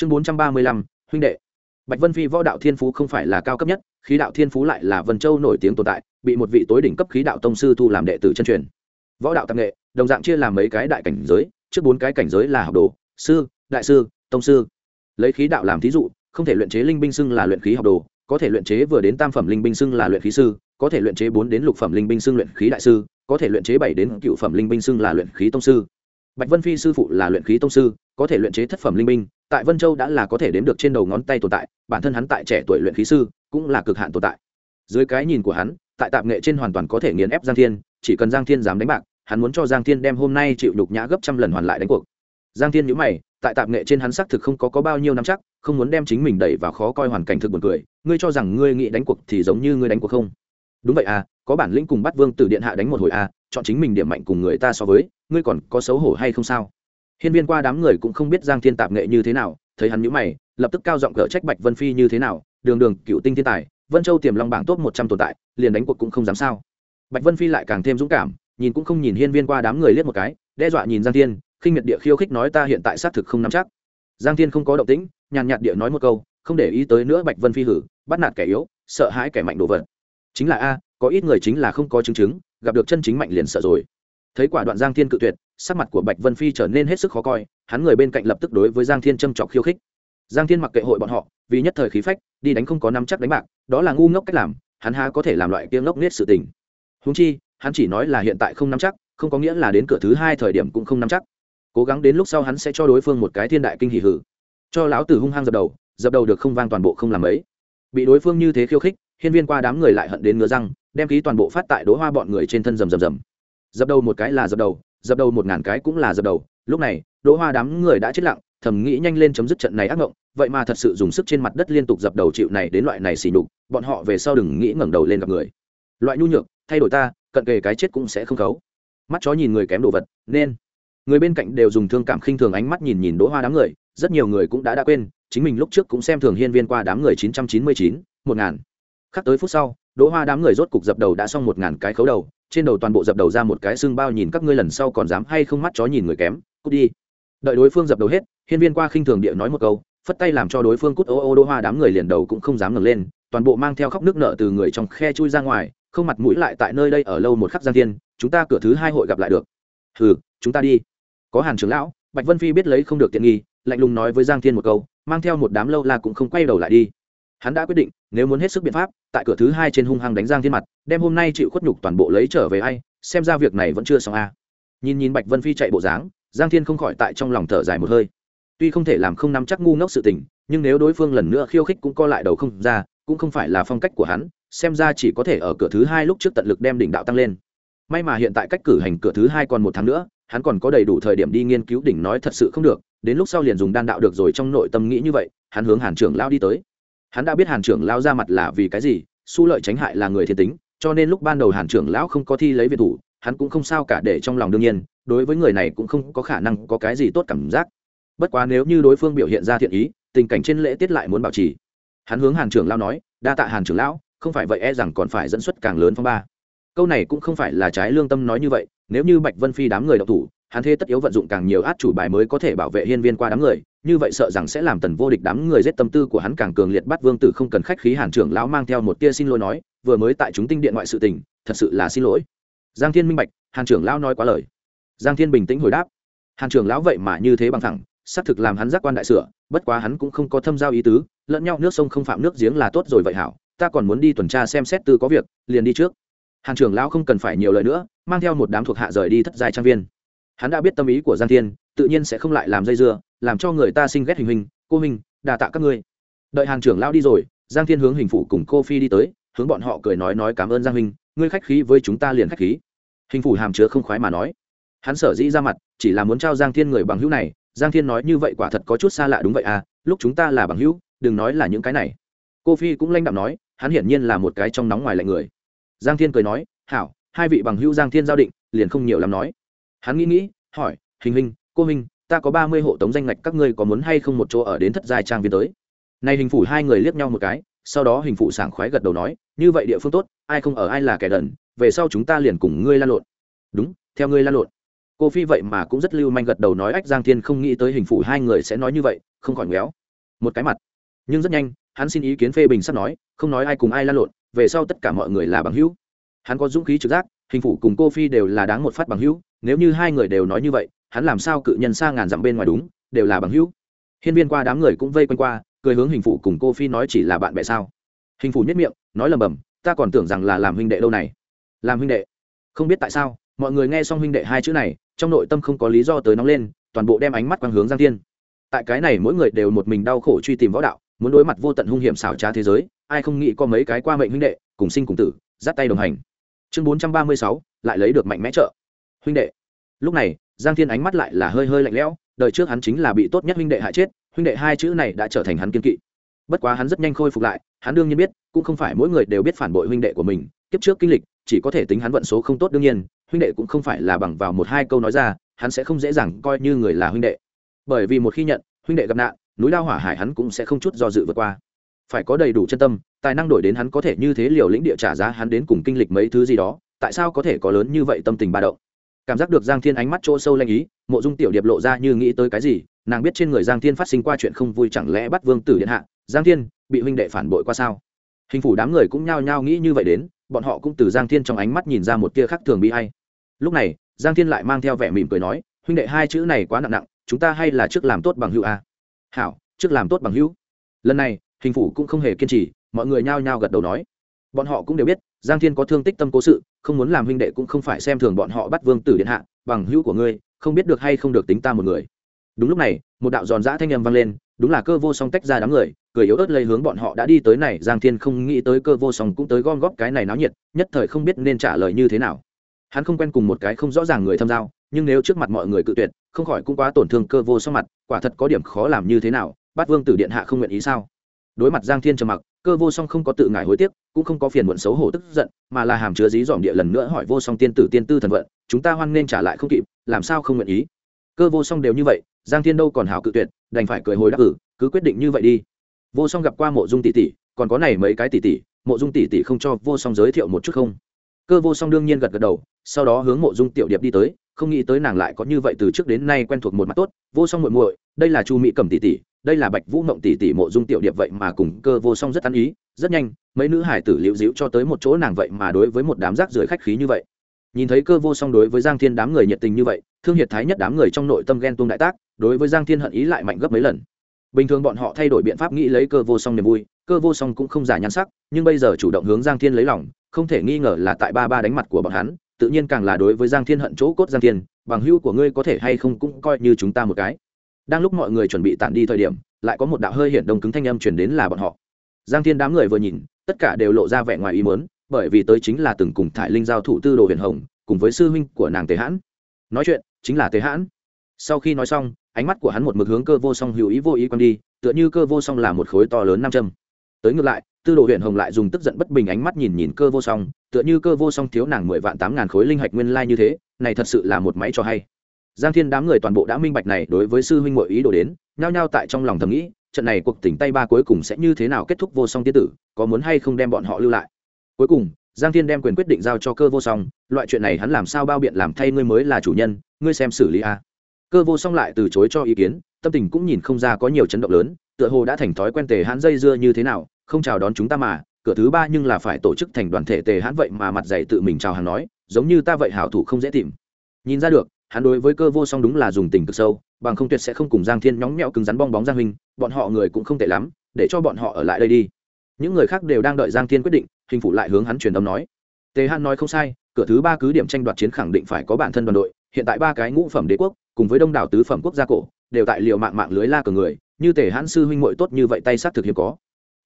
chương bốn trăm ba mươi lăm, huynh đệ. Bạch vân phi võ đạo thiên phú không phải là cao cấp nhất, khí đạo thiên phú lại là vân châu nổi tiếng tồn tại, bị một vị tối đỉnh cấp khí đạo tông sư thu làm đệ tử chân truyền. Võ đạo tạp nghệ, đồng dạng chia làm mấy cái đại cảnh giới, trước bốn cái cảnh giới là học đồ, sư, đại sư, tông sư. Lấy khí đạo làm thí dụ, không thể luyện chế linh binh xưng là luyện khí học đồ, có thể luyện chế vừa đến tam phẩm linh binh xưng là luyện khí sư, có thể luyện chế bốn đến lục phẩm linh binh xưng luyện khí đại sư, có thể luyện chế bảy đến cựu phẩm linh binh xưng là luyện khí tông sư bạch vân phi sư phụ là luyện khí tông sư có thể luyện chế thất phẩm linh binh tại vân châu đã là có thể đếm được trên đầu ngón tay tồn tại bản thân hắn tại trẻ tuổi luyện khí sư cũng là cực hạn tồn tại. Dưới cái nhìn của hắn tại tạp nghệ trên hoàn toàn có thể nghiền ép giang thiên chỉ cần giang thiên dám đánh bạc hắn muốn cho giang thiên đem hôm nay chịu đục nhã gấp trăm lần hoàn lại đánh cuộc. Giang thiên nhữ mày tại tạp nghệ trên hắn xác thực không có, có bao nhiêu năm chắc không muốn đem chính mình đẩy vào khó coi hoàn cảnh thực buồn cười ngươi cho rằng ngươi nghĩ đánh cuộc thì giống như ngươi đánh cuộc không? Đúng vậy à có bản lĩnh cùng bắt vương tử điện hạ đánh một hồi à chọn chính mình điểm mạnh cùng người ta so với ngươi còn có xấu hổ hay không sao? Hiên viên qua đám người cũng không biết giang thiên tạp nghệ như thế nào, thấy hắn nhữ mày, lập tức cao giọng gỡ trách bạch vân phi như thế nào, đường đường, cựu tinh thiên tài, vân châu tiềm long bảng top một trăm tồn tại, liền đánh cuộc cũng không dám sao. Bạch vân phi lại càng thêm dũng cảm, nhìn cũng không nhìn hiên viên qua đám người liếc một cái, đe dọa nhìn giang thiên, khinh miệt địa khiêu khích nói ta hiện tại xác thực không nắm chắc. Giang thiên không có động tĩnh, nhàn nhạt địa nói một câu, không để ý tới nữa bạch vân phi hử, bắt nạt kẻ yếu, sợ hãi kẻ mạnh đồ vật. Chính là a, có ít người chính là không có chứng chứng, gặp được chân chính mạnh liền sợ rồi thấy quả đoạn giang thiên cự tuyệt, sắc mặt của bạch vân phi trở nên hết sức khó coi, hắn người bên cạnh lập tức đối với giang thiên châm trọc khiêu khích. Giang thiên mặc kệ hội bọn họ, vì nhất thời khí phách, đi đánh không có năm chắc đánh bạc, đó là ngu ngốc cách làm, hắn há có thể làm loại kiêng ngốc nết sự tình. Húng chi, hắn chỉ nói là hiện tại không nắm chắc, không có nghĩa là đến cửa thứ hai thời điểm cũng không nắm chắc. Cố gắng đến lúc sau hắn sẽ cho đối phương một cái thiên đại kinh hỉ hử. Cho lão tử hung hăng dập đầu dập đầu được không vang toàn bộ không làm ấy. Bị đối phương như thế khiêu khích, hiên viên qua đám người lại hận đến ngứa răng, đem khí toàn bộ phát tại đỗ hoa bọn người trên thân rầm rầm rầm dập đầu một cái là dập đầu dập đầu một ngàn cái cũng là dập đầu. Lúc này, đỗ hoa đám người đã chết lặng, thầm nghĩ nhanh lên chấm dứt trận này ác mộng, vậy mà thật sự dùng sức trên mặt đất liên tục dập đầu chịu này đến loại này xỉ nhục, bọn họ về sau đừng nghĩ ngẩng đầu lên gặp người. Loại nhu nhược, thay đổi ta, cận kề cái chết cũng sẽ không khấu. Mắt chó nhìn người kém đồ vật, nên. Người bên cạnh đều dùng thương cảm khinh thường ánh mắt nhìn nhìn đỗ hoa đám người, rất nhiều người cũng đã đã quên, chính mình lúc trước cũng xem thường hiên viên qua đám người chín trăm chín mươi chín, một ngàn. Khắc tới phút sau, đỗ hoa đám người rốt cục dập đầu đã xong một ngàn cái khấu đầu trên đầu toàn bộ dập đầu ra một cái xương bao nhìn các ngươi lần sau còn dám hay không mắt chó nhìn người kém, cút đi. Đợi đối phương dập đầu hết, hiên viên qua khinh thường địa nói một câu, phất tay làm cho đối phương cút ô ô đô hoa đám người liền đầu cũng không dám ngẩng lên, toàn bộ mang theo khóc nước nợ từ người trong khe chui ra ngoài, không mặt mũi lại tại nơi đây ở lâu một khắc giang thiên, chúng ta cửa thứ hai hội gặp lại được. Hừ, chúng ta đi. Có hàn trưởng lão, bạch vân phi biết lấy không được tiện nghi, lạnh lùng nói với giang thiên một câu, mang theo một đám lâu la cũng không quay đầu lại đi hắn đã quyết định, nếu muốn hết sức biện pháp, tại cửa thứ hai trên hung hăng đánh giang thiên mặt, đem hôm nay chịu khuất nhục toàn bộ lấy trở về ai, xem ra việc này vẫn chưa xong a. Nhìn nhìn bạch vân phi chạy bộ dáng, giang thiên không khỏi tại trong lòng thở dài một hơi. Tuy không thể làm không nắm chắc ngu ngốc sự tình, nhưng nếu đối phương lần nữa khiêu khích cũng co lại đầu không ra, cũng không phải là phong cách của hắn, xem ra chỉ có thể ở cửa thứ hai lúc trước tận lực đem đỉnh đạo tăng lên. May mà hiện tại cách cử hành cửa thứ hai còn một tháng nữa, hắn còn có đầy đủ thời điểm đi nghiên cứu đỉnh nói thật sự không được, đến lúc sau liền dùng đan đạo được rồi trong nội tâm nghĩ như vậy, hắn hướng hàn trưởng lao đi tới hắn đã biết hàn trưởng lao ra mặt là vì cái gì, su lợi tránh hại là người thiên tính, cho nên lúc ban đầu hàn trưởng lão không có thi lấy việt thủ, hắn cũng không sao cả để trong lòng đương nhiên, đối với người này cũng không có khả năng có cái gì tốt cảm giác. Bất quá nếu như đối phương biểu hiện ra thiện ý, tình cảnh trên lễ tiết lại muốn bảo trì. Hắn hướng hàn trưởng lao nói, đa tạ hàn trưởng lão, không phải vậy e rằng còn phải dẫn xuất càng lớn phong ba. Câu này cũng không phải là trái lương tâm nói như vậy, nếu như bạch vân phi đám người độc thủ, hắn thế tất yếu vận dụng càng nhiều át chủ bài mới có thể bảo vệ hiên viên qua đám người như vậy sợ rằng sẽ làm tần vô địch đám người giết tâm tư của hắn càng cường liệt bắt vương tử không cần khách khí hàn trưởng lão mang theo một tia xin lỗi nói, vừa mới tại chúng tinh điện ngoại sự tình, thật sự là xin lỗi. Giang thiên minh bạch, hàn trưởng lão nói quá lời. Giang thiên bình tĩnh hồi đáp. Hàn trưởng lão vậy mà như thế bằng thẳng, xác thực làm hắn giác quan đại sửa, bất quá hắn cũng không có thâm giao ý tứ, lẫn nhau nước sông không phạm nước giếng là tốt rồi vậy hảo, ta còn muốn đi tuần tra xem xét tư có việc, liền đi trước. Hàn trưởng lão không cần phải nhiều lời nữa, mang theo một đám thuộc hạ rời đi thất dài trang viên. Hắn đã biết tâm ý của giang thiên, tự nhiên sẽ không lại làm dây dưa làm cho người ta sinh ghét hình hình cô hình đà tạ các ngươi. Đợi hàn trưởng lão đi rồi giang thiên hướng hình phủ cùng cô phi đi tới hướng bọn họ cười nói nói cảm ơn giang hình, ngươi khách khí với chúng ta liền khách khí. Hình phủ hàm chứa không khoái mà nói. Hắn sở dĩ ra mặt chỉ là muốn trao giang thiên người bằng hữu này giang thiên nói như vậy quả thật có chút xa lạ đúng vậy à lúc chúng ta là bằng hữu đừng nói là những cái này. Cô phi cũng lanh đạm nói hắn hiển nhiên là một cái trong nóng ngoài lạnh người. Giang thiên cười nói hảo hai vị bằng hữu giang thiên giao định liền không nhiều lắm nói. Hắn nghĩ nghĩ hỏi hình hình cô hình ta có ba mươi hộ tống danh ngạch, các ngươi có muốn hay không một chỗ ở đến thất giai trang viên tới? Này hình phủ hai người liếc nhau một cái, sau đó hình phủ sảng khoái gật đầu nói, như vậy địa phương tốt, ai không ở ai là kẻ đần, về sau chúng ta liền cùng ngươi lan lộn. Đúng, theo ngươi lan lộn. Cô phi vậy mà cũng rất lưu manh gật đầu nói, ách, giang thiên không nghĩ tới hình phủ hai người sẽ nói như vậy, không khỏi ngéo. một cái mặt. Nhưng rất nhanh, hắn xin ý kiến phê bình sắp nói, không nói ai cùng ai lan lộn, về sau tất cả mọi người là bằng hữu. Hắn có dũng khí trực giác, hình phủ cùng cô phi đều là đáng một phát bằng hữu, nếu như hai người đều nói như vậy hắn làm sao cự nhân xa ngàn dặm bên ngoài đúng, đều là bằng hữu. Hiên viên qua đám người cũng vây quanh qua, cười hướng hình phủ cùng cô phi nói chỉ là bạn bè sao. Hình phủ nhất miệng, nói lầm bầm, ta còn tưởng rằng là làm huynh đệ lâu này. Làm huynh đệ? Không biết tại sao, mọi người nghe xong huynh đệ hai chữ này, trong nội tâm không có lý do tới nóng lên, toàn bộ đem ánh mắt quang hướng giang thiên. Tại cái này mỗi người đều một mình đau khổ truy tìm võ đạo, muốn đối mặt vô tận hung hiểm xảo trá thế giới, ai không nghĩ có mấy cái qua mệnh huynh đệ, cùng sinh cùng tử, dắt tay đồng hành. Chương bốn trăm ba mươi sáu, lại lấy được mạnh mẽ trợ. Huynh đệ. Lúc này giang thiên ánh mắt lại là hơi hơi lạnh lẽo, đời trước hắn chính là bị tốt nhất huynh đệ hại chết, huynh đệ hai chữ này đã trở thành hắn kiên kỵ. Bất quá hắn rất nhanh khôi phục lại, hắn đương nhiên biết, cũng không phải mỗi người đều biết phản bội huynh đệ của mình, kiếp trước kinh lịch, chỉ có thể tính hắn vận số không tốt đương nhiên, huynh đệ cũng không phải là bằng vào một hai câu nói ra, hắn sẽ không dễ dàng coi như người là huynh đệ. Bởi vì một khi nhận, huynh đệ gặp nạn, núi lao hỏa hải hắn cũng sẽ không chút do dự vượt qua. Phải có đầy đủ chân tâm, tài năng đổi đến hắn có thể như thế liều lĩnh địa trả giá hắn đến cùng kinh lịch mấy thứ gì đó, tại sao có thể có lớn như vậy tâm tình ba động? Cảm giác được giang thiên ánh mắt chỗ sâu lanh ý, mộ dung tiểu điệp lộ ra như nghĩ tới cái gì, nàng biết trên người giang thiên phát sinh qua chuyện không vui chẳng lẽ bắt vương tử điện hạ, giang thiên, bị huynh đệ phản bội qua sao? Hình phủ đám người cũng nhao nhao nghĩ như vậy đến, bọn họ cũng từ giang thiên trong ánh mắt nhìn ra một tia khác thường bị hay lúc này, giang thiên lại mang theo vẻ mỉm cười nói, huynh đệ, hai chữ này quá nặng nặng, chúng ta hay là trước làm tốt bằng hữu a. Hảo, trước làm tốt bằng hữu. Lần này, hình phủ cũng không hề kiên trì, mọi người nhao nhao gật đầu nói bọn họ cũng đều biết, giang thiên có thương tích tâm cố sự, không muốn làm huynh đệ cũng không phải xem thường bọn họ bắt vương tử điện hạ, bằng hữu của ngươi, không biết được hay không được tính ta một người. Đúng lúc này, một đạo giòn giã thanh âm vang lên, đúng là cơ vô song tách ra đám người, cười yếu ớt lấy hướng bọn họ đã đi tới này, giang thiên không nghĩ tới cơ vô song cũng tới gom góp cái này náo nhiệt, nhất thời không biết nên trả lời như thế nào. Hắn không quen cùng một cái không rõ ràng người tham giao, nhưng nếu trước mặt mọi người cự tuyệt, không khỏi cũng quá tổn thương cơ vô song mặt, quả thật có điểm khó làm như thế nào, bắt vương tử điện hạ không nguyện ý sao? Đối mặt giang thiên trầm mặc cơ vô song không có tự ngại hối tiếc, cũng không có phiền muộn xấu hổ tức giận, mà là hàm chứa dí dỏm địa lần nữa hỏi vô song tiên tử, tiên tư thần vận, chúng ta hoan nên trả lại không kịp, làm sao không nguyện ý? Cơ vô song đều như vậy, giang thiên đâu còn hảo cự tuyệt, đành phải cười hồi đáp ử cứ quyết định như vậy đi. Vô song gặp qua mộ dung tỷ tỷ, còn có này mấy cái tỷ tỷ, mộ dung tỷ tỷ không cho vô song giới thiệu một chút không? Cơ vô song đương nhiên gật gật đầu, sau đó hướng mộ dung tiểu điệp đi tới, không nghĩ tới nàng lại có như vậy từ trước đến nay quen thuộc một mặt tốt, vô song muội muội, đây là chu mỹ cẩm tỷ tỷ đây là bạch vũ mộng tỷ tỷ mộ dung tiểu điệp vậy mà cùng cơ vô song rất ăn ý, rất nhanh, mấy nữ hải tử liễu diễu cho tới một chỗ nàng vậy mà đối với một đám rác rưởi khách khí như vậy. Nhìn thấy cơ vô song đối với giang thiên đám người nhiệt tình như vậy, thương hiệt thái nhất đám người trong nội tâm ghen tuông đại tác, đối với giang thiên hận ý lại mạnh gấp mấy lần. Bình thường bọn họ thay đổi biện pháp nghĩ lấy cơ vô song niềm vui, cơ vô song cũng không giả nhan sắc, nhưng bây giờ chủ động hướng giang thiên lấy lòng, không thể nghi ngờ là tại ba ba đánh mặt của bọn hắn, tự nhiên càng là đối với giang thiên hận chỗ cốt giang thiên, bằng hưu của ngươi có thể hay không cũng coi như chúng ta một cái đang lúc mọi người chuẩn bị tản đi thời điểm, lại có một đạo hơi hiện đông cứng thanh âm chuyển đến là bọn họ. Giang thiên đám người vừa nhìn, tất cả đều lộ ra vẻ ngoài ý mớn bởi vì tới chính là từng cùng thải linh giao thủ tư đồ huyền hồng, cùng với sư huynh của nàng tế hãn. Nói chuyện, chính là tế hãn. Sau khi nói xong, ánh mắt của hắn một mực hướng cơ vô song hữu ý vô ý quăng đi, tựa như cơ vô song là một khối to lớn nam châm. Tới ngược lại, tư đồ huyện hồng lại dùng tức giận bất bình ánh mắt nhìn nhìn cơ vô song, tựa như cơ vô song thiếu nàng mười vạn tám ngàn khối linh hạch nguyên lai như thế, này thật sự là một máy cho hay giang thiên đám người toàn bộ đã minh bạch này đối với sư huynh mọi ý đồ đến, nhao nhao tại trong lòng thầm nghĩ, trận này cuộc tỉnh tay ba cuối cùng sẽ như thế nào kết thúc vô song tiên tử, có muốn hay không đem bọn họ lưu lại. Cuối cùng, giang thiên đem quyền quyết định giao cho cơ vô song, loại chuyện này hắn làm sao bao biện làm thay ngươi mới là chủ nhân, ngươi xem xử lý a. Cơ vô song lại từ chối cho ý kiến, tâm tình cũng nhìn không ra có nhiều chấn động lớn, tựa hồ đã thành thói quen tề hãn dây dưa như thế nào, không chào đón chúng ta mà, cửa thứ ba nhưng là phải tổ chức thành đoàn thể tề hãn vậy mà mặt dày tự mình chào hàng nói, giống như ta vậy hảo thủ không dễ tìm. Nhìn ra được hắn đối với cơ vô song đúng là dùng tình cực sâu, bằng không tuyệt sẽ không cùng giang thiên nhóng nhẽo cứng rắn bong bóng giang huynh, bọn họ người cũng không tệ lắm, để cho bọn họ ở lại đây đi. Những người khác đều đang đợi giang thiên quyết định, hình phụ lại hướng hắn truyền âm nói. Tề hãn nói không sai, cửa thứ ba cứ điểm tranh đoạt chiến khẳng định phải có bản thân đoàn đội, hiện tại ba cái ngũ phẩm đế quốc, cùng với đông đảo tứ phẩm quốc gia cổ, đều tại liệu mạng mạng lưới la cờ người, như tề hãn sư huynh muội tốt như vậy tay sát thực hiếm có.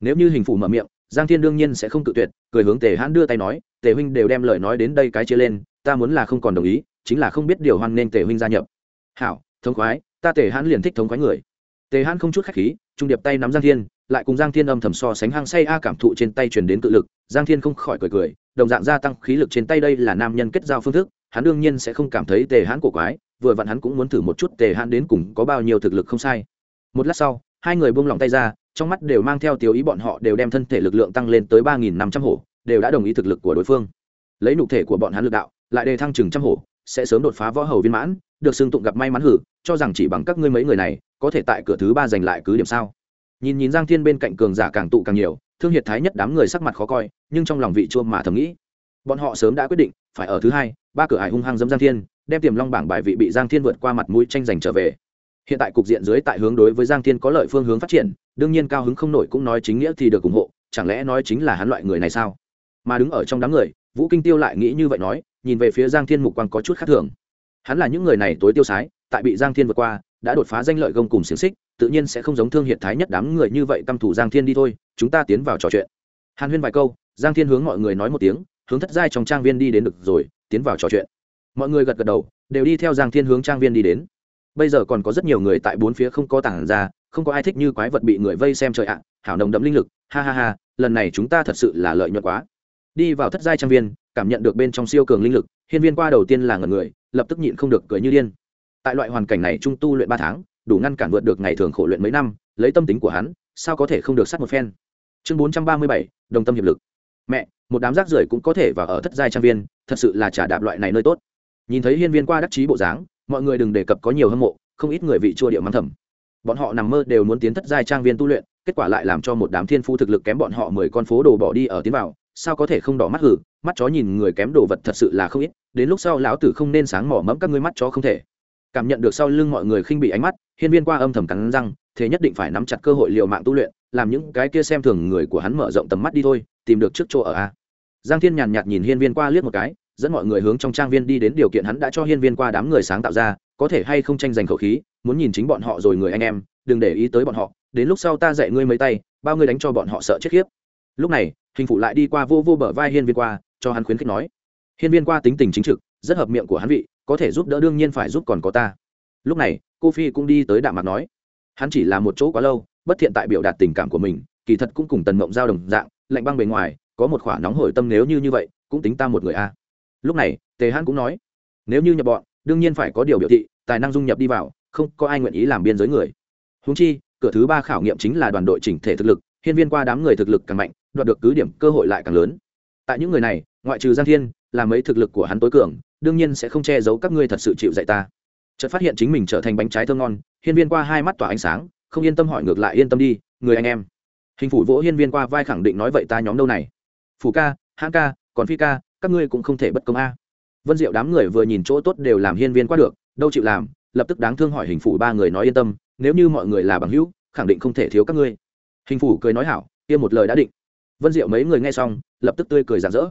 Nếu như hình phụ mở miệng, giang thiên đương nhiên sẽ không cự tuyệt, cười hướng tề hãn đưa tay nói, tề huynh đều đem lời nói đến đây cái chia lên, ta muốn là không còn đồng ý chính là không biết điều hoan nên tề huynh gia nhập. Hảo, thống khoái, ta tề hãn liền thích thống khoái người. Tề hãn không chút khách khí, trung điệp tay nắm giang thiên, lại cùng giang thiên âm thầm so sánh hang say a cảm thụ trên tay truyền đến tự lực, giang thiên không khỏi cười cười, đồng dạng gia tăng khí lực trên tay đây là nam nhân kết giao phương thức, hắn đương nhiên sẽ không cảm thấy tề hãn cổ quái, vừa vặn hắn cũng muốn thử một chút tề hãn đến cùng có bao nhiêu thực lực không sai. Một lát sau, hai người buông lỏng tay ra, trong mắt đều mang theo tiêu ý bọn họ đều đem thân thể lực lượng tăng lên tới ba nghìn năm trăm hổ, đều đã đồng ý thực lực của đối phương. Lấy nụ thể của bọn hắn lực đạo, lại đề thăng chừng trăm hổ sẽ sớm đột phá võ hầu viên mãn, được xưng tụng gặp may mắn hử, cho rằng chỉ bằng các ngươi mấy người này, có thể tại cửa thứ ba giành lại cứ điểm sao? Nhìn nhìn giang thiên bên cạnh cường giả càng tụ càng nhiều, thương hiệt thái nhất đám người sắc mặt khó coi, nhưng trong lòng vị chua mà thầm nghĩ. Bọn họ sớm đã quyết định, phải ở thứ hai, ba cửa hải hung hăng dâm giang thiên, đem tiềm long bảng bài vị bị giang thiên vượt qua mặt mũi tranh giành trở về. Hiện tại cục diện dưới tại hướng đối với giang thiên có lợi phương hướng phát triển, đương nhiên cao hứng không nổi cũng nói chính nghĩa thì được ủng hộ, chẳng lẽ nói chính là hắn loại người này sao? Mà đứng ở trong đám người vũ kinh tiêu lại nghĩ như vậy nói, nhìn về phía giang thiên mục quang có chút khác thường. Hắn là những người này tối tiêu sái, tại bị giang thiên vượt qua, đã đột phá danh lợi gông cùng xiềng xích, tự nhiên sẽ không giống thương hiện thái nhất đám người như vậy căm thủ giang thiên đi thôi, chúng ta tiến vào trò chuyện. Hàn huyên vài câu, giang thiên hướng mọi người nói một tiếng, hướng thất giai trong trang viên đi đến được rồi, tiến vào trò chuyện. Mọi người gật gật đầu, đều đi theo giang thiên hướng trang viên đi đến. Bây giờ còn có rất nhiều người tại bốn phía không có tảng ra, không có ai thích như quái vật bị người vây xem trời ạ, hảo nồng đậm linh lực, ha ha ha, lần này chúng ta thật sự là lợi nhuận quá đi vào thất giai trang viên, cảm nhận được bên trong siêu cường linh lực, hiên viên qua đầu tiên là ngần người, lập tức nhịn không được cười như điên. Tại loại hoàn cảnh này trung tu luyện ba tháng, đủ ngăn cản vượt được ngày thường khổ luyện mấy năm, lấy tâm tính của hắn, sao có thể không được sát một phen? Chương bốn trăm ba mươi bảy, đồng tâm hiệp lực. Mẹ, một đám rác rưởi cũng có thể vào ở thất giai trang viên, thật sự là trả đạp loại này nơi tốt. Nhìn thấy hiên viên qua đắc chí bộ dáng, mọi người đừng đề cập có nhiều hâm mộ, không ít người vị chua điệu mắng thầm. Bọn họ nằm mơ đều muốn tiến thất giai trang viên tu luyện, kết quả lại làm cho một đám thiên phu thực lực kém bọn họ mười con phố đồ bỏ đi ở tiến vào sao có thể không đỏ mắt hử? Mắt chó nhìn người kém đồ vật thật sự là không ít, đến lúc sau lão tử không nên sáng mỏ mẫm các ngươi mắt chó không thể. Cảm nhận được sau lưng mọi người khinh bị ánh mắt, hiên viên qua âm thầm cắn răng, thế nhất định phải nắm chặt cơ hội liều mạng tu luyện, làm những cái kia xem thường người của hắn mở rộng tầm mắt đi thôi, tìm được trước chỗ ở a. Giang thiên nhàn nhạt nhìn hiên viên qua liếc một cái, dẫn mọi người hướng trong trang viên đi đến điều kiện hắn đã cho hiên viên qua đám người sáng tạo ra, có thể hay không tranh giành khẩu khí, muốn nhìn chính bọn họ rồi người anh em, đừng để ý tới bọn họ, đến lúc sau ta dạy ngươi mấy tay, bao ngươi đánh cho bọn họ sợ chết khiếp lúc này, hình phụ lại đi qua vô vô bờ vai hiên viên qua, cho hắn khuyến khích nói, hiên viên qua tính tình chính trực, rất hợp miệng của hắn vị, có thể giúp đỡ đương nhiên phải giúp còn có ta. Lúc này, cô phi cũng đi tới đạm mặt nói, hắn chỉ là một chỗ quá lâu, bất thiện tại biểu đạt tình cảm của mình, kỳ thật cũng cùng tần mộng giao đồng dạng, lạnh băng bề ngoài, có một khoả nóng hổi tâm nếu như như vậy, cũng tính ta một người a. Lúc này, tề hãn cũng nói, nếu như nhập bọn, đương nhiên phải có điều biểu thị, tài năng dung nhập đi vào, không có ai nguyện ý làm biên giới người. Húng chi, cửa thứ ba khảo nghiệm chính là đoàn đội chỉnh thể thực lực, hiên viên qua đám người thực lực càng mạnh đoạt được cứ điểm cơ hội lại càng lớn. Tại những người này, ngoại trừ giang thiên, là mấy thực lực của hắn tối cường, đương nhiên sẽ không che giấu các ngươi thật sự chịu dạy ta. Chợt phát hiện chính mình trở thành bánh trái thơ ngon, hiên viên qua hai mắt tỏa ánh sáng, không yên tâm hỏi ngược lại, yên tâm đi, người anh em. Hình phủ vỗ hiên viên qua vai khẳng định nói, vậy ta nhóm đâu này? Phủ ca, hãng ca, còn phi ca, các ngươi cũng không thể bất công a. Vân diệu đám người vừa nhìn chỗ tốt đều làm hiên viên qua được, đâu chịu làm, lập tức đáng thương hỏi hình phủ ba người nói, yên tâm, nếu như mọi người là bằng hữu, khẳng định không thể thiếu các ngươi. Hình phủ cười nói, hảo, kia một lời đã định vân diệu mấy người nghe xong, lập tức tươi cười rạng rỡ.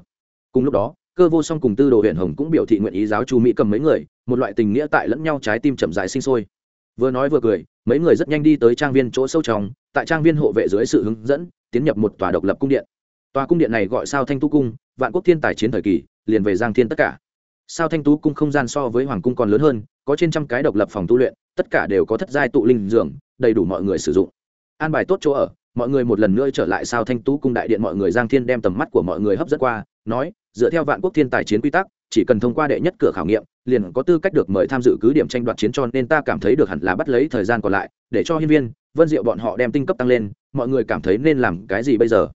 Cùng lúc đó, cơ vô song cùng tư đồ huyện hồng cũng biểu thị nguyện ý giáo chu mỹ cầm mấy người, một loại tình nghĩa tại lẫn nhau trái tim chậm dài sinh sôi. Vừa nói vừa cười, mấy người rất nhanh đi tới trang viên chỗ sâu trong, tại trang viên hộ vệ dưới sự hướng dẫn, tiến nhập một tòa độc lập cung điện. Tòa cung điện này gọi sao thanh tu cung, vạn quốc thiên tài chiến thời kỳ, liền về giang thiên tất cả. Sao thanh tú cung không gian so với hoàng cung còn lớn hơn, có trên trăm cái độc lập phòng tu luyện, tất cả đều có thất giai tụ linh giường đầy đủ mọi người sử dụng. An bài tốt chỗ ở mọi người một lần nữa trở lại sao thanh tú cung đại điện, mọi người giang thiên đem tầm mắt của mọi người hấp dẫn qua, nói, dựa theo vạn quốc thiên tài chiến quy tắc, chỉ cần thông qua đệ nhất cửa khảo nghiệm, liền có tư cách được mời tham dự cứ điểm tranh đoạt chiến cho nên ta cảm thấy được hẳn là bắt lấy thời gian còn lại, để cho hiên viên, vân diệu bọn họ đem tinh cấp tăng lên, mọi người cảm thấy nên làm cái gì bây giờ?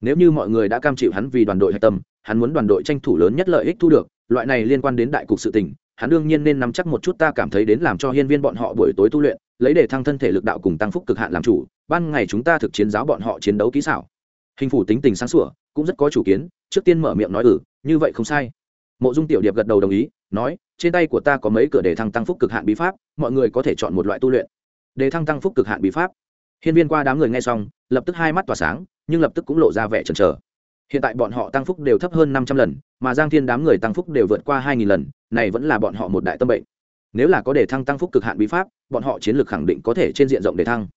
Nếu như mọi người đã cam chịu hắn vì đoàn đội hạch tâm, hắn muốn đoàn đội tranh thủ lớn nhất lợi ích thu được, loại này liên quan đến đại cục sự tình, hắn đương nhiên nên nắm chắc một chút, ta cảm thấy đến làm cho hiên viên bọn họ buổi tối tu luyện lấy để thăng thân thể lực đạo cùng tăng phúc cực hạn làm chủ, ban ngày chúng ta thực chiến giáo bọn họ chiến đấu kỹ xảo. Hình phủ tính tình sáng sủa, cũng rất có chủ kiến, trước tiên mở miệng nói ừ như vậy không sai. Mộ dung tiểu điệp gật đầu đồng ý, nói, trên tay của ta có mấy cửa để thăng tăng phúc cực hạn bí pháp, mọi người có thể chọn một loại tu luyện. Để thăng tăng phúc cực hạn bí pháp. Hiên viên qua đám người nghe xong, lập tức hai mắt tỏa sáng, nhưng lập tức cũng lộ ra vẻ chần chờ. Hiện tại bọn họ tăng phúc đều thấp hơn năm trăm lần, mà giang thiên đám người tăng phúc đều vượt qua hai nghìn lần, này vẫn là bọn họ một đại tâm bệnh nếu là có đề thăng tăng phúc cực hạn bí pháp, bọn họ chiến lược khẳng định có thể trên diện rộng đề thăng.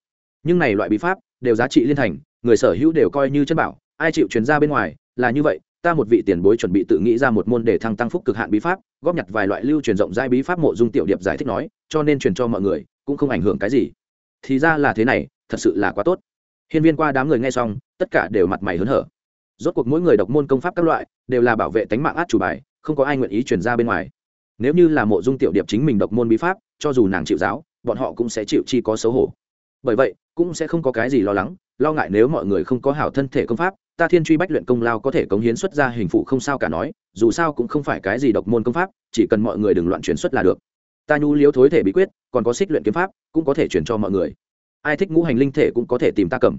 Nhưng này loại bí pháp, đều giá trị liên thành, người sở hữu đều coi như chân bảo, ai chịu truyền ra bên ngoài, là như vậy, ta một vị tiền bối chuẩn bị tự nghĩ ra một môn đề thăng tăng phúc cực hạn bí pháp, góp nhặt vài loại lưu truyền rộng rãi bí pháp mộ dung tiểu điệp giải thích nói, cho nên truyền cho mọi người, cũng không ảnh hưởng cái gì. Thì ra là thế này, thật sự là quá tốt. Hiên viên qua đám người nghe xong, tất cả đều mặt mày hớn hở. Rốt cuộc mỗi người đọc môn công pháp các loại, đều là bảo vệ tánh mạng át chủ bài, không có ai nguyện ý truyền ra bên ngoài nếu như là mộ dung tiểu điệp chính mình độc môn bí pháp, cho dù nàng chịu giáo, bọn họ cũng sẽ chịu chi có xấu hổ. Bởi vậy, cũng sẽ không có cái gì lo lắng, lo ngại nếu mọi người không có hảo thân thể công pháp, ta thiên truy bách luyện công lao có thể cống hiến xuất ra hình phụ không sao cả nói, dù sao cũng không phải cái gì độc môn công pháp, chỉ cần mọi người đừng loạn chuyển xuất là được. Ta nhu liếu thối thể bí quyết, còn có xích luyện kiếm pháp, cũng có thể chuyển cho mọi người. Ai thích ngũ hành linh thể cũng có thể tìm ta cầm.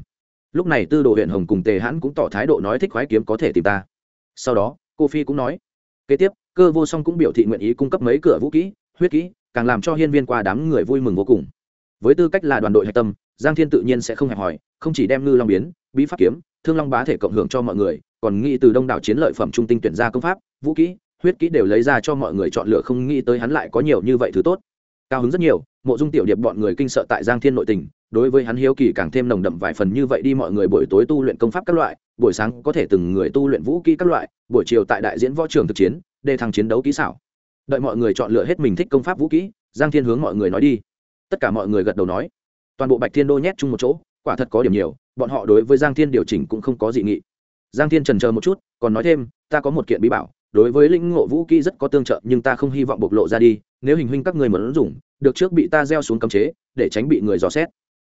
Lúc này tư đồ huyện hồng cùng tề hãn cũng tỏ thái độ nói thích khoái kiếm có thể tìm ta. Sau đó, cô phi cũng nói, kế tiếp cơ vô song cũng biểu thị nguyện ý cung cấp mấy cửa vũ kỹ, huyết kỹ, càng làm cho hiên viên qua đám người vui mừng vô cùng. Với tư cách là đoàn đội hạch tâm, giang thiên tự nhiên sẽ không hẹp hòi, không chỉ đem ngư long biến, bí pháp kiếm, thương long bá thể cộng hưởng cho mọi người, còn nghĩ từ đông đảo chiến lợi phẩm trung tinh tuyển ra công pháp, vũ kỹ, huyết kỹ đều lấy ra cho mọi người chọn lựa không nghĩ tới hắn lại có nhiều như vậy thứ tốt. Cao hứng rất nhiều, mộ dung tiểu điệp bọn người kinh sợ tại giang thiên nội tình, đối với hắn hiếu kỳ càng thêm nồng đậm vài phần như vậy đi mọi người buổi tối tu luyện công pháp các loại, buổi sáng có thể từng người tu luyện vũ kỹ các loại, buổi chiều tại đại diễn võ trường thực chiến đề thăng chiến đấu kỹ xảo. Đợi mọi người chọn lựa hết mình thích công pháp vũ kỹ, giang thiên hướng mọi người nói đi. Tất cả mọi người gật đầu nói. Toàn bộ bạch thiên đô nhét chung một chỗ, quả thật có điểm nhiều, bọn họ đối với giang thiên điều chỉnh cũng không có dị nghị. Giang thiên trần chờ một chút, còn nói thêm, ta có một kiện bí bảo, đối với linh ngộ vũ kỹ rất có tương trợ, nhưng ta không hy vọng bộc lộ ra đi, nếu hình huynh các người muốn dùng, được trước bị ta gieo xuống cấm chế, để tránh bị người dò xét.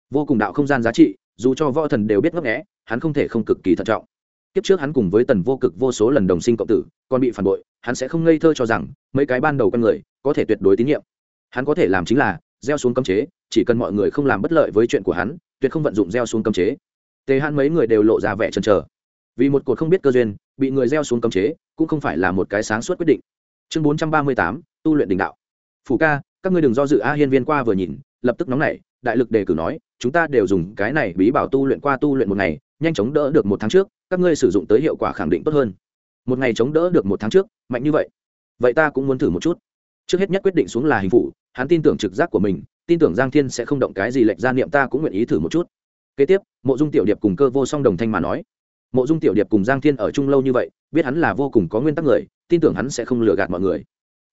Vô cùng đạo không gian giá trị, dù cho võ thần đều biết ngấp nghẽ hắn không thể không cực kỳ thận trọng kiếp trước hắn cùng với tần vô cực vô số lần đồng sinh cộng tử, còn bị phản bội, hắn sẽ không ngây thơ cho rằng, mấy cái ban đầu con người, có thể tuyệt đối tín nhiệm. Hắn có thể làm chính là, gieo xuống cấm chế, chỉ cần mọi người không làm bất lợi với chuyện của hắn, tuyệt không vận dụng gieo xuống cấm chế. Tề hắn mấy người đều lộ ra vẻ chần chờ. Vì một cột không biết cơ duyên, bị người gieo xuống cấm chế, cũng không phải là một cái sáng suốt quyết định. Chương bốn trăm ba mươi tám, tu luyện đình đạo. Phủ ca, các ngươi đừng do dự a hiên viên qua vừa nhìn, lập tức nóng nảy, đại lực đề cử nói, chúng ta đều dùng cái này bí bảo tu luyện qua tu luyện một ngày, nhanh chóng đỡ được một tháng trước các ngươi sử dụng tới hiệu quả khẳng định tốt hơn. Một ngày chống đỡ được một tháng trước, mạnh như vậy. Vậy ta cũng muốn thử một chút. Trước hết nhất quyết định xuống là hình phụ, hắn tin tưởng trực giác của mình, tin tưởng giang thiên sẽ không động cái gì lệch ra niệm ta cũng nguyện ý thử một chút. Kế tiếp, mộ dung tiểu điệp cùng cơ vô song đồng thanh mà nói. Mộ dung tiểu điệp cùng giang thiên ở chung lâu như vậy, biết hắn là vô cùng có nguyên tắc người, tin tưởng hắn sẽ không lừa gạt mọi người.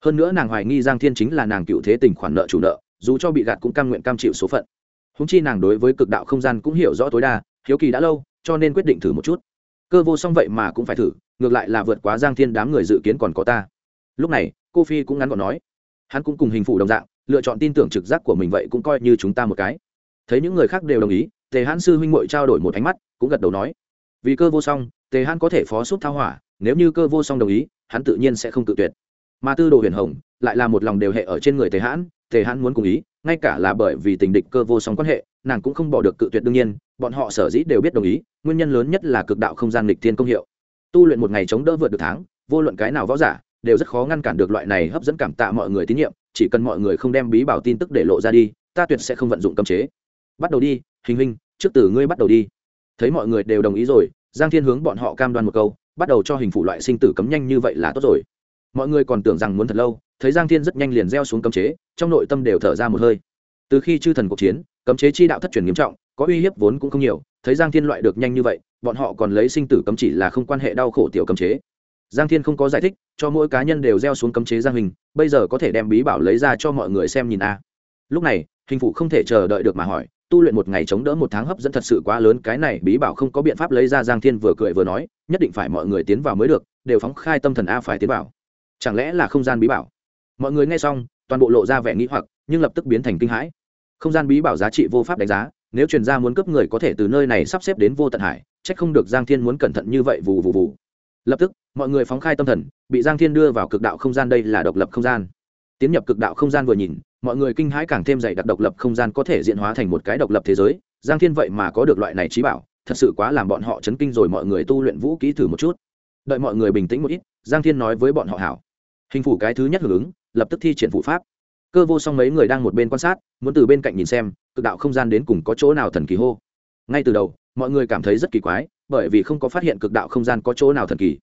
Hơn nữa nàng hoài nghi giang thiên chính là nàng cựu thế tình khoản nợ chủ nợ, dù cho bị gạt cũng cam nguyện cam chịu số phận. Húng chi nàng đối với cực đạo không gian cũng hiểu rõ tối đa, hiếu kỳ đã lâu, cho nên quyết định thử một chút cơ vô song vậy mà cũng phải thử, ngược lại là vượt quá giang thiên đám người dự kiến còn có ta. Lúc này, cô phi cũng ngắn gọn nói, hắn cũng cùng hình phụ đồng dạng, lựa chọn tin tưởng trực giác của mình vậy cũng coi như chúng ta một cái. Thấy những người khác đều đồng ý, tề hãn sư huynh mội trao đổi một ánh mắt, cũng gật đầu nói, vì cơ vô song, tề hãn có thể phó sút thao hỏa, nếu như cơ vô song đồng ý, hắn tự nhiên sẽ không tự tuyệt. Mà tư đồ huyền hồng, lại là một lòng đều hệ ở trên người tề hãn tề hãn muốn cùng ý, ngay cả là bởi vì tình địch cơ vô song quan hệ nàng cũng không bỏ được cự tuyệt đương nhiên, bọn họ sở dĩ đều biết đồng ý, nguyên nhân lớn nhất là cực đạo không gian lịch thiên công hiệu. Tu luyện một ngày chống đỡ vượt được tháng, vô luận cái nào võ giả, đều rất khó ngăn cản được loại này hấp dẫn cảm tạ mọi người tín nhiệm, chỉ cần mọi người không đem bí bảo tin tức để lộ ra đi, ta tuyệt sẽ không vận dụng cấm chế. Bắt đầu đi, hình hình, trước từ ngươi bắt đầu đi. Thấy mọi người đều đồng ý rồi, giang thiên hướng bọn họ cam đoan một câu, bắt đầu cho hình phủ loại sinh tử cấm nhanh như vậy là tốt rồi. Mọi người còn tưởng rằng muốn thật lâu, thấy giang thiên rất nhanh liền gieo xuống cấm chế, trong nội tâm đều thở ra một hơi. Từ khi chư thần cuộc chiến cấm chế chi đạo thất truyền nghiêm trọng, có uy hiếp vốn cũng không nhiều, thấy giang thiên loại được nhanh như vậy, bọn họ còn lấy sinh tử cấm chỉ là không quan hệ đau khổ tiểu cấm chế. Giang thiên không có giải thích, cho mỗi cá nhân đều gieo xuống cấm chế giang hình, bây giờ có thể đem bí bảo lấy ra cho mọi người xem nhìn a. Lúc này, hình phụ không thể chờ đợi được mà hỏi, tu luyện một ngày chống đỡ một tháng hấp dẫn thật sự quá lớn, cái này bí bảo không có biện pháp lấy ra, giang thiên vừa cười vừa nói, nhất định phải mọi người tiến vào mới được, đều phóng khai tâm thần a phải tiến vào. Chẳng lẽ là không gian bí bảo? Mọi người nghe xong, toàn bộ lộ ra vẻ nghĩ hoặc, nhưng lập tức biến thành kinh hãi không gian bí bảo giá trị vô pháp đánh giá, nếu truyền gia muốn cướp người có thể từ nơi này sắp xếp đến vô tận hải trách không được giang thiên muốn cẩn thận như vậy vù vù vù. Lập tức, mọi người phóng khai tâm thần, bị giang thiên đưa vào cực đạo không gian đây là độc lập không gian. Tiến nhập cực đạo không gian vừa nhìn, mọi người kinh hãi càng thêm dày đặc độc lập không gian có thể diện hóa thành một cái độc lập thế giới, giang thiên vậy mà có được loại này trí bảo, thật sự quá làm bọn họ chấn kinh rồi mọi người tu luyện vũ kỹ thử một chút. Đợi mọi người bình tĩnh một ít, giang thiên nói với bọn họ hảo. Hình phủ cái thứ nhất hưởng ứng, lập tức thi triển phụ pháp cơ vô song mấy người đang một bên quan sát, muốn từ bên cạnh nhìn xem, cực đạo không gian đến cùng có chỗ nào thần kỳ hô. Ngay từ đầu, mọi người cảm thấy rất kỳ quái, bởi vì không có phát hiện cực đạo không gian có chỗ nào thần kỳ.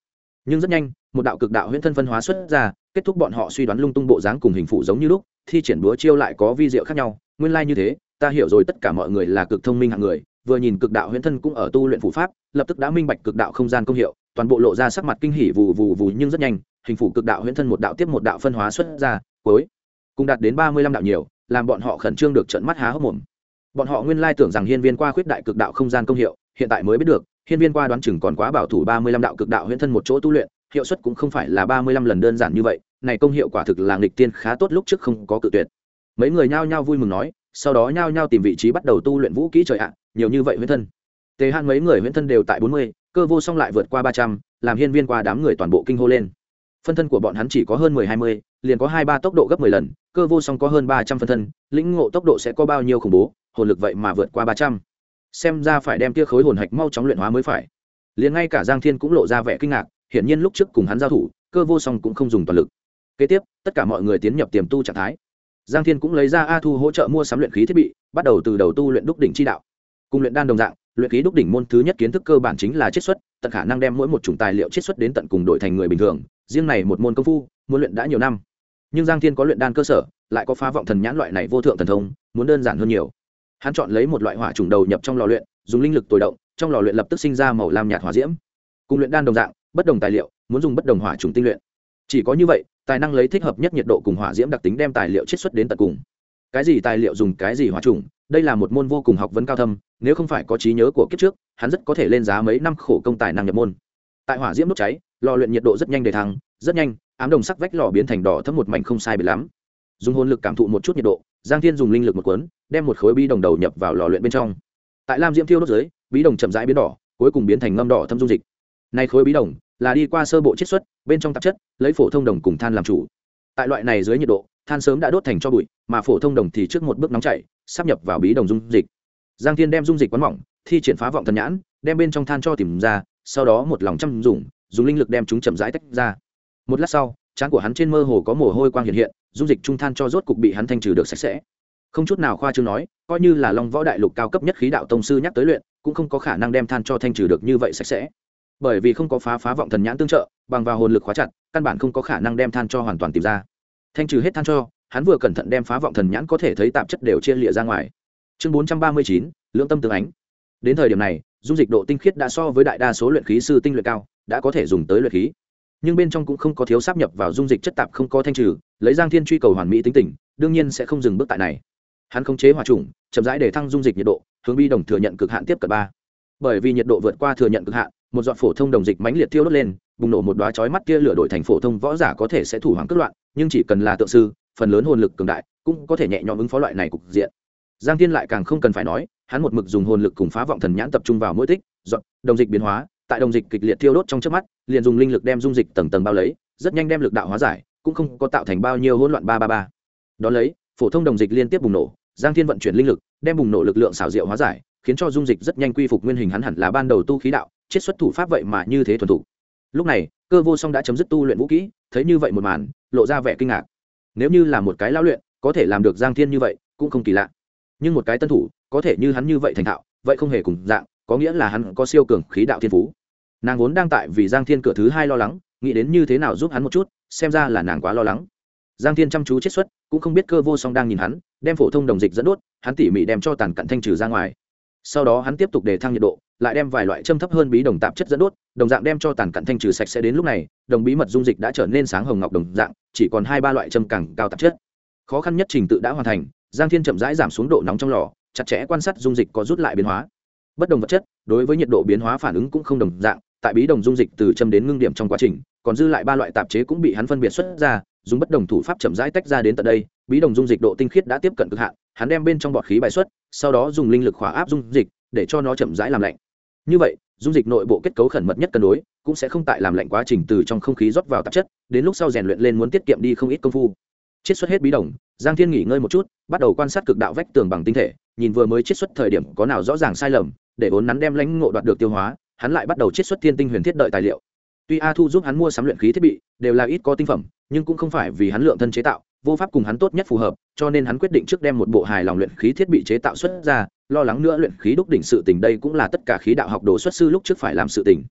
Nhưng rất nhanh, một đạo cực đạo huyễn thân phân hóa xuất ra, kết thúc bọn họ suy đoán lung tung bộ dáng cùng hình phụ giống như lúc, thi triển búa chiêu lại có vi diệu khác nhau. Nguyên lai như thế, ta hiểu rồi tất cả mọi người là cực thông minh hạng người, vừa nhìn cực đạo huyễn thân cũng ở tu luyện phụ pháp, lập tức đã minh bạch cực đạo không gian công hiệu, toàn bộ lộ ra sắc mặt kinh hỉ vù vù vù nhưng rất nhanh, hình phủ cực đạo huyễn thân một đạo tiếp một đạo phân hóa xuất ra, cuối cùng đạt đến ba mươi lăm đạo nhiều, làm bọn họ khẩn trương được trận mắt há hốc mồm. Bọn họ nguyên lai tưởng rằng hiên viên qua khuyết đại cực đạo không gian công hiệu, hiện tại mới biết được, hiên viên qua đoán chừng còn quá bảo thủ ba mươi lăm đạo cực đạo huyễn thân một chỗ tu luyện, hiệu suất cũng không phải là ba mươi lăm lần đơn giản như vậy, này công hiệu quả thực là nghịch tiên khá tốt lúc trước không có cự tuyệt. Mấy người nhao nhao vui mừng nói, sau đó nhao nhao tìm vị trí bắt đầu tu luyện vũ kỹ trời ạ, nhiều như vậy huyễn thân. Tề han mấy người huyễn thân đều tại bốn mươi, cơ vô song lại vượt qua ba trăm, làm hiên viên qua đám người toàn bộ kinh hô lên. Phân thân của bọn hắn chỉ có hơn mười hai mươi liền có hai ba tốc độ gấp mười lần, cơ vô song có hơn ba trăm phân thân, lĩnh ngộ tốc độ sẽ có bao nhiêu khủng bố, hồn lực vậy mà vượt qua ba trăm. Xem ra phải đem kia khối hồn hạch mau chóng luyện hóa mới phải. Liền ngay cả giang thiên cũng lộ ra vẻ kinh ngạc, hiển nhiên lúc trước cùng hắn giao thủ, cơ vô song cũng không dùng toàn lực. Kế tiếp, tất cả mọi người tiến nhập tiềm tu trạng thái. Giang thiên cũng lấy ra a thu hỗ trợ mua sắm luyện khí thiết bị, bắt đầu từ đầu tu luyện đúc đỉnh chi đạo. Cùng luyện đan đồng dạng, luyện khí đúc đỉnh môn thứ nhất kiến thức cơ bản chính là chiết xuất, tận khả năng đem mỗi một chủng tài liệu chiết xuất đến tận cùng đổi thành người bình thường. Riêng này một môn công phu muốn luyện đã nhiều năm. Nhưng giang thiên có luyện đan cơ sở, lại có phá vọng thần nhãn loại này vô thượng thần thông, muốn đơn giản hơn nhiều. Hắn chọn lấy một loại hỏa trùng đầu nhập trong lò luyện, dùng linh lực tồi động, trong lò luyện lập tức sinh ra màu lam nhạt hỏa diễm. Cùng luyện đan đồng dạng, bất đồng tài liệu, muốn dùng bất đồng hỏa trùng tinh luyện. Chỉ có như vậy, tài năng lấy thích hợp nhất nhiệt độ cùng hỏa diễm đặc tính đem tài liệu chiết xuất đến tận cùng. Cái gì tài liệu dùng cái gì hỏa trùng đây là một môn vô cùng học vấn cao thâm, nếu không phải có trí nhớ của kiếp trước, hắn rất có thể lên giá mấy năm khổ công tài năng nhập môn. Tại hỏa diễm đốt cháy, lò luyện nhiệt độ rất nhanh để thăng, rất nhanh ám đồng sắc vách lò biến thành đỏ thấm một mảnh không sai bị lắm. Dùng hồn lực cảm thụ một chút nhiệt độ, giang thiên dùng linh lực một cuốn, đem một khối bi đồng đầu nhập vào lò luyện bên trong. Tại lam diễm thiêu đốt dưới, bí đồng chậm rãi biến đỏ, cuối cùng biến thành ngâm đỏ thâm dung dịch. Nay khối bí đồng là đi qua sơ bộ chiết xuất, bên trong tạp chất, lấy phổ thông đồng cùng than làm chủ. Tại loại này dưới nhiệt độ, than sớm đã đốt thành cho bụi, mà phổ thông đồng thì trước một bước nóng chảy, sắp nhập vào bí đồng dung dịch. Giang thiên đem dung dịch quán mỏng, thi triển phá vọng thần nhãn, đem bên trong than cho tìm ra, sau đó một lòng chăm dùng dùng linh lực đem chúng chậm rãi tách ra một lát sau, trán của hắn trên mơ hồ có mồ hôi quang hiện hiện, dung dịch trung than cho rốt cục bị hắn thanh trừ được sạch sẽ. Không chút nào khoa chương nói, coi như là long võ đại lục cao cấp nhất khí đạo tông sư nhắc tới luyện, cũng không có khả năng đem than cho thanh trừ được như vậy sạch sẽ. Bởi vì không có phá phá vọng thần nhãn tương trợ, bằng vào hồn lực khóa chặt, căn bản không có khả năng đem than cho hoàn toàn tìm ra. Thanh trừ hết than cho, hắn vừa cẩn thận đem phá vọng thần nhãn có thể thấy tạp chất đều chia lịa ra ngoài. Chương bốn trăm ba mươi chín, lưỡng tâm tương ánh. Đến thời điểm này, dung dịch độ tinh khiết đã so với đại đa số luyện khí sư tinh luyện cao, đã có thể dùng tới luyện khí nhưng bên trong cũng không có thiếu sáp nhập vào dung dịch chất tạp không có thanh trừ, lấy giang thiên truy cầu hoàn mỹ tính tình, đương nhiên sẽ không dừng bước tại này. Hắn khống chế hòa trùng chậm rãi để thăng dung dịch nhiệt độ, hướng bi đồng thừa nhận cực hạn tiếp cận ba. Bởi vì nhiệt độ vượt qua thừa nhận cực hạn, một giọt phổ thông đồng dịch mãnh liệt thiêu đốt lên, bùng nổ một đóa chói mắt kia lửa đổi thành phổ thông võ giả có thể sẽ thủ hoàng cất loạn, nhưng chỉ cần là tượng sư, phần lớn hồn lực cường đại, cũng có thể nhẹ nhõm ứng phó loại này cục diện. Giang thiên lại càng không cần phải nói, hắn một mực dùng hồn lực cùng phá vọng thần nhãn tập trung vào mỗi tích, dọn, đồng dịch biến hóa tại đồng dịch kịch liệt thiêu đốt trong trước mắt, liền dùng linh lực đem dung dịch tầng tầng bao lấy, rất nhanh đem lực đạo hóa giải, cũng không có tạo thành bao nhiêu hỗn loạn ba ba ba. Đón lấy, phổ thông đồng dịch liên tiếp bùng nổ, giang thiên vận chuyển linh lực, đem bùng nổ lực lượng xảo diệu hóa giải, khiến cho dung dịch rất nhanh quy phục nguyên hình hắn hẳn là ban đầu tu khí đạo, chiết xuất thủ pháp vậy mà như thế thuần thủ lúc này, cơ vô song đã chấm dứt tu luyện vũ kỹ, thấy như vậy một màn, lộ ra vẻ kinh ngạc. Nếu như là một cái lao luyện, có thể làm được giang thiên như vậy, cũng không kỳ lạ. Nhưng một cái tân thủ, có thể như hắn như vậy thành thạo, vậy không hề cùng dạng, có nghĩa là hắn có siêu cường khí đạo thiên phú nàng vốn đang tại vì giang thiên cửa thứ hai lo lắng, nghĩ đến như thế nào giúp hắn một chút, xem ra là nàng quá lo lắng. Giang thiên chăm chú chết xuất, cũng không biết cơ vô song đang nhìn hắn, đem phổ thông đồng dịch dẫn đốt, hắn tỉ mỉ đem cho tàn cặn thanh trừ ra ngoài. Sau đó hắn tiếp tục đề thăng nhiệt độ, lại đem vài loại châm thấp hơn bí đồng tạp chất dẫn đốt, đồng dạng đem cho tàn cặn thanh trừ sạch sẽ đến lúc này, đồng bí mật dung dịch đã trở nên sáng hồng ngọc đồng dạng, chỉ còn hai ba loại châm càng cao tạp chất. Khó khăn nhất trình tự đã hoàn thành, giang thiên chậm rãi giảm xuống độ nóng trong lò, chặt chẽ quan sát dung dịch có rút lại biến hóa. Bất đồng vật chất, đối với nhiệt độ biến hóa phản ứng cũng không đồng dạng tại bí đồng dung dịch từ châm đến ngưng điểm trong quá trình, còn dư lại ba loại tạp chế cũng bị hắn phân biệt xuất ra, dùng bất đồng thủ pháp chậm rãi tách ra đến tận đây, bí đồng dung dịch độ tinh khiết đã tiếp cận cực hạn, hắn đem bên trong bọt khí bài xuất, sau đó dùng linh lực khỏa áp dung dịch, để cho nó chậm rãi làm lạnh. Như vậy, dung dịch nội bộ kết cấu khẩn mật nhất cân đối, cũng sẽ không tại làm lạnh quá trình từ trong không khí rót vào tạp chất, đến lúc sau rèn luyện lên muốn tiết kiệm đi không ít công phu. Chiết xuất hết bí đồng, giang thiên nghỉ ngơi một chút, bắt đầu quan sát cực đạo vách tường bằng tinh thể, nhìn vừa mới chiết xuất thời điểm có nào rõ ràng sai lầm, để vốn nắn đem lãnh ngộ đoạt được tiêu hóa hắn lại bắt đầu chiết xuất thiên tinh huyền thiết đợi tài liệu. Tuy a thu giúp hắn mua sắm luyện khí thiết bị, đều là ít có tinh phẩm, nhưng cũng không phải vì hắn lượng thân chế tạo, vô pháp cùng hắn tốt nhất phù hợp, cho nên hắn quyết định trước đem một bộ hài lòng luyện khí thiết bị chế tạo xuất ra, lo lắng nữa luyện khí đúc đỉnh sự tình đây cũng là tất cả khí đạo học đồ xuất sư lúc trước phải làm sự tình.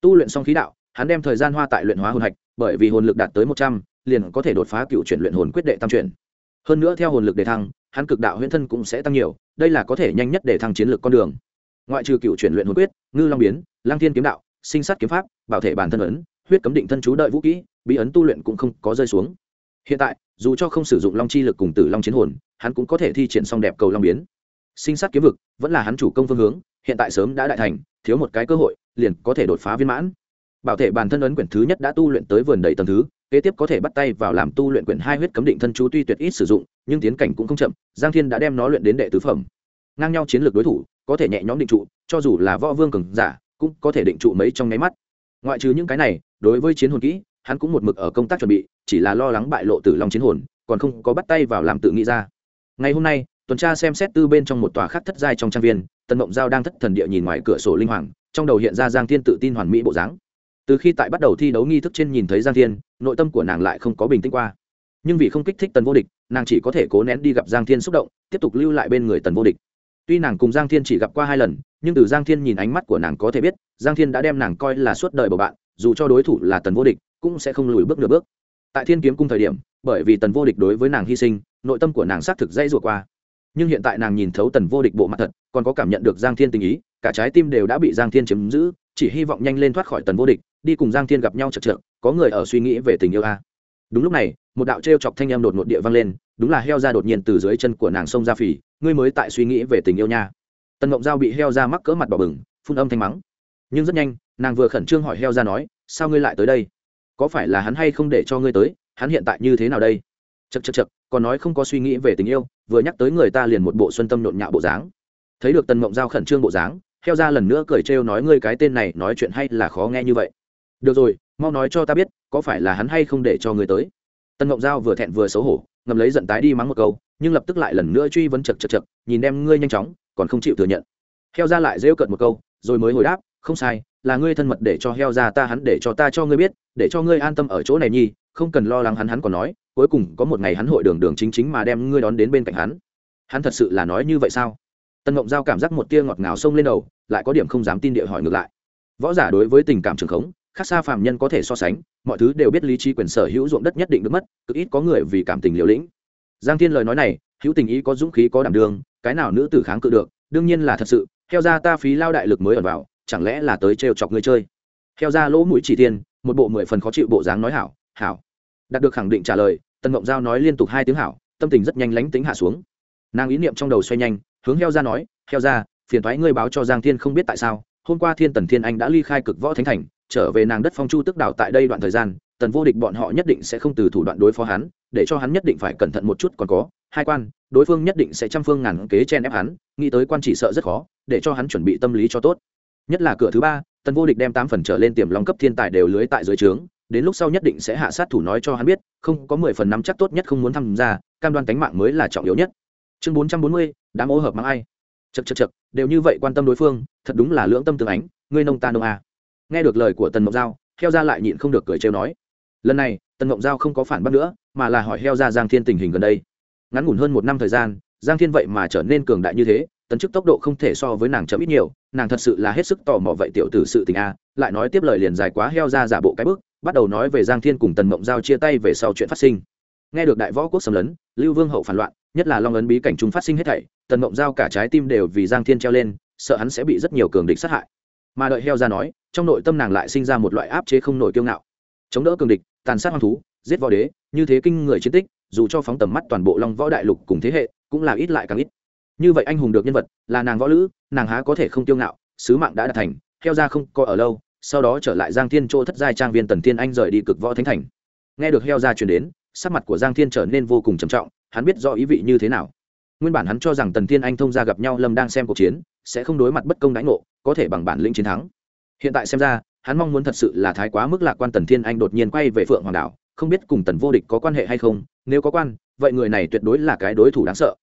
Tu luyện xong khí đạo, hắn đem thời gian hoa tại luyện hóa hồn hạch, bởi vì hồn lực đạt tới một trăm, liền có thể đột phá cựu chuyển luyện hồn quyết đệ tam chuyển. Hơn nữa theo hồn lực đề thăng, hắn cực đạo huyễn thân cũng sẽ tăng nhiều, đây là có thể nhanh nhất để thăng chiến lược con đường ngoại trừ cựu chuyển luyện hồn quyết, ngư long biến lang thiên kiếm đạo, sinh sát kiếm pháp, bảo thể bản thân ấn, huyết cấm định thân chú đợi vũ kỹ, bí ấn tu luyện cũng không có rơi xuống. Hiện tại, dù cho không sử dụng long chi lực cùng tử long chiến hồn, hắn cũng có thể thi triển xong đẹp cầu long biến. Sinh sát kiếm vực vẫn là hắn chủ công phương hướng, hiện tại sớm đã đại thành, thiếu một cái cơ hội, liền có thể đột phá viên mãn. Bảo thể bản thân ấn quyển thứ nhất đã tu luyện tới vườn đầy tầng thứ, kế tiếp có thể bắt tay vào làm tu luyện quyển hai huyết cấm định thân chú tuy tuyệt ít sử dụng, nhưng tiến cảnh cũng không chậm, giang thiên đã đem nó luyện đến đệ tứ phẩm ngang nhau chiến lược đối thủ, có thể nhẹ nhõm định trụ, cho dù là võ vương cường giả, cũng có thể định trụ mấy trong nháy mắt. Ngoại trừ những cái này, đối với chiến hồn kỹ, hắn cũng một mực ở công tác chuẩn bị, chỉ là lo lắng bại lộ tử long chiến hồn, còn không có bắt tay vào làm tự nghĩ ra. Ngày hôm nay, tuần tra xem xét tư bên trong một tòa khác thất giai trong trang viên, tần mộng giao đang thất thần địa nhìn ngoài cửa sổ linh hoàng, trong đầu hiện ra giang thiên tự tin hoàn mỹ bộ dáng. Từ khi tại bắt đầu thi đấu nghi thức trên nhìn thấy giang thiên, nội tâm của nàng lại không có bình tĩnh qua. Nhưng vì không kích thích tần vô địch, nàng chỉ có thể cố nén đi gặp giang thiên xúc động, tiếp tục lưu lại bên người tần vô địch tuy nàng cùng giang thiên chỉ gặp qua hai lần, nhưng từ giang thiên nhìn ánh mắt của nàng có thể biết, giang thiên đã đem nàng coi là suốt đời bầu bạn, dù cho đối thủ là tần vô địch, cũng sẽ không lùi bước nửa bước. Tại thiên kiếm cung thời điểm, bởi vì tần vô địch đối với nàng hy sinh, nội tâm của nàng xác thực dãy ruột qua. Nhưng hiện tại nàng nhìn thấu tần vô địch bộ mặt thật, còn có cảm nhận được giang thiên tình ý, cả trái tim đều đã bị giang thiên chiếm giữ, chỉ hy vọng nhanh lên thoát khỏi tần vô địch, đi cùng giang thiên gặp nhau chật chật có người ở suy nghĩ về tình yêu a. Đúng lúc này, một đạo t r e o chọc thanh em đột ngột địa vang lên, đúng là heo ra đột nhiên từ dưới chân của nàng sông ra phì ngươi mới tại suy nghĩ về tình yêu nha. Tần ngộng giao bị heo ra mắc cỡ mặt bỏ bừng, phun âm thanh mắng. Nhưng rất nhanh, nàng vừa khẩn trương hỏi heo ra nói, sao ngươi lại tới đây? Có phải là hắn hay không để cho ngươi tới? Hắn hiện tại như thế nào đây? Chật chật chật còn nói không có suy nghĩ về tình yêu, vừa nhắc tới người ta liền một bộ xuân tâm nhộn nhạo bộ dáng. Thấy được tần mộng giao khẩn trương bộ dáng, heo ra lần nữa cười trêu nói, ngươi cái tên này nói chuyện hay là khó nghe như vậy? Được rồi, mau nói cho ta biết, có phải là hắn hay không để cho ngươi tới? Tần mộng giao vừa thẹn vừa xấu hổ, ngầm lấy giận tái đi mắng một câu nhưng lập tức lại lần nữa truy vấn chật chật chật, nhìn đem ngươi nhanh chóng, còn không chịu thừa nhận. Heo ra lại rêu cợt một câu, rồi mới hồi đáp, không sai, là ngươi thân mật để cho heo ra ta hắn để cho ta cho ngươi biết, để cho ngươi an tâm ở chỗ này nhi, không cần lo lắng hắn hắn còn nói, cuối cùng có một ngày hắn hội đường đường chính chính mà đem ngươi đón đến bên cạnh hắn. Hắn thật sự là nói như vậy sao? Tân mộng giao cảm giác một tia ngọt ngào sông lên đầu, lại có điểm không dám tin địa hỏi ngược lại. Võ giả đối với tình cảm trường khống, khác xa phàm nhân có thể so sánh, mọi thứ đều biết lý trí quyền sở hữu ruộng đất nhất định được mất, cực ít có người vì cảm tình liều lĩnh giang thiên lời nói này, hữu tình ý có dũng khí có đảm đường, cái nào nữ tử kháng cự được, đương nhiên là thật sự theo ra ta phí lao đại lực mới ẩn vào, chẳng lẽ là tới trêu chọc ngươi chơi? Theo ra lỗ mũi chỉ tiên một bộ mười phần khó chịu bộ dáng nói hảo hảo. Đạt được khẳng định trả lời, tần ngộng giao nói liên tục hai tiếng hảo, tâm tình rất nhanh lánh tính hạ xuống. Nàng ý niệm trong đầu xoay nhanh, hướng heo ra nói, heo ra, phiền thoái ngươi báo cho giang thiên không biết tại sao, hôm qua thiên tần thiên anh đã ly khai cực võ thánh thành, trở về nàng đất phong chu tức đảo tại đây đoạn thời gian, tần vô địch bọn họ nhất định sẽ không từ thủ đoạn đối phó hắn để cho hắn nhất định phải cẩn thận một chút còn có, hai quan, đối phương nhất định sẽ trăm phương ngàn kế chen ép hắn, nghĩ tới quan chỉ sợ rất khó, để cho hắn chuẩn bị tâm lý cho tốt. Nhất là cửa thứ ba, tần vô địch đem tám phần trở lên tiềm long cấp thiên tài đều lưới tại dưới trướng, đến lúc sau nhất định sẽ hạ sát thủ nói cho hắn biết, không có mười phần năm chắc tốt nhất không muốn tham gia, cam đoan tánh mạng mới là trọng yếu nhất. Chương bốn trăm bốn mươi, đám ô hợp mang ai? Chật chật chật đều như vậy quan tâm đối phương, thật đúng là lưỡng tâm tương ánh, ngươi nông ta nông à. nghe được lời của tần mộc giao theo ra lại nhịn không được cười trêu nói lần này, tần ngộng giao không có phản bác nữa, mà là hỏi heo ra giang thiên tình hình gần đây. Ngắn ngủn hơn một năm thời gian, giang thiên vậy mà trở nên cường đại như thế tấn chức tốc độ không thể so với nàng chậm ít nhiều, nàng thật sự là hết sức tò mò vậy tiểu tử sự tình a, lại nói tiếp lời liền dài quá heo ra giả bộ cái bước bắt đầu nói về giang thiên cùng tần mộng giao chia tay về sau chuyện phát sinh. Nghe được đại võ quốc xâm lấn, lưu vương hậu phản loạn, nhất là long ấn bí cảnh chúng phát sinh hết thảy, tần mộng giao cả trái tim đều vì giang thiên treo lên, sợ hắn sẽ bị rất nhiều cường địch sát hại. Mà đợi heo ra nói, trong nội tâm nàng lại sinh ra một loại áp chế không nổi kiêu ngạo. Chống đỡ cường địch tàn sát hoang thú, giết võ đế, như thế kinh người chiến tích, dù cho phóng tầm mắt toàn bộ long võ đại lục cùng thế hệ, cũng là ít lại càng ít. Như vậy anh hùng được nhân vật, là nàng võ lữ, nàng há có thể không tiêu ngạo, sứ mạng đã đạt thành, heo ra không coi ở lâu, sau đó trở lại giang thiên chỗ thất giai trang viên tần thiên anh rời đi cực võ thánh thành. Nghe được heo ra chuyển đến, sắc mặt của giang thiên trở nên vô cùng trầm trọng, hắn biết rõ ý vị như thế nào. Nguyên bản hắn cho rằng tần thiên anh thông ra gặp nhau lâm đang xem cuộc chiến, sẽ không đối mặt bất công đánh ngộ, có thể bằng bản lĩnh chiến thắng. Hiện tại xem ra hắn mong muốn thật sự là thái quá mức lạc quan tần thiên anh đột nhiên quay về phượng hoàng đảo, không biết cùng tần vô địch có quan hệ hay không, nếu có quan, vậy người này tuyệt đối là cái đối thủ đáng sợ.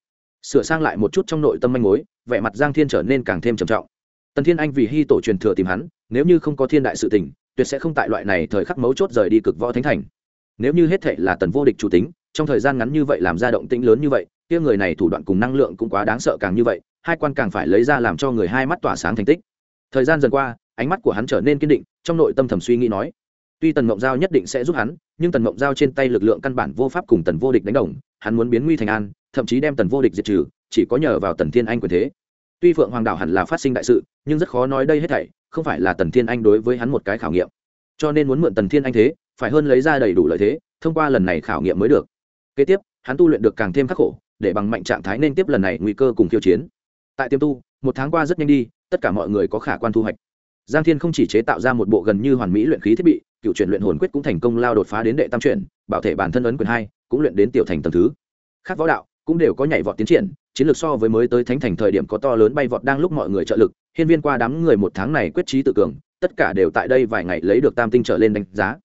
Sửa sang lại một chút trong nội tâm manh mối, vẻ mặt giang thiên trở nên càng thêm trầm trọng. Tần thiên anh vì hy tổ truyền thừa tìm hắn, nếu như không có thiên đại sự tình, tuyệt sẽ không tại loại này thời khắc mấu chốt rời đi cực võ thánh thành. Nếu như hết thệ là tần vô địch chủ tính, trong thời gian ngắn như vậy làm ra động tĩnh lớn như vậy, kia người này thủ đoạn cùng năng lượng cũng quá đáng sợ càng như vậy, hai quan càng phải lấy ra làm cho người hai mắt tỏa sáng thành tích. Thời gian dần qua ánh mắt của hắn trở nên kiên định, trong nội tâm thầm suy nghĩ nói, tuy tần mộng giao nhất định sẽ giúp hắn, nhưng tần mộng giao trên tay lực lượng căn bản vô pháp cùng tần vô địch đánh đồng, hắn muốn biến nguy thành an, thậm chí đem tần vô địch diệt trừ, chỉ có nhờ vào tần thiên anh quyền thế. Tuy phượng hoàng đảo hẳn là phát sinh đại sự, nhưng rất khó nói đây hết thảy, không phải là tần thiên anh đối với hắn một cái khảo nghiệm. Cho nên muốn mượn tần thiên anh thế, phải hơn lấy ra đầy đủ lợi thế, thông qua lần này khảo nghiệm mới được. Kế tiếp, hắn tu luyện được càng thêm khắc khổ, để bằng mạnh trạng thái nên tiếp lần này nguy cơ cùng khiêu chiến. Tại tiêm tu, một tháng qua rất nhanh đi, tất cả mọi người có khả quan thu hoạch giang thiên không chỉ chế tạo ra một bộ gần như hoàn mỹ luyện khí thiết bị, cựu chuyển luyện hồn quyết cũng thành công lao đột phá đến đệ tam chuyển, bảo thể bản thân ấn quyền hai, cũng luyện đến tiểu thành tầng thứ. Khác võ đạo cũng đều có nhảy vọt tiến triển, chiến lược so với mới tới thánh thành thời điểm có to lớn bay vọt đang lúc mọi người trợ lực, hiên viên qua đám người một tháng này quyết trí tự cường, tất cả đều tại đây vài ngày lấy được tam tinh trở lên đánh giá.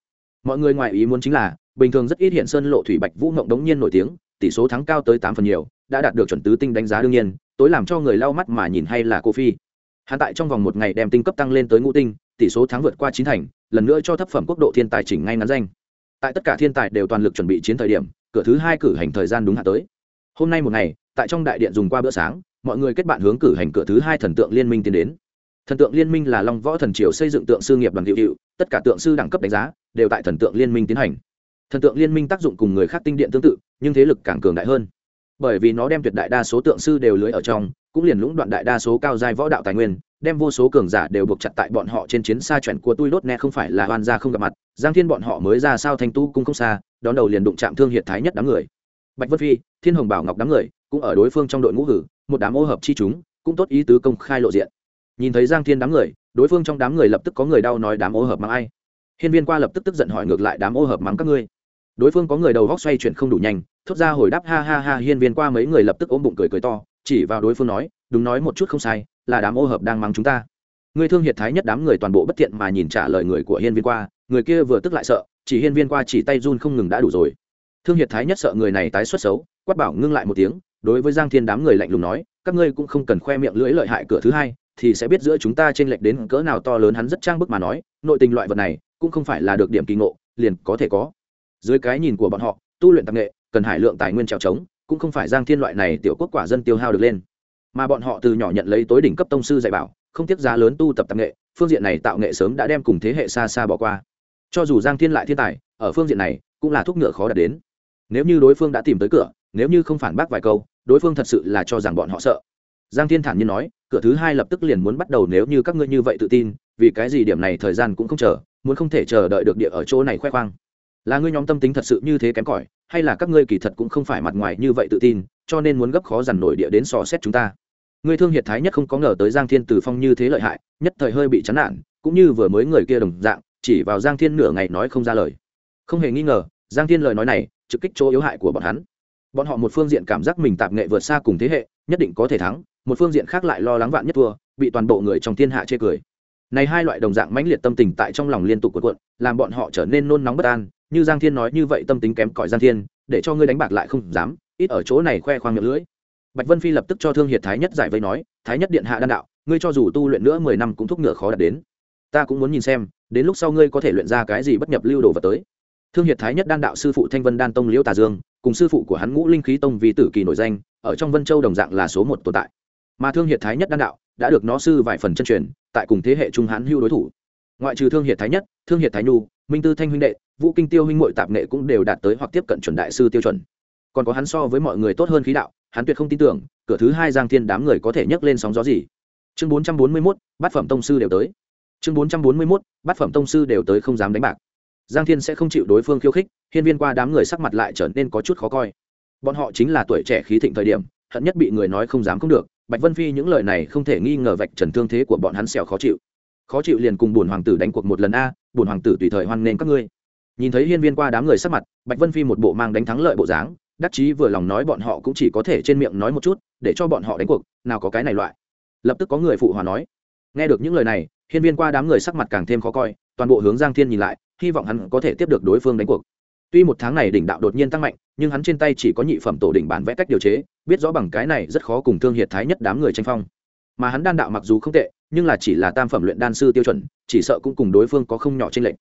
Mọi người ngoài ý muốn chính là, bình thường rất ít hiện sơn lộ thủy bạch vũ mộng đống nhiên nổi tiếng, tỷ số thắng cao tới tám phần nhiều, đã đạt được chuẩn tứ tinh đánh giá đương nhiên, tối làm cho người lau mắt mà nhìn hay là cô phi hắn tại trong vòng một ngày đem tinh cấp tăng lên tới ngũ tinh, tỷ số thắng vượt qua chín thành, lần nữa cho thấp phẩm quốc độ thiên tài chỉnh ngay ngắn danh. Tại tất cả thiên tài đều toàn lực chuẩn bị chiến thời điểm, cửa thứ hai cử hành thời gian đúng hạn tới. Hôm nay một ngày, tại trong đại điện dùng qua bữa sáng, mọi người kết bạn hướng cử hành cửa thứ hai thần tượng liên minh tiến đến. Thần tượng liên minh là long võ thần triều xây dựng tượng sư nghiệp đoàn hiệu hiệu tất cả tượng sư đẳng cấp đánh giá, đều tại thần tượng liên minh tiến hành. Thần tượng liên minh tác dụng cùng người khác tinh điện tương tự, nhưng thế lực càng cường đại hơn. Bởi vì nó đem tuyệt đại đa số tượng sư đều lưới ở trong cũng liền lũng đoạn đại đa số cao giai võ đạo tài nguyên, đem vô số cường giả đều buộc chặt tại bọn họ trên chiến xa chuẩn của tôi đốt nè không phải là oan gia không gặp mặt, giang thiên bọn họ mới ra sao thành tu cung không xa, đón đầu liền đụng chạm thương hiệt thái nhất đám người. Bạch vân phi, thiên hồng bảo ngọc đám người cũng ở đối phương trong đội ngũ hử, một đám ô hợp chi chúng cũng tốt ý tứ công khai lộ diện. Nhìn thấy giang thiên đám người, đối phương trong đám người lập tức có người đau nói đám ô hợp mắng ai? Hiên viên qua lập tức tức giận hỏi ngược lại đám ô hợp mắng các ngươi. Đối phương có người đầu góc xoay chuyển không đủ nhanh, thốt ra hồi đáp ha ha ha, hiên viên qua mấy người lập tức ôm bụng cười cười to chỉ vào đối phương nói, đúng nói một chút không sai, là đám ô hợp đang mắng chúng ta. Người thương hiệt thái nhất đám người toàn bộ bất tiện mà nhìn trả lời người của hiên viên qua, người kia vừa tức lại sợ, chỉ hiên viên qua chỉ tay run không ngừng đã đủ rồi. Thương hiệt thái nhất sợ người này tái xuất xấu, quát bảo ngưng lại một tiếng, đối với giang thiên đám người lạnh lùng nói, các ngươi cũng không cần khoe miệng lưỡi lợi hại cửa thứ hai, thì sẽ biết giữa chúng ta trên lệch đến cỡ nào to lớn. Hắn rất trang bức mà nói, nội tình loại vật này, cũng không phải là được điểm kỳ ngộ, liền có thể có. Dưới cái nhìn của bọn họ, tu luyện tạp nghệ, cần hải lượng tài nguyên trèo trống cũng không phải giang thiên loại này tiểu quốc quả dân tiêu hao được lên. Mà bọn họ từ nhỏ nhận lấy tối đỉnh cấp tông sư dạy bảo, không tiếc giá lớn tu tập tạp nghệ, phương diện này tạo nghệ sớm đã đem cùng thế hệ xa xa bỏ qua. Cho dù giang thiên lại thiên tài, ở phương diện này cũng là thuốc ngựa khó đạt đến. Nếu như đối phương đã tìm tới cửa, nếu như không phản bác vài câu, đối phương thật sự là cho rằng bọn họ sợ. Giang thiên thản nhiên nói, cửa thứ hai lập tức liền muốn bắt đầu nếu như các ngươi như vậy tự tin, vì cái gì điểm này thời gian cũng không chờ, muốn không thể chờ đợi được địa ở chỗ này khoe khoang là ngươi nhóm tâm tính thật sự như thế kém cỏi, hay là các ngươi kỳ thật cũng không phải mặt ngoài như vậy tự tin, cho nên muốn gấp khó dằn nổi địa đến sò xét chúng ta? Ngươi thương hiệt thái nhất không có ngờ tới giang thiên tử phong như thế lợi hại, nhất thời hơi bị chán nản, cũng như vừa mới người kia đồng dạng, chỉ vào giang thiên nửa ngày nói không ra lời. Không hề nghi ngờ, giang thiên lời nói này trực kích chỗ yếu hại của bọn hắn. Bọn họ một phương diện cảm giác mình tạp nghệ vượt xa cùng thế hệ, nhất định có thể thắng, một phương diện khác lại lo lắng vạn nhất thua, bị toàn bộ người trong thiên hạ chê cười. Này hai loại đồng dạng mãnh liệt tâm tình tại trong lòng liên tục cuộn cuộn, làm bọn họ trở nên nôn nóng bất an như giang thiên nói như vậy tâm tính kém cỏi giang thiên, để cho ngươi đánh bạc lại không dám, ít ở chỗ này khoe khoang miệng lưỡi. Bạch vân phi lập tức cho thương hiệt thái nhất giải vây nói, thái nhất điện hạ đan đạo, ngươi cho dù tu luyện nữa mười năm cũng thúc ngựa khó đạt đến. Ta cũng muốn nhìn xem, đến lúc sau ngươi có thể luyện ra cái gì bất nhập lưu đồ vật tới. Thương hiệt thái nhất đan đạo sư phụ thanh vân đan tông liễu tà dương, cùng sư phụ của hắn ngũ linh khí tông vì tử kỳ nổi danh, ở trong vân châu đồng dạng là số một tồn tại. Mà thương hiệt thái nhất đan đạo, đã được nó sư vài phần chân truyền, tại cùng thế hệ trung hán hưu đối thủ. Ngoại trừ thương hiệt thái nhất thương hiệt thái nhu, minh tư thanh huynh đệ, vũ kinh tiêu huynh mội tạp nghệ cũng đều đạt tới hoặc tiếp cận chuẩn đại sư tiêu chuẩn. Còn có hắn so với mọi người tốt hơn khí đạo, hắn tuyệt không tin tưởng, cửa thứ hai giang thiên đám người có thể nhấc lên sóng gió gì. Chương bốn trăm bốn mươi mốt, bát phẩm tông sư đều tới. Chương bốn trăm bốn mươi mốt, bát phẩm tông sư đều tới không dám đánh bạc. Giang thiên sẽ không chịu đối phương khiêu khích, hiên viên qua đám người sắc mặt lại trở nên có chút khó coi. Bọn họ chính là tuổi trẻ khí thịnh thời điểm, hận nhất bị người nói không dám không được. Bạch vân phi những lời này không thể nghi ngờ vạch trần thương thế của bọn hắn xèo khó chịu khó chịu liền cùng bổn hoàng tử đánh cuộc một lần a, bổn hoàng tử tùy thời hoan nghênh các ngươi. Nhìn thấy hiên viên qua đám người sắc mặt, bạch vân phi một bộ mang đánh thắng lợi bộ dáng, đắc chí vừa lòng nói bọn họ cũng chỉ có thể trên miệng nói một chút, để cho bọn họ đánh cuộc, nào có cái này loại. Lập tức có người phụ hòa nói. Nghe được những lời này, hiên viên qua đám người sắc mặt càng thêm khó coi, toàn bộ hướng giang thiên nhìn lại, hy vọng hắn có thể tiếp được đối phương đánh cuộc. Tuy một tháng này đỉnh đạo đột nhiên tăng mạnh, nhưng hắn trên tay chỉ có nhị phẩm tổ đỉnh bản vẽ cách điều chế, biết rõ bằng cái này rất khó cùng thương hiệt thái nhất đám người tranh phong. Mà hắn đan đạo mặc dù không tệ nhưng là chỉ là tam phẩm luyện đan sư tiêu chuẩn, chỉ sợ cũng cùng đối phương có không nhỏ trên lệnh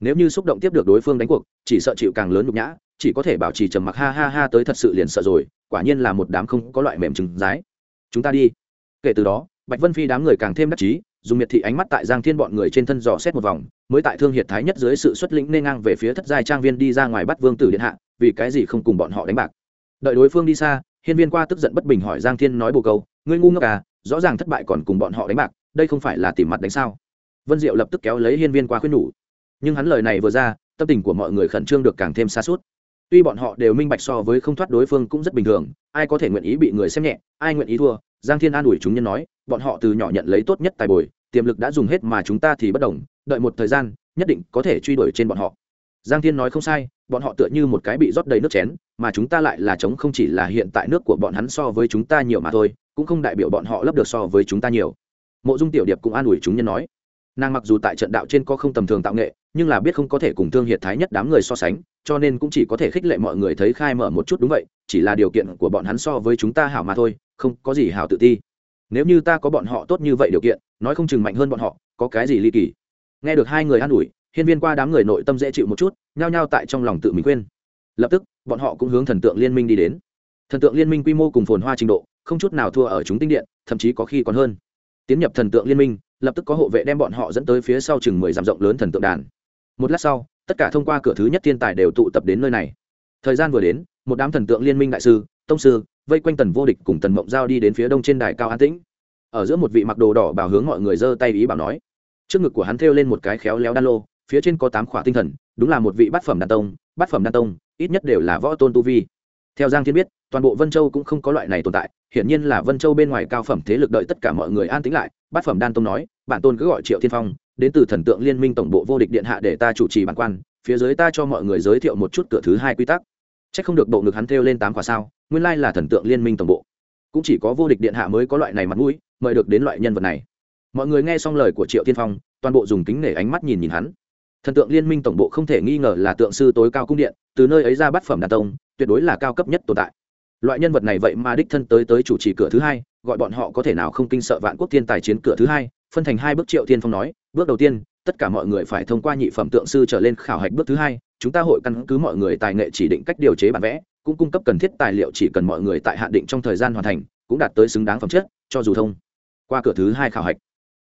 nếu như xúc động tiếp được đối phương đánh cuộc, chỉ sợ chịu càng lớn nhục nhã, chỉ có thể bảo trì trầm mặc ha ha ha tới thật sự liền sợ rồi, quả nhiên là một đám không có loại mềm trứng rái. Chúng ta đi. Kể từ đó, bạch vân phi đám người càng thêm đắc chí, dùng miệt thị ánh mắt tại giang thiên bọn người trên thân dò xét một vòng, mới tại thương hiệt thái nhất dưới sự xuất lĩnh nên ngang về phía thất giai trang viên đi ra ngoài bắt vương tử điện hạ, vì cái gì không cùng bọn họ đánh bạc. Đợi đối phương đi xa, hiên viên qua tức giận bất bình hỏi giang thiên nói bồ câu, ngươi ngu ngốc à rõ ràng thất bại còn cùng bọn họ đánh bạc đây không phải là tìm mặt đánh sao? Vân diệu lập tức kéo lấy hiên viên qua khuyên nhủ. Nhưng hắn lời này vừa ra, tâm tình của mọi người khẩn trương được càng thêm xa suốt. Tuy bọn họ đều minh bạch so với không thoát đối phương cũng rất bình thường, ai có thể nguyện ý bị người xem nhẹ, ai nguyện ý thua, giang thiên an ủi chúng nhân nói, bọn họ từ nhỏ nhận lấy tốt nhất tài bồi, tiềm lực đã dùng hết mà chúng ta thì bất đồng, đợi một thời gian, nhất định có thể truy đuổi trên bọn họ. Giang thiên nói không sai, bọn họ tựa như một cái bị rót đầy nước chén, mà chúng ta lại là chống không chỉ là hiện tại nước của bọn hắn so với chúng ta nhiều mà thôi, cũng không đại biểu bọn họ lấp được so với chúng ta nhiều mộ dung tiểu điệp cũng an ủi chúng nhân nói. Nàng mặc dù tại trận đạo trên có không tầm thường tạo nghệ, nhưng là biết không có thể cùng thương hiệt thái nhất đám người so sánh, cho nên cũng chỉ có thể khích lệ mọi người thấy khai mở một chút đúng vậy, chỉ là điều kiện của bọn hắn so với chúng ta hảo mà thôi, không có gì hảo tự ti. Nếu như ta có bọn họ tốt như vậy điều kiện, nói không chừng mạnh hơn bọn họ, có cái gì ly kỳ? Nghe được hai người an ủi, hiên viên qua đám người nội tâm dễ chịu một chút, nhao nhao tại trong lòng tự mình quên. Lập tức, bọn họ cũng hướng thần tượng liên minh đi đến. Thần tượng liên minh quy mô cùng phồn hoa trình độ, không chút nào thua ở chúng tinh điện, thậm chí có khi còn hơn tiến nhập thần tượng liên minh, lập tức có hộ vệ đem bọn họ dẫn tới phía sau chừng mười dặm rộng lớn thần tượng đàn. Một lát sau, tất cả thông qua cửa thứ nhất thiên tài đều tụ tập đến nơi này. Thời gian vừa đến, một đám thần tượng liên minh đại sư, tông sư, vây quanh tần vô địch cùng tần mộng giao đi đến phía đông trên đài cao an tĩnh. Ở giữa một vị mặc đồ đỏ bảo hướng mọi người giơ tay ý bảo nói. Trước ngực của hắn thêu lên một cái khéo léo đan lô, phía trên có tám khỏa tinh thần, đúng là một vị bát phẩm đan tông, bát phẩm đan tông, ít nhất đều là võ tôn tu vi theo giang thiên biết, toàn bộ vân châu cũng không có loại này tồn tại, hiển nhiên là vân châu bên ngoài cao phẩm thế lực đợi tất cả mọi người an tĩnh lại, bát phẩm đan tông nói, bản tôn cứ gọi triệu thiên phong, đến từ thần tượng liên minh tổng bộ vô địch điện hạ để ta chủ trì bản quan, phía dưới ta cho mọi người giới thiệu một chút cửa thứ hai quy tắc. C không được bộ ngực hắn thêu lên tám quả sao, nguyên lai là thần tượng liên minh tổng bộ. Cũng chỉ có vô địch điện hạ mới có loại này mặt mũi, mời được đến loại nhân vật này. Mọi người nghe xong lời của triệu thiên phong, toàn bộ dùng kính nể ánh mắt nhìn nhìn hắn thần tượng liên minh tổng bộ không thể nghi ngờ là tượng sư tối cao cung điện, từ nơi ấy ra bát phẩm đàn tông, tuyệt đối là cao cấp nhất tồn tại. Loại nhân vật này vậy mà đích thân tới tới chủ trì cửa thứ hai, gọi bọn họ có thể nào không kinh sợ vạn quốc thiên tài chiến cửa thứ hai, phân thành hai bước triệu thiên phong nói, bước đầu tiên, tất cả mọi người phải thông qua nhị phẩm tượng sư trở lên khảo hạch bước thứ hai, chúng ta hội căn cứ mọi người tài nghệ chỉ định cách điều chế bản vẽ, cũng cung cấp cần thiết tài liệu chỉ cần mọi người tại hạn định trong thời gian hoàn thành, cũng đạt tới xứng đáng phẩm chất, cho dù thông qua cửa thứ hai khảo hạch.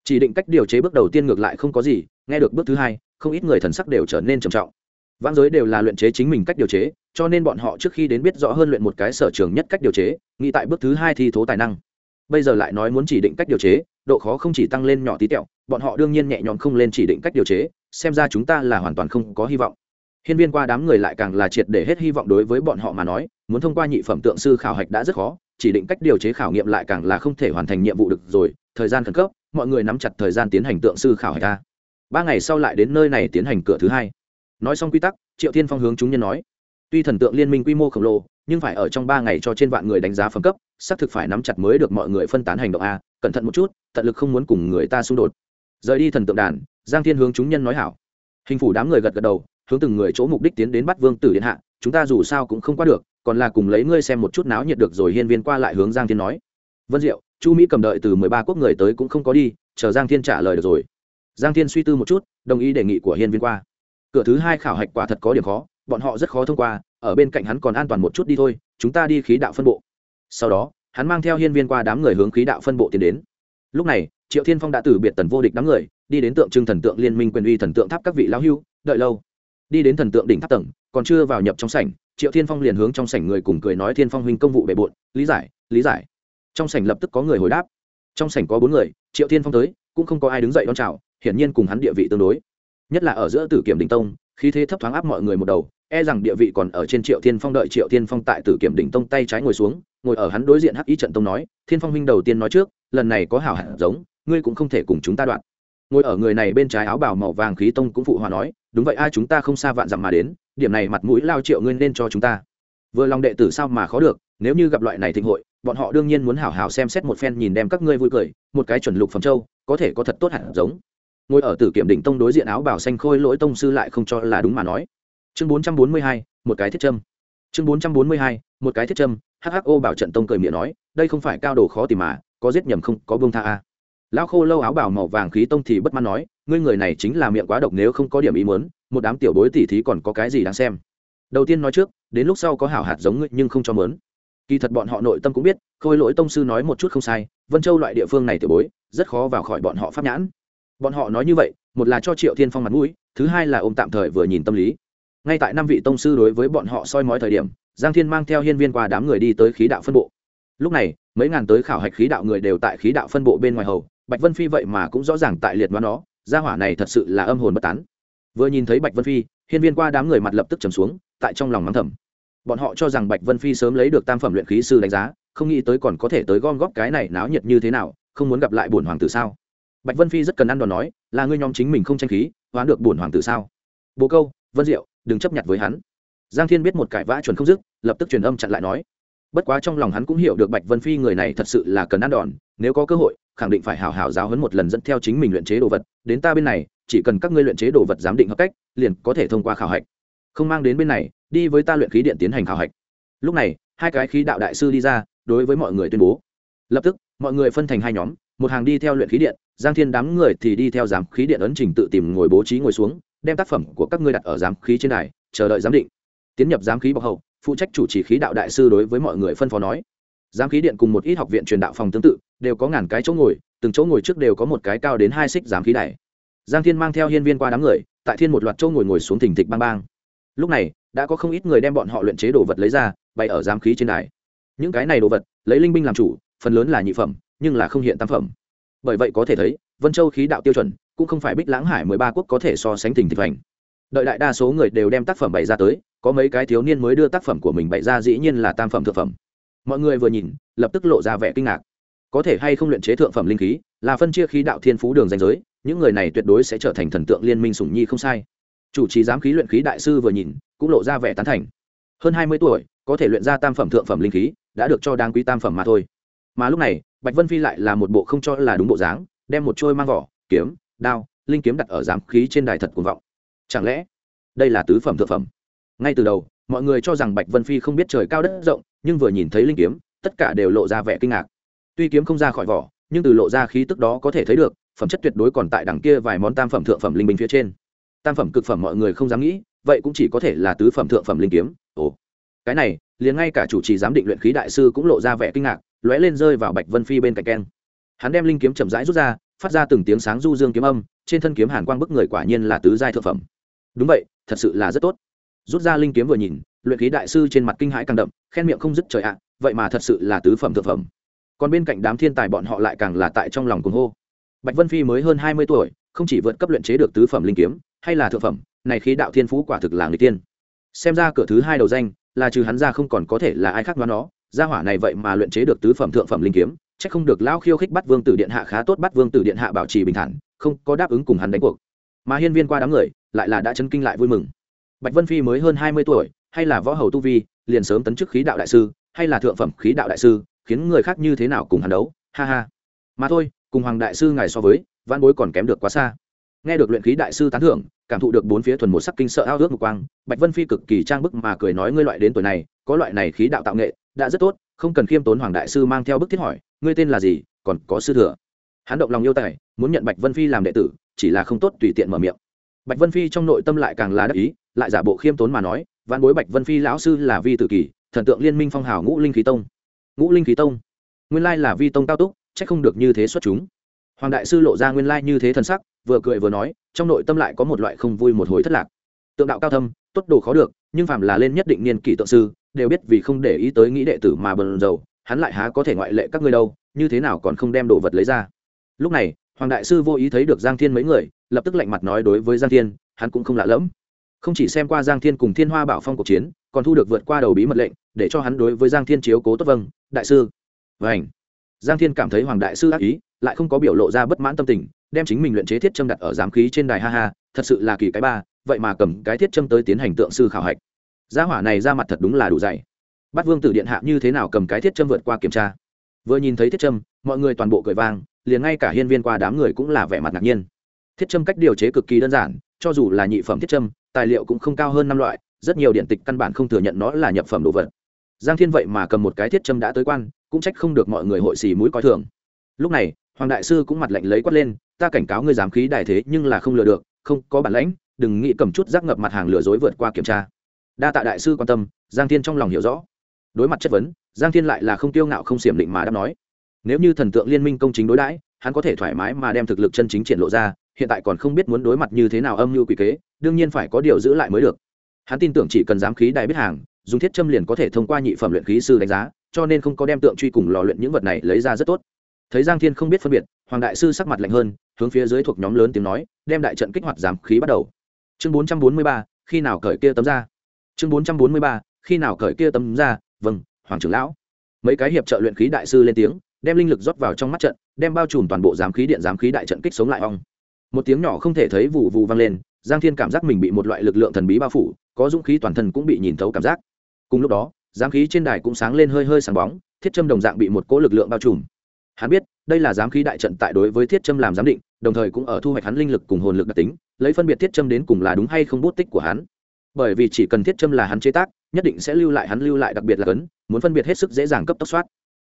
Chỉ định cách điều chế bước đầu tiên ngược lại không có gì, nghe được bước thứ hai không ít người thần sắc đều trở nên trầm trọng. Vãng giới đều là luyện chế chính mình cách điều chế, cho nên bọn họ trước khi đến biết rõ hơn luyện một cái sở trường nhất cách điều chế, nghĩ tại bước thứ hai thi thố tài năng. Bây giờ lại nói muốn chỉ định cách điều chế, độ khó không chỉ tăng lên nhỏ tí tẹo, bọn họ đương nhiên nhẹ nhõm không lên chỉ định cách điều chế, xem ra chúng ta là hoàn toàn không có hy vọng. Hiên viên qua đám người lại càng là triệt để hết hy vọng đối với bọn họ mà nói, muốn thông qua nhị phẩm tượng sư khảo hạch đã rất khó, chỉ định cách điều chế khảo nghiệm lại càng là không thể hoàn thành nhiệm vụ được rồi, thời gian khẩn cấp, mọi người nắm chặt thời gian tiến hành tượng sư khảo hạch ta ba ngày sau lại đến nơi này tiến hành cửa thứ hai. Nói xong quy tắc, triệu thiên phong hướng chúng nhân nói, tuy thần tượng liên minh quy mô khổng lồ, nhưng phải ở trong ba ngày cho trên vạn người đánh giá phẩm cấp, xác thực phải nắm chặt mới được mọi người phân tán hành động a, cẩn thận một chút, tận lực không muốn cùng người ta xung đột. Rời đi thần tượng đàn, giang thiên hướng chúng nhân nói hảo. Hình phủ đám người gật gật đầu, hướng từng người chỗ mục đích tiến đến bắt vương tử điện hạ, chúng ta dù sao cũng không qua được, còn là cùng lấy ngươi xem một chút náo nhiệt được rồi. Hiên viên qua lại hướng giang thiên nói, vân diệu, chu mỹ cầm đợi từ mười ba quốc người tới cũng không có đi, chờ giang thiên trả lời được rồi giang thiên suy tư một chút, đồng ý đề nghị của hiên viên qua. Cửa thứ hai khảo hạch quả thật có điểm khó, bọn họ rất khó thông qua, ở bên cạnh hắn còn an toàn một chút đi thôi, chúng ta đi khí đạo phân bộ. Sau đó, hắn mang theo hiên viên qua đám người hướng khí đạo phân bộ tiến đến. Lúc này, triệu thiên phong đã từ biệt tần vô địch đám người, đi đến tượng trưng thần tượng liên minh quyền uy thần tượng tháp các vị lão hưu, đợi lâu. Đi đến thần tượng đỉnh tháp tầng, còn chưa vào nhập trong sảnh, triệu thiên phong liền hướng trong sảnh người cùng cười nói, thiên phong huynh công vụ bề bộn, lý giải lý giải. Trong sảnh lập tức có người hồi đáp. Trong sảnh có bốn người, triệu thiên phong tới, cũng không có ai đứng dậy đón chào hiển nhiên cùng hắn địa vị tương đối. Nhất là ở giữa tử kiểm đình tông khi thế thấp thoáng áp mọi người một đầu e rằng địa vị còn ở trên triệu thiên phong đợi triệu thiên phong tại tử kiểm đỉnh tông tay trái ngồi xuống, ngồi ở hắn đối diện hắc ý trận tông nói, thiên phong huynh đầu tiên nói trước, lần này có hảo hạt giống, ngươi cũng không thể cùng chúng ta đoạn. Ngồi ở người này bên trái áo bào màu vàng khí tông cũng phụ hòa nói, đúng vậy ai chúng ta không xa vạn dặm mà đến, điểm này mặt mũi lao triệu ngươi nên cho chúng ta. Vừa lòng đệ tử sao mà khó được, nếu như gặp loại này thịnh hội, bọn họ đương nhiên muốn hảo hảo xem xét một phen nhìn đem các ngươi vui cười, một cái chuẩn lục phẩm châu, có thể có thật tốt hẳn giống ngồi ở tử kiểm Đỉnh tông đối diện áo bảo xanh khôi lỗi tông sư lại không cho là đúng mà nói. Chương bốn trăm bốn mươi hai, một cái thiết châm. Chương bốn trăm bốn mươi hai, một cái thiết châm hho bảo trận tông cười miệng nói, đây không phải cao đồ khó tìm mà, có giết nhầm không, có bông tha a. Lão khô lâu áo bảo màu vàng khí tông thì bất mãn nói, ngươi người này chính là miệng quá độc nếu không có điểm ý muốn, một đám tiểu bối tỉ thí còn có cái gì đáng xem. Đầu tiên nói trước, đến lúc sau có hảo hạt giống ngươi nhưng không cho mớn. Kỳ thật bọn họ nội tâm cũng biết, khôi lỗi tông sư nói một chút không sai, vân châu loại địa phương này tiểu bối, rất khó vào khỏi bọn họ pháp nhãn bọn họ nói như vậy, một là cho triệu thiên phong mặt mũi, thứ hai là ôm tạm thời vừa nhìn tâm lý. Ngay tại năm vị tông sư đối với bọn họ soi mói thời điểm, giang thiên mang theo hiên viên qua đám người đi tới khí đạo phân bộ. Lúc này, mấy ngàn tới khảo hạch khí đạo người đều tại khí đạo phân bộ bên ngoài hầu, bạch vân phi vậy mà cũng rõ ràng tại liệt đoán nó, gia hỏa này thật sự là âm hồn bất tán. Vừa nhìn thấy bạch vân phi, hiên viên qua đám người mặt lập tức trầm xuống, tại trong lòng mắng thầm. Bọn họ cho rằng bạch vân phi sớm lấy được tam phẩm luyện khí sư đánh giá, không nghĩ tới còn có thể tới gom góp cái này náo nhiệt như thế nào, không muốn gặp lại bổn hoàng tử sao? Bạch vân phi rất cần ăn đòn nói, là ngươi nhóm chính mình không tranh khí hoán được bổn hoàng tử sao? Bố câu, vân diệu, đừng chấp nhận với hắn. Giang thiên biết một cải vã chuẩn không dứt, lập tức truyền âm chặn lại nói. Bất quá trong lòng hắn cũng hiểu được bạch vân phi người này thật sự là cần ăn đòn, nếu có cơ hội, khẳng định phải hào hào giáo hấn một lần dẫn theo chính mình luyện chế đồ vật, đến ta bên này, chỉ cần các ngươi luyện chế đồ vật giám định hợp cách, liền có thể thông qua khảo hạch. Không mang đến bên này, đi với ta luyện khí điện tiến hành khảo hạch. Lúc này, hai cái khí đạo đại sư đi ra, đối với mọi người tuyên bố. Lập tức, mọi người phân thành hai nhóm, một hàng đi theo luyện khí điện giang thiên đám người thì đi theo giám khí điện ấn trình tự tìm ngồi bố trí ngồi xuống, đem tác phẩm của các ngươi đặt ở giám khí trên đài, chờ đợi giám định. Tiến nhập giám khí bọc hậu, phụ trách chủ trì khí đạo đại sư đối với mọi người phân phó nói. Giám khí điện cùng một ít học viện truyền đạo phòng tương tự, đều có ngàn cái chỗ ngồi, từng chỗ ngồi trước đều có một cái cao đến hai xích giám khí đài. Giang thiên mang theo hiên viên qua đám người, tại thiên một loạt chỗ ngồi ngồi xuống thình thịch bang bang. Lúc này, đã có không ít người đem bọn họ luyện chế đồ vật lấy ra, bày ở giám khí trên đài. Những cái này đồ vật, lấy linh binh làm chủ, phần lớn là nhị phẩm, nhưng là không hiện tam phẩm bởi vậy có thể thấy, vân châu khí đạo tiêu chuẩn cũng không phải bích lãng hải mười ba quốc có thể so sánh tình thịnh hành đợi đại đa số người đều đem tác phẩm bày ra tới, có mấy cái thiếu niên mới đưa tác phẩm của mình bày ra dĩ nhiên là tam phẩm thượng phẩm. Mọi người vừa nhìn, lập tức lộ ra vẻ kinh ngạc. Có thể hay không luyện chế thượng phẩm linh khí, là phân chia khí đạo thiên phú đường danh giới, những người này tuyệt đối sẽ trở thành thần tượng liên minh sủng nhi không sai. Chủ trì giám khí luyện khí đại sư vừa nhìn, cũng lộ ra vẻ tán thành. Hơn hai mươi tuổi, có thể luyện ra tam phẩm thượng phẩm linh khí, đã được cho đáng quý tam phẩm mà thôi. Mà lúc này bạch vân phi lại là một bộ không cho là đúng bộ dáng, đem một trôi mang vỏ, kiếm, đao, linh kiếm đặt ở giám khí trên đài thật cuồng vọng. Chẳng lẽ đây là tứ phẩm thượng phẩm? Ngay từ đầu, mọi người cho rằng bạch vân phi không biết trời cao đất rộng, nhưng vừa nhìn thấy linh kiếm, tất cả đều lộ ra vẻ kinh ngạc. Tuy kiếm không ra khỏi vỏ, nhưng từ lộ ra khí tức đó có thể thấy được, phẩm chất tuyệt đối còn tại đằng kia vài món tam phẩm thượng phẩm linh binh phía trên. Tam phẩm cực phẩm mọi người không dám nghĩ, vậy cũng chỉ có thể là tứ phẩm thượng phẩm linh kiếm. Ồ. Cái này, liền ngay cả chủ trì giám định luyện khí đại sư cũng lộ ra vẻ kinh ngạc lóe lên rơi vào bạch vân phi bên cạnh keng. Hắn đem linh kiếm chậm rãi rút ra, phát ra từng tiếng sáng du dương kiếm âm, trên thân kiếm hàn quang bức người quả nhiên là tứ giai thượng phẩm. Đúng vậy, thật sự là rất tốt. Rút ra linh kiếm vừa nhìn, luyện khí đại sư trên mặt kinh hãi càng đậm, khen miệng không dứt trời ạ, vậy mà thật sự là tứ phẩm thượng phẩm. Còn bên cạnh đám thiên tài bọn họ lại càng là tại trong lòng cuồng hô. Bạch vân phi mới hơn hai mươi tuổi, không chỉ vượt cấp luyện chế được tứ phẩm linh kiếm, hay là thượng phẩm, này khí đạo thiên phú quả thực là người tiên. Xem ra cửa thứ hai đầu danh, là trừ hắn ra không còn có thể là ai khác đoán nó gia hỏa này vậy mà luyện chế được tứ phẩm thượng phẩm linh kiếm, chắc không được lão khiêu khích bắt vương tử điện hạ khá tốt, bắt vương tử điện hạ bảo trì bình thản, không có đáp ứng cùng hắn đánh cuộc. Mà hiên viên qua đám người, lại là đã chấn kinh lại vui mừng. Bạch vân phi mới hơn hai mươi tuổi, hay là võ hầu tu vi, liền sớm tấn chức khí đạo đại sư, hay là thượng phẩm khí đạo đại sư, khiến người khác như thế nào cùng hắn đấu, ha ha. Mà thôi, cùng hoàng đại sư ngài so với, văn bối còn kém được quá xa. Nghe được luyện khí đại sư tán thưởng cảm thụ được bốn phía thuần một sắc kinh sợ ao ước một quang, bạch vân phi cực kỳ trang bức mà cười nói ngươi loại đến tuổi này, có loại này khí đạo tạo nghệ, đã rất tốt, không cần khiêm tốn hoàng đại sư mang theo bức thiết hỏi, ngươi tên là gì, còn có sư thừa. Hắn động lòng yêu tài, muốn nhận bạch vân phi làm đệ tử, chỉ là không tốt tùy tiện mở miệng. Bạch vân phi trong nội tâm lại càng là đắc ý, lại giả bộ khiêm tốn mà nói văn bối bạch vân phi lão sư là vi tử kỳ, thần tượng liên minh phong hào ngũ linh khí tông. Ngũ linh khí tông? Nguyên lai là vi tông cao túc c h ắ c không được như thế xuất chúng hoàng đại sư lộ ra nguyên lai như thế thân sắc, vừa cười vừa nói, trong nội tâm lại có một loại không vui một hồi thất lạc. Tượng đạo cao thâm, tốt đồ khó được, nhưng phạm là lên nhất định niên kỷ tượng sư, đều biết vì không để ý tới nghĩ đệ tử mà bần dầu hắn lại há có thể ngoại lệ các ngươi đâu, như thế nào còn không đem đồ vật lấy ra. Lúc này, hoàng đại sư vô ý thấy được giang thiên mấy người, lập tức lạnh mặt nói đối với giang thiên, hắn cũng không lạ lẫm. Không chỉ xem qua giang thiên cùng thiên hoa bảo phong cuộc chiến, còn thu được vượt qua đầu bí mật lệnh, để cho hắn đối với giang thiên chiếu cố tốt vâng đại sư. Vảnh giang thiên cảm thấy hoàng đại sư ác ý, lại không có biểu lộ ra bất mãn tâm tình, đem chính mình luyện chế thiết châm đặt ở giám khí trên đài ha ha, thật sự là kỳ cái ba, vậy mà cầm cái thiết châm tới tiến hành tượng sư khảo hạch. Gia hỏa này ra mặt thật đúng là đủ dày. Bắt vương tử điện hạ như thế nào cầm cái thiết châm vượt qua kiểm tra? Vừa nhìn thấy thiết châm, mọi người toàn bộ cười vang, liền ngay cả hiên viên qua đám người cũng là vẻ mặt ngạc nhiên. Thiết châm cách điều chế cực kỳ đơn giản, cho dù là nhị phẩm thiết châm, tài liệu cũng không cao hơn năm loại, rất nhiều điện tịch căn bản không thừa nhận nó là nhập phẩm đồ vật. Giang thiên vậy mà cầm một cái thiết châm đã tới quan cũng trách không được mọi người hội xì mũi coi thường. Lúc này, hoàng đại sư cũng mặt lạnh lấy quát lên, ta cảnh cáo ngươi dám khí đại thế nhưng là không lừa được, không, có bản lãnh, đừng nghĩ cầm chút rác ngập mặt hàng lừa dối vượt qua kiểm tra. Đa tạ đại sư quan tâm, giang thiên trong lòng hiểu rõ. Đối mặt chất vấn, giang thiên lại là không tiêu ngạo không xiểm định mà đáp nói, nếu như thần tượng liên minh công chính đối đãi, hắn có thể thoải mái mà đem thực lực chân chính triển lộ ra, hiện tại còn không biết muốn đối mặt như thế nào âm mưu quỷ kế, đương nhiên phải có điều giữ lại mới được. Hắn tin tưởng chỉ cần dám khí đại biết hàng, dùng thiết châm liền có thể thông qua nhị phẩm luyện khí sư đánh giá cho nên không có đem tượng truy cùng lò luyện những vật này lấy ra rất tốt. Thấy giang thiên không biết phân biệt, hoàng đại sư sắc mặt lạnh hơn, hướng phía dưới thuộc nhóm lớn tiếng nói, đem đại trận kích hoạt giảm khí bắt đầu. Chương bốn trăm bốn mươi ba, khi nào cởi kia tấm ra? Chương bốn trăm bốn mươi ba, khi nào cởi kia tấm ra? Vâng hoàng trưởng lão. Mấy cái hiệp trợ luyện khí đại sư lên tiếng, đem linh lực rót vào trong mắt trận, đem bao trùm toàn bộ giám khí điện giám khí đại trận kích sống lại ong. Một tiếng nhỏ không thể thấy vụ vụ vang lên, giang thiên cảm giác mình bị một loại lực lượng thần bí bao phủ, có dũng khí toàn thân cũng bị nhìn thấu cảm giác. Cùng lúc đó giám khí trên đài cũng sáng lên hơi hơi sáng bóng, thiết châm đồng dạng bị một cỗ lực lượng bao trùm. Hắn biết, đây là giám khí đại trận tại đối với thiết châm làm giám định, đồng thời cũng ở thu hoạch hắn linh lực cùng hồn lực đặc tính, lấy phân biệt thiết châm đến cùng là đúng hay không bút tích của hắn. Bởi vì chỉ cần thiết châm là hắn chế tác, nhất định sẽ lưu lại hắn lưu lại đặc biệt là cấn muốn phân biệt hết sức dễ dàng cấp tốc soát.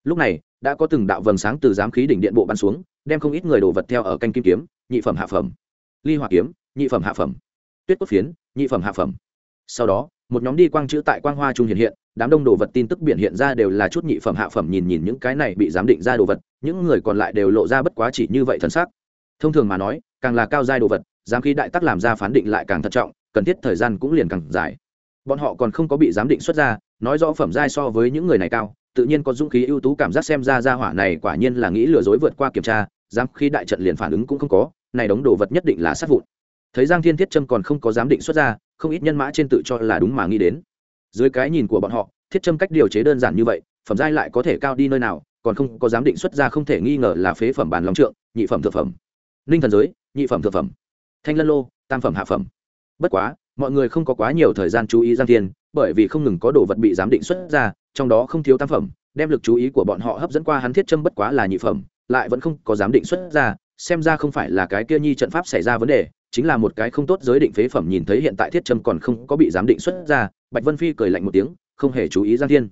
Lúc này, đã có từng đạo vầng sáng từ giám khí đỉnh điện bộ bắn xuống, đem không ít người đồ vật theo ở canh kim kiếm, nhị phẩm hạ phẩm. Ly hỏa kiếm, nhị phẩm hạ phẩm. Tuyết cốt phiến, nhị phẩm hạ phẩm. Sau đó một nhóm đi quang chữ tại quang hoa trung hiện hiện, đám đông đồ vật tin tức biển hiện ra đều là chút nhị phẩm hạ phẩm nhìn nhìn những cái này bị giám định ra đồ vật, những người còn lại đều lộ ra bất quá chỉ như vậy thân xác thông thường mà nói, càng là cao giai đồ vật, giám khí đại tắc làm ra phán định lại càng thận trọng, cần thiết thời gian cũng liền càng dài. Bọn họ còn không có bị giám định xuất ra, nói rõ phẩm giai so với những người này cao, tự nhiên có dũng khí ưu tú cảm giác xem ra ra hỏa này quả nhiên là nghĩ lừa dối vượt qua kiểm tra, giám khí đại trận liền phản ứng cũng không có, này đóng đồ vật nhất định là sát vụn thấy giang thiên thiết trâm còn không có giám định xuất ra, không ít nhân mã trên tự cho là đúng mà nghĩ đến. Dưới cái nhìn của bọn họ, thiết trâm cách điều chế đơn giản như vậy, phẩm giai lại có thể cao đi nơi nào, còn không có giám định xuất ra không thể nghi ngờ là phế phẩm bàn lòng trượng, nhị phẩm thượng phẩm. Ninh thần giới, nhị phẩm thượng phẩm. Thanh lân lô, tam phẩm hạ phẩm. Bất quá, mọi người không có quá nhiều thời gian chú ý giang thiên, bởi vì không ngừng có đồ vật bị giám định xuất ra, trong đó không thiếu tam phẩm, đem lực chú ý của bọn họ hấp dẫn qua hắn thiết châm bất quá là nhị phẩm, lại vẫn không có giám định xuất ra, xem ra không phải là cái kia nhi trận pháp xảy ra vấn đề chính là một cái không tốt giới định phế phẩm nhìn thấy hiện tại thiết trâm còn không có bị giám định xuất ra, bạch vân phi cười lạnh một tiếng, không hề chú ý giang thiên.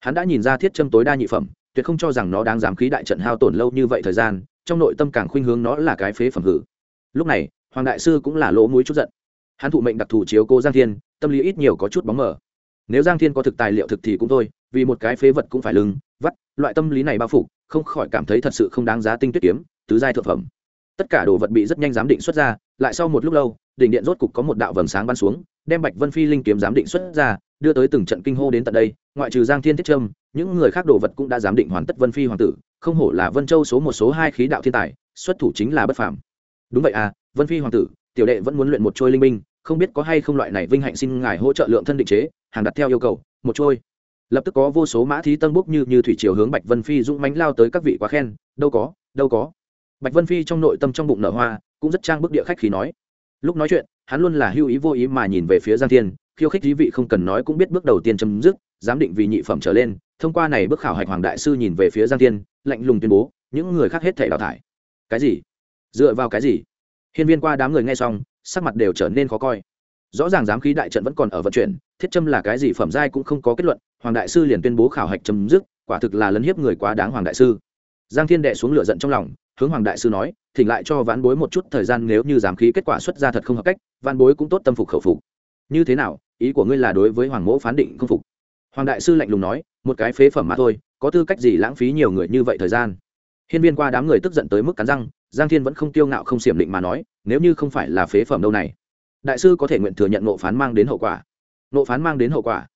Hắn đã nhìn ra thiết trâm tối đa nhị phẩm, tuyệt không cho rằng nó đáng dám khí đại trận hao tổn lâu như vậy thời gian, trong nội tâm càng khuynh hướng nó là cái phế phẩm hử. Lúc này, hoàng đại sư cũng là lỗ mũi chút giận. Hắn thụ mệnh đặc thù chiếu cô giang thiên, tâm lý ít nhiều có chút bóng mờ. Nếu giang thiên có thực tài liệu thực thì cũng thôi, vì một cái phế vật cũng phải lưng, vắt, loại tâm lý này bao phủ, không khỏi cảm thấy thật sự không đáng giá tinh tuyết kiếm, tứ giai thượng phẩm tất cả đồ vật bị rất nhanh giám định xuất ra, lại sau một lúc lâu, đỉnh điện rốt cục có một đạo vầng sáng bắn xuống, đem bạch vân phi linh kiếm giám định xuất ra, đưa tới từng trận kinh hô đến tận đây, ngoại trừ giang thiên thiết trâm, những người khác đồ vật cũng đã giám định hoàn tất vân phi hoàng tử, không hổ là vân châu số một số hai khí đạo thiên tài, xuất thủ chính là bất phàm. Đúng vậy à vân phi hoàng tử, tiểu đệ vẫn muốn luyện một trôi linh binh không biết có hay không loại này vinh hạnh xin ngài hỗ trợ lượng thân định chế, hàng đặt theo yêu cầu, một trôi. Lập tức có vô số mã thí tân bốc như như thủy chiều hướng bạch vân phi dũng mánh lao tới các vị quá khen, đâu có đâu có bạch vân phi trong nội tâm trong bụng nở hoa, cũng rất trang bức địa khách khí nói. Lúc nói chuyện, hắn luôn là hưu ý vô ý mà nhìn về phía giang thiên, khiêu khích thí vị không cần nói cũng biết bước đầu tiên chấm dứt, giám định vì nhị phẩm trở lên, thông qua này bước khảo hạch hoàng đại sư nhìn về phía giang thiên, lạnh lùng tuyên bố, những người khác hết thể đào thải. Cái gì? Dựa vào cái gì? Hiên viên qua đám người nghe xong, sắc mặt đều trở nên khó coi. Rõ ràng giám khí đại trận vẫn còn ở vận chuyển, thiết châm là cái gì phẩm giai cũng không có kết luận, hoàng đại sư liền tuyên bố khảo hạch chấm dứt, quả thực là lấn hiếp người quá đáng hoàng đại sư. Giang thiên đệ xuống lửa giận trong lòng hướng hoàng đại sư nói, thỉnh lại cho vãn bối một chút thời gian nếu như giám khí kết quả xuất ra thật không hợp cách, vãn bối cũng tốt tâm phục khẩu phục. Như thế nào? Ý của ngươi là đối với hoàng mỗ phán định không phục? Hoàng đại sư lạnh lùng nói, một cái phế phẩm mà thôi, có tư cách gì lãng phí nhiều người như vậy thời gian? Hiên viên qua đám người tức giận tới mức cắn răng, giang thiên vẫn không tiêu ngạo không xiểm định mà nói, nếu như không phải là phế phẩm đâu này. Đại sư có thể nguyện thừa nhận nộ phán mang đến hậu quả. Nộ phán mang đến hậu quả?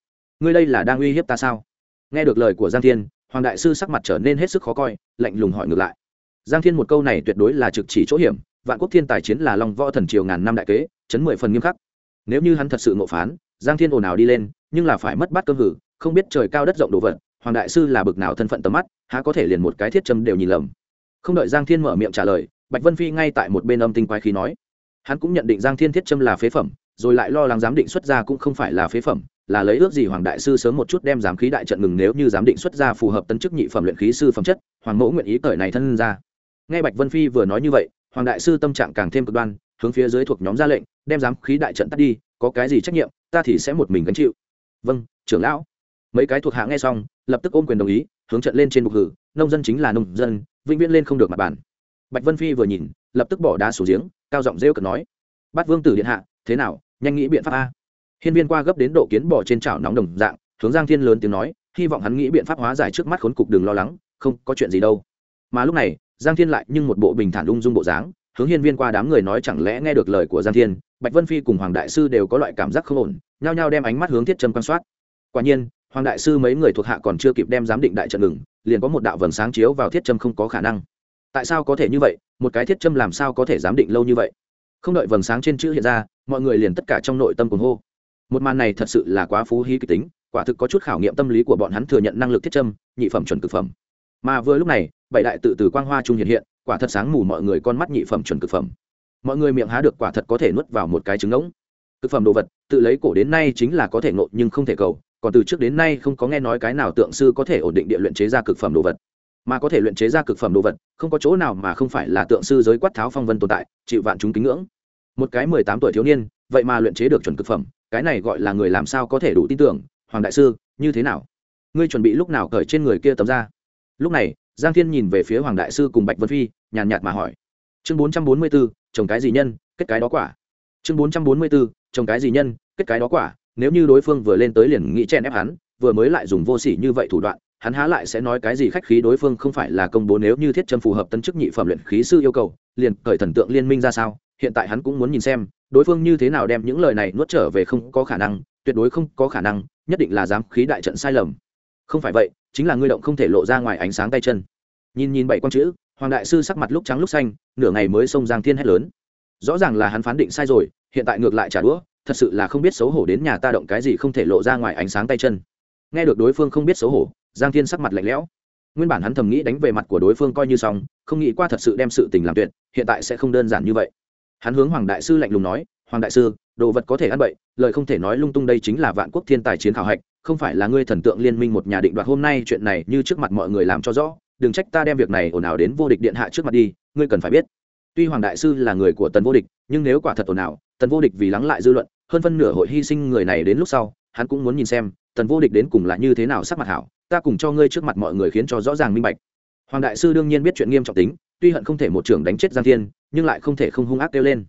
Ngươi đây là đang uy hiếp ta sao? Nghe được lời của giang thiên, hoàng đại sư sắc mặt trở nên hết sức khó coi, lạnh lùng hỏi ngược lại giang thiên một câu này tuyệt đối là trực chỉ chỗ hiểm, vạn quốc thiên tài chiến là long võ thần triều ngàn năm đại kế, chấn mười phần nghiêm khắc. Nếu như hắn thật sự ngộ phán, giang thiên ồn ào đi lên, nhưng là phải mất bát cơm hử, không biết trời cao đất rộng đồ vật, hoàng đại sư là bực nào thân phận tầm mắt, há có thể liền một cái thiết châm đều nhìn lầm. Không đợi giang thiên mở miệng trả lời, bạch vân phi ngay tại một bên âm tinh quái khí nói. Hắn cũng nhận định giang thiên thiết châm là phế phẩm, rồi lại lo lắng giám định xuất ra cũng không phải là phế phẩm, là lấy ước gì hoàng đại sư sớm một chút đem giám khí đại trận ngừng nếu như giám định xuất ra phù hợp tân chức nhị phẩm luyện khí sư phẩm chất, hoàng mẫu nguyện ý cởi này thân ra nghe bạch vân phi vừa nói như vậy, hoàng đại sư tâm trạng càng thêm cực đoan, hướng phía dưới thuộc nhóm ra lệnh, đem giám khí đại trận tắt đi, có cái gì trách nhiệm, ta thì sẽ một mình gánh chịu. Vâng trưởng lão. Mấy cái thuộc hạ nghe xong, lập tức ôm quyền đồng ý, hướng trận lên trên bục hử, nông dân chính là nông dân, vĩnh viễn lên không được mặt bàn. Bạch vân phi vừa nhìn, lập tức bỏ đá xuống giếng, cao giọng rêu cực nói bắt vương tử điện hạ, thế nào, nhanh nghĩ biện pháp a. Hiên viên qua gấp đến độ kiến bỏ trên chảo nóng đồng dạng, hướng giang thiên lớn tiếng nói, hy vọng hắn nghĩ biện pháp hóa giải trước mắt khốn cục đừng lo lắng, không có chuyện gì đâu. Mà lúc này giang thiên lại nhưng một bộ bình thản ung dung bộ dáng, hướng hiên viên qua đám người nói chẳng lẽ nghe được lời của giang thiên, bạch vân phi cùng hoàng đại sư đều có loại cảm giác không ổn, nhao nhao đem ánh mắt hướng thiết trâm quan soát. Quả nhiên, hoàng đại sư mấy người thuộc hạ còn chưa kịp đem giám định đại trận ngừng, liền có một đạo vầng sáng chiếu vào thiết trâm không có khả năng. Tại sao có thể như vậy? Một cái thiết trâm làm sao có thể giám định lâu như vậy? Không đợi vầng sáng trên chữ hiện ra, mọi người liền tất cả trong nội tâm cuồng hô. Một màn này thật sự là quá phú hí kịch tính, quả thực có chút khảo nghiệm tâm lý của bọn hắn thừa nhận năng lực thiết trâm nhị phẩm chuẩn thực phẩm. Mà vừa lúc này bảy đại tự từ quang hoa trung hiện hiện, quả thật sáng mù mọi người con mắt nhị phẩm chuẩn cực phẩm. Mọi người miệng há được quả thật có thể nuốt vào một cái trứng ngỗng. Cực phẩm đồ vật, tự lấy cổ đến nay chính là có thể ngộ nhưng không thể cầu, còn từ trước đến nay không có nghe nói cái nào tượng sư có thể ổn định địa luyện chế ra cực phẩm đồ vật. Mà có thể luyện chế ra cực phẩm đồ vật, không có chỗ nào mà không phải là tượng sư giới quát tháo phong vân tồn tại, chịu vạn chúng kính ngưỡng. Một cái mười tám tuổi thiếu niên, vậy mà luyện chế được chuẩn cực phẩm, cái này gọi là người làm sao có thể đủ tin tưởng, hoàng đại sư, như thế nào? Ngươi chuẩn bị lúc nào cởi trên người kia tấm ra? Lúc này giang thiên nhìn về phía hoàng đại sư cùng bạch vân phi, nhàn nhạt mà hỏi. Chương bốn trăm bốn mươi b ố trồng cái gì nhân, kết cái đó quả. Chương bốn trăm bốn mươi b ố trồng cái gì nhân, kết cái đó quả. Nếu như đối phương vừa lên tới liền nghĩ chen ép hắn, vừa mới lại dùng vô sỉ như vậy thủ đoạn, hắn há lại sẽ nói cái gì khách khí đối phương không phải là công bố nếu như thiết châm phù hợp tân chức nhị phẩm luyện khí sư yêu cầu, liền cởi thần tượng liên minh ra sao? Hiện tại hắn cũng muốn nhìn xem, đối phương như thế nào đem những lời này nuốt trở về không có khả năng, tuyệt đối không có khả năng, nhất định là dám khí đại trận sai lầm. Không phải vậy chính là ngươi động không thể lộ ra ngoài ánh sáng tay chân. Nhìn nhìn bảy con chữ, hoàng đại sư sắc mặt lúc trắng lúc xanh, nửa ngày mới xông giang thiên hét lớn. Rõ ràng là hắn phán định sai rồi, hiện tại ngược lại trả đũa, thật sự là không biết xấu hổ đến nhà ta động cái gì không thể lộ ra ngoài ánh sáng tay chân. Nghe được đối phương không biết xấu hổ, giang thiên sắc mặt lạnh lẽo. Nguyên bản hắn thầm nghĩ đánh về mặt của đối phương coi như xong, không nghĩ qua thật sự đem sự tình làm tuyệt, hiện tại sẽ không đơn giản như vậy. Hắn hướng hoàng đại sư lạnh lùng nói, hoàng đại sư, đồ vật có thể ăn bậy, lời không thể nói lung tung đây chính là vạn quốc thiên tài chiến khảo hạch không phải là ngươi thần tượng liên minh một nhà định đoạt hôm nay chuyện này như trước mặt mọi người làm cho rõ, đừng trách ta đem việc này ồn ào đến vô địch điện hạ trước mặt đi, ngươi cần phải biết. Tuy hoàng đại sư là người của tần vô địch, nhưng nếu quả thật ồn ào, tần vô địch vì lắng lại dư luận, hơn phân nửa hội hy sinh người này đến lúc sau, hắn cũng muốn nhìn xem, tần vô địch đến cùng là như thế nào sắc mặt hảo, ta cùng cho ngươi trước mặt mọi người khiến cho rõ ràng minh bạch. Hoàng đại sư đương nhiên biết chuyện nghiêm trọng tính, tuy hận không thể một trưởng đánh chết giang thiên, nhưng lại không thể không hung ác kêu lên.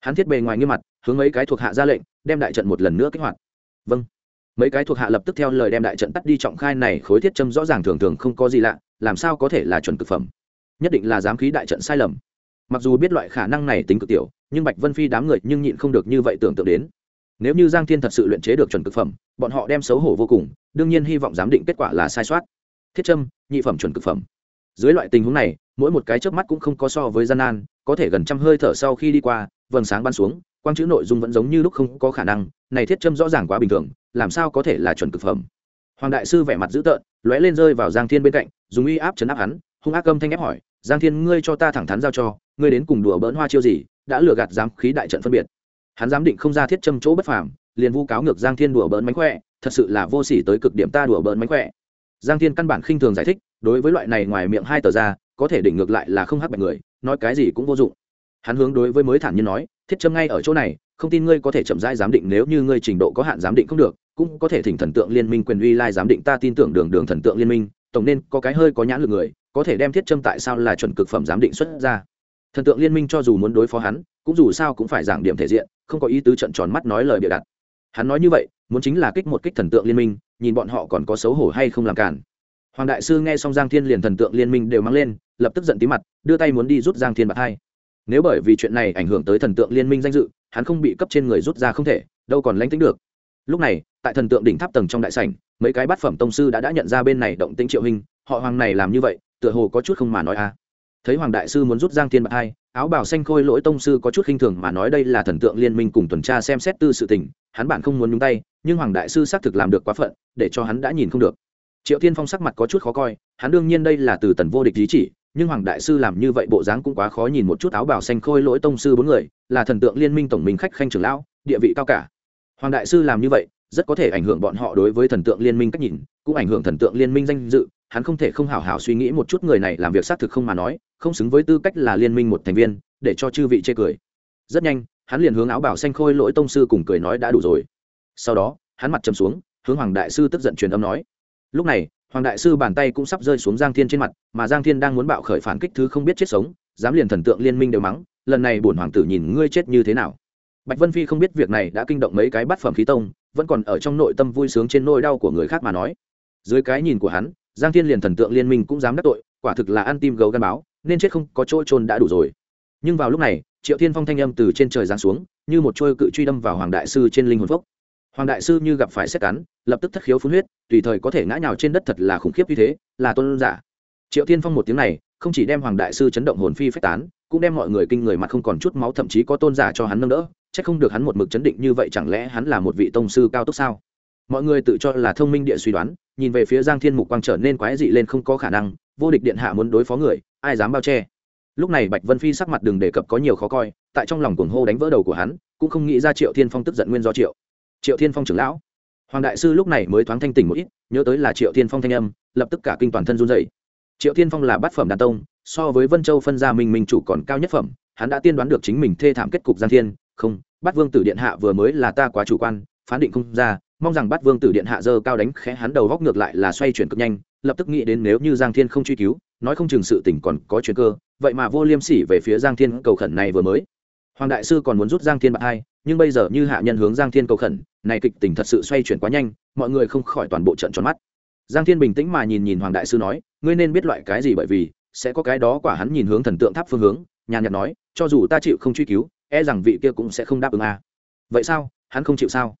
Hắn thiết bề ngoài nghiêm mặt, hướng mấy cái thuộc hạ ra lệnh, đem đại trận một lần nữa kích hoạt. Vâng mấy cái thuộc hạ lập tức theo lời đem đại trận tắt đi, trọng khai này khối thiết châm rõ ràng thường thường không có gì lạ, làm sao có thể là chuẩn cực phẩm? Nhất định là giám khí đại trận sai lầm. Mặc dù biết loại khả năng này tính cực tiểu, nhưng bạch vân phi đám người nhưng nhịn không được như vậy tưởng tượng đến. Nếu như giang thiên thật sự luyện chế được chuẩn cực phẩm, bọn họ đem xấu hổ vô cùng, đương nhiên hy vọng giám định kết quả là sai soát thiết châm, nhị phẩm chuẩn cực phẩm. Dưới loại tình huống này, mỗi một cái chớp mắt cũng không có so với gian nan, có thể gần trăm hơi thở sau khi đi qua, vầng sáng bắn xuống, quang chữ nội dung vẫn giống như lúc không có khả năng này thiết châm rõ ràng quá bình thường, làm sao có thể là chuẩn cực phẩm? Hoàng đại sư vẻ mặt dữ tợn, lóe lên rơi vào giang thiên bên cạnh, dùng uy áp chấn áp hắn, hung ác âm thanh ép hỏi, giang thiên, ngươi cho ta thẳng thắn giao cho, ngươi đến cùng đùa bỡn hoa chiêu gì, đã lừa gạt giám khí đại trận phân biệt. Hắn giám định không ra thiết châm chỗ bất phàm, liền vu cáo ngược giang thiên đùa bỡn mánh khỏe, thật sự là vô sỉ tới cực điểm ta đùa bỡn mánh khỏe. Giang thiên căn bản khinh thường giải thích, đối với loại này ngoài miệng hai tờ ra, có thể đỉnh ngược lại là không hắc bạch người, nói cái gì cũng vô dụng. Hắn hướng đối với mới thản nhiên nói thiết châm ngay ở chỗ này, không tin ngươi có thể chậm rãi giám định, nếu như ngươi trình độ có hạn giám định không được, cũng có thể thỉnh thần tượng liên minh quyền uy lai giám định, ta tin tưởng đường đường thần tượng liên minh, tổng nên có cái hơi có nhãn lực người, có thể đem thiết châm tại sao là chuẩn cực phẩm giám định xuất ra. Thần tượng liên minh cho dù muốn đối phó hắn, cũng dù sao cũng phải giảng điểm thể diện, không có ý tứ trận tròn mắt nói lời bịa đặt. Hắn nói như vậy, muốn chính là kích một kích thần tượng liên minh, nhìn bọn họ còn có xấu hổ hay không làm cản. Hoàng đại sư nghe xong giang thiên liền thần tượng liên minh đều mang lên, lập tức giận tí mặt, đưa tay muốn đi rút giang thiên bạc hai nếu bởi vì chuyện này ảnh hưởng tới thần tượng liên minh danh dự, hắn không bị cấp trên người rút ra không thể, đâu còn lánh tính được. Lúc này, tại thần tượng đỉnh tháp tầng trong đại sảnh, mấy cái bát phẩm tông sư đã đã nhận ra bên này động tĩnh triệu hình, họ hoàng này làm như vậy, tựa hồ có chút không mà nói a thấy hoàng đại sư muốn rút giang thiên bạc hai, áo bảo xanh khôi lỗi tông sư có chút khinh thường mà nói đây là thần tượng liên minh cùng tuần tra xem xét tư sự tình, hắn bản không muốn nhúng tay, nhưng hoàng đại sư xác thực làm được quá phận, để cho hắn đã nhìn không được. Triệu Thiên phong sắc mặt có chút khó coi, hắn đương nhiên đây là từ tần vô địch lý chỉ nhưng hoàng đại sư làm như vậy bộ dáng cũng quá khó nhìn một chút áo bảo xanh khôi lỗi tông sư bốn người, là thần tượng liên minh tổng minh khách khanh trưởng lão, địa vị cao cả. Hoàng đại sư làm như vậy, rất có thể ảnh hưởng bọn họ đối với thần tượng liên minh cách nhìn, cũng ảnh hưởng thần tượng liên minh danh dự, hắn không thể không hào hào suy nghĩ một chút người này làm việc xác thực không mà nói, không xứng với tư cách là liên minh một thành viên, để cho chư vị chê cười. Rất nhanh, hắn liền hướng áo bảo xanh khôi lỗi tông sư cùng cười nói đã đủ rồi. Sau đó, hắn mặt chầm xuống, hướng hoàng đại sư tức giận truyền âm nói. Lúc này hoàng đại sư bàn tay cũng sắp rơi xuống giang thiên trên mặt, mà giang thiên đang muốn bạo khởi phản kích thứ không biết chết sống, dám liền thần tượng liên minh đều mắng, lần này bổn hoàng tử nhìn ngươi chết như thế nào. Bạch vân phi không biết việc này đã kinh động mấy cái bát phẩm khí tông, vẫn còn ở trong nội tâm vui sướng trên nỗi đau của người khác mà nói. Dưới cái nhìn của hắn, giang thiên liền thần tượng liên minh cũng dám đắc tội, quả thực là ăn tim gấu gắn báo, nên chết không có chỗ trôn đã đủ rồi. Nhưng vào lúc này, triệu thiên phong thanh âm từ trên trời giáng xuống, như một trôi cự truy đâm vào hoàng đại sư trên linh hồn phốc hoàng đại sư như gặp phải xét cắn, lập tức thất khiếu phun huyết, tùy thời có thể ngã nhào trên đất thật là khủng khiếp như thế, là tôn giả. Triệu thiên phong một tiếng này, không chỉ đem hoàng đại sư chấn động hồn phi phách tán, cũng đem mọi người kinh người mặt không còn chút máu, thậm chí có tôn giả cho hắn nâng đỡ c h ắ c không được hắn một mực chấn định như vậy chẳng lẽ hắn là một vị tông sư cao tốc sao? Mọi người tự cho là thông minh địa suy đoán, nhìn về phía giang thiên mục quang trở nên quái dị lên không có khả năng, vô địch điện hạ muốn đối phó người, ai dám bao che? Lúc này bạch vân phi sắc mặt đừng đề cập có nhiều khó coi, tại trong lòng cuồng hô đánh vỡ đầu của hắn, cũng không nghĩ ra triệu thiên phong tức giận nguyên do triệu triệu thiên phong trưởng lão. Hoàng đại sư lúc này mới thoáng thanh tỉnh một ít, nhớ tới là triệu thiên phong thanh âm, lập tức cả kinh toàn thân run dậy triệu thiên phong là bát phẩm đàn tông, so với vân châu phân gia minh minh chủ còn cao nhất phẩm, hắn đã tiên đoán được chính mình thê thảm kết cục giang thiên. Không, bát vương tử điện hạ vừa mới là ta quá chủ quan, phán định không ra, mong rằng bát vương tử điện hạ dơ cao đánh khẽ hắn đầu góc ngược lại là xoay chuyển cực nhanh, lập tức nghĩ đến nếu như giang thiên không truy cứu, nói không chừng sự tỉnh còn có chuyện cơ, vậy mà vô liêm sỉ về phía giang thiên cầu khẩn này vừa mới. Hoàng đại sư còn muốn rút giang thiên bạc hai nhưng bây giờ như hạ nhân hướng giang thiên cầu khẩn, này kịch tình thật sự xoay chuyển quá nhanh, mọi người không khỏi toàn bộ trận tròn mắt. Giang thiên bình tĩnh mà nhìn nhìn hoàng đại sư nói, ngươi nên biết loại cái gì bởi vì, sẽ có cái đó quả hắn nhìn hướng thần tượng tháp phương hướng nhàn nhạt nói, cho dù ta chịu không truy cứu e rằng vị kia cũng sẽ không đáp ứng à. vậy sao? Hắn không chịu sao?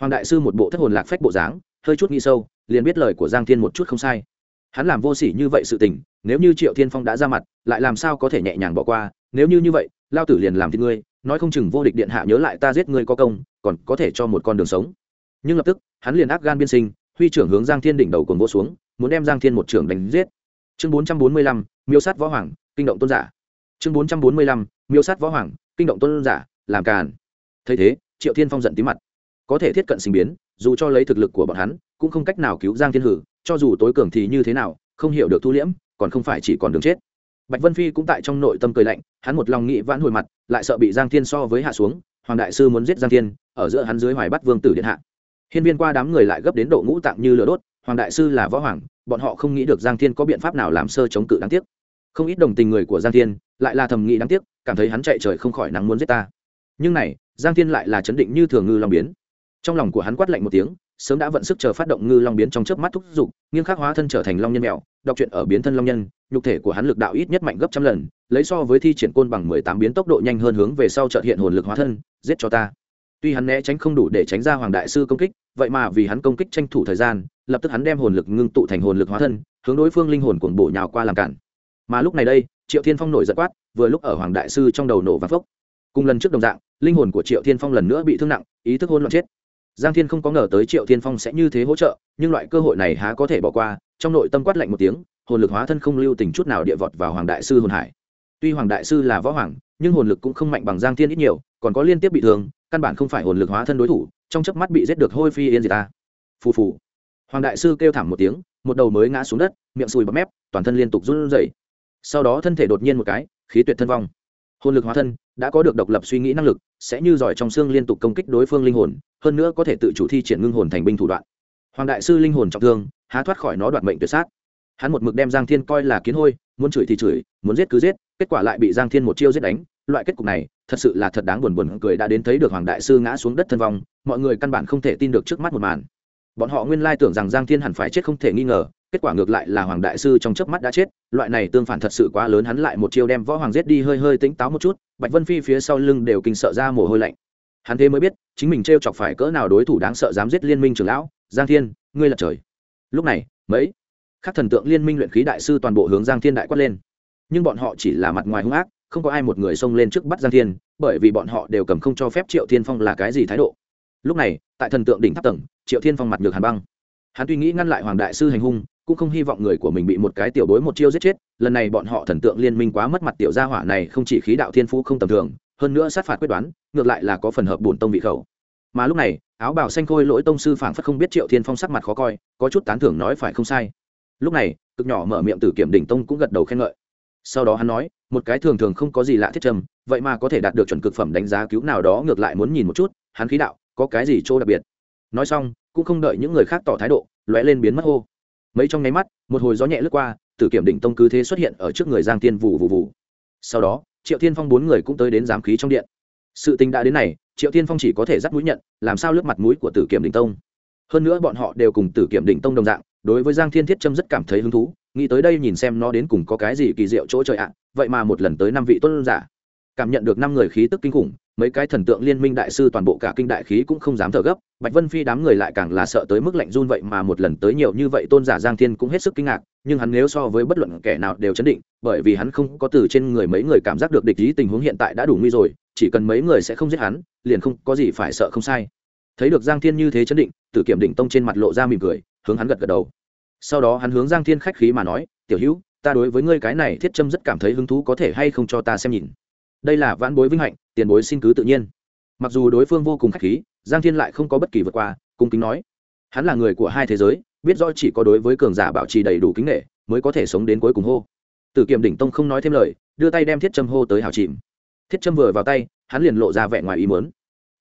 Hoàng đại sư một bộ thất hồn lạc phách bộ dáng, hơi chút nghĩ sâu, liền biết lời của giang thiên một chút không sai. Hắn làm vô sỉ như vậy sự tình, nếu như triệu thiên phong đã ra mặt, lại làm sao có thể nhẹ nhàng bỏ qua, nếu như như vậy, lao tử liền làm thì ngươi nói không chừng vô địch điện hạ nhớ lại ta giết ngươi có công, còn có thể cho một con đường sống. Nhưng lập tức, hắn liền ác gan biên sinh, huy trưởng hướng giang thiên đỉnh đầu cồn vô xuống, muốn đem giang thiên một trưởng đánh giết. Chương bốn trăm bốn mươi lăm, miêu sát võ hoàng, kinh động tôn giả. Chương bốn trăm bốn mươi lăm, miêu sát võ hoàng, kinh động tôn giả, làm càn. Thấy thế, triệu thiên phong giận tí mặt. Có thể thiết cận sinh biến, dù cho lấy thực lực của bọn hắn, cũng không cách nào cứu giang thiên hử, cho dù tối cường thì như thế nào, không hiểu được thu liễm, còn không phải chỉ còn đường chết. Bạch vân phi cũng tại trong nội tâm cười lạnh, hắn một lòng nghĩ vãn hồi mặt lại sợ bị giang thiên so với hạ xuống, hoàng đại sư muốn giết giang thiên, ở giữa hắn dưới hoài bắt vương tử điện hạ. Hiên viên qua đám người lại gấp đến độ ngũ tạng như lửa đốt, hoàng đại sư là võ hoàng, bọn họ không nghĩ được giang thiên có biện pháp nào làm sơ chống cự đáng tiếc. Không ít đồng tình người của giang thiên lại là thầm nghĩ đáng tiếc, cảm thấy hắn chạy trời không khỏi nắng muốn giết ta. Nhưng này, giang thiên lại là chấn định như thường ngư long biến. Trong lòng của hắn quát lạnh một tiếng, sớm đã vận sức chờ phát động ngư long biến trong chớp mắt thúc giục, nghiêng khắc hóa thân trở thành long nhân mèo đọc truyện ở biến thân long nhân nhục thể của hắn lực đạo ít nhất mạnh gấp trăm lần, lấy so với thi triển côn bằng mười tám biến tốc độ nhanh hơn hướng về sau chợt hiện hồn lực hóa thân, giết cho ta. Tuy hắn né tránh không đủ để tránh ra hoàng đại sư công kích, vậy mà vì hắn công kích tranh thủ thời gian, lập tức hắn đem hồn lực ngưng tụ thành hồn lực hóa thân, hướng đối phương linh hồn cuồng bổ nhào qua làm cản. Mà lúc này đây, triệu thiên phong nổi giận quát, vừa lúc ở hoàng đại sư trong đầu nổ và phốc. Cùng lần trước đồng dạng, linh hồn của triệu thiên phong lần nữa bị thương nặng, ý thức hôn loạn chết. Giang thiên không có ngờ tới triệu thiên phong sẽ như thế hỗ trợ, nhưng loại cơ hội này há có thể bỏ qua, trong nội tâm quát lạnh một tiếng hồn lực hóa thân không lưu tình chút nào địa vọt vào hoàng đại sư hồn hải. Tuy hoàng đại sư là võ hoàng, nhưng hồn lực cũng không mạnh bằng giang thiên ít nhiều, còn có liên tiếp bị thương, căn bản không phải hồn lực hóa thân đối thủ, trong chớp mắt bị giết được hôi phi yên gì ta. Phù phù. Hoàng đại sư kêu thảm một tiếng, một đầu mới ngã xuống đất, miệng sùi bọt mép, toàn thân liên tục run rẩy. Sau đó thân thể đột nhiên một cái, khí tuyệt thân vong. Hồn lực hóa thân đã có được độc lập suy nghĩ năng lực, sẽ như giỏi trong xương liên tục công kích đối phương linh hồn, hơn nữa có thể tự chủ thi triển ngưng hồn thành binh thủ đoạn. Hoàng đại sư linh hồn trọng thương, há thoát khỏi nó đoạt mệnh tuyệt sát hắn một mực đem giang thiên coi là kiến hôi, muốn chửi thì chửi, muốn giết cứ giết, kết quả lại bị giang thiên một chiêu giết đánh. Loại kết cục này, thật sự là thật đáng buồn buồn cười đã đến thấy được hoàng đại sư ngã xuống đất thân vong, mọi người căn bản không thể tin được trước mắt một màn. Bọn họ nguyên lai tưởng rằng giang thiên hẳn phải chết không thể nghi ngờ, kết quả ngược lại là hoàng đại sư trong chớp mắt đã chết, loại này tương phản thật sự quá lớn, hắn lại một chiêu đem võ hoàng giết đi hơi hơi tỉnh táo một chút, bạch vân phi phía sau lưng đều kinh sợ ra mồ hôi lạnh. Hắn thế mới biết, chính mình t chọc phải cỡ nào đối thủ đáng sợ dám giết liên minh trưởng lão, giang thiên, ngươi là trời. Lúc này, mấy các thần tượng liên minh luyện khí đại sư toàn bộ hướng giang thiên đại quát lên. Nhưng bọn họ chỉ là mặt ngoài hung ác, không có ai một người xông lên trước bắt giang thiên, bởi vì bọn họ đều cầm không cho phép triệu thiên phong là cái gì thái độ. Lúc này, tại thần tượng đỉnh tháp tầng, triệu thiên phong mặt nhược hàn băng. Hắn tuy nghĩ ngăn lại hoàng đại sư hành hung, cũng không hy vọng người của mình bị một cái tiểu bối một chiêu giết chết, lần này bọn họ thần tượng liên minh quá mất mặt tiểu gia hỏa này không chỉ khí đạo thiên phú không tầm thường, hơn nữa sát phạt quyết đoán, ngược lại là có phần hợp bổn tông vị khẩu. Mà lúc này, áo bào xanh khôi lỗi tông sư phảng phất không biết triệu thiên phong sắc mặt khó coi, có chút tán thưởng nói phải không sai lúc này, cực nhỏ mở miệng từ kiểm đỉnh tông cũng gật đầu khen ngợi. Sau đó hắn nói, một cái thường thường không có gì lạ thiết trầm vậy mà có thể đạt được chuẩn cực phẩm đánh giá cứu nào đó ngược lại muốn nhìn một chút, hắn khí đạo, có cái gì chỗ đặc biệt? Nói xong, cũng không đợi những người khác tỏ thái độ, lóe lên biến mất hô. Mấy trong nháy mắt, một hồi gió nhẹ lướt qua, tử kiểm đỉnh tông cứ thế xuất hiện ở trước người giang tiên vù vù vù. Sau đó, triệu tiên phong bốn người cũng tới đến giám khí trong điện. Sự tình đã đến này, triệu tiên phong chỉ có thể dắt mũi nhận, làm sao lướt mặt mũi của tử kiểm đỉnh tông? Hơn nữa bọn họ đều cùng tử kiểm đỉnh tông đồng dạng đối với giang thiên thiết trâm rất cảm thấy hứng thú, nghĩ tới đây nhìn xem nó đến cùng có cái gì kỳ diệu chỗ trời ạ, vậy mà một lần tới năm vị tuân giả. Cảm nhận được năm người khí tức kinh khủng, mấy cái thần tượng liên minh đại sư toàn bộ cả kinh đại khí cũng không dám thở gấp, bạch vân phi đám người lại càng là sợ tới mức lạnh run vậy mà một lần tới nhiều như vậy tôn giả giang thiên cũng hết sức kinh ngạc, nhưng hắn nếu so với bất luận kẻ nào đều chấn định, bởi vì hắn không có từ trên người mấy người cảm giác được địch ý tình huống hiện tại đã đủ nguy rồi, chỉ cần mấy người sẽ không giết hắn, liền không có gì phải sợ không sai. Thấy được giang thiên như thế chấn định, tử kiểm định tông trên mặt lộ ra mỉm cười hướng hắn gật gật đầu. Sau đó hắn hướng giang thiên khách khí mà nói, tiểu hữu, ta đối với ngươi cái này thiết châm rất cảm thấy hứng thú, có thể hay không cho ta xem nhìn? Đây là vãn bối vinh hạnh, tiền bối xin cứ tự nhiên. Mặc dù đối phương vô cùng khách khí, giang thiên lại không có bất kỳ vượt qua, cung kính nói, hắn là người của hai thế giới, biết rõ chỉ có đối với cường giả bảo trì đầy đủ kính nghệ mới có thể sống đến cuối cùng hô. Tử kiệm đỉnh tông không nói thêm lời, đưa tay đem thiết châm hô tới hào chìm. Thiết châm vừa vào tay, hắn liền lộ ra vẻ ngoài ý mớn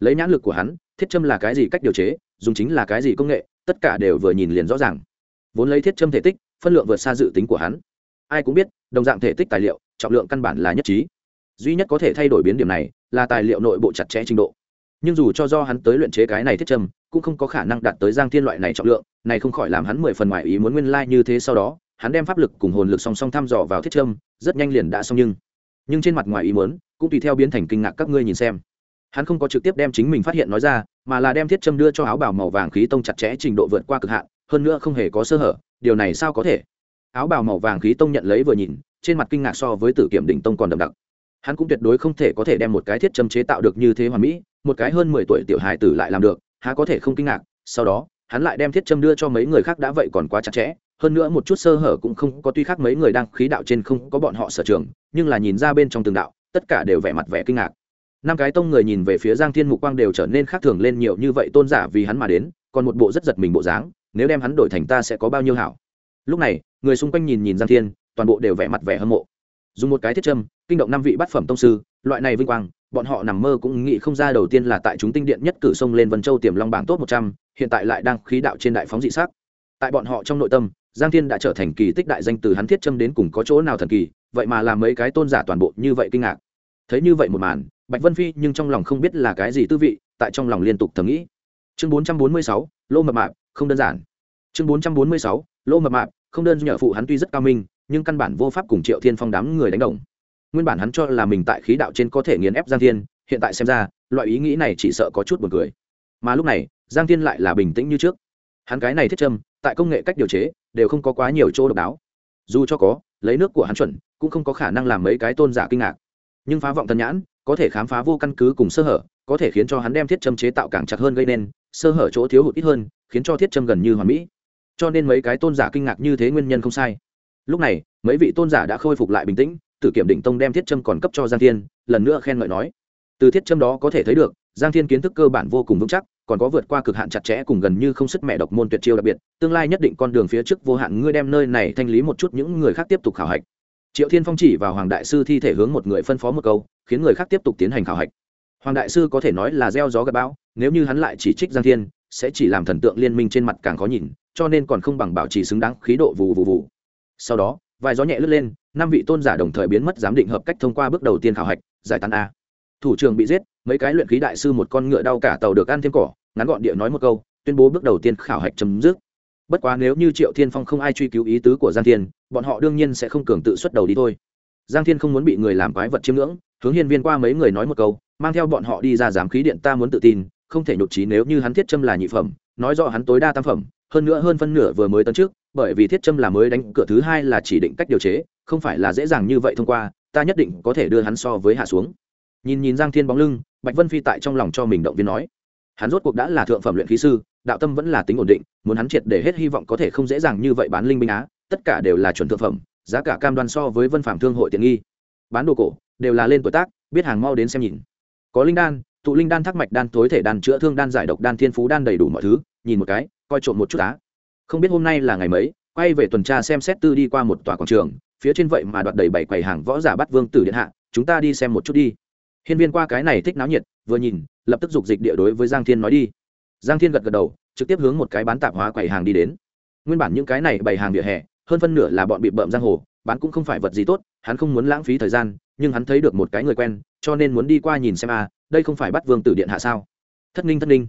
lấy nhãn lực của hắn, thiết châm là cái gì cách điều chế, dùng chính là cái gì công nghệ tất cả đều vừa nhìn liền rõ ràng. Vốn lấy thiết châm thể tích, phân lượng vượt xa dự tính của hắn. Ai cũng biết, đồng dạng thể tích tài liệu, trọng lượng căn bản là nhất trí. Duy nhất có thể thay đổi biến điểm này là tài liệu nội bộ chặt chẽ trình độ. Nhưng dù cho do hắn tới luyện chế cái này thiết châm, cũng không có khả năng đạt tới giang thiên loại này trọng lượng, này không khỏi làm hắn mười phần ngoài ý muốn nguyên lai、like、như thế sau đó, hắn đem pháp lực cùng hồn lực song song thăm dò vào thiết châm, rất nhanh liền đã xong nhưng nhưng trên mặt ngoài ý muốn cũng tùy theo biến thành kinh ngạc các ngươi nhìn xem hắn không có trực tiếp đem chính mình phát hiện nói ra, mà là đem thiết châm đưa cho áo bào màu vàng khí tông chặt chẽ trình độ vượt qua cực hạn, hơn nữa không hề có sơ hở, điều này sao có thể? Áo bào màu vàng khí tông nhận lấy vừa nhìn, trên mặt kinh ngạc so với tử kiểm đỉnh tông còn đậm đặc. Hắn cũng tuyệt đối không thể có thể đem một cái thiết châm chế tạo được như thế hoàn mỹ, một cái hơn mười tuổi tiểu hài tử lại làm được, há có thể không kinh ngạc. Sau đó, hắn lại đem thiết châm đưa cho mấy người khác đã vậy còn quá chặt chẽ, hơn nữa một chút sơ hở cũng không có, tuy khác mấy người đang khí đạo trên không có bọn họ sở trường, nhưng là nhìn ra bên trong từng đạo, tất cả đều vẻ mặt vẻ kinh ngạc năm cái tông người nhìn về phía giang thiên mục quang đều trở nên khác thường lên nhiều như vậy tôn giả vì hắn mà đến, còn một bộ rất giật mình bộ dáng, nếu đem hắn đổi thành ta sẽ có bao nhiêu hảo. Lúc này, người xung quanh nhìn nhìn giang thiên, toàn bộ đều vẻ mặt vẻ hâm mộ. Dùng một cái thiết châm, kinh động năm vị bát phẩm tông sư, loại này vinh quang, bọn họ nằm mơ cũng nghĩ không ra đầu tiên là tại chúng tinh điện nhất cử sông lên vân châu tiềm long bảng tốt một trăm, hiện tại lại đang khí đạo trên đại phóng dị sắc. Tại bọn họ trong nội tâm, giang thiên đã trở thành kỳ tích đại danh từ hắn thiết châm đến cùng có chỗ nào thần kỳ, vậy mà làm mấy cái tôn giả toàn bộ như vậy kinh ngạc. Thấy như vậy một màn bạch vân phi nhưng trong lòng không biết là cái gì tư vị, tại trong lòng liên tục thầm nghĩ. Chương bốn trăm bốn mươi sáu, lô mập mạp, không đơn giản. Chương bốn trăm bốn mươi sáu, lô mập mạp, không đơn nhờ phụ hắn tuy rất cao minh, nhưng căn bản vô pháp cùng triệu thiên phong đám người đánh đồng. Nguyên bản hắn cho là mình tại khí đạo trên có thể nghiền ép giang thiên, hiện tại xem ra, loại ý nghĩ này chỉ sợ có chút b u ồ n cười. Mà lúc này, giang thiên lại là bình tĩnh như trước. Hắn cái này thiết châm, tại công nghệ cách điều chế, đều không có quá nhiều chỗ độc đáo. Dù cho có, lấy nước của hắn chuẩn, cũng không có khả năng làm mấy cái tôn giả kinh ngạc. Nhưng phá vọng thần nhãn có thể khám phá vô căn cứ cùng sơ hở, có thể khiến cho hắn đem thiết châm chế tạo càng chặt hơn gây nên, sơ hở chỗ thiếu hụt ít hơn, khiến cho thiết châm gần như hoàn mỹ. Cho nên mấy cái tôn giả kinh ngạc như thế nguyên nhân không sai. Lúc này, mấy vị tôn giả đã khôi phục lại bình tĩnh, tử kiểm định tông đem thiết châm còn cấp cho giang thiên, lần nữa khen ngợi nói, từ thiết châm đó có thể thấy được, giang thiên kiến thức cơ bản vô cùng vững chắc, còn có vượt qua cực hạn chặt chẽ cùng gần như không sức mẹ độc môn tuyệt chiêu đặc biệt, tương lai nhất định con đường phía trước vô hạn, ngươi đem nơi này thanh lý một chút những người khác tiếp tục khảo hạch triệu thiên phong chỉ vào hoàng đại sư thi thể hướng một người phân phó một câu, khiến người khác tiếp tục tiến hành khảo hạch. Hoàng đại sư có thể nói là gieo gió gặp bão, nếu như hắn lại chỉ trích giang thiên, sẽ chỉ làm thần tượng liên minh trên mặt càng khó nhìn, cho nên còn không bằng bảo trì xứng đáng khí độ vù vù vù. Sau đó, vài gió nhẹ lướt lên, năm vị tôn giả đồng thời biến mất giám định hợp cách thông qua bước đầu tiên khảo hạch, giải tán a. Thủ trưởng bị giết, mấy cái luyện khí đại sư một con ngựa đau cả tàu được ăn thêm cỏ, ngắn gọn địa nói một câu, tuyên bố bước đầu tiên khảo hạch chấm dứt bất quá nếu như triệu thiên phong không ai truy cứu ý tứ của giang thiên, bọn họ đương nhiên sẽ không cường tự xuất đầu đi thôi. Giang thiên không muốn bị người làm quái vật chiếm ngưỡng, hướng hiên viên qua mấy người nói một câu, mang theo bọn họ đi ra giám khí điện ta muốn tự tin, không thể nhục trí nếu như hắn thiết châm là nhị phẩm, nói rõ hắn tối đa tam phẩm, hơn nữa hơn phân nửa vừa mới tấn trước bởi vì thiết châm là mới đánh cửa thứ hai là chỉ định cách điều chế, không phải là dễ dàng như vậy thông qua, ta nhất định có thể đưa hắn so với hạ xuống. Nhìn nhìn giang thiên bóng lưng, bạch vân phi tại trong lòng cho mình động viên nói, hắn rốt cuộc đã là thượng phẩm luyện khí sư đạo tâm vẫn là tính ổn định, muốn hắn triệt để hết hy vọng có thể không dễ dàng như vậy bán linh binh á, tất cả đều là chuẩn thượng phẩm, giá cả cam đoan so với vân phạm thương hội tiện nghi. Bán đồ cổ, đều là lên tuổi tác, biết hàng mau đến xem nhìn. Có linh đan, tụ linh đan thắc mạch đan tối thể đan chữa thương đan giải độc đan thiên phú đan đầy đủ mọi thứ, nhìn một cái, coi trộm một chút á. Không biết hôm nay là ngày mấy, quay về tuần tra xem xét tư đi qua một tòa quảng trường, phía trên vậy mà đoạt đầy bảy quầy hàng võ giả bắt vương tử điện hạ, chúng ta đi xem một chút đi. Hiên viên qua cái này thích náo nhiệt, vừa nhìn, lập tức dục dịch địa đối với giang thiên nói đi giang thiên gật gật đầu, trực tiếp hướng một cái bán tạp hóa quầy hàng đi đến. Nguyên bản những cái này bày hàng vỉa hè, hơn phân nửa là bọn bị bợm giang hồ, bán cũng không phải vật gì tốt, hắn không muốn lãng phí thời gian, nhưng hắn thấy được một cái người quen, cho nên muốn đi qua nhìn xem a à, đây không phải bắt vương tử điện hạ sao? Thất ninh thất ninh.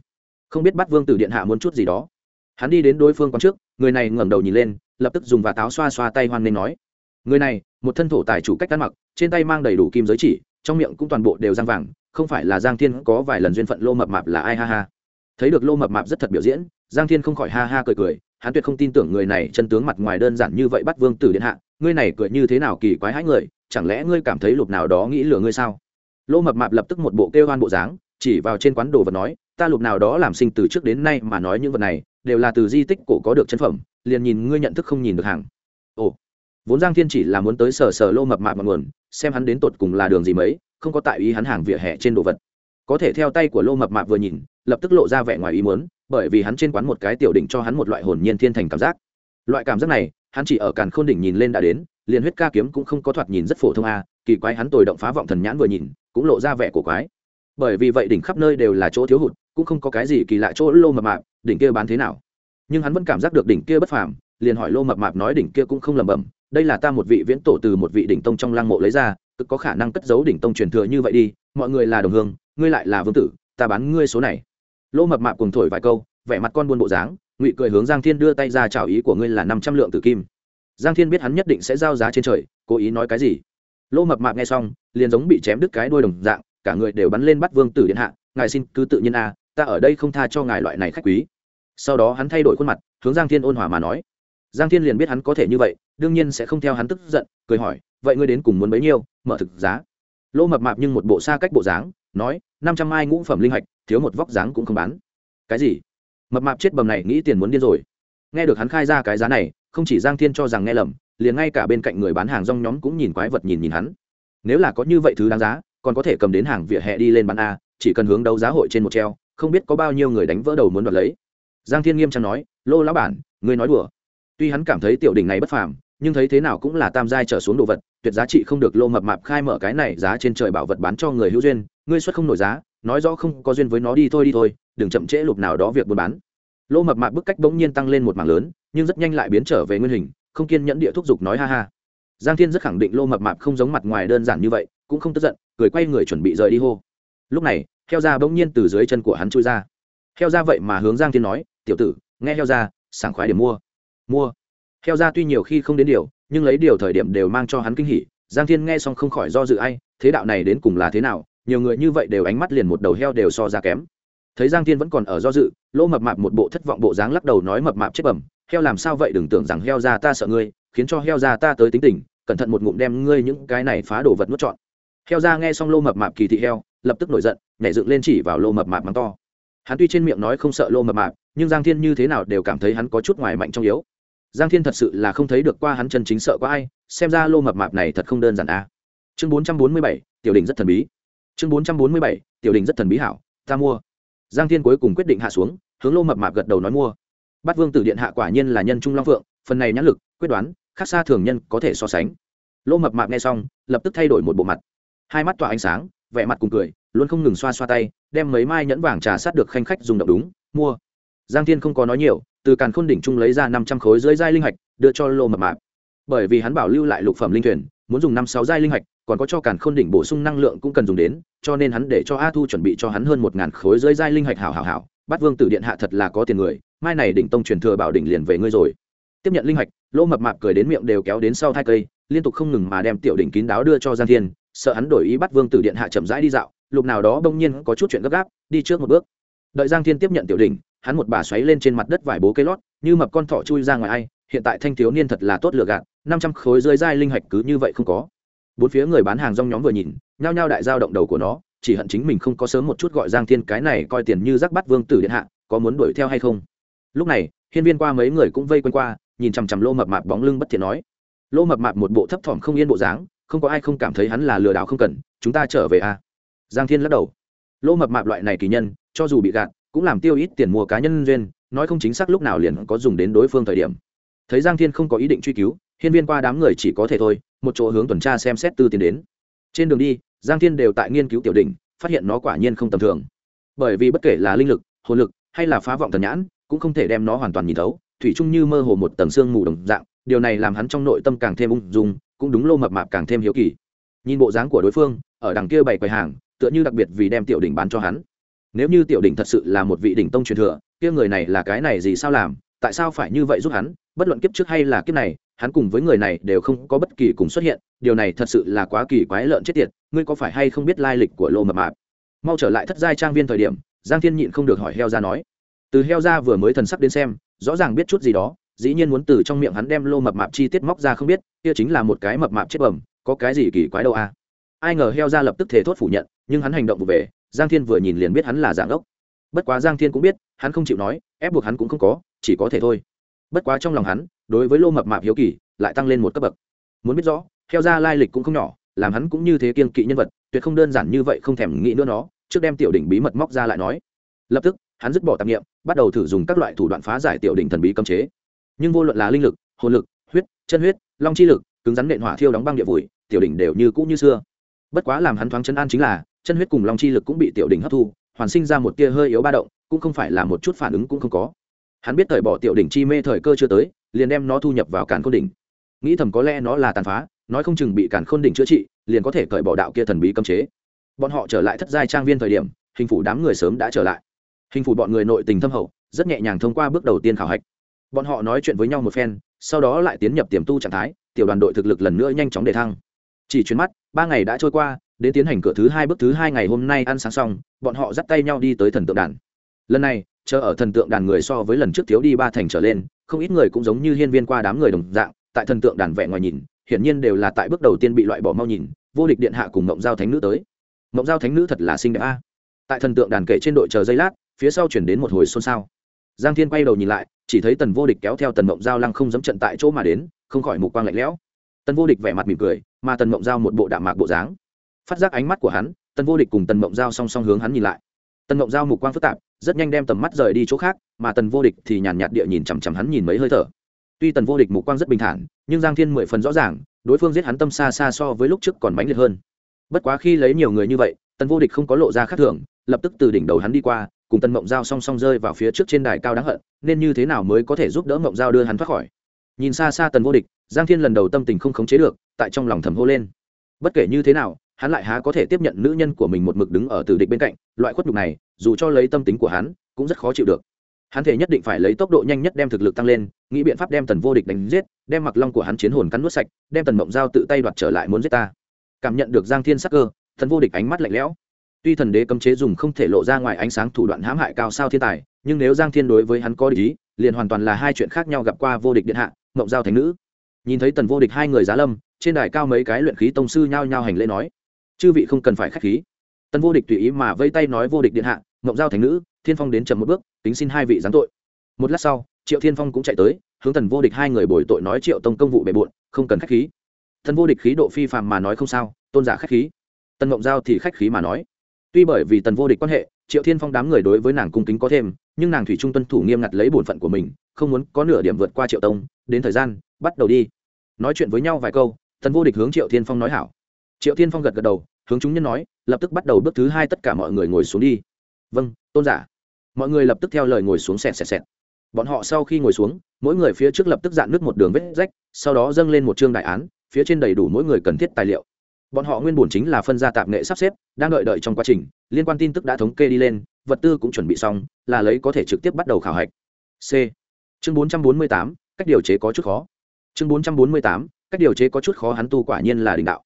Không biết bắt vương tử điện hạ muốn chút gì đó. Hắn đi đến đối phương quán trước, người này ngẩng đầu nhìn lên, lập tức dùng và táo xoa xoa tay hoan nên nói. Người này, một thân thổ tài chủ cách ăn mặc, trên tay mang đầy đủ kim giới chỉ, trong miệng cũng toàn bộ đều giang vàng, không phải là giang thiên có vài lần duyên phận lô mập mạp là ai ha ha thấy được lô mập mạp rất thật biểu diễn, giang thiên không khỏi ha ha cười cười, hắn tuyệt không tin tưởng người này chân tướng mặt ngoài đơn giản như vậy bắt vương tử điện hạ, ngươi này cười như thế nào kỳ quái hãi người, chẳng lẽ ngươi cảm thấy lục nào đó nghĩ lừa ngươi sao? Lô mập mạp lập tức một bộ kêu hoan bộ dáng, chỉ vào trên quán đồ vật nói, ta lục nào đó làm sinh từ trước đến nay mà nói những vật này, đều là từ di tích cổ có được chân phẩm, liền nhìn ngươi nhận thức không nhìn được hàng. Ồ, vốn giang thiên chỉ là muốn tới sờ sờ lô mập mạp ngọn nguồn, xem hắn đến tột cùng là đường gì mấy, không có tại ý hắn hàng vỉa hè trên đồ vật. Có thể theo tay của lô mập mạp vừa nhìn lập tức lộ ra vẻ ngoài ý muốn, bởi vì hắn trên quán một cái tiểu đỉnh cho hắn một loại hồn nhiên thiên thành cảm giác. Loại cảm giác này, hắn chỉ ở càn khôn đỉnh nhìn lên đã đến, liền huyết ca kiếm cũng không có thoạt nhìn rất phổ thông a, kỳ quái hắn tồi động phá vọng thần nhãn vừa nhìn, cũng lộ ra vẻ của quái. Bởi vì vậy đỉnh khắp nơi đều là chỗ thiếu hụt, cũng không có cái gì kỳ lạ chỗ lô mập mạp, đỉnh kia bán thế nào. Nhưng hắn vẫn cảm giác được đỉnh kia bất phàm, liền hỏi lô mập mạp nói đỉnh kia cũng không lẩm bẩm, đây là ta một vị viễn tổ từ một vị đỉnh tông trong lăng mộ lấy ra, cực có khả năng cất giấu đỉnh tông truyền thừa như vậy đi, mọi người là đồng hương, ngươi lại là vương tử, ta bán ngươi số này. Lỗ mập mạp cùng thổi vài câu, vẻ mặt con buôn bộ dáng, ngụy cười hướng giang thiên đưa tay ra chào ý của ngươi là năm trăm lượng tử kim. Giang thiên biết hắn nhất định sẽ giao giá trên trời, cố ý nói cái gì? Lỗ mập mạp nghe xong, liền giống bị chém đứt cái đuôi đồng dạng, cả người đều bắn lên bắt vương tử điện hạ, ngài xin cứ tự nhiên a, ta ở đây không tha cho ngài loại này khách quý. Sau đó hắn thay đổi khuôn mặt, hướng giang thiên ôn hòa mà nói. Giang thiên liền biết hắn có thể như vậy, đương nhiên sẽ không theo hắn tức giận, cười hỏi, vậy ngươi đến cùng muốn bấy nhiêu, mở thực giá? Lỗ mập mạp nhưng một bộ xa cách bộ dáng nói, năm trăm mai ngũ phẩm linh hạch, thiếu một vóc dáng cũng không bán. Cái gì? Mập mạp chết bầm này nghĩ tiền muốn điên rồi. Nghe được hắn khai ra cái giá này, không chỉ giang thiên cho rằng nghe lầm, liền ngay cả bên cạnh người bán hàng rong nhóm cũng nhìn quái vật nhìn nhìn hắn. Nếu là có như vậy thứ đáng giá, còn có thể cầm đến hàng vỉa hè đi lên bán a, chỉ cần hướng đấu giá hội trên một treo, không biết có bao nhiêu người đánh vỡ đầu muốn đoạt lấy. Giang thiên nghiêm trang nói, lô lão bản, ngươi nói đùa. Tuy hắn cảm thấy tiểu đỉnh này bất phàm nhưng thấy thế nào cũng là tam giai trở xuống đồ vật, tuyệt giá trị không được lô mập mạp khai mở cái này giá trên trời bảo vật bán cho người hữu duyên, ngươi xuất không nổi giá, nói rõ không có duyên với nó đi thôi đi thôi, đừng chậm trễ lục nào đó việc buôn bán. Lô mập mạp bức cách bỗng nhiên tăng lên một mảng lớn, nhưng rất nhanh lại biến trở về nguyên hình, không kiên nhẫn địa thúc giục nói ha ha. Giang thiên rất khẳng định lô mập mạp không giống mặt ngoài đơn giản như vậy, cũng không tức giận, cười quay người chuẩn bị rời đi hô. Lúc này, heo ra bỗng nhiên từ dưới chân của hắn chui ra. Heo ra vậy mà hướng giang thiên nói, tiểu tử, nghe heo ra sảng khoái điểm mua. Mua? Heo ra tuy nhiều khi không đến điều, nhưng lấy điều thời điểm đều mang cho hắn kinh hỉ. Giang thiên nghe xong không khỏi do dự ai, thế đạo này đến cùng là thế nào? Nhiều người như vậy đều ánh mắt liền một đầu heo đều so ra kém. Thấy giang thiên vẫn còn ở do dự, lỗ mập mạp một bộ thất vọng bộ dáng lắc đầu nói mập mạp chết bẩm, heo làm sao vậy? Đừng tưởng rằng heo ra ta sợ ngươi, khiến cho heo ra ta tới tính tình, cẩn thận một ngụm đem ngươi những cái này phá đồ vật nuốt trọn. Heo ra nghe xong lô mập mạp kỳ thị heo, lập tức nổi giận, nhảy dựng lên chỉ vào lô mập mạp mắng to. Hắn tuy trên miệng nói không sợ lô mập mạp, nhưng giang thiên như thế nào đều cảm thấy hắn có chút ngoài mạnh trong yếu giang thiên thật sự là không thấy được qua hắn chân chính sợ có ai, xem ra lô mập mạp này thật không đơn giản a à. chương bốn trăm bốn mươi bảy, tiểu đình rất thần bí. Chương bốn trăm bốn mươi bảy, tiểu đình rất thần bí hảo, ta mua. Giang thiên cuối cùng quyết định hạ xuống, hướng lô mập mạp gật đầu nói mua. Bát vương tử điện hạ quả nhiên là nhân trung long phượng, phần này nhãn lực, quyết đoán, khác xa thường nhân có thể so sánh. Lô mập mạp nghe xong, lập tức thay đổi một bộ mặt. Hai mắt tỏa ánh sáng, vẻ mặt cùng cười, luôn không ngừng xoa xoa tay, đem mấy mai nhẫn vàng trà sát được khanh khách dùng động đúng, mua. Giang thiên không có nói nhiều từ càn khôn đỉnh trung lấy ra năm trăm khối dưới giai linh hạch, đưa cho lô mập mạp. Bởi vì hắn bảo lưu lại lục phẩm linh thuyền, muốn dùng năm sáu giai linh hạch, còn có cho càn khôn đỉnh bổ sung năng lượng cũng cần dùng đến, cho nên hắn để cho a thu chuẩn bị cho hắn hơn một ngàn khối dưới giai linh hạch hảo hảo hảo. Bắt vương tử điện hạ thật là có tiền người, mai này đỉnh tông truyền thừa bảo đỉnh liền về ngươi rồi. Tiếp nhận linh hạch, lô mập mạp cười đến miệng đều kéo đến sau thai cây, liên tục không ngừng mà đem tiểu đỉnh kín đáo đưa cho giang thiên, sợ hắn đổi ý bắt vương tử điện hạ chậm rãi đi dạo lục nào đó bỗng nhiên có chút chuyện gấp gáp, đi trước một bước. Đợi giang thiên tiếp nhận tiểu đỉnh hắn một bà xoáy lên trên mặt đất vải bố cây lót, như mập con thỏ chui ra ngoài ai, hiện tại thanh thiếu niên thật là tốt lựa gạt, năm trăm khối rơi dai linh hạch cứ như vậy không có. Bốn phía người bán hàng rong nhóm vừa nhìn, nhao nhao đại giao động đầu của nó, chỉ hận chính mình không có sớm một chút gọi giang thiên cái này coi tiền như rắc bắt vương tử điện hạ, có muốn đuổi theo hay không? Lúc này, hiên viên qua mấy người cũng vây quanh qua, nhìn chằm chằm lô mập mạp bóng lưng bất thiện nói. Lô mập mạp một bộ thấp thỏm không yên bộ dáng, không có ai không cảm thấy hắn là lừa đảo không cần, chúng ta trở về a à? giang thiên lắc đầu. Lô mập mạp loại này kỳ nhân, cho dù bị gạt cũng làm tiêu ít tiền mua cá nhân duyên, nói không chính xác lúc nào liền có dùng đến đối phương thời điểm. Thấy giang thiên không có ý định truy cứu, hiên viên qua đám người chỉ có thể thôi, một chỗ hướng tuần tra xem xét tư tiến đến. Trên đường đi, giang thiên đều tại nghiên cứu tiểu đỉnh, phát hiện nó quả nhiên không tầm thường. Bởi vì bất kể là linh lực, hồn lực, hay là phá vọng thần nhãn, cũng không thể đem nó hoàn toàn nhìn thấu, thủy chung như mơ hồ một tầng xương mù đồng dạng, điều này làm hắn trong nội tâm càng thêm ung dung, cũng đúng lô mập mạp càng thêm hiếu kỳ. Nhìn bộ dáng của đối phương, ở đằng kia bày quầy hàng, tựa như đặc biệt vì đem tiểu đỉnh bán cho hắn nếu như tiểu đỉnh thật sự là một vị đỉnh tông truyền thừa, kia người này là cái này gì sao làm? Tại sao phải như vậy giúp hắn? Bất luận kiếp trước hay là kiếp này, hắn cùng với người này đều không có bất kỳ cùng xuất hiện. Điều này thật sự là quá kỳ quái lợn chết tiệt, ngươi có phải hay không biết lai lịch của lô mập mạp? Mau trở lại thất giai trang viên thời điểm, giang thiên nhịn không được hỏi heo ra nói. Từ heo ra vừa mới thần sắc đến xem, rõ ràng biết chút gì đó, dĩ nhiên muốn từ trong miệng hắn đem lô mập mạp chi tiết móc ra không biết, kia chính là một cái mập mạp chết bẩm, có cái gì kỳ quái đâu à? Ai ngờ heo ra lập tức thể thốt phủ nhận, nhưng hắn hành động vụ về giang thiên vừa nhìn liền biết hắn là giảng đốc. Bất quá giang thiên cũng biết, hắn không chịu nói, ép buộc hắn cũng không có, chỉ có thể thôi. Bất quá trong lòng hắn, đối với lô mập mạp hiếu kỳ lại tăng lên một cấp bậc. Muốn biết rõ theo ra lai lịch cũng không nhỏ, làm hắn cũng như thế kiên kỵ nhân vật, tuyệt không đơn giản như vậy không thèm nghĩ nữa nó, trước đem tiểu đỉnh bí mật móc ra lại nói. Lập tức, hắn dứt bỏ tạp nghiệm bắt đầu thử dùng các loại thủ đoạn phá giải tiểu đỉnh thần bí cấm chế. Nhưng vô luận là linh lực, hồn lực, huyết, chân huyết, long chi lực, cứng rắn nện hỏa thiêu đóng băng địa vùi, tiểu đỉnh đều như cũ như xưa. Bất quá làm hắn thoáng chân an chính là chân huyết cùng long chi lực cũng bị tiểu đỉnh hấp thu, hoàn sinh ra một tia hơi yếu ba động, cũng không phải là một chút phản ứng cũng không có. Hắn biết thời bỏ tiểu đỉnh chi mê thời cơ chưa tới, liền đem nó thu nhập vào càn khôn đỉnh. Nghĩ thầm có lẽ nó là tàn phá, nói không chừng bị càn khôn đỉnh chữa trị, liền có thể cởi bỏ đạo kia thần bí cấm chế. Bọn họ trở lại thất giai trang viên thời điểm, hình phủ đám người sớm đã trở lại. Hình phủ bọn người nội tình thâm hậu, rất nhẹ nhàng thông qua bước đầu tiên khảo hạch. Bọn họ nói chuyện với nhau một phen, sau đó lại tiến nhập tiềm tu trạng thái, tiểu đoàn đội thực lực lần nữa nhanh chóng đề thăng. Chỉ chuyến mắt, ba ngày đã trôi qua đến tiến hành cửa thứ hai bước thứ hai ngày hôm nay ăn sáng xong, bọn họ dắt tay nhau đi tới thần tượng đàn. Lần này, chờ ở thần tượng đàn người so với lần trước thiếu đi ba thành trở lên, không ít người cũng giống như hiên viên qua đám người đồng dạng, tại thần tượng đàn vẽ ngoài nhìn, hiển nhiên đều là tại bước đầu tiên bị loại bỏ mau nhìn, vô địch điện hạ cùng mộng giao thánh nữ tới. Mộng giao thánh nữ thật là xinh đẹp a. Tại thần tượng đàn kệ trên đội chờ giây lát, phía sau chuyển đến một hồi xôn xao. Giang thiên quay đầu nhìn lại, chỉ thấy tần vô địch kéo theo tần mộng giao lăng không dẫm trận tại chỗ mà đến, không khỏi mục quang lạnh lẽo. Tần vô địch vẻ mặt mỉm cười, mà tần mộng giao một bộ đạm mạc bộ dáng phát giác ánh mắt của hắn, tần vô địch cùng tần mộng giao song song hướng hắn nhìn lại. Tần mộng giao mục quang phức tạp, rất nhanh đem tầm mắt rời đi chỗ khác, mà tần vô địch thì nhàn nhạt địa nhìn chằm chằm hắn nhìn mấy hơi thở. Tuy tần vô địch mục quang rất bình thản, nhưng giang thiên mười phần rõ ràng, đối phương giết hắn tâm xa xa so với lúc trước còn mãnh liệt hơn. Bất quá khi lấy nhiều người như vậy, tần vô địch không có lộ ra khác thường, lập tức từ đỉnh đầu hắn đi qua, cùng tần mộng giao song song rơi vào phía trước trên đài cao đáng hận, nên như thế nào mới có thể giúp đỡ mộng giao đưa hắn thoát khỏi? Nhìn xa xa tần vô địch, giang thiên lần đầu tâm tình không khống chế được, tại trong lòng thầm hô lên. Bất kể như thế nào hắn lại há có thể tiếp nhận nữ nhân của mình một mực đứng ở tử địch bên cạnh, loại khuất nhục này, dù cho lấy tâm tính của hắn, cũng rất khó chịu được. Hắn thể nhất định phải lấy tốc độ nhanh nhất đem thực lực tăng lên, nghĩ biện pháp đem tần vô địch đánh giết, đem mặc long của hắn chiến hồn cắn nuốt sạch, đem tần mộng giao tự tay đoạt trở lại muốn giết ta. Cảm nhận được giang thiên sắc cơ thần vô địch ánh mắt lạnh lẽo. Tuy thần đế cấm chế dùng không thể lộ ra ngoài ánh sáng thủ đoạn hãm hại cao sao thiên tài, nhưng nếu giang thiên đối với hắn có lý liền hoàn toàn là hai chuyện khác nhau gặp qua vô địch điện hạ, mộng giao thành nữ. Nhìn thấy tần vô địch hai người giá lâm, trên đài cao mấy cái luyện khí tông sư nhao nhao hành lễ nói chư vị không cần phải khách khí. Tân vô địch tùy ý mà vây tay nói vô địch điện hạ mộng giao thành nữ, thiên phong đến chậm một bước tính xin hai vị giáng tội. Một lát sau, triệu thiên phong cũng chạy tới, hướng tần vô địch hai người bồi tội nói triệu tông công vụ bề bộn, không cần khách khí. Thần vô địch khí độ phi phàm mà nói không sao, tôn giả khách khí. Tần mộng giao thì khách khí mà nói. Tuy bởi vì tần vô địch quan hệ, triệu thiên phong đám người đối với nàng cung kính có thêm, nhưng nàng thủy trung tuân thủ nghiêm ngặt lấy bổn phận của mình, không muốn có nửa điểm vượt qua triệu tông, đến thời gian, bắt đầu đi. Nói chuyện với nhau vài câu, tần vô địch hướng triệu thiên phong nói hảo. Triệu thiên phong gật gật đầu hướng chúng nhân nói, lập tức bắt đầu bước thứ hai tất cả mọi người ngồi xuống đi. Vâng tôn giả. Mọi người lập tức theo lời ngồi xuống sẹt sẹt sẹt. Bọn họ sau khi ngồi xuống, mỗi người phía trước lập tức dạn nước một đường vết rách, sau đó dâng lên một chương đại án, phía trên đầy đủ mỗi người cần thiết tài liệu. Bọn họ nguyên bổn chính là phân gia tạp nghệ sắp xếp, đang đợi đợi trong quá trình, liên quan tin tức đã thống kê đi lên, vật tư cũng chuẩn bị xong, là lấy có thể trực tiếp bắt đầu khảo hạch. C. Chương bốn trăm bốn mươi tám, cách điều chế có chút khó. Chương bốn trăm bốn mươi tám, cách điều chế có chút khó hắn tu quả nhiên là đình đạo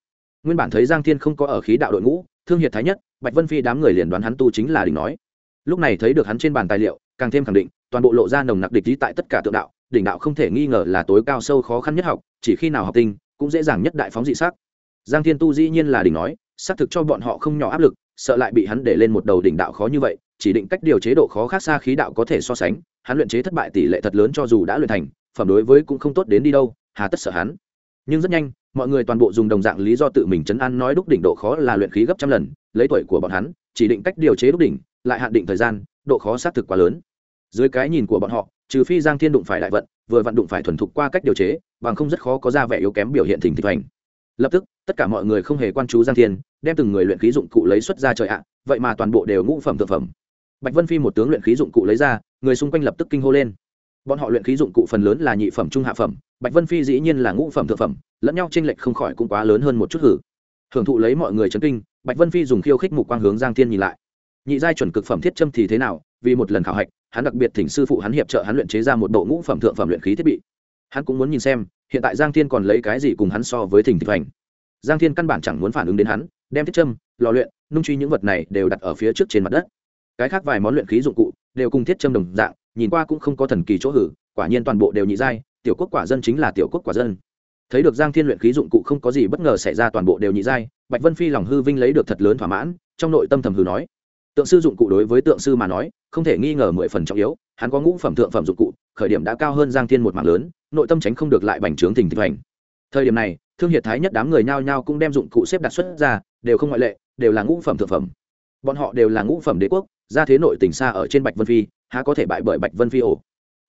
nguyên bản thấy giang thiên không có ở khí đạo đội ngũ, thương hiệt thái nhất, bạch vân phi đám người liền đoán hắn tu chính là đỉnh nói. Lúc này thấy được hắn trên bàn tài liệu, càng thêm khẳng định, toàn bộ lộ ra nồng nặc địch ý tại tất cả tượng đạo, đỉnh đạo không thể nghi ngờ là tối cao sâu khó khăn nhất học, chỉ khi nào học tinh, cũng dễ dàng nhất đại phóng dị sắc. Giang thiên tu dĩ nhiên là đỉnh nói, xác thực cho bọn họ không nhỏ áp lực, sợ lại bị hắn để lên một đầu đỉnh đạo khó như vậy, chỉ định cách điều chế độ khó khác xa khí đạo có thể so sánh, hắn luyện chế thất bại tỷ lệ thật lớn cho dù đã luyện thành, phẩm đối với cũng không tốt đến đi đâu, hà tất sợ hắn. Nhưng rất nhanh mọi người toàn bộ dùng đồng dạng lý do tự mình chấn an nói đúc đỉnh độ khó là luyện khí gấp trăm lần, lấy tuổi của bọn hắn, chỉ định cách điều chế đúc đỉnh, lại hạn định thời gian, độ khó xác thực quá lớn. Dưới cái nhìn của bọn họ, trừ phi giang thiên đụng phải đại vận, vừa vận đụng phải thuần thục qua cách điều chế, bằng không rất khó có ra vẻ yếu kém biểu hiện thỉnh thịch hành lập tức, tất cả mọi người không hề quan chú giang thiên, đem từng người luyện khí dụng cụ lấy xuất ra trời ạ, vậy mà toàn bộ đều ngũ phẩm thực phẩm. Bạch vân phi một tướng luyện khí dụng cụ lấy ra, người xung quanh lập tức kinh hô lên bọn họ luyện khí dụng cụ phần lớn là nhị phẩm, trung hạ phẩm, bạch vân phi dĩ nhiên là ngũ phẩm, thượng phẩm, lẫn nhau tranh lệch không khỏi cũng quá lớn hơn một chút hử. Hưởng thụ lấy mọi người chấn kinh, bạch vân phi dùng khiêu khích mục quang hướng giang thiên nhìn lại. Nhị giai chuẩn cực phẩm thiết châm thì thế nào? Vì một lần khảo hạch, hắn đặc biệt thỉnh sư phụ hắn hiệp trợ hắn luyện chế ra một bộ ngũ phẩm, thượng phẩm luyện khí thiết bị. Hắn cũng muốn nhìn xem, hiện tại giang thiên còn lấy cái gì cùng hắn so với thỉnh thịnh hành giang thiên căn bản chẳng muốn phản ứng đến hắn, đem thiết châm, lò luyện, nung truy những vật này đều đặt ở phía trước trên mặt đất. Cái khác vài món luyện khí dụng cụ đều cùng thiết châm đồng dạng nhìn qua cũng không có thần kỳ chỗ hử, quả nhiên toàn bộ đều nhị giai, tiểu quốc quả dân chính là tiểu quốc quả dân. Thấy được giang thiên luyện khí dụng cụ không có gì bất ngờ xảy ra toàn bộ đều nhị giai, bạch vân phi lòng hư vinh lấy được thật lớn thỏa mãn, trong nội tâm thầm hư nói. Tượng sư dụng cụ đối với tượng sư mà nói, không thể nghi ngờ mười phần trọng yếu, hắn có ngũ phẩm thượng phẩm dụng cụ, khởi điểm đã cao hơn giang thiên một mạng lớn, nội tâm tránh không được lại bành trướng thình thịch hành thời điểm này, thương hiệt thái nhất đám người nhao nhao cũng đem dụng cụ xếp đặt xuất ra, đều không ngoại lệ, đều là ngũ phẩm thượng phẩm. Bọn họ đều là ngũ phẩm đế quốc, ra thế nội tỉnh xa ở trên bạch vân phi há có thể bại bởi bạch vân phi ổ.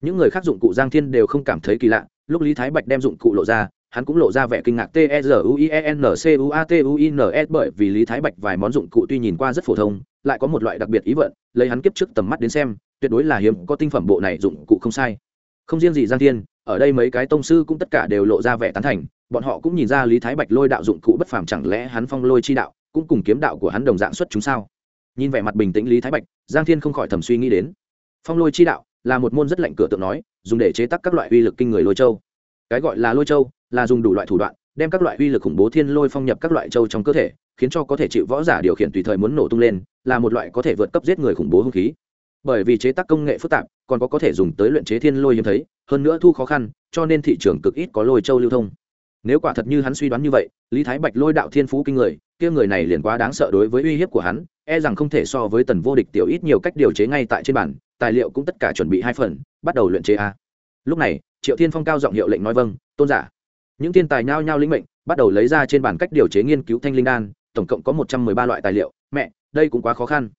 Những người khác dụng cụ giang thiên đều không cảm thấy kỳ lạ, lúc lý thái bạch đem dụng cụ lộ ra, hắn cũng lộ ra vẻ kinh ngạc. T e r u i e n c u a t u i n s bởi vì lý thái bạch vài món dụng cụ tuy nhìn qua rất phổ thông, lại có một loại đặc biệt ý vận, lấy hắn kiếp trước tầm mắt đến xem, tuyệt đối là hiếm có tinh phẩm bộ này dụng cụ không sai. Không riêng gì giang thiên, ở đây mấy cái tông sư cũng tất cả đều lộ ra vẻ tán thành, bọn họ cũng nhìn ra lý thái bạch lôi đạo dụng cụ bất phàm, chẳng lẽ hắn phong lôi chi đạo cũng cùng kiếm đạo của hắn đồng dạng xuất chúng sao? Nhìn vẻ mặt bình tĩnh lý thái bạch, giang thiên không khỏi thầm suy nghĩ đến phong lôi chi đạo là một môn rất lạnh cửa tượng nói, dùng để chế tác các loại uy lực kinh người lôi châu. Cái gọi là lôi châu là dùng đủ loại thủ đoạn, đem các loại uy lực khủng bố thiên lôi phong nhập các loại châu trong cơ thể, khiến cho có thể chịu võ giả điều khiển tùy thời muốn nổ tung lên, là một loại có thể vượt cấp giết người khủng bố hung khí. Bởi vì chế tác công nghệ phức tạp, còn có có thể dùng tới luyện chế thiên lôi hiếm thấy, hơn nữa thu khó khăn, cho nên thị trường cực ít có lôi châu lưu thông. Nếu quả thật như hắn suy đoán như vậy, lý thái bạch lôi đạo thiên phú kinh người, kia người này liền quá đáng sợ đối với uy hiếp của hắn e rằng không thể so với tần vô địch tiểu ít nhiều cách điều chế ngay tại trên bản tài liệu cũng tất cả chuẩn bị hai phần, bắt đầu luyện chế a. Lúc này, triệu thiên phong cao giọng hiệu lệnh nói vâng tôn giả. Những thiên tài nhao nhao lĩnh mệnh, bắt đầu lấy ra trên bản cách điều chế nghiên cứu thanh linh đan, tổng cộng có một trăm mười ba loại tài liệu. Mẹ, đây cũng quá khó khăn.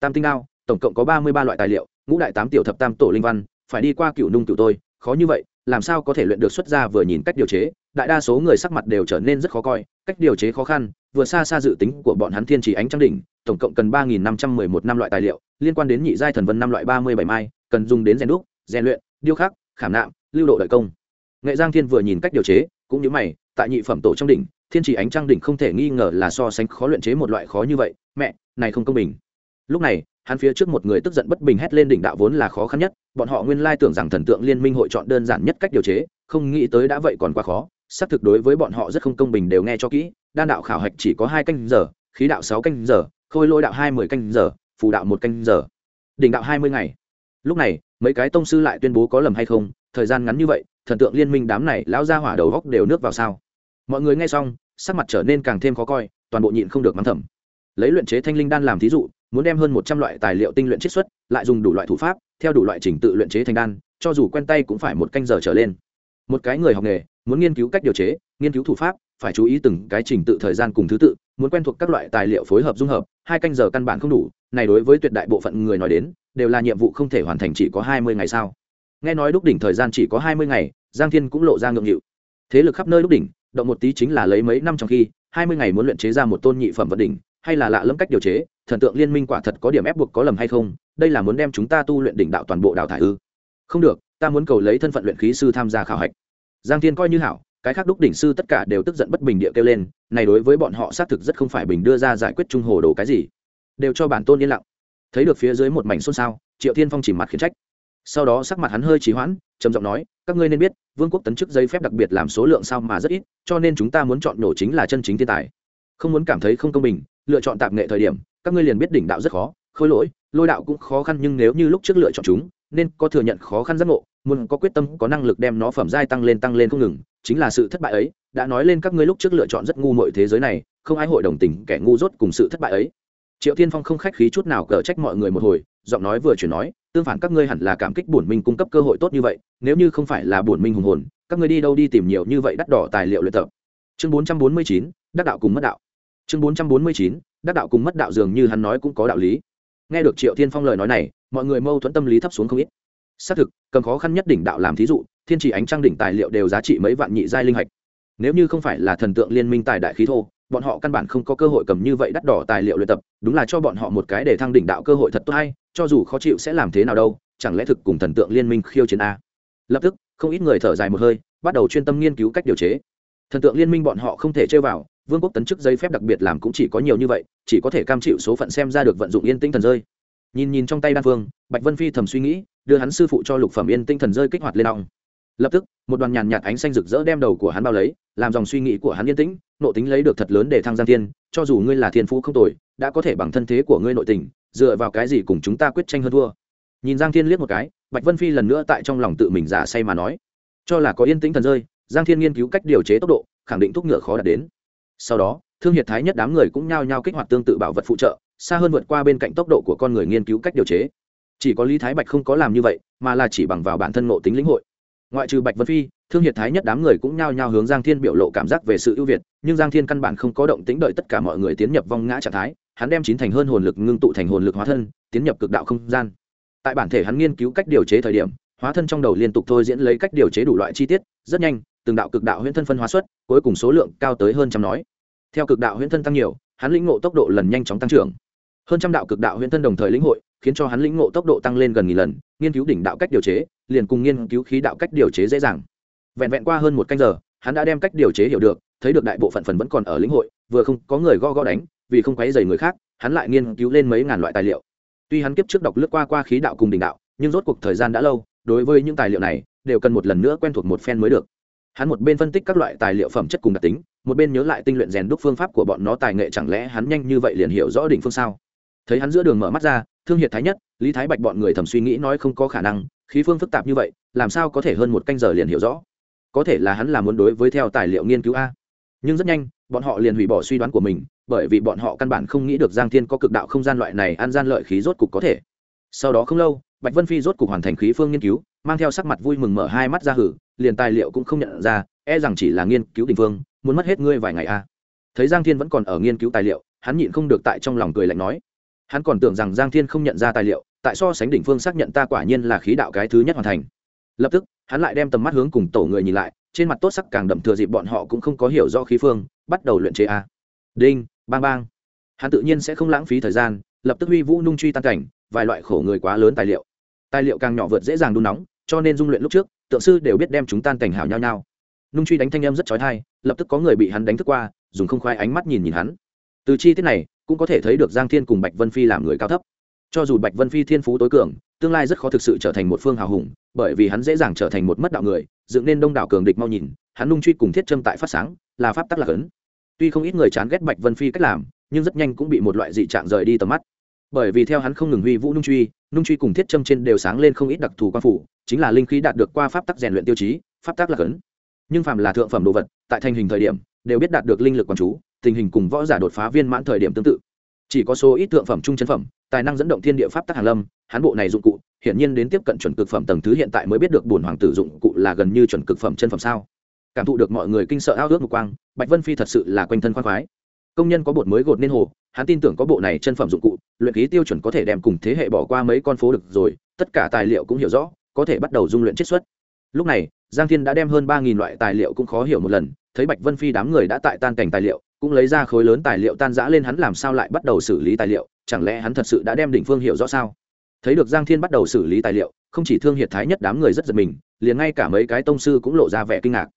Tam tinh đao, tổng cộng có ba mươi ba loại tài liệu, ngũ đại tám tiểu thập tam tổ linh văn, phải đi qua cựu nung cựu tôi, khó như vậy, làm sao có thể luyện được xuất ra vừa nhìn cách điều chế? Đại đa số người sắc mặt đều trở nên rất khó coi cách điều chế khó khăn, vừa xa xa dự tính của bọn hắn thiên chỉ ánh trăng đỉnh, tổng cộng cần ba nghìn năm trăm mười một năm loại tài liệu, liên quan đến nhị giai thần vân năm loại ba mươi bảy mai, cần dùng đến rèn đúc, rèn luyện, điêu khắc, khảm nạm, lưu độ đợi công. Nghệ giang thiên vừa nhìn cách điều chế, cũng như mày, tại nhị phẩm tổ trong đỉnh, thiên chỉ ánh trăng đỉnh không thể nghi ngờ là so sánh khó luyện chế một loại khó như vậy, mẹ, này không công bình. Lúc này, hắn phía trước một người tức giận bất bình hét lên đỉnh đạo vốn là khó khăn nhất, bọn họ nguyên lai tưởng rằng thần tượng liên minh hội chọn đơn giản nhất cách điều chế, không nghĩ tới đã vậy còn quá khó xác thực đối với bọn họ rất không công bình đều nghe cho kỹ, đan đạo khảo hạch chỉ có hai canh giờ, khí đạo sáu canh giờ, khôi lôi đạo hai mươi canh giờ, phù đạo một canh giờ. Đỉnh đạo hai mươi ngày. Lúc này, mấy cái tông sư lại tuyên bố có lầm hay không, thời gian ngắn như vậy, thần tượng liên minh đám này lão ra hỏa đầu góc đều nước vào sao? Mọi người nghe xong, sắc mặt trở nên càng thêm khó coi, toàn bộ nhịn không được mắng thầm. Lấy luyện chế thanh linh đan làm thí dụ, muốn đem hơn một trăm loại tài liệu tinh luyện chiết xuất, lại dùng đủ loại thủ pháp, theo đủ loại trình tự luyện chế thành đan, cho dù quen tay cũng phải một canh giờ trở lên. Một cái người học nghề muốn nghiên cứu cách điều chế, nghiên cứu thủ pháp, phải chú ý từng cái trình tự thời gian cùng thứ tự, muốn quen thuộc các loại tài liệu phối hợp dung hợp, hai canh giờ căn bản không đủ, này đối với tuyệt đại bộ phận người nói đến, đều là nhiệm vụ không thể hoàn thành chỉ có hai mươi ngày sao. Nghe nói đúc đỉnh thời gian chỉ có hai mươi ngày, giang thiên cũng lộ ra ngượng nghịu. Thế lực khắp nơi đúc đỉnh, động một tí chính là lấy mấy năm trong khi, hai mươi ngày muốn luyện chế ra một tôn nhị phẩm vật đỉnh, hay là lạ lẫm cách điều chế, thần tượng liên minh quả thật có điểm ép buộc có lầm hay không, đây là muốn đem chúng ta tu luyện đỉnh đạo toàn bộ đào thải ư? Không được, ta muốn cầu lấy thân phận luyện khí sư tham gia khảo hạch giang thiên coi như hảo, cái khác đúc đỉnh sư tất cả đều tức giận bất bình địa kêu lên, này đối với bọn họ xác thực rất không phải bình đưa ra giải quyết trung hồ đồ cái gì. Đều cho bản tôn yên lặng. Thấy được phía dưới một mảnh xôn xao, triệu thiên phong chỉ mặt khiển trách. Sau đó sắc mặt hắn hơi trì hoãn, trầm giọng nói, các ngươi nên biết, vương quốc tấn chức giấy phép đặc biệt làm số lượng sao mà rất ít, cho nên chúng ta muốn chọn nổ chính là chân chính thiên tài. Không muốn cảm thấy không công bình, lựa chọn tạp nghệ thời điểm, các ngươi liền biết đỉnh đạo rất khó, khôi lỗi, lôi đạo cũng khó khăn nhưng nếu như lúc trước lựa chọn chúng, nên có thừa nhận khó khăn giác ngộ muốn có quyết tâm, có năng lực đem nó phẩm giai tăng lên tăng lên không ngừng, chính là sự thất bại ấy. Đã nói lên các ngươi lúc trước lựa chọn rất ngu mọi thế giới này, không ai hội đồng tình kẻ ngu dốt cùng sự thất bại ấy. Triệu Thiên phong không khách khí chút nào cờ trách mọi người một hồi, giọng nói vừa chuyển nói, tương phản các ngươi hẳn là cảm kích bổn minh cung cấp cơ hội tốt như vậy, nếu như không phải là bổn minh hùng hồn, các ngươi đi đâu đi tìm nhiều như vậy đắt đỏ tài liệu luyện tập. Chương bốn trăm bốn mươi chín, đắc đạo cùng mất đạo. Chương bốn trăm bốn mươi chín, đắc đạo cùng mất đạo dường như hắn nói cũng có đạo lý. Nghe được triệu thiên phong lời nói này, mọi người mâu thuẫn tâm lý thấp xuống không ít xác thực, cầm khó khăn nhất đỉnh đạo làm thí dụ, thiên chỉ ánh trăng đỉnh tài liệu đều giá trị mấy vạn nhị giai linh hạch. Nếu như không phải là thần tượng liên minh tài đại khí thô, bọn họ căn bản không có cơ hội cầm như vậy đắt đỏ tài liệu luyện tập, đúng là cho bọn họ một cái để thăng đỉnh đạo cơ hội thật tốt hay, cho dù khó chịu sẽ làm thế nào đâu, chẳng lẽ thực cùng thần tượng liên minh khiêu chiến a? Lập tức, không ít người thở dài một hơi, bắt đầu chuyên tâm nghiên cứu cách điều chế. Thần tượng liên minh bọn họ không thể chơi vào, vương quốc tấn chức giấy phép đặc biệt làm cũng chỉ có nhiều như vậy, chỉ có thể cam chịu số phận xem ra được vận dụng yên tĩnh thần rơi. Nhìn nhìn trong tay đan phương, bạch vân phi thầm suy nghĩ đưa hắn sư phụ cho lục phẩm yên tinh thần rơi kích hoạt lên ong. Lập tức, một đoàn nhàn nhạt ánh xanh rực rỡ đem đầu của hắn bao lấy, làm dòng suy nghĩ của hắn yên tĩnh nội tính lấy được thật lớn để thăng giang thiên, cho dù ngươi là thiên phú không tồi, đã có thể bằng thân thế của ngươi nội tình, dựa vào cái gì cùng chúng ta quyết tranh hơn thua? Nhìn giang thiên liếc một cái, bạch vân phi lần nữa tại trong lòng tự mình giả say mà nói, cho là có yên tĩnh thần rơi, giang thiên nghiên cứu cách điều chế tốc độ, khẳng định thúc ngựa khó đạt đến. Sau đó, thương hiệt thái nhất đám người cũng nhao nhao kích hoạt tương tự bảo vật phụ trợ, xa hơn vượt qua bên cạnh tốc độ của con người nghiên cứu cách điều chế chỉ có lý thái bạch không có làm như vậy, mà là chỉ bằng vào bản thân ngộ tính lĩnh hội. Ngoại trừ bạch vân phi, thương hiệt thái nhất đám người cũng nhao nhao hướng giang thiên biểu lộ cảm giác về sự ưu việt, nhưng giang thiên căn bản không có động tính đợi tất cả mọi người tiến nhập vong ngã trạng thái, hắn đem chín thành hơn hồn lực ngưng tụ thành hồn lực hóa thân, tiến nhập cực đạo không gian. Tại bản thể hắn nghiên cứu cách điều chế thời điểm, hóa thân trong đầu liên tục thôi diễn lấy cách điều chế đủ loại chi tiết, rất nhanh, từng đạo cực đạo huyễn thân phân hóa xuất, cuối cùng số lượng cao tới hơn trăm nói. Theo cực đạo huyễn thân tăng nhiều, hắn lĩnh ngộ tốc độ lần nhanh chóng tăng trưởng. Hơn trăm đạo cực đạo huyễn thân đồng thời lĩnh hội khiến cho hắn lĩnh ngộ tốc độ tăng lên gần nghìn lần, nghiên cứu đỉnh đạo cách điều chế, liền cùng nghiên cứu khí đạo cách điều chế dễ dàng. Vẹn vẹn qua hơn một canh giờ, hắn đã đem cách điều chế hiểu được, thấy được đại bộ phận phần vẫn còn ở lĩnh hội, vừa không có người go go đánh, vì không quấy dày người khác, hắn lại nghiên cứu lên mấy ngàn loại tài liệu. Tuy hắn kiếp trước đọc lướt qua qua khí đạo cùng đỉnh đạo, nhưng rốt cuộc thời gian đã lâu, đối với những tài liệu này, đều cần một lần nữa quen thuộc một phen mới được. Hắn một bên phân tích các loại tài liệu phẩm chất cùng đặc tính, một bên nhớ lại tinh luyện rèn đúc phương pháp của bọn nó tài nghệ, chẳng lẽ hắn nhanh như vậy liền hiểu rõ đỉnh phương sao? Thấy hắn giữa đường mở mắt ra thương hiệt thái nhất, lý thái bạch bọn người thầm suy nghĩ nói không có khả năng, khí phương phức tạp như vậy, làm sao có thể hơn một canh giờ liền hiểu rõ? Có thể là hắn là muốn đối với theo tài liệu nghiên cứu a. Nhưng rất nhanh, bọn họ liền hủy bỏ suy đoán của mình, bởi vì bọn họ căn bản không nghĩ được giang thiên có cực đạo không gian loại này ăn gian lợi khí rốt cục có thể. Sau đó không lâu, bạch vân phi rốt cục hoàn thành khí phương nghiên cứu, mang theo sắc mặt vui mừng mở hai mắt ra hử, liền tài liệu cũng không nhận ra e rằng chỉ là nghiên cứu đình phương muốn mất hết ngươi vài ngày a. Thấy giang thiên vẫn còn ở nghiên cứu tài liệu, hắn nhịn không được tại trong lòng cười lạnh nói hắn còn tưởng rằng giang thiên không nhận ra tài liệu, tại so sánh đỉnh phương xác nhận ta quả nhiên là khí đạo cái thứ nhất hoàn thành. Lập tức, hắn lại đem tầm mắt hướng cùng tổ người nhìn lại, trên mặt tốt sắc càng đậm thừa dịp bọn họ cũng không có hiểu do khí phương, bắt đầu luyện chế a. Đinh, bang bang. Hắn tự nhiên sẽ không lãng phí thời gian, lập tức huy vũ nung truy tan cảnh, vài loại khổ người quá lớn tài liệu. Tài liệu càng nhỏ vượt dễ dàng đun nóng, cho nên dung luyện lúc trước, tượng sư đều biết đem chúng tan cảnh hảo nhau nhau. Nung truy đánh thanh âm rất trói thai lập tức có người bị hắn đánh thức qua, dùng không khoai ánh mắt nhìn nhìn hắn. Từ chi tiết này cũng có thể thấy được giang thiên cùng bạch vân phi làm người cao thấp. Cho dù bạch vân phi thiên phú tối cường, tương lai rất khó thực sự trở thành một phương hào hùng, bởi vì hắn dễ dàng trở thành một mất đạo người, dựng nên đông đảo cường địch mau nhìn, hắn nung truy cùng thiết châm tại phát sáng, là pháp tắc lạc ấn tuy không ít người chán ghét bạch vân phi cách làm, nhưng rất nhanh cũng bị một loại dị trạng rời đi tầm mắt. Bởi vì theo hắn không ngừng huy vũ nung truy nung truy cùng thiết châm trên đều sáng lên không ít đặc thù quan phủ, chính là linh khí đạt được qua pháp tắc rèn luyện tiêu chí, pháp tắc lạc ấn nhưng phàm là thượng phẩm đồ vật, tại thành hình thời điểm, đều biết đạt được linh lực quán chú tình hình cùng võ giả đột phá viên mãn thời điểm tương tự. Chỉ có số ít thượng phẩm, trung chân phẩm, tài năng dẫn động thiên địa pháp tắc hàn lâm, hắn bộ này dụng cụ, hiển nhiên đến tiếp cận chuẩn cực phẩm tầng thứ hiện tại mới biết được bổn hoàng tử dụng cụ là gần như chuẩn cực phẩm chân phẩm sao. Cảm thụ được mọi người kinh sợ ao ước một quang, bạch vân phi thật sự là quanh thân khoan khoái. Công nhân có bột mới gột nên hồ, hắn tin tưởng có bộ này chân phẩm dụng cụ, luyện khí tiêu chuẩn có thể đem cùng thế hệ bỏ qua mấy con phố được rồi, tất cả tài liệu cũng hiểu rõ, có thể bắt đầu dung luyện chiết xuất. Lúc này, giang thiên đã đem hơn ba nghìn loại tài liệu cũng khó hiểu một lần, thấy bạch vân phi đám người đã tại tan cảnh tài liệu cũng lấy ra khối lớn tài liệu tan giã lên hắn làm sao lại bắt đầu xử lý tài liệu, chẳng lẽ hắn thật sự đã đem đỉnh phương hiểu rõ sao? Thấy được giang thiên bắt đầu xử lý tài liệu, không chỉ thương hiệt thái nhất đám người rất giật mình, liền ngay cả mấy cái tông sư cũng lộ ra vẻ kinh ngạc.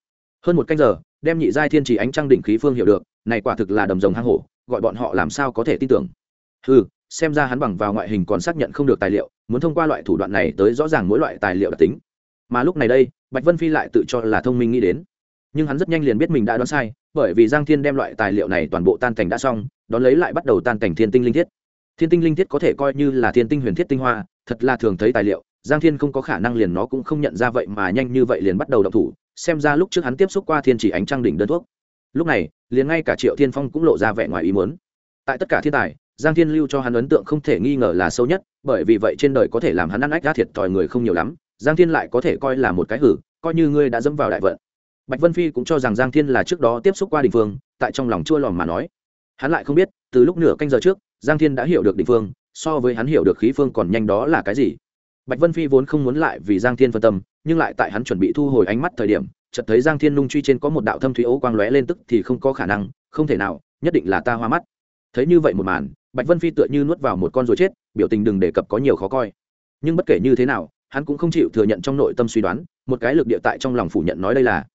Hơn một canh giờ, đem nhị giai thiên chỉ ánh trăng đỉnh khí phương hiểu được, này quả thực là đầm rồng hang hổ, gọi bọn họ làm sao có thể tin tưởng? Ừ xem ra hắn bằng vào ngoại hình còn xác nhận không được tài liệu, muốn thông qua loại thủ đoạn này tới rõ ràng mỗi loại tài liệu đặc tính. Mà lúc này đây, bạch vân phi lại tự cho là thông minh nghĩ đến. Nhưng hắn rất nhanh liền biết mình đã đoán sai bởi vì giang thiên đem loại tài liệu này toàn bộ tan cảnh đã xong, đón lấy lại bắt đầu tan cảnh thiên tinh linh thiết. Thiên tinh linh thiết có thể coi như là thiên tinh huyền thiết tinh hoa, thật là thường thấy tài liệu, giang thiên không có khả năng liền nó cũng không nhận ra vậy mà nhanh như vậy liền bắt đầu động thủ, xem ra lúc trước hắn tiếp xúc qua thiên chỉ ánh trăng đỉnh đơn thuốc. Lúc này, liền ngay cả triệu thiên phong cũng lộ ra vẻ ngoài ý muốn. Tại tất cả thiên tài, giang thiên lưu cho hắn ấn tượng không thể nghi ngờ là sâu nhất, bởi vì vậy trên đời có thể làm hắn ăn ách đã thiệt thòi người không nhiều lắm, giang thiên lại có thể coi là một cái hử, coi như ngươi đã dẫm vào đại vận bạch vân phi cũng cho rằng giang thiên là trước đó tiếp xúc qua đình phương, tại trong lòng chua lòm mà nói. Hắn lại không biết, từ lúc nửa canh giờ trước, giang thiên đã hiểu được đình phương, so với hắn hiểu được khí phương còn nhanh đó là cái gì. Bạch vân phi vốn không muốn lại vì giang thiên phân tâm, nhưng lại tại hắn chuẩn bị thu hồi ánh mắt thời điểm, chợt thấy giang thiên nung truy trên có một đạo thâm thủy ấu quang lóe lên tức thì không có khả năng, không thể nào, nhất định là ta hoa mắt. Thấy như vậy một màn, bạch vân phi tựa như nuốt vào một con rồi chết, biểu tình đừng đề cập có nhiều khó coi. Nhưng bất kể như thế nào, hắn cũng không chịu thừa nhận trong nội tâm suy đoán, một cái lực địa tại trong lòng phủ nhận nói đây là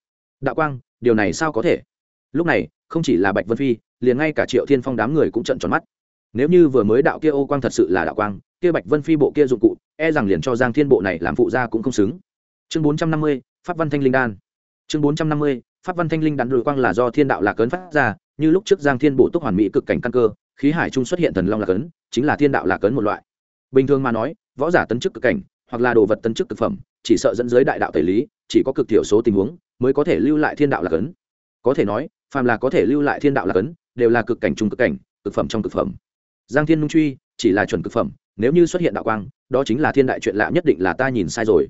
đạo quang, điều này sao có thể? Lúc này, không chỉ là bạch vân phi, liền ngay cả triệu thiên phong đám người cũng trận tròn mắt. Nếu như vừa mới đạo kia ô quang thật sự là đạo quang, kia bạch vân phi bộ kia dụng cụ e rằng liền cho giang thiên bộ này làm phụ gia cũng không xứng. Chương bốn trăm năm mươi, pháp văn thanh linh đan. Chương bốn trăm năm mươi, pháp văn thanh linh đan đội quang là do thiên đạo lạc ấn phát ra, như lúc trước giang thiên bộ túc hoàn mỹ cực cảnh căn cơ, khí hải trung xuất hiện thần long lạc ấn, chính là thiên đạo lạc ấn một loại. Bình thường mà nói, võ giả tấn chức cực cảnh, hoặc là đồ vật tấn chức cực phẩm, chỉ sợ dẫn dưới đại đạo tẩy lý, chỉ có cực thiểu số tình huống mới có thể lưu lại thiên đạo là cấn, có thể nói phàm là có thể lưu lại thiên đạo là cấn đều là cực cảnh trung cực cảnh cực phẩm trong cực phẩm. Giang thiên nung truy chỉ là chuẩn cực phẩm nếu như xuất hiện đạo quang đó chính là thiên đại chuyện lạ nhất định là ta nhìn sai rồi.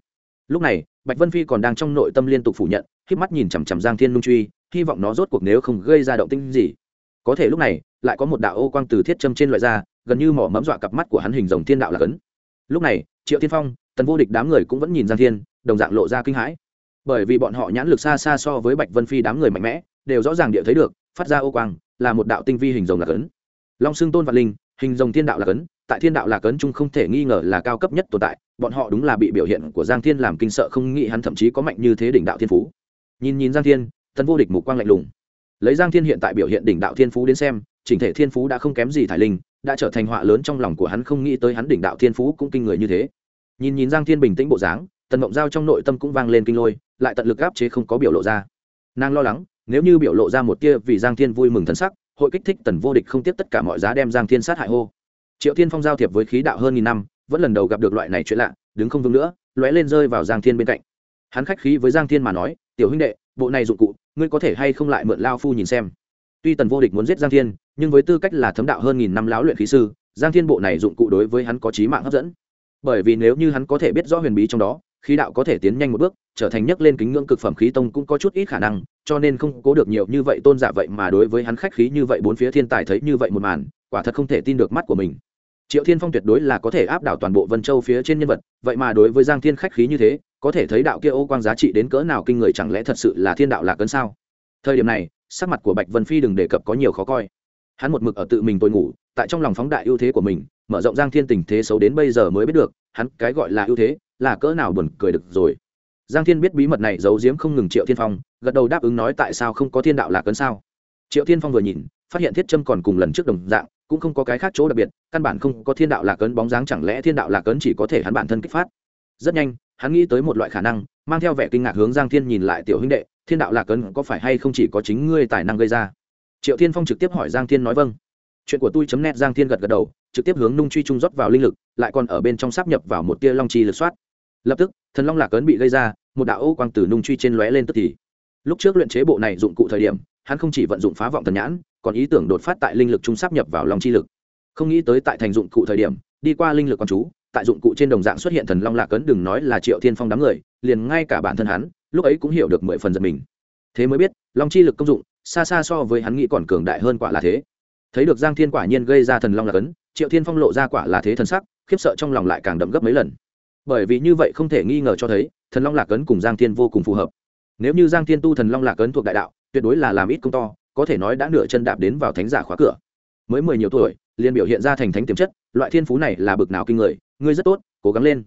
Lúc này bạch vân phi còn đang trong nội tâm liên tục phủ nhận k mắt nhìn chằm chằm giang thiên nung truy hy vọng nó rốt cuộc nếu không gây ra động tinh gì. Có thể lúc này lại có một đạo ô quang từ thiết châm trên loại ra gần như mỏ mẫm dọa cặp mắt của hắn hình dòng thiên đạo là cấn. lúc này triệu thiên phong tần vô địch đám người cũng vẫn nhìn giang thiên đồng dạng lộ ra kinh hãi bởi vì bọn họ nhãn lực xa xa so với bạch vân phi đám người mạnh mẽ, đều rõ ràng địa thấy được, phát ra ô quang, là một đạo tinh vi hình rồng lạc ấn. Long xưng tôn vạn linh, hình rồng thiên đạo lạc ấn, tại thiên đạo lạc ấn chung không thể nghi ngờ là cao cấp nhất tồn tại, bọn họ đúng là bị biểu hiện của giang thiên làm kinh sợ không nghĩ hắn thậm chí có mạnh như thế đỉnh đạo thiên phú. Nhìn nhìn giang thiên thân vô địch mục quang lạnh lùng. Lấy giang thiên hiện tại biểu hiện đỉnh đạo thiên phú đến xem, chỉnh thể thiên phú đã không kém gì thải linh, đã trở thành họa lớn trong lòng của hắn không nghĩ tới hắn đỉnh đạo thiên phú cũng kinh người như thế. Nhìn nhìn giang thiên bình tĩnh bộ dáng tần mộng giao trong nội tâm cũng vang lên kinh lôi, lại tận lực áp chế không có biểu lộ ra. Nàng lo lắng, nếu như biểu lộ ra một tia vì giang thiên vui mừng thân sắc, hội kích thích tần vô địch không tiếp tất cả mọi giá đem giang thiên sát hại hô. Triệu thiên phong giao thiệp với khí đạo hơn nghìn năm, vẫn lần đầu gặp được loại này chuyện lạ, đứng không vững nữa, lóe lên rơi vào giang thiên bên cạnh. Hắn khách khí với giang thiên mà nói, tiểu huynh đệ, bộ này dụng cụ, ngươi có thể hay không lại mượn lao phu nhìn xem? Tuy tần vô địch muốn giết giang thiên, nhưng với tư cách là thấm đạo hơn nghìn năm láo luyện khí sư, giang thiên bộ này dụng cụ đối với hắn có trí mạng hấp dẫn. Bởi vì nếu như hắn có thể biết rõ huyền bí trong đó khí đạo có thể tiến nhanh một bước, trở thành nhấc lên kính ngưỡng cực phẩm khí tông cũng có chút ít khả năng, cho nên không cố được nhiều như vậy tôn giả vậy mà đối với hắn khách khí như vậy, bốn phía thiên tài thấy như vậy một màn, quả thật không thể tin được mắt của mình. Triệu thiên phong tuyệt đối là có thể áp đảo toàn bộ vân châu phía trên nhân vật, vậy mà đối với giang thiên khách khí như thế, có thể thấy đạo kia ô quang giá trị đến cỡ nào kinh người chẳng lẽ thật sự là thiên đạo lạc cấn sao? Thời điểm này, sắc mặt của bạch vân phi đừng đề cập có nhiều khó coi. Hắn một mực ở tự mình tôi ngủ, tại trong lòng phóng đại ưu thế của mình, mở rộng giang thiên tình thế xấu đến bây giờ mới biết được, hắn cái gọi là ưu thế là cỡ nào buồn cười được rồi. Giang thiên biết bí mật này giấu giếm không ngừng triệu thiên phong, gật đầu đáp ứng nói tại sao không có thiên đạo lạc cấn sao? Triệu thiên phong vừa nhìn, phát hiện thiết trâm còn cùng lần trước đồng dạng, cũng không có cái khác chỗ đặc biệt, căn bản không có thiên đạo lạc cấn bóng dáng chẳng lẽ thiên đạo lạc cấn chỉ có thể hắn bản thân kích phát. Rất nhanh, hắn nghĩ tới một loại khả năng, mang theo vẻ kinh ngạc hướng giang thiên nhìn lại tiểu huynh đệ, thiên đạo lạc cấn có phải hay không chỉ có chính ngươi tài năng gây ra? Triệu thiên phong trực tiếp hỏi giang thiên nói vâng chuyện của tôi chấm nét giang thiên gật gật đầu, trực tiếp hướng nung truy trung rót vào linh lực, lại còn ở bên trong sáp nhập vào một tia long chi lực soát lập tức, thần long lạc cấn bị gây ra, một đạo ô quang từ nung truy trên lóe lên tức thì. Lúc trước luyện chế bộ này dụng cụ thời điểm, hắn không chỉ vận dụng phá vọng thần nhãn, còn ý tưởng đột phát tại linh lực trung sáp nhập vào long chi lực. Không nghĩ tới tại thành dụng cụ thời điểm, đi qua linh lực con chú, tại dụng cụ trên đồng dạng xuất hiện thần long lạc cấn đừng nói là triệu thiên phong đám người, liền ngay cả bản thân hắn, lúc ấy cũng hiểu được mười phần giật mình. Thế mới biết, long chi lực công dụng, xa xa so với hắn nghĩ còn cường đại hơn quả là thế thấy được giang thiên quả nhiên gây ra thần long lạc ấn triệu thiên phong lộ ra quả là thế thần sắc, khiếp sợ trong lòng lại càng đậm gấp mấy lần. Bởi vì như vậy không thể nghi ngờ cho thấy, thần long lạc ấn cùng giang thiên vô cùng phù hợp. Nếu như giang thiên tu thần long lạc ấn thuộc đại đạo, tuyệt đối là làm ít công to, có thể nói đã nửa chân đạp đến vào thánh giả khóa cửa. Mới mười nhiều tuổi, liền biểu hiện ra thành thánh tiềm chất, loại thiên phú này là bực nào kinh người, ngươi rất tốt, cố gắng lên.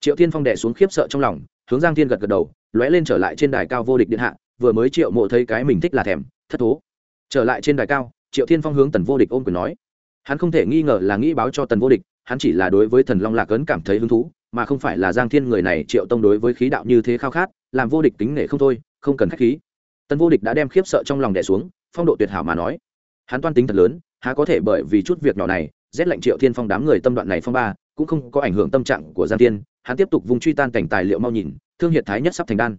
Triệu thiên phong đẻ xuống khiếp sợ trong lòng, hướng giang thiên gật gật đầu, lóe lên trở lại trên đài cao vô địch điện hạ, vừa mới triệu mộ thấy cái mình thích là thèm, thất thố. Trở lại trên đài cao triệu thiên phong hướng tần vô địch ôm quyền nói. Hắn không thể nghi ngờ là nghĩ báo cho tần vô địch, hắn chỉ là đối với thần long lạc ấn cảm thấy hứng thú, mà không phải là giang thiên người này triệu tông đối với khí đạo như thế khao khát, làm vô địch tính nể không thôi, không cần khách khí. Tần vô địch đã đem khiếp sợ trong lòng đẻ xuống, phong độ tuyệt hảo mà nói. Hắn toan tính thật lớn, há có thể bởi vì chút việc nhỏ này, rét lệnh triệu thiên phong đám người tâm đoạn này phong ba, cũng không có ảnh hưởng tâm trạng của giang thiên. Hắn tiếp tục vùng truy tan cảnh tài liệu mau nhìn, thương hiệt thái nhất sắp thành đan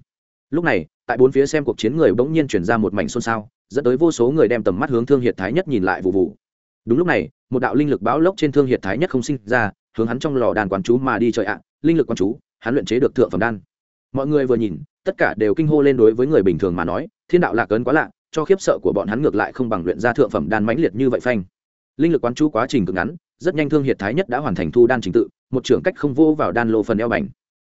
lúc này, tại bốn phía xem cuộc chiến người bỗng nhiên chuyển ra một mảnh xôn xao, dẫn tới vô số người đem tầm mắt hướng thương hiệt thái nhất nhìn lại vụ vụ đúng lúc này, một đạo linh lực bão lốc trên thương hiệt thái nhất không sinh ra, hướng hắn trong lò đàn quán chú mà đi trời ạ. Linh lực quán chú, hắn luyện chế được thượng phẩm đan. Mọi người vừa nhìn, tất cả đều kinh hô lên đối với người bình thường mà nói, thiên đạo lạc ấn quá lạ, cho khiếp sợ của bọn hắn ngược lại không bằng luyện ra thượng phẩm đan mãnh liệt như vậy phanh. Linh lực quán chú quá trình cực ngắn, rất nhanh thương hiệt thái nhất đã hoàn thành thu đan trình tự, một trưởng cách không vô vào đan lô phần eo bành.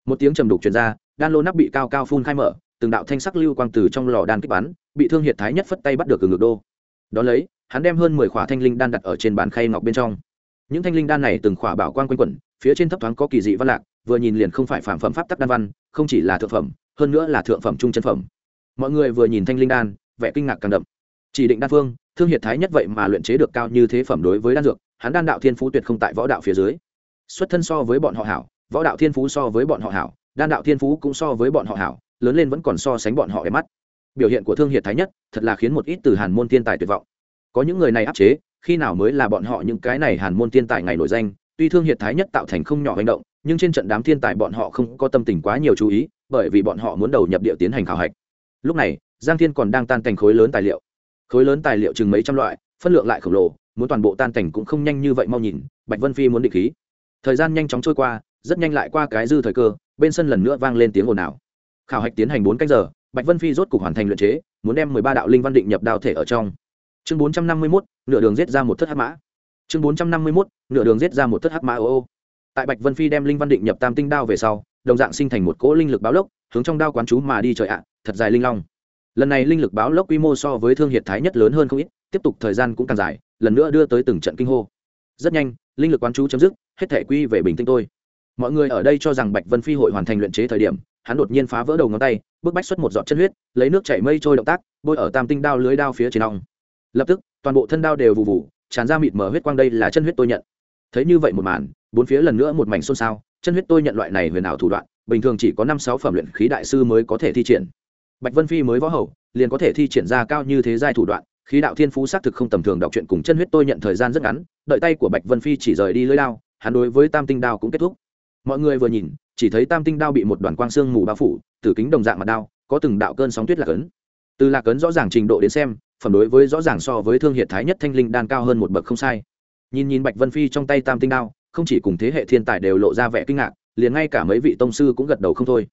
Một tiếng trầm đục truyền ra đan lô nắp bị cao cao phun khai mở, từng đạo thanh sắc lưu quang từ trong lò đan kích bắn, bị thương hiệt thái nhất phất tay bắt được từ ngược đô. Đ ó lấy, hắn đem hơn mười khỏa thanh linh đan đặt ở trên bàn khay ngọc bên trong. Những thanh linh đan này từng khỏa bảo quang quanh quẩn, phía trên thấp thoáng có kỳ dị văn lạc, vừa nhìn liền không phải phản phẩm pháp tắc đan văn, không chỉ là thượng phẩm, hơn nữa là thượng phẩm trung chân phẩm. Mọi người vừa nhìn thanh linh đan, vẻ kinh ngạc càng đậm. Chỉ định đan phương, thương hiệt thái nhất vậy mà luyện chế được cao như thế phẩm đối với đan dược, hắn đan đạo thiên phú tuyệt không tại võ đạo phía dưới. Xuất thân so với bọn họ hảo, võ đạo thiên phú so với bọn họ hảo đan đạo thiên phú cũng so với bọn họ hảo, lớn lên vẫn còn so sánh bọn họ đẹp mắt. Biểu hiện của thương hiệt thái nhất thật là khiến một ít từ hàn môn thiên tài tuyệt vọng. Có những người này áp chế, khi nào mới là bọn họ những cái này hàn môn thiên tài ngày nổi danh, tuy thương hiệt thái nhất tạo thành không nhỏ hành động, nhưng trên trận đám thiên tài bọn họ không có tâm tình quá nhiều chú ý, bởi vì bọn họ muốn đầu nhập địa tiến hành khảo hạch. Lúc này, giang thiên còn đang tan thành khối lớn tài liệu. Khối lớn tài liệu chừng mấy trăm loại, phân lượng lại khổng lồ, muốn toàn bộ tan cảnh cũng không nhanh như vậy mau nhìn, bạch vân phi muốn định khí. Thời gian nhanh chóng trôi qua, rất nhanh lại qua cái dư thời cơ bên sân lần nữa vang lên tiếng ồn ào. Khảo hạch tiến hành bốn canh giờ, bạch vân phi rốt cục hoàn thành luyện chế, muốn đem mười ba đạo linh văn định nhập đạo thể ở trong. Chương bốn trăm năm mươi mốt, nửa đường giết ra một thất hắc mã. Chương bốn trăm năm mươi mốt, nửa đường giết ra một thất hắc mã ô ô. Tại bạch vân phi đem linh văn định nhập tam tinh đao về sau, đồng dạng sinh thành một cỗ linh lực báo lốc, hướng trong đao quán chú mà đi trời ạ, thật dài linh long. Lần này linh lực báo lốc quy mô so với thương hiệt thái nhất lớn hơn không ít, tiếp tục thời gian cũng càng dài, lần nữa đưa tới từng trận kinh hô. Rất nhanh, linh lực quán chú chấm dứt, hết thể quy về bình tĩnh tôi mọi người ở đây cho rằng bạch vân phi hội hoàn thành luyện chế thời điểm, hắn đột nhiên phá vỡ đầu ngón tay bước bách xuất một giọt chân huyết, lấy nước chảy mây trôi động tác, bôi ở tam tinh đao lưới đao phía trên ong. Lập tức, toàn bộ thân đao đều vụ vụ, tràn ra mịt mờ huyết quang đây là chân huyết tôi nhận. Thấy như vậy một màn, bốn phía lần nữa một mảnh xôn xao, chân huyết tôi nhận loại này huyền ảo thủ đoạn, bình thường chỉ có năm sáu phẩm luyện khí đại sư mới có thể thi triển. Bạch vân phi mới võ hậu liền có thể thi triển ra cao như thế giai thủ đoạn, khí đạo thiên phú xác thực không tầm thường, đọc truyện cùng chân huyết tôi nhận thời gian rất ngắn, đợi tay của bạch vân phi chỉ rời đi lưới đao, hắn đối với tam tinh đao cũng kết thúc mọi người vừa nhìn, chỉ thấy tam tinh đao bị một đoàn quang xương mù bao phủ từ kính đồng dạng mặt đao, có từng đạo cơn sóng tuyết lạc ấn. Từ lạc ấn rõ ràng trình độ đến xem, phẩm đối với rõ ràng so với thương hiệt thái nhất thanh linh đan cao hơn một bậc không sai. Nhìn nhìn bạch vân phi trong tay tam tinh đao, không chỉ cùng thế hệ thiên tài đều lộ ra vẻ kinh ngạc, liền ngay cả mấy vị tông sư cũng gật đầu không thôi.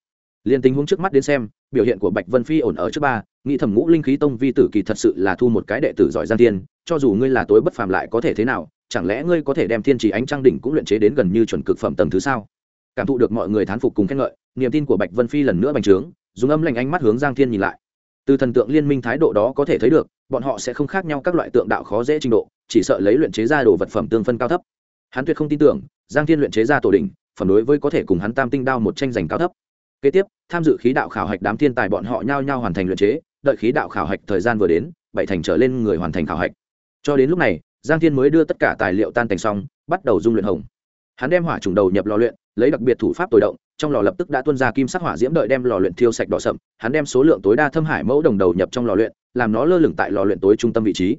Liền tình huống trước mắt đến xem, biểu hiện của bạch vân phi ổn ở trước ba, nghĩ thẩm ngũ linh khí tông vi tử kỳ thật sự là thu một cái đệ tử giỏi giang tiên, cho dù ngươi là tối bất phàm lại có thể thế nào, chẳng lẽ ngươi có thể đem thiên trì ánh trang đỉnh cũng luyện chế đến gần như chuẩn cực phẩm tầng thứ sao? Cảm thụ được mọi người thán phục cùng khen ngợi, niềm tin của bạch vân phi lần nữa bành trướng, dùng âm lành ánh mắt hướng giang thiên nhìn lại. Từ thần tượng liên minh thái độ đó có thể thấy được, bọn họ sẽ không khác nhau các loại tượng đạo khó dễ trình độ, chỉ sợ lấy luyện chế ra đồ vật phẩm tương phân cao thấp. Hắn tuyệt không tin tưởng, giang thiên luyện chế ra tổ đỉnh, phẩm đối với có thể cùng hắn tam tinh đao một tranh giành cao thấp. Kế tiếp, tham dự khí đạo khảo hạch đám thiên tài bọn họ nhao nhao hoàn thành luyện chế, đợi khí đạo khảo hạch thời gian vừa đến, bảy thành trở lên người hoàn thành khảo hạch. Cho đến lúc này, giang thiên mới đưa tất cả tài liệu tan thành xong, bắt đầu dung luyện hồng. Hắn đem hỏa trùng đầu nhập lò luyện lấy đặc biệt thủ pháp tối động, trong lò lập tức đã tuôn ra kim sắc hỏa diễm đợi đem lò luyện thiêu sạch đỏ sậm, hắn đem số lượng tối đa thâm hải mẫu đồng đầu nhập trong lò luyện, làm nó lơ lửng tại lò luyện tối trung tâm vị trí.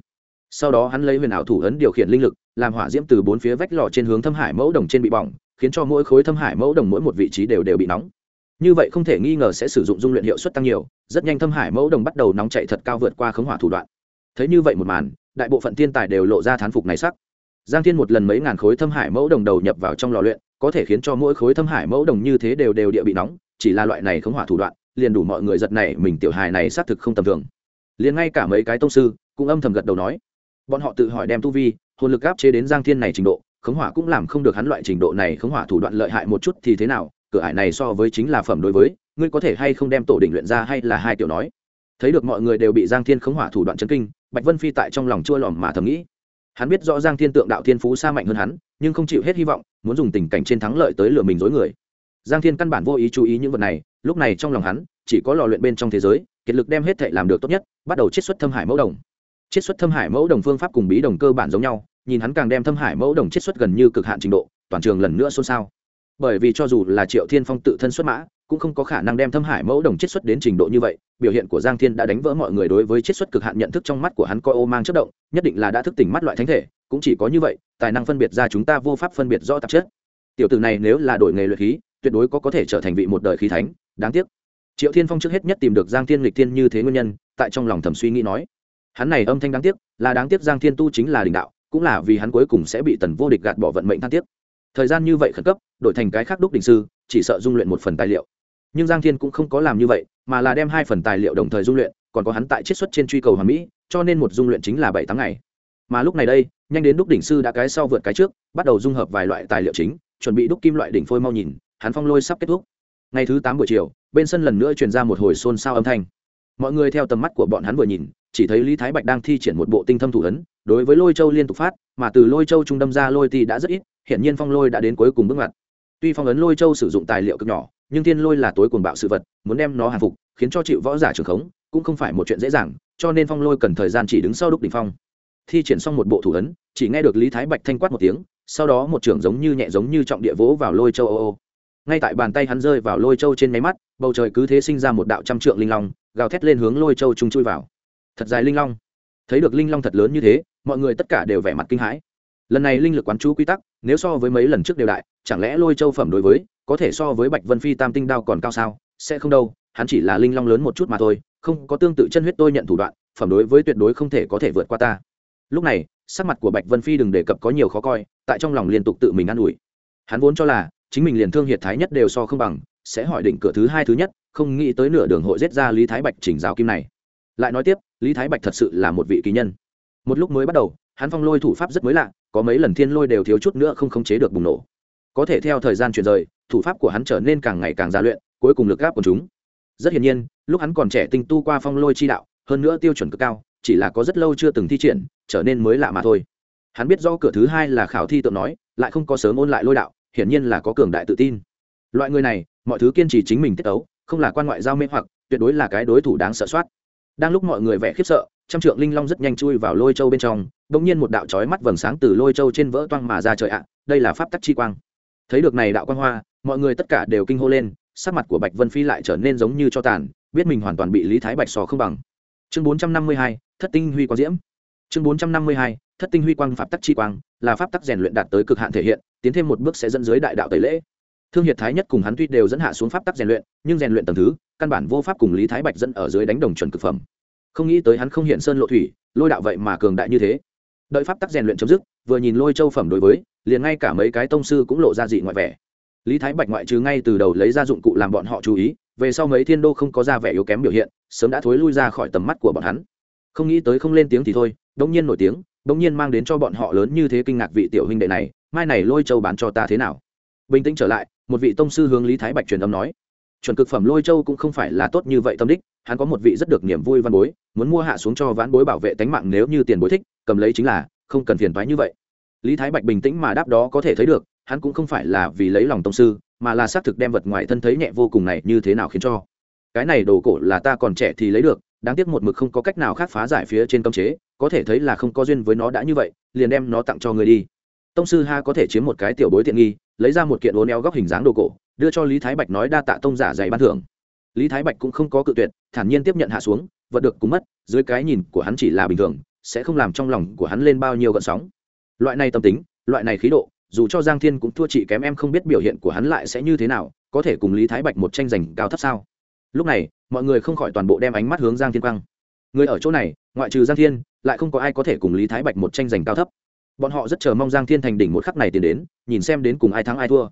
Sau đó hắn lấy huyền ảo thủ ấn điều khiển linh lực, làm hỏa diễm từ bốn phía vách lò trên hướng thâm hải mẫu đồng trên bị bỏng, khiến cho mỗi khối thâm hải mẫu đồng mỗi một vị trí đều đều bị nóng. Như vậy không thể nghi ngờ sẽ sử dụng dung luyện hiệu suất tăng nhiều, rất nhanh thâm hải mẫu đồng bắt đầu nóng chạy thật cao vượt qua khống hỏa thủ đoạn. Thấy như vậy một màn, đại bộ phận thiên tài đều lộ ra thán phục này sắc. Giang thiên một lần mấy ngàn khối thâm hải mẫu đồng đầu nhập vào trong lò luyện có thể khiến cho mỗi khối thâm hải mẫu đồng như thế đều đều địa bị nóng, chỉ là loại này khống hỏa thủ đoạn, liền đủ mọi người giật này mình tiểu hài này xác thực không tầm thường. Liền ngay cả mấy cái tông sư cũng âm thầm gật đầu nói, bọn họ tự hỏi đem tu vi, hồn lực áp chế đến giang thiên này trình độ, khống hỏa cũng làm không được hắn loại trình độ này khống hỏa thủ đoạn lợi hại một chút thì thế nào, cửa ải này so với chính là phẩm đối với, ngươi có thể hay không đem tổ đỉnh luyện ra hay là hai tiểu nói. Thấy được mọi người đều bị giang thiên khống hỏa thủ đoạn chấn kinh, bạch vân phi tại trong lòng chua lòm mà thầm nghĩ. Hắn biết rõ giang thiên tượng đạo thiên phú xa mạnh hơn hắn, nhưng không chịu hết hy vọng muốn dùng tình cảnh trên thắng lợi tới lừa mình dối người. Giang thiên căn bản vô ý chú ý những vật này, lúc này trong lòng hắn, chỉ có lò luyện bên trong thế giới, kiệt lực đem hết thệ làm được tốt nhất, bắt đầu chiết xuất thâm hải mẫu đồng. Chiết xuất thâm hải mẫu đồng phương pháp cùng bí đồng cơ bản giống nhau, nhìn hắn càng đem thâm hải mẫu đồng chiết xuất gần như cực hạn trình độ, toàn trường lần nữa xôn xao. Bởi vì cho dù là triệu thiên phong tự thân xuất mã, cũng không có khả năng đem thâm hải mẫu đồng chiết xuất đến trình độ như vậy, biểu hiện của giang thiên đã đánh vỡ mọi người đối với chiết xuất cực hạn nhận thức trong mắt của hắn coi ô mang chất động, nhất định là đã thức tỉnh mắt loại thánh thể cũng chỉ có như vậy, tài năng phân biệt ra chúng ta vô pháp phân biệt rõ tạp chất. Tiểu tử này nếu là đổi nghề luyện khí, tuyệt đối có có thể trở thành vị một đời khí thánh, đáng tiếc. Triệu thiên phong trước hết nhất tìm được giang thiên lịch thiên như thế nguyên nhân, tại trong lòng thầm suy nghĩ nói, hắn này âm thanh đáng tiếc, là đáng tiếc giang thiên tu chính là đình đạo, cũng là vì hắn cuối cùng sẽ bị tần vô địch gạt bỏ vận mệnh than tiếc. Thời gian như vậy khẩn cấp, đổi thành cái khác đúc đình sư, chỉ sợ dung luyện một phần tài liệu. Nhưng giang thiên cũng không có làm như vậy, mà là đem hai phần tài liệu đồng thời dung luyện, còn có hắn tại chiết xuất trên truy cầu hoàn mỹ, cho nên một dung luyện chính là bảy tháng ngày. Mà lúc này đây nhanh đến đúc đỉnh sư đã cái sau vượt cái trước, bắt đầu dung hợp vài loại tài liệu chính, chuẩn bị đúc kim loại đỉnh phôi mau nhìn, hắn phong lôi sắp kết thúc. Ngày thứ tám buổi chiều, bên sân lần nữa truyền ra một hồi xôn xao âm thanh. Mọi người theo tầm mắt của bọn hắn vừa nhìn, chỉ thấy lý thái bạch đang thi triển một bộ tinh thâm thủ ấn, đối với lôi châu liên tục phát, mà từ lôi châu trung đâm ra lôi thì đã rất ít hiện nhiên phong lôi đã đến cuối cùng bước ngoặt. Tuy phong ấn lôi châu sử dụng tài liệu cực nhỏ, nhưng thiên lôi là tối cuồng bạo sự vật, muốn đem nó hàng phục, khiến cho chịu võ giả trường khống, cũng không phải một chuyện dễ dàng, cho nên phong lôi cần thời gian chỉ đứng sau đúc đỉnh phong. Thi triển xong một bộ thủ ấn chỉ nghe được lý thái bạch thanh quát một tiếng, sau đó một trưởng giống như nhẹ giống như trọng địa vỗ vào lôi châu ô ô. Ngay tại bàn tay hắn rơi vào lôi châu trên máy mắt, bầu trời cứ thế sinh ra một đạo trăm trượng linh long, gào thét lên hướng lôi châu trung chui vào. Thật dài linh long. Thấy được linh long thật lớn như thế, mọi người tất cả đều vẻ mặt kinh hãi. Lần này linh lực quán chú quy tắc, nếu so với mấy lần trước đều đại, chẳng lẽ lôi châu phẩm đối với, có thể so với bạch vân phi tam tinh đao còn cao sao? Sẽ không đâu, hắn chỉ là linh long lớn một chút mà thôi, không có tương tự chân huyết tôi nhận thủ đoạn, phẩm đối với tuyệt đối không thể có thể vượt qua ta lúc này, sắc mặt của bạch vân phi đừng đề cập có nhiều khó coi, tại trong lòng liên tục tự mình ă n ủi. Hắn vốn cho là, chính mình liền thương hiệt thái nhất đều so không bằng, sẽ hỏi định cửa thứ hai thứ nhất, không nghĩ tới nửa đường hội giết ra lý thái bạch chỉnh giáo kim này. Lại nói tiếp, lý thái bạch thật sự là một vị kỳ nhân. Một lúc mới bắt đầu, hắn phong lôi thủ pháp rất mới lạ, có mấy lần thiên lôi đều thiếu chút nữa không khống chế được bùng nổ. Có thể theo thời gian chuyển rời, thủ pháp của hắn trở nên càng ngày càng gia luyện, cuối cùng lực gáp của chúng. Rất hiển nhiên, lúc hắn còn trẻ tinh tu qua phong lôi chi đạo, hơn nữa tiêu chuẩn cực cao chỉ là có rất lâu chưa từng thi triển, trở nên mới lạ mà thôi. Hắn biết do cửa thứ hai là khảo thi tượng nói, lại không có sớm ôn lại lôi đạo, hiển nhiên là có cường đại tự tin. Loại người này, mọi thứ kiên trì chính mình tiết ấu không là quan ngoại giao mê hoặc, tuyệt đối là cái đối thủ đáng sợ soát. Đang lúc mọi người vẻ khiếp sợ, trăm trượng linh long rất nhanh chui vào lôi châu bên trong đ ỗ n g nhiên một đạo trói mắt vầng sáng từ lôi châu trên vỡ toang mà ra trời ạ, đây là pháp tắc chi quang. Thấy được này đạo quang hoa, mọi người tất cả đều kinh hô lên, sắc mặt của bạch vân phi lại trở nên giống như cho tàn, biết mình hoàn toàn bị lý thái bạch sò không bằng. Chương bốn trăm năm mươi hai thất tinh huy quang diễm. Chương bốn trăm năm mươi hai, thất tinh huy quang pháp tắc chi quang, là pháp tắc rèn luyện đạt tới cực hạn thể hiện, tiến thêm một bước sẽ dẫn dưới đại đạo tẩy lễ. Thương hiệt thái nhất cùng hắn tuy đều dẫn hạ xuống pháp tắc rèn luyện, nhưng rèn luyện tầng thứ, căn bản vô pháp cùng lý thái bạch dẫn ở dưới đánh đồng chuẩn cực phẩm. Không nghĩ tới hắn không hiện sơn lộ thủy, lôi đạo vậy mà cường đại như thế. Đợi pháp tắc rèn luyện chấm dứt, vừa nhìn lôi châu phẩm đối với, liền ngay cả mấy cái tông sư cũng lộ ra dị ngoại vẻ. Lý thái bạch ngoại trừ ngay từ đầu lấy ra dụng cụ làm bọn họ chú ý, về sau mấy thiên đô không có ra vẻ yếu kém biểu hiện, sớm đã thối lui ra khỏi tầm mắt của bọn hắn không nghĩ tới không lên tiếng thì thôi đông nhiên nổi tiếng đông nhiên mang đến cho bọn họ lớn như thế kinh ngạc vị tiểu huynh đệ này, mai này lôi châu bán cho ta thế nào? Bình tĩnh trở lại, một vị tông sư hướng lý thái bạch truyền âm nói. Chuẩn cực phẩm lôi châu cũng không phải là tốt như vậy tâm đích, hắn có một vị rất được niềm vui văn bối, muốn mua hạ xuống cho vãn bối bảo vệ tánh mạng nếu như tiền bối thích, cầm lấy chính là, không cần phiền thoái như vậy. Lý thái bạch bình tĩnh mà đáp đó có thể thấy được, hắn cũng không phải là vì lấy lòng tông sư, mà là xác thực đem vật ngoài thân thấy nhẹ vô cùng này như thế nào khiến cho. Cái này đồ cổ là ta còn trẻ thì lấy được đáng tiếc một mực không có cách nào khác phá giải phía trên cấm chế, có thể thấy là không có duyên với nó đã như vậy, liền đem nó tặng cho người đi. Tông sư ha có thể chiếm một cái tiểu bối tiện nghi, lấy ra một kiện ố neo góc hình dáng đồ cổ, đưa cho lý thái bạch nói đa tạ tông giả dày ban thưởng. Lý thái bạch cũng không có cự tuyệt, thản nhiên tiếp nhận hạ xuống, vật được cũng mất, dưới cái nhìn của hắn chỉ là bình thường, sẽ không làm trong lòng của hắn lên bao nhiêu gợn sóng. Loại này tâm tính, loại này khí độ, dù cho giang thiên cũng thua chị kém em không biết biểu hiện của hắn lại sẽ như thế nào, có thể cùng lý thái bạch một tranh giành cao thấp sao? Lúc này, mọi người không khỏi toàn bộ đem ánh mắt hướng giang thiên quang. Người ở chỗ này, ngoại trừ giang thiên, lại không có ai có thể cùng lý thái bạch một tranh giành cao thấp. Bọn họ rất chờ mong giang thiên thành đỉnh một khắc này tiến đến, nhìn xem đến cùng ai thắng ai thua.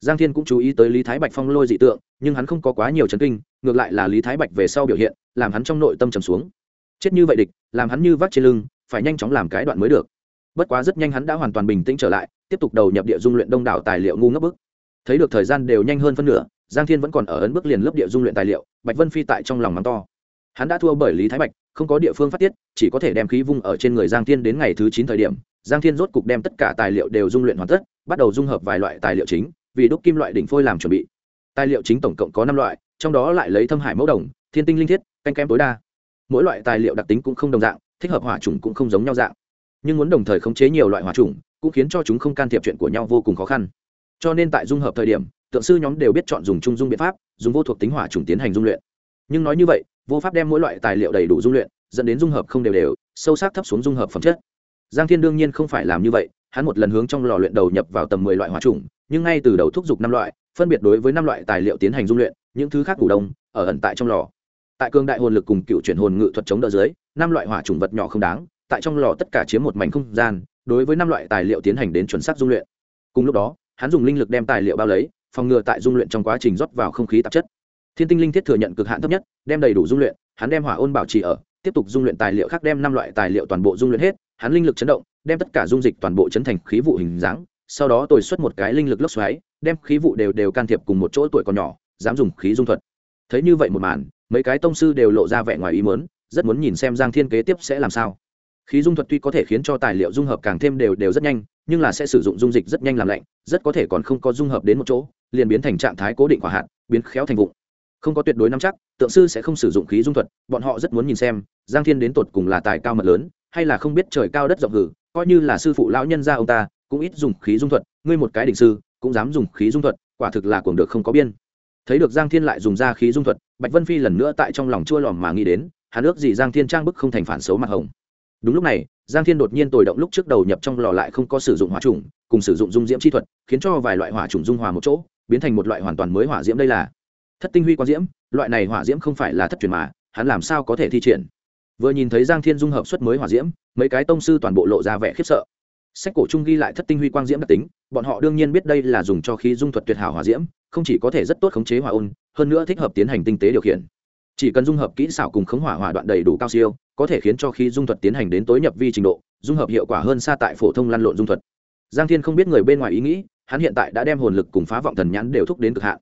Giang thiên cũng chú ý tới lý thái bạch phong lôi dị tượng, nhưng hắn không có quá nhiều chấn kinh, ngược lại là lý thái bạch về sau biểu hiện, làm hắn trong nội tâm trầm xuống. Chết như vậy địch, làm hắn như vác trên lưng, phải nhanh chóng làm cái đoạn mới được. Bất quá rất nhanh hắn đã hoàn toàn bình tĩnh trở lại, tiếp tục đầu nhập địa dung luyện đông đảo tài liệu ngu ngấp bức. Thấy được thời gian đều nhanh hơn phân nửa giang thiên vẫn còn ở ấn bước liền lớp địa dung luyện tài liệu, bạch vân phi tại trong lòng mắng to. Hắn đã thua bởi lý thái bạch, không có địa phương phát tiết, chỉ có thể đem khí vung ở trên người giang thiên đến ngày thứ chín thời điểm. Giang thiên rốt cục đem tất cả tài liệu đều dung luyện hoàn tất, bắt đầu dung hợp vài loại tài liệu chính, vì đúc kim loại đỉnh phôi làm chuẩn bị. Tài liệu chính tổng cộng có năm loại, trong đó lại lấy thâm hải mẫu đồng, thiên tinh linh thiết, canh kem tối đa. Mỗi loại tài liệu đặc tính cũng không đồng dạng, thích hợp hỏa chủng cũng không giống nhau dạng. Nhưng muốn đồng thời khống chế nhiều loại hỏa chủng, cũng khiến cho chúng không can thiệp chuyện của nhau vô cùng khó khăn. Cho nên tại dung hợp thời điểm tượng sư nhóm đều biết chọn dùng trung dung biện pháp, dùng vô thuộc tính hỏa trùng tiến hành dung luyện. Nhưng nói như vậy, vô pháp đem mỗi loại tài liệu đầy đủ dung luyện, dẫn đến dung hợp không đều đều, sâu sắc thấp xuống dung hợp phẩm chất. Giang thiên đương nhiên không phải làm như vậy, hắn một lần hướng trong lò luyện đầu nhập vào tầm mười loại hỏa trùng, nhưng ngay từ đầu thúc giục năm loại, phân biệt đối với năm loại tài liệu tiến hành dung luyện, những thứ khác ngủ đông, ở ẩn tại trong lò. Tại cương đại hồn lực cùng cựu chuyển hồn ngự thuật chống đỡ dưới, năm loại hỏa trùng vật nhỏ không đáng, tại trong lò tất cả chiếm một mảnh không gian, đối với năm loại tài liệu tiến hành đến chuẩn xác dung luyện. Cùng lúc đó, hắn dùng linh lực đem tài liệu bao lấy phòng ngừa tại dung luyện trong quá trình rót vào không khí tạp chất. Thiên tinh linh thiết thừa nhận cực hạn thấp nhất đem đầy đủ dung luyện hắn đem hỏa ôn bảo trì ở tiếp tục dung luyện tài liệu khác đem năm loại tài liệu toàn bộ dung luyện hết hắn linh lực chấn động đem tất cả dung dịch toàn bộ chấn thành khí vụ hình dáng sau đó tồi xuất một cái linh lực lốc xoáy đem khí vụ đều đều can thiệp cùng một chỗ tuổi còn nhỏ dám dùng khí dung thuật. Thấy như vậy một màn mấy cái tông sư đều lộ ra vẻ ngoài ý muốn, rất muốn nhìn xem giang thiên kế tiếp sẽ làm sao khí dung thuật tuy có thể khiến cho tài liệu dung hợp càng thêm đều đều rất nhanh, nhưng là sẽ sử dụng dung dịch rất nhanh làm lạnh, rất có thể còn không có dung hợp đến một chỗ, liền biến thành trạng thái cố định hỏa hạn biến khéo thành vụng không có tuyệt đối nắm chắc, tượng sư sẽ không sử dụng khí dung thuật, bọn họ rất muốn nhìn xem, giang thiên đến tột cùng là tài cao mật lớn, hay là không biết trời cao đất rộng hử, coi như là sư phụ lão nhân gia ông ta, cũng ít dùng khí dung thuật, ngươi một cái đỉnh sư, cũng dám dùng khí dung thuật, quả thực là cuồng được không có biên. Thấy được giang thiên lại dùng ra khí dung thuật, bạch vân phi lần nữa tại trong lòng chua lòm mà nghĩ đến, hắn ước gì giang thiên trang bức không thành phản xấu mặt hồng đúng lúc này, giang thiên đột nhiên tồi động lúc trước đầu nhập trong lò lại không có sử dụng hỏa trùng, cùng sử dụng dung diễm chi thuật, khiến cho vài loại hỏa trùng dung hòa một chỗ, biến thành một loại hoàn toàn mới hỏa diễm đây là. Thất tinh huy quang diễm, loại này hỏa diễm không phải là thất truyền mà, hắn làm sao có thể thi triển? Vừa nhìn thấy giang thiên dung hợp xuất mới hỏa diễm, mấy cái tông sư toàn bộ lộ ra vẻ khiếp sợ. Sách cổ trung ghi lại thất tinh huy quang diễm đặc tính, bọn họ đương nhiên biết đây là dùng cho khí dung thuật tuyệt hảo hỏa diễm, không chỉ có thể rất tốt khống chế hỏa ôn, hơn nữa thích hợp tiến hành tinh tế điều khiển. Chỉ cần dung hợp kỹ xảo cùng khống hỏa hỏa đoạn đầy đủ cao siêu có thể khiến cho khí dung thuật tiến hành đến tối nhập vi trình độ, dung hợp hiệu quả hơn xa tại phổ thông lăn lộn dung thuật. Giang thiên không biết người bên ngoài ý nghĩ, hắn hiện tại đã đem hồn lực cùng phá vọng thần nhãn đều thúc đến cực hạn.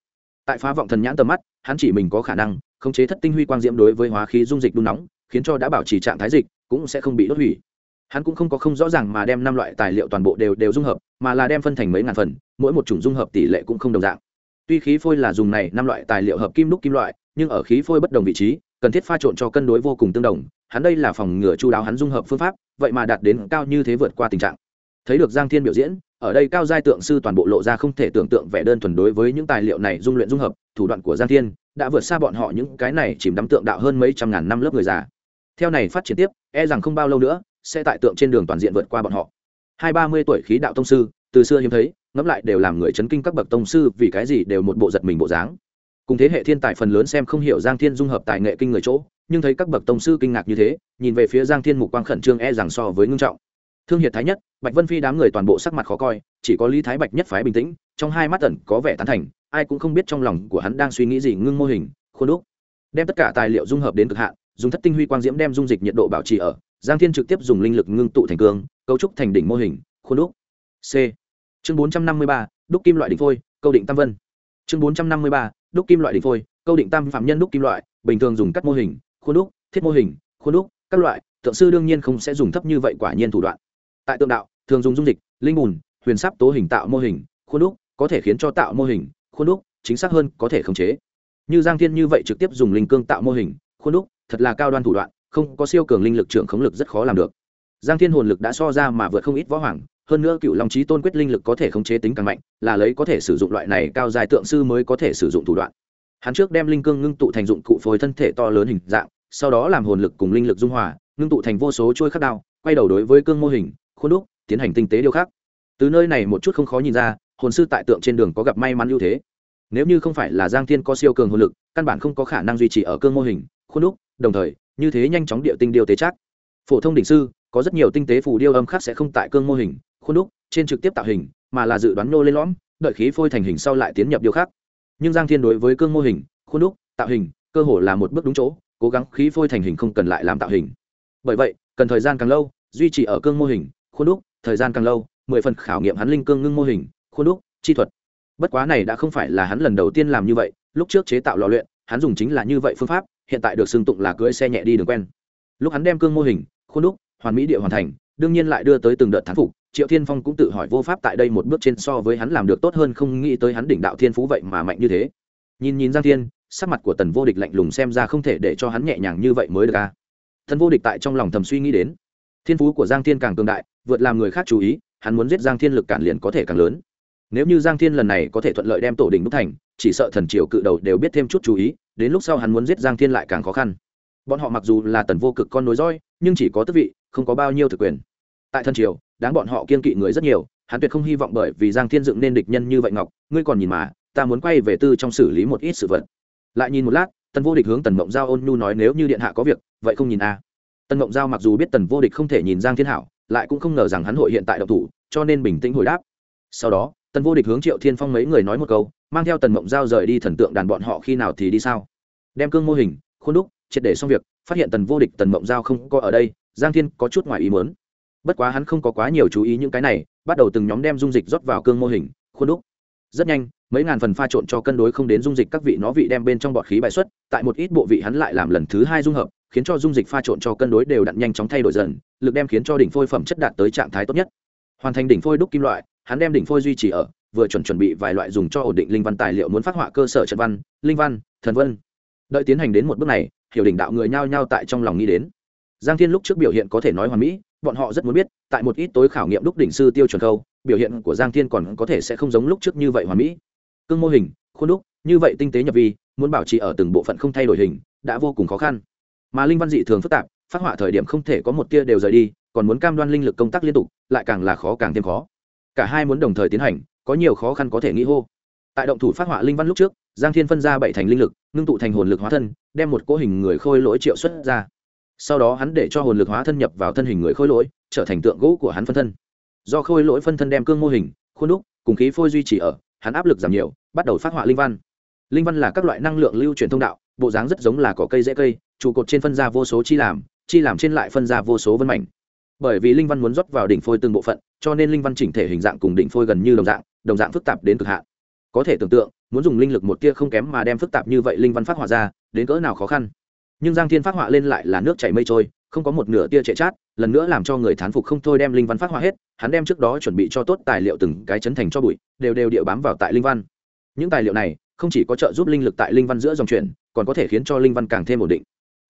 Tại phá vọng thần nhãn tầm mắt, hắn chỉ mình có khả năng khống chế thất tinh huy quang diễm đối với hóa khí dung dịch đun nóng, khiến cho đã bảo trì trạng thái dịch cũng sẽ không bị đốt hủy. Hắn cũng không có không rõ ràng mà đem năm loại tài liệu toàn bộ đều đều dung hợp, mà là đem phân thành mấy ngàn phần, mỗi một chủng dung hợp tỷ lệ cũng không đồng dạng. Tuy khí phôi là dùng này năm loại tài liệu hợp kim đúc kim loại, nhưng ở khí phôi bất đồng vị trí, cần thiết pha trộn cho cân đối vô cùng tương đồng hắn đây là phòng ngừa chu đáo hắn dung hợp phương pháp, vậy mà đạt đến cao như thế vượt qua tình trạng. Thấy được giang thiên biểu diễn, ở đây cao giai tượng sư toàn bộ lộ ra không thể tưởng tượng vẻ đơn thuần đối với những tài liệu này dung luyện dung hợp, thủ đoạn của giang thiên đã vượt xa bọn họ những cái này chìm đắm tượng đạo hơn mấy trăm ngàn năm lớp người già. Theo này phát triển tiếp e rằng không bao lâu nữa sẽ tại tượng trên đường toàn diện vượt qua bọn họ. Hai ba mươi tuổi khí đạo tông sư, từ xưa hiếm thấy, ngẫm lại đều làm người chấn kinh các bậc tông sư vì cái gì đều một bộ giật mình bộ dáng. Cùng thế hệ thiên tài phần lớn xem không hiểu giang thiên dung hợp tài nghệ kinh người chỗ nhưng thấy các bậc tông sư kinh ngạc như thế, nhìn về phía giang thiên mục quang khẩn trương e rằng so với ngưng trọng. Thương hiệt thái nhất, bạch vân phi đám người toàn bộ sắc mặt khó coi, chỉ có lý thái bạch nhất phái bình tĩnh, trong hai mắt tẩn có vẻ tán thành, ai cũng không biết trong lòng của hắn đang suy nghĩ gì ngưng mô hình, khuôn đúc. Đem tất cả tài liệu dung hợp đến cực hạn, dùng thất tinh huy quang diễm đem dung dịch nhiệt độ bảo trì ở, giang thiên trực tiếp dùng linh lực ngưng tụ thành cương, cấu trúc thành đỉnh mô hình, khuôn đúc. C. Chương bốn trăm năm mươi ba, đúc kim loại đỉnh phôi, câu định tam vân. Chương bốn trăm năm mươi ba, đúc kim loại đỉnh phôi, câu định tam phạm nhân đúc kim loại, bình thường dùng cắt mô hình khuôn đúc, thiết mô hình, khuôn đúc, các loại, tượng sư đương nhiên không sẽ dùng thấp như vậy quả nhiên thủ đoạn. Tại tượng đạo, thường dùng dung dịch, linh bùn, huyền sắp tố hình tạo mô hình, khuôn đúc, có thể khiến cho tạo mô hình, khuôn đúc, chính xác hơn, có thể khống chế. Như giang thiên như vậy trực tiếp dùng linh cương tạo mô hình, khuôn đúc, thật là cao đoan thủ đoạn, không có siêu cường linh lực trưởng khống lực rất khó làm được. Giang thiên hồn lực đã so ra mà vượt không ít võ hoàng, hơn nữa cựu long trí tôn quyết linh lực có thể khống chế tính càng mạnh, là lấy có thể sử dụng loại này cao dài tượng sư mới có thể sử dụng thủ đoạn hắn trước đem linh cương ngưng tụ thành dụng cụ phối thân thể to lớn hình dạng, sau đó làm hồn lực cùng linh lực dung hòa, ngưng tụ thành vô số chuôi khắc đao, quay đầu đối với cương mô hình, khuôn đúc, tiến hành tinh tế điêu khắc. Từ nơi này một chút không khó nhìn ra, hồn sư tại tượng trên đường có gặp may mắn ưu thế. Nếu như không phải là giang thiên có siêu cường hồn lực, căn bản không có khả năng duy trì ở cương mô hình, khuôn đúc, đồng thời, như thế nhanh chóng địa tinh điêu tế chắc. Phổ thông đỉnh sư, có rất nhiều tinh tế phù điêu âm khác sẽ không tại cương mô hình, khuôn đúc, trên trực tiếp tạo hình, mà là dự đoán nô lên lõm, đợi khí phôi thành hình sau lại tiến nhập điêu khắc nhưng giang thiên đối với cương mô hình, khuôn đúc, tạo hình, cơ hồ là một bước đúng chỗ, cố gắng khí phôi thành hình không cần lại làm tạo hình. Bởi vậy, cần thời gian càng lâu, duy trì ở cương mô hình, khuôn đúc, thời gian càng lâu, mười phần khảo nghiệm hắn linh cương ngưng mô hình, khuôn đúc, chi thuật. Bất quá này đã không phải là hắn lần đầu tiên làm như vậy, lúc trước chế tạo lò luyện, hắn dùng chính là như vậy phương pháp, hiện tại được xưng tụng là cưỡi xe nhẹ đi đường quen. Lúc hắn đem cương mô hình, khuôn đúc, hoàn mỹ địa hoàn thành, đương nhiên lại đưa tới từng đợt thán phục triệu thiên phong cũng tự hỏi vô pháp tại đây một bước trên so với hắn làm được tốt hơn, không nghĩ tới hắn đỉnh đạo thiên phú vậy mà mạnh như thế. Nhìn nhìn giang thiên, sắc mặt của tần vô địch lạnh lùng xem ra không thể để cho hắn nhẹ nhàng như vậy mới được a tần vô địch tại trong lòng thầm suy nghĩ đến. Thiên phú của giang thiên càng cường đại, vượt làm người khác chú ý, hắn muốn giết giang thiên lực cản liền có thể càng lớn. Nếu như giang thiên lần này có thể thuận lợi đem tổ đình đúc thành, chỉ sợ thần triều cự đầu đều biết thêm chút chú ý, đến lúc sau hắn muốn giết giang thiên lại càng khó khăn. Bọn họ mặc dù là tần vô cực con nối roi nhưng chỉ có tước vị, không có bao nhiêu thực quyền. Tại thần triều đáng bọn họ kiên kỵ người rất nhiều, hắn tuyệt không hy vọng bởi vì giang thiên dựng nên địch nhân như vậy ngọc, ngươi còn nhìn mà, ta muốn quay về tư trong xử lý một ít sự vật lại nhìn một lát, tần vô địch hướng tần mộng giao ôn nhu nói nếu như điện hạ có việc, vậy không nhìn a à. tần mộng giao mặc dù biết tần vô địch không thể nhìn giang thiên hảo, lại cũng không ngờ rằng hắn hội hiện tại độc thủ, cho nên bình tĩnh hồi đáp sau đó, tần vô địch hướng triệu thiên phong mấy người nói một câu, mang theo tần mộng giao rời đi thần tượng đàn bọn họ khi nào thì đi sao đem cương mô hình, khuôn đúc, triệt để xong việc, phát hiện tần vô địch, tần mộng giao không có ở đây, giang thiên có chút ngoài ý muốn bất quá hắn không có quá nhiều chú ý những cái này, bắt đầu từng nhóm đem dung dịch rót vào cương mô hình, khuôn đúc. Rất nhanh, mấy ngàn phần pha trộn cho cân đối không đến dung dịch các vị nó vị đem bên trong bọt khí bài xuất, tại một ít bộ vị hắn lại làm lần thứ hai dung hợp, khiến cho dung dịch pha trộn cho cân đối đều đặn nhanh chóng thay đổi dần, lực đem khiến cho đỉnh phôi phẩm chất đạt tới trạng thái tốt nhất. Hoàn thành đỉnh phôi đúc kim loại, hắn đem đỉnh phôi duy trì ở, vừa chuẩn chuẩn bị vài loại dùng cho ổn định linh văn tài liệu muốn phát họa cơ sở trận văn, linh văn, thần vân. Đợi tiến hành đến một bước này, hiểu đỉnh đạo người nhao nhao tại trong lòng nghĩ đến. Giang thiên lúc trước biểu hiện có thể nói hoàn mỹ bọn họ rất muốn biết, tại một ít tối khảo nghiệm đúc đỉnh sư tiêu chuẩn khâu, biểu hiện của giang thiên còn có thể sẽ không giống lúc trước như vậy hoàn mỹ. Cương mô hình, khuôn đúc, như vậy tinh tế nhập vi, muốn bảo trì ở từng bộ phận không thay đổi hình, đã vô cùng khó khăn. Mà linh văn dị thường phức tạp, phát họa thời điểm không thể có một tia đều rời đi, còn muốn cam đoan linh lực công tác liên tục, lại càng là khó càng thêm khó. Cả hai muốn đồng thời tiến hành, có nhiều khó khăn có thể nghĩ hô. Tại động thủ phát họa linh văn lúc trước, giang thiên phân ra bảy thành linh lực, ngưng tụ thành hồn lực hóa thân, đem một cỗ hình người khôi lỗi triệu xuất ra sau đó hắn để cho hồn lực hóa thân nhập vào thân hình người khôi lỗi, trở thành tượng gỗ của hắn phân thân. Do khôi lỗi phân thân đem cương mô hình, khuôn đúc, cùng khí phôi duy trì ở, hắn áp lực giảm nhiều, bắt đầu phát họa linh văn. Linh văn là các loại năng lượng lưu truyền thông đạo, bộ dáng rất giống là cỏ cây dễ cây, trụ cột trên phân ra vô số chi làm chi làm trên lại phân ra vô số vân mảnh. Bởi vì linh văn muốn rót vào đỉnh phôi từng bộ phận, cho nên linh văn chỉnh thể hình dạng cùng đỉnh phôi gần như đồng dạng đồng dạng phức tạp đến cực hạn. Có thể tưởng tượng, muốn dùng linh lực một tia không kém mà đem phức tạp như vậy linh văn phát họa ra, đến cỡ nào khó khăn nhưng giang thiên phát họa lên lại là nước chảy mây trôi, không có một nửa tia trệ chát, lần nữa làm cho người thán phục không thôi đem linh văn phát họa hết, hắn đem trước đó chuẩn bị cho tốt tài liệu từng cái chấn thành cho bụi, đều đều địa bám vào tại linh văn. Những tài liệu này không chỉ có trợ giúp linh lực tại linh văn giữa dòng chuyển, còn có thể khiến cho linh văn càng thêm ổn định.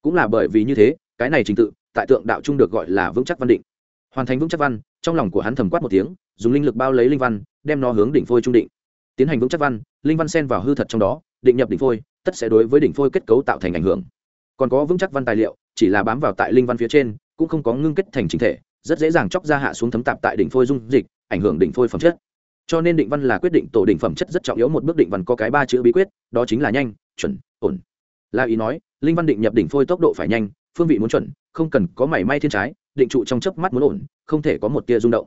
Cũng là bởi vì như thế, cái này trình tự, tại tượng đạo trung được gọi là vững chắc văn định. Hoàn thành vững chắc văn, trong lòng của hắn thầm quát một tiếng, dùng linh lực bao lấy linh văn, đem nó hướng đỉnh phôi trung định. Tiến hành vững chắc văn, linh văn xen vào hư thật trong đó, định nhập đỉnh phôi, tất sẽ đối với đỉnh phôi kết cấu tạo thành ảnh hưởng còn có vững chắc văn tài liệu, chỉ là bám vào tại linh văn phía trên, cũng không có ngưng kết thành chính thể, rất dễ dàng chóc ra hạ xuống thấm tạp tại đỉnh phôi dung dịch, ảnh hưởng đỉnh phôi phẩm chất. Cho nên định văn là quyết định tổ đỉnh phẩm chất rất trọng yếu một bước định văn có cái ba chữ bí quyết, đó chính là nhanh, chuẩn, ổn. La ý nói, linh văn định nhập đỉnh phôi tốc độ phải nhanh, phương vị muốn chuẩn, không cần có mảy may thiên trái, định trụ trong chớp mắt muốn ổn, không thể có một tia rung động.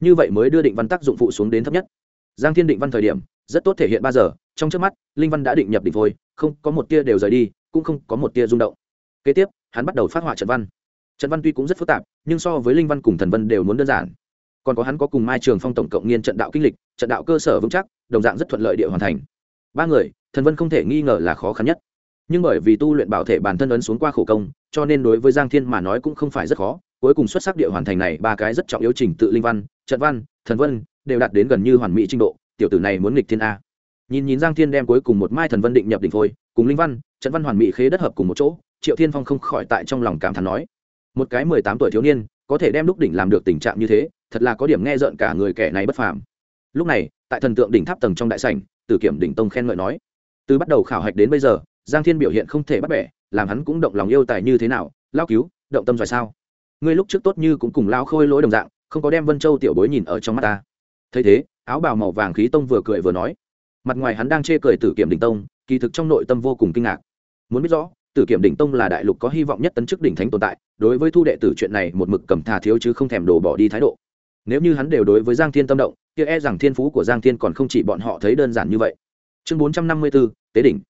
Như vậy mới đưa định văn tác dụng phụ xuống đến thấp nhất. Giang thiên định văn thời điểm, rất tốt thể hiện ba giờ, trong chớp mắt, linh văn đã định nhập đỉnh phôi, không có một tia đều rời đi cũng không có một tia rung động. Kế tiếp, hắn bắt đầu phát họa trận văn. Trận văn tuy cũng rất phức tạp, nhưng so với linh văn cùng thần văn đều muốn đơn giản. Còn có hắn có cùng mai trường phong tổng cộng nghiên trận đạo kinh lịch, trận đạo cơ sở vững chắc, đồng dạng rất thuận lợi địa hoàn thành. Ba người, thần vân không thể nghi ngờ là khó khăn nhất. Nhưng bởi vì tu luyện bảo thể bản thân ấn xuống qua khổ công, cho nên đối với giang thiên mà nói cũng không phải rất khó. Cuối cùng xuất sắc địa hoàn thành này ba cái rất trọng yếu trình tự linh văn, trận văn, thần vân đều đạt đến gần như hoàn mỹ trình độ. Tiểu tử này muốn nghịch thiên a. Nhìn nhìn giang thiên đem cuối cùng một mai thần vân định nhập đỉnh phôi cùng linh văn, trận văn hoàn mỹ khế đất hợp cùng một chỗ, triệu thiên phong không khỏi tại trong lòng cảm thán nói, một cái mười tám tuổi thiếu niên, có thể đem lúc đỉnh làm được tình trạng như thế, thật là có điểm nghe rợn cả người kẻ này bất phàm. Lúc này, tại thần tượng đỉnh tháp tầng trong đại sảnh, tử kiểm đỉnh tông khen ngợi nói, từ bắt đầu khảo hạch đến bây giờ, giang thiên biểu hiện không thể bắt bẻ, làm hắn cũng động lòng yêu tài như thế nào, lao cứu, động tâm giỏi sao? Ngươi lúc trước tốt như cũng cùng lao khôi lỗi đồng dạng, không có đem vân châu tiểu bối nhìn ở trong mắt ta. Thấy thế, áo bào màu vàng khí tông vừa cười vừa nói, mặt ngoài hắn đang chê cười tử kiểm đỉnh tông kỳ thực trong nội tâm vô cùng kinh ngạc. Muốn biết rõ, tử kiểm đỉnh tông là đại lục có hy vọng nhất tấn chức đỉnh thánh tồn tại, đối với thu đệ tử chuyện này một mực cầm thà thiếu chứ không thèm đổ bỏ đi thái độ. Nếu như hắn đều đối với giang thiên tâm động, kia e rằng thiên phú của giang thiên còn không chỉ bọn họ thấy đơn giản như vậy. Chương bốn trăm năm mươi b ố tế đỉnh.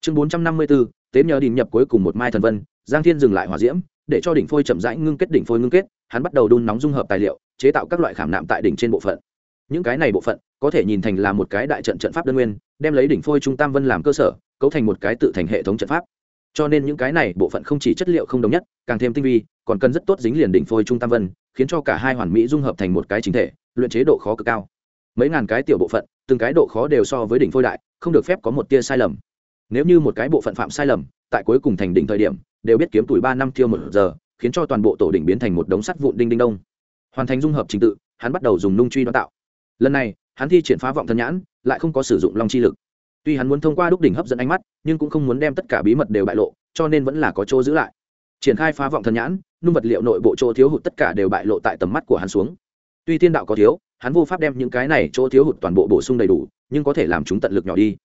Chương bốn trăm năm mươi b ố tế nhờ đỉnh nhập cuối cùng một mai thần vân, giang thiên dừng lại hỏa diễm, để cho đỉnh phôi chậm rãi ngưng kết đỉnh phôi ngưng kết, hắn bắt đầu đun nóng dung hợp tài liệu, chế tạo các loại khảm nạm tại đỉnh trên bộ phận. Những cái này bộ phận, có thể nhìn thành là một cái đại trận trận pháp đơn nguyên đem lấy đỉnh phôi trung tam vân làm cơ sở, cấu thành một cái tự thành hệ thống trận pháp. Cho nên những cái này bộ phận không chỉ chất liệu không đồng nhất, càng thêm tinh vi, còn cần rất tốt dính liền đỉnh phôi trung tam vân, khiến cho cả hai hoàn mỹ dung hợp thành một cái chính thể, luyện chế độ khó cực cao. Mấy ngàn cái tiểu bộ phận, từng cái độ khó đều so với đỉnh phôi đại, không được phép có một tia sai lầm. Nếu như một cái bộ phận phạm sai lầm, tại cuối cùng thành đỉnh thời điểm, đều biết kiếm tuổi ba năm tiêu một giờ, khiến cho toàn bộ tổ đỉnh biến thành một đống sắt vụn đinh đinh đông. Hoàn thành dung hợp trình tự, hắn bắt đầu dùng nung truy đoán tạo. Lần này hắn thi triển phá vọng thần nhãn, lại không có sử dụng long chi lực. Tuy hắn muốn thông qua đúc đỉnh hấp dẫn ánh mắt, nhưng cũng không muốn đem tất cả bí mật đều bại lộ, cho nên vẫn là có chỗ giữ lại. Triển khai phá vọng thần nhãn, nung vật liệu nội bộ chỗ thiếu hụt tất cả đều bại lộ tại tầm mắt của hắn xuống. Tuy tiên đạo có thiếu, hắn vô pháp đem những cái này chỗ thiếu hụt toàn bộ bổ sung đầy đủ, nhưng có thể làm chúng tận lực nhỏ đi.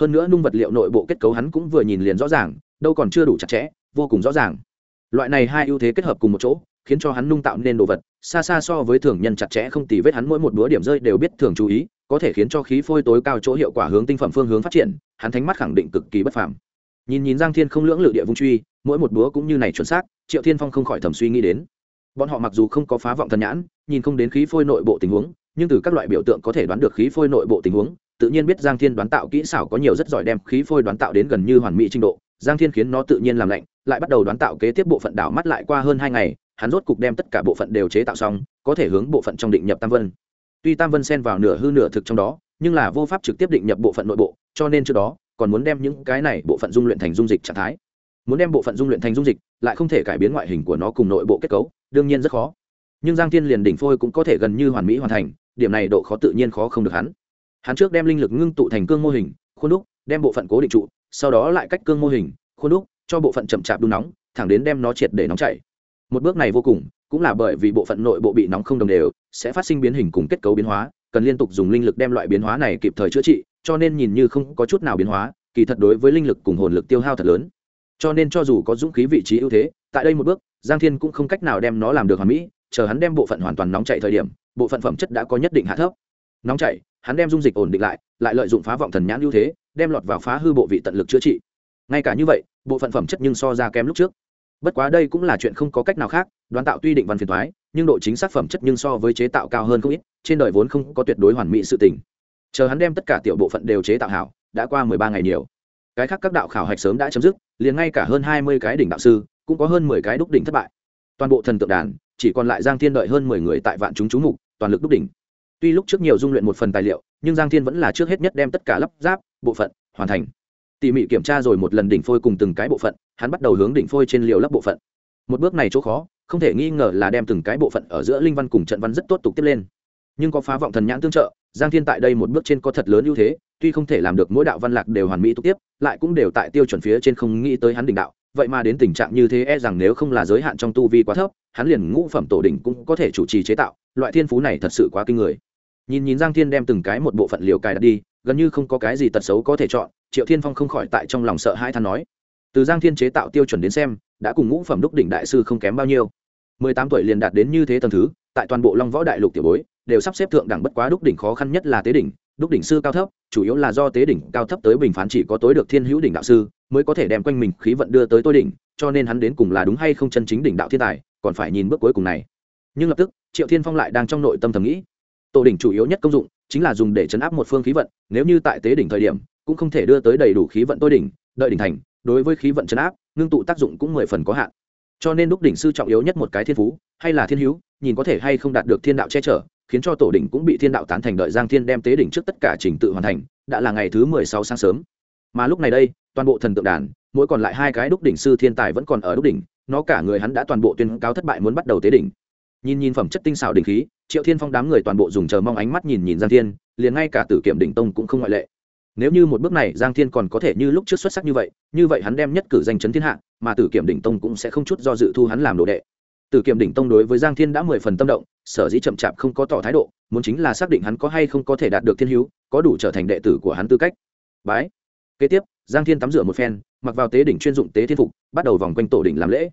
Hơn nữa nung vật liệu nội bộ kết cấu hắn cũng vừa nhìn liền rõ ràng, đâu còn chưa đủ chặt chẽ, vô cùng rõ ràng. Loại này hai ưu thế kết hợp cùng một chỗ khiến cho hắn nung tạo nên đồ vật, xa xa so với thường nhân chặt chẽ không tì vết hắn mỗi một búa điểm rơi đều biết thường chú ý, có thể khiến cho khí phôi tối cao chỗ hiệu quả hướng tinh phẩm phương hướng phát triển, hắn thánh mắt khẳng định cực kỳ bất phàm. Nhìn nhìn giang thiên không lưỡng lự địa vung truy, mỗi một búa cũng như này chuẩn xác, triệu thiên phong không khỏi thầm suy nghĩ đến. Bọn họ mặc dù không có phá vọng thần nhãn, nhìn không đến khí phôi nội bộ tình huống, nhưng từ các loại biểu tượng có thể đoán được khí phôi nội bộ tình huống, tự nhiên biết giang thiên đoán tạo kỹ xảo có nhiều rất giỏi đem khí phôi đoán tạo đến gần như hoàn mỹ trình độ, giang thiên khiến nó tự nhiên làm lạnh, lại bắt đầu đoán tạo kế tiếp bộ phận đảo mắt lại qua hơn hai ngày hắn rốt cục đem tất cả bộ phận đều chế tạo xong, có thể hướng bộ phận trong định nhập tam vân. Tuy tam vân xen vào nửa hư nửa thực trong đó, nhưng là vô pháp trực tiếp định nhập bộ phận nội bộ, cho nên trước đó, còn muốn đem những cái này bộ phận dung luyện thành dung dịch trạng thái. Muốn đem bộ phận dung luyện thành dung dịch, lại không thể cải biến ngoại hình của nó cùng nội bộ kết cấu, đương nhiên rất khó. Nhưng giang thiên liền đỉnh phôi cũng có thể gần như hoàn mỹ hoàn thành, điểm này độ khó tự nhiên khó không được hắn. Hắn trước đem linh lực ngưng tụ thành cương mô hình, khuôn đúc, đem bộ phận cố định trụ, sau đó lại cách cương mô hình, khuôn đúc, cho bộ phận chậm chạp đun nóng, thẳng đến đem nó triệt để nóng chảy một bước này vô cùng, cũng là bởi vì bộ phận nội bộ bị nóng không đồng đều, sẽ phát sinh biến hình cùng kết cấu biến hóa, cần liên tục dùng linh lực đem loại biến hóa này kịp thời chữa trị, cho nên nhìn như không có chút nào biến hóa, kỳ thật đối với linh lực cùng hồn lực tiêu hao thật lớn. Cho nên cho dù có dũng khí vị trí ưu thế, tại đây một bước, giang thiên cũng không cách nào đem nó làm được hoàn mỹ, chờ hắn đem bộ phận hoàn toàn nóng chạy thời điểm, bộ phận phẩm chất đã có nhất định hạ thấp. Nóng chạy, hắn đem dung dịch ổn định lại lại lợi dụng phá vọng thần nhãn ưu thế, đem lọt vào phá hư bộ vị tận lực chữa trị. Ngay cả như vậy, bộ phận phẩm chất nhưng so ra kém lúc trước bất quá đây cũng là chuyện không có cách nào khác, đoán tạo tuy định văn phiền thoái nhưng độ chính xác phẩm chất nhưng so với chế tạo cao hơn không ít, trên đời vốn không có tuyệt đối hoàn mỹ sự tình. Chờ hắn đem tất cả tiểu bộ phận đều chế tạo hảo, đã qua mười ba ngày nhiều. Cái khác các đạo khảo hạch sớm đã chấm dứt, liền ngay cả hơn hai mươi cái đỉnh đạo sư, cũng có hơn mười cái đúc đỉnh thất bại. Toàn bộ thần tượng đàn, chỉ còn lại giang thiên đợi hơn mười người tại vạn chúng chú mục, toàn lực đúc đỉnh. Tuy lúc trước nhiều dung luyện một phần tài liệu, nhưng giang thiên vẫn là trước hết nhất đem tất cả lắp ráp, bộ phận hoàn thành tỉ mỉ kiểm tra rồi một lần đỉnh phôi cùng từng cái bộ phận, hắn bắt đầu hướng đỉnh phôi trên liều lắp bộ phận. Một bước này chỗ khó, không thể nghi ngờ là đem từng cái bộ phận ở giữa linh văn cùng trận văn rất tốt tục tiếp lên. Nhưng có phá vọng thần nhãn tương trợ, giang thiên tại đây một bước trên có thật lớn ưu thế, tuy không thể làm được mỗi đạo văn lạc đều hoàn mỹ tục tiếp, lại cũng đều tại tiêu chuẩn phía trên không nghĩ tới hắn đỉnh đạo. Vậy mà đến tình trạng như thế e rằng nếu không là giới hạn trong tu vi quá thấp, hắn liền ngũ phẩm tổ đỉnh cũng có thể chủ trì chế tạo, loại thiên phú này thật sự quá kinh người nhìn nhìn giang thiên đem từng cái một bộ phận liều cài đặt đi, gần như không có cái gì tật xấu có thể chọn, triệu thiên phong không khỏi tại trong lòng sợ hai than nói. Từ giang thiên chế tạo tiêu chuẩn đến xem, đã cùng ngũ phẩm đúc đỉnh đại sư không kém bao nhiêu. Mười tám tuổi liền đạt đến như thế tầng thứ, tại toàn bộ long võ đại lục tiểu bối, đều sắp xếp thượng đẳng bất quá đúc đỉnh khó khăn nhất là tế đỉnh, đúc đỉnh sư cao thấp, chủ yếu là do tế đỉnh cao thấp tới bình phán chỉ có tối được thiên hữu đỉnh đạo sư, mới có thể đem quanh mình khí vận đưa tới tối đỉnh, cho nên hắn đến cùng là đúng hay không chân chính đỉnh đạo thiên tài, còn phải nhìn bước cuối cùng này. Nhưng lập tức, triệu thiên phong lại đang trong nội tâm thầm nghĩ tổ đỉnh chủ yếu nhất công dụng chính là dùng để chấn áp một phương khí vận, nếu như tại tế đỉnh thời điểm, cũng không thể đưa tới đầy đủ khí vận tối đỉnh, đợi đỉnh thành, đối với khí vận chấn áp, ngưng tụ tác dụng cũng mười phần có hạn. Cho nên đúc đỉnh sư trọng yếu nhất một cái thiên phú, hay là thiên hữu, nhìn có thể hay không đạt được thiên đạo che chở, khiến cho tổ đỉnh cũng bị thiên đạo tán thành đợi giang thiên đem tế đỉnh trước tất cả trình tự hoàn thành, đã là ngày thứ mười sáu sáng sớm. Mà lúc này đây, toàn bộ thần tượng đàn, mỗi còn lại hai cái đúc đỉnh sư thiên tài vẫn còn ở đúc đỉnh, nó cả người hắn đã toàn bộ tuyên cáo thất bại muốn bắt đầu tế đỉnh. Nhìn nhìn phẩm chất tinh xảo đỉnh khí triệu thiên phong đám người toàn bộ dùng chờ mong ánh mắt nhìn nhìn giang thiên, liền ngay cả tử kiểm đỉnh tông cũng không ngoại lệ. Nếu như một bước này giang thiên còn có thể như lúc trước xuất sắc như vậy như vậy hắn đem nhất cử danh chấn thiên hạ, mà tử kiểm đỉnh tông cũng sẽ không chút do dự thu hắn làm đồ đệ. Tử kiểm đỉnh tông đối với giang thiên đã mười phần tâm động, sở dĩ chậm chạp không có tỏ thái độ, muốn chính là xác định hắn có hay không có thể đạt được thiên hữu, có đủ trở thành đệ tử của hắn tư cách. Bái. Kế tiếp, giang thiên tắm rửa một phen, mặc vào tế đỉnh chuyên dụng tế thiên phục, bắt đầu vòng quanh tổ đỉnh làm lễ.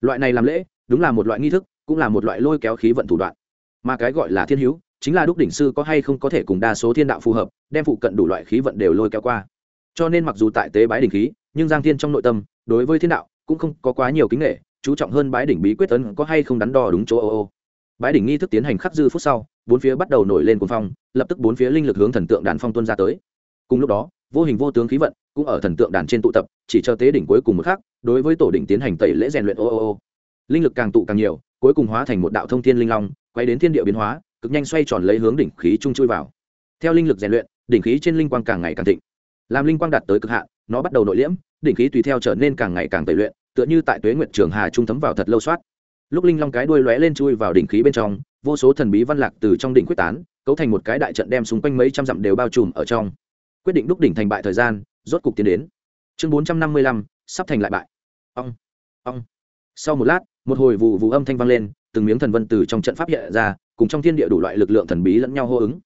Loại này làm lễ, đúng là một loại nghi thức, cũng là một loại lôi kéo khí vận thủ đoạn mà cái gọi là thiên hữu chính là đúc đỉnh sư có hay không có thể cùng đa số thiên đạo phù hợp, đem phụ cận đủ loại khí vận đều lôi kéo qua. Cho nên mặc dù tại tế bái đỉnh khí, nhưng giang thiên trong nội tâm, đối với thiên đạo cũng không có quá nhiều kính nghệ chú trọng hơn bái đỉnh bí quyết tấn có hay không đắn đo đúng chỗ ô ô. Bái đỉnh nghi thức tiến hành khắc dư phút sau, bốn phía bắt đầu nổi lên cuồng phong, lập tức bốn phía linh lực hướng thần tượng đàn phong tuân ra tới. Cùng lúc đó, vô hình vô tướng khí vận cũng ở thần tượng đàn trên tụ tập, chỉ cho tế đỉnh cuối cùng một khắc, đối với tổ đỉnh tiến hành tẩy lễ rèn luyện ô ô ô. Linh lực càng tụ càng nhiều, cuối cùng hóa thành một đạo thông thiên linh long quay đến thiên địa biến hóa, cực nhanh xoay tròn lấy hướng đỉnh khí trung chui vào. Theo linh lực rèn luyện, đỉnh khí trên linh quang càng ngày càng thịnh. Làm linh quang đạt tới cực hạn, nó bắt đầu nội liễm, đỉnh khí tùy theo trở nên càng ngày càng tẩy luyện, tựa như tại tuế nguyện trường hà trung thấm vào thật lâu soát. Lúc linh long cái đuôi lóe lên chui vào đỉnh khí bên trong, vô số thần bí văn lạc từ trong đỉnh quyết tán, cấu thành một cái đại trận đem xung quanh mấy trăm dặm đều bao trùm ở trong. Quyết định đúc đỉnh thành bại thời gian, rốt cục tiến đến. Chương bốn trăm năm mươi lăm, sắp thành lại bại. Ong ong. Sau một lát, một hồi vụ vụ âm thanh vang lên từng miếng thần vân từ trong trận pháp hiện ra, cùng trong thiên địa đủ loại lực lượng thần bí lẫn nhau hô ứng.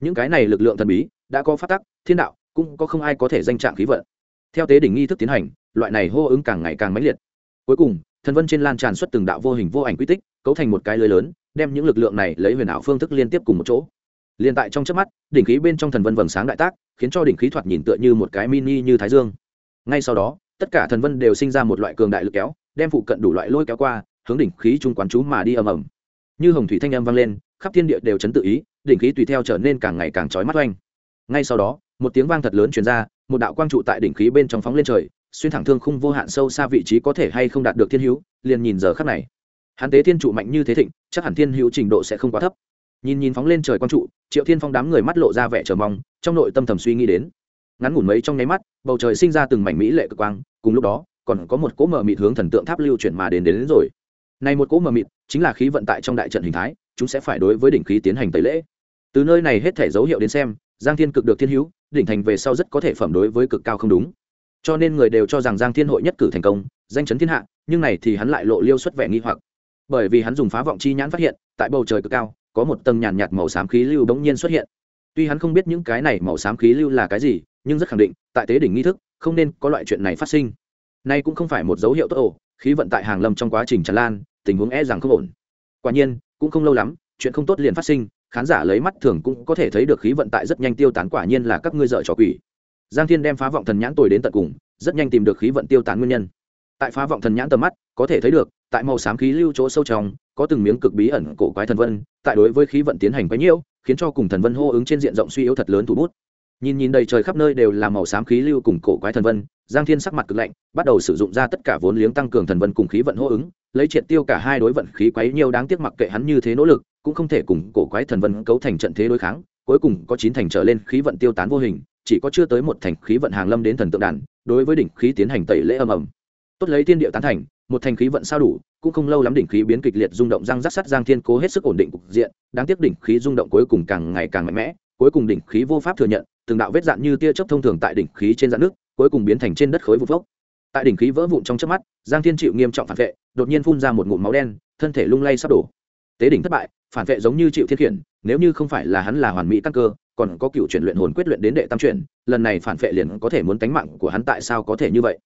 Những cái này lực lượng thần bí đã có phát tắc, thiên đạo, cũng có không ai có thể danh trạng khí vận. Theo tế đỉnh nghi thức tiến hành, loại này hô ứng càng ngày càng mãnh liệt. Cuối cùng, thần vân trên lan tràn xuất từng đạo vô hình vô ảnh quy tích, cấu thành một cái lưới lớn, đem những lực lượng này lấy huyền ảo phương thức liên tiếp cùng một chỗ. Liên tại trong chớp mắt, đỉnh khí bên trong thần vân vầng sáng đại tác, khiến cho đỉnh khí thoạt nhìn tựa như một cái mini như thái dương. Ngay sau đó, tất cả thần vân đều sinh ra một loại cường đại lực kéo, đem phụ cận đủ loại lôi kéo qua hướng đỉnh khí trung quán chú mà đi ầm ầm. Như hồng thủy thanh âm vang lên khắp thiên địa đều chấn tự ý đỉnh khí tùy theo trở nên càng ngày càng chói mắt oanh. Ngay sau đó một tiếng vang thật lớn truyền ra một đạo quang trụ tại đỉnh khí bên trong phóng lên trời xuyên thẳng thương khung vô hạn sâu xa vị trí có thể hay không đạt được thiên hữu liền nhìn giờ khắc này. Hắn tế thiên trụ mạnh như thế thịnh chắc hẳn thiên hữu trình độ sẽ không quá thấp. Nhìn nhìn phóng lên trời quang trụ triệu thiên phong đám người mắt lộ ra vẻ chờ mong trong nội tâm thầm suy nghĩ đến. Ngắn ngủn mấy trong nháy mắt bầu trời sinh ra từng mảnh mỹ lệ cực quang cùng lúc đó còn có một cỗ mờ mịt hướng thần tượng tháp lưu chuyển mà đến đến, đến rồi này một cỗ mờ mịt, chính là khí vận tại trong đại trận hình thái, chúng sẽ phải đối với đỉnh khí tiến hành tẩy lễ. Từ nơi này hết thể dấu hiệu đến xem, giang thiên cực được thiên hữu, đỉnh thành về sau rất có thể phẩm đối với cực cao không đúng. Cho nên người đều cho rằng giang thiên hội nhất cử thành công, danh chấn thiên hạ, nhưng này thì hắn lại lộ liêu xuất vẻ nghi hoặc. Bởi vì hắn dùng phá vọng chi nhãn phát hiện, tại bầu trời cực cao, có một tầng nhàn nhạt màu xám khí lưu bỗng nhiên xuất hiện. Tuy hắn không biết những cái này màu xám khí lưu là cái gì, nhưng rất khẳng định, tại tế đỉnh nghi thức, không nên có loại chuyện này phát sinh. Nay cũng không phải một dấu hiệu tốt ổ, khí vận tại hàng lâm trong quá trình tràn lan tình huống e rằng không ổn. Quả nhiên, cũng không lâu lắm, chuyện không tốt liền phát sinh, khán giả lấy mắt thường cũng có thể thấy được khí vận tại rất nhanh tiêu tán quả nhiên là các ngươi dợ trò quỷ. Giang thiên đem phá vọng thần nhãn tồi đến tận cùng, rất nhanh tìm được khí vận tiêu tán nguyên nhân. Tại phá vọng thần nhãn tầm mắt, có thể thấy được, tại màu xám khí lưu chỗ sâu trong, có từng miếng cực bí ẩn cổ quái thần vân, tại đối với khí vận tiến hành quấy nhiễu, khiến cho cùng thần vân hô ứng trên diện rộng suy yếu thật lớn thủ bút nhìn nhìn đầy trời khắp nơi đều là màu xám khí lưu cùng cổ quái thần vân, giang thiên sắc mặt cực lạnh, bắt đầu sử dụng ra tất cả vốn liếng tăng cường thần vân cùng khí vận hô ứng, lấy triệt tiêu cả hai đối vận khí quấy nhiều đáng tiếc mặc kệ hắn như thế nỗ lực, cũng không thể cùng cổ quái thần vân cấu thành trận thế đối kháng, cuối cùng có chín thành trở lên khí vận tiêu tán vô hình, chỉ có chưa tới một thành khí vận hàng lâm đến thần tượng đàn, đối với đỉnh khí tiến hành tẩy lễ âm ầm. Tốt lấy thiên địa tán thành, một thành khí vận sao đủ, cũng không lâu lắm đỉnh khí biến kịch liệt rung động răng rắc sắt giang thiên cố hết sức ổn định cục diện, đáng tiếc đỉnh khí rung động cuối cùng càng ngày càng mạnh mẽ, cuối cùng đỉnh khí vô pháp thừa nhận từng đạo vết dạn như tia chớp thông thường tại đỉnh khí trên dạn nước, cuối cùng biến thành trên đất khối vụn vốc. Tại đỉnh khí vỡ vụn trong chớp mắt, giang thiên chịu nghiêm trọng phản vệ, đột nhiên phun ra một ngụm máu đen, thân thể lung lay sắp đổ. Tế đỉnh thất bại, phản vệ giống như chịu thiên khiển, nếu như không phải là hắn là hoàn mỹ căn cơ, còn có cựu chuyển luyện hồn quyết luyện đến đệ tam chuyển, lần này phản vệ liền có thể muốn tánh mạng của hắn tại sao có thể như vậy?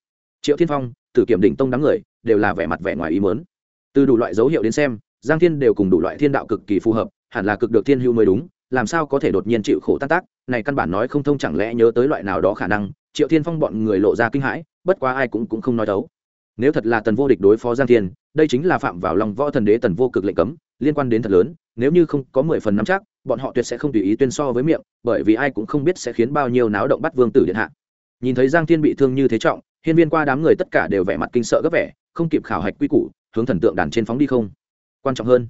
Triệu thiên phong, tử kiểm đỉnh tông đám người, đều là vẻ mặt vẻ ngoài ý mớn từ đủ loại dấu hiệu đến xem, giang thiên đều cùng đủ loại thiên đạo cực kỳ phù hợp, hẳn là cực được thiên hưu mới đúng làm sao có thể đột nhiên chịu khổ tan tác? Này căn bản nói không thông chẳng lẽ nhớ tới loại nào đó khả năng? Triệu thiên phong bọn người lộ ra kinh hãi, bất quá ai cũng cũng không nói thấu nếu thật là tần vô địch đối phó giang thiên, đây chính là phạm vào lòng võ thần đế tần vô cực lệnh cấm, liên quan đến thật lớn, nếu như không có mười phần nắm chắc, bọn họ tuyệt sẽ không tùy ý tuyên so với miệng, bởi vì ai cũng không biết sẽ khiến bao nhiêu náo động bắt vương tử điện hạ. Nhìn thấy giang thiên bị thương như thế trọng, hiên viên qua đám người tất cả đều vẻ mặt kinh sợ gấp vẻ, không kịp khảo hạch quy củ, hướng thần tượng đàn trên phóng đi không? Quan trọng hơn,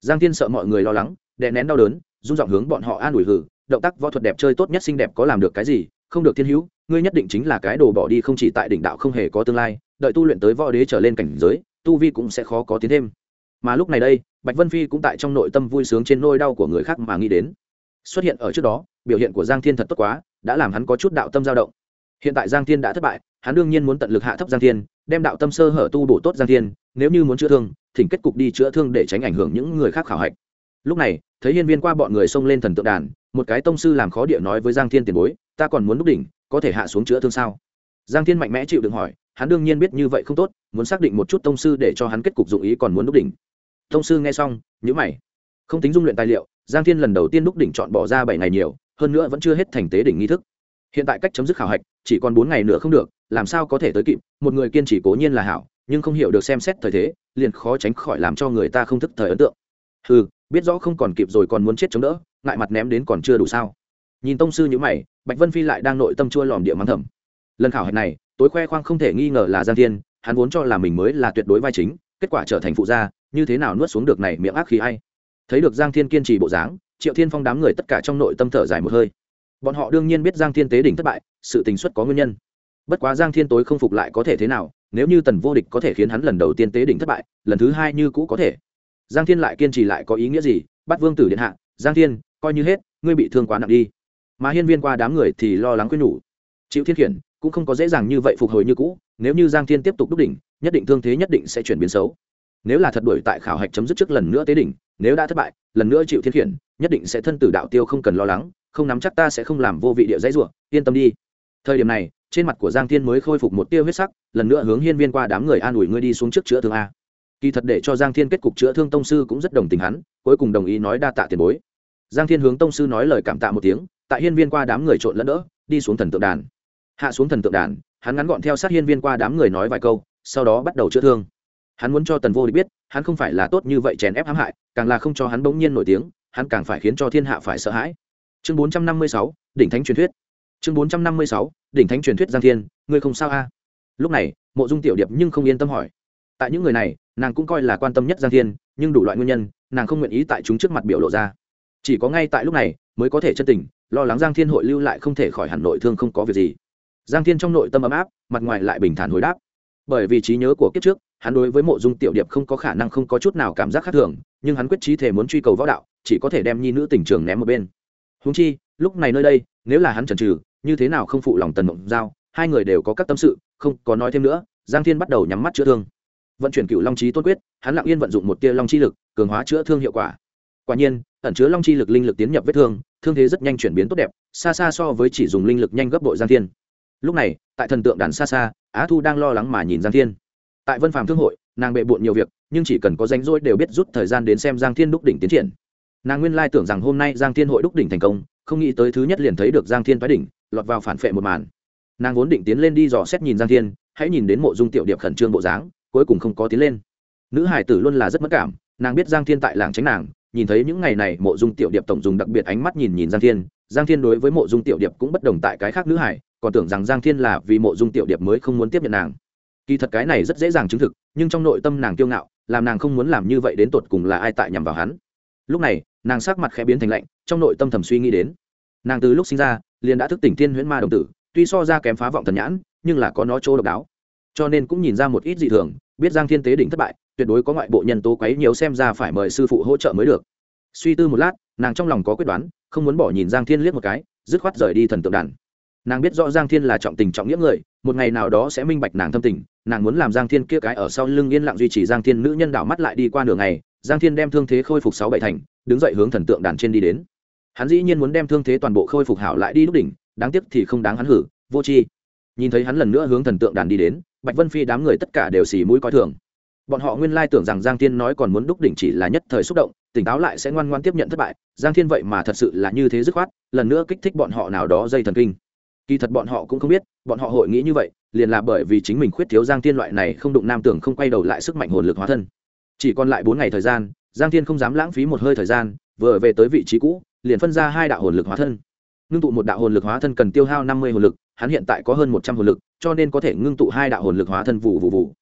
giang thiên sợ mọi người lo lắng, đè nén đau đớn run giọng hướng bọn họ an ủi hử động tác võ thuật đẹp chơi tốt nhất xinh đẹp có làm được cái gì, không được thiên hữu, ngươi nhất định chính là cái đồ bỏ đi không chỉ tại đỉnh đạo không hề có tương lai, đợi tu luyện tới võ đế trở lên cảnh giới, tu vi cũng sẽ khó có tiến thêm. Mà lúc này đây, bạch vân phi cũng tại trong nội tâm vui sướng trên nôi đau của người khác mà nghĩ đến. Xuất hiện ở trước đó, biểu hiện của giang thiên thật tốt quá, đã làm hắn có chút đạo tâm dao động. Hiện tại giang thiên đã thất bại, hắn đương nhiên muốn tận lực hạ thấp giang thiên, đem đạo tâm sơ hở tu bổ tốt giang thiên, nếu như muốn chữa thương, thỉnh kết cục đi chữa thương để tránh ảnh hưởng những người khác khảo hạch lúc này, thấy hiên viên qua bọn người xông lên thần tượng đàn, một cái tông sư làm khó địa nói với giang thiên tiền bối, ta còn muốn đúc đỉnh, có thể hạ xuống chữa thương sao? Giang thiên mạnh mẽ chịu đựng hỏi, hắn đương nhiên biết như vậy không tốt, muốn xác định một chút tông sư để cho hắn kết cục dụng ý còn muốn đúc đỉnh. Tông sư nghe xong nhữ mày. Không tính dung luyện tài liệu, giang thiên lần đầu tiên đúc đỉnh chọn bỏ ra bảy ngày nhiều, hơn nữa vẫn chưa hết thành tế đỉnh nghi thức. Hiện tại cách chấm dứt khảo hạch, chỉ còn bốn ngày nữa không được, làm sao có thể tới kịp, một người kiên trì cố nhiên là hảo, nhưng không hiểu được xem xét thời thế, liền khó tránh khỏi làm cho người ta không thức thời ấn tượng ừ biết rõ không còn kịp rồi còn muốn chết chống đỡ, ngại mặt ném đến còn chưa đủ sao? Nhìn tông sư như mày, bạch vân phi lại đang nội tâm chua lòm địa mắng thầm. Lần khảo hạch này, tối khoe khoang không thể nghi ngờ là giang thiên, hắn vốn cho là mình mới là tuyệt đối vai chính, kết quả trở thành phụ gia, như thế nào nuốt xuống được này miệng ác khí hay thấy được giang thiên kiên trì bộ dáng, triệu thiên phong đám người tất cả trong nội tâm thở dài một hơi. Bọn họ đương nhiên biết giang thiên tế đỉnh thất bại, sự tình xuất có nguyên nhân. Bất quá giang thiên tối không phục lại có thể thế nào, nếu như tần vô địch có thể khiến hắn lần đầu tiên tế đỉnh thất bại, lần thứ hai như cũ có thể giang thiên lại kiên trì lại có ý nghĩa gì? Bắt vương tử điện hạ, giang thiên, coi như hết, ngươi bị thương quá nặng đi. Mà hiên viên qua đám người thì lo lắng quyết nhủ. Chịu thiên khiển, cũng không có dễ dàng như vậy phục hồi như cũ, nếu như giang thiên tiếp tục đúc đỉnh, nhất định thương thế nhất định sẽ chuyển biến xấu. Nếu là thật đuổi tại khảo hạch chấm dứt trước lần nữa tế đỉnh, nếu đã thất bại, lần nữa chịu thiên khiển, nhất định sẽ thân tử đạo tiêu không cần lo lắng, không nắm chắc ta sẽ không làm vô vị địa dãy ruộng yên tâm đi. Thời điểm này, trên mặt của giang thiên mới khôi phục một tia huyết sắc, lần nữa hướng hiên viên qua đám người an ủi ngươi đi xuống trước chữa thương a kỳ thật để cho giang thiên kết cục chữa thương tông sư cũng rất đồng tình hắn, cuối cùng đồng ý nói đa tạ tiền bối. Giang thiên hướng tông sư nói lời cảm tạ một tiếng, tại hiên viên qua đám người trộn lẫn đỡ, đi xuống thần tượng đàn. Hạ xuống thần tượng đàn, hắn ngắn gọn theo sát hiên viên qua đám người nói vài câu, sau đó bắt đầu chữa thương. Hắn muốn cho tần vô địch biết, hắn không phải là tốt như vậy chèn ép hãm hại, càng là không cho hắn bỗng nhiên nổi tiếng, hắn càng phải khiến cho thiên hạ phải sợ hãi. Chương bốn trăm năm mươi sáu, đỉnh thánh truyền thuyết. Chương bốn trăm năm mươi sáu, đỉnh thánh truyền thuyết giang thiên, ngươi không sao a? Lúc này, mộ dung tiểu điệp nhưng không yên tâm hỏi tại những người này, nàng cũng coi là quan tâm nhất giang thiên, nhưng đủ loại nguyên nhân, nàng không nguyện ý tại chúng trước mặt biểu lộ ra. Chỉ có ngay tại lúc này, mới có thể chân tình, lo lắng giang thiên hội lưu lại không thể khỏi hẳn nội thương không có việc gì. Giang thiên trong nội tâm ấm áp, mặt ngoài lại bình thản hồi đáp. Bởi vì trí nhớ của kiếp trước, hắn đối với mộ dung tiểu điệp không có khả năng không có chút nào cảm giác khác thường, nhưng hắn quyết trí thể muốn truy cầu võ đạo, chỉ có thể đem nhi nữ tình trường ném một bên. Húng chi, lúc này nơi đây, nếu là hắn trần trừ như thế nào không phụ lòng tần mộng giao, hai người đều có các tâm sự, không có nói thêm nữa, giang thiên bắt đầu nhắm mắt chữa thương vận chuyển cựu long trí tôn quyết, hắn lặng yên vận dụng một tia long chi lực, cường hóa chữa thương hiệu quả. Quả nhiên, ẩn chứa long chi lực linh lực tiến nhập vết thương thương thế rất nhanh chuyển biến tốt đẹp, xa xa so với chỉ dùng linh lực nhanh gấp đội giang thiên. Lúc này, tại thần tượng đàn xa xa, á thu đang lo lắng mà nhìn giang thiên. Tại vân phàm thương hội, nàng bệ bộn nhiều việc, nhưng chỉ cần có danh rỗi đều biết rút thời gian đến xem giang thiên đúc đỉnh tiến triển. Nàng nguyên lai tưởng rằng hôm nay giang thiên hội đúc đỉnh thành công, không nghĩ tới thứ nhất liền thấy được giang thiên phái đỉnh, lọt vào phản phệ một màn. Nàng vốn định tiến lên đi dò xét nhìn giang thiên, hãy nhìn đến mộ dung tiểu điệp khẩn trương bộ dáng cuối cùng không có tiến lên. Nữ hải tử luôn là rất mất cảm, nàng biết giang thiên tại làng tránh nàng, nhìn thấy những ngày này mộ dung tiểu điệp tổng dùng đặc biệt ánh mắt nhìn nhìn giang thiên giang thiên đối với mộ dung tiểu điệp cũng bất đồng tại cái khác nữ hải còn tưởng rằng giang thiên là vì mộ dung tiểu điệp mới không muốn tiếp nhận nàng. Kỳ thật cái này rất dễ dàng chứng thực, nhưng trong nội tâm nàng kiêu ngạo, làm nàng không muốn làm như vậy đến tột cùng là ai tại nhằm vào hắn. Lúc này, nàng sắc mặt khẽ biến thành lạnh, trong nội tâm thầm suy nghĩ đến. Nàng từ lúc sinh ra, liền đã thức tỉnh thiên huyễn ma đồng tử, tuy so ra kém phá vọng thần nhãn, nhưng là có nó chỗ độc đáo cho nên cũng nhìn ra một ít dị thường, biết giang thiên tế đỉnh thất bại, tuyệt đối có ngoại bộ nhân tố quấy nhiều xem ra phải mời sư phụ hỗ trợ mới được. Suy tư một lát, nàng trong lòng có quyết đoán, không muốn bỏ nhìn giang thiên liếc một cái, dứt khoát rời đi thần tượng đàn. Nàng biết rõ giang thiên là trọng tình trọng nghĩa người, một ngày nào đó sẽ minh bạch nàng thâm tình, nàng muốn làm giang thiên kia cái ở sau lưng yên lặng duy trì giang thiên nữ nhân đảo mắt lại đi qua nửa ngày, giang thiên đem thương thế khôi phục sáu bảy thành, đứng dậy hướng thần tượng đàn trên đi đến. Hắn dĩ nhiên muốn đem thương thế toàn bộ khôi phục hảo lại đi lúc đỉnh, đáng tiếc thì không đáng hắn hử, vô tri. Nhìn thấy hắn lần nữa hướng thần tượng đàn đi đến bạch vân phi đám người tất cả đều xì mũi coi thường. Bọn họ nguyên lai tưởng rằng giang thiên nói còn muốn đúc đỉnh chỉ là nhất thời xúc động, tỉnh táo lại sẽ ngoan ngoan tiếp nhận thất bại, giang thiên vậy mà thật sự là như thế dứt khoát, lần nữa kích thích bọn họ nào đó dây thần kinh. Kỳ thật bọn họ cũng không biết, bọn họ hội nghĩ như vậy, liền là bởi vì chính mình khuyết thiếu giang thiên loại này không đụng nam tưởng không quay đầu lại sức mạnh hồn lực hóa thân. Chỉ còn lại bốn ngày thời gian, giang thiên không dám lãng phí một hơi thời gian, vừa về tới vị trí cũ, liền phân ra hai đạo hồn lực hóa thân. Ngưng tụ một đạo hồn lực hóa thân cần tiêu hao năm mươi hồn lực, hắn hiện tại có hơn một trăm hồn lực cho nên có thể ngưng tụ hai đạo hồn lực hóa thân vụ vụ vụ.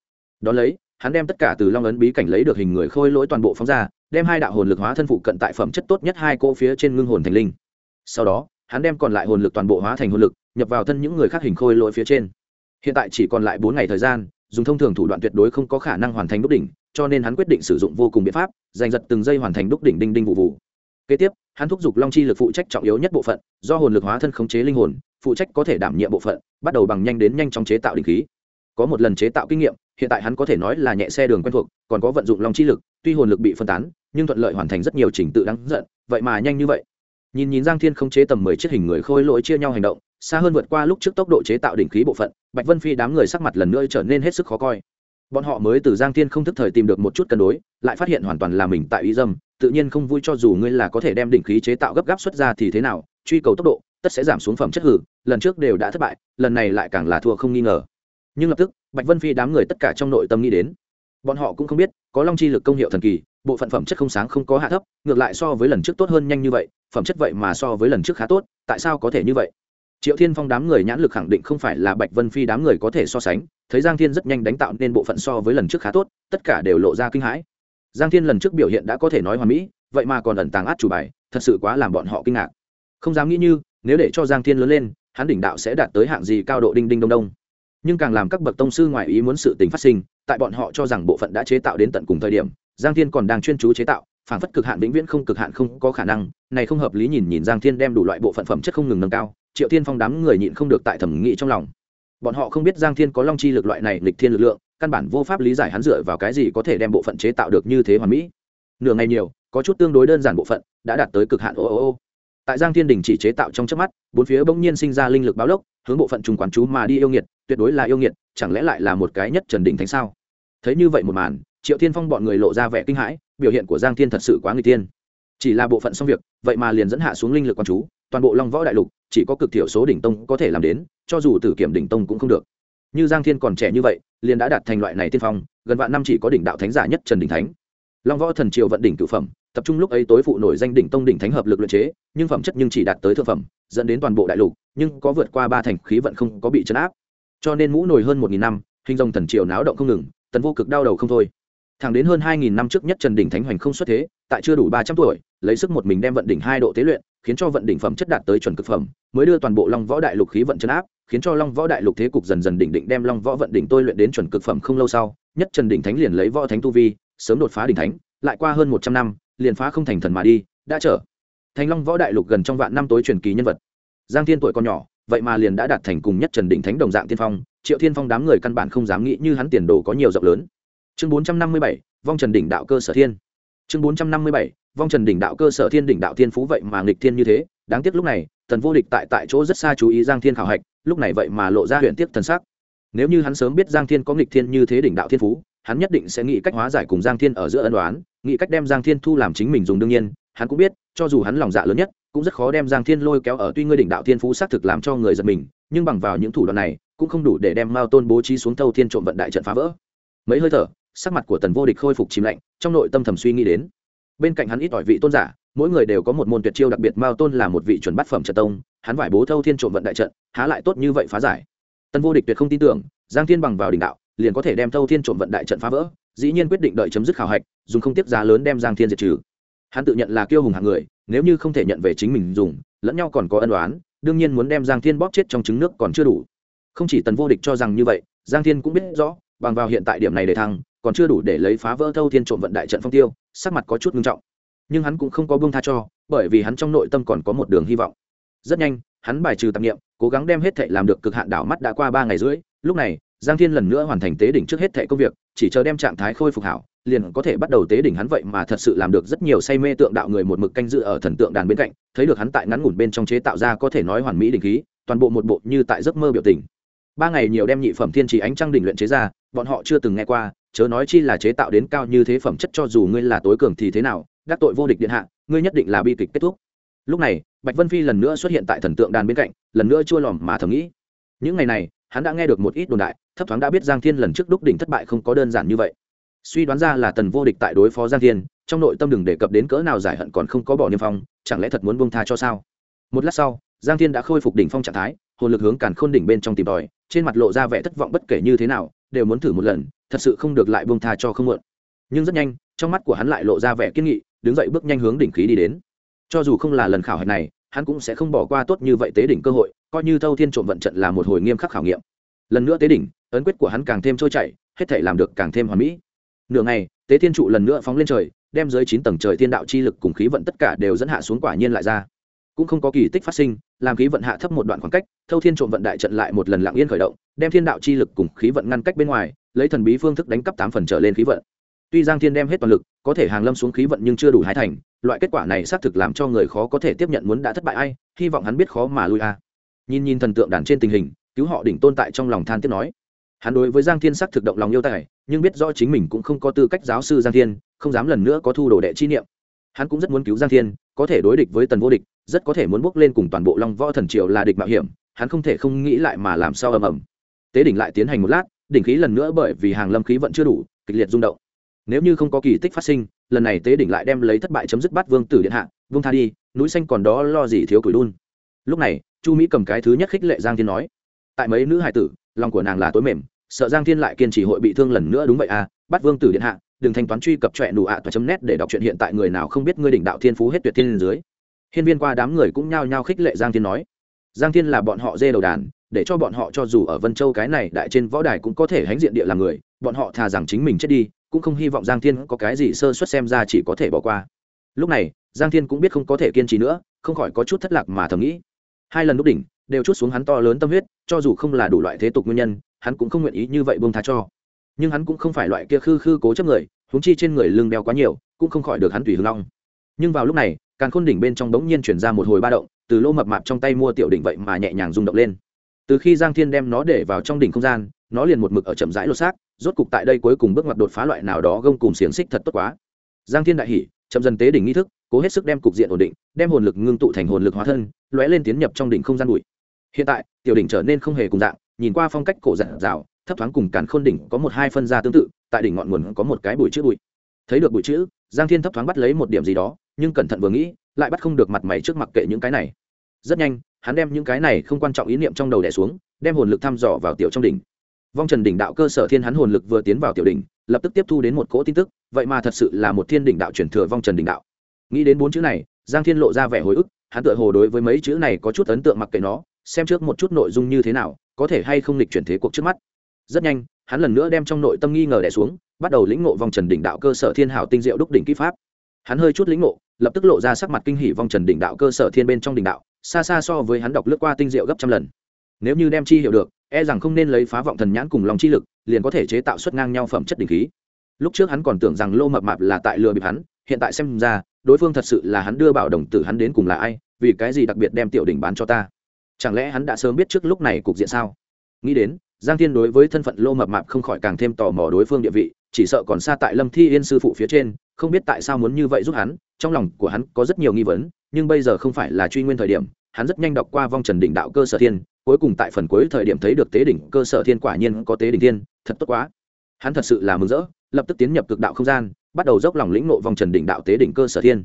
Đ ó lấy, hắn đem tất cả từ long ấn bí cảnh lấy được hình người khôi lỗi toàn bộ phóng ra, đem hai đạo hồn lực hóa thân phụ cận tại phẩm chất tốt nhất hai cô phía trên ngưng hồn thành linh. Sau đó, hắn đem còn lại hồn lực toàn bộ hóa thành hồn lực, nhập vào thân những người khác hình khôi lỗi phía trên. Hiện tại chỉ còn lại bốn ngày thời gian, dùng thông thường thủ đoạn tuyệt đối không có khả năng hoàn thành đúc đỉnh, cho nên hắn quyết định sử dụng vô cùng biện pháp, giành giật từng giây hoàn thành đúc đỉnh đinh đinh vụ vụ. Kế tiếp hắn thúc giục long chi lực phụ trách trọng yếu nhất bộ phận, do hồn lực hóa thân khống chế linh hồn, phụ trách có thể đảm nhiệm bộ phận, bắt đầu bằng nhanh đến nhanh trong chế tạo đỉnh khí. Có một lần chế tạo kinh nghiệm, hiện tại hắn có thể nói là nhẹ xe đường quen thuộc, còn có vận dụng long chi lực, tuy hồn lực bị phân tán, nhưng thuận lợi hoàn thành rất nhiều trình tự đáng giận, vậy mà nhanh như vậy. Nhìn nhìn giang thiên không chế tầm mười chiếc hình người khôi lỗi chia nhau hành động, xa hơn vượt qua lúc trước tốc độ chế tạo đỉnh khí bộ phận, bạch vân phi đám người sắc mặt lần nữa trở nên hết sức khó coi. Bọn họ mới từ giang thiên không thức thời tìm được một chút cân đối, lại phát hiện hoàn toàn là mình tại ý dâm tự nhiên không vui cho dù ngươi là có thể đem đỉnh khí chế tạo gấp gáp xuất ra thì thế nào, truy cầu tốc độ, tất sẽ giảm xuống phẩm chất hử, lần trước đều đã thất bại, lần này lại càng là thua không nghi ngờ. Nhưng lập tức, bạch vân phi đám người tất cả trong nội tâm nghĩ đến. Bọn họ cũng không biết, có long chi lực công hiệu thần kỳ, bộ phận phẩm chất không sáng không có hạ thấp, ngược lại so với lần trước tốt hơn nhanh như vậy, phẩm chất vậy mà so với lần trước khá tốt, tại sao có thể như vậy? Triệu thiên phong đám người nhãn lực khẳng định không phải là bạch vân phi đám người có thể so sánh, thấy giang thiên rất nhanh đánh tạo nên bộ phận so với lần trước khá tốt, tất cả đều lộ ra kinh hãi giang thiên lần trước biểu hiện đã có thể nói hoàn mỹ, vậy mà còn ẩn tàng át chủ bài, thật sự quá làm bọn họ kinh ngạc. Không dám nghĩ như, nếu để cho giang thiên lớn lên, hắn đỉnh đạo sẽ đạt tới hạng gì cao độ đinh đinh đông đông. Nhưng càng làm các bậc tông sư ngoài ý muốn sự tình phát sinh, tại bọn họ cho rằng bộ phận đã chế tạo đến tận cùng thời điểm, giang thiên còn đang chuyên chú chế tạo, phản phất cực hạn vĩnh viễn không cực hạn không có khả năng, này không hợp lý nhìn nhìn giang thiên đem đủ loại bộ phận phẩm chất không ngừng nâng cao, triệu thiên phong đám người nhịn không được tại thẩm nghị trong lòng. Bọn họ không biết giang thiên có long chi lực loại này lịch thiên lực lượng căn bản vô pháp lý giải hắn dựa vào cái gì có thể đem bộ phận chế tạo được như thế hoàn mỹ. Nửa ngày nhiều, có chút tương đối đơn giản bộ phận đã đạt tới cực hạn ô ô ô. Tại giang thiên đình chỉ chế tạo trong trước mắt, bốn phía bỗng nhiên sinh ra linh lực báo lốc, hướng bộ phận trùng quán chú mà đi yêu nghiệt, tuyệt đối là yêu nghiệt, chẳng lẽ lại là một cái nhất trần đỉnh thánh sao? Thấy như vậy một màn, triệu thiên phong bọn người lộ ra vẻ kinh hãi, biểu hiện của giang thiên thật sự quá người tiên. Chỉ là bộ phận xong việc, vậy mà liền dẫn hạ xuống linh lực quán chú, toàn bộ long võ đại lục, chỉ có cực thiểu số đỉnh tông có thể làm đến, cho dù tử kiểm đỉnh tông cũng không được như giang thiên còn trẻ như vậy, liền đã đạt thành loại này tiên phong, gần vạn năm chỉ có đỉnh đạo thánh giả nhất trần Đình thánh. Long võ thần triều vận đỉnh cửu phẩm, tập trung lúc ấy tối phụ nổi danh đỉnh tông đỉnh thánh hợp lực luyện chế, nhưng phẩm chất nhưng chỉ đạt tới thượng phẩm, dẫn đến toàn bộ đại lục, nhưng có vượt qua ba thành khí vận không có bị chấn áp. Cho nên mũ nổi hơn một nghìn năm, hình dòng thần triều náo động không ngừng, tần vô cực đau đầu không thôi. Thẳng đến hơn hai nghìn năm trước nhất trần đỉnh thánh hoành không xuất thế, tại chưa đủ ba trăm tuổi, lấy sức một mình đem vận đỉnh hai độ tế luyện, khiến cho vận đỉnh phẩm chất đạt tới chuẩn cực phẩm, mới đưa toàn bộ long võ đại lục khí vận chấn áp khiến cho long võ đại lục thế cục dần dần đỉnh định đem long võ vận đỉnh tôi luyện đến chuẩn cực phẩm không lâu sau, nhất trần đỉnh thánh liền lấy võ thánh tu vi, sớm đột phá đỉnh thánh, lại qua hơn một trăm năm, liền phá không thành thần mà đi, đã trở thành long võ đại lục gần trong vạn năm tối truyền kỳ nhân vật. Giang thiên tuổi còn nhỏ, vậy mà liền đã đạt thành cùng nhất trần đỉnh thánh đồng dạng tiên phong, triệu thiên phong đám người căn bản không dám nghĩ như hắn tiền đồ có nhiều rộng lớn. Chương bốn trăm năm mươi bảy, vong trần đỉnh đạo cơ sở thiên. Chương bốn trăm năm mươi bảy vong trần đỉnh đạo cơ sở thiên đỉnh đạo thiên phú vậy mà nghịch thiên như thế, đáng tiếc lúc này tần vô địch tại tại chỗ rất xa chú ý giang thiên khảo hạch, lúc này vậy mà lộ ra huyện tiếp thần sắc. Nếu như hắn sớm biết giang thiên có nghịch thiên như thế đỉnh đạo thiên phú, hắn nhất định sẽ nghĩ cách hóa giải cùng giang thiên ở giữa ân đoán nghĩ cách đem giang thiên thu làm chính mình dùng đương nhiên, hắn cũng biết, cho dù hắn lòng dạ lớn nhất, cũng rất khó đem giang thiên lôi kéo ở tuy ngươi đỉnh đạo thiên phú xác thực làm cho người giật mình, nhưng bằng vào những thủ đoạn này, cũng không đủ để đem mao tôn bố trí xuống thâu thiên trộm vận đại trận phá vỡ. Mấy hơi thở, sắc mặt của tần vô địch khôi phục chìm lạnh, trong nội tâm thầm suy nghĩ đến bên cạnh hắn ít ỏi vị tôn giả, mỗi người đều có một môn tuyệt chiêu đặc biệt, mao tôn là một vị chuẩn bát phẩm trận tông, hắn vải bố thâu thiên trộm vận đại trận, há lại tốt như vậy phá giải. Tần vô địch tuyệt không tin tưởng, giang thiên bằng vào đỉnh đạo, liền có thể đem thâu thiên trộm vận đại trận phá vỡ, dĩ nhiên quyết định đợi chấm dứt khảo hạch, dùng không tiếp giá lớn đem giang thiên diệt trừ. Hắn tự nhận là kiêu hùng hạng người, nếu như không thể nhận về chính mình dùng, lẫn nhau còn có ân đoán đương nhiên muốn đem giang thiên bóp chết trong trứng nước còn chưa đủ. Không chỉ tần vô địch cho rằng như vậy, giang thiên cũng biết rõ, bằng vào hiện tại điểm này để thăng, còn chưa đủ để lấy phá vỡ thâu thiên trộm vận đại trận phong tiêu sắc mặt có chút nghiêm trọng. Nhưng hắn cũng không có buông tha cho, bởi vì hắn trong nội tâm còn có một đường hy vọng. Rất nhanh, hắn bài trừ tạp nghiệm cố gắng đem hết thệ làm được cực hạn đảo mắt đã qua ba ngày rưỡi. Lúc này, giang thiên lần nữa hoàn thành tế đỉnh trước hết thệ công việc, chỉ chờ đem trạng thái khôi phục hảo, liền có thể bắt đầu tế đỉnh hắn vậy mà thật sự làm được rất nhiều say mê tượng đạo người một mực canh dự ở thần tượng đàn bên cạnh, thấy được hắn tại ngắn ngủn bên trong chế tạo ra có thể nói hoàn mỹ đỉnh khí, toàn bộ một bộ như tại giấc mơ biểu tình. Ba ngày nhiều đem nhị phẩm thiên chỉ ánh trăng đỉnh luyện chế ra, bọn họ chưa từng nghe qua chớ nói chi là chế tạo đến cao như thế phẩm chất cho dù ngươi là tối cường thì thế nào, đắc tội vô địch điện hạ, ngươi nhất định là bi kịch kết thúc. Lúc này, bạch vân phi lần nữa xuất hiện tại thần tượng đàn bên cạnh, lần nữa chua lòm mà thầm nghĩ. Những ngày này, hắn đã nghe được một ít đồn đại, thấp thoáng đã biết giang thiên lần trước đúc đỉnh thất bại không có đơn giản như vậy. Suy đoán ra là tần vô địch tại đối phó giang thiên, trong nội tâm đừng đề cập đến cỡ nào giải hận còn không có bỏ niêm phong, chẳng lẽ thật muốn buông tha cho sao? Một lát sau, giang thiên đã khôi phục đỉnh phong trạng thái, hồn lực hướng càn khôn đỉnh bên trong tìm tòi, trên mặt lộ ra vẻ thất vọng bất kể như thế nào đều muốn thử một lần, thật sự không được lại bông tha cho không muộn. Nhưng rất nhanh, trong mắt của hắn lại lộ ra vẻ kiên nghị, đứng dậy bước nhanh hướng đỉnh khí đi đến. Cho dù không là lần khảo hạch này, hắn cũng sẽ không bỏ qua tốt như vậy tế đỉnh cơ hội, coi như thâu thiên trộm vận trận là một hồi nghiêm khắc khảo nghiệm. Lần nữa tế đỉnh, ấn quyết của hắn càng thêm trôi chảy, hết thể làm được càng thêm hoàn mỹ. Nửa ngày, tế thiên trụ lần nữa phóng lên trời, đem dưới chín tầng trời thiên đạo chi lực cùng khí vận tất cả đều dẫn hạ xuống quả nhiên lại ra cũng không có kỳ tích phát sinh, làm khí vận hạ thấp một đoạn khoảng cách, thâu thiên trộm vận đại trận lại một lần lặng yên khởi động, đem thiên đạo chi lực cùng khí vận ngăn cách bên ngoài, lấy thần bí phương thức đánh cắp tám phần trở lên khí vận. Tuy giang thiên đem hết toàn lực, có thể hàng lâm xuống khí vận nhưng chưa đủ hai thành, loại kết quả này xác thực làm cho người khó có thể tiếp nhận muốn đã thất bại ai, hy vọng hắn biết khó mà lui a. Nhìn nhìn thần tượng đàn trên tình hình, cứu họ đỉnh tồn tại trong lòng than tiếp nói. Hắn đối với giang thiên xác thực động lòng yêu tài, nhưng biết rõ chính mình cũng không có tư cách giáo sư giang thiên, không dám lần nữa có thu đồ đệ chi niệm. Hắn cũng rất muốn cứu giang thiên có thể đối địch với tần vô địch, rất có thể muốn bước lên cùng toàn bộ long võ thần triều là địch mạo hiểm, hắn không thể không nghĩ lại mà làm sao ầm ầm. Tế đỉnh lại tiến hành một lát, đỉnh khí lần nữa bởi vì hàng lâm khí vẫn chưa đủ, kịch liệt rung động. Nếu như không có kỳ tích phát sinh, lần này tế đỉnh lại đem lấy thất bại chấm dứt bắt vương tử điện hạ, vương tha đi, núi xanh còn đó lo gì thiếu củi đun. Lúc này, chu mỹ cầm cái thứ nhất khích lệ giang thiên nói, tại mấy nữ hải tử, lòng của nàng là tối mềm, sợ giang thiên lại kiên trì hội bị thương lần nữa đúng vậy à bắt vương tử điện hạ đừng thanh toán truy cập trọe nụ ạ toa chấm nét để đọc truyện hiện tại người nào không biết ngươi đỉnh đạo thiên phú hết tuyệt thiên dưới. Hiên viên qua đám người cũng nhao nhao khích lệ giang thiên nói. Giang thiên là bọn họ dê đầu đàn, để cho bọn họ cho dù ở vân châu cái này đại trên võ đài cũng có thể hãnh diện địa làm người, bọn họ thà rằng chính mình chết đi, cũng không hy vọng giang thiên có cái gì sơ suất xem ra chỉ có thể bỏ qua. Lúc này, giang thiên cũng biết không có thể kiên trì nữa, không khỏi có chút thất lạc mà thầm nghĩ. Hai lần đúc đỉnh, đều chút xuống hắn to lớn tâm huyết, cho dù không là đủ loại thế tục nguyên nhân, hắn cũng không nguyện ý như vậy buông tha cho nhưng hắn cũng không phải loại kia khư khư cố chấp người húng chi trên người lưng đeo quá nhiều, cũng không khỏi được hắn tùy hưng long nhưng vào lúc này càng khôn đỉnh bên trong bỗng nhiên chuyển ra một hồi ba động, từ lô mập mạp trong tay mua tiểu đỉnh vậy mà nhẹ nhàng rung động lên. Từ khi giang thiên đem nó để vào trong đỉnh không gian, nó liền một mực ở chậm rãi lột xác, rốt cục tại đây cuối cùng bước ngoặt đột phá loại nào đó gông cùng xiềng xích thật tốt quá. Giang thiên đại hỉ, chậm dần tế đỉnh nghi thức, cố hết sức đem cục diện ổn định, đem hồn lực ngưng tụ thành hồn lực hóa thân, lóe lên tiến nhập trong đỉnh không gian bụi. Hiện tại, tiểu đỉnh trở nên không hề cùng dạng, nhìn qua phong cách cổ dạng rào thấp thoáng cùng càn khôn đỉnh có một hai phân ra tương tự, tại đỉnh ngọn nguồn có một cái bụi chữ bụi. Thấy được bụi chữ, giang thiên thấp thoáng bắt lấy một điểm gì đó, nhưng cẩn thận vừa nghĩ, lại bắt không được mặt mày trước mặt kệ những cái này. Rất nhanh, hắn đem những cái này không quan trọng ý niệm trong đầu đẻ xuống, đem hồn lực thăm dò vào tiểu trong đỉnh. Vong trần đỉnh đạo cơ sở thiên hắn hồn lực vừa tiến vào tiểu đỉnh, lập tức tiếp thu đến một cỗ tin tức, vậy mà thật sự là một thiên đỉnh đạo chuyển thừa vong trần đỉnh đạo. Nghĩ đến bốn chữ này, giang thiên lộ ra vẻ hồi ức, hắn tự hồ đối với mấy chữ này có chút ấn tượng mặc kệ nó, xem trước một chút nội dung như thế nào, có thể hay không lịch chuyển thế cuộc trước mắt rất nhanh, hắn lần nữa đem trong nội tâm nghi ngờ đẻ xuống, bắt đầu lĩnh ngộ vòng trần đỉnh đạo cơ sở thiên hảo tinh diệu đúc đỉnh kỹ pháp. Hắn hơi chút lĩnh ngộ, lập tức lộ ra sắc mặt kinh hỉ vòng trần đỉnh đạo cơ sở thiên bên trong đỉnh đạo, xa xa so với hắn đọc lướt qua tinh diệu gấp trăm lần. Nếu như đem chi hiểu được e rằng không nên lấy phá vọng thần nhãn cùng lòng chi lực, liền có thể chế tạo xuất ngang nhau phẩm chất đỉnh khí. Lúc trước hắn còn tưởng rằng lô mập mạp là tại lừa bịp hắn, hiện tại xem ra, đối phương thật sự là hắn đưa bảo đồng tử hắn đến cùng là ai, vì cái gì đặc biệt đem tiểu đỉnh bán cho ta? Chẳng lẽ hắn đã sớm biết trước lúc này cục diện sao? Nghĩ đến giang thiên đối với thân phận lô mập mạp không khỏi càng thêm tò mò đối phương địa vị, chỉ sợ còn xa tại lâm thi yên sư phụ phía trên, không biết tại sao muốn như vậy giúp hắn, trong lòng của hắn có rất nhiều nghi vấn, nhưng bây giờ không phải là truy nguyên thời điểm, hắn rất nhanh đọc qua vong trần đỉnh đạo cơ sở thiên, cuối cùng tại phần cuối thời điểm thấy được tế đỉnh cơ sở thiên quả nhiên có tế đỉnh thiên, thật tốt quá. Hắn thật sự là mừng rỡ, lập tức tiến nhập cực đạo không gian, bắt đầu dốc lòng lĩnh nộ vòng trần đỉnh đạo tế đỉnh cơ sở thiên.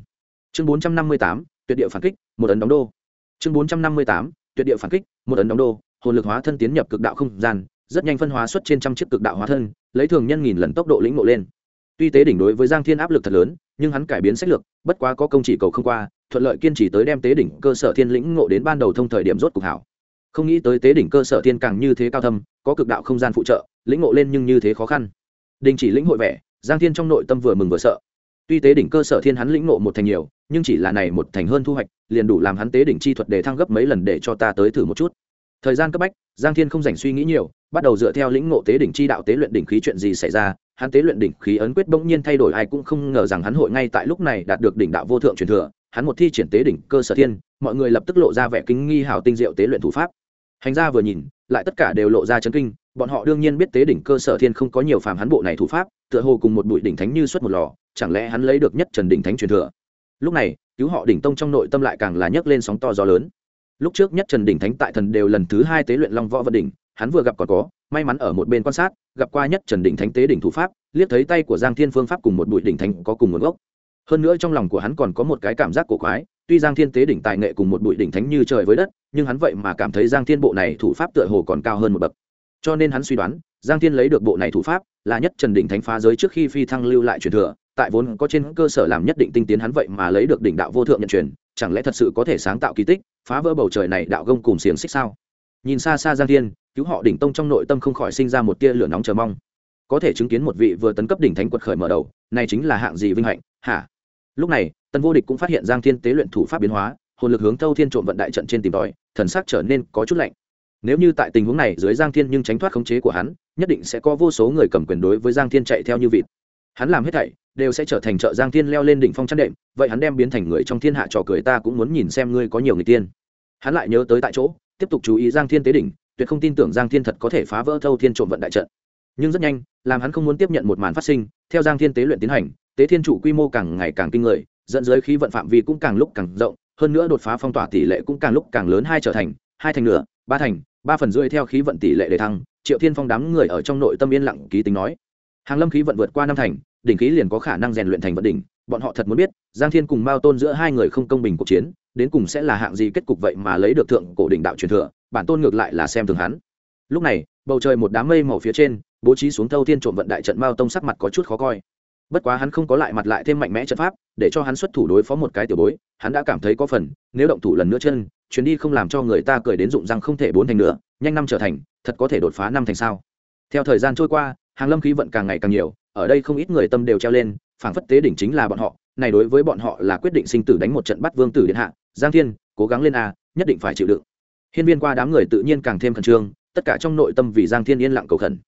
Chương bốn trăm năm mươi tám, tuyệt địa phản kích, một ấn đóng đô. Chương bốn trăm năm mươi tám, tuyệt địa phản kích, một ấn đóng đô hồn lực hóa thân tiến nhập cực đạo không gian, rất nhanh phân hóa xuất trên trăm chiếc cực đạo hóa thân, lấy thường nhân nghìn lần tốc độ lĩnh ngộ lên. Tuy tế đỉnh đối với giang thiên áp lực thật lớn, nhưng hắn cải biến sách lược, bất quá có công chỉ cầu không qua, thuận lợi kiên trì tới đem tế đỉnh cơ sở thiên lĩnh ngộ đến ban đầu thông thời điểm rốt cục hảo. Không nghĩ tới tế đỉnh cơ sở thiên càng như thế cao thâm, có cực đạo không gian phụ trợ, lĩnh ngộ lên nhưng như thế khó khăn. Đình chỉ lĩnh hội vẻ, giang thiên trong nội tâm vừa mừng vừa sợ. Tuy tế đỉnh cơ sở thiên hắn lĩnh ngộ một thành nhiều, nhưng chỉ là này một thành hơn thu hoạch, liền đủ làm hắn tế đỉnh chi thuật để thăng gấp mấy lần để cho ta tới thử một chút thời gian cấp bách, giang thiên không dành suy nghĩ nhiều, bắt đầu dựa theo lĩnh ngộ tế đỉnh chi đạo tế luyện đỉnh khí chuyện gì xảy ra, hắn tế luyện đỉnh khí ấn quyết bỗng nhiên thay đổi, ai cũng không ngờ rằng hắn hội ngay tại lúc này đạt được đỉnh đạo vô thượng truyền thừa, hắn một thi triển tế đỉnh cơ sở thiên, mọi người lập tức lộ ra vẻ kinh nghi hào tinh diệu tế luyện thủ pháp. Hành gia vừa nhìn, lại tất cả đều lộ ra chấn kinh, bọn họ đương nhiên biết tế đỉnh cơ sở thiên không có nhiều phàm hắn bộ này thủ pháp, tựa hồ cùng một bụi đỉnh thánh như xuất một lò, chẳng lẽ hắn lấy được nhất trần đỉnh thánh truyền thừa? Lúc này, cứu họ đỉnh tông trong nội tâm lại càng là nhấc lên sóng to gió lớn lúc trước nhất trần đỉnh thánh tại thần đều lần thứ hai tế luyện long võ vận đỉnh, hắn vừa gặp còn có, may mắn ở một bên quan sát, gặp qua nhất trần đỉnh thánh tế đỉnh thủ pháp, liếc thấy tay của giang thiên phương pháp cùng một bụi đỉnh thánh có cùng nguồn gốc. Hơn nữa trong lòng của hắn còn có một cái cảm giác cổ quái, tuy giang thiên tế đỉnh tài nghệ cùng một bụi đỉnh thánh như trời với đất, nhưng hắn vậy mà cảm thấy giang thiên bộ này thủ pháp tựa hồ còn cao hơn một bậc. Cho nên hắn suy đoán, giang thiên lấy được bộ này thủ pháp là nhất trần đỉnh thánh phá giới trước khi phi thăng lưu lại truyền thừa, tại vốn có trên cơ sở làm nhất định tinh tiến hắn vậy mà lấy được đỉnh đạo vô thượng nhận truyền, chẳng lẽ thật sự có thể sáng tạo kỳ tích? Phá vỡ bầu trời này đạo gông cùng xiềng xích sao? Nhìn xa xa giang thiên, cứu họ đỉnh tông trong nội tâm không khỏi sinh ra một tia lửa nóng chờ mong. Có thể chứng kiến một vị vừa tấn cấp đỉnh thánh quật khởi mở đầu, này chính là hạng gì vinh hạnh, hả? Lúc này tân vô địch cũng phát hiện giang thiên tế luyện thủ pháp biến hóa, hồn lực hướng thâu thiên trộm vận đại trận trên tìm tòi, thần sắc trở nên có chút lạnh. Nếu như tại tình huống này dưới giang thiên nhưng tránh thoát khống chế của hắn, nhất định sẽ có vô số người cầm quyền đối với giang thiên chạy theo như vịt hắn làm hết thảy, đều sẽ trở thành trợ giang thiên leo lên đỉnh phong chăn đệm, vậy hắn đem biến thành người trong thiên hạ trò cười ta cũng muốn nhìn xem ngươi có nhiều người tiên. Hắn lại nhớ tới tại chỗ, tiếp tục chú ý giang thiên tế đỉnh, tuyệt không tin tưởng giang thiên thật có thể phá vỡ thâu thiên trộm vận đại trận. Nhưng rất nhanh, làm hắn không muốn tiếp nhận một màn phát sinh, theo giang thiên tế luyện tiến hành, tế thiên trụ quy mô càng ngày càng kinh người, dẫn giới khí vận phạm vi cũng càng lúc càng rộng, hơn nữa đột phá phong tỏa tỷ lệ cũng càng lúc càng lớn hai trở thành, hai thành nửa, ba thành, ba phần rưỡi theo khí vận tỷ lệ để thăng, triệu thiên phong đám người ở trong nội tâm yên lặng ký tính nói hàng lâm khí vận vượt qua năm thành, đỉnh khí liền có khả năng rèn luyện thành vận đỉnh. Bọn họ thật muốn biết, giang thiên cùng mao tôn giữa hai người không công bình cuộc chiến, đến cùng sẽ là hạng gì kết cục vậy mà lấy được thượng cổ đỉnh đạo truyền thừa, bản tôn ngược lại là xem thường hắn. Lúc này, bầu trời một đám mây màu phía trên, bố trí xuống thâu thiên trộm vận đại trận mao tông sắc mặt có chút khó coi. Bất quá hắn không có lại mặt lại thêm mạnh mẽ trận pháp, để cho hắn xuất thủ đối phó một cái tiểu bối, hắn đã cảm thấy có phần, nếu động thủ lần nữa chân, chuyến đi không làm cho người ta cười đến dụng răng không thể bốn thành nữa, nhanh năm trở thành, thật có thể đột phá năm thành sao? Theo thời gian trôi qua hàng lâm khí vận càng ngày càng nhiều, ở đây không ít người tâm đều treo lên, phảng phất tế đỉnh chính là bọn họ, này đối với bọn họ là quyết định sinh tử đánh một trận bắt vương tử điện hạ, giang thiên, cố gắng lên a, nhất định phải chịu đựng. Hiên viên qua đám người tự nhiên càng thêm khẩn trương, tất cả trong nội tâm vì giang thiên yên lặng cầu khẩn.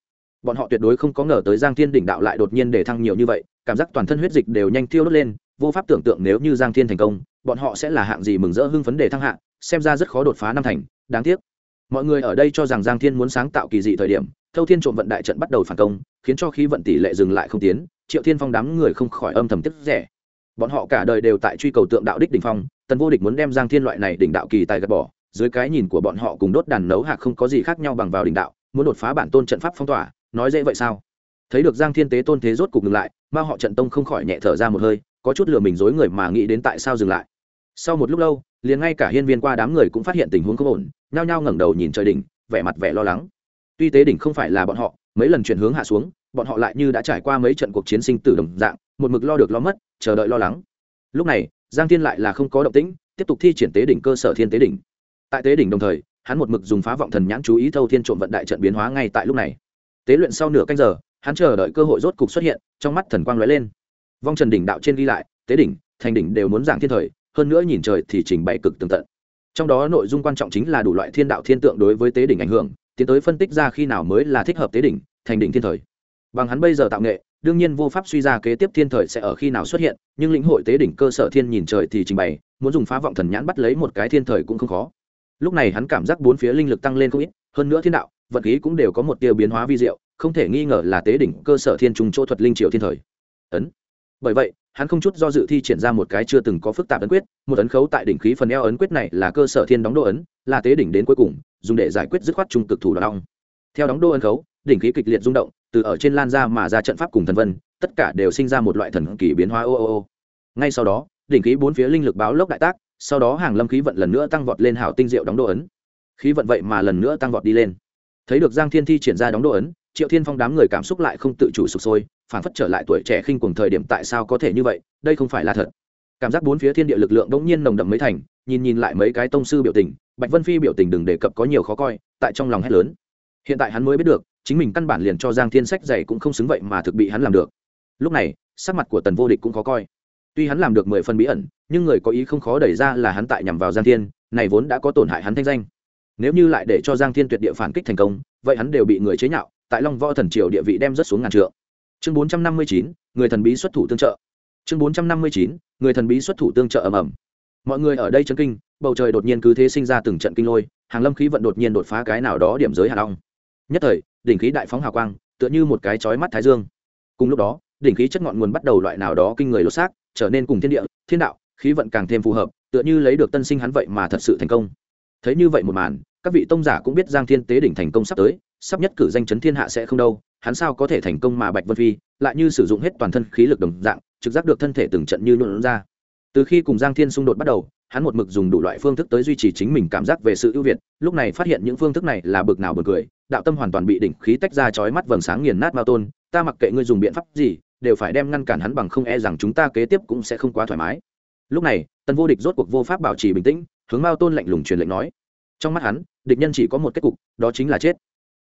Bọn họ tuyệt đối không có ngờ tới giang thiên đỉnh đạo lại đột nhiên để thăng nhiều như vậy, cảm giác toàn thân huyết dịch đều nhanh thiêu đốt lên, vô pháp tưởng tượng nếu như giang thiên thành công, bọn họ sẽ là hạng gì mừng rỡ hưng phấn để thăng hạng xem ra rất khó đột phá năm thành, đáng tiếc. Mọi người ở đây cho rằng giang thiên muốn sáng tạo kỳ dị thời điểm thâu thiên trộm vận đại trận bắt đầu phản công, khiến cho khí vận tỷ lệ dừng lại không tiến, triệu thiên phong đám người không khỏi âm thầm tiếp rẻ. Bọn họ cả đời đều tại truy cầu tượng đạo đích đỉnh phong, tần vô địch muốn đem giang thiên loại này đỉnh đạo kỳ tài gạt bỏ, dưới cái nhìn của bọn họ cùng đốt đàn nấu hạc không có gì khác nhau bằng vào đỉnh đạo, muốn đột phá bản tôn trận pháp phong tỏa, nói dễ vậy sao? Thấy được giang thiên tế tôn thế rốt cục ngừng lại mà họ trận tông không khỏi nhẹ thở ra một hơi, có chút lừa mình dối người mà nghĩ đến tại sao dừng lại. Sau một lúc lâu, liền ngay cả hiên viên qua đám người cũng phát hiện tình huống không ổn, nhao nhao ngẩng đầu nhìn trời đỉnh, vẻ mặt vẻ lo lắng tuy tế đỉnh không phải là bọn họ, mấy lần chuyển hướng hạ xuống, bọn họ lại như đã trải qua mấy trận cuộc chiến sinh tử đồng dạng, một mực lo được lo mất, chờ đợi lo lắng. Lúc này, giang thiên lại là không có động tĩnh, tiếp tục thi triển tế đỉnh cơ sở thiên tế đỉnh. Tại tế đỉnh đồng thời, hắn một mực dùng phá vọng thần nhãn chú ý thâu thiên trộm vận đại trận biến hóa ngay tại lúc này. Tế luyện sau nửa canh giờ, hắn chờ đợi cơ hội rốt cục xuất hiện, trong mắt thần quang lóe lên. Vong trần đỉnh đạo trên ghi lại, tế đỉnh, thành đỉnh đều muốn giảng thiên thời, hơn nữa nhìn trời thì trình bày cực tường tận. Trong đó nội dung quan trọng chính là đủ loại thiên đạo thiên tượng đối với tế đỉnh ảnh hưởng tiến tới phân tích ra khi nào mới là thích hợp tế đỉnh, thành đỉnh thiên thời. Bằng hắn bây giờ tạo nghệ, đương nhiên vô pháp suy ra kế tiếp thiên thời sẽ ở khi nào xuất hiện, nhưng lĩnh hội tế đỉnh cơ sở thiên nhìn trời thì trình bày, muốn dùng phá vọng thần nhãn bắt lấy một cái thiên thời cũng không khó. Lúc này hắn cảm giác bốn phía linh lực tăng lên không ít, hơn nữa thiên đạo, vật khí cũng đều có một tia biến hóa vi diệu, không thể nghi ngờ là tế đỉnh cơ sở thiên trùng chỗ thuật linh triệu thiên thời. Ấn. Bởi vậy, hắn không chút do dự thi triển ra một cái chưa từng có phức tạp ấn quyết, một ấn khấu tại đỉnh khí phần eo ấn quyết này là cơ sở thiên đóng độ ấn, là tế đỉnh đến cuối cùng dùng để giải quyết dứt khoát trung cực thủ đoạn long theo đóng đô ấn khấu, đỉnh khí kịch liệt rung động, từ ở trên lan ra mà ra trận pháp cùng thần vân, tất cả đều sinh ra một loại thần kỳ biến hóa ô ô ô. Ngay sau đó, đỉnh khí bốn phía linh lực báo lốc đại tác, sau đó hàng lâm khí vận lần nữa tăng vọt lên hảo tinh diệu đóng đô ấn. Khí vận vậy mà lần nữa tăng vọt đi lên. Thấy được giang thiên thi triển ra đóng đô ấn, triệu thiên phong đám người cảm xúc lại không tự chủ sụp sôi phản phất trở lại tuổi trẻ khinh cùng thời điểm tại sao có thể như vậy, đây không phải là thật. Cảm giác bốn phía thiên địa lực lượng đ ỗ n g nhiên nồng đậm mấy thành, nhìn nhìn lại mấy cái tông sư biểu tình bạch vân phi biểu tình đừng đề cập có nhiều khó coi, tại trong lòng hét lớn. Hiện tại hắn mới biết được, chính mình căn bản liền cho giang thiên sách dày cũng không xứng vậy mà thực bị hắn làm được. Lúc này, sắc mặt của tần vô địch cũng khó coi. Tuy hắn làm được mười phần bí ẩn, nhưng người có ý không khó đẩy ra là hắn tại nhằm vào giang thiên, này vốn đã có tổn hại hắn thanh danh. Nếu như lại để cho giang thiên tuyệt địa phản kích thành công, vậy hắn đều bị người chế nhạo, tại long võ thần triều địa vị đem rất xuống ngàn trượng. Chương bốn trăm năm mươi chín, người thần bí xuất thủ tương trợ. Chương bốn trăm năm mươi chín, người thần bí xuất thủ tương trợ ầm ầm. Mọi người ở đây chấn kinh bầu trời đột nhiên cứ thế sinh ra từng trận kinh lôi, hàng lâm khí vận đột nhiên đột phá cái nào đó điểm giới hạ long. Nhất thời, đỉnh khí đại phóng hào quang, tựa như một cái chói mắt thái dương. Cùng lúc đó, đỉnh khí chất ngọn nguồn bắt đầu loại nào đó kinh người lột xác, trở nên cùng thiên địa, thiên đạo, khí vận càng thêm phù hợp, tựa như lấy được tân sinh hắn vậy mà thật sự thành công. Thấy như vậy một màn, các vị tông giả cũng biết giang thiên tế đỉnh thành công sắp tới, sắp nhất cử danh chấn thiên hạ sẽ không đâu, hắn sao có thể thành công mà bạch vân phi, lại như sử dụng hết toàn thân khí lực đồng dạng, trực giác được thân thể từng trận như nhuộn ra. Từ khi cùng giang thiên xung đột bắt đầu hắn một mực dùng đủ loại phương thức tới duy trì chính mình cảm giác về sự ưu việt, lúc này phát hiện những phương thức này là bực nào bực cười, đạo tâm hoàn toàn bị đỉnh khí tách ra chói mắt vầng sáng nghiền nát mao tôn, ta mặc kệ ngươi dùng biện pháp gì, đều phải đem ngăn cản hắn bằng không e rằng chúng ta kế tiếp cũng sẽ không quá thoải mái. Lúc này, tần vô địch rốt cuộc vô pháp bảo trì bình tĩnh, hướng mao tôn lạnh lùng truyền lệnh nói. Trong mắt hắn, địch nhân chỉ có một kết cục, đó chính là chết.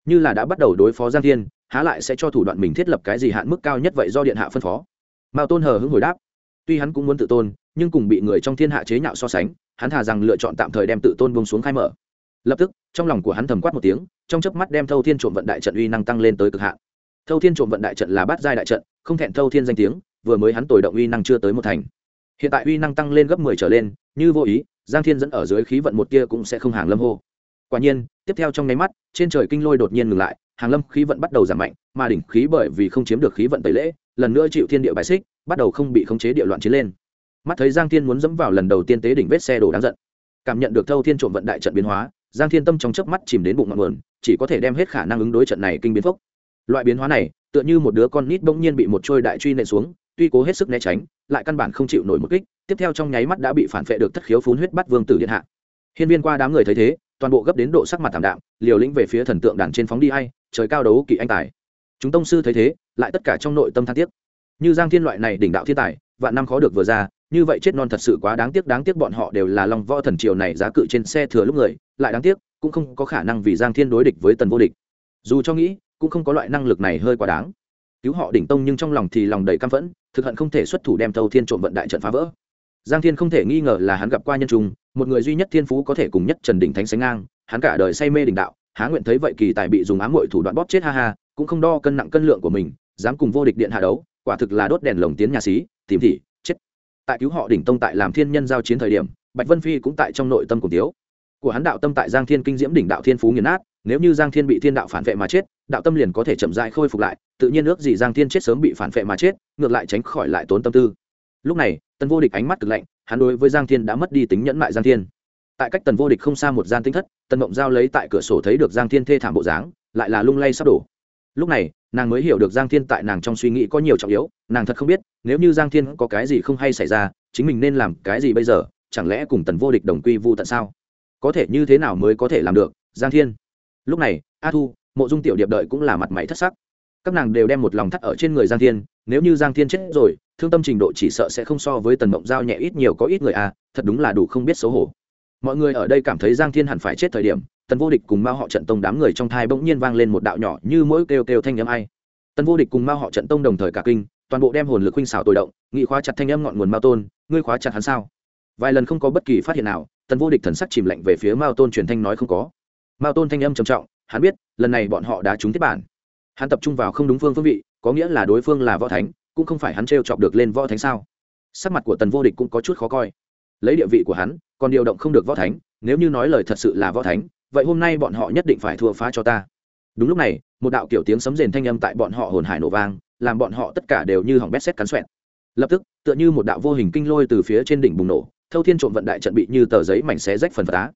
Như là đã bắt đầu đối phó giang thiên, há lại sẽ cho thủ đoạn mình thiết lập cái gì hạn mức cao nhất vậy do điện hạ phân phó. Mao tôn hờ hững hồi đáp. Tuy hắn cũng muốn tự tôn nhưng cùng bị người trong thiên hạ chế nhạo so sánh, hắn thà rằng lựa chọn tạm thời đem tự tôn bông xuống khai mở. Lập tức, trong lòng của hắn thầm quát một tiếng, trong chớp mắt đem thâu thiên trộm vận đại trận uy năng tăng lên tới cực hạn. Thâu thiên trộm vận đại trận là bát giai đại trận, không thẹn thâu thiên danh tiếng, vừa mới hắn tồi động uy năng chưa tới một thành. Hiện tại uy năng tăng lên gấp mười trở lên, như vô ý, giang thiên dẫn ở dưới khí vận một kia cũng sẽ không hàng lâm hô. Quả nhiên, tiếp theo trong nháy mắt, trên trời kinh lôi đột nhiên ngừng lại, hàng lâm khí vận bắt đầu giảm mạnh, mà đỉnh khí bởi vì không chiếm được khí vận tẩy lễ, lần nữa chịu thiên địa bài xích, bắt đầu không bị khống chế địa loạn chiến lên mắt thấy giang thiên muốn dẫm vào lần đầu tiên tế đỉnh vết xe đổ đáng giận. Cảm nhận được thâu thiên trộm vận đại trận biến hóa, giang thiên tâm trong chớp mắt chìm đến bụng ngọn nguồn, chỉ có thể đem hết khả năng ứng đối trận này kinh biến phốc. Loại biến hóa này, tựa như một đứa con nít bỗng nhiên bị một trôi đại truy nện xuống, tuy cố hết sức né tránh, lại căn bản không chịu nổi một kích, tiếp theo trong nháy mắt đã bị phản phệ được thất khiếu phun huyết bắt vương tử điện hạ. Hiên viên qua đám người thấy thế, toàn bộ gấp đến độ sắc mặt thảm đạm, liều lĩnh về phía thần tượng đàn trên phóng đi hay trời cao đấu kỵ anh tài. Chúng tông sư thấy thế, lại tất cả trong nội tâm than tiếc. Như giang thiên loại này đỉnh đạo thiên tài, vạn năm khó được vừa ra như vậy chết non thật sự quá đáng tiếc đáng tiếc bọn họ đều là lòng võ thần triều này giá cự trên xe thừa lúc người, lại đáng tiếc, cũng không có khả năng vì giang thiên đối địch với tần vô địch. Dù cho nghĩ, cũng không có loại năng lực này hơi quá đáng. Cứu họ đỉnh tông nhưng trong lòng thì lòng đầy căm phẫn, thực hận không thể xuất thủ đem thâu thiên trộm vận đại trận phá vỡ. Giang thiên không thể nghi ngờ là hắn gặp qua nhân trung một người duy nhất thiên phú có thể cùng nhất trần đỉnh thánh sánh ngang, hắn cả đời say mê đỉnh đạo, há nguyện thấy vậy kỳ tài bị dùng ám muội thủ đoạn bóp chết ha ha, cũng không đo cân nặng cân lượng của mình, dám cùng vô địch điện hạ đấu, quả thực là đốt đèn lồng tiến nhà xí, tìm thị tại cứu họ đỉnh tông tại làm thiên nhân giao chiến thời điểm, bạch vân phi cũng tại trong nội tâm cùng tiếu của hắn đạo tâm tại giang thiên kinh diễm đỉnh đạo thiên phú nghiền nát, nếu như giang thiên bị thiên đạo phản vệ mà chết, đạo tâm liền có thể chậm dại khôi phục lại, tự nhiên ước gì giang thiên chết sớm bị phản vệ mà chết, ngược lại tránh khỏi lại tốn tâm tư. Lúc này, tần vô địch ánh mắt cực lạnh, hắn đối với giang thiên đã mất đi tính nhẫn mại giang thiên. Tại cách tần vô địch không xa một gian tinh thất, tần mộng giao lấy tại cửa sổ thấy được giang thiên thê thảm bộ dáng, lại là lung lay sắp đổ lúc này, nàng mới hiểu được giang thiên tại nàng trong suy nghĩ có nhiều trọng yếu, nàng thật không biết, nếu như giang thiên có cái gì không hay xảy ra, chính mình nên làm cái gì bây giờ, chẳng lẽ cùng tần vô địch đồng quy vu tận sao? Có thể như thế nào mới có thể làm được, giang thiên? Lúc này, a thu, mộ dung tiểu điệp đợi cũng là mặt mày thất sắc. Các nàng đều đem một lòng thắt ở trên người giang thiên, nếu như giang thiên chết rồi, thương tâm trình độ chỉ sợ sẽ không so với tần mộng giao nhẹ ít nhiều có ít người à thật đúng là đủ không biết xấu hổ mọi người ở đây cảm thấy giang thiên hẳn phải chết thời điểm, tần vô địch cùng mao họ trận tông đám người trong thai bỗng nhiên vang lên một đạo nhỏ như mỗi kêu kêu thanh âm ai. Tần vô địch cùng mao họ trận tông đồng thời cả kinh, toàn bộ đem hồn lực huynh xảo tội động, nghị khóa chặt thanh âm ngọn nguồn mao tôn, ngươi khóa chặt hắn sao? Vài lần không có bất kỳ phát hiện nào, tần vô địch thần sắc chìm lạnh về phía mao tôn truyền thanh nói không có. Mao tôn thanh âm trầm trọng, hắn biết, lần này bọn họ đã trúng tiếp bản. Hắn tập trung vào không đúng phương phương vị, có nghĩa là đối phương là võ thánh, cũng không phải hắn t chọc được lên võ thánh sao? Sắc mặt của tần vô địch cũng có chút khó coi. Lấy địa vị của hắn còn điều động không được võ thánh, nếu như nói lời thật sự là võ thánh, vậy hôm nay bọn họ nhất định phải thua phá cho ta. Đúng lúc này, một đạo kiểu tiếng sấm rền thanh âm tại bọn họ hồn hải nổ vang, làm bọn họ tất cả đều như hỏng bét xét cắn xoẹn lập tức, tựa như một đạo vô hình kinh lôi từ phía trên đỉnh bùng nổ, thâu thiên trộm vận đại trận bị như tờ giấy mảnh xé rách phần phá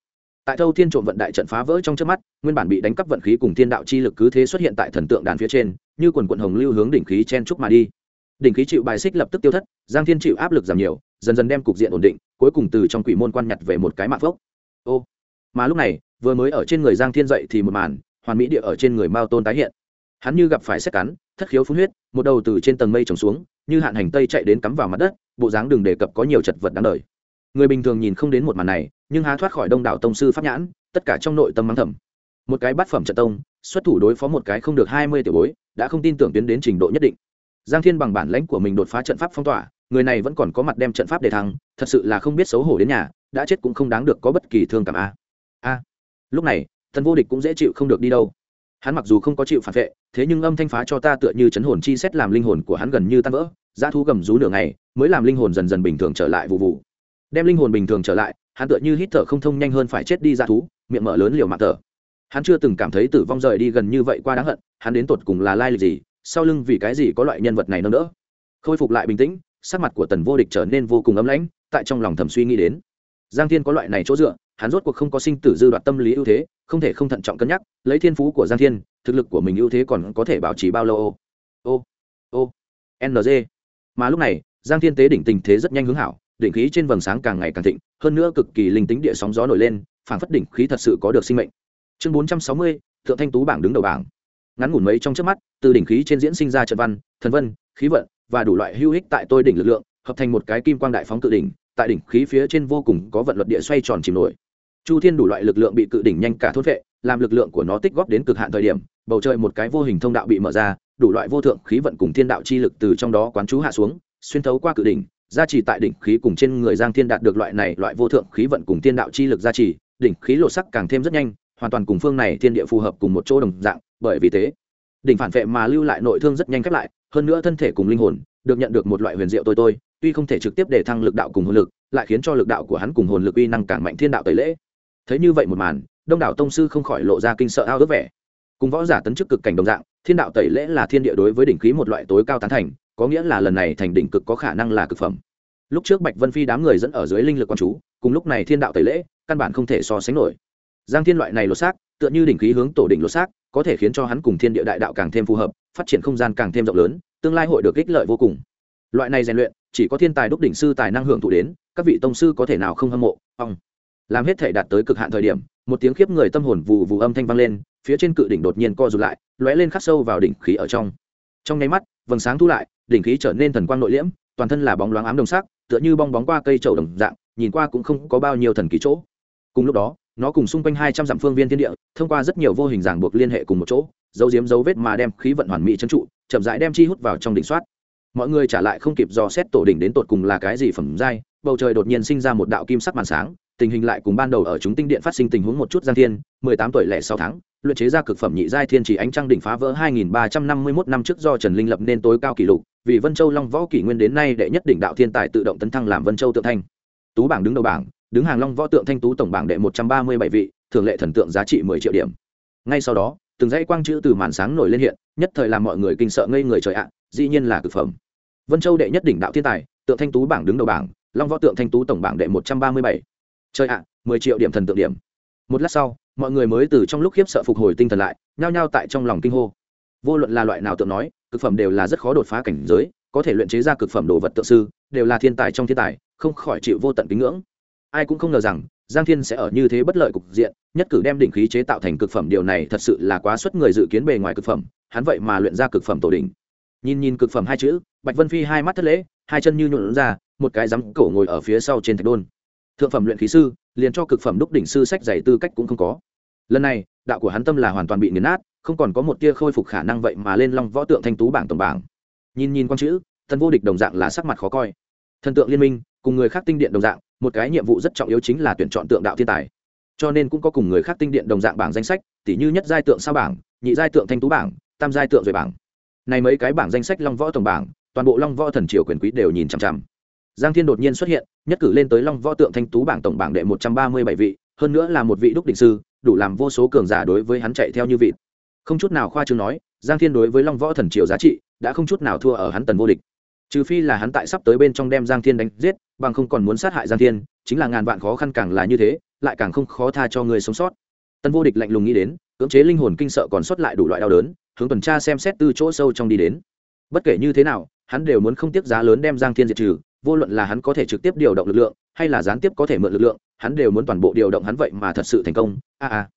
tại thâu thiên trộm vận đại trận phá vỡ trong trước mắt, nguyên bản bị đánh cắp vận khí cùng thiên đạo chi lực cứ thế xuất hiện tại thần tượng đàn phía trên, như quần quận hồng lưu hướng đỉnh khí chen trúc mà đi đỉnh khí chịu bài xích lập tức tiêu thất, giang thiên chịu áp lực giảm nhiều, dần dần đem cục diện ổn định, cuối cùng từ trong quỷ môn quan nhặt về một cái mạng phốc. Ô, mà lúc này, vừa mới ở trên người giang thiên dậy thì một màn, hoàn mỹ địa ở trên người mao tôn tái hiện. Hắn như gặp phải xét cắn, thất khiếu phun huyết, một đầu từ trên tầng mây trồng xuống, như hạn hành tây chạy đến cắm vào mặt đất, bộ dáng đừng đề cập có nhiều chật vật đáng đời. Người bình thường nhìn không đến một màn này, nhưng há thoát khỏi đông đảo tông sư pháp nhãn, tất cả trong nội tâm mắng thầm. Một cái bát phẩm trận tông, xuất thủ đối phó một cái không được hai mươi tiểu bối, đã không tin tưởng tiến đến trình độ nhất định giang thiên bằng bản lãnh của mình đột phá trận pháp phong tỏa, người này vẫn còn có mặt đem trận pháp để thắng thật sự là không biết xấu hổ đến nhà, đã chết cũng không đáng được có bất kỳ thương cảm a. A. Lúc này, thần vô địch cũng dễ chịu không được đi đâu. Hắn mặc dù không có chịu phản vệ, thế nhưng âm thanh phá cho ta tựa như chấn hồn chi xét làm linh hồn của hắn gần như tan vỡ, dã thú gầm rú nửa ngày, mới làm linh hồn dần dần bình thường trở lại vụ vụ. Đem linh hồn bình thường trở lại, hắn tựa như hít thở không thông nhanh hơn phải chết đi dã thú, miệng mở lớn liều mạng thở. Hắn chưa từng cảm thấy tử vong rời đi gần như vậy qua đáng hận, hắn đến tột cùng là lai lịch gì sau lưng vì cái gì có loại nhân vật này nâng đỡ? Khôi phục lại bình tĩnh, sắc mặt của tần vô địch trở nên vô cùng ấm lãnh, tại trong lòng thầm suy nghĩ đến. Giang thiên có loại này chỗ dựa, hắn rốt cuộc không có sinh tử dư đoạt tâm lý ưu thế, không thể không thận trọng cân nhắc, lấy thiên phú của giang thiên, thực lực của mình ưu thế còn có thể bảo trì bao lâu? Ô ô ô ng mà lúc này, giang thiên tế đỉnh tình thế rất nhanh hướng hảo, đỉnh khí trên vầng sáng càng ngày càng thịnh, hơn nữa cực kỳ linh tính địa sóng gió nổi lên, phảng phất đỉnh khí thật sự có được sinh mệnh. Chương bốn trăm sáu mươi, thượng thanh tú bảng đứng đầu bảng ngắn ngủn mấy trong trước mắt, từ đỉnh khí trên diễn sinh ra trận văn, thần vân, khí vận, và đủ loại hưu ích tại tôi đỉnh lực lượng, hợp thành một cái kim quang đại phóng cự đỉnh, tại đỉnh khí phía trên vô cùng có vận luật địa xoay tròn chìm nổi. Chu thiên đủ loại lực lượng bị cự đỉnh nhanh cả thốt vệ, làm lực lượng của nó tích góp đến cực hạn thời điểm, bầu trời một cái vô hình thông đạo bị mở ra, đủ loại vô thượng khí vận cùng thiên đạo chi lực từ trong đó quán chú hạ xuống, xuyên thấu qua cự đỉnh, gia trì tại đỉnh khí cùng trên người giang thiên đạt được loại này loại vô thượng khí vận cùng thiên đạo chi lực gia trì, đỉnh khí lộ sắc càng thêm rất nhanh, hoàn toàn cùng phương này thiên địa phù hợp cùng một chỗ đồng dạng bởi vì thế, đỉnh phản vệ mà lưu lại nội thương rất nhanh khép lại, hơn nữa thân thể cùng linh hồn được nhận được một loại huyền diệu tôi tôi, tuy không thể trực tiếp để thăng lực đạo cùng hồn lực, lại khiến cho lực đạo của hắn cùng hồn lực uy năng càng mạnh thiên đạo tẩy lễ. Thấy như vậy một màn, đông đảo tông sư không khỏi lộ ra kinh sợ ao ước vẻ. Cùng võ giả tấn chức cực cảnh đồng dạng, thiên đạo tẩy lễ là thiên địa đối với đỉnh khí một loại tối cao tán thành, có nghĩa là lần này thành đỉnh cực có khả năng là cực phẩm. Lúc trước bạch vân phi đám người dẫn ở dưới linh lực quan chú, cùng lúc này thiên đạo tẩy lễ, căn bản không thể so sánh nổi. Giang thiên loại này lột xác, tựa như đỉnh khí hướng tổ đỉnh lột xác có thể khiến cho hắn cùng thiên địa đại đạo càng thêm phù hợp, phát triển không gian càng thêm rộng lớn, tương lai hội được ích lợi vô cùng. Loại này rèn luyện, chỉ có thiên tài đúc đỉnh sư tài năng hưởng thụ đến, các vị tông sư có thể nào không hâm mộ ông làm hết thể đạt tới cực hạn thời điểm, một tiếng khiếp người tâm hồn vù vù âm thanh vang lên, phía trên cự đỉnh đột nhiên co rụt lại, lóe lên khắc sâu vào đỉnh khí ở trong. Trong nháy mắt, vầng sáng thu lại, đỉnh khí trở nên thần quang nội liễm, toàn thân là bóng loáng ám đồng sắc, tựa như bong bóng qua cây trầu đồng dạng, nhìn qua cũng không có bao nhiêu thần kỳ chỗ. Cùng lúc đó nó cùng xung quanh hai trăm dặm phương viên thiên địa thông qua rất nhiều vô hình ràng buộc liên hệ cùng một chỗ dấu diếm dấu vết mà đem khí vận hoàn mỹ trấn trụ chậm rãi đem chi hút vào trong đỉnh soát mọi người trả lại không kịp dò xét tổ đỉnh đến tột cùng là cái gì phẩm giai bầu trời đột nhiên sinh ra một đạo kim sắc màn sáng tình hình lại cùng ban đầu ở chúng tinh điện phát sinh tình huống một chút giang thiên mười tám tuổi lẻ sáu tháng luyện chế ra cực phẩm nhị giai thiên chỉ ánh trăng đỉnh phá vỡ hai nghìn ba trăm năm mươi 2351 năm trước do Trần Linh lập nên tối cao kỷ lục, vì Vân Châu Long Võ kỷ nguyên đến nay đệ nhất đỉnh đạo thiên tài tự động tấn thăng làm Vân Châu tượng thanh. Tú bảng đứng đầu bảng, đứng hàng Long Võ tượng thanh tú tổng bảng đệ một trăm ba mươi bảy vị, thường lệ thần tượng giá trị mười triệu điểm. Ngay sau đó, từng dãy quang chữ từ màn sáng nổi lên hiện, nhất thời làm mọi người kinh sợ ngây người trời ạ, dĩ nhiên là cực phẩm. Vân Châu đệ nhất đỉnh đạo thiên tài, tượng thanh tú bảng đứng đầu bảng, Long Võ tượng thanh tú tổng bảng đệ một trăm ba mươi bảy. Trời ạ, mười triệu điểm thần tượng điểm. Một lát sau, mọi người mới từ trong lúc khiếp sợ phục hồi tinh thần lại nhao nhao tại trong lòng kinh hô vô luận là loại nào tượng nói cực phẩm đều là rất khó đột phá cảnh giới có thể luyện chế ra cực phẩm đồ vật tượng sư đều là thiên tài trong thiên tài không khỏi chịu vô tận kính ngưỡng ai cũng không ngờ rằng, giang thiên sẽ ở như thế bất lợi cục diện, nhất cử đem đỉnh khí chế tạo thành cực phẩm, điều này thật sự là quá xuất người dự kiến bề ngoài cực phẩm, hắn vậy mà luyện ra cực phẩm tổ đỉnh. Nhìn nhìn cực phẩm hai chữ, bạch vân phi hai mắt thất lễ, hai chân như nhuộn ra, một cái rắm cổ ngồi ở phía sau trên thạch đôn. Thượng phẩm luyện khí sư, liền cho cực phẩm đúc đỉnh sư sách giày tư cách cũng không có. Lần này, đạo của hắn tâm là hoàn toàn bị nghiền nát, không còn có một tia khôi phục khả năng vậy mà lên long võ tượng thanh tú bảng tổng bảng. Nhìn nhìn con chữ thần vô địch đồng dạng là sắc mặt khó coi. Thần tượng liên minh, cùng người khác tinh điện đồng dạng một cái nhiệm vụ rất trọng yếu chính là tuyển chọn tượng đạo thiên tài. Cho nên cũng có cùng người khác tinh điện đồng dạng bảng danh sách, tỉ như nhất giai tượng sao bảng, nhị giai tượng thanh tú bảng, tam giai tượng rồi bảng. Này mấy cái bảng danh sách long võ tổng bảng, toàn bộ long võ thần triều quyền quý đều nhìn chằm chằm. Giang thiên đột nhiên xuất hiện, nhất cử lên tới long võ tượng thanh tú bảng tổng bảng đệ một trăm ba mươi bảy vị, hơn nữa là một vị đúc định sư, đủ làm vô số cường giả đối với hắn chạy theo như vịt. Không chút nào khoa trương nói, giang thiên đối với long võ thần triều giá trị đã không chút nào thua ở hắn tần vô địch trừ phi là hắn tại sắp tới bên trong đem giang thiên đánh giết, bằng không còn muốn sát hại giang thiên, chính là ngàn vạn khó khăn càng là như thế, lại càng không khó tha cho người sống sót. Tần vô địch lạnh lùng nghĩ đến, cưỡng chế linh hồn kinh sợ còn sót lại đủ loại đau đớn, hướng tuần tra xem xét từ chỗ sâu trong đi đến. Bất kể như thế nào, hắn đều muốn không tiếc giá lớn đem giang thiên diệt trừ, vô luận là hắn có thể trực tiếp điều động lực lượng, hay là gián tiếp có thể mượn lực lượng, hắn đều muốn toàn bộ điều động hắn vậy mà thật sự thành công. A a.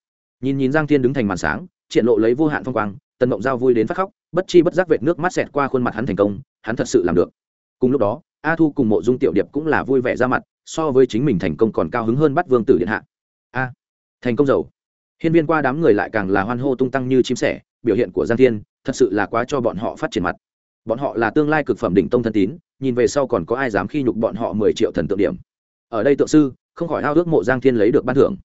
Nhìn nhìn giang thiên đứng thành màn sáng, triển lộ lấy vô hạn phong quang, tần mộng giao vui đến phát khóc bất chi bất giác vệt nước mắt xẹt qua khuôn mặt hắn thành công, hắn thật sự làm được. Cùng lúc đó, a thu cùng mộ dung tiểu điệp cũng là vui vẻ ra mặt, so với chính mình thành công còn cao hứng hơn bắt vương tử điện hạ. A, thành công giàu. Hiên viên qua đám người lại càng là hoan hô tung tăng như chim sẻ, biểu hiện của giang thiên thật sự là quá cho bọn họ phát triển mặt. Bọn họ là tương lai cực phẩm đỉnh tông thân tín, nhìn về sau còn có ai dám khi nhục bọn họ mười triệu thần tượng điểm. Ở đây tượng sư, không khỏi ao ước mộ giang thiên lấy được ban thưởng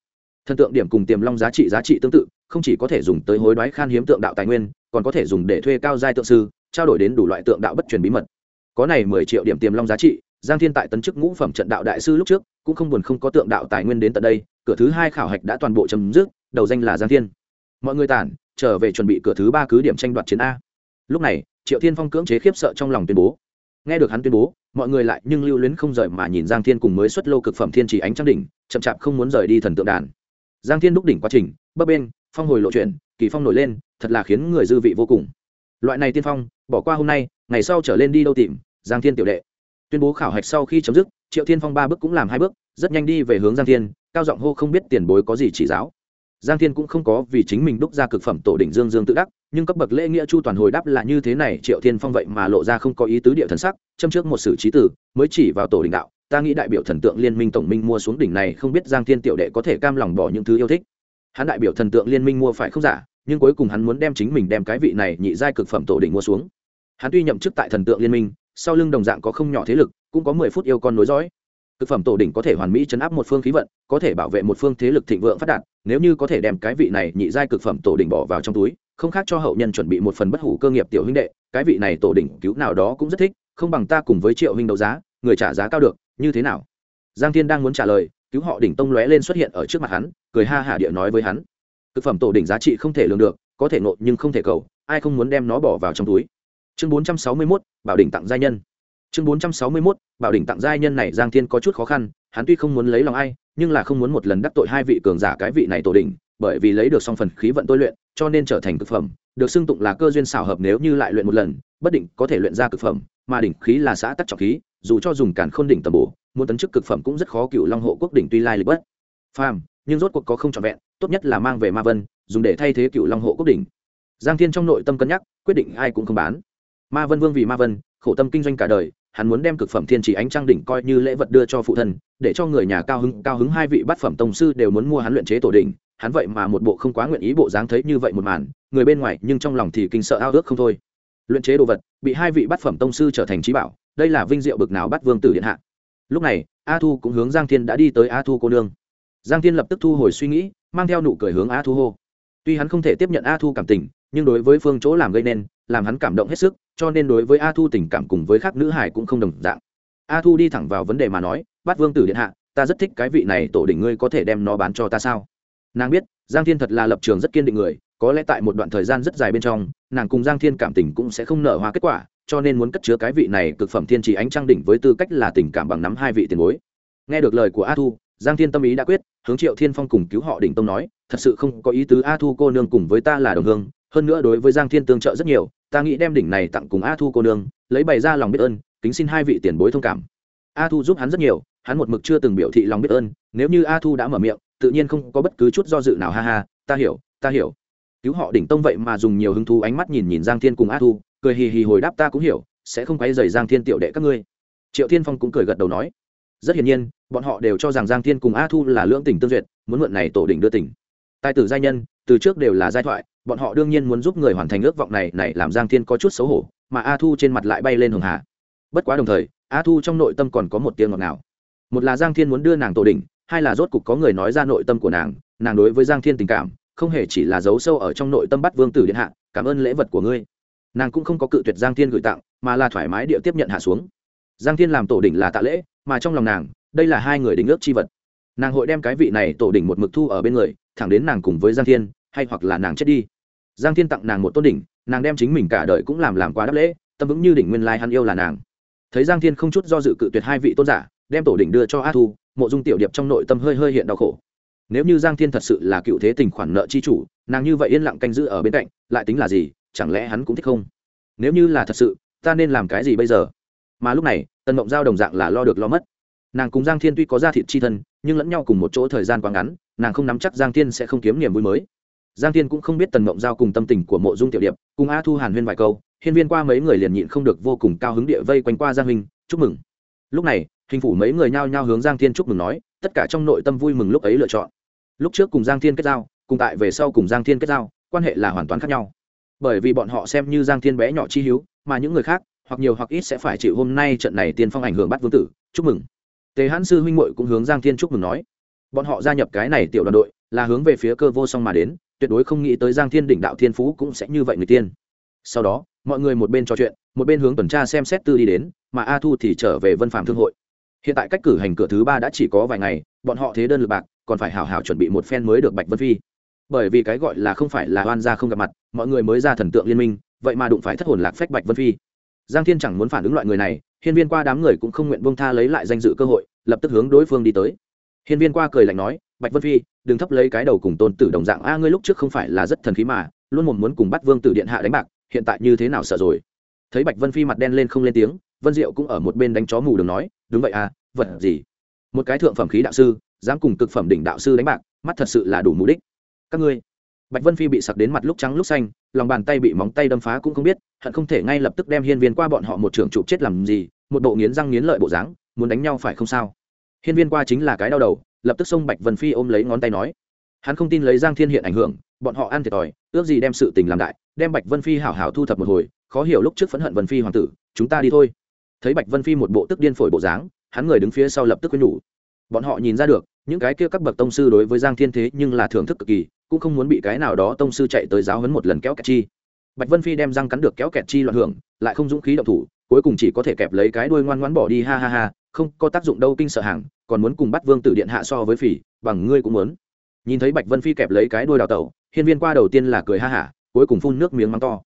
thần tượng điểm cùng tiềm long giá trị giá trị tương tự, không chỉ có thể dùng tới hối đoái khan hiếm tượng đạo tài nguyên, còn có thể dùng để thuê cao giai tượng sư, trao đổi đến đủ loại tượng đạo bất truyền bí mật. Có này mười triệu điểm tiềm long giá trị, giang thiên tại tấn chức ngũ phẩm trận đạo đại sư lúc trước, cũng không buồn không có tượng đạo tài nguyên đến tận đây, cửa thứ hai khảo hạch đã toàn bộ chấm dứt, đầu danh là giang thiên. Mọi người tản, trở về chuẩn bị cửa thứ ba cứ điểm tranh đoạt chiến a. Lúc này, triệu thiên phong cưỡng chế khiếp sợ trong lòng tuyên bố. Nghe được hắn tuyên bố, mọi người lại nhưng lưu luyến không rời mà nhìn giang thiên cùng mới xuất lô cực phẩm thiên chỉ ánh trăng đỉnh, chậm chạp không muốn rời đi thần tượng đàn giang thiên đúc đỉnh quá trình, bấp bên phong hồi lộ chuyển, kỳ phong nổi lên, thật là khiến người dư vị vô cùng. Loại này tiên phong, bỏ qua hôm nay, ngày sau trở lên đi đâu tìm, giang thiên tiểu đệ. Tuyên bố khảo hạch sau khi chấm dứt, triệu thiên phong ba bước cũng làm hai bước, rất nhanh đi về hướng giang thiên, cao giọng hô không biết tiền bối có gì chỉ giáo. Giang thiên cũng không có vì chính mình đúc ra cực phẩm tổ đỉnh dương dương tự đắc, nhưng cấp bậc lễ nghĩa chu toàn hồi đáp là như thế này, triệu thiên phong vậy mà lộ ra không có ý tứ địa thần sắc, châm trước một sử trí tử, mới chỉ vào tổ đỉnh đạo ta nghĩ đại biểu thần tượng liên minh tổng minh mua xuống đỉnh này không biết giang thiên tiểu đệ có thể cam lòng bỏ những thứ yêu thích. Hắn đại biểu thần tượng liên minh mua phải không giả, nhưng cuối cùng hắn muốn đem chính mình đem cái vị này nhị giai cực phẩm tổ đỉnh mua xuống. Hắn tuy nhậm chức tại thần tượng liên minh, sau lưng đồng dạng có không nhỏ thế lực, cũng có mười phút yêu con nối dõi. Cực phẩm tổ đỉnh có thể hoàn mỹ chấn áp một phương khí vận, có thể bảo vệ một phương thế lực thịnh vượng phát đạt, nếu như có thể đem cái vị này nhị giai cực phẩm tổ đỉnh bỏ vào trong túi, không khác cho hậu nhân chuẩn bị một phần bất hủ cơ nghiệp tiểu huynh đệ, cái vị này tổ đỉnh cứu nào đó cũng rất thích, không bằng ta cùng với triệu huynh đấu giá, người trả giá cao được như thế nào? Giang thiên đang muốn trả lời cứu họ đỉnh tông lóe lên xuất hiện ở trước mặt hắn cười ha hả địa nói với hắn. Thực phẩm tổ đỉnh giá trị không thể lường được có thể nộp nhưng không thể cầu ai không muốn đem nó bỏ vào trong túi? Chương bốn trăm sáu mươi 461, bảo đỉnh tặng gia nhân. Chương bốn trăm sáu mươi 461, bảo đỉnh tặng giai nhân này giang thiên có chút khó khăn hắn tuy không muốn lấy lòng ai nhưng là không muốn một lần đắc tội hai vị cường giả cái vị này tổ đỉnh bởi vì lấy được song phần khí vận tôi luyện cho nên trở thành cực phẩm được xưng tụng là cơ duyên xảo hợp nếu như lại luyện một lần bất định có thể luyện ra cực phẩm mà đỉnh khí là xã tắc trọng khí dù cho dùng càn khôn đỉnh tầm bổ, muốn tấn chức cực phẩm cũng rất khó cựu long hộ quốc đỉnh tuy lai lịch bất. Phàm, nhưng rốt cuộc có không trọn vẹn, tốt nhất là mang về ma vân, dùng để thay thế cựu long hộ quốc đỉnh. Giang thiên trong nội tâm cân nhắc, quyết định ai cũng không bán. Ma vân vương vì ma vân, khổ tâm kinh doanh cả đời, hắn muốn đem cực phẩm thiên chỉ ánh trăng đỉnh coi như lễ vật đưa cho phụ thân, để cho người nhà cao hứng cao hứng hai vị bát phẩm tông sư đều muốn mua hắn luyện chế tổ đỉnh. Hắn vậy mà một bộ không quá nguyện ý bộ dáng thấy như vậy một màn, người bên ngoài nhưng trong lòng thì kinh sợ ao ước không thôi. Luyện chế đồ vật, bị hai vị bát phẩm tông sư trở thành trí bảo đây là vinh diệu bực nào bắt vương tử điện hạ. Lúc này, a thu cũng hướng giang thiên đã đi tới a thu cô nương. Giang thiên lập tức thu hồi suy nghĩ, mang theo nụ cười hướng a thu hô. Tuy hắn không thể tiếp nhận a thu cảm tình, nhưng đối với phương chỗ làm gây nên, làm hắn cảm động hết sức, cho nên đối với a thu tình cảm cùng với khác nữ hải cũng không đồng dạng. A thu đi thẳng vào vấn đề mà nói bắt vương tử điện hạ, ta rất thích cái vị này tổ đỉnh ngươi có thể đem nó bán cho ta sao? Nàng biết, giang thiên thật là lập trường rất kiên định người, có lẽ tại một đoạn thời gian rất dài bên trong, nàng cùng giang thiên cảm tình cũng sẽ không nở hoa kết quả cho nên muốn cất chứa cái vị này cực phẩm thiên trì ánh trăng đỉnh với tư cách là tình cảm bằng nắm hai vị tiền bối. Nghe được lời của a thu, giang thiên tâm ý đã quyết, hướng triệu thiên phong cùng cứu họ đỉnh tông nói, thật sự không có ý tứ a thu cô nương cùng với ta là đồng hương, hơn nữa đối với giang thiên tương trợ rất nhiều, ta nghĩ đem đỉnh này tặng cùng a thu cô nương, lấy bày ra lòng biết ơn, kính xin hai vị tiền bối thông cảm. A thu giúp hắn rất nhiều, hắn một mực chưa từng biểu thị lòng biết ơn, nếu như a thu đã mở miệng, tự nhiên không có bất cứ chút do dự nào, ha ha, ta hiểu ta hiểu cứu họ đỉnh tông vậy mà dùng nhiều hứng thú ánh mắt nhìn nhìn giang thiên cùng a thu, cười hì hì hồi đáp ta cũng hiểu, sẽ không quấy rầy giang thiên tiểu đệ các ngươi. Triệu thiên phong cũng cười gật đầu nói. Rất hiển nhiên, bọn họ đều cho rằng giang thiên cùng a thu là lưỡng tình tương duyệt, muốn mượn này tổ đỉnh đưa tỉnh tài tử giai nhân, từ trước đều là giai thoại, bọn họ đương nhiên muốn giúp người hoàn thành ước vọng này này làm giang thiên có chút xấu hổ, mà a thu trên mặt lại bay lên hường hà. Bất quá đồng thời, a thu trong nội tâm còn có một tiếng ngọt nào một là giang thiên muốn đưa nàng tổ đỉnh, hai là rốt cục có người nói ra nội tâm của nàng nàng đối với giang thiên tình cảm không hề chỉ là giấu sâu ở trong nội tâm bắt vương tử điện hạ, cảm ơn lễ vật của ngươi. Nàng cũng không có cự tuyệt giang thiên gửi tặng, mà là thoải mái địa tiếp nhận hạ xuống. Giang thiên làm tổ đỉnh là tạ lễ, mà trong lòng nàng, đây là hai người đỉnh ước chi vật. Nàng hội đem cái vị này tổ đỉnh một mực thu ở bên người, thẳng đến nàng cùng với giang thiên, hay hoặc là nàng chết đi. Giang thiên tặng nàng một tôn đỉnh, nàng đem chính mình cả đời cũng làm làm quá đáp lễ, tâm vững như đỉnh nguyên lai hắn yêu là nàng. Thấy giang thiên không chút do dự cự tuyệt hai vị tôn giả, đem tổ đỉnh đưa cho a thu, mộ dung tiểu điệp trong nội tâm hơi hơi hiện đau khổ nếu như giang thiên thật sự là cựu thế tình khoản nợ chi chủ, nàng như vậy yên lặng canh giữ ở bên cạnh, lại tính là gì, chẳng lẽ hắn cũng thích không? Nếu như là thật sự, ta nên làm cái gì bây giờ? Mà lúc này, tần mộng giao đồng dạng là lo được lo mất. Nàng cùng giang thiên tuy có ra thịt chi thân, nhưng lẫn nhau cùng một chỗ thời gian quá ngắn, nàng không nắm chắc giang thiên sẽ không kiếm niềm vui mới. Giang thiên cũng không biết tần mộng giao cùng tâm tình của mộ dung tiểu điệp, cùng a thu hàn huyên vài câu, hiên viên qua mấy người liền nhịn không được vô cùng cao hứng địa vây quanh qua giang huynh, chúc mừng. Lúc này, hình phủ mấy người nhao nhao hướng giang thiên chúc mừng nói tất cả trong nội tâm vui mừng lúc ấy lựa chọn. Lúc trước cùng giang thiên kết giao, cùng tại về sau cùng giang thiên kết giao, quan hệ là hoàn toàn khác nhau. Bởi vì bọn họ xem như giang thiên bé nhỏ chi hiếu mà những người khác, hoặc nhiều hoặc ít sẽ phải chịu hôm nay trận này tiên phong ảnh hưởng bắt vương tử, chúc mừng. Tề hãn sư huynh muội cũng hướng giang thiên chúc mừng nói. Bọn họ gia nhập cái này tiểu đoàn đội, là hướng về phía cơ vô song mà đến, tuyệt đối không nghĩ tới giang thiên đỉnh đạo thiên phú cũng sẽ như vậy người tiên. Sau đó, mọi người một bên trò chuyện, một bên hướng tuần tra xem xét tư đi đến, mà a thu thì trở về vân phạm thương hội hiện tại cách cử hành cửa thứ ba đã chỉ có vài ngày, bọn họ thế đơn lực bạc, còn phải hào hào chuẩn bị một phen mới được bạch vân phi. Bởi vì cái gọi là không phải là oan gia không gặp mặt, mọi người mới ra thần tượng liên minh, vậy mà đụng phải thất hồn lạc phách bạch vân phi. Giang thiên chẳng muốn phản ứng loại người này, hiên viên qua đám người cũng không nguyện bông tha lấy lại danh dự cơ hội, lập tức hướng đối phương đi tới. Hiên viên qua cười lạnh nói, bạch vân phi, đừng thấp lấy cái đầu cùng tôn tử đồng dạng. A, ngươi lúc trước không phải là rất thần khí mà, luôn một muốn cùng bắt vương tử điện hạ đánh bạc, hiện tại như thế nào sợ rồi? Thấy bạch vân phi mặt đen lên không lên tiếng, vân diệu cũng ở một bên đánh chó mù đường nói đúng vậy à vật gì? Một cái thượng phẩm khí đạo sư, dám cùng cực phẩm đỉnh đạo sư đánh bạc, mắt thật sự là đủ mục đích. Các ngươi. Bạch vân phi bị sặc đến mặt lúc trắng lúc xanh, lòng bàn tay bị móng tay đâm phá cũng không biết, hận không thể ngay lập tức đem hiên viên qua bọn họ một trường chụp chết làm gì, một bộ nghiến răng nghiến lợi bộ dáng, muốn đánh nhau phải không sao? Hiên viên qua chính là cái đau đầu, lập tức xông bạch vân phi ôm lấy ngón tay nói. Hắn không tin lấy giang thiên hiện ảnh hưởng, bọn họ ăn thiệt thòi, ước gì đem sự tình làm đại, đem bạch vân phi hảo hảo thu thập một hồi, khó hiểu lúc trước phẫn hận vân phi hoàng tử, chúng ta đi thôi thấy bạch vân phi một bộ tức điên phổi bộ dáng, hắn người đứng phía sau lập tức quên nhủ. Bọn họ nhìn ra được, những cái kia các bậc tông sư đối với giang thiên thế nhưng là thưởng thức cực kỳ, cũng không muốn bị cái nào đó tông sư chạy tới giáo hấn một lần kéo kẹt chi. Bạch vân phi đem răng cắn được kéo kẹt chi loạn hưởng, lại không dũng khí động thủ, cuối cùng chỉ có thể kẹp lấy cái đuôi ngoan ngoãn bỏ đi, ha ha ha, không có tác dụng đâu, kinh sợ hàng, còn muốn cùng bắt vương tử điện hạ so với phỉ, bằng ngươi cũng muốn. Nhìn thấy bạch vân phi kẹp lấy cái đuôi đào tẩu, hiên viên qua đầu tiên là cười ha hả, cuối cùng phun nước miếng mắng to.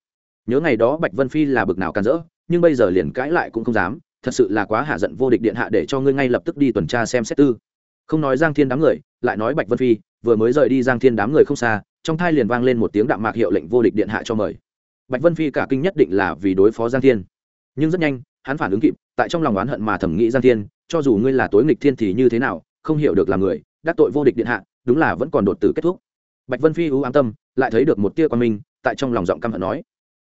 Nhớ ngày đó bạch vân phi là bực nào can rỡ nhưng bây giờ liền cãi lại cũng không dám, thật sự là quá hạ giận vô địch điện hạ để cho ngươi ngay lập tức đi tuần tra xem xét tư. Không nói giang thiên đám người, lại nói bạch vân phi, vừa mới rời đi giang thiên đám người không xa, trong thai liền vang lên một tiếng đạm mạc hiệu lệnh vô địch điện hạ cho mời. Bạch vân phi cả kinh nhất định là vì đối phó giang thiên. Nhưng rất nhanh, hắn phản ứng kịp, tại trong lòng oán hận mà thẩm nghĩ giang thiên, cho dù ngươi là tối nghịch thiên thì như thế nào, không hiểu được là người, đắc tội vô địch điện hạ, đúng là vẫn còn đột tử kết thúc. Bạch vân phi ưu an tâm, lại thấy được một tia quan minh, tại trong lòng giọng căm hận nói.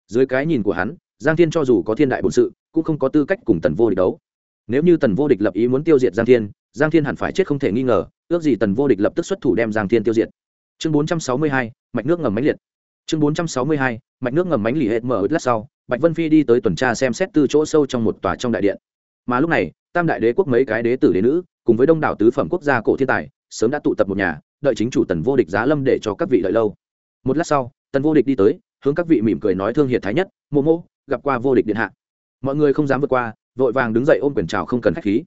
Dưới cái nhìn của hắn giang thiên cho dù có thiên đại bổn sự, cũng không có tư cách cùng tần vô địch đấu. Nếu như tần vô địch lập ý muốn tiêu diệt giang thiên giang thiên hẳn phải chết không thể nghi ngờ, ước gì tần vô địch lập tức xuất thủ đem giang thiên tiêu diệt. Chương bốn trăm sáu mươi hai, mạch nước ngầm mánh liệt. Chương bốn trăm sáu mươi hai, mạch nước ngầm mánh lì hết mở ít lát sau, bạch vân phi đi tới tuần tra xem xét từ chỗ sâu trong một tòa trong đại điện. Mà lúc này, tam đại đế quốc mấy cái đế tử đế nữ, cùng với đông đảo tứ phẩm quốc gia cổ thiên tài, sớm đã tụ tập một nhà, đợi chính chủ tần vô địch giá lâm để cho các vị đợi lâu. Một lát sau, tần vô địch đi tới, hướng các vị mỉm cười nói thương hiệt thái nhất mô mô gặp qua vô địch điện hạ. Mọi người không dám vượt qua, vội vàng đứng dậy ôm quyền trào không cần khách khí.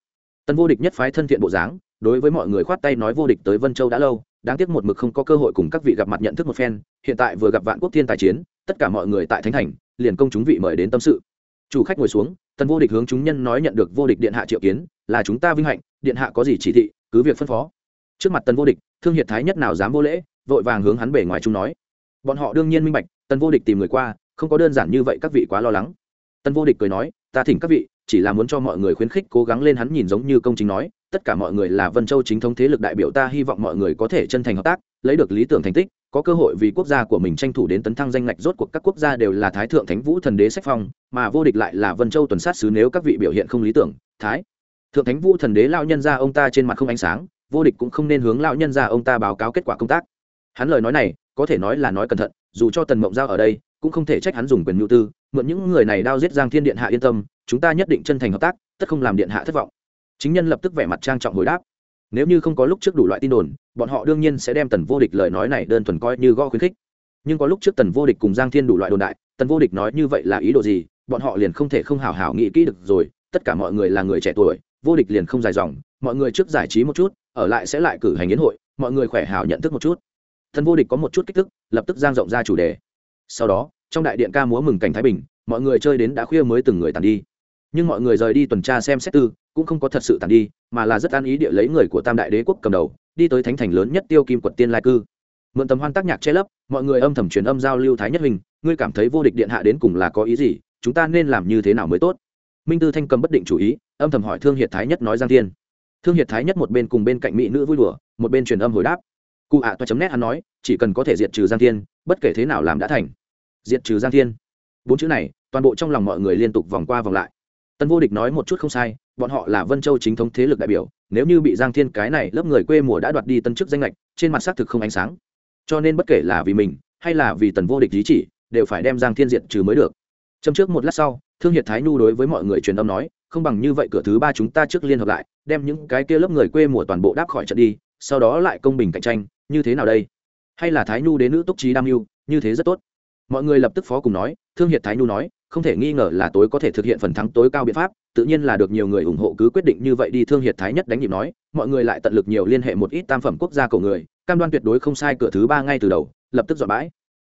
Tân vô địch nhất phái thân thiện bộ dáng, đối với mọi người khoát tay nói vô địch tới vân châu đã lâu, đáng tiếc một mực không có cơ hội cùng các vị gặp mặt nhận thức một phen, hiện tại vừa gặp vạn quốc thiên tài chiến, tất cả mọi người tại thánh thành, liền công chúng vị mời đến tâm sự. Chủ khách ngồi xuống, tân vô địch hướng chúng nhân nói nhận được vô địch điện hạ triệu kiến, là chúng ta vinh hạnh, điện hạ có gì chỉ thị, cứ việc phân phó. Trước mặt tân vô địch, thương hiệt thái nhất nào dám vô lễ, vội vàng hướng hắn bể ngoài chúng nói. Bọn họ đương nhiên minh bạch, tân vô địch tìm người qua không có đơn giản như vậy các vị quá lo lắng. Tần vô địch cười nói, ta thỉnh các vị, chỉ là muốn cho mọi người khuyến khích cố gắng lên hắn nhìn giống như công chính nói, tất cả mọi người là vân châu chính thống thế lực đại biểu ta hy vọng mọi người có thể chân thành hợp tác, lấy được lý tưởng thành tích, có cơ hội vì quốc gia của mình tranh thủ đến tấn thăng danh ngạch, rốt cuộc các quốc gia đều là thái thượng thánh vũ thần đế sách phong, mà vô địch lại là vân châu tuần sát xứ nếu các vị biểu hiện không lý tưởng, thái thượng thánh vũ thần đế lao nhân ra ông ta trên mặt không ánh sáng, vô địch cũng không nên hướng lao nhân ra ông ta báo cáo kết quả công tác. Hắn lời nói này, có thể nói là nói cẩn thận, dù cho tần mộng giao ở đây cũng không thể trách hắn dùng quyền nhu tư, mượn những người này đao giết giang thiên điện hạ yên tâm, chúng ta nhất định chân thành hợp tác, tất không làm điện hạ thất vọng. Chính nhân lập tức vẻ mặt trang trọng hồi đáp. Nếu như không có lúc trước đủ loại tin đồn, bọn họ đương nhiên sẽ đem tần vô địch lời nói này đơn thuần coi như gõ khuyến khích. Nhưng có lúc trước tần vô địch cùng giang thiên đủ loại đồn đại, tần vô địch nói như vậy là ý đồ gì, bọn họ liền không thể không hào hào nghĩ kỹ được rồi, tất cả mọi người là người trẻ tuổi, vô địch liền không dài dòng, mọi người trước giải trí một chút, ở lại sẽ lại cử hành yến hội, mọi người khỏe hào nhận thức một chút. Thần vô địch có một chút kích thức lập tức giang rộng ra chủ đề sau đó, trong đại điện ca múa mừng cảnh thái bình, mọi người chơi đến đã khuya mới từng người tàn đi. Nhưng mọi người rời đi tuần tra xem xét tư, cũng không có thật sự tàn đi, mà là rất an ý địa lấy người của tam đại đế quốc cầm đầu, đi tới thánh thành lớn nhất tiêu kim quật tiên lai cư. Mượn tầm hoan tác nhạc che lấp, mọi người âm thầm truyền âm giao lưu thái nhất hình, ngươi cảm thấy vô địch điện hạ đến cùng là có ý gì? Chúng ta nên làm như thế nào mới tốt? Minh tư thanh cầm bất định chủ ý, âm thầm hỏi thương hiệt thái nhất nói giang thiên. Thương hiệt thái nhất một bên cùng bên cạnh mỹ nữ vui đùa, một bên truyền âm hồi đáp. Cụ ạ toa chấm nét hắn nói, chỉ cần có thể diệt trừ giang thiên, bất kể thế nào làm đã thành diệt trừ giang thiên. Bốn chữ này, toàn bộ trong lòng mọi người liên tục vòng qua vòng lại. Tân vô địch nói một chút không sai, bọn họ là vân châu chính thống thế lực đại biểu, nếu như bị giang thiên cái này lớp người quê mùa đã đoạt đi tân chức danh lệch, trên mặt xác thực không ánh sáng. Cho nên bất kể là vì mình, hay là vì tần vô địch lý chỉ, đều phải đem giang thiên diệt trừ mới được. Châm trước một lát sau, thương hiệt thái nhu đối với mọi người truyền âm nói, không bằng như vậy cửa thứ ba chúng ta trước liên hợp lại, đem những cái kia lớp người quê mùa toàn bộ đáp khỏi trận đi, sau đó lại công bình cạnh tranh, như thế nào đây? Hay là thái nhu đến nữ túc trí đam mưu, như thế rất tốt mọi người lập tức phó cùng nói, thương hiệt thái nhu nói, không thể nghi ngờ là tối có thể thực hiện phần thắng tối cao biện pháp, tự nhiên là được nhiều người ủng hộ cứ quyết định như vậy đi. Thương hiệt thái nhất đánh nhịp nói, mọi người lại tận lực nhiều liên hệ một ít tam phẩm quốc gia cầu người, cam đoan tuyệt đối không sai cửa thứ ba ngay từ đầu, lập tức dọn bãi.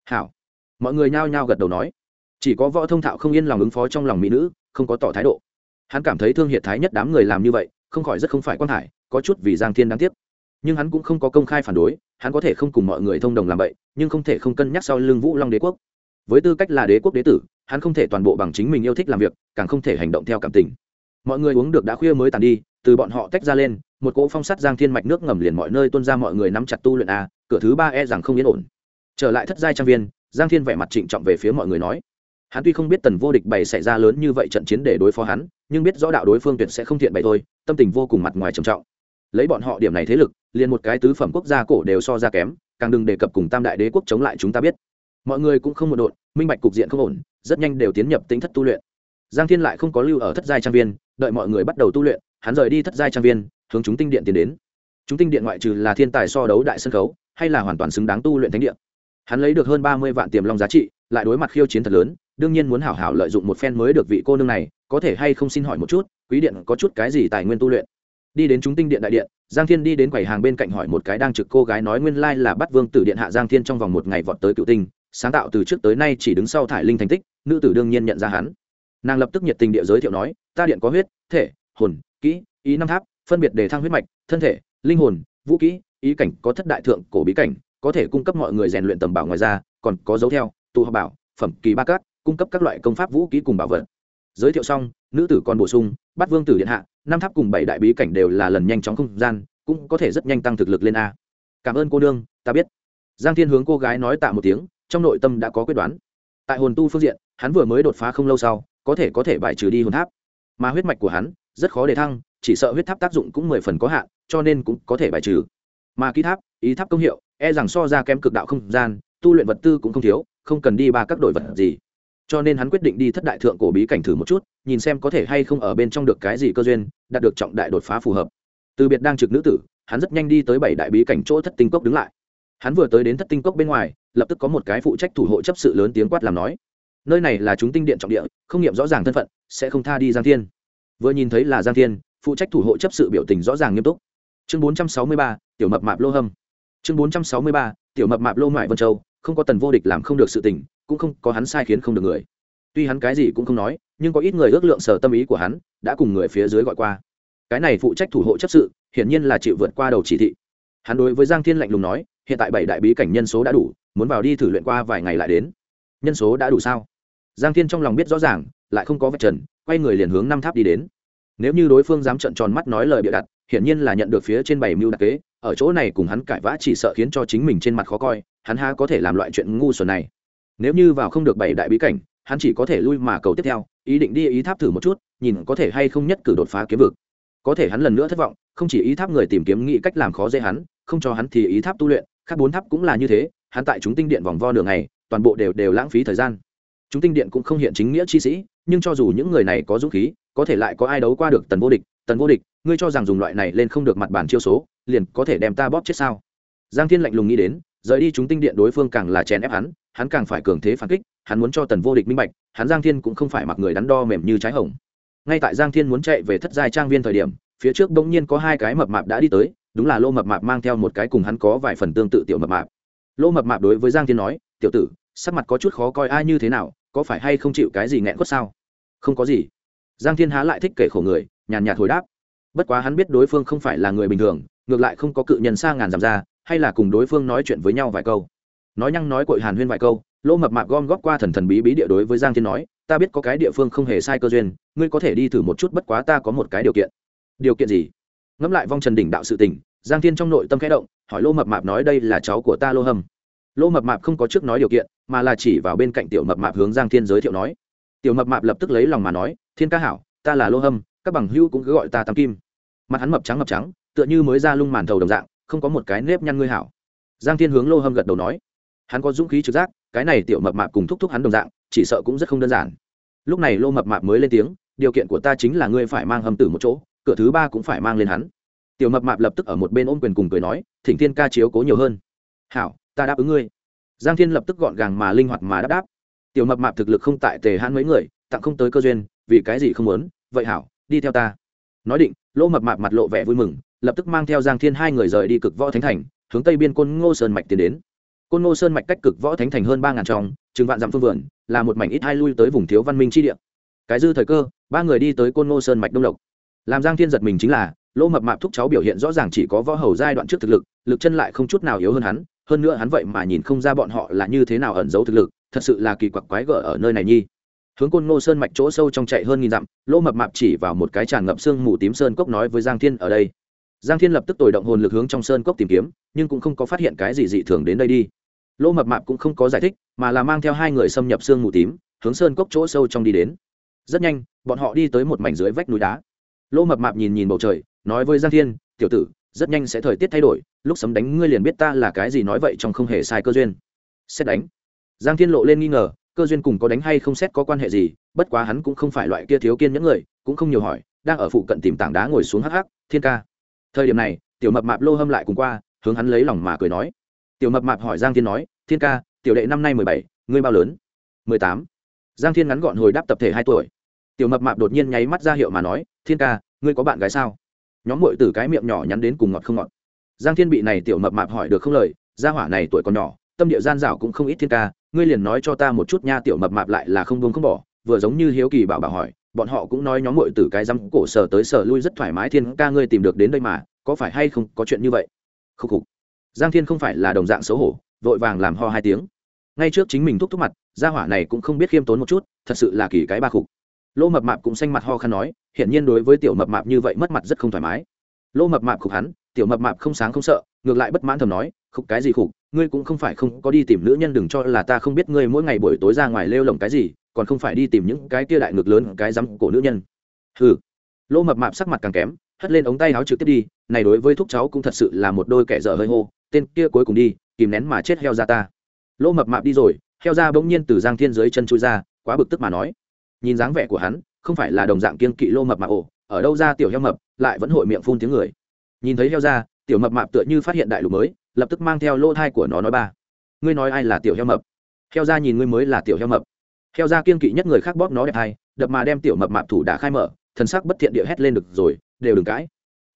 Hảo. Mọi người nhao nhao gật đầu nói. Chỉ có võ thông thạo không yên lòng ứng phó trong lòng mỹ nữ, không có tỏ thái độ. Hắn cảm thấy thương hiệt thái nhất đám người làm như vậy, không khỏi rất không phải quan hải, có chút vì giang thiên đáng tiếc nhưng hắn cũng không có công khai phản đối, hắn có thể không cùng mọi người thông đồng làm vậy, nhưng không thể không cân nhắc sau lưng vũ long đế quốc. Với tư cách là đế quốc đế tử, hắn không thể toàn bộ bằng chính mình yêu thích làm việc, càng không thể hành động theo cảm tình. Mọi người uống được đã khuya mới tàn đi, từ bọn họ tách ra lên, một cỗ phong sắt giang thiên mạch nước ngầm liền mọi nơi tuôn ra mọi người nắm chặt tu luyện a, cửa thứ ba e rằng không yên ổn. Trở lại thất giai trang viên, giang thiên vẻ mặt trịnh trọng về phía mọi người nói. Hắn tuy không biết tần vô địch bày xảy ra lớn như vậy trận chiến để đối phó hắn, nhưng biết rõ đạo đối phương tuyệt sẽ không thiện bày thôi, tâm tình vô cùng mặt ngoài trầm trọng lấy bọn họ điểm này thế lực, liền một cái tứ phẩm quốc gia cổ đều so ra kém, càng đừng đề cập cùng tam đại đế quốc chống lại chúng ta biết. Mọi người cũng không một đột minh bạch cục diện không ổn, rất nhanh đều tiến nhập tính thất tu luyện. Giang thiên lại không có lưu ở thất giai trang viên, đợi mọi người bắt đầu tu luyện, hắn rời đi thất giai trang viên, hướng chúng tinh điện tiến đến. Chúng tinh điện ngoại trừ là thiên tài so đấu đại sân khấu, hay là hoàn toàn xứng đáng tu luyện thánh điện hắn lấy được hơn ba mươi vạn tiềm long giá trị, lại đối mặt khiêu chiến thật lớn, đương nhiên muốn hảo hảo lợi dụng một phen mới được vị cô nương này, có thể hay không xin hỏi một chút, quý điện có chút cái gì tài nguyên tu luyện? Đi đến chúng tinh điện đại điện, giang thiên đi đến quầy hàng bên cạnh hỏi một cái đang trực cô gái nói nguyên lai là bắt vương tử điện hạ giang thiên trong vòng một ngày vọt tới cựu tinh, sáng tạo từ trước tới nay chỉ đứng sau thải linh thành tích, nữ tử đương nhiên nhận ra hắn. Nàng lập tức nhiệt tình địa giới thiệu nói, ta điện có huyết, thể, hồn, kỹ, ý năm tháp, phân biệt đề thăng huyết mạch, thân thể, linh hồn, vũ kỹ, ý cảnh có thất đại thượng, cổ bí cảnh, có thể cung cấp mọi người rèn luyện tầm bảo ngoài ra, còn có dấu theo, tụ học bảo, phẩm, kỳ ba cát cung cấp các loại công pháp vũ kỹ cùng bảo vật. Giới thiệu xong, nữ tử còn bổ sung, bắt vương tử điện hạ năm tháp cùng bảy đại bí cảnh đều là lần nhanh chóng không gian, cũng có thể rất nhanh tăng thực lực lên a. Cảm ơn cô đương ta biết. Giang thiên hướng cô gái nói tạ một tiếng, trong nội tâm đã có quyết đoán. Tại hồn tu phương diện, hắn vừa mới đột phá không lâu sau, có thể có thể bài trừ đi hồn tháp. Mà huyết mạch của hắn, rất khó để thăng, chỉ sợ huyết tháp tác dụng cũng mười phần có hạn, cho nên cũng có thể bài trừ. Mà ký tháp, ý tháp công hiệu e rằng so ra kém cực đạo không gian, tu luyện vật tư cũng không thiếu, không cần đi ba các đội vật gì cho nên hắn quyết định đi thất đại thượng cổ bí cảnh thử một chút, nhìn xem có thể hay không ở bên trong được cái gì cơ duyên, đạt được trọng đại đột phá phù hợp. Từ biệt đang trực nữ tử, hắn rất nhanh đi tới bảy đại bí cảnh chỗ thất tinh cốc đứng lại. Hắn vừa tới đến thất tinh cốc bên ngoài, lập tức có một cái phụ trách thủ hộ chấp sự lớn tiếng quát làm nói, nơi này là chúng tinh điện trọng địa, không nghiệm rõ ràng thân phận, sẽ không tha đi giang thiên. Vừa nhìn thấy là giang thiên, phụ trách thủ hộ chấp sự biểu tình rõ ràng nghiêm túc. Chương bốn trăm sáu mươi ba, tiểu mập mạp lô hâm. Chương bốn trăm sáu mươi ba, tiểu mập mạp lô ngoại vân châu, không có tần vô địch làm không được sự tình cũng không có hắn sai khiến không được người. Tuy hắn cái gì cũng không nói, nhưng có ít người ước lượng sở tâm ý của hắn, đã cùng người phía dưới gọi qua. Cái này phụ trách thủ hộ chấp sự, hiển nhiên là chịu vượt qua đầu chỉ thị. Hắn đối với giang thiên lạnh lùng nói, hiện tại bảy đại bí cảnh nhân số đã đủ, muốn vào đi thử luyện qua vài ngày lại đến. Nhân số đã đủ sao? Giang thiên trong lòng biết rõ ràng, lại không có vạch trần, quay người liền hướng năm tháp đi đến. Nếu như đối phương dám trận tròn mắt nói lời bịa đặt, hiển nhiên là nhận được phía trên bảy mưu đặc kế, ở chỗ này cùng hắn cãi vã chỉ sợ khiến cho chính mình trên mặt khó coi, hắn ha có thể làm loại chuyện ngu xuẩn này nếu như vào không được bảy đại bí cảnh, hắn chỉ có thể lui mà cầu tiếp theo, ý định đi ý tháp thử một chút, nhìn có thể hay không nhất cử đột phá kiếm vực. Có thể hắn lần nữa thất vọng, không chỉ ý tháp người tìm kiếm nghĩ cách làm khó dễ hắn, không cho hắn thì ý tháp tu luyện, khác bốn tháp cũng là như thế, hắn tại chúng tinh điện vòng vo đường này toàn bộ đều đều lãng phí thời gian. Chúng tinh điện cũng không hiện chính nghĩa chi sĩ, nhưng cho dù những người này có dũng khí, có thể lại có ai đấu qua được tần vô địch. Tần vô địch, ngươi cho rằng dùng loại này lên không được mặt bàn chiêu số, liền có thể đem ta bóp chết sao? Giang thiên lạnh lùng nghĩ đến, rời đi chúng tinh điện đối phương càng là chèn ép hắn hắn càng phải cường thế phản kích, hắn muốn cho tần vô địch minh bạch, hắn giang thiên cũng không phải mặc người đắn đo mềm như trái hồng. Ngay tại giang thiên muốn chạy về thất giai trang viên thời điểm, phía trước bỗng nhiên có hai cái mập mạp đã đi tới, đúng là lô mập mạp mang theo một cái cùng hắn có vài phần tương tự tiểu mập mạp. Lô mập mạp đối với giang thiên nói, tiểu tử, sắc mặt có chút khó coi, ai như thế nào, có phải hay không chịu cái gì nghẹn quất sao? Không có gì. Giang thiên há lại thích kể khổ người, nhàn nhạt hồi đáp, bất quá hắn biết đối phương không phải là người bình thường, ngược lại không có cự nhân xa ngàn dặm ra, hay là cùng đối phương nói chuyện với nhau vài câu nói nhăng nói cội hàn huyên vài câu, lỗ mập mạp gom góp qua thần thần bí bí địa đối với giang thiên nói, ta biết có cái địa phương không hề sai cơ duyên, ngươi có thể đi thử một chút bất quá ta có một cái điều kiện. Điều kiện gì? Ngẫm lại vong trần đỉnh đạo sự tình, giang thiên trong nội tâm khẽ động, hỏi lô mập mạp nói, đây là cháu của ta lô hâm. Lô mập mạp không có trước nói điều kiện, mà là chỉ vào bên cạnh tiểu mập mạp hướng giang thiên giới thiệu nói. Tiểu mập mạp lập tức lấy lòng mà nói, thiên ca hảo, ta là lô hâm, các bằng hữu cũng cứ gọi ta tam kim. Mặt hắn mập trắng mập trắng, tựa như mới ra lung màn thầu đồng dạng, không có một cái nếp nhăn ngươi hảo. Giang thiên hướng lô hâm gật đầu nói hắn có dũng khí trực giác, cái này tiểu mập mạp cùng thúc thúc hắn đồng dạng, chỉ sợ cũng rất không đơn giản. Lúc này lô mập mạp mới lên tiếng, điều kiện của ta chính là ngươi phải mang hâm tử một chỗ, cửa thứ ba cũng phải mang lên hắn. Tiểu mập mạp lập tức ở một bên ôm quyền cùng cười nói, thỉnh thiên ca chiếu cố nhiều hơn. Hảo, ta đáp ứng ngươi. Giang thiên lập tức gọn gàng mà linh hoạt mà đáp đáp. Tiểu mập mạp thực lực không tại tề hãn mấy người, tặng không tới cơ duyên, vì cái gì không muốn? Vậy hảo, đi theo ta. Nói định lỗ mập mạp mặt lộ vẻ vui mừng, lập tức mang theo giang thiên hai người rời đi cực võ thánh thành, hướng tây biên côn ngô sơn mạch tiến đến côn ngô sơn mạch cách cực võ thánh thành hơn ba ngàn tròng chừng vạn dặm phương vườn, là một mảnh ít hai lui tới vùng thiếu văn minh chi địa. Cái dư thời cơ, ba người đi tới côn ngô sơn mạch đông lộc. Làm giang thiên giật mình chính là, lỗ mập mạp thúc cháu biểu hiện rõ ràng chỉ có võ hầu giai đoạn trước thực lực lực chân lại không chút nào yếu hơn hắn, hơn nữa hắn vậy mà nhìn không ra bọn họ là như thế nào ẩn giấu thực lực, thật sự là kỳ quặc quái gở ở nơi này nhi. Hướng côn ngô sơn mạch chỗ sâu trong chạy hơn nghìn dặm, lỗ mập mạp chỉ vào một cái tràn ngập xương mù tím sơn cốc nói với giang thiên ở đây giang thiên lập tức tồi động hồn lực hướng trong sơn cốc tìm kiếm, nhưng cũng không có phát hiện cái gì dị thường đến đây đi. Lỗ mập mạp cũng không có giải thích, mà là mang theo hai người xâm nhập sương mù tím, hướng sơn cốc chỗ sâu trong đi đến. Rất nhanh, bọn họ đi tới một mảnh dưới vách núi đá. Lỗ mập mạp nhìn nhìn bầu trời, nói với giang thiên, tiểu tử, rất nhanh sẽ thời tiết thay đổi, lúc sấm đánh ngươi liền biết ta là cái gì nói vậy trong không hề sai cơ duyên. Xét đánh? Giang thiên lộ lên nghi ngờ, cơ duyên cùng có đánh hay không xét có quan hệ gì, bất quá hắn cũng không phải loại kia thiếu kiên những người, cũng không nhiều hỏi, đang ở phụ cận tìm tảng đá ngồi xuống hắc hắc, thiên ca thời điểm này, tiểu mập mạp lô hâm lại cùng qua, hướng hắn lấy lòng mà cười nói. Tiểu mập mạp hỏi giang thiên nói, thiên ca, tiểu đệ năm nay mười bảy, ngươi bao lớn? Mười tám. Giang thiên ngắn gọn hồi đáp tập thể hai tuổi. Tiểu mập mạp đột nhiên nháy mắt ra hiệu mà nói, thiên ca, ngươi có bạn gái sao? Nhóm mội từ cái miệng nhỏ nhắn đến cùng ngọt không ngọt. Giang thiên bị này tiểu mập mạp hỏi được không lời, gia hỏa này tuổi còn nhỏ, tâm địa gian dảo cũng không ít thiên ca, ngươi liền nói cho ta một chút nha, tiểu mập mạp lại là không buông không bỏ, vừa giống như hiếu kỳ bảo bảo hỏi bọn họ cũng nói nhóm mội từ cái răm cổ sở tới sở lui rất thoải mái, thiên ca ngươi tìm được đến đây mà, có phải hay không có chuyện như vậy? Khúc khục. Giang thiên không phải là đồng dạng xấu hổ, vội vàng làm ho hai tiếng. Ngay trước chính mình thúc thúc mặt, gia hỏa này cũng không biết khiêm tốn một chút, thật sự là kỳ cái ba khục. Lô mập mạp cũng xanh mặt ho khăn nói, hiển nhiên đối với tiểu mập mạp như vậy mất mặt rất không thoải mái. Lô mập mạp khục hắn, tiểu mập mạp không sáng không sợ, ngược lại bất mãn thầm nói, khục cái gì khục, ngươi cũng không phải không có đi tìm nữ nhân đừng cho là ta không biết ngươi mỗi ngày buổi tối ra ngoài lêu lồng cái gì còn không phải đi tìm những cái kia đại ngược lớn, cái rắm cổ nữ nhân. Hừ. Lô mập mạp sắc mặt càng kém, hất lên ống tay áo trực tiếp đi, này đối với thúc cháu cũng thật sự là một đôi kẻ dở hơi hô, tên kia cuối cùng đi, kìm nén mà chết heo ra ta. Lô mập mạp đi rồi, heo ra bỗng nhiên từ giang thiên dưới chân chui ra, quá bực tức mà nói. Nhìn dáng vẻ của hắn, không phải là đồng dạng kiên kỵ lô mập mạp ổ, ở đâu ra tiểu heo mập, lại vẫn hội miệng phun tiếng người. Nhìn thấy heo ra, tiểu mập mạp tựa như phát hiện đại lục mới, lập tức mang theo lô thai của nó nói ba. Ngươi nói ai là tiểu heo mập? Heo ra nhìn ngươi mới là tiểu heo mập heo ra kiên kỵ nhất người khác bóp nó đẹp hai đập mà đem tiểu mập mạp thủ đã khai mở, thần sắc bất thiện địa hét lên được rồi, đều đừng cãi.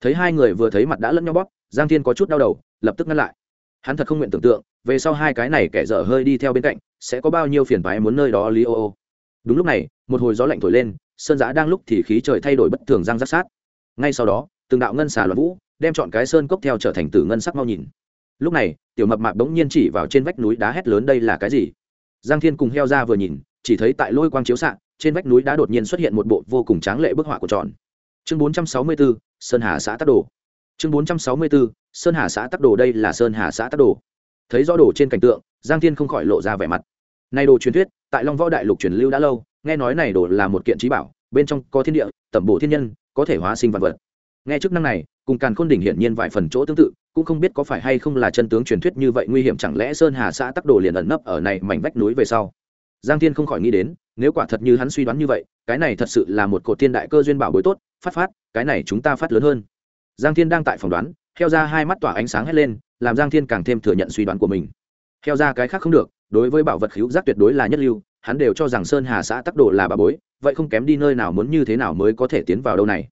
Thấy hai người vừa thấy mặt đã lẫn nhau bóp, giang thiên có chút đau đầu, lập tức ngăn lại. Hắn thật không nguyện tưởng tượng, về sau hai cái này kẻ dở hơi đi theo bên cạnh, sẽ có bao nhiêu phiền phái muốn nơi đó lý ô ô. Đúng lúc này, một hồi gió lạnh thổi lên, sơn giã đang lúc thì khí trời thay đổi bất thường giang giác sát. Ngay sau đó, từng đạo ngân xà loạn vũ, đem chọn cái sơn cốc theo trở thành tử ngân sắc mau nhìn. Lúc này, tiểu mập mạp bỗng nhiên chỉ vào trên vách núi đá hét lớn đây là cái gì? Giang thiên cùng heo ra vừa nhìn chỉ thấy tại lôi quang chiếu xạ trên vách núi đã đột nhiên xuất hiện một bộ vô cùng tráng lệ bức họa của tròn. Chương 464, sơn hà xã tắc đồ. Chương 464, sơn hà xã tắc đồ đây là sơn hà xã tắc đồ. Thấy rõ đồ trên cảnh tượng giang thiên không khỏi lộ ra vẻ mặt. Này đồ truyền thuyết tại long võ đại lục truyền lưu đã lâu nghe nói này đồ là một kiện trí bảo bên trong có thiên địa tẩm bổ thiên nhân có thể hóa sinh vật vật. Nghe chức năng này cùng càn khôn đỉnh hiển nhiên vài phần chỗ tương tự cũng không biết có phải hay không là chân tướng truyền thuyết như vậy nguy hiểm chẳng lẽ sơn hà xã tắc đồ liền ẩn nấp ở này mảnh vách núi về sau? Giang thiên không khỏi nghĩ đến, nếu quả thật như hắn suy đoán như vậy, cái này thật sự là một cột thiên đại cơ duyên bảo bối tốt, phát phát, cái này chúng ta phát lớn hơn. Giang thiên đang tại phòng đoán theo ra hai mắt tỏa ánh sáng hét lên, làm giang thiên càng thêm thừa nhận suy đoán của mình. Theo ra cái khác không được, đối với bảo vật khíu giác tuyệt đối là nhất lưu, hắn đều cho rằng sơn hà xã tắc đồ là bà bối, vậy không kém đi nơi nào muốn như thế nào mới có thể tiến vào đâu này.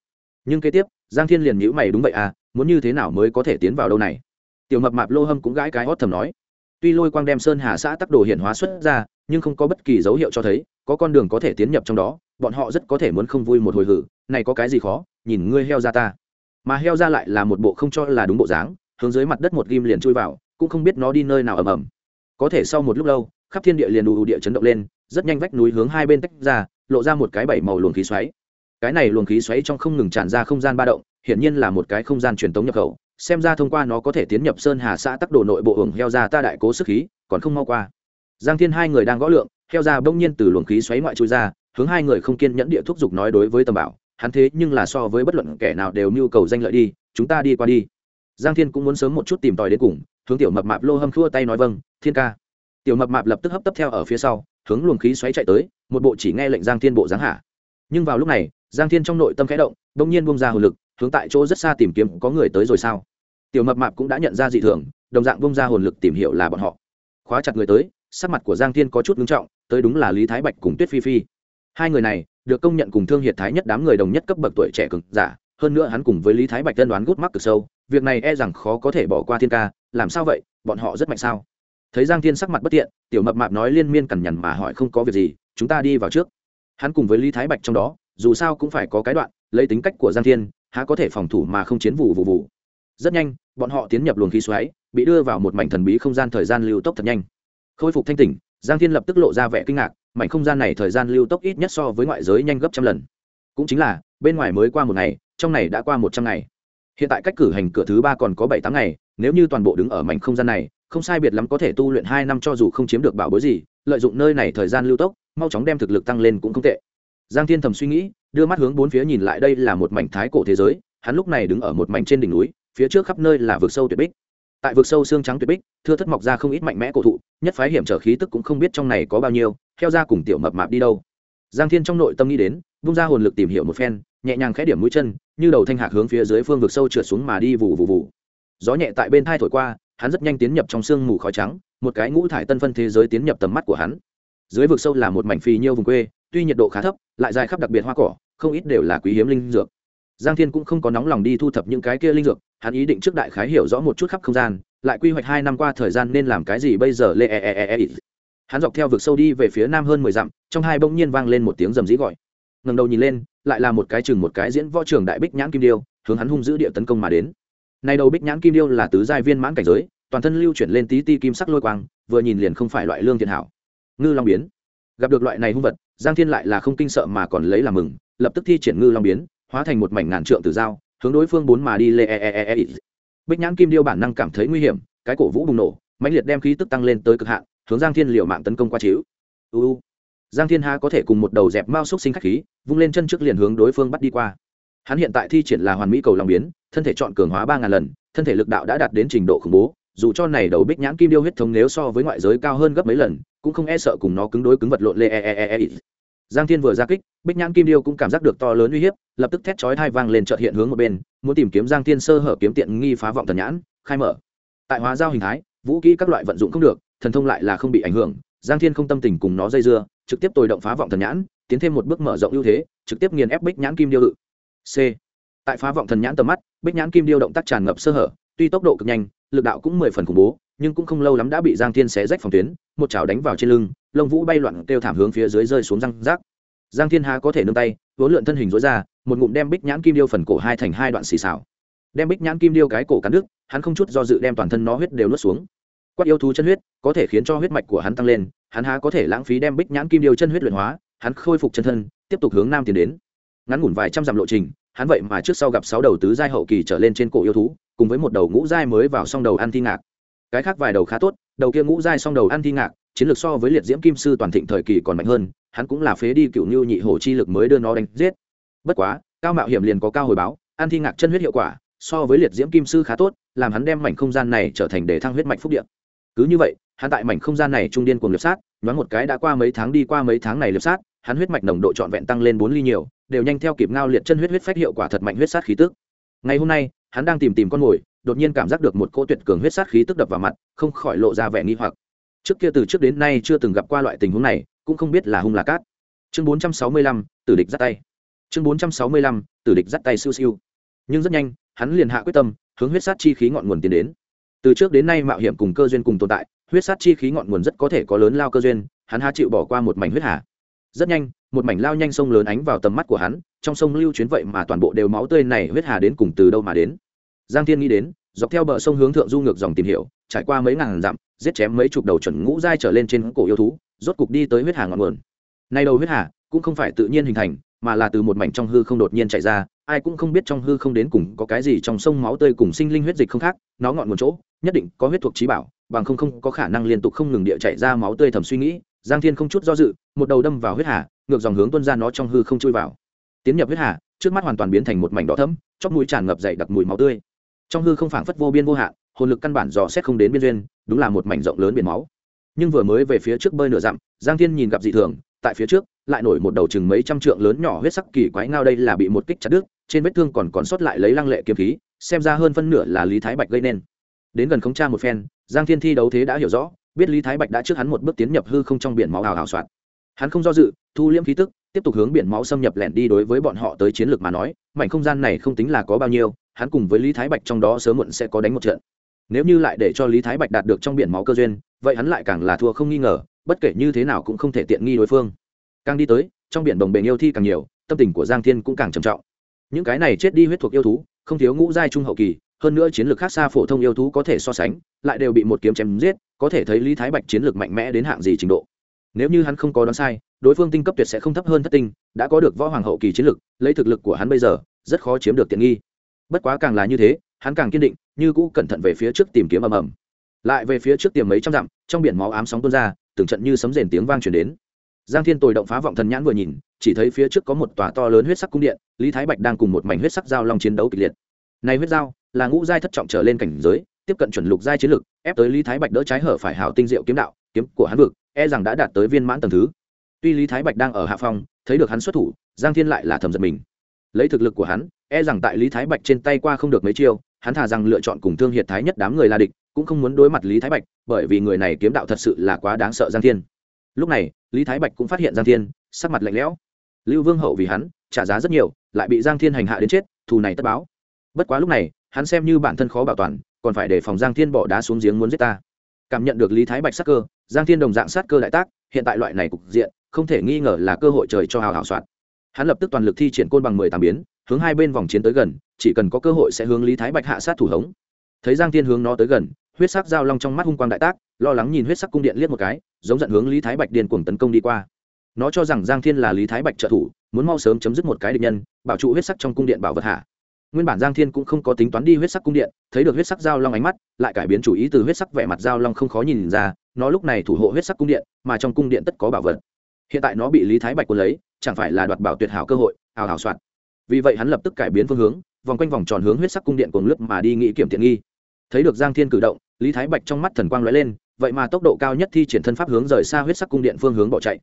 Nhưng kế tiếp, giang thiên liền nhữ mày đúng vậy à muốn như thế nào mới có thể tiến vào đâu này? Tiểu mập mạp lô hâm cũng gãi cái hót thầm nói tuy lôi quang đem sơn hà xã tắc đồ hiển hóa xuất ra, nhưng không có bất kỳ dấu hiệu cho thấy có con đường có thể tiến nhập trong đó, bọn họ rất có thể muốn không vui một hồi hử, này có cái gì khó, nhìn ngươi heo ra ta. Mà heo ra lại là một bộ không cho là đúng bộ dáng, hướng dưới mặt đất một ghim liền chui vào, cũng không biết nó đi nơi nào ầm ầm. Có thể sau một lúc lâu, khắp thiên địa liền đủ địa chấn động lên, rất nhanh vách núi hướng hai bên tách ra, lộ ra một cái bảy màu luồng khí xoáy. Cái này luồng khí xoáy trong không ngừng tràn ra không gian ba động, hiển nhiên là một cái không gian truyền tống nhập khẩu xem ra thông qua nó có thể tiến nhập sơn hà xã tắc đồ nội bộ hưởng heo ra ta đại cố sức khí, còn không mau qua. Giang thiên hai người đang gõ lượng, heo ra bỗng nhiên từ luồng khí xoáy ngoại trôi ra, hướng hai người không kiên nhẫn địa thúc giục nói đối với tầm bảo, hắn thế nhưng là so với bất luận kẻ nào đều nhu cầu danh lợi đi, chúng ta đi qua đi. Giang thiên cũng muốn sớm một chút tìm tòi đến cùng, hướng tiểu mập mạp lô hâm khua tay nói vâng thiên ca. Tiểu mập mạp lập tức hấp tấp theo ở phía sau, hướng luồng khí xoáy chạy tới, một bộ chỉ nghe lệnh giang thiên bộ giáng hạ. Nhưng vào lúc này, giang thiên trong nội tâm khẽ động, bỗng nhiên buông ra hồ lực hướng tại chỗ rất xa tìm kiếm có người tới rồi sao? Tiểu mập mạp cũng đã nhận ra dị thường, đồng dạng bông ra hồn lực tìm hiểu là bọn họ. Khóa chặt người tới, sắc mặt của giang thiên có chút ngưng trọng, tới đúng là lý thái bạch cùng tuyết phi phi. Hai người này, được công nhận cùng thương hiệt thái nhất đám người đồng nhất cấp bậc tuổi trẻ cực giả, hơn nữa hắn cùng với lý thái bạch tân đoán gút mắc cực sâu, việc này e rằng khó có thể bỏ qua thiên ca, làm sao vậy, bọn họ rất mạnh sao? Thấy giang thiên sắc mặt bất tiện, tiểu mập mạp nói liên miên cằn nhằn mà hỏi không có việc gì, chúng ta đi vào trước. Hắn cùng với lý thái bạch trong đó, dù sao cũng phải có cái đoạn, lấy tính cách của giang thiên há có thể phòng thủ mà không chiến vụ vụ vụ rất nhanh, bọn họ tiến nhập luồng khí xoáy, bị đưa vào một mảnh thần bí không gian thời gian lưu tốc thật nhanh. Khôi phục thanh tỉnh, giang thiên lập tức lộ ra vẻ kinh ngạc, mảnh không gian này thời gian lưu tốc ít nhất so với ngoại giới nhanh gấp trăm lần. Cũng chính là, bên ngoài mới qua một ngày, trong này đã qua một trăm ngày. Hiện tại cách cử hành cửa thứ ba còn có bảy tám ngày, nếu như toàn bộ đứng ở mảnh không gian này, không sai biệt lắm có thể tu luyện hai năm cho dù không chiếm được bảo bối gì, lợi dụng nơi này thời gian lưu tốc, mau chóng đem thực lực tăng lên cũng không tệ giang thiên thầm suy nghĩ, đưa mắt hướng bốn phía nhìn lại đây là một mảnh thái cổ thế giới, hắn lúc này đứng ở một mảnh trên đỉnh núi, phía trước khắp nơi là vực sâu tuyệt bích. Tại vực sâu xương trắng tuyệt bích, thưa thất mọc ra không ít mạnh mẽ cổ thụ, nhất phái hiểm trở khí tức cũng không biết trong này có bao nhiêu, theo ra cùng tiểu mập mạp đi đâu. Giang thiên trong nội tâm nghĩ đến, vung ra hồn lực tìm hiểu một phen, nhẹ nhàng khẽ điểm mũi chân, như đầu thanh hạc hướng phía dưới phương vực sâu trượt xuống mà đi vù vù vù. gió nhẹ tại bên thai thổi qua, hắn rất nhanh tiến nhập trong sương mù khói trắng, một cái ngũ thải tân phân thế giới tiến nhập tầm mắt của hắn. Dưới vực sâu là một mảnh phì nhiêu vùng quê tuy nhiệt độ khá thấp, lại dài khắp đặc biệt hoa cỏ, không ít đều là quý hiếm linh dược. Giang thiên cũng không có nóng lòng đi thu thập những cái kia linh dược, hắn ý định trước đại khái hiểu rõ một chút khắp không gian, lại quy hoạch hai năm qua thời gian nên làm cái gì bây giờ lê e, e e e e. Hắn dọc theo vực sâu đi về phía nam hơn mười dặm, trong hai bỗng nhiên vang lên một tiếng rầm rĩ gọi. Ngẩng đầu nhìn lên, lại là một cái chừng một cái diễn võ trường đại bích nhãn kim điêu, hướng hắn hung dữ địa tấn công mà đến. Nay đầu bích nhãn kim điêu là tứ giai viên mãn cảnh giới, toàn thân lưu chuyển lên tí ti kim sắc lôi quang, vừa nhìn liền không phải loại lương thiện hảo. Ngư long biến. Gặp được loại này hung vật giang thiên lại là không kinh sợ mà còn lấy làm mừng, lập tức thi triển ngư long biến, hóa thành một mảnh ngàn trượng từ dao hướng đối phương bốn mà đi lê e, e e e e bích nhãn kim điêu bản năng cảm thấy nguy hiểm, cái cổ vũ bùng nổ, mãnh liệt đem khí tức tăng lên tới cực hạn, hướng giang thiên liều mạng tấn công qua chiếu. Uu giang thiên ha có thể cùng một đầu dẹp mao xúc sinh khắc khí, vung lên chân trước liền hướng đối phương bắt đi qua. Hắn hiện tại thi triển là hoàn mỹ cầu long biến, thân thể chọn cường hóa ba ngàn lần, thân thể lực đạo đã đạt đến trình độ khủng bố, dù cho này đầu bích nhãn kim điêu huyết thống nếu so với ngoại giới cao hơn gấp mấy lần cũng không e sợ cùng nó cứng đối cứng vật lộn lê e e e e. Giang thiên vừa ra kích, bích nhãn kim điêu cũng cảm giác được to lớn uy hiếp, lập tức thét chói thai vang lên trợt hiện hướng một bên, muốn tìm kiếm giang thiên sơ hở kiếm tiện nghi phá vọng thần nhãn, khai mở. Tại hóa giao hình thái, vũ kỹ các loại vận dụng không được, thần thông lại là không bị ảnh hưởng, giang thiên không tâm tình cùng nó dây dưa, trực tiếp tồi động phá vọng thần nhãn, tiến thêm một bước mở rộng ưu thế, trực tiếp nghiền ép bích nhãn kim điêu đự c. Tại phá vọng thần nhãn tầm mắt, bích nhãn kim điêu động tác tràn ngập sơ hở, tuy tốc độ cực nhanh, lực đạo cũng mười phần khủng bố nhưng cũng không lâu lắm đã bị giang thiên xé rách phòng tuyến, một chảo đánh vào trên lưng, lông vũ bay loạn kêu thảm hướng phía dưới rơi xuống răng rác. Giang thiên há có thể nương tay, vốn lượn thân hình dối ra, một ngụm đem bích nhãn kim điêu phần cổ hai thành hai đoạn xì xào. Đem bích nhãn kim điêu cái cổ cắn đứt, hắn không chút do dự đem toàn thân nó huyết đều nuốt xuống. Quát yêu thú chân huyết, có thể khiến cho huyết mạch của hắn tăng lên, hắn há có thể lãng phí đem bích nhãn kim điêu chân huyết luyện hóa, hắn khôi phục chân thân, tiếp tục hướng nam tiến đến. Ngắn ngủn vài trăm dặm lộ trình, hắn vậy mà trước sau gặp sáu đầu tứ giai hậu kỳ trở lên trên cổ yêu thú, cùng với một đầu ngũ giai mới vào song đầu ăn thi ngạc cái khác vài đầu khá tốt, đầu kia ngũ giai xong đầu ăn thi ngạc, chiến lược so với liệt diễm kim sư toàn thịnh thời kỳ còn mạnh hơn, hắn cũng là phế đi cựu như nhị hổ chi lực mới đưa nó đánh giết. Bất quá, cao mạo hiểm liền có cao hồi báo, ăn thi ngạc chân huyết hiệu quả, so với liệt diễm kim sư khá tốt, làm hắn đem mảnh không gian này trở thành đề thăng huyết mạch phúc điện cứ như vậy, hắn tại mảnh không gian này trung điên cuồng liệp sát, nhoáng một cái đã qua mấy tháng đi qua mấy tháng này liệp sát, hắn huyết mạch nồng độ trọn vẹn tăng lên bốn ly nhiều, đều nhanh theo kịp ngao liệt chân huyết huyết phách hiệu quả thật mạnh huyết sát khí tức. Ngày hôm nay, hắn đang tìm tìm con mồi đột nhiên cảm giác được một cô tuyệt cường huyết sát khí tức đập vào mặt, không khỏi lộ ra vẻ nghi hoặc. Trước kia từ trước đến nay chưa từng gặp qua loại tình huống này, cũng không biết là hung là cát. Chương bốn trăm sáu mươi lăm, tử địch dắt tay. Chương bốn trăm sáu mươi lăm, tử địch dắt tay siêu siêu. Nhưng rất nhanh, hắn liền hạ quyết tâm, hướng huyết sát chi khí ngọn nguồn tiến đến. Từ trước đến nay mạo hiểm cùng cơ duyên cùng tồn tại, huyết sát chi khí ngọn nguồn rất có thể có lớn lao cơ duyên, hắn ha chịu bỏ qua một mảnh huyết hà. Rất nhanh, một mảnh lao nhanh sông lớn ánh vào tầm mắt của hắn, trong sông lưu chuyến vậy mà toàn bộ đều máu tươi này huyết hà đến cùng từ đâu mà đến giang thiên nghĩ đến, dọc theo bờ sông hướng thượng du ngược dòng tìm hiểu, trải qua mấy ngàn dặm, giết chém mấy chục đầu chuẩn ngũ giai trở lên trên cổ yêu thú, rốt cục đi tới huyết hà ngọn nguồn. Nay đầu huyết hà cũng không phải tự nhiên hình thành, mà là từ một mảnh trong hư không đột nhiên chạy ra, ai cũng không biết trong hư không đến cùng có cái gì trong sông máu tươi cùng sinh linh huyết dịch không khác, nó ngọn nguồn chỗ, nhất định có huyết thuộc trí bảo, bằng không không có khả năng liên tục không ngừng địa chạy ra máu tươi thầm suy nghĩ, giang thiên không chút do dự, một đầu đâm vào huyết hà, ngược dòng hướng tuân ra nó trong hư không chui vào. Tiến nhập huyết hà, trước mắt hoàn toàn biến thành một mảnh đỏ thấm chóp mũi tràn ngập dậy đặc mùi máu tươi trong hư không phảng phất vô biên vô hạn, hồn lực căn bản dò xét không đến biên duyên, đúng là một mảnh rộng lớn biển máu. Nhưng vừa mới về phía trước bơi nửa dặm, giang thiên nhìn gặp dị thường, tại phía trước, lại nổi một đầu chừng mấy trăm trượng lớn nhỏ huyết sắc kỳ quái ngao đây là bị một kích chặt đứt, trên vết thương còn còn sót lại lấy lăng lệ kiếm khí, xem ra hơn phân nửa là lý thái bạch gây nên. Đến gần khống tra một phen, giang thiên thi đấu thế đã hiểu rõ, biết lý thái bạch đã trước hắn một bước tiến nhập hư không trong biển máu hào hào soạn hắn không do dự, thu liễm khí tức, tiếp tục hướng biển máu xâm nhập lẻn đi đối với bọn họ tới chiến lược mà nói, mảnh không gian này không tính là có bao nhiêu hắn cùng với lý thái bạch trong đó sớm muộn sẽ có đánh một trận. Nếu như lại để cho lý thái bạch đạt được trong biển máu cơ duyên, vậy hắn lại càng là thua không nghi ngờ, bất kể như thế nào cũng không thể tiện nghi đối phương. Càng đi tới, trong biển đồng bền yêu thi càng nhiều, tâm tình của giang thiên cũng càng trầm trọng. Những cái này chết đi huyết thuộc yêu thú, không thiếu ngũ giai trung hậu kỳ, hơn nữa chiến lược khác xa phổ thông yêu thú có thể so sánh, lại đều bị một kiếm chém giết, có thể thấy lý thái bạch chiến lược mạnh mẽ đến hạng gì trình độ. Nếu như hắn không có đoán sai, đối phương tinh cấp tuyệt sẽ không thấp hơn thất tinh, đã có được võ hoàng hậu kỳ chiến lược, lấy thực lực của hắn bây giờ, rất khó chiếm được tiện nghi bất quá càng là như thế, hắn càng kiên định, như cũ cẩn thận về phía trước tìm kiếm ầm ầm. Lại về phía trước tìm mấy trăm dặm, trong biển máu ám sóng tuôn ra, từng trận như sấm rền tiếng vang truyền đến. Giang thiên tồi động phá vọng thần nhãn vừa nhìn, chỉ thấy phía trước có một tòa to lớn huyết sắc cung điện, lý thái bạch đang cùng một mảnh huyết sắc giao long chiến đấu kịch liệt. Này huyết giao, là ngũ giai thất trọng trở lên cảnh giới, tiếp cận chuẩn lục giai chiến lực, ép tới lý thái bạch đỡ trái hở phải hảo tinh diệu kiếm đạo, kiếm của hắn vực e rằng đã đạt tới viên mãn tầng thứ. Tuy lý thái bạch đang ở hạ phong, thấy được hắn xuất thủ, giang thiên lại là thầm giật mình lấy thực lực của hắn e rằng tại lý thái bạch trên tay qua không được mấy chiêu, hắn thà rằng lựa chọn cùng thương hiệt thái nhất đám người là địch, cũng không muốn đối mặt lý thái bạch, bởi vì người này kiếm đạo thật sự là quá đáng sợ giang thiên. Lúc này, lý thái bạch cũng phát hiện giang thiên, sắc mặt lạnh lẽo. Lưu vương hậu vì hắn, trả giá rất nhiều, lại bị giang thiên hành hạ đến chết, thù này tất báo. Bất quá lúc này, hắn xem như bản thân khó bảo toàn, còn phải để phòng giang thiên bỏ đá xuống giếng muốn giết ta. Cảm nhận được lý thái bạch sát cơ, giang thiên đồng dạng sát cơ đại tác, hiện tại loại này cục diện, không thể nghi ngờ là cơ hội trời cho hào hào soạn hắn lập tức toàn lực thi triển côn bằng mười tám biến, hướng hai bên vòng chiến tới gần, chỉ cần có cơ hội sẽ hướng lý thái bạch hạ sát thủ hống. Thấy giang thiên hướng nó tới gần, huyết sắc giao long trong mắt hung quang đại tác, lo lắng nhìn huyết sắc cung điện liếc một cái, giống giận hướng lý thái bạch điên cuồng tấn công đi qua. Nó cho rằng giang thiên là lý thái bạch trợ thủ, muốn mau sớm chấm dứt một cái địch nhân, bảo trụ huyết sắc trong cung điện bảo vật hạ. Nguyên bản giang thiên cũng không có tính toán đi huyết sắc cung điện, thấy được huyết sắc giao long ánh mắt, lại cải biến chủ ý từ huyết sắc vẻ mặt giao long không khó nhìn ra, nó lúc này thủ hộ huyết sắc cung điện, mà trong cung điện tất có bảo vật. Hiện tại nó bị lý thái bạch quân lấy chẳng phải là đoạt bảo tuyệt hảo cơ hội hào hào soạn vì vậy hắn lập tức cải biến phương hướng, vòng quanh vòng tròn hướng huyết sắc cung điện cùng lớp mà đi nghĩ kiểm tiện nghi. Thấy được giang thiên cử động, lý thái bạch trong mắt thần quang lóe lên, vậy mà tốc độ cao nhất thi triển thân pháp hướng rời xa huyết sắc cung điện phương hướng bỏ chạy.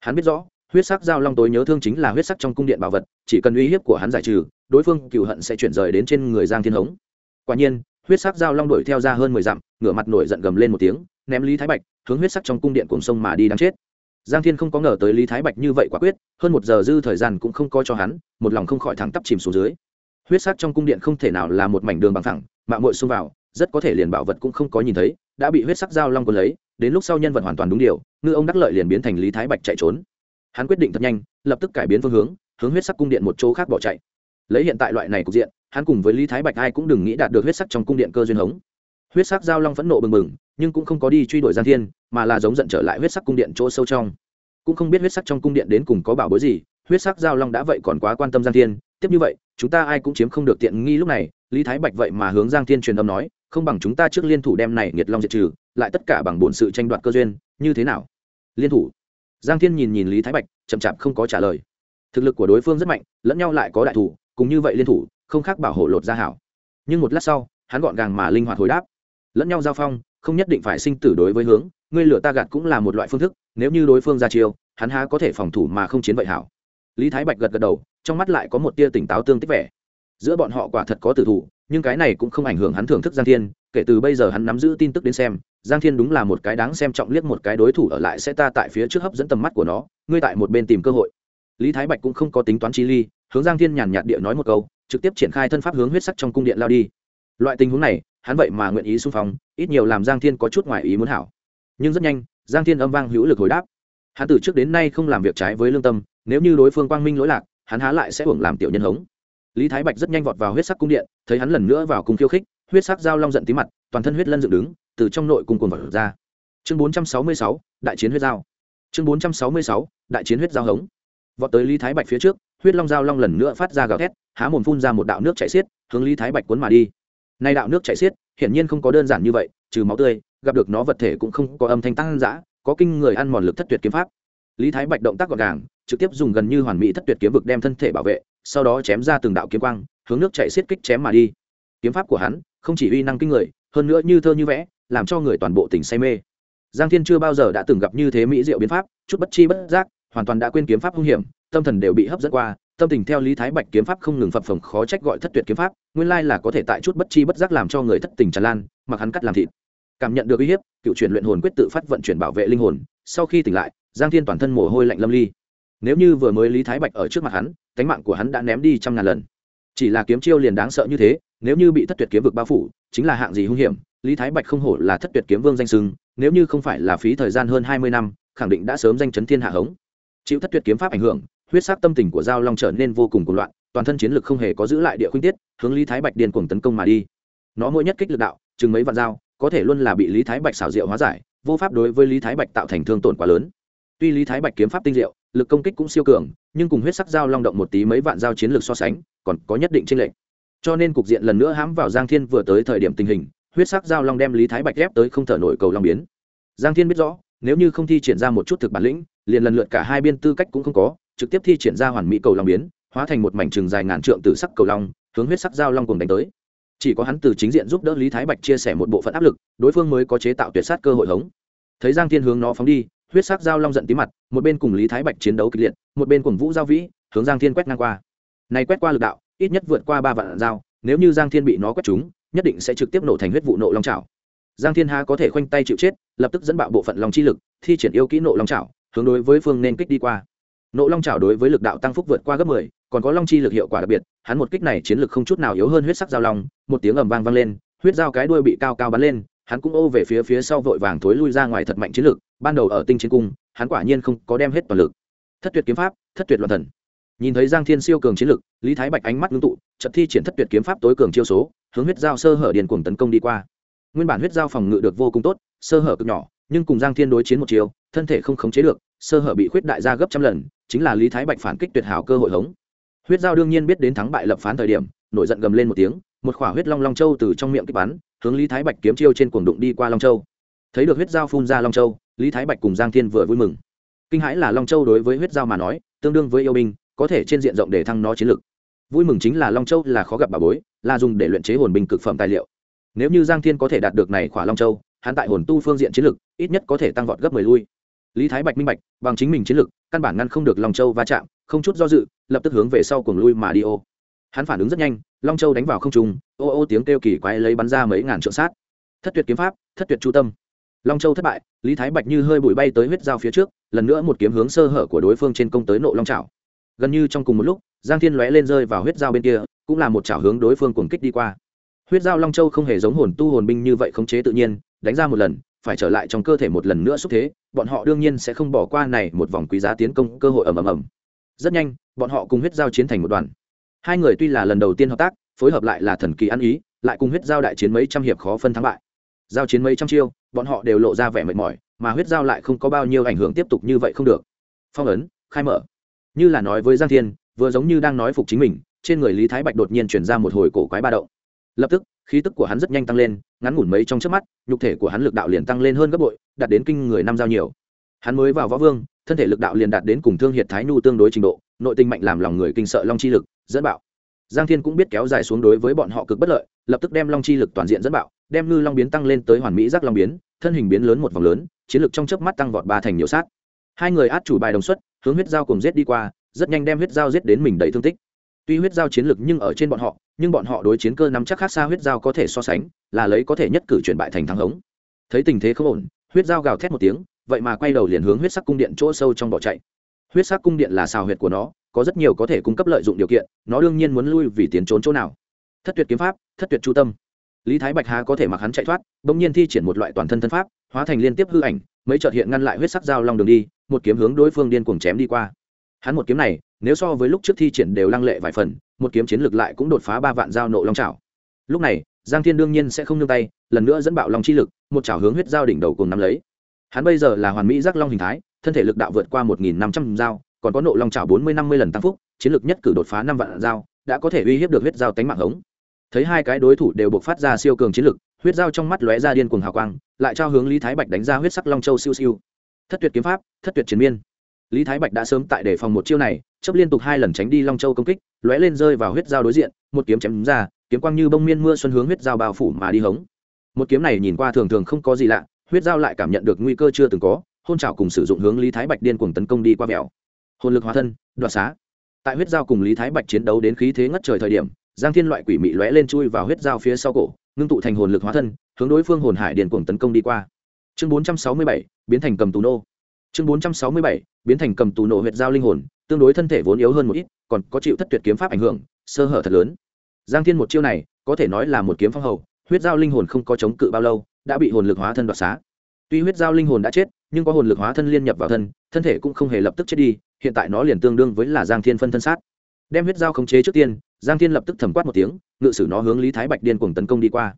Hắn biết rõ, huyết sắc giao long tối nhớ thương chính là huyết sắc trong cung điện bảo vật, chỉ cần uy hiếp của hắn giải trừ, đối phương cựu hận sẽ chuyển rời đến trên người giang thiên hống. Quả nhiên, huyết sắc giao long đuổi theo ra hơn mười dặm, ngửa mặt nổi giận gầm lên một tiếng, ném lý thái bạch, hướng huyết sắc trong cung điện cùng sông mà đi đáng chết giang thiên không có ngờ tới lý thái bạch như vậy quả quyết, hơn một giờ dư thời gian cũng không coi cho hắn, một lòng không khỏi thẳng tắp chìm xuống dưới. Huyết sắc trong cung điện không thể nào là một mảnh đường bằng thẳng mạng mội xông vào, rất có thể liền bảo vật cũng không có nhìn thấy, đã bị huyết sắc giao long quân lấy, đến lúc sau nhân vật hoàn toàn đúng điều, ngư ông đắc lợi liền biến thành lý thái bạch chạy trốn. Hắn quyết định thật nhanh, lập tức cải biến phương hướng hướng huyết sắc cung điện một chỗ khác bỏ chạy. Lấy hiện tại loại này cục diện, hắn cùng với lý thái bạch ai cũng đừng nghĩ đạt được huyết sắc trong cung điện cơ duyên hống huyết sắc giao long phẫn nộ bừng bừng, nhưng cũng không có đi truy đuổi giang thiên, mà là giống giận trở lại huyết sắc cung điện chỗ sâu trong. Cũng không biết huyết sắc trong cung điện đến cùng có bảo bối gì, huyết sắc giao long đã vậy còn quá quan tâm giang thiên. Tiếp như vậy, chúng ta ai cũng chiếm không được tiện nghi lúc này, lý thái bạch vậy mà hướng giang thiên truyền âm nói, không bằng chúng ta trước liên thủ đem này nghiệt long diệt trừ, lại tất cả bằng bổn sự tranh đoạt cơ duyên, như thế nào? Liên thủ? Giang thiên nhìn nhìn lý thái bạch, chậm chạp không có trả lời. Thực lực của đối phương rất mạnh, lẫn nhau lại có đại thủ, cùng như vậy liên thủ, không khác bảo hộ lột ra hảo. Nhưng một lát sau, hắn gọn gàng mà linh hoạt hồi đáp lẫn nhau giao phong, không nhất định phải sinh tử đối với hướng, ngươi lửa ta gạt cũng là một loại phương thức, nếu như đối phương ra chiêu, hắn há có thể phòng thủ mà không chiến vậy hảo. Lý thái bạch gật gật đầu, trong mắt lại có một tia tỉnh táo tương tích vẻ. Giữa bọn họ quả thật có tử thủ, nhưng cái này cũng không ảnh hưởng hắn thưởng thức giang thiên, kể từ bây giờ hắn nắm giữ tin tức đến xem, giang thiên đúng là một cái đáng xem trọng liếc một cái đối thủ ở lại sẽ ta tại phía trước hấp dẫn tầm mắt của nó, ngươi tại một bên tìm cơ hội. Lý thái bạch cũng không có tính toán chi ly, hướng giang thiên nhàn nhạt địa nói một câu, trực tiếp triển khai thân pháp hướng huyết sắc trong cung điện lao đi loại tình huống này hắn vậy mà nguyện ý xung phong ít nhiều làm giang thiên có chút ngoài ý muốn hảo. Nhưng rất nhanh giang thiên âm vang hữu lực hồi đáp. Hắn từ trước đến nay không làm việc trái với lương tâm nếu như đối phương quang minh lỗi lạc hắn há lại sẽ hưởng làm tiểu nhân hống. Lý thái bạch rất nhanh vọt vào huyết sắc cung điện thấy hắn lần nữa vào cung khiêu khích huyết sắc dao long giận tí mặt toàn thân huyết lân dựng đứng từ trong nội cung cuồng vật ra. Chương 466, đại chiến huyết dao chương 466, đại chiến huyết dao hống. Vọt tới lý thái bạch phía trước huyết long dao long lần nữa phát ra gào thét há mồm phun ra một đạo nước chảy xiết hướng lý thái bạch cuốn mà đi nay đạo nước chảy xiết, hiển nhiên không có đơn giản như vậy, trừ máu tươi, gặp được nó vật thể cũng không có âm thanh tăng dã, có kinh người ăn mòn lực thất tuyệt kiếm pháp. Lý thái bạch động tác gọn gàng, trực tiếp dùng gần như hoàn mỹ thất tuyệt kiếm vực đem thân thể bảo vệ, sau đó chém ra từng đạo kiếm quang, hướng nước chảy xiết kích chém mà đi. Kiếm pháp của hắn không chỉ uy năng kinh người, hơn nữa như thơ như vẽ, làm cho người toàn bộ tỉnh say mê. Giang thiên chưa bao giờ đã từng gặp như thế mỹ diệu biến pháp, chút bất chi bất giác, hoàn toàn đã quên kiếm pháp hung hiểm, tâm thần đều bị hấp dẫn qua tâm tình theo lý thái bạch kiếm pháp không ngừng phập phồng, khó trách gọi thất tuyệt kiếm pháp, nguyên lai là có thể tại chút bất chi bất giác làm cho người thất tình tràn lan, mặc hắn cắt làm thịt. Cảm nhận được uy hiếp, cựu truyền luyện hồn quyết tự phát vận chuyển bảo vệ linh hồn, sau khi tỉnh lại, giang thiên toàn thân mồ hôi lạnh lâm ly. Nếu như vừa mới lý thái bạch ở trước mặt hắn, cánh mạng của hắn đã ném đi trăm ngàn lần. Chỉ là kiếm chiêu liền đáng sợ như thế, nếu như bị thất tuyệt kiếm vực bao phủ, chính là hạng gì hung hiểm, lý thái bạch không hổ là thất tuyệt kiếm vương danh sưng nếu như không phải là phí thời gian hơn hai mươi năm, khẳng định đã sớm danh chấn thiên hạ hống. Chịu thất tuyệt kiếm pháp ảnh hưởng huyết sắc tâm tình của giao long trở nên vô cùng cuồng loạn, toàn thân chiến lực không hề có giữ lại địa khuynh tiết, hướng lý thái bạch điên cuồng tấn công mà đi. Nó mỗi nhất kích lực đạo, chừng mấy vạn dao, có thể luôn là bị lý thái bạch xảo diệu hóa giải, vô pháp đối với lý thái bạch tạo thành thương tổn quá lớn. Tuy lý thái bạch kiếm pháp tinh diệu, lực công kích cũng siêu cường, nhưng cùng huyết sắc dao long động một tí mấy vạn dao chiến lược so sánh, còn có nhất định tranh lệch. Cho nên cục diện lần nữa hãm vào giang thiên vừa tới thời điểm tình hình, huyết sắc dao long đem lý thái bạch ép tới không thở nổi cầu long biến. Giang thiên biết rõ, nếu như không thi triển ra một chút thực bản lĩnh, liền lần lượt cả hai biên tư cách cũng không có trực tiếp thi triển ra hoàn mỹ cầu long biến, hóa thành một mảnh trường dài ngàn trượng từ sắc cầu long, hướng huyết sắc dao long cùng đánh tới. Chỉ có hắn từ chính diện giúp đỡ lý thái bạch chia sẻ một bộ phận áp lực, đối phương mới có chế tạo tuyệt sát cơ hội hống. Thấy giang thiên hướng nó phóng đi, huyết sắc dao long giận tí mặt, một bên cùng lý thái bạch chiến đấu kịch liệt, một bên cùng vũ giao vĩ, hướng giang thiên quét ngang qua. Này quét qua lực đạo, ít nhất vượt qua ba vạn dao nếu như giang thiên bị nó quét trúng, nhất định sẽ trực tiếp nổ thành huyết vụ nộ long trào giang thiên ha có thể khoanh tay chịu chết, lập tức dẫn bạo bộ phận long chi lực, thi triển yêu kỹ nộ long trào hướng đối với phương nên kích đi qua nộ long trảo đối với lực đạo tăng phúc vượt qua gấp mười, còn có long chi lực hiệu quả đặc biệt, hắn một kích này chiến lực không chút nào yếu hơn huyết sắc dao long, một tiếng ầm vang vang lên, huyết dao cái đuôi bị cao cao bắn lên, hắn cũng ô về phía phía sau vội vàng thối lui ra ngoài thật mạnh chiến lực, ban đầu ở tinh chiến cung, hắn quả nhiên không có đem hết toàn lực. Thất tuyệt kiếm pháp, thất tuyệt loạn thần. Nhìn thấy giang thiên siêu cường chiến lực, lý thái bạch ánh mắt ngưng tụ trận thi triển thất tuyệt kiếm pháp tối cường chiêu số, hướng huyết dao sơ hở điền cuồng tấn công đi qua. Nguyên bản huyết dao phòng ngự được vô cùng tốt, sơ hở cực nhỏ, nhưng cùng giang thiên đối chiến một chiều thân thể không khống chế được, sơ hở bị khuyết đại ra gấp trăm lần chính là lý thái bạch phản kích tuyệt hảo cơ hội hống. Huyết giao đương nhiên biết đến thắng bại lập phán thời điểm, nổi giận gầm lên một tiếng, một khỏa huyết long long châu từ trong miệng kích bắn, hướng lý thái bạch kiếm chiêu trên cuồng đụng đi qua long châu. Thấy được huyết giao phun ra long châu, lý thái bạch cùng giang thiên vừa vui mừng. Kinh hãi là long châu đối với huyết giao mà nói, tương đương với yêu binh, có thể trên diện rộng để thăng nó chiến lực. Vui mừng chính là long châu là khó gặp bà bối, là dùng để luyện chế hồn binh cực phẩm tài liệu. Nếu như giang thiên có thể đạt được này khỏa long châu, hắn tại hồn tu phương diện chiến lực, ít nhất có thể tăng vọt gấp mười lui lý thái bạch minh bạch, bằng chính mình chiến lực, căn bản ngăn không được long châu va chạm, không chút do dự, lập tức hướng về sau cuồng lui mà đi ô. Hắn phản ứng rất nhanh, long châu đánh vào không trung, ô ô tiếng kêu kỳ quái lấy bắn ra mấy ngàn trượng sát. Thất tuyệt kiếm pháp, thất tuyệt chu tâm. Long châu thất bại, lý thái bạch như hơi bụi bay tới huyết dao phía trước, lần nữa một kiếm hướng sơ hở của đối phương trên công tới nộ long trào gần như trong cùng một lúc, giang thiên lóe lên rơi vào huyết dao bên kia, cũng là một chảo hướng đối phương cuồng kích đi qua. Huyết dao long châu không hề giống hồn tu hồn binh như vậy khống chế tự nhiên đánh ra một lần, phải trở lại trong cơ thể một lần nữa xúc thế, bọn họ đương nhiên sẽ không bỏ qua này một vòng quý giá tiến công cơ hội ầm ầm ầm. Rất nhanh, bọn họ cùng huyết giao chiến thành một đoàn. Hai người tuy là lần đầu tiên hợp tác, phối hợp lại là thần kỳ ăn ý, lại cùng huyết giao đại chiến mấy trăm hiệp khó phân thắng bại. Giao chiến mấy trăm chiêu, bọn họ đều lộ ra vẻ mệt mỏi, mà huyết giao lại không có bao nhiêu ảnh hưởng tiếp tục như vậy không được. Phong ấn, khai mở. Như là nói với giang thiên, vừa giống như đang nói phục chính mình, trên người lý thái bạch đột nhiên chuyển ra một hồi cổ quái ba động lập tức, khí tức của hắn rất nhanh tăng lên, ngắn ngủn mấy trong trước mắt, nhục thể của hắn lực đạo liền tăng lên hơn gấp bội, đạt đến kinh người năm giao nhiều. Hắn mới vào võ vương, thân thể lực đạo liền đạt đến cùng thương hiệt thái nhu tương đối trình độ, nội tinh mạnh làm lòng người kinh sợ long chi lực, dẫn bạo. Giang thiên cũng biết kéo dài xuống đối với bọn họ cực bất lợi, lập tức đem long chi lực toàn diện dẫn bạo, đem ngư long biến tăng lên tới hoàn mỹ giác long biến, thân hình biến lớn một vòng lớn, chiến lực trong chớp mắt tăng vọt ba thành nhiều sát. Hai người át chủ bài đồng xuất, hướng huyết dao cùng giết đi qua, rất nhanh đem huyết dao giết đến mình đầy thương tích tuy huyết giao chiến lực nhưng ở trên bọn họ, nhưng bọn họ đối chiến cơ nắm chắc khác xa huyết giao có thể so sánh, là lấy có thể nhất cử chuyển bại thành thắng hống. Thấy tình thế không ổn, huyết giao gào thét một tiếng, vậy mà quay đầu liền hướng huyết sắc cung điện chỗ sâu trong bỏ chạy. Huyết sắc cung điện là xào huyệt của nó, có rất nhiều có thể cung cấp lợi dụng điều kiện, nó đương nhiên muốn lui vì tiến trốn chỗ nào. Thất tuyệt kiếm pháp, thất tuyệt chu tâm. Lý thái bạch hà có thể mặc hắn chạy thoát, bỗng nhiên thi triển một loại toàn thân thân pháp, hóa thành liên tiếp hư ảnh, mấy trợt hiện ngăn lại huyết sắc dao long đường đi, một kiếm hướng đối phương điên cuồng chém đi qua. Hắn một kiếm này nếu so với lúc trước thi triển đều lăng lệ vài phần, một kiếm chiến lược lại cũng đột phá ba vạn dao nộ long trào lúc này, giang thiên đương nhiên sẽ không nương tay, lần nữa dẫn bạo long chi lực, một chảo hướng huyết dao đỉnh đầu cùng nắm lấy. Hắn bây giờ là hoàn mỹ giác long hình thái, thân thể lực đạo vượt qua một nghìn năm trăm dao còn có nộ long chảo bốn mươi năm mươi lần tăng phúc, chiến lược nhất cử đột phá năm vạn dao đã có thể uy hiếp được huyết dao tánh mạng hống. Thấy hai cái đối thủ đều buộc phát ra siêu cường chiến lực, huyết dao trong mắt lóe ra điên cuồng hào quang, lại trao hướng lý thái bạch đánh ra huyết sắc long châu siêu siêu. Thất tuyệt kiếm pháp, thất tuyệt chiến miên. Lý thái bạch đã sớm tại đề phòng một chiêu này chấp liên tục hai lần tránh đi long châu công kích, lóe lên rơi vào huyết dao đối diện, một kiếm chém ra, kiếm quang như bông miên mưa xuân hướng huyết dao bao phủ mà đi hống. Một kiếm này nhìn qua thường thường không có gì lạ, huyết dao lại cảm nhận được nguy cơ chưa từng có, hôn trào cùng sử dụng hướng lý thái bạch điên cuồng tấn công đi qua mèo hồn lực hóa thân, đoạt xá. Tại huyết dao cùng lý thái bạch chiến đấu đến khí thế ngất trời thời điểm, giang thiên loại quỷ mị lóe lên chui vào huyết dao phía sau cổ, ngưng tụ thành hồn lực hóa thân, hướng đối phương hồn hải điền cuồng tấn công đi qua. Chương bốn trăm sáu mươi bảy, biến thành cầm tù nô chương bốn trăm sáu mươi bảy, biến thành cầm tù nổ huyết giao linh hồn, tương đối thân thể vốn yếu hơn một ít, còn có chịu thất tuyệt kiếm pháp ảnh hưởng, sơ hở thật lớn. Giang thiên một chiêu này, có thể nói là một kiếm phong hầu, huyết giao linh hồn không có chống cự bao lâu, đã bị hồn lực hóa thân đoạt xá. Tuy huyết giao linh hồn đã chết, nhưng có hồn lực hóa thân liên nhập vào thân thân thể cũng không hề lập tức chết đi, hiện tại nó liền tương đương với là giang thiên phân thân sát. Đem huyết giao khống chế trước tiên, giang thiên lập tức thẩm quát một tiếng, ngự sử nó hướng lý thái bạch điên cuồng tấn công đi qua.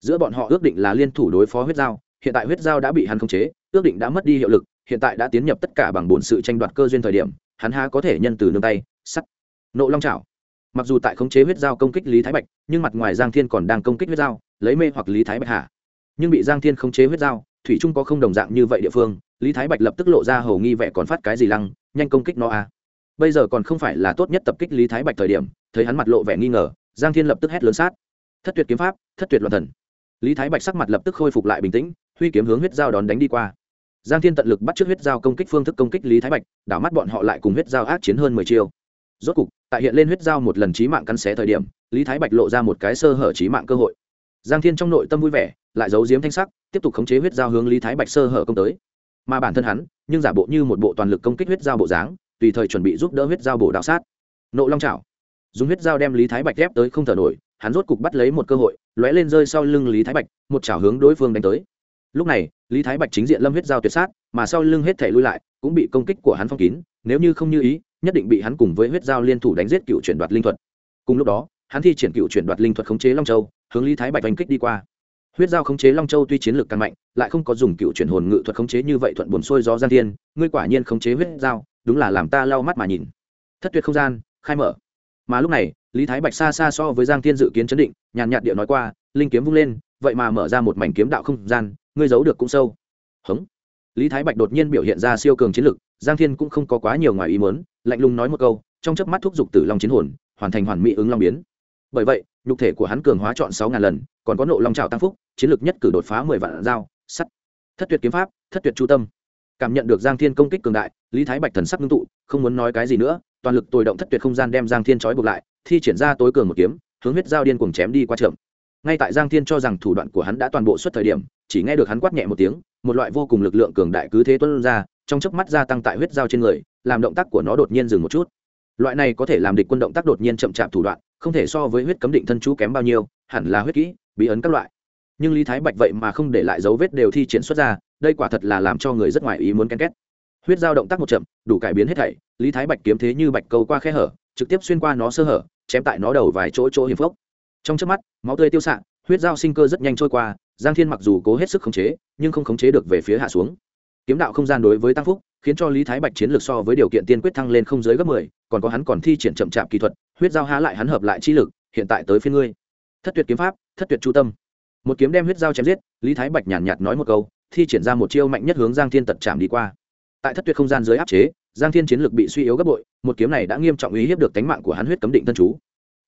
Giữa bọn họ ước định là liên thủ đối phó huyết giao, hiện tại huyết giao đã bị hắn khống chế, ước định đã mất đi hiệu lực hiện tại đã tiến nhập tất cả bằng bổn sự tranh đoạt cơ duyên thời điểm, hắn há có thể nhân từ nương tay, sắt, nộ long trảo mặc dù tại khống chế huyết dao công kích lý thái bạch, nhưng mặt ngoài giang thiên còn đang công kích huyết dao lấy mê hoặc lý thái bạch hạ. Nhưng bị giang thiên khống chế huyết dao thủy trung có không đồng dạng như vậy địa phương, lý thái bạch lập tức lộ ra hầu nghi vẻ còn phát cái gì lăng, nhanh công kích nó a à. bây giờ còn không phải là tốt nhất tập kích lý thái bạch thời điểm, thấy hắn mặt lộ vẻ nghi ngờ, giang thiên lập tức hét lớn sát. Thất tuyệt kiếm pháp, thất tuyệt loạn thần. Lý thái bạch sắc mặt lập tức khôi phục lại bình tĩnh, huy kiếm hướng huyết dao đón đánh đi qua giang thiên tận lực bắt trước huyết dao công kích phương thức công kích lý thái bạch, đảo mắt bọn họ lại cùng huyết dao ác chiến hơn mười chiêu. Rốt cục, tại hiện lên huyết dao một lần trí mạng cắn xé thời điểm, lý thái bạch lộ ra một cái sơ hở trí mạng cơ hội. Giang thiên trong nội tâm vui vẻ, lại giấu giếm thanh sắc, tiếp tục khống chế huyết dao hướng lý thái bạch sơ hở công tới. Mà bản thân hắn, nhưng giả bộ như một bộ toàn lực công kích huyết dao bộ dáng, tùy thời chuẩn bị giúp đỡ huyết dao bổ đạo sát. Nộ long trào dùng huyết dao đem lý thái bạch ép tới không thở nổi, hắn rốt cục bắt lấy một cơ hội, lóe lên rơi sau lưng lý thái bạch, một chảo hướng đối phương đánh tới. Lúc này lý thái bạch chính diện lâm huyết giao tuyệt sát mà sau lưng hết thể lui lại cũng bị công kích của hắn phong kín nếu như không như ý nhất định bị hắn cùng với huyết giao liên thủ đánh giết cựu chuyển đoạt linh thuật. Cùng lúc đó hắn thi triển cựu chuyển đoạt linh thuật khống chế long châu hướng lý thái bạch oanh kích đi qua. Huyết giao khống chế long châu tuy chiến lược càng mạnh lại không có dùng cựu chuyển hồn ngự thuật khống chế như vậy thuận buồn xuôi gió gian thiên ngươi quả nhiên khống chế huyết giao, đúng là làm ta lau mắt mà nhìn. Thất tuyệt không gian khai mở. Mà lúc này lý thái bạch xa xa so với giang thiên dự kiến chấn định nhàn nhạt điệu nói qua linh kiếm vung lên vậy mà mở ra một mảnh kiếm đạo không gian ngươi giấu được cũng sâu. Hống. Lý thái bạch đột nhiên biểu hiện ra siêu cường chiến lực, giang thiên cũng không có quá nhiều ngoài ý mớn lạnh lùng nói một câu, trong chớp mắt thúc giục tử long chiến hồn, hoàn thành hoàn mỹ ứng long biến. Bởi vậy, nhục thể của hắn cường hóa chọn sáu ngàn lần, còn có nộ long trào tăng phúc, chiến lược nhất cử đột phá mười vạn dao, sắt. Thất tuyệt kiếm pháp, thất tuyệt chu tâm. Cảm nhận được giang thiên công kích cường đại, lý thái bạch thần sắc ngưng tụ, không muốn nói cái gì nữa, toàn lực tồi động thất tuyệt không gian đem giang thiên trói buộc lại, thi triển ra tối cường một kiếm, hướng huyết dao điên cuồng chém đi qua trượm ngay tại giang thiên cho rằng thủ đoạn của hắn đã toàn bộ suốt thời điểm chỉ nghe được hắn quát nhẹ một tiếng, một loại vô cùng lực lượng cường đại cứ thế tuân ra, trong chớp mắt gia tăng tại huyết dao trên người, làm động tác của nó đột nhiên dừng một chút. Loại này có thể làm địch quân động tác đột nhiên chậm chạp thủ đoạn, không thể so với huyết cấm định thân chú kém bao nhiêu, hẳn là huyết kỹ, bí ấn các loại. Nhưng lý thái bạch vậy mà không để lại dấu vết đều thi triển xuất ra, đây quả thật là làm cho người rất ngoài ý muốn ken két huyết dao động tác một chậm, đủ cải biến hết thảy, lý thái bạch kiếm thế như bạch câu qua khe hở, trực tiếp xuyên qua nó sơ hở, chém tại nó đầu vài chỗ chỗ hiểm phốc trong trước mắt, máu tươi tiêu xạ, huyết dao sinh cơ rất nhanh trôi qua giang thiên mặc dù cố hết sức khống chế, nhưng không khống chế được về phía hạ xuống. Kiếm đạo không gian đối với tăng phúc, khiến cho lý thái bạch chiến lược so với điều kiện tiên quyết thăng lên không dưới gấp mười, còn có hắn còn thi triển chậm chạp kỹ thuật, huyết giao há lại hắn hợp lại chi lực, hiện tại tới phía ngươi. Thất tuyệt kiếm pháp, thất tuyệt chu tâm. Một kiếm đem huyết giao chém giết, lý thái bạch nhàn nhạt nói một câu, thi triển ra một chiêu mạnh nhất hướng giang thiên tật chạm đi qua. Tại thất tuyệt không gian dưới áp chế, giang thiên chiến lược bị suy yếu gấp bội, một kiếm này đã nghiêm trọng uy hiếp được tánh mạng của hắn huyết cấm định thân chú.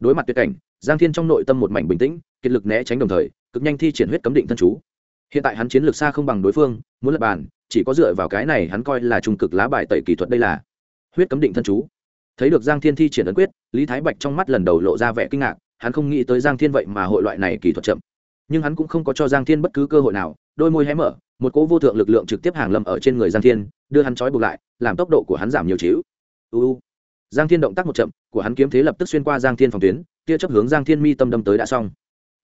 Đối mặt tuyệt cảnh, giang thiên trong nội tâm một mảnh bình tĩnh, kiệt lực né tránh đồng thời cực nhanh thi triển huyết cấm định thân chú. Hiện tại hắn chiến lược xa không bằng đối phương, muốn lập bàn, chỉ có dựa vào cái này hắn coi là trung cực lá bài tẩy kỹ thuật đây là huyết cấm định thân chú. Thấy được giang thiên thi triển ấn quyết, lý thái bạch trong mắt lần đầu lộ ra vẻ kinh ngạc, hắn không nghĩ tới giang thiên vậy mà hội loại này kỹ thuật chậm. Nhưng hắn cũng không có cho giang thiên bất cứ cơ hội nào, đôi môi hé mở, một cỗ vô thượng lực lượng trực tiếp hàng lâm ở trên người giang thiên, đưa hắn trói buộc lại, làm tốc độ của hắn giảm nhiều chịu uu giang thiên động tác một chậm, của hắn kiếm thế lập tức xuyên qua giang thiên phòng tuyến, tia chấp hướng giang thiên mi tâm đâm tới đã xong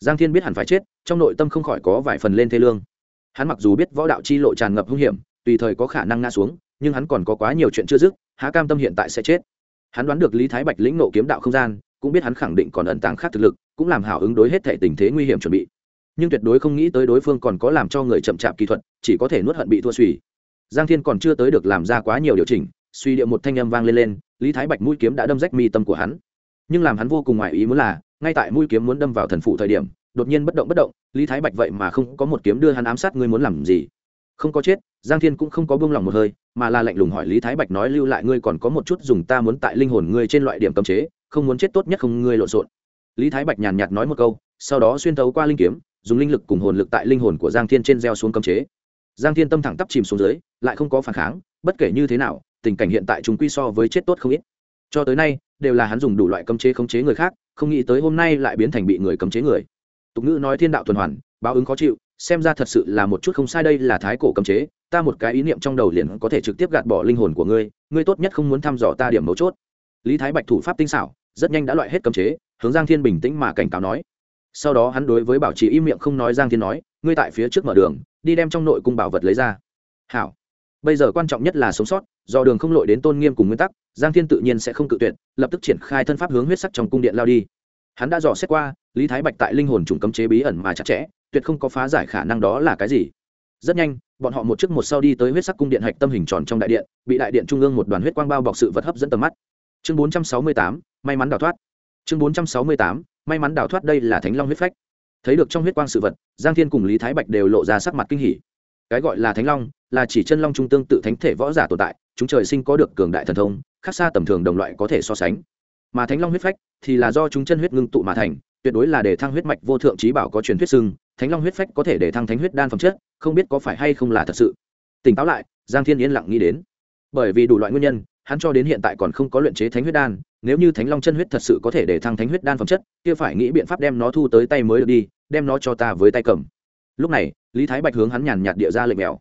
giang thiên biết hẳn phải chết, trong nội tâm không khỏi có vài phần lên thê lương. Hắn mặc dù biết võ đạo chi lộ tràn ngập hung hiểm, tùy thời có khả năng ngã xuống, nhưng hắn còn có quá nhiều chuyện chưa dứt, há cam tâm hiện tại sẽ chết. Hắn đoán được lý thái bạch lĩnh nộ kiếm đạo không gian, cũng biết hắn khẳng định còn ẩn tàng khác thực lực, cũng làm hảo ứng đối hết thể tình thế nguy hiểm chuẩn bị. Nhưng tuyệt đối không nghĩ tới đối phương còn có làm cho người chậm chạp kỹ thuật, chỉ có thể nuốt hận bị thua suy. Giang thiên còn chưa tới được làm ra quá nhiều điều chỉnh, suy điệu một thanh âm vang lên lên, lý thái bạch mũi kiếm đã đâm rách mi tâm của hắn. Nhưng làm hắn vô cùng ngoài ý muốn là ngay tại mũi kiếm muốn đâm vào thần phụ thời điểm, đột nhiên bất động bất động, lý thái bạch vậy mà không có một kiếm đưa hắn ám sát ngươi muốn làm gì? Không có chết, giang thiên cũng không có buông lòng một hơi, mà là lạnh lùng hỏi lý thái bạch nói lưu lại ngươi còn có một chút dùng ta muốn tại linh hồn ngươi trên loại điểm cấm chế, không muốn chết tốt nhất không ngươi lộn xộn. Lý thái bạch nhàn nhạt nói một câu, sau đó xuyên thấu qua linh kiếm, dùng linh lực cùng hồn lực tại linh hồn của giang thiên trên gieo xuống cấm chế. Giang thiên tâm thẳng tắp chìm xuống dưới, lại không có phản kháng, bất kể như thế nào, tình cảnh hiện tại chúng quy so với chết tốt không ít. Cho tới nay, đều là hắn dùng đủ loại cấm chế khống chế người khác không nghĩ tới hôm nay lại biến thành bị người cấm chế người. Tục ngữ nói thiên đạo tuần hoàn, báo ứng khó chịu, xem ra thật sự là một chút không sai đây là thái cổ cấm chế, ta một cái ý niệm trong đầu liền có thể trực tiếp gạt bỏ linh hồn của ngươi ngươi tốt nhất không muốn thăm dò ta điểm mấu chốt. Lý thái bạch thủ pháp tinh xảo, rất nhanh đã loại hết cấm chế, hướng giang thiên bình tĩnh mà cảnh cáo nói. Sau đó hắn đối với bảo trì im miệng không nói giang thiên nói, ngươi tại phía trước mở đường, đi đem trong nội cung bảo vật lấy ra. Hảo bây giờ quan trọng nhất là sống sót, do đường không lội đến tôn nghiêm cùng nguyên tắc, giang thiên tự nhiên sẽ không cự tuyệt, lập tức triển khai thân pháp hướng huyết sắc trong cung điện lao đi. Hắn đã dò xét qua, lý thái bạch tại linh hồn trùng cấm chế bí ẩn mà chặt chẽ, tuyệt không có phá giải khả năng đó là cái gì. Rất nhanh, bọn họ một trước một sau đi tới huyết sắc cung điện hạch tâm hình tròn trong đại điện, bị đại điện trung ương một đoàn huyết quang bao bọc sự vật hấp dẫn tầm mắt. Chương bốn trăm sáu mươi tám, may mắn đào thoát. Chương bốn trăm sáu mươi tám, may mắn đào thoát đây là thánh long huyết phách. Thấy được trong huyết quang sự vật, giang thiên cùng lý thái bạch đều lộ ra sắc mặt kinh hỉ cái gọi là thánh long, là chỉ chân long trung tương tự thánh thể võ giả tồn tại, chúng trời sinh có được cường đại thần thông, khác xa tầm thường đồng loại có thể so sánh. Mà thánh long huyết phách thì là do chúng chân huyết ngưng tụ mà thành, tuyệt đối là để thăng huyết mạch vô thượng trí bảo có truyền thuyết xưng, thánh long huyết phách có thể để thăng thánh huyết đan phẩm chất, không biết có phải hay không là thật sự. Tỉnh táo lại, giang thiên yên lặng nghĩ đến. Bởi vì đủ loại nguyên nhân, hắn cho đến hiện tại còn không có luyện chế thánh huyết đan, nếu như thánh long chân huyết thật sự có thể để thăng thánh huyết đan phẩm chất, kia phải nghĩ biện pháp đem nó thu tới tay mới được đi, đem nó cho ta với tay cầm. Lúc này lý thái bạch hướng hắn nhàn nhạt địa ra lệnh mèo.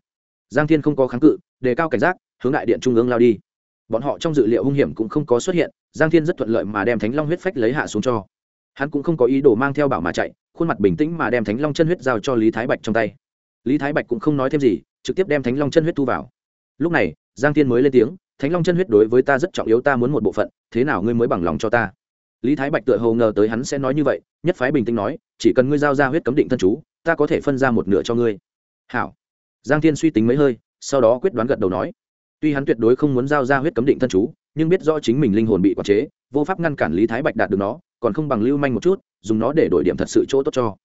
Giang thiên không có kháng cự, đề cao cảnh giác, hướng đại điện trung ương lao đi. Bọn họ trong dự liệu hung hiểm cũng không có xuất hiện, giang thiên rất thuận lợi mà đem thánh long huyết phách lấy hạ xuống cho. Hắn cũng không có ý đồ mang theo bảo mà chạy, khuôn mặt bình tĩnh mà đem thánh long chân huyết giao cho lý thái bạch trong tay. Lý thái bạch cũng không nói thêm gì, trực tiếp đem thánh long chân huyết thu vào. Lúc này, giang thiên mới lên tiếng, thánh long chân huyết đối với ta rất trọng yếu, ta muốn một bộ phận, thế nào ngươi mới bằng lòng cho ta? Lý thái bạch tựa hồ ngờ tới hắn sẽ nói như vậy, nhất phái bình tĩnh nói, chỉ cần ngươi giao ra huyết cấm định thân chú ta có thể phân ra một nửa cho ngươi. Hảo. Giang thiên suy tính mấy hơi, sau đó quyết đoán gật đầu nói. Tuy hắn tuyệt đối không muốn giao ra huyết cấm định thân chú, nhưng biết rõ chính mình linh hồn bị quản chế, vô pháp ngăn cản lý thái bạch đạt được nó, còn không bằng lưu manh một chút, dùng nó để đổi điểm thật sự chỗ tốt cho.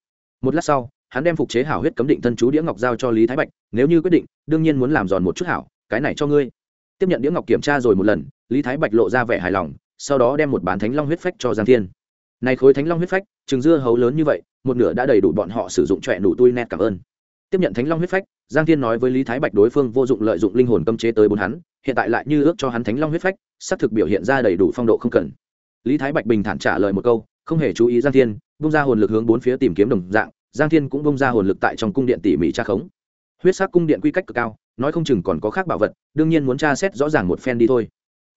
Một lát sau, hắn đem phục chế hảo huyết cấm định thân chú đĩa ngọc giao cho lý thái bạch, nếu như quyết định, đương nhiên muốn làm giòn một chút hảo, cái này cho ngươi. Tiếp nhận đĩa ngọc kiểm tra rồi một lần, lý thái bạch lộ ra vẻ hài lòng, sau đó đem một bán thánh long huyết phách cho giang thiên này khối thánh long huyết phách trừng dưa hấu lớn như vậy, một nửa đã đầy đủ bọn họ sử dụng trọe nụ tui net cảm ơn. Tiếp nhận thánh long huyết phách, giang thiên nói với lý thái bạch đối phương vô dụng lợi dụng linh hồn cấm chế tới bốn hắn, hiện tại lại như ước cho hắn thánh long huyết phách, xác thực biểu hiện ra đầy đủ phong độ không cần. Lý thái bạch bình thản trả lời một câu, không hề chú ý giang thiên, bung ra hồn lực hướng bốn phía tìm kiếm đồng dạng, giang thiên cũng bung ra hồn lực tại trong cung điện tỉ mỉ tra khống. Huyết sắc cung điện quy cách cực cao, nói không chừng còn có khác bảo vật, đương nhiên muốn tra xét rõ ràng một phen đi thôi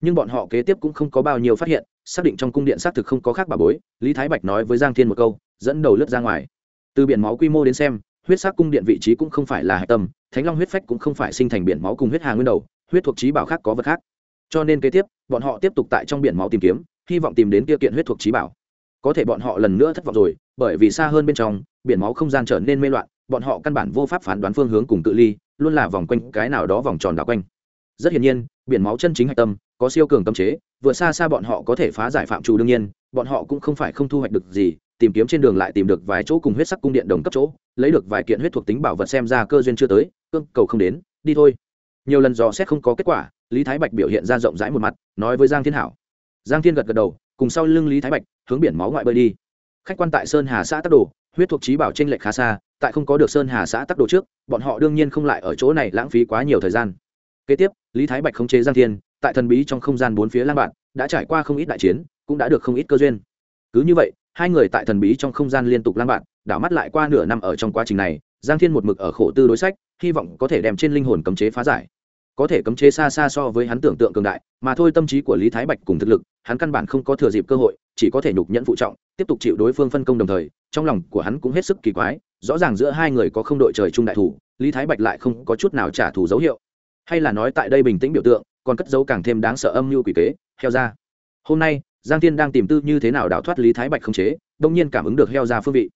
nhưng bọn họ kế tiếp cũng không có bao nhiêu phát hiện, xác định trong cung điện xác thực không có khác bà bối, lý thái bạch nói với giang thiên một câu, dẫn đầu lướt ra ngoài. Từ biển máu quy mô đến xem, huyết sắc cung điện vị trí cũng không phải là hạch tâm, thánh long huyết phách cũng không phải sinh thành biển máu cùng huyết hà nguyên đầu, huyết thuộc trí bảo khác có vật khác. Cho nên kế tiếp, bọn họ tiếp tục tại trong biển máu tìm kiếm, hy vọng tìm đến kia kiện huyết thuộc trí bảo. Có thể bọn họ lần nữa thất vọng rồi, bởi vì xa hơn bên trong, biển máu không gian trở nên mê loạn, bọn họ căn bản vô pháp phán đoán phương hướng cùng tự ly, luôn là vòng quanh cái nào đó vòng tròn đảo quanh. Rất hiển nhiên, biển máu chân chính hạch tâm có siêu cường tâm chế vừa xa xa bọn họ có thể phá giải phạm trù đương nhiên, bọn họ cũng không phải không thu hoạch được gì, tìm kiếm trên đường lại tìm được vài chỗ cùng huyết sắc cung điện đồng cấp chỗ, lấy được vài kiện huyết thuộc tính bảo vật xem ra cơ duyên chưa tới, cương cầu không đến, đi thôi. Nhiều lần dò xét không có kết quả, lý thái bạch biểu hiện ra rộng rãi một mặt, nói với giang thiên hảo. Giang thiên gật gật đầu, cùng sau lưng lý thái bạch, hướng biển máu ngoại bơi đi. Khách quan tại sơn hà xã tắc đồ, huyết thuộc trí bảo t r ê n lệch khá xa, tại không có được sơn hà xã tắc đồ trước, bọn họ đương nhiên không lại ở chỗ này lãng phí quá nhiều thời gian. Kế tiếp, lý thái bạch khống chế giang thiên tại thần bí trong không gian bốn phía lang bạn, đã trải qua không ít đại chiến, cũng đã được không ít cơ duyên. Cứ như vậy, hai người tại thần bí trong không gian liên tục lang bạn, đảo mắt lại qua nửa năm ở trong quá trình này, giang thiên một mực ở khổ tư đối sách, hy vọng có thể đem trên linh hồn cấm chế phá giải. Có thể cấm chế xa xa so với hắn tưởng tượng cường đại, mà thôi tâm trí của lý thái bạch cùng thực lực, hắn căn bản không có thừa dịp cơ hội, chỉ có thể nhục nhẫn phụ trọng, tiếp tục chịu đối phương phân công đồng thời, trong lòng của hắn cũng hết sức kỳ quái, rõ ràng giữa hai người có không đội trời chung đại thủ, lý thái bạch lại không có chút nào trả thù dấu hiệu. Hay là nói tại đây bình tĩnh biểu tượng còn cất dấu càng thêm đáng sợ âm mưu quỷ kế, heo ra. Hôm nay, giang thiên đang tìm tư như thế nào đào thoát lý thái bạch không chế, đông nhiên cảm ứng được heo ra phương vị.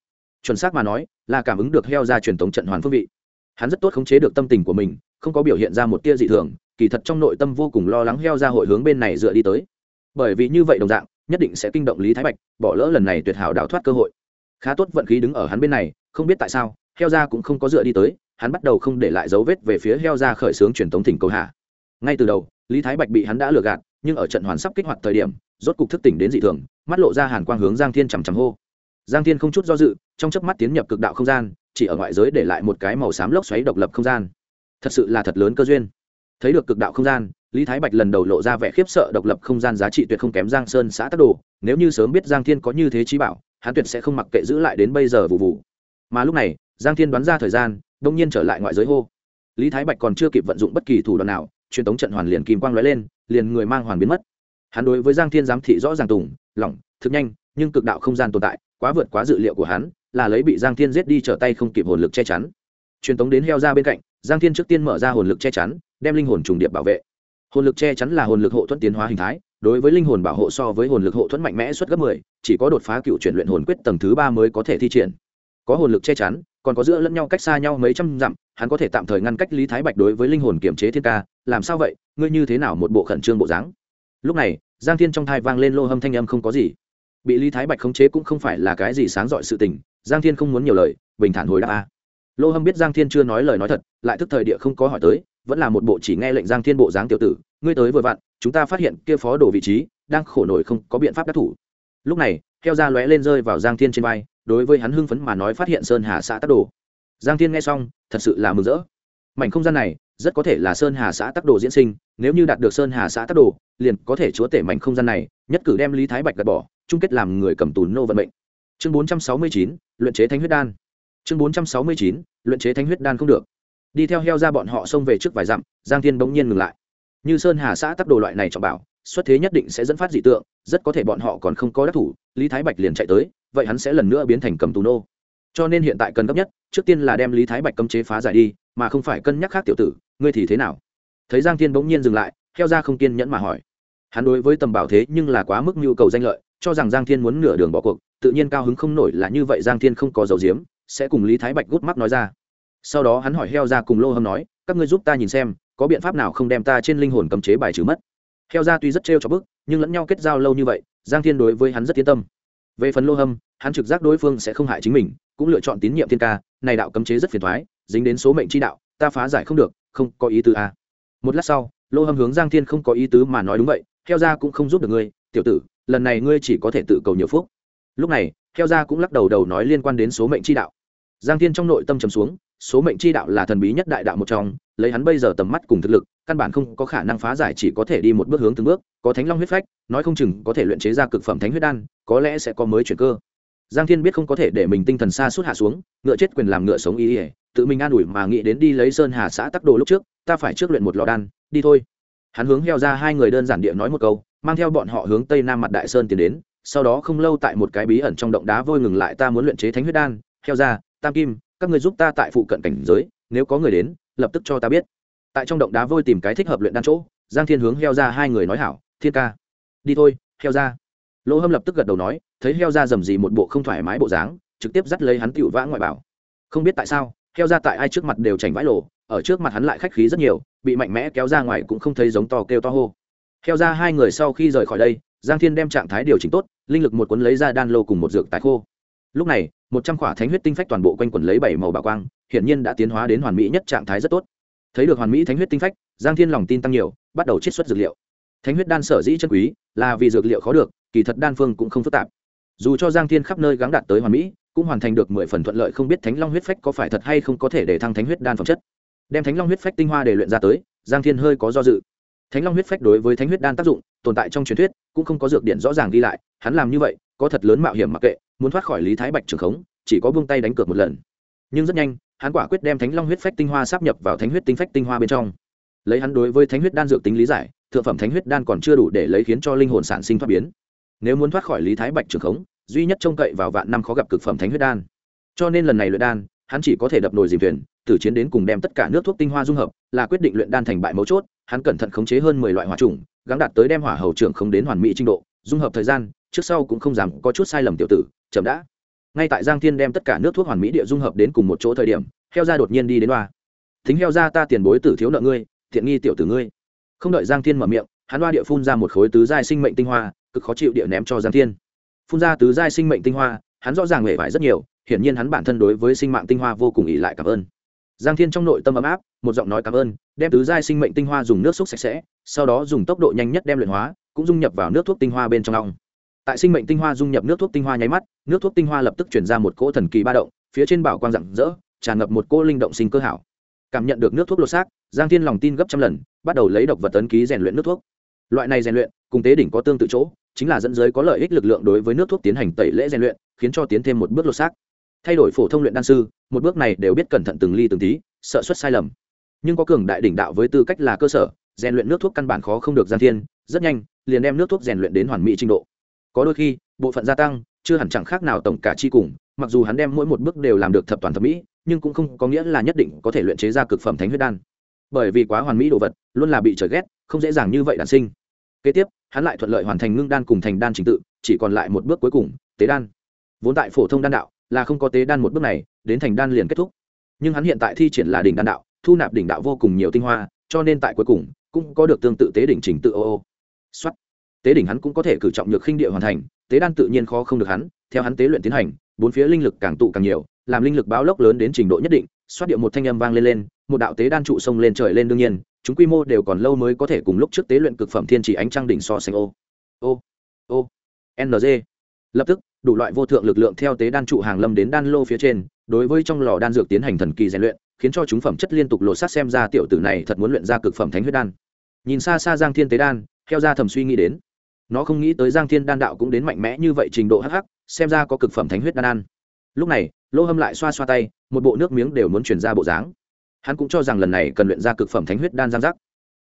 Chuẩn xác mà nói, là cảm ứng được heo ra truyền thống trận hoàn phương vị. Hắn rất tốt khống chế được tâm tình của mình, không có biểu hiện ra một tia dị thường, kỳ thật trong nội tâm vô cùng lo lắng heo ra hội hướng bên này dựa đi tới. Bởi vì như vậy đồng dạng, nhất định sẽ kinh động lý thái bạch, bỏ lỡ lần này tuyệt hảo đào thoát cơ hội. Khá tốt vận khí đứng ở hắn bên này, không biết tại sao, heo ra cũng không có dựa đi tới, hắn bắt đầu không để lại dấu vết về phía heo ra khởi xướng truyền thống thỉnh cầu hạ. Ngay từ đầu lý thái bạch bị hắn đã lừa gạt, nhưng ở trận hoàn sắp kích hoạt thời điểm, rốt cục thức tỉnh đến dị thường, mắt lộ ra hàn quang hướng giang thiên chằm chằm hô. Giang thiên không chút do dự, trong chớp mắt tiến nhập cực đạo không gian, chỉ ở ngoại giới để lại một cái màu xám lốc xoáy độc lập không gian. Thật sự là thật lớn cơ duyên. Thấy được cực đạo không gian, lý thái bạch lần đầu lộ ra vẻ khiếp sợ độc lập không gian giá trị tuyệt không kém giang sơn xã tắc đồ, nếu như sớm biết giang thiên có như thế trí bảo, hắn tuyệt sẽ không mặc kệ giữ lại đến bây giờ vụ vụ. Mà lúc này, giang thiên đoán ra thời gian, đông nhiên trở lại ngoại giới hô. Lý thái bạch còn chưa kịp vận dụng bất kỳ thủ đoạn nào truyền tống trận hoàn liền kim quang lóe lên liền người mang hoàn biến mất. Hắn đối với giang thiên giám thị rõ ràng tùng lỏng thực nhanh nhưng cực đạo không gian tồn tại quá vượt quá dự liệu của hắn là lấy bị giang thiên giết đi trở tay không kịp hồn lực che chắn. Truyền tống đến heo ra bên cạnh giang thiên trước tiên mở ra hồn lực che chắn đem linh hồn trùng điệp bảo vệ. Hồn lực che chắn là hồn lực hộ thuẫn tiến hóa hình thái đối với linh hồn bảo hộ so với hồn lực hộ thuẫn mạnh mẽ suất gấp 10, chỉ có đột phá cựu chuyển luyện hồn quyết tầng thứ ba mới có thể thi triển. Có hồn lực che chắn còn có giữa lẫn nhau cách xa nhau mấy trăm dặm, hắn có thể tạm thời ngăn cách lý thái bạch đối với linh hồn kiểm chế thiên ca, làm sao vậy? Ngươi như thế nào một bộ khẩn trương bộ dáng? Lúc này, giang thiên trong thai vang lên lô hâm thanh âm không có gì. Bị lý thái bạch khống chế cũng không phải là cái gì sáng dọi sự tình, giang thiên không muốn nhiều lời, bình thản hồi đáp a. Lô hâm biết giang thiên chưa nói lời nói thật, lại thức thời địa không có hỏi tới, vẫn là một bộ chỉ nghe lệnh giang thiên bộ dáng tiểu tử, ngươi tới vừa vặn, chúng ta phát hiện kia phó đồ vị trí, đang khổ nổi không có biện pháp đắc thủ. Lúc này, heo da lóe lên rơi vào giang thiên trên vai đối với hắn hưng phấn mà nói phát hiện sơn hà xã tắc đồ. Giang thiên nghe xong, thật sự là mừng rỡ. Mảnh không gian này, rất có thể là sơn hà xã tắc đồ diễn sinh, nếu như đạt được sơn hà xã tắc đồ, liền có thể chúa tể mảnh không gian này, nhất cử đem lý thái bạch gạt bỏ, chung kết làm người cầm tù nô vận mệnh. Chương bốn trăm sáu mươi chín, luyện chế thánh huyết đan. Chương bốn trăm sáu mươi chín, luyện chế thánh huyết đan không được. Đi theo heo ra bọn họ xông về trước vài dặm, giang thiên bỗng nhiên ngừng lại. Như sơn hà xã tắc đồ loại này trọng bảo, xuất thế nhất định sẽ dẫn phát dị tượng, rất có thể bọn họ còn không có đắc thủ, lý thái bạch liền chạy tới vậy hắn sẽ lần nữa biến thành cầm tù nô. Cho nên hiện tại cần gấp nhất, trước tiên là đem lý thái bạch cấm chế phá giải đi, mà không phải cân nhắc khác tiểu tử, ngươi thì thế nào? Thấy giang thiên bỗng nhiên dừng lại heo ra không kiên nhẫn mà hỏi. Hắn đối với tầm bảo thế nhưng là quá mức nhu cầu danh lợi, cho rằng giang thiên muốn nửa đường bỏ cuộc, tự nhiên cao hứng không nổi là như vậy giang thiên không có dầu diếm sẽ cùng lý thái bạch gút mắt nói ra. Sau đó hắn hỏi heo ra cùng lô hâm nói, các ngươi giúp ta nhìn xem, có biện pháp nào không đem ta trên linh hồn cấm chế bài trừ mất? Heo ra tuy rất trêu cho bức, nhưng lẫn nhau kết giao lâu như vậy, giang thiên đối với hắn rất yên tâm về phần lô hâm, hắn trực giác đối phương sẽ không hại chính mình, cũng lựa chọn tín nhiệm thiên ca, này đạo cấm chế rất phiền thoái dính đến số mệnh chi đạo, ta phá giải không được, không có ý tứ a à. một lát sau, lô hâm hướng giang thiên không có ý tứ mà nói đúng vậy, theo ra cũng không giúp được ngươi, tiểu tử, lần này ngươi chỉ có thể tự cầu nhiều phúc lúc này, theo ra cũng lắc đầu đầu nói liên quan đến số mệnh chi đạo giang thiên trong nội tâm trầm xuống số mệnh chi đạo là thần bí nhất đại đạo một trong, lấy hắn bây giờ tầm mắt cùng thực lực, căn bản không có khả năng phá giải chỉ có thể đi một bước hướng từng bước, có thánh long huyết phách, nói không chừng có thể luyện chế ra cực phẩm thánh huyết đan, có lẽ sẽ có mới chuyển cơ. Giang thiên biết không có thể để mình tinh thần xa suốt hạ xuống, ngựa chết quyền làm ngựa sống ý ỉa tự mình an ủi mà nghĩ đến đi lấy sơn hà xã tắc đồ lúc trước, ta phải trước luyện một lò đan, đi thôi. Hắn hướng heo ra hai người đơn giản địa nói một câu, mang theo bọn họ hướng tây nam mặt đại sơn tiến đến, sau đó không lâu tại một cái bí ẩn trong động đá vôi ngừng lại ta muốn luyện chế thánh huyết đan. Heo ra, tam kim các người giúp ta tại phụ cận cảnh giới, nếu có người đến, lập tức cho ta biết. Tại trong động đá vôi tìm cái thích hợp luyện đan chỗ, giang thiên hướng heo ra hai người nói hảo, thiên ca, đi thôi, heo ra. Lỗ hâm lập tức gật đầu nói, thấy heo ra dầm gì một bộ không thoải mái bộ dáng, trực tiếp dắt lấy hắn tựu vã ngoại bảo. Không biết tại sao, heo ra tại ai trước mặt đều chảnh vãi lộ ở trước mặt hắn lại khách khí rất nhiều, bị mạnh mẽ kéo ra ngoài cũng không thấy giống to kêu to hô. Heo ra hai người sau khi rời khỏi đây, giang thiên đem trạng thái điều chỉnh tốt, linh lực một cuốn lấy ra đan lô cùng một dược tài khô lúc này, một trăm khỏa thánh huyết tinh phách toàn bộ quanh quần lấy bảy màu bà quang, hiển nhiên đã tiến hóa đến hoàn mỹ nhất trạng thái rất tốt. Thấy được hoàn mỹ thánh huyết tinh phách, giang thiên lòng tin tăng nhiều, bắt đầu chiết xuất dược liệu. Thánh huyết đan sở dĩ chân quý, là vì dược liệu khó được, kỳ thật đan phương cũng không phức tạp. Dù cho giang thiên khắp nơi gắng đạt tới hoàn mỹ, cũng hoàn thành được mười phần thuận lợi không biết thánh long huyết phách có phải thật hay không có thể để thăng thánh huyết đan phẩm chất. Đem thánh long huyết phách tinh hoa để luyện ra tới, giang thiên hơi có do dự. Thánh long huyết phách đối với thánh huyết đan tác dụng, tồn tại trong truyền thuyết, cũng không có dược điện rõ ràng đi lại, hắn làm như vậy, có thật lớn mạo hiểm mặc kệ muốn thoát khỏi lý thái bạch trường khống, chỉ có buông tay đánh cược một lần. Nhưng rất nhanh, hắn quả quyết đem thánh long huyết phách tinh hoa sắp nhập vào thánh huyết tinh phách tinh hoa bên trong. Lấy hắn đối với thánh huyết đan dược tính lý giải, thượng phẩm thánh huyết đan còn chưa đủ để lấy khiến cho linh hồn sản sinh thoát biến. Nếu muốn thoát khỏi lý thái bạch trường khống, duy nhất trông cậy vào vạn năm khó gặp cực phẩm thánh huyết đan. Cho nên lần này luyện đan, hắn chỉ có thể đập nồi dìm thuyền, tử chiến đến cùng đem tất cả nước thuốc tinh hoa dung hợp, là quyết định luyện đan thành bại mấu chốt, hắn cẩn thận khống chế hơn mười loại hỏa trùng gắn đạt tới đem hỏa hầu trưởng không đến hoàn mỹ trình độ, dung hợp thời gian trước sau cũng không dám có chút sai lầm tiểu tử, chậm đã. Ngay tại giang thiên đem tất cả nước thuốc hoàn mỹ địa dung hợp đến cùng một chỗ thời điểm, heo ra đột nhiên đi đến đoa thính heo ra ta tiền bối tử thiếu nợ ngươi thiện nghi tiểu tử ngươi. Không đợi giang thiên mở miệng, hắn đoa địa phun ra một khối tứ giai sinh mệnh tinh hoa, cực khó chịu địa ném cho giang thiên. Phun ra tứ giai sinh mệnh tinh hoa, hắn rõ ràng hề vải rất nhiều, hiển nhiên hắn bản thân đối với sinh mạng tinh hoa vô cùng ỷ lại cảm ơn. Giang thiên trong nội tâm ấm áp, một giọng nói cảm ơn, đem tứ giai sinh mệnh tinh hoa dùng nước xúc sạch sẽ, sau đó dùng tốc độ nhanh nhất đem luyện hóa, cũng dung nhập vào nước thuốc tinh hoa bên trong lòng tại sinh mệnh tinh hoa dung nhập nước thuốc tinh hoa nháy mắt, nước thuốc tinh hoa lập tức chuyển ra một cỗ thần kỳ ba động, phía trên bảo quang rạng rỡ, tràn ngập một cỗ linh động sinh cơ hảo. Cảm nhận được nước thuốc lột xác, giang thiên lòng tin gấp trăm lần, bắt đầu lấy độc vật tấn ký rèn luyện nước thuốc. Loại này rèn luyện, cùng tế đỉnh có tương tự chỗ, chính là dẫn giới có lợi ích lực lượng đối với nước thuốc tiến hành tẩy lễ rèn luyện, khiến cho tiến thêm một bước lột xác. Thay đổi phổ thông luyện đan sư, một bước này đều biết cẩn thận từng ly từng tí, sợ xuất sai lầm. Nhưng có cường đại đỉnh đạo với tư cách là cơ sở, rèn luyện nước thuốc căn bản khó không được gian thiên, rất nhanh, liền đem nước thuốc rèn luyện đến hoàn mỹ trình độ có đôi khi, bộ phận gia tăng chưa hẳn chẳng khác nào tổng cả chi cùng, mặc dù hắn đem mỗi một bước đều làm được thập toàn thẩm mỹ, nhưng cũng không có nghĩa là nhất định có thể luyện chế ra cực phẩm thánh huyết đan. Bởi vì quá hoàn mỹ đồ vật, luôn là bị trời ghét, không dễ dàng như vậy đản sinh. Kế tiếp, hắn lại thuận lợi hoàn thành ngưng đan cùng thành đan trình tự, chỉ còn lại một bước cuối cùng, tế đan. Vốn tại phổ thông đan đạo, là không có tế đan một bước này, đến thành đan liền kết thúc. Nhưng hắn hiện tại thi triển là đỉnh đan đạo, thu nạp đỉnh đạo vô cùng nhiều tinh hoa, cho nên tại cuối cùng, cũng có được tương tự tế đỉnh trình tự ô ô. Xuất tế đỉnh hắn cũng có thể cử trọng nhược khinh địa hoàn thành, tế đan tự nhiên khó không được hắn, theo hắn tế luyện tiến hành, bốn phía linh lực càng tụ càng nhiều, làm linh lực báo lốc lớn đến trình độ nhất định, xoát điệu một thanh âm vang lên lên, một đạo tế đan trụ sông lên trời lên đương nhiên, chúng quy mô đều còn lâu mới có thể cùng lúc trước tế luyện cực phẩm thiên chỉ ánh trăng đỉnh so sánh ô. Ô ô ng lập tức, đủ loại vô thượng lực lượng theo tế đan trụ hàng lâm đến đan lô phía trên, đối với trong lò đan dược tiến hành thần kỳ rèn luyện, khiến cho chúng phẩm chất liên tục lộ sát xem ra tiểu tử này thật muốn luyện ra cực phẩm thánh huyết đan. Nhìn xa xa giang thiên tế đan theo ra thầm suy nghĩ đến nó không nghĩ tới giang thiên đan đạo cũng đến mạnh mẽ như vậy trình độ hắc hắc, xem ra có cực phẩm thánh huyết đan ăn. Lúc này, lô hâm lại xoa xoa tay, một bộ nước miếng đều muốn chuyển ra bộ dáng. Hắn cũng cho rằng lần này cần luyện ra cực phẩm thánh huyết đan giang giác.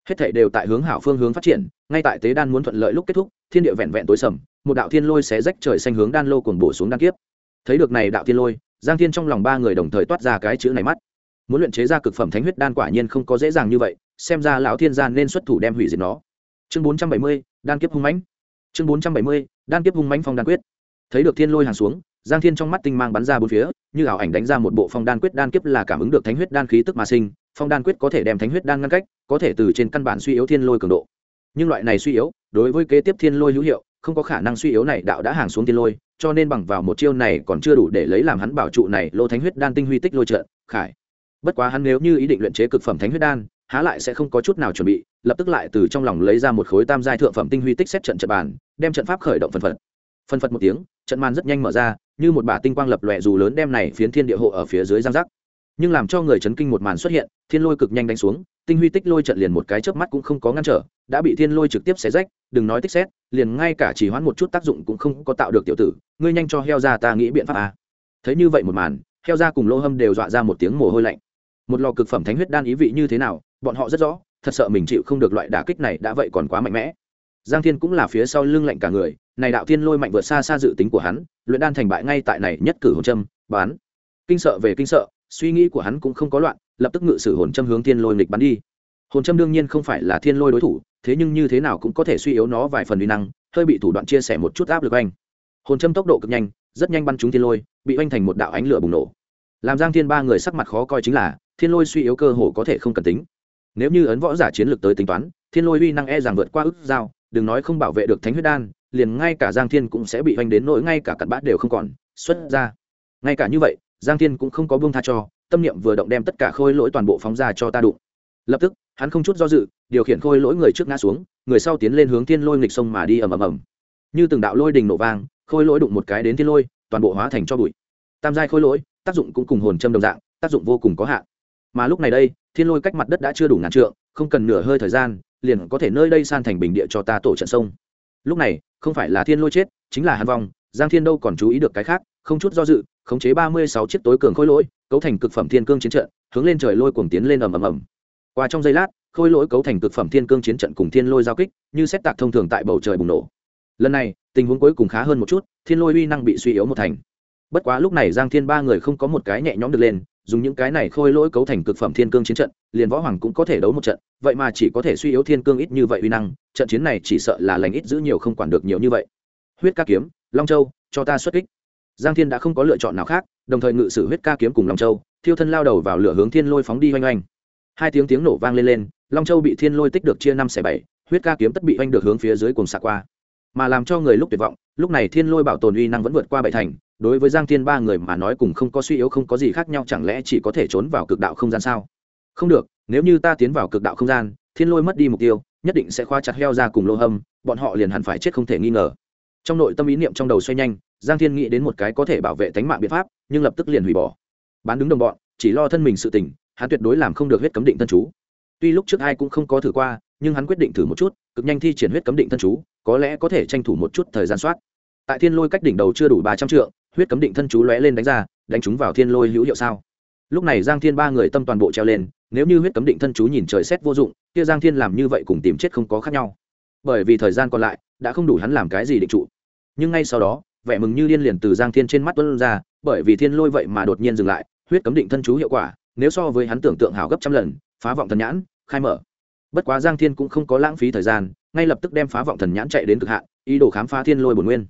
Hết thảy đều tại hướng hảo phương hướng phát triển, ngay tại tế đan muốn thuận lợi lúc kết thúc, thiên địa vẹn vẹn tối sầm, một đạo thiên lôi xé rách trời xanh hướng đan lô cuồng bổ xuống đan kiếp. Thấy được này đạo thiên lôi, giang thiên trong lòng ba người đồng thời toát ra cái chữ này mắt. Muốn luyện chế ra cực phẩm thánh huyết đan quả nhiên không có dễ dàng như vậy, xem ra lão thiên gian nên xuất thủ đem hủy diệt nó. Chương bốn trăm bảy mươi, đan kiếp hung mãnh chương bốn trăm bảy mươi, đan kiếp hung mãnh phong đan quyết. Thấy được thiên lôi hàng xuống, giang thiên trong mắt tinh mang bắn ra bốn phía, như ảo ảnh đánh ra một bộ phong đan quyết đan kiếp là cảm ứng được thánh huyết đan khí tức mà sinh, phong đan quyết có thể đem thánh huyết đan ngăn cách, có thể từ trên căn bản suy yếu thiên lôi cường độ. Nhưng loại này suy yếu, đối với kế tiếp thiên lôi hữu hiệu, không có khả năng suy yếu này đạo đã hàng xuống thiên lôi, cho nên bằng vào một chiêu này còn chưa đủ để lấy làm hắn bảo trụ này lô thánh huyết đan tinh huy tích lôi trợ khải. Bất quá hắn nếu như ý định luyện chế cực phẩm thánh huyết đan há lại sẽ không có chút nào chuẩn bị, lập tức lại từ trong lòng lấy ra một khối tam giai thượng phẩm tinh huy tích xét trận trận bàn, đem trận pháp khởi động phân phật. Phân phật một tiếng, trận màn rất nhanh mở ra, như một bả tinh quang lập lòe dù lớn đem này phiến thiên địa hộ ở phía dưới giang giác. Nhưng làm cho người chấn kinh một màn xuất hiện, thiên lôi cực nhanh đánh xuống, tinh huy tích lôi trận liền một cái chớp mắt cũng không có ngăn trở, đã bị thiên lôi trực tiếp xé rách, đừng nói tích xét liền ngay cả chỉ hoãn một chút tác dụng cũng không có tạo được tiểu tử, ngươi nhanh cho heo ra ta nghĩ biện pháp à. thấy như vậy một màn, heo ra cùng lô hâm đều dọa ra một tiếng mồ hôi lạnh một lò cực phẩm thánh huyết đan ý vị như thế nào, bọn họ rất rõ, thật sợ mình chịu không được loại đả kích này đã vậy còn quá mạnh mẽ. Giang thiên cũng là phía sau lưng lạnh cả người, này đạo thiên lôi mạnh vượt xa xa dự tính của hắn, luyện đan thành bại ngay tại này nhất cử hồn châm, bán. Kinh sợ về kinh sợ, suy nghĩ của hắn cũng không có loạn, lập tức ngự sử hồn châm hướng thiên lôi nghịch bắn đi. Hồn châm đương nhiên không phải là thiên lôi đối thủ, thế nhưng như thế nào cũng có thể suy yếu nó vài phần uy năng, hơi bị thủ đoạn chia sẻ một chút áp lực anh. Hồn châm tốc độ cực nhanh, rất nhanh bắn trúng thiên lôi, bị oanh thành một đạo ánh lửa bùng nổ làm giang thiên ba người sắc mặt khó coi chính là, thiên lôi suy yếu cơ hồ có thể không cần tính. Nếu như ấn võ giả chiến lược tới tính toán, thiên lôi uy năng e rằng vượt qua ức dao đừng nói không bảo vệ được thánh huyết đan, liền ngay cả giang thiên cũng sẽ bị hoành đến nỗi ngay cả cặn bát đều không còn, xuất ra. Ngay cả như vậy, giang thiên cũng không có buông tha cho, tâm niệm vừa động đem tất cả khôi lỗi toàn bộ phóng ra cho ta đụng. Lập tức, hắn không chút do dự, điều khiển khôi lỗi người trước ngã xuống, người sau tiến lên hướng thiên lôi nghịch sông mà đi ầm ầm ầm. Như từng đạo lôi đình nổ vang, khôi lỗi đụng một cái đến thiên lôi, toàn bộ hóa thành cho bụi. Tam giai khôi lỗi tác dụng cũng cùng hồn châm đồng dạng, tác dụng vô cùng có hạn. Mà lúc này đây, thiên lôi cách mặt đất đã chưa đủ ngàn trượng, không cần nửa hơi thời gian, liền có thể nơi đây san thành bình địa cho ta tổ trận sông. Lúc này, không phải là thiên lôi chết, chính là hàn vong, giang thiên đâu còn chú ý được cái khác, không chút do dự, khống chế ba mươi sáu chiếc tối cường khôi lỗi, cấu thành cực phẩm thiên cương chiến trận, hướng lên trời lôi cuồng tiến lên ầm ầm ầm. Qua trong giây lát, khôi lỗi cấu thành cực phẩm thiên cương chiến trận cùng thiên lôi giao kích, như xét tạc thông thường tại bầu trời bùng nổ. Lần này, tình huống cuối cùng khá hơn một chút, thiên lôi uy năng bị suy yếu một thành bất quá lúc này giang thiên ba người không có một cái nhẹ nhõm được lên, dùng những cái này khôi lỗi cấu thành cực phẩm thiên cương chiến trận, liền võ hoàng cũng có thể đấu một trận, vậy mà chỉ có thể suy yếu thiên cương ít như vậy uy năng, trận chiến này chỉ sợ là lành ít giữ nhiều không quản được nhiều như vậy. Huyết ca kiếm, long châu, cho ta xuất kích. Giang thiên đã không có lựa chọn nào khác, đồng thời ngự sử huyết ca kiếm cùng long châu, thiêu thân lao đầu vào lửa hướng thiên lôi phóng đi oanh oanh. Hai tiếng tiếng nổ vang lên lên, long châu bị thiên lôi tích được chia năm xẻ bảy, huyết ca kiếm tất bị oanh được hướng phía dưới cùng xạ qua. Mà làm cho người lúc tuyệt vọng, lúc này thiên lôi bảo tồn uy năng vẫn vượt qua bảy thành đối với giang thiên ba người mà nói cùng không có suy yếu không có gì khác nhau, chẳng lẽ chỉ có thể trốn vào cực đạo không gian sao? Không được, nếu như ta tiến vào cực đạo không gian, thiên lôi mất đi mục tiêu, nhất định sẽ khoa chặt heo ra cùng lô hâm, bọn họ liền hẳn phải chết không thể nghi ngờ. Trong nội tâm ý niệm trong đầu xoay nhanh, giang thiên nghĩ đến một cái có thể bảo vệ tánh mạng biện pháp, nhưng lập tức liền hủy bỏ. Bán đứng đồng bọn, chỉ lo thân mình sự tỉnh hắn tuyệt đối làm không được huyết cấm định thân chú. Tuy lúc trước ai cũng không có thử qua, nhưng hắn quyết định thử một chút, cực nhanh thi triển huyết cấm định thân chú, có lẽ có thể tranh thủ một chút thời gian soát. Tại thiên lôi cách đỉnh đầu chưa đủ ba trăm trượng huyết cấm định thân chú lóe lên đánh ra, đánh chúng vào thiên lôi hữu hiệu sao? Lúc này giang thiên ba người tâm toàn bộ treo lên, nếu như huyết cấm định thân chú nhìn trời xét vô dụng, kia giang thiên làm như vậy cùng tìm chết không có khác nhau. Bởi vì thời gian còn lại, đã không đủ hắn làm cái gì định trụ. Nhưng ngay sau đó, vẻ mừng như điên liền từ giang thiên trên mắt tuân ra, bởi vì thiên lôi vậy mà đột nhiên dừng lại, huyết cấm định thân chú hiệu quả, nếu so với hắn tưởng tượng hảo gấp trăm lần, phá vọng thần nhãn, khai mở. Bất quá giang thiên cũng không có lãng phí thời gian, ngay lập tức đem phá vọng thần nhãn chạy đến cực hạn, ý đồ khám phá thiên lôi bổn nguyên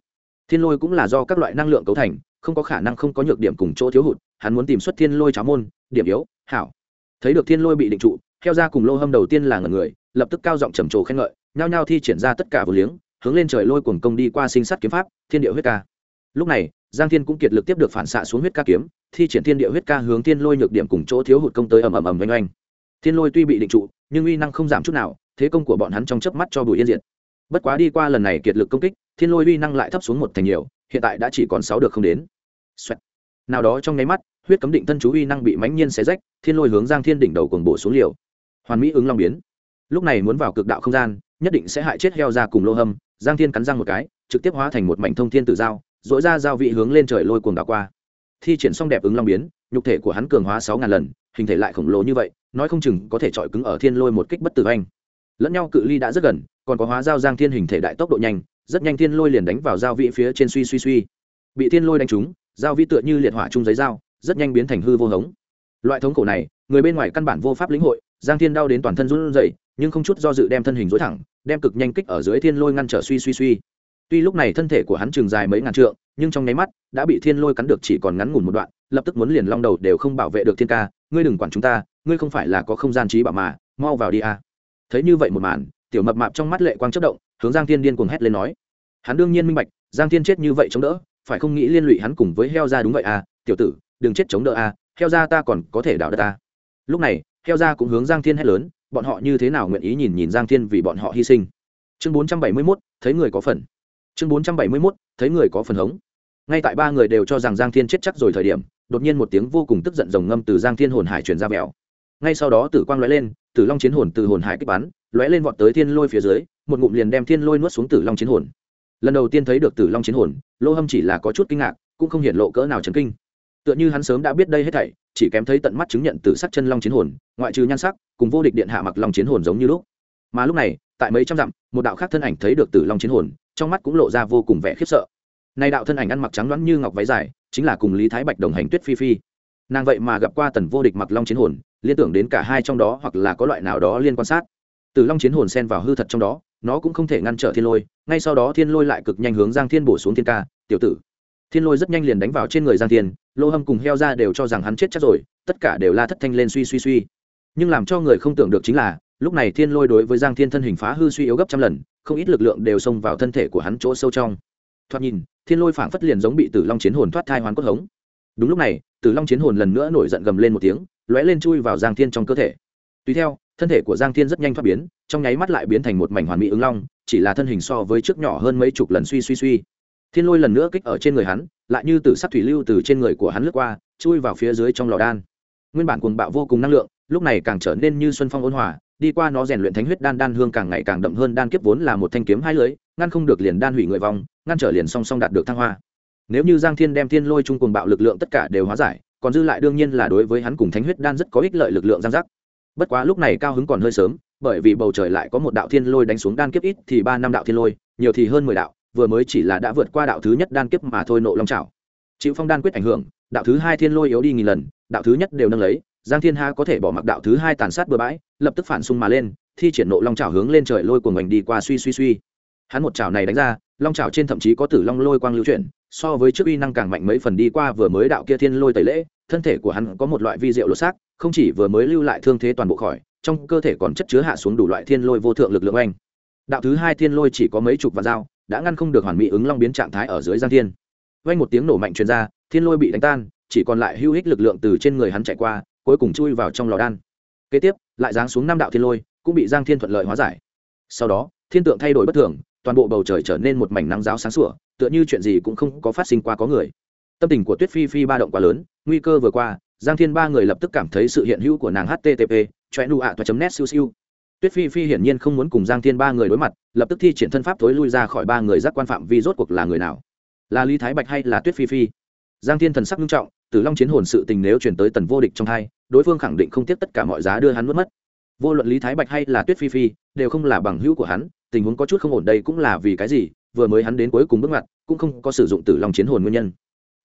thiên lôi cũng là do các loại năng lượng cấu thành, không có khả năng không có nhược điểm cùng chỗ thiếu hụt, hắn muốn tìm xuất thiên lôi cháo môn, điểm yếu, hảo. Thấy được thiên lôi bị định trụ, theo ra cùng lô hâm đầu tiên là ngần người, lập tức cao giọng trầm trồ khen ngợi, nhao nhao thi triển ra tất cả vừa liếng, hướng lên trời lôi cuồng công đi qua sinh sát kiếm pháp, thiên địa huyết ca. Lúc này, giang thiên cũng kiệt lực tiếp được phản xạ xuống huyết ca kiếm, thi triển thiên địa huyết ca hướng thiên lôi nhược điểm cùng chỗ thiếu hụt công tới ầm ầm ầm oanh oanh thiên lôi tuy bị định trụ, nhưng uy năng không giảm chút nào, thế công của bọn hắn trong chớp mắt cho bùi yên diệt. Bất quá đi qua lần này kiệt lực công kích thiên lôi uy năng lại thấp xuống một thành nhiều, hiện tại đã chỉ còn sáu được không đến、Xoẹt. Nào đó trong nháy mắt, huyết cấm định thân chú uy năng bị mãnh nhiên xé rách, thiên lôi hướng giang thiên đỉnh đầu cuồng bổ xuống liều. Hoàn mỹ ứng long biến. Lúc này muốn vào cực đạo không gian, nhất định sẽ hại chết heo ra cùng lô hâm, giang thiên cắn răng một cái, trực tiếp hóa thành một mảnh thông thiên tử dao dỗi ra dao vị hướng lên trời lôi cuồng đảo qua. Thi triển xong đẹp ứng long biến, nhục thể của hắn cường hóa sáu ngàn lần, hình thể lại khổng lồ như vậy, nói không chừng có thể chọi cứng ở thiên lôi một kích bất tử anh lẫn nhau cự ly đã rất gần, còn có hóa dao giang thiên hình thể đại tốc độ nhanh rất nhanh thiên lôi liền đánh vào dao vị phía trên suy suy suy. Bị thiên lôi đánh trúng dao vị tựa như liệt hỏa chung giấy dao, rất nhanh biến thành hư vô hống. Loại thống khổ này, người bên ngoài căn bản vô pháp lĩnh hội, giang thiên đau đến toàn thân run rẩy, nhưng không chút do dự đem thân hình dối thẳng, đem cực nhanh kích ở dưới thiên lôi ngăn trở suy suy suy. Tuy lúc này thân thể của hắn trường dài mấy ngàn trượng, nhưng trong nháy mắt, đã bị thiên lôi cắn được chỉ còn ngắn ngủn một đoạn, lập tức muốn liền long đầu đều không bảo vệ được thiên ca, ngươi đừng quản chúng ta, ngươi không phải là có không gian trí bảo mà, mau vào đi a. Thấy như vậy một màn, tiểu mập mạp trong mắt lệ quang chất động hướng giang thiên điên cuồng hét lên nói. Hắn đương nhiên minh bạch, giang thiên chết như vậy chống đỡ, phải không nghĩ liên lụy hắn cùng với heo ra đúng vậy à? Tiểu tử, đừng chết chống đỡ à heo ra ta còn có thể đảo đất ta. Lúc này, heo ra cũng hướng giang thiên hét lớn, bọn họ như thế nào nguyện ý nhìn nhìn giang thiên vì bọn họ hy sinh? Chương bốn trăm bảy mươi mốt, thấy người có phần. Chương bốn trăm bảy mươi mốt, thấy người có phần hống. Ngay tại ba người đều cho rằng giang thiên chết chắc rồi thời điểm, đột nhiên một tiếng vô cùng tức giận rồng ngâm từ giang thiên hồn hải truyền ra vẹo. Ngay sau đó tử quang lóe lên, tử long chiến hồn từ hồn hải kích bắn, lóe lên vọt tới thiên lôi phía dưới một ngụm liền đem thiên lôi nuốt xuống tử long chiến hồn. Lần đầu tiên thấy được tử long chiến hồn, lô hâm chỉ là có chút kinh ngạc, cũng không hiện lộ cỡ nào chấn kinh. Tựa như hắn sớm đã biết đây hết thảy, chỉ kém thấy tận mắt chứng nhận tử sắc chân long chiến hồn, ngoại trừ nhan sắc, cùng vô địch điện hạ mặc long chiến hồn giống như lúc. Mà lúc này, tại mấy trăm dặm, một đạo khác thân ảnh thấy được tử long chiến hồn, trong mắt cũng lộ ra vô cùng vẻ khiếp sợ. Nay đạo thân ảnh ăn mặc trắng đoán như ngọc váy dài, chính là cùng lý thái bạch đồng hành tuyết phi phi. Nàng vậy mà gặp qua tần vô địch mặc long chiến hồn, liên tưởng đến cả hai trong đó hoặc là có loại nào đó liên quan sát. Tử long chiến hồn xen vào hư thật trong đó nó cũng không thể ngăn trở thiên lôi, ngay sau đó thiên lôi lại cực nhanh hướng giang thiên bổ xuống thiên ca, tiểu tử. Thiên lôi rất nhanh liền đánh vào trên người giang thiên, lô hâm cùng heo ra đều cho rằng hắn chết chắc rồi, tất cả đều la thất thanh lên suy suy suy. Nhưng làm cho người không tưởng được chính là, lúc này thiên lôi đối với giang thiên thân hình phá hư suy yếu gấp trăm lần, không ít lực lượng đều xông vào thân thể của hắn chỗ sâu trong. Thoạt nhìn, thiên lôi phảng phất liền giống bị tử long chiến hồn thoát thai hoán cốt hống. Đúng lúc này, tử long chiến hồn lần nữa nổi giận gầm lên một tiếng, lóe lên chui vào giang thiên trong cơ thể. Tùy theo thân thể của giang thiên rất nhanh thoát biến, trong nháy mắt lại biến thành một mảnh hoàn mỹ ứng long, chỉ là thân hình so với trước nhỏ hơn mấy chục lần suy suy suy. Thiên lôi lần nữa kích ở trên người hắn, lại như từ sắc thủy lưu từ trên người của hắn lướt qua, chui vào phía dưới trong lò đan. Nguyên bản cuồng bạo vô cùng năng lượng, lúc này càng trở nên như xuân phong ôn hòa, đi qua nó rèn luyện thánh huyết đan đan hương càng ngày càng đậm hơn đan kiếp vốn là một thanh kiếm hai lưới ngăn không được liền đan hủy người vong, ngăn trở liền song song đạt được thăng hoa. Nếu như giang thiên đem thiên lôi chung cuồng bạo lực lượng tất cả đều hóa giải, còn dư lại đương nhiên là đối với hắn cùng thánh huyết đan rất có ích lợi lực lượng giang giác bất quá lúc này cao hứng còn hơi sớm, bởi vì bầu trời lại có một đạo thiên lôi đánh xuống đan kiếp ít thì ba năm đạo thiên lôi, nhiều thì hơn mười đạo, vừa mới chỉ là đã vượt qua đạo thứ nhất đan kiếp mà thôi nộ long trào chịu phong đan quyết ảnh hưởng, đạo thứ hai thiên lôi yếu đi nghìn lần, đạo thứ nhất đều nâng lấy, giang thiên ha có thể bỏ mặc đạo thứ hai tàn sát bừa bãi, lập tức phản xung mà lên, thi triển nộ long trào hướng lên trời lôi của ngành đi qua suy suy suy. Hắn một trào này đánh ra, long trào trên thậm chí có tử long lôi quang lưu chuyển, so với trước uy năng càng mạnh mấy phần đi qua vừa mới đạo kia thiên lôi tẩy lễ thân thể của hắn có một loại vi diệu lột xác, không chỉ vừa mới lưu lại thương thế toàn bộ khỏi, trong cơ thể còn chất chứa hạ xuống đủ loại thiên lôi vô thượng lực lượng anh đạo thứ hai thiên lôi chỉ có mấy chục vạn dao, đã ngăn không được hoàn mỹ ứng long biến trạng thái ở dưới giang thiên. Vang một tiếng nổ mạnh truyền ra, thiên lôi bị đánh tan, chỉ còn lại hưu hích lực lượng từ trên người hắn chạy qua, cuối cùng chui vào trong lò đan. Kế tiếp, lại giáng xuống năm đạo thiên lôi, cũng bị giang thiên thuận lợi hóa giải. Sau đó, thiên tượng thay đổi bất thường, toàn bộ bầu trời trở nên một mảnh nắng giáo sáng sủa, tựa như chuyện gì cũng không có phát sinh qua có người tâm tình của tuyết phi phi ba động quá lớn, nguy cơ vừa qua, giang thiên ba người lập tức cảm thấy sự hiện hữu của nàng http choe nu ạ, toa net siêu siêu. Tuyết phi phi hiển nhiên không muốn cùng giang thiên ba người đối mặt, lập tức thi triển thân pháp thối lui ra khỏi ba người giác quan phạm vi rốt cuộc là người nào? Là lý thái bạch hay là tuyết phi phi? Giang thiên thần sắc nghiêm trọng, tử long chiến hồn sự tình nếu chuyển tới tần vô địch trong hai, đối phương khẳng định không tiếp tất cả mọi giá đưa hắn mất mất. Vô luận lý thái bạch hay là tuyết phi phi, đều không là bằng hữu của hắn, tình huống có chút không ổn đây cũng là vì cái gì, vừa mới hắn đến cuối cùng bước ngoặt, cũng không có sử dụng tử long chiến hồn nguyên nhân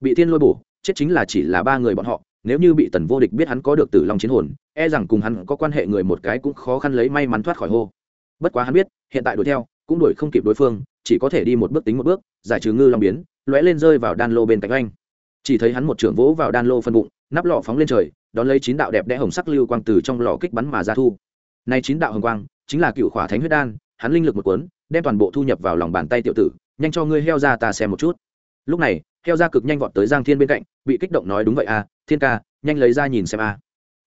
bị thiên lôi bổ, chết chính là chỉ là ba người bọn họ, nếu như bị tần vô địch biết hắn có được tử long chiến hồn e rằng cùng hắn có quan hệ người một cái cũng khó khăn lấy may mắn thoát khỏi hô. Bất quá hắn biết, hiện tại đuổi theo, cũng đuổi không kịp đối phương, chỉ có thể đi một bước tính một bước, giải trừ ngư long biến, lóe lên rơi vào đan lô bên cạnh anh. Chỉ thấy hắn một trưởng vỗ vào đan lô phân bụng, nắp lọ phóng lên trời, đón lấy chín đạo đẹp đẽ hồng sắc lưu quang từ trong lò kích bắn mà ra thu. Nay chín đạo hồng quang, chính là cựu khỏa thánh huyết đan, hắn linh lực một cuốn, đem toàn bộ thu nhập vào lòng bàn tay tiểu tử, nhanh cho ngươi heo ra ta xem một chút lúc này, heo ra cực nhanh vọt tới giang thiên bên cạnh, bị kích động nói đúng vậy à thiên ca, nhanh lấy ra nhìn xem à.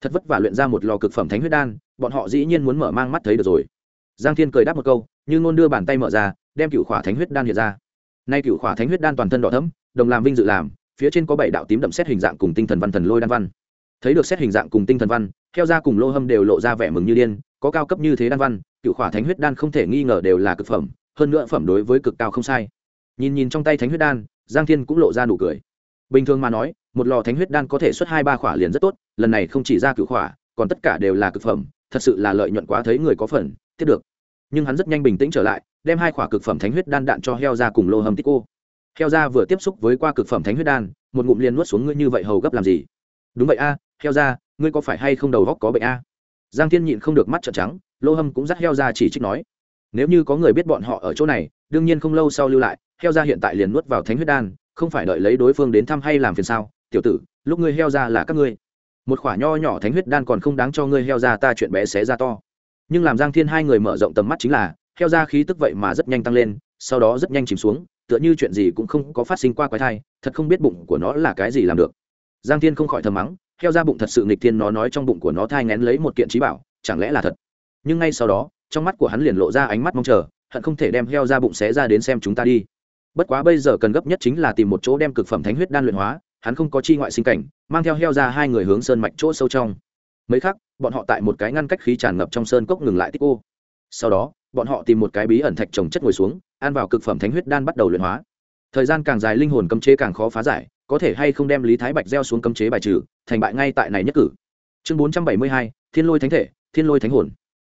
thật vất vả luyện ra một lò cực phẩm thánh huyết đan, bọn họ dĩ nhiên muốn mở mang mắt thấy được rồi. Giang thiên cười đáp một câu, như ngôn đưa bàn tay mở ra, đem cựu khỏa thánh huyết đan hiện ra. Nay cựu khỏa thánh huyết đan toàn thân đỏ thấm đồng làm vinh dự làm, phía trên có bảy đạo tím đậm xét hình dạng cùng tinh thần văn thần lôi đan văn. Thấy được xét hình dạng cùng tinh thần văn theo ra cùng lô hâm đều lộ ra vẻ mừng như điên, có cao cấp như thế đan văn, cựu khỏa thánh huyết đan không thể nghi ngờ đều là cực phẩm, hơn nữa phẩm đối với cực cao không sai. Nhìn nhìn trong tay thánh huyết đan giang thiên cũng lộ ra nụ cười. Bình thường mà nói, một lò thánh huyết đan có thể xuất hai ba khỏa liền rất tốt, lần này không chỉ ra cửu khỏa, còn tất cả đều là cực phẩm, thật sự là lợi nhuận quá thấy người có phần thiết được. Nhưng hắn rất nhanh bình tĩnh trở lại, đem hai khỏa cực phẩm thánh huyết đan đạn cho heo ra cùng lô hầm tích cô. Heo ra vừa tiếp xúc với qua cực phẩm thánh huyết đan, một ngụm liền nuốt xuống ngươi như vậy hầu gấp làm gì? Đúng vậy a, heo ra, ngươi có phải hay không đầu góc có bệnh a? Giang thiên nhịn không được mắt trợn trắng, lô hâm cũng dắt heo ra chỉ trích nói. Nếu như có người biết bọn họ ở chỗ này đương nhiên không lâu sau lưu lại, heo ra hiện tại liền nuốt vào thánh huyết đan, không phải đợi lấy đối phương đến thăm hay làm phiền sao? Tiểu tử, lúc ngươi heo ra là các ngươi. Một khoả nho nhỏ thánh huyết đan còn không đáng cho ngươi heo ra, ta chuyện bé xé ra to. Nhưng làm giang thiên hai người mở rộng tầm mắt chính là, heo ra khí tức vậy mà rất nhanh tăng lên, sau đó rất nhanh chìm xuống, tựa như chuyện gì cũng không có phát sinh qua quái thai, thật không biết bụng của nó là cái gì làm được. Giang thiên không khỏi thầm mắng, heo ra bụng thật sự nghịch thiên, nó nói trong bụng của nó thai ngén lấy một kiện trí bảo, chẳng lẽ là thật? Nhưng ngay sau đó, trong mắt của hắn liền lộ ra ánh mắt mong chờ hận không thể đem heo ra bụng xé ra đến xem chúng ta đi. Bất quá bây giờ cần gấp nhất chính là tìm một chỗ đem cực phẩm thánh huyết đan luyện hóa, hắn không có chi ngoại sinh cảnh, mang theo heo ra hai người hướng sơn mạch chỗ sâu trong. Mấy khắc, bọn họ tại một cái ngăn cách khí tràn ngập trong sơn cốc ngừng lại tích ô. Sau đó, bọn họ tìm một cái bí ẩn thạch trồng chất ngồi xuống, ăn vào cực phẩm thánh huyết đan bắt đầu luyện hóa. Thời gian càng dài linh hồn cấm chế càng khó phá giải, có thể hay không đem lý thái bạch gieo xuống cấm chế bài trừ, thành bại ngay tại này nhất cử. Chương bốn trăm bảy mươi hai, thiên lôi thánh thể, thiên lôi thánh hồn.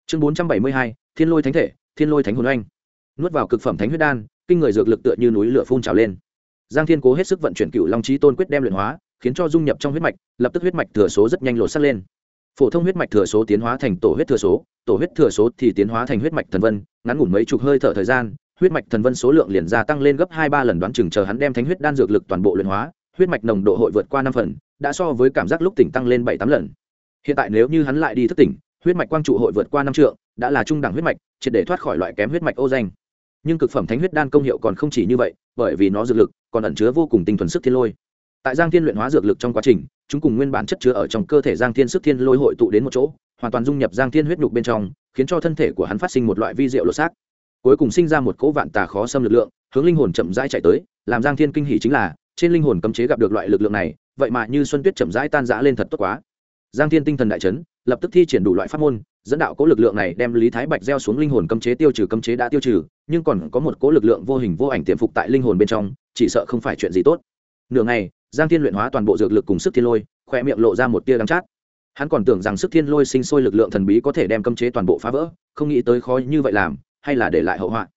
Chương bốn trăm bảy mươi hai, thiên lôi thánh thể thiên lôi thánh hồn oanh, nuốt vào cực phẩm thánh huyết đan, kinh người dược lực tựa như núi lửa phun trào lên. Giang thiên cố hết sức vận chuyển cựu long trí tôn quyết đem luyện hóa, khiến cho dung nhập trong huyết mạch, lập tức huyết mạch thừa số rất nhanh lột sắc lên. Phổ thông huyết mạch thừa số tiến hóa thành tổ huyết thừa số, tổ huyết thừa số thì tiến hóa thành huyết mạch thần vân, ngắn ngủn mấy chục hơi thở thời gian, huyết mạch thần vân số lượng liền gia tăng lên gấp hai ba lần đoán chừng chờ hắn đem thánh huyết đan dược lực toàn bộ luyện hóa, huyết mạch nồng độ hội vượt qua năm phần, đã so với cảm giác lúc tỉnh tăng lên bảy tám lần. Hiện tại nếu như hắn lại đi thức tỉnh, huyết mạch quang trụ hội vượt qua năm trượng đã là trung đẳng huyết mạch, triệt để thoát khỏi loại kém huyết mạch ô danh. Nhưng cực phẩm thánh huyết đan công hiệu còn không chỉ như vậy, bởi vì nó dược lực còn ẩn chứa vô cùng tinh thuần sức thiên lôi. Tại giang thiên luyện hóa dược lực trong quá trình, chúng cùng nguyên bản chất chứa ở trong cơ thể giang thiên sức thiên lôi hội tụ đến một chỗ, hoàn toàn dung nhập giang thiên huyết nhục bên trong, khiến cho thân thể của hắn phát sinh một loại vi diệu lột xác. Cuối cùng sinh ra một cỗ vạn tà khó xâm lực lượng, hướng linh hồn chậm rãi chạy tới, làm giang thiên kinh hỉ chính là, trên linh hồn cấm chế gặp được loại lực lượng này, vậy mà như xuân tuyết chậm rãi tan rã lên thật tốt quá giang thiên tinh thần đại chấn, lập tức thi triển đủ loại pháp môn, dẫn đạo cố lực lượng này đem lý thái bạch gieo xuống linh hồn cấm chế tiêu trừ, cấm chế đã tiêu trừ, nhưng còn có một cố lực lượng vô hình vô ảnh tiềm phục tại linh hồn bên trong, chỉ sợ không phải chuyện gì tốt. Nửa ngày, giang thiên luyện hóa toàn bộ dược lực cùng sức thiên lôi khoe miệng lộ ra một tia đắng chát. Hắn còn tưởng rằng sức thiên lôi sinh sôi lực lượng thần bí có thể đem cấm chế toàn bộ phá vỡ, không nghĩ tới khó như vậy làm, hay là để lại hậu họa.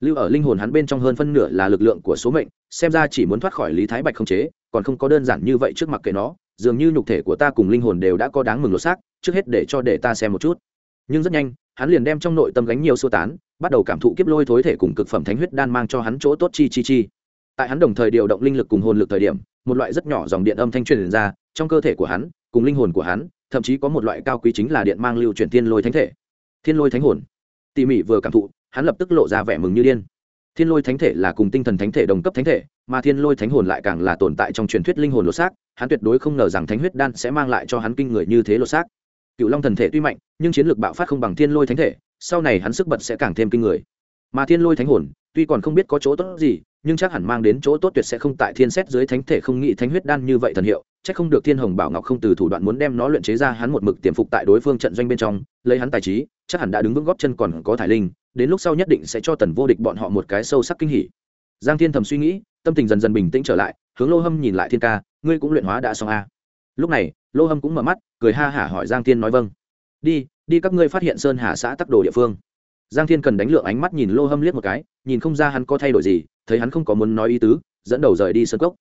Lưu ở linh hồn hắn bên trong hơn phân nửa là lực lượng của số mệnh, xem ra chỉ muốn thoát khỏi lý thái bạch không chế, còn không có đơn giản như vậy trước mặt kệ nó dường như nhục thể của ta cùng linh hồn đều đã có đáng mừng lột xác, trước hết để cho để ta xem một chút. Nhưng rất nhanh, hắn liền đem trong nội tâm gánh nhiều sơ tán, bắt đầu cảm thụ kiếp lôi thối thể cùng cực phẩm thánh huyết đan mang cho hắn chỗ tốt chi chi chi. Tại hắn đồng thời điều động linh lực cùng hồn lực thời điểm, một loại rất nhỏ dòng điện âm thanh truyền ra, trong cơ thể của hắn, cùng linh hồn của hắn, thậm chí có một loại cao quý chính là điện mang lưu chuyển thiên lôi thánh thể. Thiên lôi thánh hồn. Tỉ mỉ vừa cảm thụ, hắn lập tức lộ ra vẻ mừng như điên. Thiên lôi thánh thể là cùng tinh thần thánh thể đồng cấp thánh thể mà thiên lôi thánh hồn lại càng là tồn tại trong truyền thuyết linh hồn lột xác, hắn tuyệt đối không ngờ rằng thánh huyết đan sẽ mang lại cho hắn kinh người như thế lột xác. Cựu long thần thể tuy mạnh, nhưng chiến lược bạo phát không bằng thiên lôi thánh thể, sau này hắn sức bật sẽ càng thêm kinh người. Mà thiên lôi thánh hồn, tuy còn không biết có chỗ tốt gì, nhưng chắc hẳn mang đến chỗ tốt tuyệt sẽ không tại thiên xét dưới thánh thể không nghĩ thánh huyết đan như vậy thần hiệu, chắc không được thiên hồng bảo ngọc không từ thủ đoạn muốn đem nó luyện chế ra hắn một mực tiềm phục tại đối phương trận doanh bên trong, lấy hắn tài trí, chắc hẳn đã đứng vững góp chân còn có thải linh, đến lúc sau nhất định sẽ cho tần vô địch bọn họ một cái sâu sắc kinh hỉ. Giang thiên thầm suy nghĩ tâm tình dần dần bình tĩnh trở lại, hướng lô hâm nhìn lại thiên ca, ngươi cũng luyện hóa đã xong a. À. lúc này, lô hâm cũng mở mắt, cười ha hả hỏi giang thiên nói vâng. Đi đi các ngươi phát hiện sơn hà xã tắc đồ địa phương. Giang thiên cần đánh lượng ánh mắt nhìn lô hâm liếc một cái, nhìn không ra hắn có thay đổi gì, thấy hắn không có muốn nói ý tứ, dẫn đầu rời đi sơn cốc.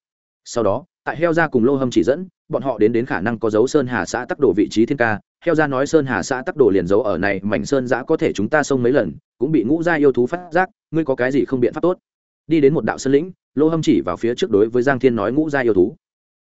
Sau đó, tại heo ra cùng lô hâm chỉ dẫn, bọn họ đến đến khả năng có dấu sơn hà xã tắc đồ vị trí thiên ca. Heo ra nói sơn hà xã tắc đồ liền dấu ở này, mảnh sơn giã có thể chúng ta xông mấy lần, cũng bị ngũ gia yêu thú phát giác, ngươi có cái gì không biện pháp tốt? Đi đến một đạo sơn lĩnh lô hâm chỉ vào phía trước đối với giang thiên nói ngũ gia yêu thú.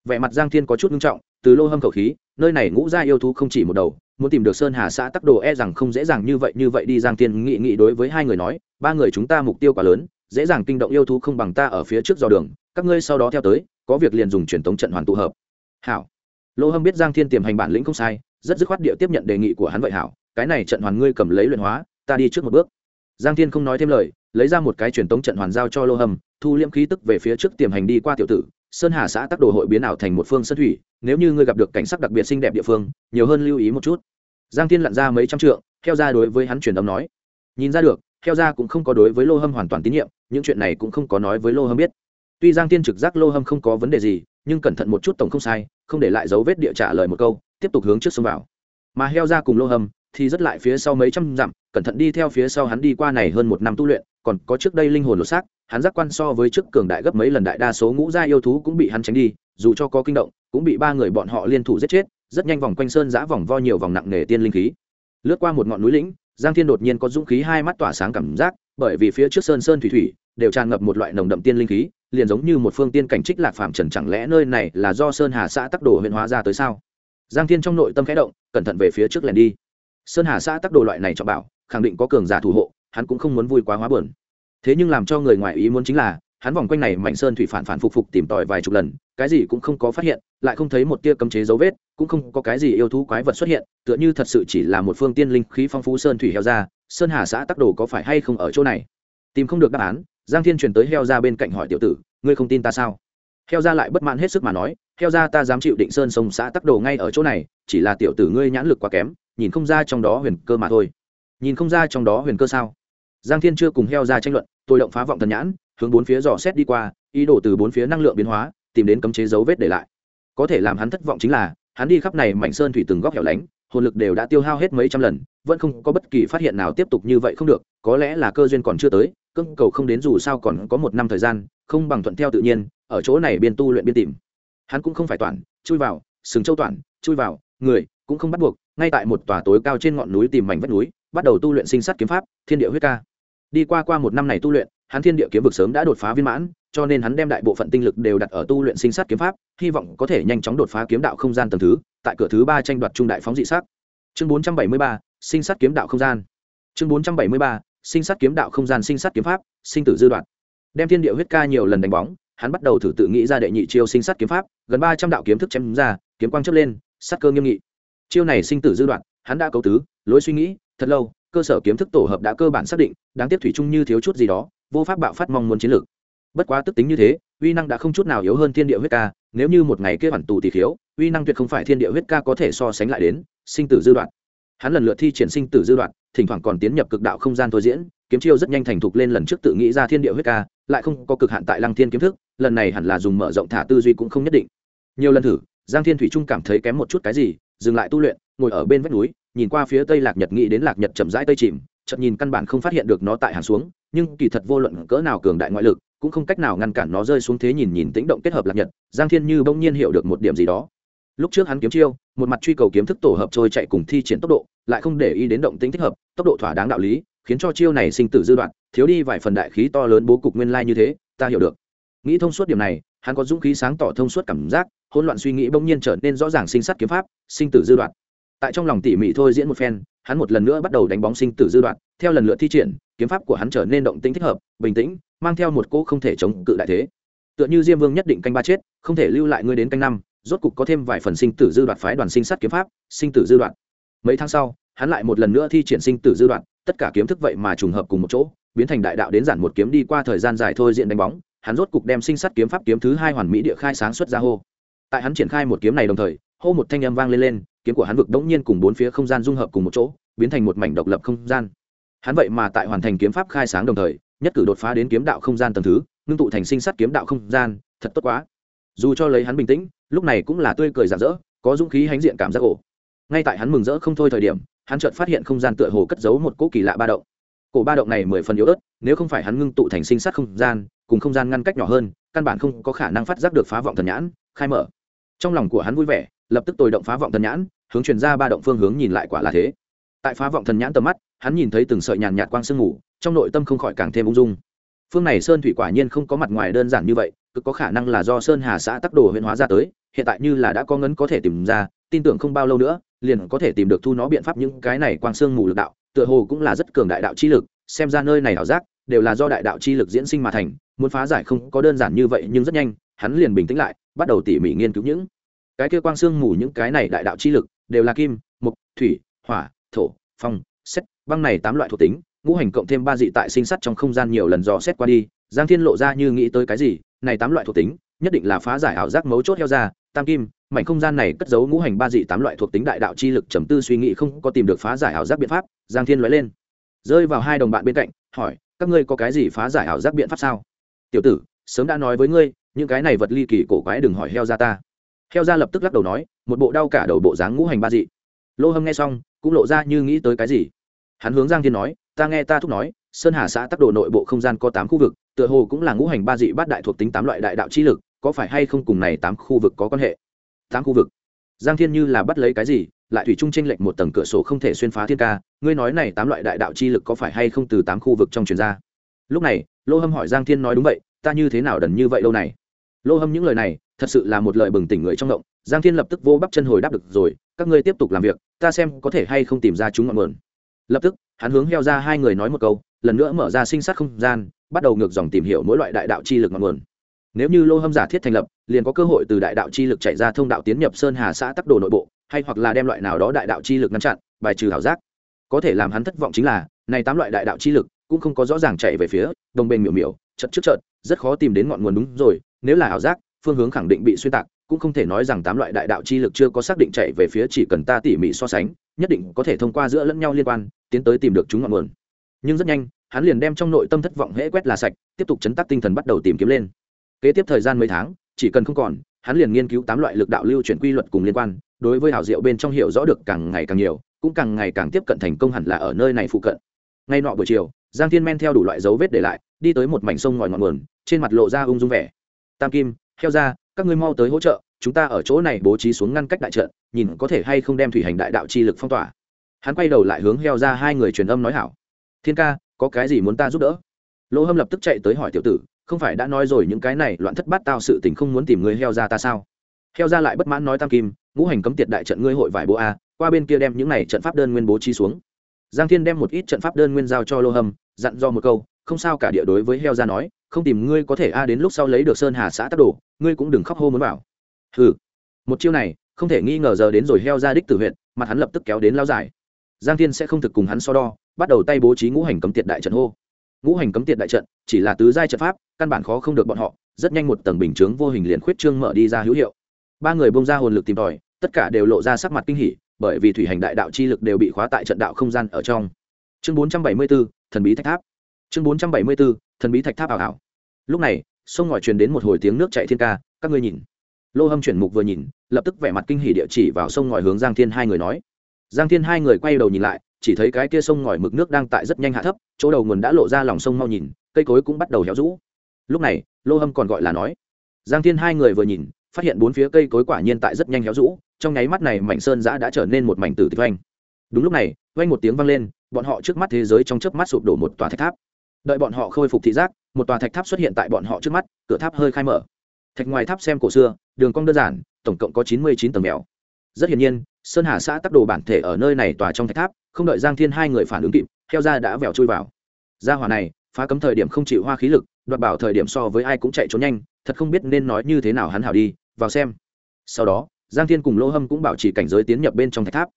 Vẻ mặt giang thiên có chút nghiêm trọng, từ lô hâm khẩu khí, nơi này ngũ gia yêu thú không chỉ một đầu, muốn tìm được sơn hà xã tắc đồ e rằng không dễ dàng như vậy như vậy đi, giang thiên nghị nghị đối với hai người nói, ba người chúng ta mục tiêu quá lớn, dễ dàng kinh động yêu thú không bằng ta ở phía trước dò đường, các ngươi sau đó theo tới, có việc liền dùng truyền thống trận hoàn tụ hợp. Hảo. Lô hâm biết giang thiên tiềm hành bản lĩnh không sai, rất dứt khoát địa tiếp nhận đề nghị của hắn vậy hảo, cái này trận hoàn ngươi cầm lấy luyện hóa, ta đi trước một bước. Giang thiên không nói thêm lời lấy ra một cái truyền tống trận hoàn giao cho lô hâm, thu liễm khí tức về phía trước tiềm hành đi qua tiểu tử, sơn hà xã tắc đồ hội biến ảo thành một phương sân thủy, nếu như ngươi gặp được cảnh sắc đặc biệt xinh đẹp địa phương, nhiều hơn lưu ý một chút. Giang thiên lặn ra mấy trăm trượng, theo ra đối với hắn truyền âm nói. Nhìn ra được, theo ra cũng không có đối với lô hâm hoàn toàn tín nhiệm, những chuyện này cũng không có nói với lô hâm biết. Tuy giang thiên trực giác lô hâm không có vấn đề gì, nhưng cẩn thận một chút tổng không sai, không để lại dấu vết địa trả lời một câu, tiếp tục hướng trước sông vào. Mà heo ra cùng lô hâm thì rất lại phía sau mấy trăm dặm, cẩn thận đi theo phía sau hắn đi qua này hơn một năm tu luyện, còn có trước đây linh hồn lột xác, hắn giác quan so với trước cường đại gấp mấy lần đại đa số ngũ gia yêu thú cũng bị hắn tránh đi, dù cho có kinh động, cũng bị ba người bọn họ liên thủ giết chết, rất nhanh vòng quanh sơn giã vòng vo nhiều vòng nặng nề tiên linh khí. Lướt qua một ngọn núi lĩnh, giang thiên đột nhiên có dũng khí hai mắt tỏa sáng cảm giác, bởi vì phía trước sơn sơn thủy thủy, đều tràn ngập một loại nồng đậm tiên linh khí, liền giống như một phương tiên cảnh trích lạc phàm trần chẳng lẽ nơi này là do sơn hà xã tắc đồ huyện hóa ra tới sao? Giang thiên trong nội tâm khẽ động, cẩn thận về phía trước lẻn đi sơn hà xã tắc đồ loại này cho bảo, khẳng định có cường giả thủ hộ, hắn cũng không muốn vui quá hóa buồn. thế nhưng làm cho người ngoài ý muốn chính là, hắn vòng quanh này mạnh sơn thủy phản phản phục phục tìm tòi vài chục lần, cái gì cũng không có phát hiện, lại không thấy một tia cấm chế dấu vết, cũng không có cái gì yêu thú quái vật xuất hiện, tựa như thật sự chỉ là một phương tiên linh khí phong phú sơn thủy heo ra, sơn hà xã tắc đồ có phải hay không ở chỗ này? tìm không được đáp án, giang thiên truyền tới heo ra bên cạnh hỏi tiểu tử, ngươi không tin ta sao? heo ra lại bất mãn hết sức mà nói, heo ra ta dám chịu định sơn sông xã tắc đồ ngay ở chỗ này, chỉ là tiểu tử ngươi nhãn lực quá kém nhìn không ra trong đó huyền cơ mà thôi. Nhìn không ra trong đó huyền cơ sao? Giang thiên chưa cùng heo ra tranh luận, tôi động phá vọng thần nhãn, hướng bốn phía dò xét đi qua, ý đồ từ bốn phía năng lượng biến hóa, tìm đến cấm chế dấu vết để lại. Có thể làm hắn thất vọng chính là, hắn đi khắp này mảnh sơn thủy từng góc hẻo lánh, hồn lực đều đã tiêu hao hết mấy trăm lần, vẫn không có bất kỳ phát hiện nào tiếp tục như vậy không được, có lẽ là cơ duyên còn chưa tới, cưỡng cầu không đến dù sao còn có một năm thời gian, không bằng thuận theo tự nhiên, ở chỗ này biên tu luyện biên tìm. Hắn cũng không phải toàn chui vào, sừng châu toàn chui vào, người cũng không bắt buộc ngay tại một tòa tối cao trên ngọn núi tìm mảnh vách núi, bắt đầu tu luyện sinh sát kiếm pháp, thiên địa huyết ca. Đi qua qua một năm này tu luyện, hắn thiên địa kiếm vực sớm đã đột phá viên mãn, cho nên hắn đem đại bộ phận tinh lực đều đặt ở tu luyện sinh sát kiếm pháp, hy vọng có thể nhanh chóng đột phá kiếm đạo không gian tầng thứ, tại cửa thứ ba tranh đoạt trung đại phóng dị sắc. Chương bốn trăm bảy mươi ba, sinh sát kiếm đạo không gian. Chương bốn trăm bảy mươi ba, sinh sát kiếm đạo không gian sinh sát kiếm pháp, sinh tử dư đoạn. Đem thiên địa huyết ca nhiều lần đánh bóng, hắn bắt đầu thử tự nghĩ ra đệ nhị chiêu sinh sát kiếm pháp, gần ba trăm đạo kiếm thức chém ra, kiếm quang chớp lên, sát cơ nghiêm nghị chiêu này sinh tử dư đoạn, hắn đã cấu tứ, lối suy nghĩ, thật lâu, cơ sở kiếm thức tổ hợp đã cơ bản xác định, đáng tiếc thủy chung như thiếu chút gì đó, vô pháp bạo phát mong muốn chiến lược. Bất quá tức tính như thế, uy năng đã không chút nào yếu hơn thiên địa huyết ca, nếu như một ngày kia bản tù tỷ khiếu uy năng tuyệt không phải thiên địa huyết ca có thể so sánh lại đến, sinh tử dư đoạn. Hắn lần lượt thi triển sinh tử dư đoạn, thỉnh thoảng còn tiến nhập cực đạo không gian thôi diễn, kiếm chiêu rất nhanh thành thục lên lần trước tự nghĩ ra thiên địa huyết ca, lại không có cực hạn tại lăng thiên kiếm thức, lần này hẳn là dùng mở rộng thả tư duy cũng không nhất định. Nhiều lần thử, giang thiên thủy trung cảm thấy kém một chút cái gì dừng lại tu luyện, ngồi ở bên vách núi, nhìn qua phía tây lạc nhật nghĩ đến lạc nhật chậm rãi tây chìm chậm nhìn căn bản không phát hiện được nó tại hàng xuống, nhưng kỳ thật vô luận cỡ nào cường đại ngoại lực, cũng không cách nào ngăn cản nó rơi xuống thế nhìn nhìn tĩnh động kết hợp lạc nhật, giang thiên như bỗng nhiên hiểu được một điểm gì đó. Lúc trước hắn kiếm chiêu, một mặt truy cầu kiếm thức tổ hợp trôi chạy cùng thi triển tốc độ, lại không để ý đến động tính thích hợp, tốc độ thỏa đáng đạo lý, khiến cho chiêu này sinh tử dư đoạn, thiếu đi vài phần đại khí to lớn bố cục nguyên lai như thế, ta hiểu được. Nghĩ thông suốt điểm này, hắn có dũng khí sáng tỏ thông suốt cảm giác hỗn loạn suy nghĩ bỗng nhiên trở nên rõ ràng sinh sát kiếm pháp, sinh tử dư đoạn. Tại trong lòng tỉ mỉ thôi diễn một phen, hắn một lần nữa bắt đầu đánh bóng sinh tử dư đoạn, theo lần lượt thi triển, kiếm pháp của hắn trở nên động tĩnh thích hợp, bình tĩnh, mang theo một cỗ không thể chống cự đại thế. Tựa như diêm vương nhất định canh ba chết, không thể lưu lại ngươi đến canh năm, rốt cục có thêm vài phần sinh tử dư đoạn phái đoàn sinh sát kiếm pháp, sinh tử dư đoạn. Mấy tháng sau, hắn lại một lần nữa thi triển sinh tử dư đoạn, tất cả kiếm thức vậy mà trùng hợp cùng một chỗ, biến thành đại đạo đến giản một kiếm đi qua thời gian dài thôi diện đánh bóng, hắn rốt cục đem sinh sát kiếm pháp kiếm thứ hai hoàn mỹ địa khai sáng xuất ra hô tại hắn triển khai một kiếm này đồng thời, hô một thanh âm vang lên lên, kiếm của hắn vực đống nhiên cùng bốn phía không gian dung hợp cùng một chỗ, biến thành một mảnh độc lập không gian. Hắn vậy mà tại hoàn thành kiếm pháp khai sáng đồng thời, nhất cử đột phá đến kiếm đạo không gian tầng thứ, ngưng tụ thành sinh sát kiếm đạo không gian, thật tốt quá. Dù cho lấy hắn bình tĩnh, lúc này cũng là tươi cười rạng rỡ, có dũng khí hãnh diện cảm giác ổ. Ngay tại hắn mừng rỡ không thôi thời điểm, hắn chợt phát hiện không gian tựa hồ cất giấu một cỗ kỳ lạ ba động. Cổ ba động này mười phần yếu ớt, nếu không phải hắn ngưng tụ thành sinh sát không gian, cùng không gian ngăn cách nhỏ hơn, căn bản không có khả năng phát giác được phá vọng thần nhãn, khai mở trong lòng của hắn vui vẻ, lập tức tôi động phá vọng thần nhãn, hướng truyền ra ba động phương hướng nhìn lại quả là thế. Tại phá vọng thần nhãn tầm mắt, hắn nhìn thấy từng sợi nhàn nhạt quang sương ngủ trong nội tâm không khỏi càng thêm ung dung. Phương này sơn thủy quả nhiên không có mặt ngoài đơn giản như vậy, cực có khả năng là do sơn hà xã tắc đồ huyện hóa ra tới, hiện tại như là đã có ngấn có thể tìm ra, tin tưởng không bao lâu nữa, liền có thể tìm được thu nó biện pháp những cái này quang sương mù lực đạo, tựa hồ cũng là rất cường đại đạo chi lực, xem ra nơi này ảo giác, đều là do đại đạo chi lực diễn sinh mà thành, muốn phá giải không có đơn giản như vậy nhưng rất nhanh, hắn liền bình tĩnh lại bắt đầu tỉ mỉ nghiên cứu những cái kia quang sương mù, những cái này đại đạo chi lực đều là kim mục thủy, hỏa, thổ, phong xét băng này tám loại thuộc tính, ngũ hành cộng thêm ba dị tại sinh sắt trong không gian nhiều lần dò xét qua đi, giang thiên lộ ra như nghĩ tới cái gì, này tám loại thuộc tính, nhất định là phá giải ảo giác mấu chốt heo ra, tam kim, mảnh không gian này cất giấu ngũ hành ba dị tám loại thuộc tính đại đạo chi lực trầm tư suy nghĩ không có tìm được phá giải ảo giác biện pháp, giang thiên nói lên. Rơi vào hai đồng bạn bên cạnh, hỏi, các ngươi có cái gì phá giải ảo giác biện pháp sao? Tiểu tử, sớm đã nói với ngươi những cái này vật ly kỳ cổ quái đừng hỏi heo ra ta. Heo ra lập tức lắc đầu nói, một bộ đau cả đầu bộ dáng ngũ hành ba dị. Lô hâm nghe xong, cũng lộ ra như nghĩ tới cái gì. Hắn hướng giang thiên nói, ta nghe ta thúc nói, sơn hà xã tắc đồ nội bộ không gian có tám khu vực, tựa hồ cũng là ngũ hành ba dị bát đại thuộc tính tám loại đại đạo chi lực, có phải hay không cùng này tám khu vực có quan hệ? Tám khu vực? Giang thiên như là bắt lấy cái gì, lại thủy trung tranh lệch một tầng cửa sổ không thể xuyên phá thiên ca, ngươi nói này tám loại đại đạo chi lực có phải hay không từ tám khu vực trong truyền ra? Lúc này, lô hâm hỏi giang thiên nói đúng vậy, ta như thế nào đần như vậy lâu này? Lô hâm những lời này, thật sự là một lời bừng tỉnh người trong động. Giang thiên lập tức vô bắp chân hồi đáp được rồi, các ngươi tiếp tục làm việc, ta xem có thể hay không tìm ra chúng ngọn nguồn. Lập tức, hắn hướng heo ra hai người nói một câu, lần nữa mở ra sinh sát không gian, bắt đầu ngược dòng tìm hiểu mỗi loại đại đạo chi lực ngọn nguồn. Nếu như lô hâm giả thiết thành lập, liền có cơ hội từ đại đạo chi lực chạy ra thông đạo tiến nhập sơn hà xã tắc đồ nội bộ, hay hoặc là đem loại nào đó đại đạo chi lực ngăn chặn, bài trừ ảo giác. Có thể làm hắn thất vọng chính là, này tám loại đại đạo chi lực cũng không có rõ ràng chạy về phía, đồng bên miểu miểu, chật trước chợt, rất khó tìm đến ngọn nguồn đúng rồi nếu là ảo giác, phương hướng khẳng định bị xuyên tạc, cũng không thể nói rằng tám loại đại đạo chi lực chưa có xác định chạy về phía chỉ cần ta tỉ mỉ so sánh, nhất định có thể thông qua giữa lẫn nhau liên quan, tiến tới tìm được chúng ngọn nguồn. Nhưng rất nhanh, hắn liền đem trong nội tâm thất vọng hễ quét là sạch, tiếp tục chấn tác tinh thần bắt đầu tìm kiếm lên. Kế tiếp thời gian mấy tháng, chỉ cần không còn, hắn liền nghiên cứu tám loại lực đạo lưu chuyển quy luật cùng liên quan, đối với hảo diệu bên trong hiểu rõ được càng ngày càng nhiều, cũng càng ngày càng tiếp cận thành công hẳn là ở nơi này phụ cận. Ngay nọ buổi chiều, giang thiên men theo đủ loại dấu vết để lại, đi tới một mảnh sông ngòi ngọn nguồn, trên mặt lộ ra ung dung vẻ tam kim, heo ra, các ngươi mau tới hỗ trợ, chúng ta ở chỗ này bố trí xuống ngăn cách đại trận, nhìn có thể hay không đem thủy hành đại đạo chi lực phong tỏa. Hắn quay đầu lại hướng heo ra hai người truyền âm nói hảo. Thiên ca, có cái gì muốn ta giúp đỡ? Lỗ hâm lập tức chạy tới hỏi tiểu tử, không phải đã nói rồi những cái này loạn thất bát tao sự tình không muốn tìm người heo ra ta sao? Heo ra lại bất mãn nói tam kim, ngũ hành cấm tiệt đại trận ngươi hội vải bộ a, qua bên kia đem những này trận pháp đơn nguyên bố trí xuống. Giang thiên đem một ít trận pháp đơn nguyên giao cho lô hâm, dặn do một câu, không sao cả địa đối với heo ra nói không tìm ngươi có thể a đến lúc sau lấy được sơn hà xã tắc đồ ngươi cũng đừng khóc hô muốn bảo ừ một chiêu này không thể nghi ngờ giờ đến rồi heo ra đích tử huyện mặt hắn lập tức kéo đến lao dài. Giang thiên sẽ không thực cùng hắn so đo bắt đầu tay bố trí ngũ hành cấm tiệt đại trận hô. Ngũ hành cấm tiệt đại trận chỉ là tứ giai trận pháp căn bản khó không được bọn họ rất nhanh một tầng bình chướng vô hình liền khuyết trương mở đi ra hữu hiệu. Ba người bông ra hồn lực tìm tòi tất cả đều lộ ra sắc mặt kinh hỉ bởi vì thủy hành đại đạo chi lực đều bị khóa tại trận đạo không gian ở trong. Chương 474, thần bí thạch tháp. Chương 474, thần bí thạch tháp ảo ảo. Lúc này, sông ngòi truyền đến một hồi tiếng nước chạy thiên ca, các ngươi nhìn. Lô hâm chuyển mục vừa nhìn, lập tức vẻ mặt kinh hỉ địa chỉ vào sông ngòi hướng giang thiên hai người nói. Giang thiên hai người quay đầu nhìn lại, chỉ thấy cái kia sông ngòi mực nước đang tại rất nhanh hạ thấp, chỗ đầu nguồn đã lộ ra lòng sông mau nhìn, cây cối cũng bắt đầu héo rũ. Lúc này, lô hâm còn gọi là nói. Giang thiên hai người vừa nhìn, phát hiện bốn phía cây cối quả nhiên tại rất nhanh héo rũ, trong nháy mắt này mảnh sơn giã đã trở nên một mảnh tử tịch oanh đúng lúc này oanh một tiếng vang lên, bọn họ trước mắt thế giới trong chớp mắt sụp đổ một tòa thạch tháp đợi bọn họ khôi phục thị giác, một tòa thạch tháp xuất hiện tại bọn họ trước mắt, cửa tháp hơi khai mở. Thạch ngoài tháp xem cổ xưa, đường cong đơn giản, tổng cộng có chín mươi chín tầng mèo. Rất hiển nhiên, sơn hà xã tắc đồ bản thể ở nơi này tòa trong thạch tháp, không đợi giang thiên hai người phản ứng kịp theo ra đã vèo chui vào. Gia hỏa này, phá cấm thời điểm không chịu hoa khí lực, đoạt bảo thời điểm so với ai cũng chạy trốn nhanh, thật không biết nên nói như thế nào hắn hảo đi, vào xem. Sau đó, giang thiên cùng lô hâm cũng bảo trì cảnh giới tiến nhập bên trong thạch tháp.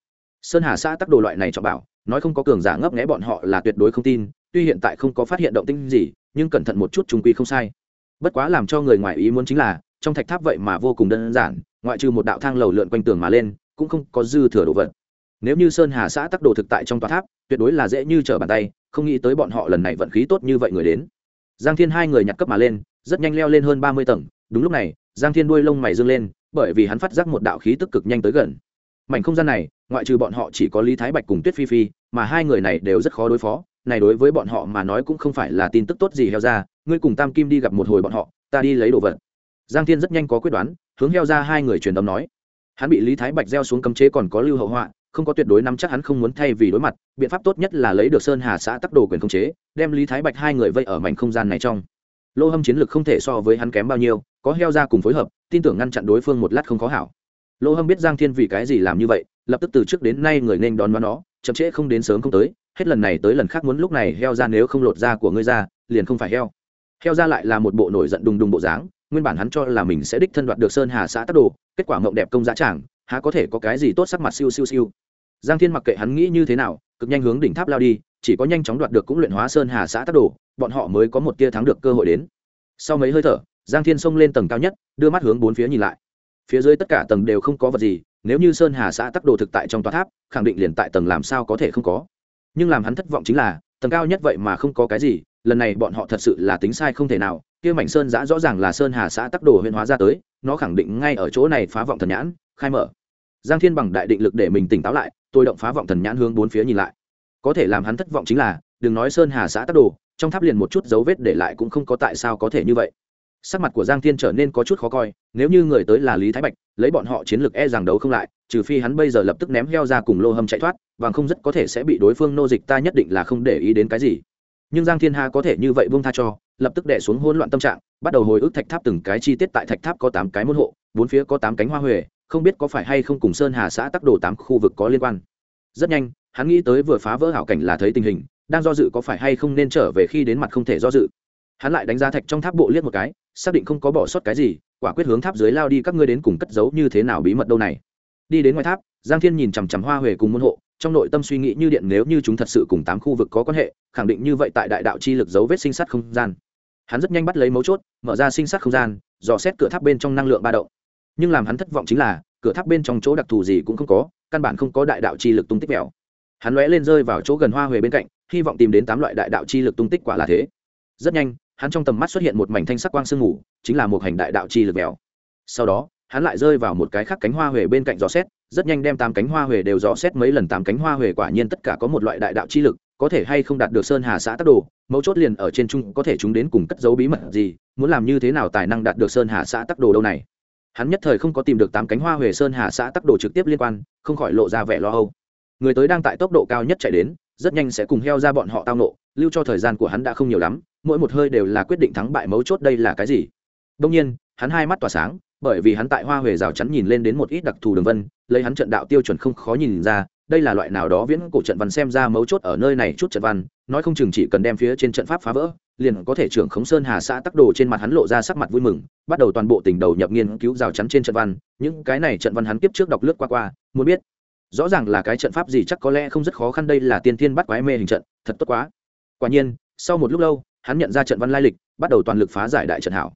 Sơn hà xã tắc đồ loại này cho bảo, nói không có cường giả ngấp nghẽ bọn họ là tuyệt đối không tin tuy hiện tại không có phát hiện động tinh gì, nhưng cẩn thận một chút trung quy không sai. Bất quá làm cho người ngoài ý muốn chính là, trong thạch tháp vậy mà vô cùng đơn giản, ngoại trừ một đạo thang lầu lượn quanh tường mà lên, cũng không có dư thừa đồ vật. Nếu như sơn hà xã tắc đồ thực tại trong tòa tháp, tuyệt đối là dễ như trở bàn tay, không nghĩ tới bọn họ lần này vận khí tốt như vậy người đến. Giang thiên hai người nhặt cấp mà lên, rất nhanh leo lên hơn ba mươi tầng. Đúng lúc này, giang thiên đuôi lông mày dương lên, bởi vì hắn phát giác một đạo khí tức cực nhanh tới gần. Mảnh không gian này, ngoại trừ bọn họ chỉ có lý thái bạch cùng tuyết phi phi, mà hai người này đều rất khó đối phó này đối với bọn họ mà nói cũng không phải là tin tức tốt gì heo ra, ngươi cùng tam kim đi gặp một hồi bọn họ, ta đi lấy đồ vật. Giang thiên rất nhanh có quyết đoán, hướng heo ra hai người truyền âm nói. Hắn bị lý thái bạch gieo xuống cấm chế còn có lưu hậu họa, không có tuyệt đối nắm chắc hắn không muốn thay vì đối mặt, biện pháp tốt nhất là lấy được sơn hà xã tắc đồ quyền khống chế, đem lý thái bạch hai người vây ở mảnh không gian này trong. Lô hâm chiến lược không thể so với hắn kém bao nhiêu, có heo ra cùng phối hợp, tin tưởng ngăn chặn đối phương một lát không khó hảo. Lô hâm biết giang thiên vì cái gì làm như vậy, lập tức từ trước đến nay người nên đón nó, chậm trễ không đến sớm không tới hết lần này tới lần khác muốn lúc này heo ra nếu không lột da của ngươi ra, liền không phải heo. Heo ra lại là một bộ nổi giận đùng đùng bộ dáng, nguyên bản hắn cho là mình sẽ đích thân đoạt được sơn hà xã tắc đồ, kết quả mộng đẹp công giá trảng há có thể có cái gì tốt sắc mặt siêu siêu siêu. Giang thiên mặc kệ hắn nghĩ như thế nào, cực nhanh hướng đỉnh tháp lao đi, chỉ có nhanh chóng đoạt được cũng luyện hóa sơn hà xã tắc đồ, bọn họ mới có một tia thắng được cơ hội đến. Sau mấy hơi thở, giang thiên xông lên tầng cao nhất, đưa mắt hướng bốn phía nhìn lại. Phía dưới tất cả tầng đều không có vật gì, nếu như sơn hà xã tắc đồ thực tại trong tòa tháp, khẳng định liền tại tầng làm sao có thể không có nhưng làm hắn thất vọng chính là, tầng cao nhất vậy mà không có cái gì, lần này bọn họ thật sự là tính sai không thể nào, kia mảnh sơn giã rõ ràng là sơn hà xã tắc đồ huyện hóa ra tới, nó khẳng định ngay ở chỗ này phá vọng thần nhãn, khai mở. Giang thiên bằng đại định lực để mình tỉnh táo lại, tôi động phá vọng thần nhãn hướng bốn phía nhìn lại. Có thể làm hắn thất vọng chính là, đừng nói sơn hà xã tắc đồ, trong tháp liền một chút dấu vết để lại cũng không có tại sao có thể như vậy sắc mặt của giang thiên trở nên có chút khó coi, nếu như người tới là lý thái bạch, lấy bọn họ chiến lược e rằng đấu không lại, trừ phi hắn bây giờ lập tức ném heo ra cùng lô hâm chạy thoát và không rất có thể sẽ bị đối phương nô dịch, ta nhất định là không để ý đến cái gì. Nhưng giang thiên ha có thể như vậy buông tha cho, lập tức đẻ xuống hỗn loạn tâm trạng, bắt đầu hồi ức thạch tháp từng cái chi tiết tại thạch tháp có tám cái môn hộ, bốn phía có tám cánh hoa huệ, không biết có phải hay không cùng sơn hà xã tắc đồ tám khu vực có liên quan. Rất nhanh, hắn nghĩ tới vừa phá vỡ hảo cảnh là thấy tình hình, đang do dự có phải hay không nên trở về khi đến mặt không thể do dự. Hắn lại đánh giá thạch trong tháp bộ liếc một cái xác định không có bỏ sót cái gì, quả quyết hướng tháp dưới lao đi các ngươi đến cùng cất giấu như thế nào bí mật đâu này. Đi đến ngoài tháp, giang thiên nhìn chằm chằm hoa huệ cùng môn hộ, trong nội tâm suy nghĩ như điện nếu như chúng thật sự cùng tám khu vực có quan hệ, khẳng định như vậy tại đại đạo chi lực dấu vết sinh sát không gian. Hắn rất nhanh bắt lấy mấu chốt, mở ra sinh sát không gian, dò xét cửa tháp bên trong năng lượng ba động. Nhưng làm hắn thất vọng chính là, cửa tháp bên trong chỗ đặc thù gì cũng không có, căn bản không có đại đạo chi lực tung tích mèo hắn lóe lên rơi vào chỗ gần hoa huệ bên cạnh, hy vọng tìm đến tám loại đại đạo chi lực tung tích quả là thế. Rất nhanh hắn trong tầm mắt xuất hiện một mảnh thanh sắc quang sương ngủ, chính là một hành đại đạo chi lực mèo sau đó hắn lại rơi vào một cái khác cánh hoa huệ bên cạnh gió xét rất nhanh đem tám cánh hoa huệ đều dò xét mấy lần tám cánh hoa huệ quả nhiên tất cả có một loại đại đạo chi lực có thể hay không đạt được sơn hà xã tắc đồ mấu chốt liền ở trên trung có thể chúng đến cùng cất dấu bí mật gì muốn làm như thế nào tài năng đạt được sơn hà xã tắc đồ đâu này. Hắn nhất thời không có tìm được tám cánh hoa huệ sơn hà xã tắc đồ trực tiếp liên quan không khỏi lộ ra vẻ lo âu. Người tới đang tại tốc độ cao nhất chạy đến rất nhanh sẽ cùng heo ra bọn họ tao nộ lưu cho thời gian của hắn đã không nhiều lắm mỗi một hơi đều là quyết định thắng bại mấu chốt đây là cái gì. Đông nhiên, hắn hai mắt tỏa sáng, bởi vì hắn tại hoa huệ rào chắn nhìn lên đến một ít đặc thù đường vân, lấy hắn trận đạo tiêu chuẩn không khó nhìn ra, đây là loại nào đó viễn cổ trận văn xem ra mấu chốt ở nơi này chút trận văn, nói không chừng chỉ cần đem phía trên trận pháp phá vỡ, liền có thể trưởng khống sơn hà xã tắc đồ trên mặt hắn lộ ra sắc mặt vui mừng, bắt đầu toàn bộ tình đầu nhập nghiên cứu rào chắn trên trận văn, những cái này trận văn hắn kiếp trước đọc lướt qua qua, muốn biết, rõ ràng là cái trận pháp gì chắc có lẽ không rất khó khăn đây là tiên thiên bắt quái mê hình trận, thật tốt quá. Quả nhiên, sau một lúc lâu hắn nhận ra trận văn lai lịch, bắt đầu toàn lực phá giải đại trận hảo.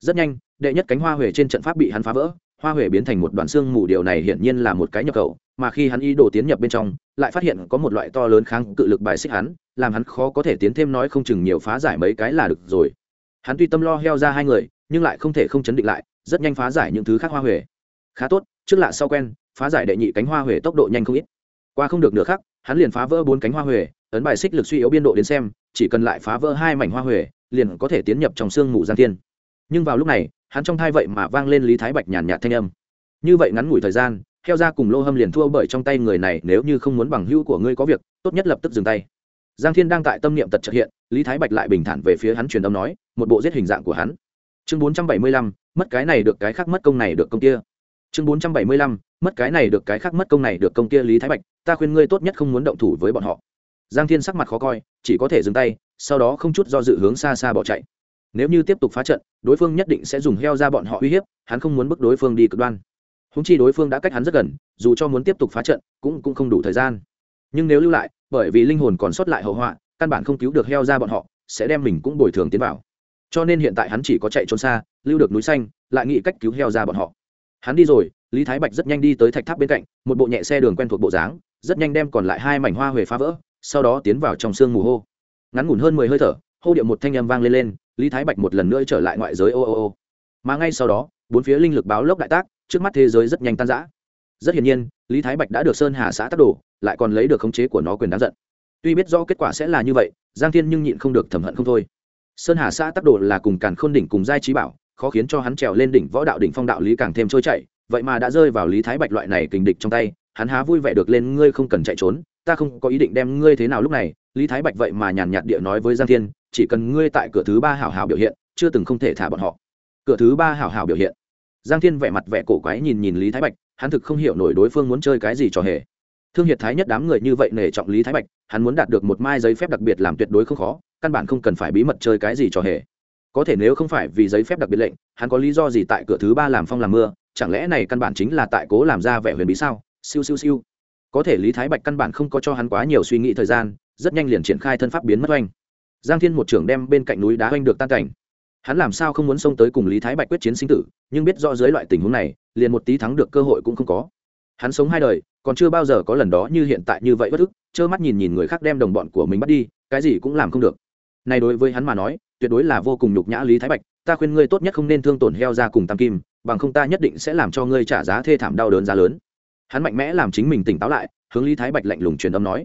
Rất nhanh, đệ nhất cánh hoa huệ trên trận pháp bị hắn phá vỡ, hoa huệ biến thành một đoạn xương mù, điều này hiển nhiên là một cái nhập khẩu, mà khi hắn ý đồ tiến nhập bên trong, lại phát hiện có một loại to lớn kháng cự lực bài xích hắn, làm hắn khó có thể tiến thêm nói không chừng nhiều phá giải mấy cái là được rồi. Hắn tuy tâm lo heo ra hai người, nhưng lại không thể không chấn định lại, rất nhanh phá giải những thứ khác hoa huệ. Khá tốt, trước lạ sau quen, phá giải đệ nhị cánh hoa huệ tốc độ nhanh không ít. Qua không được nửa khắc hắn liền phá vỡ bốn cánh hoa huệ, ấn bài xích lực suy yếu biên độ đến xem, chỉ cần lại phá vỡ hai mảnh hoa huệ, liền có thể tiến nhập trong sương mù giang thiên. Nhưng vào lúc này, hắn trong thai vậy mà vang lên lý thái bạch nhàn nhạt thanh âm. Như vậy ngắn ngủi thời gian heo ra cùng lô hâm liền thua bởi trong tay người này, nếu như không muốn bằng hữu của ngươi có việc, tốt nhất lập tức dừng tay. Giang thiên đang tại tâm niệm tật trợ hiện, lý thái bạch lại bình thản về phía hắn truyền âm nói, một bộ giết hình dạng của hắn. Chương bốn trăm bảy mươi lăm, mất cái này được cái khác, mất công này được công kia. Chương bốn trăm bảy mươi lăm mất cái này được cái khác mất công này được công kia lý thái bạch, ta khuyên ngươi tốt nhất không muốn động thủ với bọn họ. Giang thiên sắc mặt khó coi, chỉ có thể dừng tay, sau đó không chút do dự hướng xa xa bỏ chạy. Nếu như tiếp tục phá trận, đối phương nhất định sẽ dùng heo ra bọn họ uy hiếp, hắn không muốn bức đối phương đi cực đoan. Húng chi đối phương đã cách hắn rất gần, dù cho muốn tiếp tục phá trận, cũng cũng không đủ thời gian. Nhưng nếu lưu lại, bởi vì linh hồn còn sót lại hậu họa, căn bản không cứu được heo ra bọn họ, sẽ đem mình cũng bồi thường tiến vào. Cho nên hiện tại hắn chỉ có chạy trốn xa, lưu được núi xanh, lại nghĩ cách cứu heo ra bọn họ. Hắn đi rồi lý thái bạch rất nhanh đi tới thạch tháp bên cạnh, một bộ nhẹ xe đường quen thuộc bộ dáng, rất nhanh đem còn lại hai mảnh hoa huệ phá vỡ, sau đó tiến vào trong sương mù hô. Ngắn ngủn hơn mười hơi thở, hô điệu một thanh âm vang lên lên, lý thái bạch một lần nữa trở lại ngoại giới ô ô ô. Mà ngay sau đó, bốn phía linh lực báo lốc đại tác, trước mắt thế giới rất nhanh tan rã. Rất hiển nhiên, lý thái bạch đã được sơn hà xã tác đồ lại còn lấy được khống chế của nó quyền đáng giận. Tuy biết rõ kết quả sẽ là như vậy, giang thiên nhưng nhịn không được thầm hận không thôi. Sơn hà xã tác đồ là cùng càn khôn đỉnh cùng giai trí bảo, khó khiến cho hắn trèo lên đỉnh võ đạo đỉnh phong đạo lý càng thêm trôi chảy vậy mà đã rơi vào lý thái bạch loại này kình địch trong tay, hắn há vui vẻ được lên, ngươi không cần chạy trốn, ta không có ý định đem ngươi thế nào. Lúc này, lý thái bạch vậy mà nhàn nhạt địa nói với giang thiên, chỉ cần ngươi tại cửa thứ ba hảo hảo biểu hiện, chưa từng không thể thả bọn họ. Cửa thứ ba hảo hảo biểu hiện? Giang thiên vẻ mặt vẻ cổ quái nhìn nhìn lý thái bạch, hắn thực không hiểu nổi đối phương muốn chơi cái gì trò hề. Thương hiệt thái nhất đám người như vậy nể trọng lý thái bạch, hắn muốn đạt được một mai giấy phép đặc biệt làm tuyệt đối không khó, căn bản không cần phải bí mật chơi cái gì trò hề. Có thể nếu không phải vì giấy phép đặc biệt lệnh, hắn có lý do gì tại cửa thứ ba làm phong làm mưa chẳng lẽ này căn bản chính là tại cố làm ra vẻ huyền bí sao? Siêu siêu siêu. Có thể lý thái bạch căn bản không có cho hắn quá nhiều suy nghĩ thời gian, rất nhanh liền triển khai thân pháp biến mất oanh. Giang thiên một trưởng đem bên cạnh núi đá oanh được tan cảnh. Hắn làm sao không muốn xông tới cùng lý thái bạch quyết chiến sinh tử, nhưng biết rõ dưới loại tình huống này, liền một tí thắng được cơ hội cũng không có. Hắn sống hai đời, còn chưa bao giờ có lần đó như hiện tại như vậy bất ức, trơ mắt nhìn nhìn người khác đem đồng bọn của mình bắt đi, cái gì cũng làm không được. Này đối với hắn mà nói, tuyệt đối là vô cùng nhục nhã lý thái bạch, ta khuyên ngươi tốt nhất không nên thương tổn heo ra cùng tam kim bằng không ta nhất định sẽ làm cho ngươi trả giá thê thảm đau đớn giá lớn. Hắn mạnh mẽ làm chính mình tỉnh táo lại, hướng lý thái bạch lạnh lùng truyền âm nói.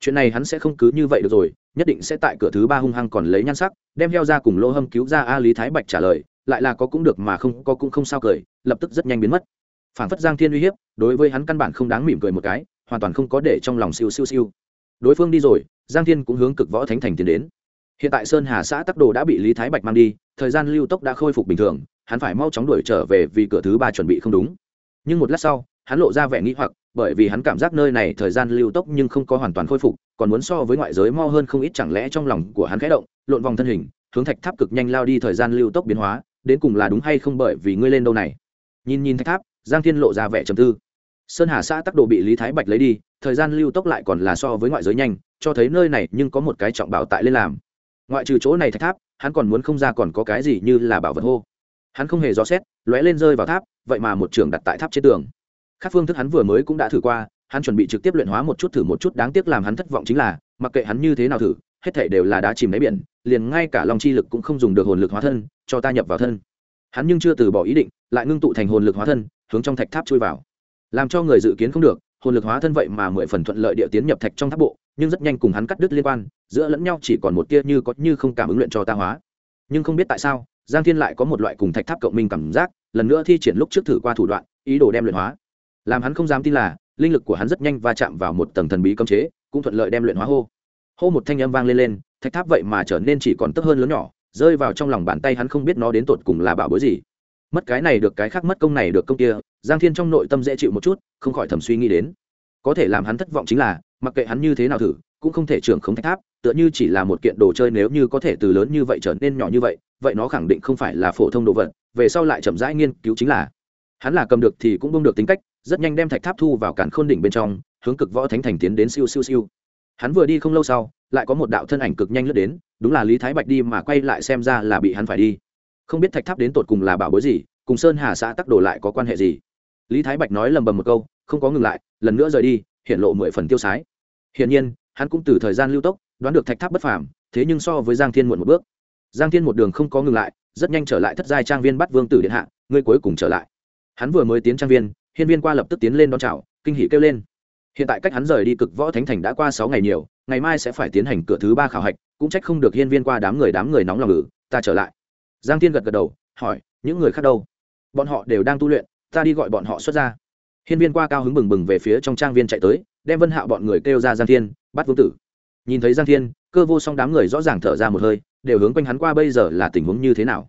Chuyện này hắn sẽ không cứ như vậy được rồi, nhất định sẽ tại cửa thứ ba hung hăng còn lấy nhan sắc, đem heo ra cùng lô hâm cứu ra a lý thái bạch trả lời, lại là có cũng được mà không, có cũng không sao cười, lập tức rất nhanh biến mất. Phản phất giang thiên uy hiếp, đối với hắn căn bản không đáng mỉm cười một cái, hoàn toàn không có để trong lòng siêu siêu siêu. Đối phương đi rồi, giang thiên cũng hướng cực võ thánh thành tiến đến. Hiện tại sơn hà xã tắc đồ đã bị lý thái bạch mang đi, thời gian lưu tốc đã khôi phục bình thường hắn phải mau chóng đuổi trở về vì cửa thứ ba chuẩn bị không đúng. Nhưng một lát sau, hắn lộ ra vẻ nghĩ hoặc, bởi vì hắn cảm giác nơi này thời gian lưu tốc nhưng không có hoàn toàn khôi phục, còn muốn so với ngoại giới mau hơn không ít chẳng lẽ trong lòng của hắn khẽ động, lộn vòng thân hình, hướng thạch tháp cực nhanh lao đi thời gian lưu tốc biến hóa, đến cùng là đúng hay không bởi vì ngươi lên đâu này? Nhìn nhìn thạch tháp, giang thiên lộ ra vẻ trầm tư. Sơn hà xã tắc độ bị lý thái bạch lấy đi, thời gian lưu tốc lại còn là so với ngoại giới nhanh, cho thấy nơi này nhưng có một cái trọng bảo tại lên làm. Ngoại trừ chỗ này thạch tháp, hắn còn muốn không ra còn có cái gì như là bảo vật hô hắn không hề rõ xét, lóe lên rơi vào tháp, vậy mà một trường đặt tại tháp trên tường. Khác phương thức hắn vừa mới cũng đã thử qua, hắn chuẩn bị trực tiếp luyện hóa một chút thử một chút, đáng tiếc làm hắn thất vọng chính là, mặc kệ hắn như thế nào thử, hết thể đều là đá chìm đáy biển, liền ngay cả lòng chi lực cũng không dùng được hồn lực hóa thân, cho ta nhập vào thân. Hắn nhưng chưa từ bỏ ý định, lại ngưng tụ thành hồn lực hóa thân, hướng trong thạch tháp chui vào. Làm cho người dự kiến không được, hồn lực hóa thân vậy mà mười phần thuận lợi địa tiến nhập thạch trong tháp bộ, nhưng rất nhanh cùng hắn cắt đứt liên quan, giữa lẫn nhau chỉ còn một tia như có như không cảm ứng luyện cho ta hóa. Nhưng không biết tại sao giang thiên lại có một loại cùng thạch tháp cộng minh cảm giác, lần nữa thi triển lúc trước thử qua thủ đoạn, ý đồ đem luyện hóa. Làm hắn không dám tin là, linh lực của hắn rất nhanh va chạm vào một tầng thần bí cấm chế, cũng thuận lợi đem luyện hóa hô. Hô một thanh âm vang lên lên, thạch tháp vậy mà trở nên chỉ còn tấp hơn lớn nhỏ, rơi vào trong lòng bàn tay hắn không biết nó đến tột cùng là bảo bối gì. Mất cái này được cái khác, mất công này được công kia, giang thiên trong nội tâm dễ chịu một chút, không khỏi thầm suy nghĩ đến. Có thể làm hắn thất vọng chính là, mặc kệ hắn như thế nào thử cũng không thể trưởng không thạch tháp, tựa như chỉ là một kiện đồ chơi nếu như có thể từ lớn như vậy trở nên nhỏ như vậy vậy nó khẳng định không phải là phổ thông đồ vật, về sau lại chậm rãi nghiên cứu chính là. Hắn là cầm được thì cũng bông được tính cách, rất nhanh đem thạch tháp thu vào cản khôn đỉnh bên trong, hướng cực võ thánh thành tiến đến siêu siêu siêu. Hắn vừa đi không lâu sau, lại có một đạo thân ảnh cực nhanh lướt đến, đúng là lý thái bạch đi mà quay lại xem ra là bị hắn phải đi. Không biết thạch tháp đến tột cùng là bảo bối gì, cùng sơn hà xã tắc đồ lại có quan hệ gì? Lý thái bạch nói lầm bầm một câu, không có ngừng lại, lần nữa rời đi hiện lộ mười phần tiêu sái. Hiển nhiên hắn cũng từ thời gian lưu tốc, đoán được thạch tháp bất phàm, thế nhưng so với giang thiên muộn một bước. Giang thiên một đường không có ngừng lại, rất nhanh trở lại thất giai trang viên bắt vương tử điện hạ, ngươi cuối cùng trở lại. Hắn vừa mới tiến trang viên, hiên viên qua lập tức tiến lên đón chào, kinh hỉ kêu lên. Hiện tại cách hắn rời đi cực võ thánh thành đã qua sáu ngày nhiều, ngày mai sẽ phải tiến hành cửa thứ ba khảo hạch, cũng trách không được hiên viên qua đám người đám người nóng lòng ngự, ta trở lại. Giang thiên gật gật đầu, hỏi, những người khác đâu? Bọn họ đều đang tu luyện, ta đi gọi bọn họ xuất ra. Hiên viên qua cao hứng bừng bừng về phía trong trang viên chạy tới, đem vân hạo bọn người kêu ra giang thiên bắt vương tử. Nhìn thấy giang thiên, cơ vô song đám người rõ ràng thở ra một hơi, đều hướng quanh hắn qua bây giờ là tình huống như thế nào.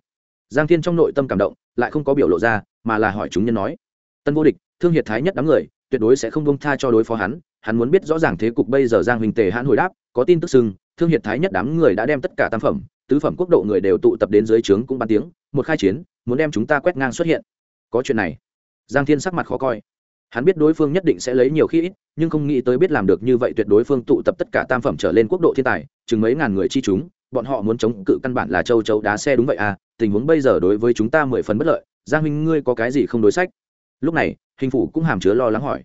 Giang thiên trong nội tâm cảm động, lại không có biểu lộ ra, mà là hỏi chúng nhân nói, tân vô địch, thương hiệt thái nhất đám người, tuyệt đối sẽ không bông tha cho đối phó hắn hắn muốn biết rõ ràng thế cục bây giờ giang huỳnh tề hãn hồi đáp, có tin tức sưng thương hiệt thái nhất đám người đã đem tất cả tam phẩm, tứ phẩm quốc độ người đều tụ tập đến dưới trướng cũng ban tiếng, một khai chiến, muốn đem chúng ta quét ngang xuất hiện. Có chuyện này. Giang thiên sắc mặt khó coi hắn biết đối phương nhất định sẽ lấy nhiều khi ít, nhưng không nghĩ tới biết làm được như vậy tuyệt đối phương tụ tập tất cả tam phẩm trở lên quốc độ thiên tài, chừng mấy ngàn người chi chúng, bọn họ muốn chống cự căn bản là châu châu đá xe đúng vậy à tình huống bây giờ đối với chúng ta mười phần bất lợi, giang huynh ngươi có cái gì không đối sách? Lúc này, hình phủ cũng hàm chứa lo lắng hỏi.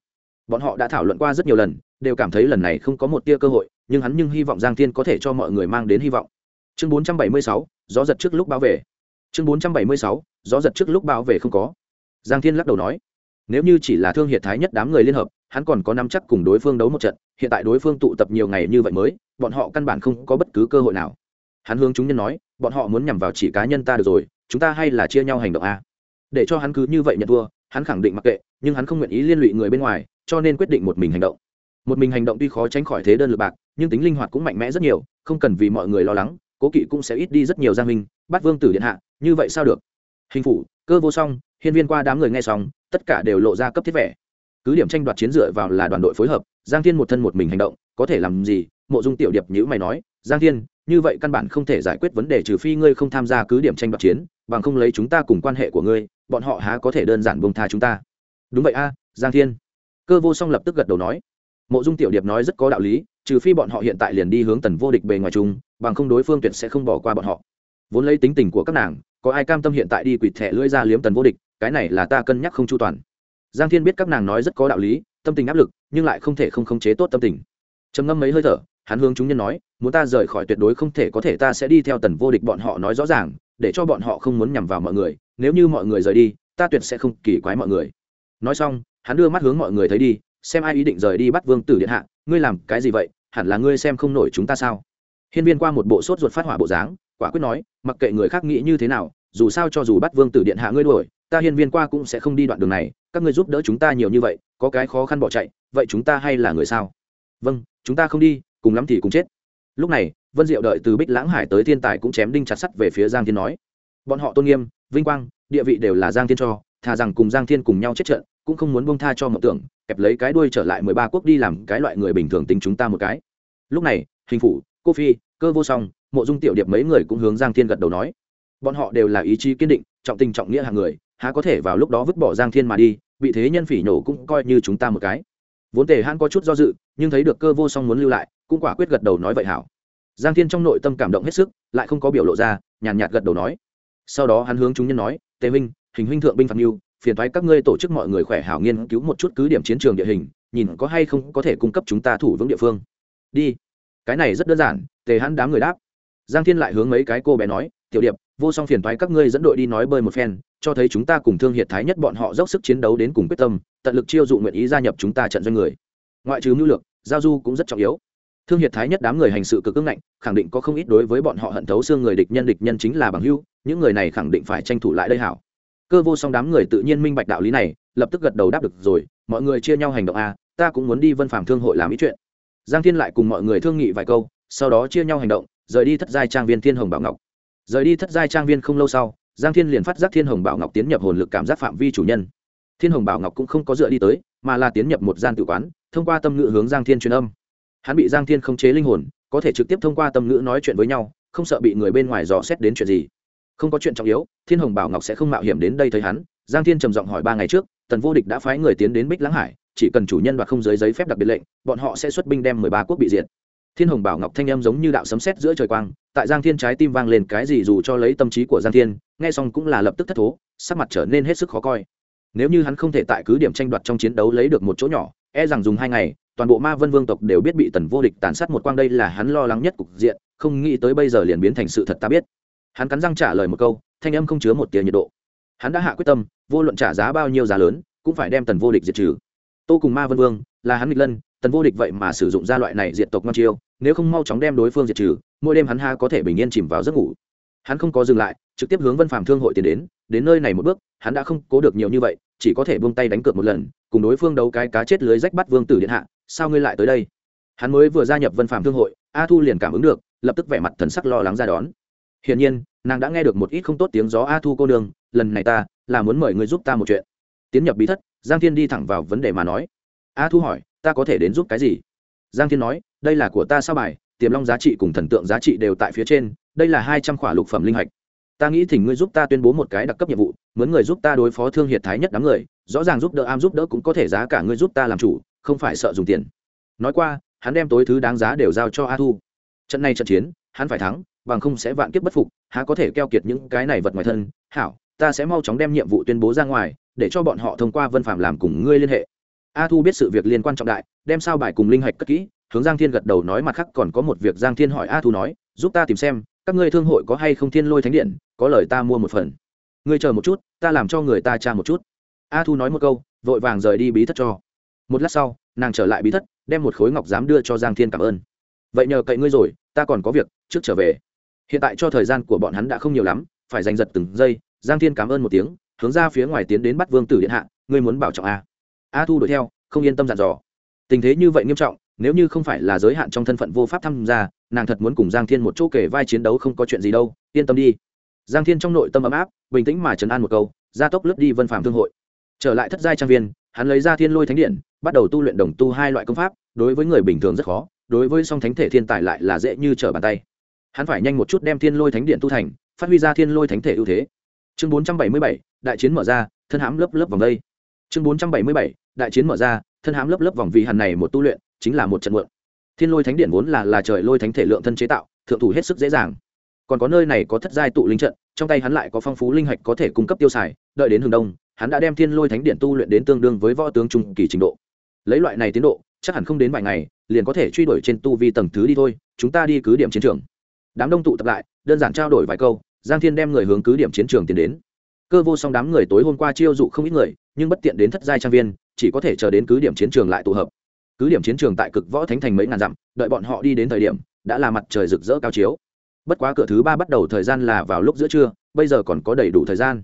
Bọn họ đã thảo luận qua rất nhiều lần, đều cảm thấy lần này không có một tia cơ hội, nhưng hắn nhưng hy vọng giang thiên có thể cho mọi người mang đến hy vọng. Chương bốn trăm bảy mươi sáu, gió giật trước lúc báo về. Chương bốn trăm bảy mươi sáu, gió giật trước lúc báo về không có. Giang thiên lắc đầu nói nếu như chỉ là thương hiệt thái nhất đám người liên hợp, hắn còn có năm chắc cùng đối phương đấu một trận, hiện tại đối phương tụ tập nhiều ngày như vậy mới, bọn họ căn bản không có bất cứ cơ hội nào. Hắn hướng chúng nhân nói, bọn họ muốn nhằm vào chỉ cá nhân ta được rồi, chúng ta hay là chia nhau hành động a? Để cho hắn cứ như vậy nhận thua, hắn khẳng định mặc kệ, nhưng hắn không nguyện ý liên lụy người bên ngoài, cho nên quyết định một mình hành động. Một mình hành động tuy khó tránh khỏi thế đơn lượt bạc, nhưng tính linh hoạt cũng mạnh mẽ rất nhiều, không cần vì mọi người lo lắng, cố kỵ cũng sẽ ít đi rất nhiều giang minh, bắt vương tử điện hạ, như vậy sao được? Hình phủ, cơ vô song hiên viên qua đám người nghe xong, tất cả đều lộ ra cấp thiết vẻ. Cứ điểm tranh đoạt chiến dựa vào là đoàn đội phối hợp, giang thiên một thân một mình hành động, có thể làm gì? Mộ dung tiểu điệp nhữ mày nói, giang thiên, như vậy căn bản không thể giải quyết vấn đề trừ phi ngươi không tham gia cứ điểm tranh đoạt chiến, bằng không lấy chúng ta cùng quan hệ của ngươi, bọn họ há có thể đơn giản bông tha chúng ta. Đúng vậy a, giang thiên. Cơ vô song lập tức gật đầu nói. Mộ dung tiểu điệp nói rất có đạo lý, trừ phi bọn họ hiện tại liền đi hướng tần vô địch bề ngoài chung, bằng không đối phương tuyệt sẽ không bỏ qua bọn họ. Vốn lấy tính tình của các nàng, có ai cam tâm hiện tại đi quỵt thẻ lưỡi ra liếm tần vô địch cái này là ta cân nhắc không chu toàn. Giang thiên biết các nàng nói rất có đạo lý, tâm tình áp lực, nhưng lại không thể không khống chế tốt tâm tình. Trầm ngâm mấy hơi thở, hắn hướng chúng nhân nói, muốn ta rời khỏi tuyệt đối không thể có thể, ta sẽ đi theo tần vô địch bọn họ nói rõ ràng, để cho bọn họ không muốn nhằm vào mọi người, nếu như mọi người rời đi, ta tuyệt sẽ không kỳ quái mọi người. Nói xong, hắn đưa mắt hướng mọi người thấy đi, xem ai ý định rời đi bắt vương tử điện hạ, ngươi làm cái gì vậy, hẳn là ngươi xem không nổi chúng ta sao? Hiên viên qua một bộ sốt ruột phát hỏa bộ dáng, quả quyết nói, mặc kệ người khác nghĩ như thế nào, dù sao cho dù bắt vương tử điện hạ ngươi đuổi ta hiên viên qua cũng sẽ không đi đoạn đường này, các ngươi giúp đỡ chúng ta nhiều như vậy, có cái khó khăn bỏ chạy, vậy chúng ta hay là người sao? Vâng chúng ta không đi, cùng lắm thì cùng chết. Lúc này, vân diệu đợi từ bích lãng hải tới thiên tài cũng chém đinh chặt sắt về phía giang thiên nói. Bọn họ tôn nghiêm, vinh quang, địa vị đều là giang thiên cho, thà rằng cùng giang thiên cùng nhau chết trận, cũng không muốn bông tha cho mộng tưởng, kẹp lấy cái đuôi trở lại mười ba quốc đi làm cái loại người bình thường tính chúng ta một cái. Lúc này, hình phủ, cô phi, cơ vô song, mộ dung tiểu điệp mấy người cũng hướng giang thiên gật đầu nói. Bọn họ đều là ý chí kiên định, trọng tình trọng nghĩa hàng người há có thể vào lúc đó vứt bỏ giang thiên mà đi, bị thế nhân phỉ nhổ cũng coi như chúng ta một cái. Vốn tề hãn có chút do dự, nhưng thấy được cơ vô song muốn lưu lại, cũng quả quyết gật đầu nói vậy hảo. Giang thiên trong nội tâm cảm động hết sức, lại không có biểu lộ ra, nhàn nhạt gật đầu nói. Sau đó hắn hướng chúng nhân nói, tề minh hình huynh thượng binh phạt mưu, phiền thoái các ngươi tổ chức mọi người khỏe hảo nghiên cứu một chút cứ điểm chiến trường địa hình, nhìn có hay không có thể cung cấp chúng ta thủ vững địa phương. Đi. Cái này rất đơn giản, tề hắn đám người đáp. Giang thiên lại hướng mấy cái cô bé nói, tiểu điệp, vô song phiền thoái các ngươi dẫn đội đi nói bơi một phen cho thấy chúng ta cùng thương hiệt thái nhất bọn họ dốc sức chiến đấu đến cùng quyết tâm, tận lực chiêu dụ nguyện ý gia nhập chúng ta trận doanh người. Ngoại trừ mưu lược, giao du cũng rất trọng yếu. Thương hiệt thái nhất đám người hành sự cực ưng ngạnh, khẳng định có không ít đối với bọn họ hận thấu xương người địch nhân địch nhân chính là bằng hưu những người này khẳng định phải tranh thủ lại đây hảo. Cơ vô song đám người tự nhiên minh bạch đạo lý này, lập tức gật đầu đáp được rồi, mọi người chia nhau hành động a, ta cũng muốn đi vân phạm thương hội làm ý chuyện. Giang thiên lại cùng mọi người thương nghị vài câu, sau đó chia nhau hành động, rời đi thất giai trang viên thiên hồng bảo ngọc. Rời đi thất giai trang viên không lâu sau giang thiên liền phát giác thiên hồng bảo ngọc tiến nhập hồn lực cảm giác phạm vi chủ nhân. Thiên hồng bảo ngọc cũng không có dựa đi tới, mà là tiến nhập một gian tự quán, thông qua tâm ngữ hướng giang thiên truyền âm. Hắn bị giang thiên không chế linh hồn, có thể trực tiếp thông qua tâm ngữ nói chuyện với nhau, không sợ bị người bên ngoài dò xét đến chuyện gì. Không có chuyện trọng yếu, thiên hồng bảo ngọc sẽ không mạo hiểm đến đây thấy hắn. Giang thiên trầm giọng hỏi ba ngày trước, tần vô địch đã phái người tiến đến bích lãng hải, chỉ cần chủ nhân và không giới giấy phép đặc biệt lệnh, bọn họ sẽ xuất binh đem mười ba quốc bị diệt thiên hồng bảo ngọc thanh em giống như đạo sấm sét giữa trời quang, tại giang thiên trái tim vang lên cái gì dù cho lấy tâm trí của giang thiên, nghe xong cũng là lập tức thất thố, sắc mặt trở nên hết sức khó coi. Nếu như hắn không thể tại cứ điểm tranh đoạt trong chiến đấu lấy được một chỗ nhỏ e rằng dùng hai ngày, toàn bộ ma vân vương tộc đều biết bị tần vô địch tàn sát một quang đây là hắn lo lắng nhất cục diện, không nghĩ tới bây giờ liền biến thành sự thật ta biết. Hắn cắn răng trả lời một câu, thanh âm không chứa một tia nhiệt độ. Hắn đã hạ quyết tâm, vô luận trả giá bao nhiêu giá lớn, cũng phải đem tần vô địch diệt trừ. Tô cùng ma vân vương, là hắn nghịch lân tần vô địch vậy mà sử dụng ra loại này diệt tộc ngon chiêu, nếu không mau chóng đem đối phương diệt trừ, mỗi đêm hắn ha có thể bình yên chìm vào giấc ngủ. Hắn không có dừng lại, trực tiếp hướng vân phạm thương hội tiến đến đến nơi này một bước, hắn đã không cố được nhiều như vậy, chỉ có thể buông tay đánh cược một lần, cùng đối phương đấu cái cá chết lưới rách bắt vương tử điện hạ, sao ngươi lại tới đây? Hắn mới vừa gia nhập vân phạm thương hội, a thu liền cảm ứng được, lập tức vẻ mặt thần sắc lo lắng ra đón. Hiển nhiên, nàng đã nghe được một ít không tốt tiếng gió a thu cô đường. lần này ta, là muốn mời ngươi giúp ta một chuyện. Tiến nhập bí thất, giang thiên đi thẳng vào vấn đề mà nói. A thu hỏi ta có thể đến giúp cái gì? Giang thiên nói, đây là của ta sao bài, tiềm long giá trị cùng thần tượng giá trị đều tại phía trên, đây là hai trăm khỏa lục phẩm linh hạch. Ta nghĩ thỉnh ngươi giúp ta tuyên bố một cái đặc cấp nhiệm vụ muốn người giúp ta đối phó thương hiệt thái nhất đám người, rõ ràng giúp đỡ am giúp đỡ cũng có thể giá cả ngươi giúp ta làm chủ, không phải sợ dùng tiền. Nói qua, hắn đem tối thứ đáng giá đều giao cho a thu. Trận này trận chiến, hắn phải thắng, bằng không sẽ vạn kiếp bất phục, há có thể keo kiệt những cái này vật ngoài thân. Hảo, ta sẽ mau chóng đem nhiệm vụ tuyên bố ra ngoài, để cho bọn họ thông qua vân phạm làm cùng ngươi liên hệ a thu biết sự việc liên quan trọng đại, đem sao bài cùng linh hạch cất kỹ, hướng giang thiên gật đầu nói mặt khác còn có một việc giang thiên hỏi a thu nói, giúp ta tìm xem, các ngươi thương hội có hay không thiên lôi thánh điện, có lời ta mua một phần. Ngươi chờ một chút, ta làm cho người ta tra một chút. A thu nói một câu, vội vàng rời đi bí thất cho. Một lát sau, nàng trở lại bí thất, đem một khối ngọc giám đưa cho giang thiên cảm ơn. Vậy nhờ cậy ngươi rồi, ta còn có việc, trước trở về. Hiện tại cho thời gian của bọn hắn đã không nhiều lắm, phải giành giật từng giây, giang thiên cảm ơn một tiếng, hướng ra phía ngoài tiến đến bắt vương tử điện hạ, ngươi muốn bảo trọng a a thu đuổi theo, không yên tâm dặn dò. Tình thế như vậy nghiêm trọng, nếu như không phải là giới hạn trong thân phận vô pháp tham gia, nàng thật muốn cùng giang thiên một chỗ kể vai chiến đấu không có chuyện gì đâu, yên tâm đi. Giang thiên trong nội tâm ấm áp, bình tĩnh mà trấn an một câu, gia tốc lướt đi vân phạm thương hội. Trở lại thất giai trang viên, hắn lấy ra thiên lôi thánh điện, bắt đầu tu luyện đồng tu hai loại công pháp, đối với người bình thường rất khó, đối với song thánh thể thiên tài lại là dễ như trở bàn tay. Hắn phải nhanh một chút đem thiên lôi thánh điện tu thành, phát huy ra thiên lôi thánh thể ưu thế. Chương bốn trăm bảy mươi bảy, đại chiến mở ra, thân hãm lớp lớp vòng đây chương bốn trăm bảy mươi bảy, đại chiến mở ra, thân hãm lớp lớp vòng vì hàn này một tu luyện, chính là một trận mượn thiên lôi thánh điện vốn là là trời lôi thánh thể lượng thân chế tạo, thượng thủ hết sức dễ dàng. Còn có nơi này có thất giai tụ linh trận, trong tay hắn lại có phong phú linh hạch có thể cung cấp tiêu xài, đợi đến hướng đông, hắn đã đem thiên lôi thánh điện tu luyện đến tương đương với võ tướng trung kỳ trình độ. Lấy loại này tiến độ, chắc hẳn không đến vài ngày, liền có thể truy đuổi trên tu vi tầng thứ đi thôi, chúng ta đi cứ điểm chiến trường. Đám đông tụ tập lại, đơn giản trao đổi vài câu, giang thiên đem người hướng cứ điểm chiến trường tiến đến cơ vô song đám người tối hôm qua chiêu dụ không ít người, nhưng bất tiện đến thất giai trang viên, chỉ có thể chờ đến cứ điểm chiến trường lại tụ hợp. Cứ điểm chiến trường tại cực võ thánh thành mấy ngàn dặm, đợi bọn họ đi đến thời điểm, đã là mặt trời rực rỡ cao chiếu. Bất quá cửa thứ ba bắt đầu thời gian là vào lúc giữa trưa, bây giờ còn có đầy đủ thời gian.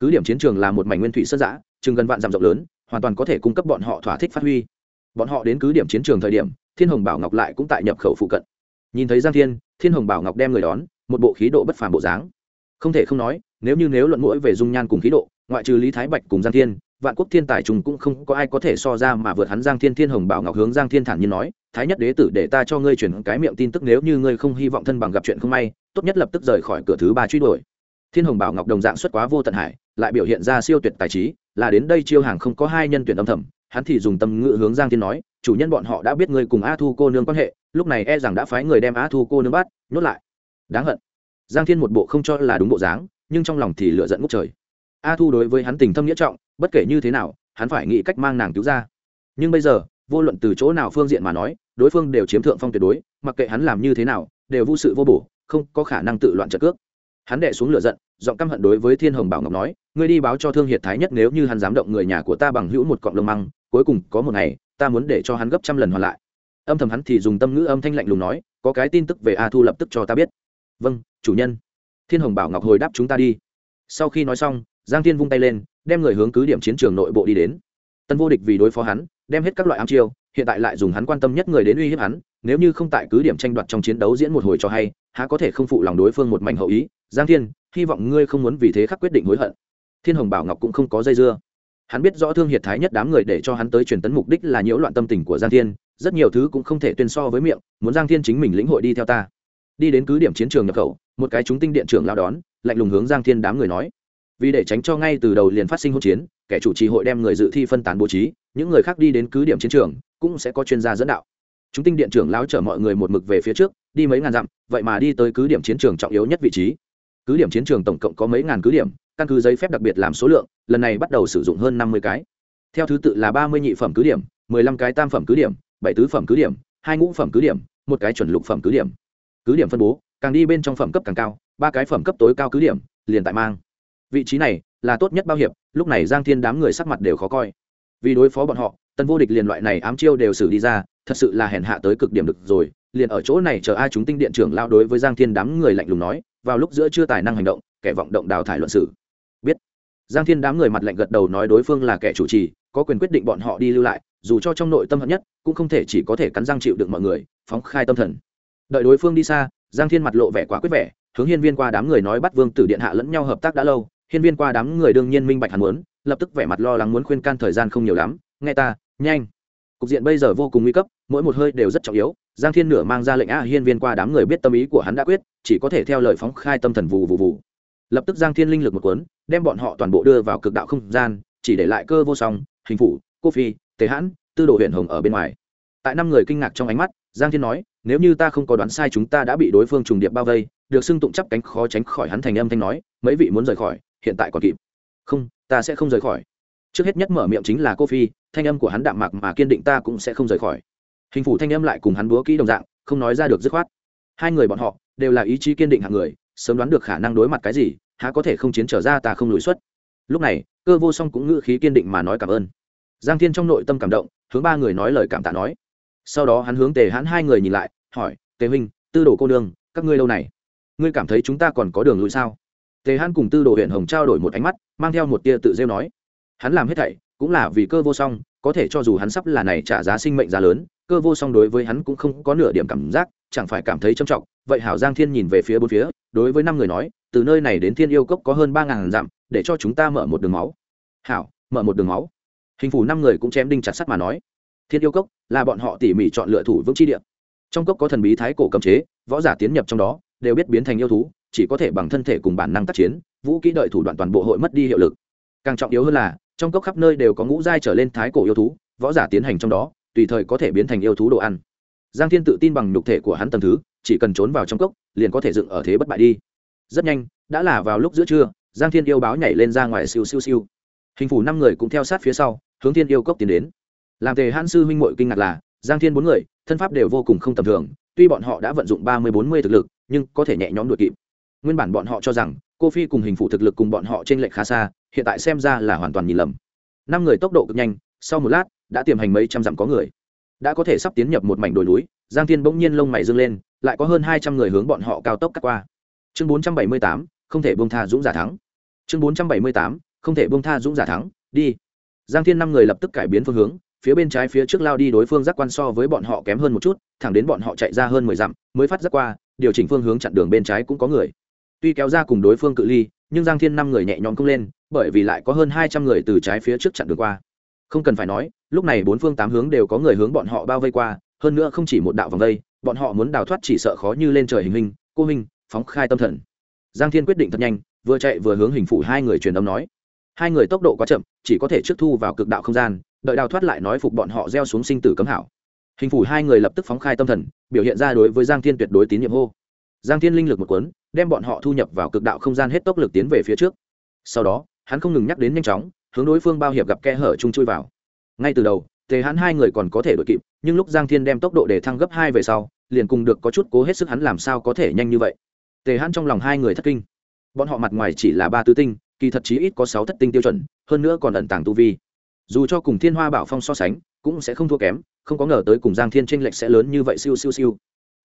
Cứ điểm chiến trường là một mảnh nguyên thủy sơn giã chừng gần vạn dặm rộng lớn, hoàn toàn có thể cung cấp bọn họ thỏa thích phát huy. Bọn họ đến cứ điểm chiến trường thời điểm, thiên hồng bảo ngọc lại cũng tại nhập khẩu phụ cận. Nhìn thấy giang thiên thiên hồng bảo ngọc đem người đón, một bộ khí độ bất phàm bộ dáng. Không thể không nói nếu như nếu luận mũi về dung nhan cùng khí độ, ngoại trừ lý thái bạch cùng giang thiên, vạn quốc thiên tài trùng cũng không có ai có thể so ra mà vượt hắn giang thiên thiên hồng bảo ngọc hướng giang thiên thản nhiên nói, thái nhất đế tử để ta cho ngươi chuyển cái miệng tin tức nếu như ngươi không hy vọng thân bằng gặp chuyện không may, tốt nhất lập tức rời khỏi cửa thứ ba truy đuổi. Thiên hồng bảo ngọc đồng dạng xuất quá vô tận hải, lại biểu hiện ra siêu tuyệt tài trí, là đến đây chiêu hàng không có hai nhân tuyển âm thầm, hắn thì dùng tâm ngữ hướng giang thiên nói, chủ nhân bọn họ đã biết ngươi cùng a thu cô nương quan hệ, lúc này e rằng đã phái người đem a thu cô nương bắt, nhốt lại. Đáng hận. Giang thiên một bộ không cho là đúng bộ dáng nhưng trong lòng thì lựa giận ngút trời. A thu đối với hắn tình thâm nghĩa trọng, bất kể như thế nào, hắn phải nghĩ cách mang nàng cứu ra. Nhưng bây giờ, vô luận từ chỗ nào phương diện mà nói, đối phương đều chiếm thượng phong tuyệt đối, mặc kệ hắn làm như thế nào, đều vô sự vô bổ, không có khả năng tự loạn trợ cước. Hắn đệ xuống lửa giận, giọng căm hận đối với thiên hồng bảo ngọc nói, ngươi đi báo cho thương hiệt thái nhất nếu như hắn dám động người nhà của ta bằng hữu một cọng lông măng, cuối cùng có một ngày, ta muốn để cho hắn gấp trăm lần hoàn lại. Âm thầm hắn thì dùng tâm ngữ âm thanh lạnh lùng nói, có cái tin tức về a thu lập tức cho ta biết. Vâng chủ nhân thiên hồng bảo ngọc hồi đáp chúng ta đi. Sau khi nói xong, giang thiên vung tay lên, đem người hướng cứ điểm chiến trường nội bộ đi đến. Tân vô địch vì đối phó hắn, đem hết các loại ám chiêu, hiện tại lại dùng hắn quan tâm nhất người đến uy hiếp hắn, nếu như không tại cứ điểm tranh đoạt trong chiến đấu diễn một hồi cho hay, há có thể không phụ lòng đối phương một mảnh hậu ý. Giang thiên, hy vọng ngươi không muốn vì thế khắc quyết định hối hận. Thiên hồng bảo ngọc cũng không có dây dưa. Hắn biết rõ thương hiệt thái nhất đám người để cho hắn tới truyền tấn mục đích là nhiễu loạn tâm tình của giang thiên, rất nhiều thứ cũng không thể tuyên so với miệng, muốn giang thiên chính mình lĩnh hội đi theo ta. Đi đến cứ điểm chiến trường nhập khẩu một cái chúng tinh điện trưởng lao đón, lạnh lùng hướng giang thiên đám người nói. Vì để tránh cho ngay từ đầu liền phát sinh hỗn chiến, kẻ chủ trì hội đem người dự thi phân tán bố trí, những người khác đi đến cứ điểm chiến trường, cũng sẽ có chuyên gia dẫn đạo. Chúng tinh điện trưởng lao chở mọi người một mực về phía trước, đi mấy ngàn dặm, vậy mà đi tới cứ điểm chiến trường trọng yếu nhất vị trí. Cứ điểm chiến trường tổng cộng có mấy ngàn cứ điểm, căn cứ giấy phép đặc biệt làm số lượng, lần này bắt đầu sử dụng hơn năm mươi cái. Theo thứ tự là ba mươi nhị phẩm cứ điểm, mười lăm cái tam phẩm cứ điểm, bảy tứ phẩm cứ điểm, hai ngũ phẩm cứ điểm, một cái chuẩn lục phẩm cứ điểm. Cứ điểm phân bố càng đi bên trong phẩm cấp càng cao, ba cái phẩm cấp tối cao cứ điểm, liền tại mang. Vị trí này là tốt nhất bao hiệp, lúc này giang thiên đám người sắc mặt đều khó coi. Vì đối phó bọn họ tân vô địch liền loại này ám chiêu đều xử đi ra, thật sự là hèn hạ tới cực điểm được rồi, liền ở chỗ này chờ ai chúng tinh điện trưởng lao đối với giang thiên đám người lạnh lùng nói, vào lúc giữa chưa tài năng hành động, kẻ vọng động đào thải luận sử biết. Giang thiên đám người mặt lạnh gật đầu nói đối phương là kẻ chủ trì, có quyền quyết định bọn họ đi lưu lại, dù cho trong nội tâm hận nhất, cũng không thể chỉ có thể cắn răng chịu được mọi người, phóng khai tâm thần. Đợi đối phương đi xa giang thiên mặt lộ vẻ quá quyết vẻ, hướng hiên viên qua đám người nói bắt vương tử điện hạ lẫn nhau hợp tác đã lâu, hiên viên qua đám người đương nhiên minh bạch hắn muốn, lập tức vẻ mặt lo lắng muốn khuyên can thời gian không nhiều lắm, nghe ta, nhanh. Cục diện bây giờ vô cùng nguy cấp, mỗi một hơi đều rất trọng yếu, giang thiên nửa mang ra lệnh a hiên viên qua đám người biết tâm ý của hắn đã quyết, chỉ có thể theo lời phóng khai tâm thần vù vù vù. Lập tức giang thiên linh lực một cuốn, đem bọn họ toàn bộ đưa vào cực đạo không gian, chỉ để lại cơ vô song, hình phủ, cô phi tế hãn, tư đồ huyện hồng ở bên ngoài tại năm người kinh ngạc trong ánh mắt, giang thiên nói, nếu như ta không có đoán sai chúng ta đã bị đối phương trùng điệp bao vây, được xưng tụng chắp cánh khó tránh khỏi hắn thành âm thanh nói, mấy vị muốn rời khỏi, hiện tại còn kịp. Không, ta sẽ không rời khỏi. Trước hết nhất mở miệng chính là cô phi, thanh âm của hắn đạm mạc mà kiên định ta cũng sẽ không rời khỏi. Hình phủ thanh âm lại cùng hắn búa kỹ đồng dạng, không nói ra được dứt khoát. Hai người bọn họ đều là ý chí kiên định hạng người, sớm đoán được khả năng đối mặt cái gì, há có thể không chiến trở ra ta không lùi xuất lúc này, cơ vô song cũng ngữ khí kiên định mà nói cảm ơn. Giang thiên trong nội tâm cảm động, hướng ba người nói lời cảm tạ nói sau đó hắn hướng tề hãn hai người nhìn lại, hỏi, tề huynh, tư đồ cô nương, các ngươi lâu này, ngươi cảm thấy chúng ta còn có đường lùi sao? Tề hãn cùng tư đồ huyện hồng trao đổi một ánh mắt, mang theo một tia tự rêu nói, hắn làm hết thảy cũng là vì cơ vô song, có thể cho dù hắn sắp là này trả giá sinh mệnh giá lớn, cơ vô song đối với hắn cũng không có nửa điểm cảm giác, chẳng phải cảm thấy trầm trọng. Vậy hảo giang thiên nhìn về phía bốn phía, đối với năm người nói, từ nơi này đến thiên yêu cốc có hơn ba ngàn dặm, để cho chúng ta mở một đường máu. Hảo, mở một đường máu. Hình phủ năm người cũng chém đinh chặt sắt mà nói thiên yêu cốc là bọn họ tỉ mỉ chọn lựa thủ vững chi địa. Trong cốc có thần bí thái cổ cấm chế, võ giả tiến nhập trong đó, đều biết biến thành yêu thú, chỉ có thể bằng thân thể cùng bản năng tác chiến, vũ kỹ đợi thủ đoạn toàn bộ hội mất đi hiệu lực. Càng trọng yếu hơn là, trong cốc khắp nơi đều có ngũ giai trở lên thái cổ yêu thú, võ giả tiến hành trong đó, tùy thời có thể biến thành yêu thú đồ ăn. Giang thiên tự tin bằng nhục thể của hắn tầm thứ, chỉ cần trốn vào trong cốc, liền có thể dựng ở thế bất bại đi. Rất nhanh, đã là vào lúc giữa trưa, giang thiên yêu báo nhảy lên ra ngoài siêu siêu siêu. Hình phủ năm người cũng theo sát phía sau, hướng thiên yêu cốc tiến đến làm tề hãn sư huynh mội kinh ngạc là, giang thiên bốn người, thân pháp đều vô cùng không tầm thường, tuy bọn họ đã vận dụng ba mươi bốn mươi thực lực, nhưng có thể nhẹ nhõm đuổi kịp. Nguyên bản bọn họ cho rằng, cô phi cùng hình phủ thực lực cùng bọn họ t r ê n lệch khá xa, hiện tại xem ra là hoàn toàn nhìn lầm. Năm người tốc độ cực nhanh, sau một lát, đã tiềm hành mấy trăm dặm có người. Đã có thể sắp tiến nhập một mảnh đồi núi, giang thiên bỗng nhiên lông mày dâng lên, lại có hơn hai trăm người hướng bọn họ cao tốc cắt qua. Chương bốn trăm bảy mươi tám, không thể bông tha dũng giả thắng. Chương bốn trăm bảy mươi tám, không thể bông tha dũng giả thắng, đi. Giang thiên năm người lập tức cải biến phương hướng phía bên trái phía trước lao đi đối phương giác quan so với bọn họ kém hơn một chút, thẳng đến bọn họ chạy ra hơn mười dặm, mới phát giác qua, điều chỉnh phương hướng chặn đường bên trái cũng có người. Tuy kéo ra cùng đối phương cự ly, nhưng giang thiên năm người nhẹ nhõm công lên, bởi vì lại có hơn hai trăm người từ trái phía trước chặn đường qua. Không cần phải nói, lúc này bốn phương tám hướng đều có người hướng bọn họ bao vây qua, hơn nữa không chỉ một đạo vòng vây, bọn họ muốn đào thoát chỉ sợ khó như lên trời hình hình, cô hình, phóng khai tâm thần. Giang thiên quyết định thật nhanh, vừa chạy vừa hướng hình phủ hai người truyền âm nói hai người tốc độ quá chậm, chỉ có thể trước thu vào cực đạo không gian, đợi đào thoát lại nói phục bọn họ gieo xuống sinh tử cấm hảo. Hình phủ hai người lập tức phóng khai tâm thần, biểu hiện ra đối với giang thiên tuyệt đối tín nhiệm hô. Giang thiên linh lực một cuốn, đem bọn họ thu nhập vào cực đạo không gian hết tốc lực tiến về phía trước. Sau đó, hắn không ngừng nhắc đến nhanh chóng, hướng đối phương bao hiệp gặp kẽ hở chung chui vào. Ngay từ đầu, tề hắn hai người còn có thể đội kịp, nhưng lúc giang thiên đem tốc độ để thăng gấp hai về sau, liền cùng được có chút cố hết sức hắn làm sao có thể nhanh như vậy. Tề hắn trong lòng hai người thất kinh. Bọn họ mặt ngoài chỉ là ba tứ tinh kỳ thật chí ít có sáu thất tinh tiêu chuẩn, hơn nữa còn ẩn tàng tu vi. Dù cho cùng thiên hoa bảo phong so sánh, cũng sẽ không thua kém, không có ngờ tới cùng giang thiên tranh lệch sẽ lớn như vậy siêu siêu siêu.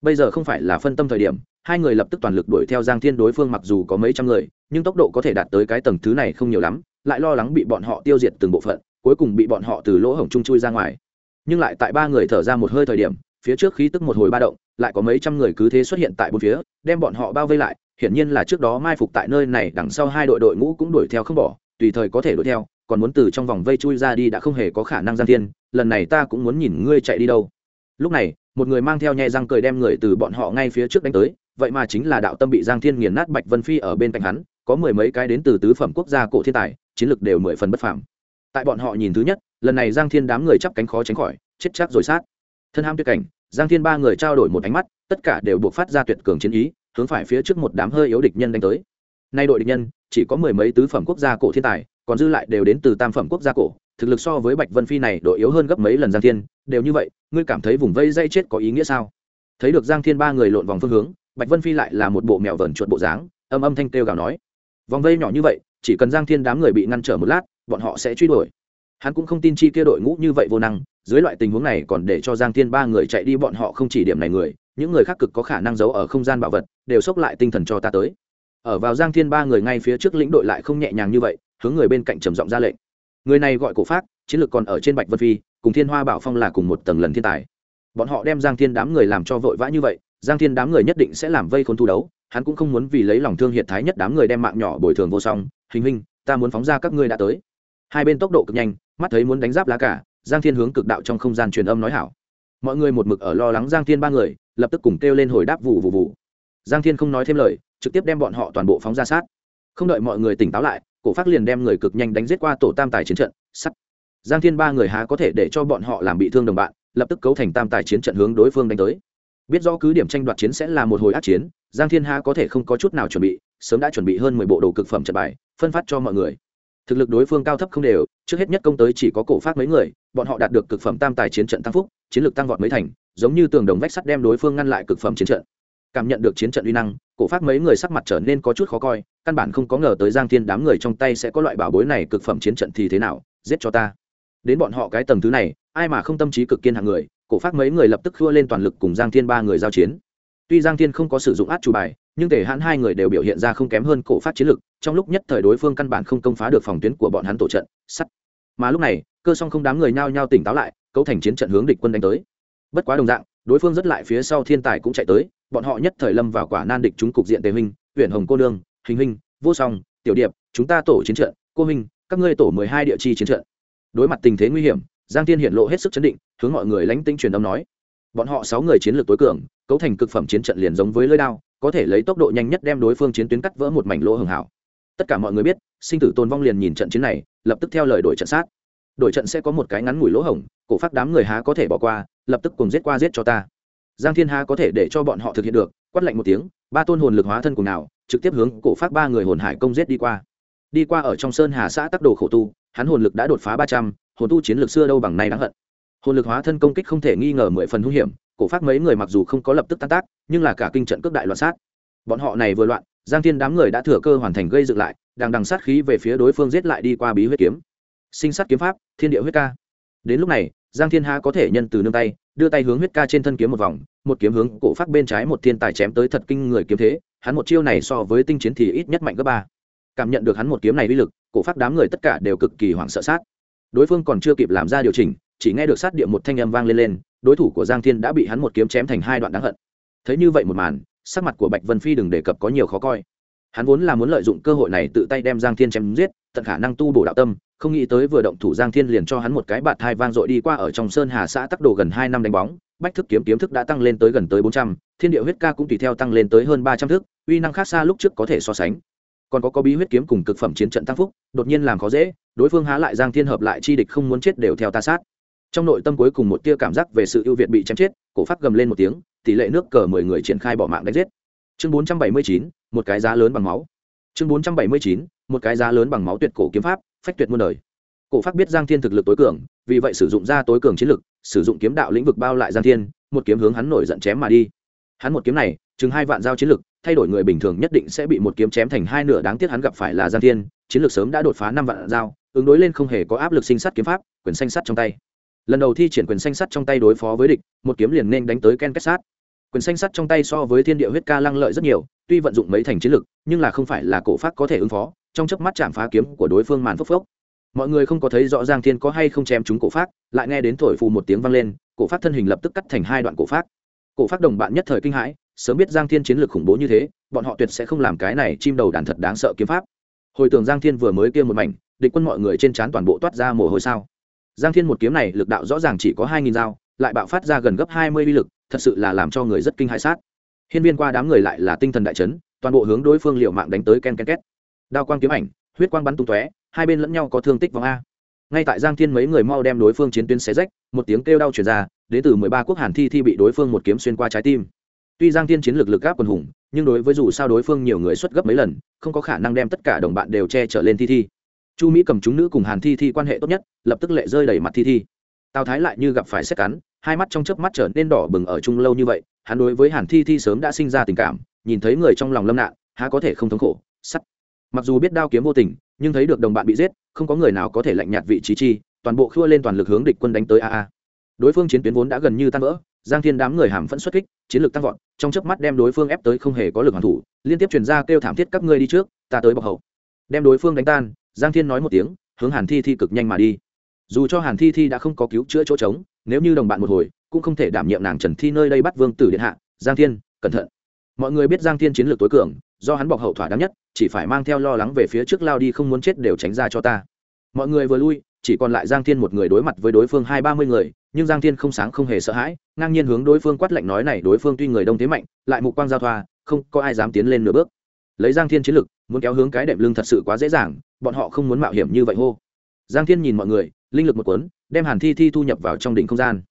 Bây giờ không phải là phân tâm thời điểm, hai người lập tức toàn lực đuổi theo giang thiên đối phương mặc dù có mấy trăm người, nhưng tốc độ có thể đạt tới cái tầng thứ này không nhiều lắm, lại lo lắng bị bọn họ tiêu diệt từng bộ phận, cuối cùng bị bọn họ từ lỗ hổng chung chui ra ngoài. Nhưng lại tại ba người thở ra một hơi thời điểm, phía trước khí tức một hồi ba động, lại có mấy trăm người cứ thế xuất hiện tại bốn phía, đem bọn họ bao vây lại hiển nhiên là trước đó mai phục tại nơi này đằng sau hai đội đội ngũ cũng đuổi theo không bỏ, tùy thời có thể đuổi theo, còn muốn từ trong vòng vây chui ra đi đã không hề có khả năng gian thiên, lần này ta cũng muốn nhìn ngươi chạy đi đâu. Lúc này, một người mang theo nhẹ răng cười đem người từ bọn họ ngay phía trước đánh tới, vậy mà chính là đạo tâm bị giang thiên nghiền nát bạch vân phi ở bên cạnh hắn, có mười mấy cái đến từ tứ phẩm quốc gia cổ thiên tài, chiến lược đều mười phần bất phàm. Tại bọn họ nhìn thứ nhất, lần này giang thiên đám người chắp cánh khó tránh khỏi, chết chắc rồi sát. Thân ham tuyệt cảnh, giang thiên ba người trao đổi một ánh mắt, tất cả đều buộc phát ra tuyệt cường chiến ý hướng phải phía trước một đám hơi yếu địch nhân đánh tới. Nay đội địch nhân, chỉ có mười mấy tứ phẩm quốc gia cổ thiên tài, còn dư lại đều đến từ tam phẩm quốc gia cổ. Thực lực so với bạch vân phi này đội yếu hơn gấp mấy lần giang thiên, đều như vậy, ngươi cảm thấy vùng vây dây chết có ý nghĩa sao? Thấy được giang thiên ba người lộn vòng phương hướng, bạch vân phi lại là một bộ mèo vờn chuột bộ dáng, âm âm thanh kêu gào nói. Vòng vây nhỏ như vậy, chỉ cần giang thiên đám người bị ngăn trở một lát, bọn họ sẽ truy đuổi. Hắn cũng không tin chi kia đội ngũ như vậy vô năng, dưới loại tình huống này còn để cho giang thiên ba người chạy đi, bọn họ không chỉ điểm này người những người khác cực có khả năng giấu ở không gian bảo vật, đều xốc lại tinh thần cho ta tới. Ở vào giang thiên ba người ngay phía trước lĩnh đội lại không nhẹ nhàng như vậy, hướng người bên cạnh trầm giọng ra lệnh. Người này gọi cổ phát chiến lược còn ở trên bạch vân phi, cùng thiên hoa bảo phong là cùng một tầng lần thiên tài. Bọn họ đem giang thiên đám người làm cho vội vã như vậy, giang thiên đám người nhất định sẽ làm vây khôn thu đấu, hắn cũng không muốn vì lấy lòng thương hiệt thái nhất đám người đem mạng nhỏ bồi thường vô song. Hình hình, ta muốn phóng ra các ngươi đã tới. Hai bên tốc độ cực nhanh, mắt thấy muốn đánh giáp lá cả, giang thiên hướng cực đạo trong không gian truyền âm nói hảo mọi người một mực ở lo lắng giang thiên ba người, lập tức cùng kêu lên hồi đáp vụ vụ vụ giang thiên không nói thêm lời, trực tiếp đem bọn họ toàn bộ phóng ra sát. Không đợi mọi người tỉnh táo lại, cổ phát liền đem người cực nhanh đánh giết qua tổ tam tài chiến trận, sắt. Giang thiên ba người há có thể để cho bọn họ làm bị thương đồng bạn, lập tức cấu thành tam tài chiến trận hướng đối phương đánh tới. Biết rõ cứ điểm tranh đoạt chiến sẽ là một hồi ác chiến, giang thiên há có thể không có chút nào chuẩn bị, sớm đã chuẩn bị hơn mười bộ đồ cực phẩm trận bài, phân phát cho mọi người. Thực lực đối phương cao thấp không đều, trước hết nhất công tới chỉ có cổ phát mấy người bọn họ đạt được cực phẩm tam tài chiến trận tăng phúc, chiến lược tăng vọt mấy thành, giống như tường đồng vách sắt đem đối phương ngăn lại cực phẩm chiến trận. Cảm nhận được chiến trận uy năng, cổ phát mấy người sắc mặt trở nên có chút khó coi, căn bản không có ngờ tới giang thiên đám người trong tay sẽ có loại bảo bối này cực phẩm chiến trận thì thế nào, giết cho ta. Đến bọn họ cái tầng thứ này, ai mà không tâm trí cực kiên hạng người, cổ phát mấy người lập tức khua lên toàn lực cùng giang thiên ba người giao chiến. Tuy giang thiên không có sử dụng át chủ bài, nhưng tề hãn hai người đều biểu hiện ra không kém hơn cổ phát chiến lực, trong lúc nhất thời đối phương căn bản không công phá được phòng tuyến của bọn hắn tổ trận, sắt mà lúc này, cơ song không đám người nhao nhao tỉnh táo lại, cấu thành chiến trận hướng địch quân đánh tới. Bất quá đồng dạng, đối phương rất lại phía sau thiên tài cũng chạy tới, bọn họ nhất thời lâm vào quả nan địch chúng cục diện tề huynh huyện hồng cô nương, hình huynh vô song, tiểu điệp, chúng ta tổ chiến trận, cô huynh, các ngươi tổ mười hai địa chi chiến trận. Đối mặt tình thế nguy hiểm, giang thiên hiện lộ hết sức chấn định, hướng mọi người lánh tinh truyền âm nói. Bọn họ sáu người chiến lược tối cường, cấu thành cực phẩm chiến trận liền giống với lưỡi đao, có thể lấy tốc độ nhanh nhất đem đối phương chiến tuyến cắt vỡ một mảnh lỗ hưởng hảo tất cả mọi người biết, sinh tử tôn vong liền nhìn trận chiến này, lập tức theo lời đổi trận sát. Đổi trận sẽ có một cái ngắn ngủi lỗ hổng, cổ phát đám người há có thể bỏ qua, lập tức cùng giết qua giết cho ta. Giang thiên há có thể để cho bọn họ thực hiện được, quát lạnh một tiếng, ba tôn hồn lực hóa thân cùng nào, trực tiếp hướng cổ phát ba người hồn hải công giết đi qua. Đi qua ở trong sơn hà xã tắc đồ khổ tu, hắn hồn lực đã đột phá ba trăm, hồn tu chiến lược xưa đâu bằng nay đáng hận. Hồn lực hóa thân công kích không thể nghi ngờ mười phần hung hiểm, cổ phát mấy người mặc dù không có lập tức tan tác, nhưng là cả kinh trận cước đại loạn sát. Bọn họ này vừa loạn giang thiên đám người đã thừa cơ hoàn thành gây dựng lại, đang đằng sát khí về phía đối phương giết lại đi qua bí huyết kiếm. Sinh sát kiếm pháp, thiên địa huyết ca. Đến lúc này, giang thiên ha có thể nhân từ nương tay, đưa tay hướng huyết ca trên thân kiếm một vòng, một kiếm hướng cổ phát bên trái một thiên tài chém tới thật kinh người kiếm thế, hắn một chiêu này so với tinh chiến thì ít nhất mạnh gấp ba. Cảm nhận được hắn một kiếm này uy lực, cổ phát đám người tất cả đều cực kỳ hoảng sợ sát. Đối phương còn chưa kịp làm ra điều chỉnh, chỉ nghe được sát địa một thanh âm vang lên lên, đối thủ của giang thiên đã bị hắn một kiếm chém thành hai đoạn đáng hận. Thấy như vậy một màn sắc mặt của bạch vân phi đừng đề cập có nhiều khó coi. Hắn vốn là muốn lợi dụng cơ hội này tự tay đem giang thiên chém giết, tận khả năng tu bổ đạo tâm, không nghĩ tới vừa động thủ giang thiên liền cho hắn một cái bạt thai vang dội đi qua ở trong sơn hà xã tắc đồ gần hai năm đánh bóng, bách thức kiếm kiếm thức đã tăng lên tới gần tới bốn trăm, thiên địa huyết ca cũng tùy theo tăng lên tới hơn ba trăm thước uy năng khác xa lúc trước có thể so sánh. Còn có có bí huyết kiếm cùng cực phẩm chiến trận tăng phúc, đột nhiên làm khó dễ, đối phương há lại giang thiên hợp lại chi địch không muốn chết đều theo ta sát. Trong nội tâm cuối cùng một tia cảm giác về sự ưu việt bị chém chết, cổ phát gầm lên một tiếng tỷ lệ nước cờ mười người triển khai bỏ mạng đánh giết. Chương bốn trăm bảy mươi chín, một cái giá lớn bằng máu. Chương bốn trăm bảy mươi chín, một cái giá lớn bằng máu tuyệt cổ kiếm pháp, phách tuyệt muôn đời. Cổ pháp biết giang thiên thực lực tối cường, vì vậy sử dụng ra tối cường chiến lực, sử dụng kiếm đạo lĩnh vực bao lại giang thiên, một kiếm hướng hắn nổi giận chém mà đi. Hắn một kiếm này, chừng hai vạn giao chiến lực, thay đổi người bình thường nhất định sẽ bị một kiếm chém thành hai nửa, đáng tiếc hắn gặp phải là giang thiên, chiến lược sớm đã đột phá năm vạn giao, ứng đối lên không hề có áp lực sinh sát kiếm pháp, quyền xanh sắt trong tay lần đầu thi triển quyền xanh sắt trong tay đối phó với địch, một kiếm liền nên đánh tới ken kết sát. Quyền xanh sắt trong tay so với thiên địa huyết ca lăng lợi rất nhiều, tuy vận dụng mấy thành chiến lực, nhưng là không phải là cổ pháp có thể ứng phó, trong chớp mắt chạm phá kiếm của đối phương màn phốc phốc. Mọi người không có thấy rõ ràng thiên có hay không chém chúng cổ pháp, lại nghe đến thổi phù một tiếng vang lên, cổ pháp thân hình lập tức cắt thành hai đoạn cổ pháp. Cổ pháp đồng bạn nhất thời kinh hãi, sớm biết giang thiên chiến lược khủng bố như thế, bọn họ tuyệt sẽ không làm cái này chim đầu đàn thật đáng sợ kiếm pháp. Hồi tưởng giang thiên vừa mới kia một mảnh, địch quân mọi người trên trán toàn bộ toát ra mồ hôi sao giang thiên một kiếm này lực đạo rõ ràng chỉ có hai nghìn dao, lại bạo phát ra gần gấp hai mươi uy lực, thật sự là làm cho người rất kinh hãi sát. Hiên viên qua đám người lại là tinh thần đại chấn, toàn bộ hướng đối phương liệu mạng đánh tới ken ken két. Đao quang kiếm ảnh, huyết quang bắn tung tóe, hai bên lẫn nhau có thương tích vòng a. Ngay tại giang thiên mấy người mau đem đối phương chiến tuyến xé rách, một tiếng kêu đau chuyển ra, đến từ mười ba quốc hàn thi thi bị đối phương một kiếm xuyên qua trái tim. Tuy giang thiên chiến lược lực gáp quần hùng, nhưng đối với dù sao đối phương nhiều người xuất gấp mấy lần, không có khả năng đem tất cả đồng bạn đều che trở lên thi thi chu mỹ cầm chúng nữ cùng hàn thi thi quan hệ tốt nhất, lập tức lệ rơi đầy mặt thi thi. Tào thái lại như gặp phải xét cắn, hai mắt trong chớp mắt trở nên đỏ bừng ở chung lâu như vậy, hắn đối với hàn thi thi sớm đã sinh ra tình cảm, nhìn thấy người trong lòng lâm nạn, há có thể không thống khổ, sắt. Mặc dù biết đao kiếm vô tình, nhưng thấy được đồng bạn bị giết, không có người nào có thể lạnh nhạt vị trí chi, toàn bộ khua lên toàn lực hướng địch quân đánh tới a đối phương chiến tuyến vốn đã gần như tan vỡ, giang thiên đám người hàm phẫn xuất kích, chiến lược tăng vọt, trong chớp mắt đem đối phương ép tới không hề có lực hoàn thủ, liên tiếp truyền ra kêu thảm thiết các ngươi đi trước, ta tới bọc hậu. Đem đối phương đánh tan giang thiên nói một tiếng, hướng hàn thi thi cực nhanh mà đi. Dù cho hàn thi thi đã không có cứu chữa chỗ trống, nếu như đồng bạn một hồi, cũng không thể đảm nhiệm nàng trần thi nơi đây bắt vương tử điện hạ. Giang thiên, cẩn thận. Mọi người biết giang thiên chiến lược tối cường, do hắn bọc hậu thỏa đáng nhất, chỉ phải mang theo lo lắng về phía trước lao đi không muốn chết đều tránh ra cho ta. Mọi người vừa lui, chỉ còn lại giang thiên một người đối mặt với đối phương hai ba mươi người, nhưng giang thiên không sáng không hề sợ hãi, ngang nhiên hướng đối phương quát lệnh nói này đối phương tuy người đông thế mạnh, lại mục quang giao thoa, không có ai dám tiến lên nửa bước. Lấy giang thiên chiến lực muốn kéo hướng cái đệm lưng thật sự quá dễ dàng bọn họ không muốn mạo hiểm như vậy hô. Giang thiên nhìn mọi người, linh lực một cuốn, đem hàn thi thi thu nhập vào trong đỉnh không gian.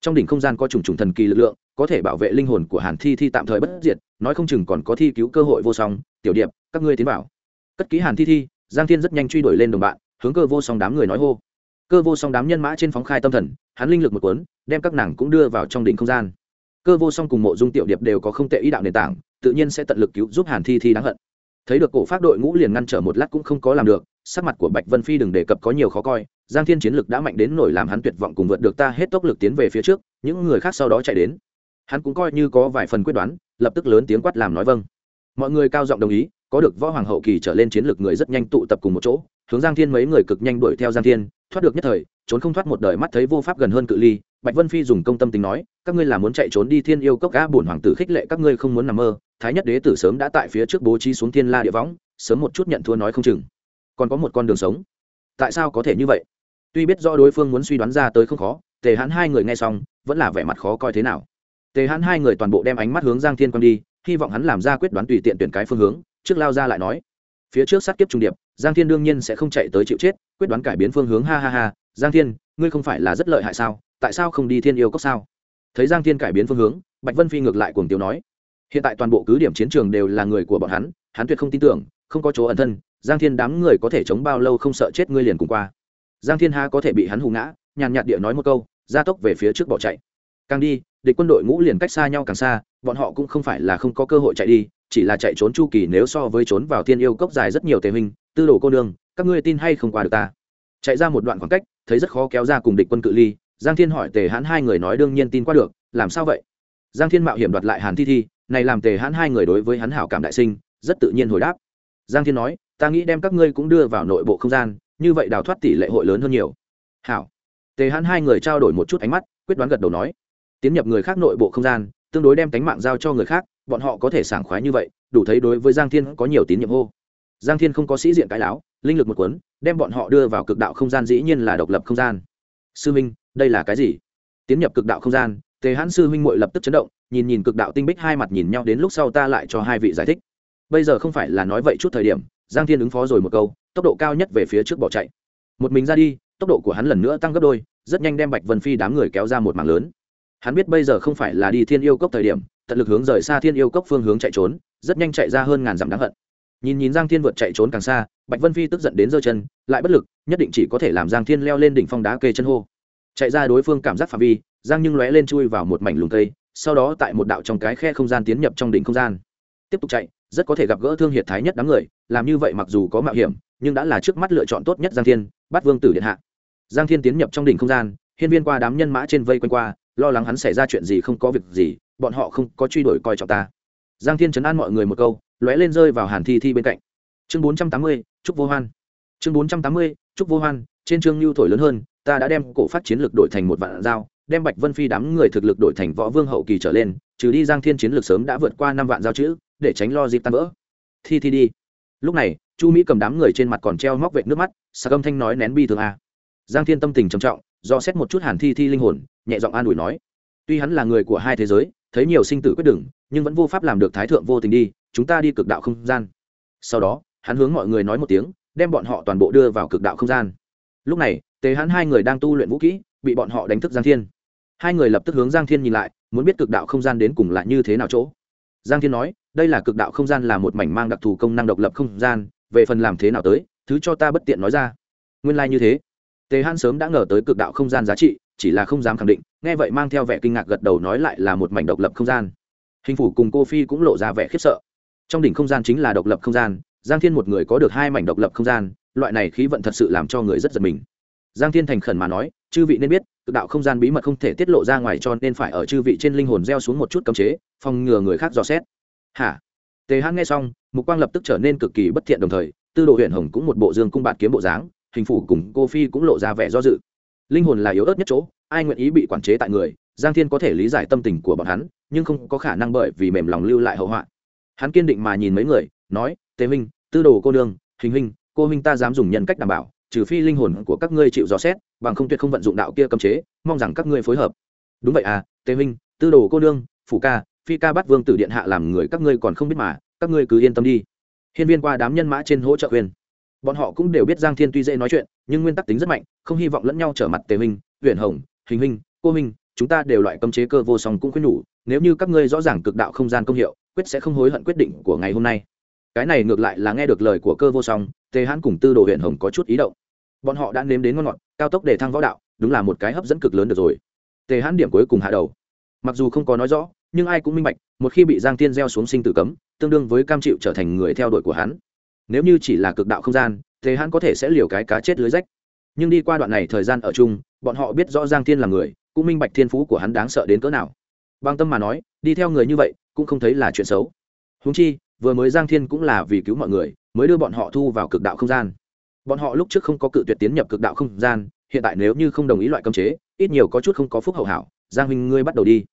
Trong đỉnh không gian có trùng trùng thần kỳ lực lượng, có thể bảo vệ linh hồn của hàn thi thi tạm thời bất diệt, nói không chừng còn có thi cứu cơ hội vô song. Tiểu điệp, các ngươi tiến bảo cất ký hàn thi thi, giang thiên rất nhanh truy đuổi lên đồng bạn, hướng cơ vô song đám người nói hô. Cơ vô song đám nhân mã trên phóng khai tâm thần, hắn linh lực một cuốn, đem các nàng cũng đưa vào trong đỉnh không gian. Cơ vô song cùng mộ dung tiểu điệp đều có không tệ ý đạo nền tảng, tự nhiên sẽ tận lực cứu giúp hàn thi thi đáng hận thấy được cổ pháp đội ngũ liền ngăn trở một lát cũng không có làm được, sắc mặt của bạch vân phi đừng đề cập có nhiều khó coi, giang thiên chiến lực đã mạnh đến nổi làm hắn tuyệt vọng cùng vượt được ta hết tốc lực tiến về phía trước, những người khác sau đó chạy đến. Hắn cũng coi như có vài phần quyết đoán, lập tức lớn tiếng quát làm nói vâng. Mọi người cao giọng đồng ý, có được võ hoàng hậu kỳ trở lên chiến lược người rất nhanh tụ tập cùng một chỗ, hướng giang thiên mấy người cực nhanh đuổi theo giang thiên, thoát được nhất thời, trốn không thoát một đời mắt thấy vô pháp gần hơn cự ly bạch vân phi dùng công tâm tính nói, các ngươi là muốn chạy trốn đi thiên yêu cốc gã bổn hoàng tử khích lệ các ngươi không muốn nằm mơ, thái nhất đế tử sớm đã tại phía trước bố trí xuống thiên la địa võng, sớm một chút nhận thua nói không chừng. Còn có một con đường sống. Tại sao có thể như vậy? Tuy biết rõ đối phương muốn suy đoán ra tới không khó, tề hãn hai người nghe xong, vẫn là vẻ mặt khó coi thế nào. Tề hãn hai người toàn bộ đem ánh mắt hướng giang thiên quang đi, hy vọng hắn làm ra quyết đoán tùy tiện tuyển cái phương hướng, trước lao ra lại nói. Phía trước sát kiếp trung điệp, giang thiên đương nhiên sẽ không chạy tới chịu chết, quyết đoán cải biến phương hướng, ha ha ha, giang thiên ngươi không phải là rất lợi hại sao? Tại sao không đi thiên yêu cốc sao? Thấy giang thiên cải biến phương hướng, bạch vân phi ngược lại cuồng tiêu nói, hiện tại toàn bộ cứ điểm chiến trường đều là người của bọn hắn hắn tuyệt không tin tưởng, không có chỗ ẩn thân, giang thiên đám người có thể chống bao lâu không sợ chết ngươi liền cùng qua. Giang thiên ha có thể bị hắn hù ngã, nhàn nhạt địa nói một câu gia tốc về phía trước bỏ chạy. Càng đi, địch quân đội ngũ liền cách xa nhau càng xa, bọn họ cũng không phải là không có cơ hội chạy đi, chỉ là chạy trốn chu kỳ nếu so với trốn vào thiên yêu cốc dài rất nhiều tề hình tư đồ cô đường các ngươi tin hay không qua được ta? Chạy ra một đoạn khoảng cách, thấy rất khó kéo ra cùng địch quân cự ly, giang thiên hỏi tề hãn hai người nói đương nhiên tin qua được, làm sao vậy? Giang thiên mạo hiểm đoạt lại hàn thi thi, này làm tề hãn hai người đối với hắn hảo cảm đại sinh, rất tự nhiên hồi đáp. Giang thiên nói, ta nghĩ đem các ngươi cũng đưa vào nội bộ không gian, như vậy đào thoát tỷ lệ hội lớn hơn nhiều. Hảo. Tề hãn hai người trao đổi một chút ánh mắt, quyết đoán gật đầu nói, tiến nhập người khác nội bộ không gian, tương đối đem tánh mạng giao cho người khác, bọn họ có thể sảng khoái như vậy, đủ thấy đối với giang thiên có nhiều tín nhiệm hô giang thiên không có sĩ diện cái láo, linh lực một cuốn, đem bọn họ đưa vào cực đạo không gian dĩ nhiên là độc lập không gian. Sư minh, đây là cái gì? Tiến nhập cực đạo không gian, tề hãn sư huynh muội lập tức chấn động, nhìn nhìn cực đạo tinh bích hai mặt nhìn nhau đến lúc sau ta lại cho hai vị giải thích. Bây giờ không phải là nói vậy chút thời điểm, giang thiên ứng phó rồi một câu, tốc độ cao nhất về phía trước bỏ chạy. Một mình ra đi, tốc độ của hắn lần nữa tăng gấp đôi, rất nhanh đem bạch vân phi đám người kéo ra một mảng lớn. Hắn biết bây giờ không phải là đi thiên yêu cốc thời điểm, tận lực hướng rời xa thiên yêu cốc phương hướng chạy trốn, rất nhanh chạy ra hơn ngàn dặm đáng hận nhìn nhìn giang thiên vượt chạy trốn càng xa, bạch vân phi tức giận đến giơ chân, lại bất lực, nhất định chỉ có thể làm giang thiên leo lên đỉnh phong đá kê chân hô. Chạy ra đối phương cảm giác phạm vi, giang nhưng lóe lên chui vào một mảnh lùm cây, sau đó tại một đạo trong cái khe không gian tiến nhập trong đỉnh không gian. Tiếp tục chạy, rất có thể gặp gỡ thương hiệt thái nhất đám người, làm như vậy mặc dù có mạo hiểm, nhưng đã là trước mắt lựa chọn tốt nhất giang thiên, bắt vương tử điện hạ. Giang thiên tiến nhập trong đỉnh không gian, hiên viên qua đám nhân mã trên vây quanh qua, lo lắng hắn xảy ra chuyện gì không có việc gì, bọn họ không có truy đuổi coi trọng ta giang thiên chấn an mọi người một câu, lóe lên rơi vào hàn thi thi bên cạnh. Chương bốn trăm tám mươi chúc vô hoan. Chương bốn trăm tám mươi chúc vô hoan, trên chương lưu thổi lớn hơn, ta đã đem cổ phát chiến lược đổi thành một vạn dao, đem bạch vân phi đám người thực lực đổi thành võ vương hậu kỳ trở lên, trừ đi giang thiên chiến lược sớm đã vượt qua năm vạn giao chữ, để tránh lo dịp tan vỡ. Thi thi đi. Lúc này, chu mỹ cầm đám người trên mặt còn treo móc vệt nước mắt, sạc âm thanh nói nén bi thường a. Giang thiên tâm tình trầm trọng, do xét một chút hàn thi thi linh hồn, nhẹ giọng an ủi nói. Tuy hắn là người của hai thế giới thấy nhiều sinh tử quyết đừng, nhưng vẫn vô pháp làm được thái thượng vô tình đi, chúng ta đi cực đạo không gian. Sau đó, hắn hướng mọi người nói một tiếng, đem bọn họ toàn bộ đưa vào cực đạo không gian. Lúc này tề hắn hai người đang tu luyện vũ kỹ, bị bọn họ đánh thức giang thiên. Hai người lập tức hướng giang thiên nhìn lại, muốn biết cực đạo không gian đến cùng là như thế nào chỗ. Giang thiên nói, đây là cực đạo không gian là một mảnh mang đặc thù công năng độc lập không gian, về phần làm thế nào tới, thứ cho ta bất tiện nói ra. Nguyên lai、like、như thế. Tề hắn sớm đã ngờ tới cực đạo không gian giá trị, chỉ là không dám khẳng định nghe vậy mang theo vẻ kinh ngạc gật đầu nói lại là một mảnh độc lập không gian. Hình phủ cùng cô phi cũng lộ ra vẻ khiếp sợ. Trong đỉnh không gian chính là độc lập không gian, giang thiên một người có được hai mảnh độc lập không gian, loại này khí vận thật sự làm cho người rất giật mình. Giang thiên thành khẩn mà nói, chư vị nên biết, cực đạo không gian bí mật không thể tiết lộ ra ngoài cho nên phải ở chư vị trên linh hồn gieo xuống một chút cấm chế, phòng ngừa người khác dò xét. Hả? Tề hãn nghe xong, mục quang lập tức trở nên cực kỳ bất thiện đồng thời, tư đồ huyện hồng cũng một bộ dương cung bạt kiếm bộ dáng, hình phủ cùng cô phi cũng lộ ra vẻ do dự linh hồn là yếu ớt nhất chỗ, ai nguyện ý bị quản chế tại người, giang thiên có thể lý giải tâm tình của bọn hắn, nhưng không có khả năng bởi vì mềm lòng lưu lại hậu họa. Hắn kiên định mà nhìn mấy người, nói tế huynh, tư đồ cô nương, hình huynh, cô huynh ta dám dùng nhân cách đảm bảo, trừ phi linh hồn của các ngươi chịu dò xét, bằng không tuyệt không vận dụng đạo kia cấm chế, mong rằng các ngươi phối hợp. Đúng vậy à tế huynh, tư đồ cô nương, phủ ca, phi ca bắt vương tử điện hạ làm người các ngươi còn không biết mà, các ngươi cứ yên tâm đi. Hiên viên qua đám nhân mã trên hỗ trợ khuyên bọn họ cũng đều biết giang thiên tuy dễ nói chuyện, nhưng nguyên tắc tính rất mạnh, không hy vọng lẫn nhau trở mặt tề huynh huyện hồng, hình huynh cô huynh chúng ta đều loại cấm chế cơ vô song cũng khuyên nhủ, nếu như các ngươi rõ ràng cực đạo không gian công hiệu, quyết sẽ không hối hận quyết định của ngày hôm nay. Cái này ngược lại là nghe được lời của cơ vô song, tề hãn cùng tư đồ huyện hồng có chút ý động. Bọn họ đã nếm đến ngon ngọt, cao tốc để thăng võ đạo, đúng là một cái hấp dẫn cực lớn được rồi. Tề hãn điểm cuối cùng hạ đầu. Mặc dù không có nói rõ, nhưng ai cũng minh bạch, một khi bị giang tiên gieo xuống sinh tử cấm, tương đương với cam chịu trở thành người theo đuổi của hắn nếu như chỉ là cực đạo không gian, thế hắn có thể sẽ liều cái cá chết lưới rách. Nhưng đi qua đoạn này thời gian ở chung, bọn họ biết rõ giang thiên là người, cũng minh bạch thiên phú của hắn đáng sợ đến cỡ nào. Bằng tâm mà nói, đi theo người như vậy, cũng không thấy là chuyện xấu. Húng chi, vừa mới giang thiên cũng là vì cứu mọi người, mới đưa bọn họ thu vào cực đạo không gian. Bọn họ lúc trước không có cự tuyệt tiến nhập cực đạo không gian, hiện tại nếu như không đồng ý loại cấm chế, ít nhiều có chút không có phúc hậu hảo. Giang huynh ngươi bắt đầu đi.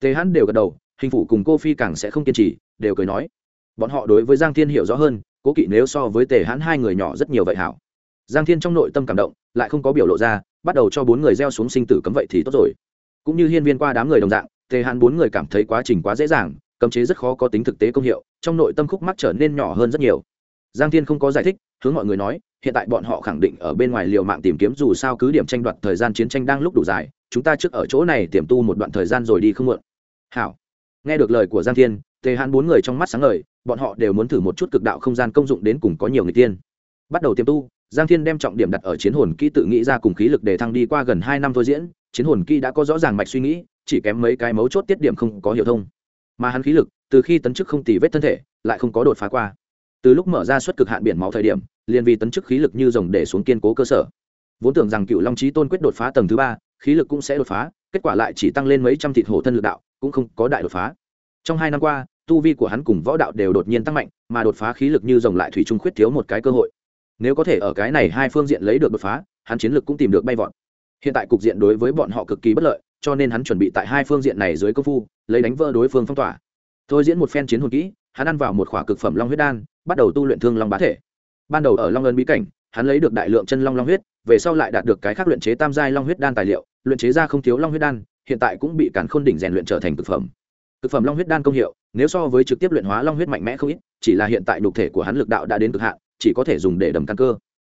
Tề hắn đều gật đầu, hình phủ cùng cô phi càng sẽ không kiên trì, đều cười nói bọn họ đối với giang thiên hiểu rõ hơn, cố kỵ nếu so với tề hãn hai người nhỏ rất nhiều vậy hảo. Giang thiên trong nội tâm cảm động, lại không có biểu lộ ra, bắt đầu cho bốn người gieo xuống sinh tử cấm vậy thì tốt rồi. Cũng như hiên viên qua đám người đồng dạng, tề hãn bốn người cảm thấy quá trình quá dễ dàng, cấm chế rất khó có tính thực tế công hiệu, trong nội tâm khúc mắc trở nên nhỏ hơn rất nhiều. Giang thiên không có giải thích, hướng mọi người nói, hiện tại bọn họ khẳng định ở bên ngoài liều mạng tìm kiếm dù sao cứ điểm tranh đoạt thời gian chiến tranh đang lúc đủ dài, chúng ta trước ở chỗ này tiềm tu một đoạn thời gian rồi đi không muộn. Hảo. Nghe được lời của giang thiên, tề hãn bốn người trong mắt sáng ngời bọn họ đều muốn thử một chút cực đạo không gian công dụng đến cùng có nhiều người tiên. Bắt đầu tiêm tu, giang thiên đem trọng điểm đặt ở chiến hồn kỹ tự nghĩ ra cùng khí lực để thăng đi qua gần hai năm thôi diễn, chiến hồn kỹ đã có rõ ràng mạch suy nghĩ, chỉ kém mấy cái mấu chốt tiết điểm không có hiệu thông. Mà hắn khí lực, từ khi tấn chức không tỉ vết thân thể, lại không có đột phá qua. Từ lúc mở ra suất cực hạn biển máu thời điểm, liền vì tấn chức khí lực như rồng để xuống kiên cố cơ sở. Vốn tưởng rằng cựu long trí tôn quyết đột phá tầng thứ ba, khí lực cũng sẽ đột phá, kết quả lại chỉ tăng lên mấy trăm thịt hổ thân lực đạo, cũng không có đại đột phá. Trong hai năm qua tu vi của hắn cùng võ đạo đều đột nhiên tăng mạnh, mà đột phá khí lực như rồng lại thủy trung khuyết thiếu một cái cơ hội. Nếu có thể ở cái này hai phương diện lấy được đột phá, hắn chiến lực cũng tìm được bay vọt. Hiện tại cục diện đối với bọn họ cực kỳ bất lợi, cho nên hắn chuẩn bị tại hai phương diện này dưới công phu, lấy đánh vỡ đối phương phong tỏa. Thôi diễn một phen chiến hồn kỹ, hắn ăn vào một khỏa cực phẩm long huyết đan, bắt đầu tu luyện thương long bá thể. Ban đầu ở long ân bí cảnh, hắn lấy được đại lượng chân long long huyết, về sau lại đạt được cái khác luyện chế tam giai long huyết đan tài liệu, luyện chế ra không thiếu long huyết đan, hiện tại cũng bị cản khôn đỉnh rèn luyện trở thành cực phẩm thực phẩm long huyết đan công hiệu, nếu so với trực tiếp luyện hóa long huyết mạnh mẽ không ít, chỉ là hiện tại nhục thể của hắn lực đạo đã đến cực hạn, chỉ có thể dùng để đầm căn cơ.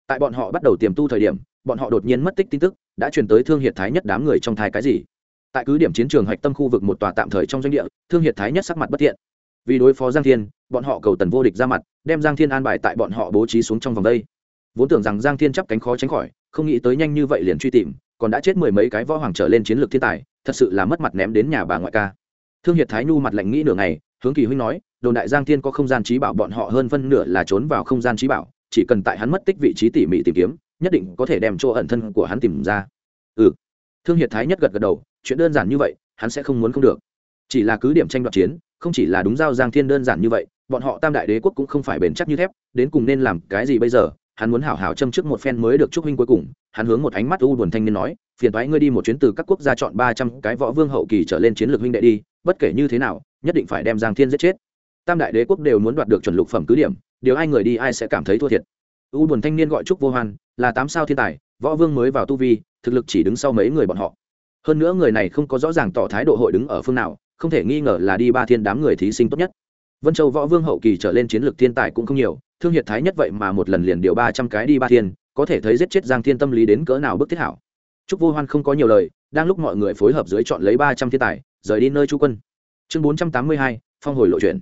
Tại bọn họ bắt đầu tiềm tu thời điểm, bọn họ đột nhiên mất tích tin tức, đã truyền tới thương hiệt thái nhất đám người trong thai cái gì. Tại cứ điểm chiến trường hạch tâm khu vực một tòa tạm thời trong doanh địa, thương hiệt thái nhất sắc mặt bất thiện. Vì đối phó giang thiên, bọn họ cầu tần vô địch ra mặt, đem giang thiên an bài tại bọn họ bố trí xuống trong vòng đây. Vốn tưởng rằng giang thiên chắp cánh khó tránh khỏi, không nghĩ tới nhanh như vậy liền truy tìm, còn đã chết mười mấy cái võ hoàng trở lên chiến lược thiên tài, thật sự là mất mặt ném đến nhà bà ngoại ca thương hiệt thái nhu mặt lạnh nghĩ nửa ngày, hướng kỳ huynh nói, đồn đại giang thiên có không gian trí bảo, bọn họ hơn phân nửa là trốn vào không gian trí bảo, chỉ cần tại hắn mất tích vị trí tỉ mỉ tìm kiếm, nhất định có thể đem chỗ ẩn thân của hắn tìm ra. Ừ. Thương hiệt thái nhất gật gật đầu, chuyện đơn giản như vậy, hắn sẽ không muốn không được. Chỉ là cứ điểm tranh đoạt chiến, không chỉ là đúng giao giang thiên đơn giản như vậy, bọn họ tam đại đế quốc cũng không phải bền chắc như thép, đến cùng nên làm cái gì bây giờ? Hắn muốn hảo hảo châm trước một phen mới được chúc huynh cuối cùng, hắn hướng một ánh mắt u buồn thanh niên nói phiền thoái ngươi đi một chuyến từ các quốc gia chọn ba trăm cái võ vương hậu kỳ trở lên chiến lược huynh đệ đi, bất kể như thế nào, nhất định phải đem giang thiên giết chết. Tam đại đế quốc đều muốn đoạt được chuẩn lục phẩm cứ điểm, điều ai người đi ai sẽ cảm thấy thua thiệt. U buồn thanh niên gọi trúc vô hoan, là tám sao thiên tài, võ vương mới vào tu vi, thực lực chỉ đứng sau mấy người bọn họ. Hơn nữa người này không có rõ ràng tỏ thái độ hội đứng ở phương nào, không thể nghi ngờ là đi ba thiên đám người thí sinh tốt nhất. Vân châu võ vương hậu kỳ trở lên chiến lược thiên tài cũng không nhiều, thương hiệt thái nhất vậy mà một lần liền điều ba trăm cái đi ba thiên, có thể thấy giết chết giang thiên tâm lý đến cỡ nào bức thiết hảo trúc vô hoan không có nhiều lời, đang lúc mọi người phối hợp dưới chọn lấy ba trăm thiên tài, rời đi nơi chú quân. Chương bốn trăm tám mươi hai, phong hồi lộ chuyển.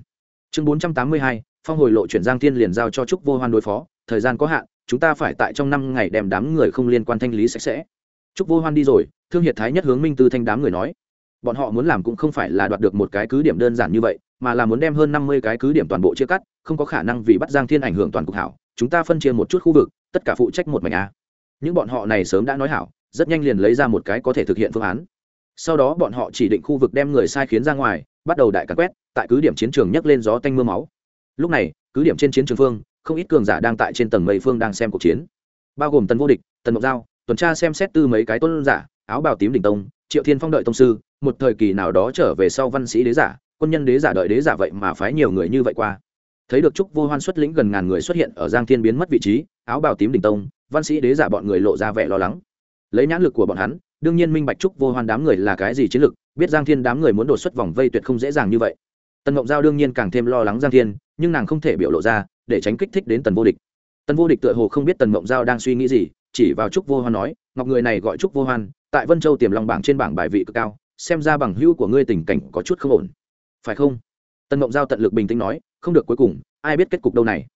Chương bốn trăm tám mươi hai, phong hồi lộ chuyển giang thiên liền giao cho trúc vô hoan đối phó, thời gian có hạn, chúng ta phải tại trong năm ngày đem đám người không liên quan thanh lý sạch sẽ. Trúc vô hoan đi rồi, thương hiệt thái nhất hướng minh tư thanh đám người nói. Bọn họ muốn làm cũng không phải là đoạt được một cái cứ điểm đơn giản như vậy, mà là muốn đem hơn năm mươi cái cứ điểm toàn bộ chia cắt, không có khả năng vì bắt giang thiên ảnh hưởng toàn cục hảo, chúng ta phân chia một chút khu vực, tất cả phụ trách một mảnh a. Những bọn họ này sớm đã nói hảo rất nhanh liền lấy ra một cái có thể thực hiện phương án. Sau đó bọn họ chỉ định khu vực đem người sai khiến ra ngoài, bắt đầu đại càn quét, tại cứ điểm chiến trường nhấc lên gió tanh mưa máu. Lúc này, cứ điểm trên chiến trường phương, không ít cường giả đang tại trên tầng mây phương đang xem cuộc chiến. Bao gồm tần vô địch, tần mộc giao, tuần tra xem xét tư mấy cái tuân giả, áo bào tím đỉnh tông, triệu thiên phong đợi tông sư, một thời kỳ nào đó trở về sau văn sĩ đế giả, quân nhân đế giả đợi đế giả vậy mà phái nhiều người như vậy qua. Thấy được trúc vô hoan xuất lĩnh gần ngàn người xuất hiện ở giang thiên biến mất vị trí, áo bào tím đỉnh tông, văn sĩ đế giả bọn người lộ ra vẻ lo lắng lấy nhãn lực của bọn hắn, đương nhiên minh bạch trúc vô hoan đám người là cái gì chiến lực, biết giang thiên đám người muốn đột xuất vòng vây tuyệt không dễ dàng như vậy. Tần ngộng giao đương nhiên càng thêm lo lắng giang thiên, nhưng nàng không thể biểu lộ ra, để tránh kích thích đến tần vô địch. Tần vô địch tựa hồ không biết tần ngộng giao đang suy nghĩ gì, chỉ vào trúc vô hoan nói, ngọc người này gọi trúc vô hoan, tại vân châu tiềm lòng bảng trên bảng bài vị cực cao, xem ra bằng hữu của ngươi tình cảnh có chút không ổn. Phải không? Tần ngộng giao tận lực bình tĩnh nói, không được cuối cùng, ai biết kết cục đâu này.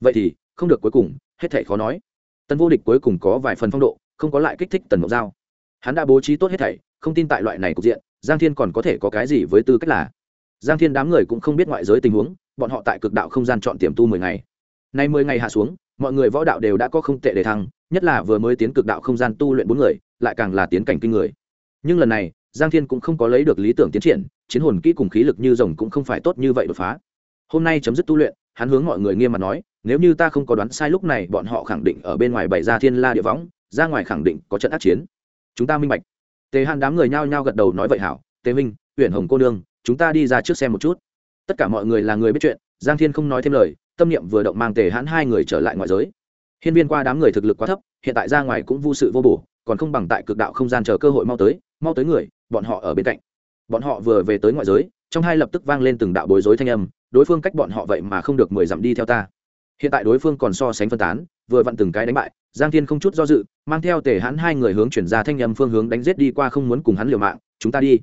Vậy thì, không được cuối cùng, hết thảy khó nói. Tần vô địch cuối cùng có vài phần phong độ không có lại kích thích tần mộng giao. Hắn đã bố trí tốt hết thảy, không tin tại loại này cục diện, giang thiên còn có thể có cái gì với tư cách là? Giang thiên đám người cũng không biết ngoại giới tình huống, bọn họ tại cực đạo không gian chọn tiềm tu mười ngày. Nay mười ngày hạ xuống, mọi người võ đạo đều đã có không tệ để thăng, nhất là vừa mới tiến cực đạo không gian tu luyện bốn người, lại càng là tiến cảnh kinh người. Nhưng lần này, giang thiên cũng không có lấy được lý tưởng tiến triển, chiến hồn kỹ cùng khí lực như rồng cũng không phải tốt như vậy đột phá. Hôm nay chấm dứt tu luyện, hắn hướng mọi người nghiêm mặt nói, nếu như ta không có đoán sai lúc này, bọn họ khẳng định ở bên ngoài bày ra thiên la địa võng ra ngoài khẳng định có trận ác chiến. Chúng ta minh bạch. Tề hàn đám người nhao nhao gật đầu nói vậy hảo. Tề minh huyện hồng cô nương, chúng ta đi ra trước xem một chút. Tất cả mọi người là người biết chuyện, giang thiên không nói thêm lời, tâm niệm vừa động mang tề hãn hai người trở lại ngoại giới. Hiên viên qua đám người thực lực quá thấp, hiện tại ra ngoài cũng vô sự vô bổ, còn không bằng tại cực đạo không gian chờ cơ hội mau tới mau tới người, bọn họ ở bên cạnh. Bọn họ vừa về tới ngoại giới, trong hai lập tức vang lên từng đạo bối rối thanh âm, đối phương cách bọn họ vậy mà không được mười dặm đi theo ta. Hiện tại đối phương còn so sánh phân tán vừa vặn từng cái đánh bại, giang thiên không chút do dự, mang theo tề hãn hai người hướng chuyển ra thanh âm phương hướng đánh giết đi qua không muốn cùng hắn liều mạng, chúng ta đi.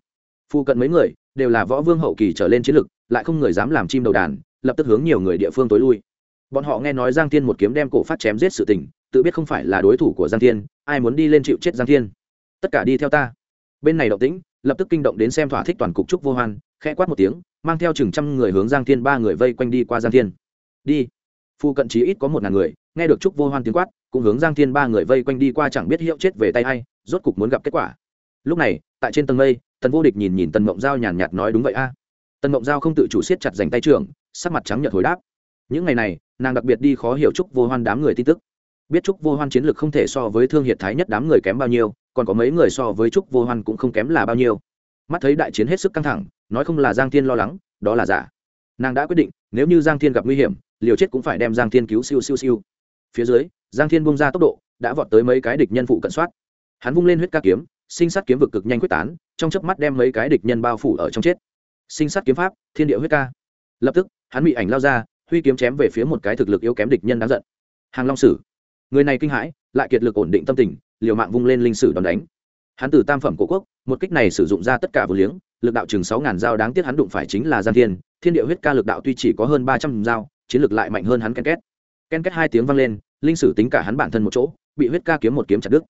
Phụ cận mấy người đều là võ vương hậu kỳ trở lên chiến lực, lại không người dám làm chim đầu đàn, lập tức hướng nhiều người địa phương tối lui. Bọn họ nghe nói giang thiên một kiếm đem cổ phát chém giết sự tình, tự biết không phải là đối thủ của giang thiên, ai muốn đi lên chịu chết giang thiên. Tất cả đi theo ta. Bên này động tĩnh, lập tức kinh động đến xem thỏa thích toàn cục trúc vô hoan, khẽ quát một tiếng, mang theo chừng trăm người hướng giang thiên ba người vây quanh đi qua giang thiên. Đi. Phu cận chí ít có một ngàn người nghe được trúc vô hoan tiếng quát, cũng hướng giang thiên ba người vây quanh đi qua chẳng biết hiệu chết về tay hay rốt cục muốn gặp kết quả. Lúc này, tại trên tầng mây, tần vô địch nhìn nhìn tần mộng giao nhàn nhạt nói đúng vậy a. Tần mộng giao không tự chủ siết chặt dành tay trưởng, sắc mặt trắng nhợt hồi đáp. Những ngày này, nàng đặc biệt đi khó hiểu trúc vô hoan đám người tin tức. Biết trúc vô hoan chiến lược không thể so với thương hiệt thái nhất đám người kém bao nhiêu, còn có mấy người so với trúc vô hoan cũng không kém là bao nhiêu. Mắt thấy đại chiến hết sức căng thẳng, nói không là giang thiên lo lắng, đó là giả. Nàng đã quyết định, nếu như giang thiên gặp nguy hiểm, liều chết cũng phải đem giang thiên cứu siêu siêu siêu phía dưới, giang thiên bung ra tốc độ, đã vọt tới mấy cái địch nhân phụ cận soát. Hắn vung lên huyết ca kiếm, sinh sát kiếm vực cực nhanh quyết tán, trong chớp mắt đem mấy cái địch nhân bao phủ ở trong chết. Sinh sát kiếm pháp, thiên địa huyết ca. Lập tức, hắn bị ảnh lao ra, huy kiếm chém về phía một cái thực lực yếu kém địch nhân đáng giận. Hàng long sử. Người này kinh hãi, lại kiệt lực ổn định tâm tình, liều mạng vung lên linh sử đòn đánh. Hắn từ tam phẩm cổ quốc, một kích này sử dụng ra tất cả vừa liếng, lực đạo chừng sáu ngàn dao đáng tiếc hắn đụng phải chính là giang thiên. Thiên địa huyết ca lực đạo tuy chỉ có hơn ba trăm dao, chiến lực lại mạnh hơn hắn ken két ken két hai tiếng vang lên linh sử tính cả hắn bản thân một chỗ bị huyết ca kiếm một kiếm chặt đứt.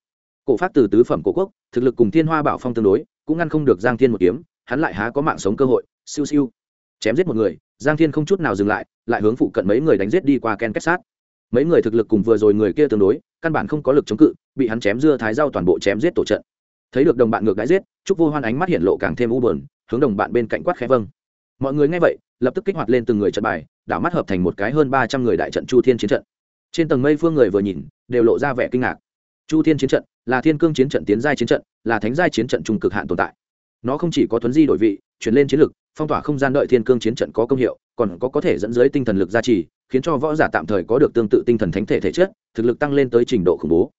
Cổ phát từ tứ phẩm cổ quốc thực lực cùng thiên hoa bảo phong tương đối cũng ngăn không được giang thiên một kiếm hắn lại há có mạng sống cơ hội siêu siêu. Chém giết một người giang thiên không chút nào dừng lại lại hướng phụ cận mấy người đánh giết đi qua ken kết sát. Mấy người thực lực cùng vừa rồi người kia tương đối căn bản không có lực chống cự bị hắn chém dưa thái rau toàn bộ chém giết tổ trận. Thấy được đồng bạn ngược đãi giết trúc vô hoan ánh mắt hiện lộ càng thêm u buồn, hướng đồng bạn bên cạnh quát khẽ vâng mọi người nghe vậy, lập tức kích hoạt lên từng người trận bài, đảo mắt hợp thành một cái hơn ba trăm người đại trận chu thiên chiến trận. Trên tầng mây phương người vừa nhìn, đều lộ ra vẻ kinh ngạc. Chu thiên chiến trận là thiên cương chiến trận tiến giai chiến trận, là thánh giai chiến trận trung cực hạn tồn tại. Nó không chỉ có thuấn di đổi vị chuyển lên chiến lực, phong tỏa không gian đợi thiên cương chiến trận có công hiệu, còn có có thể dẫn dưới tinh thần lực gia trì, khiến cho võ giả tạm thời có được tương tự tinh thần thánh thể thể chất, thực lực tăng lên tới trình độ khủng bố.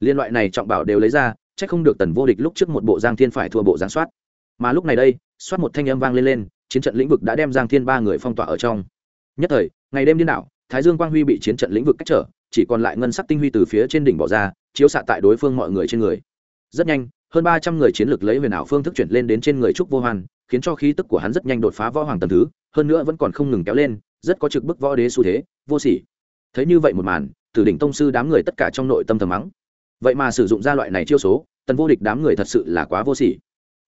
Liên loại này trọng bảo đều lấy ra trách không được tần vô địch lúc trước một bộ giang thiên phải thua bộ giáng soát. Mà lúc này đây, soát một thanh âm vang lên lên chiến trận lĩnh vực đã đem giang thiên ba người phong tỏa ở trong. Nhất thời, ngày đêm điên đảo, thái dương quang huy bị chiến trận lĩnh vực cách trở, chỉ còn lại ngân sắc tinh huy từ phía trên đỉnh bỏ ra, chiếu xạ tại đối phương mọi người trên người. Rất nhanh, hơn ba trăm người chiến lược lấy huyền ảo phương thức chuyển lên đến trên người trúc vô hoan, khiến cho khí tức của hắn rất nhanh đột phá võ hoàng tầm thứ, hơn nữa vẫn còn không ngừng kéo lên, rất có trực bức võ đế xu thế, vô sỉ. Thấy như vậy một màn, tử đỉnh tông sư đám người tất cả trong nội tâm thầm mắng. Vậy mà sử dụng ra loại này chiêu số, tần vô địch đám người thật sự là quá vô sỉ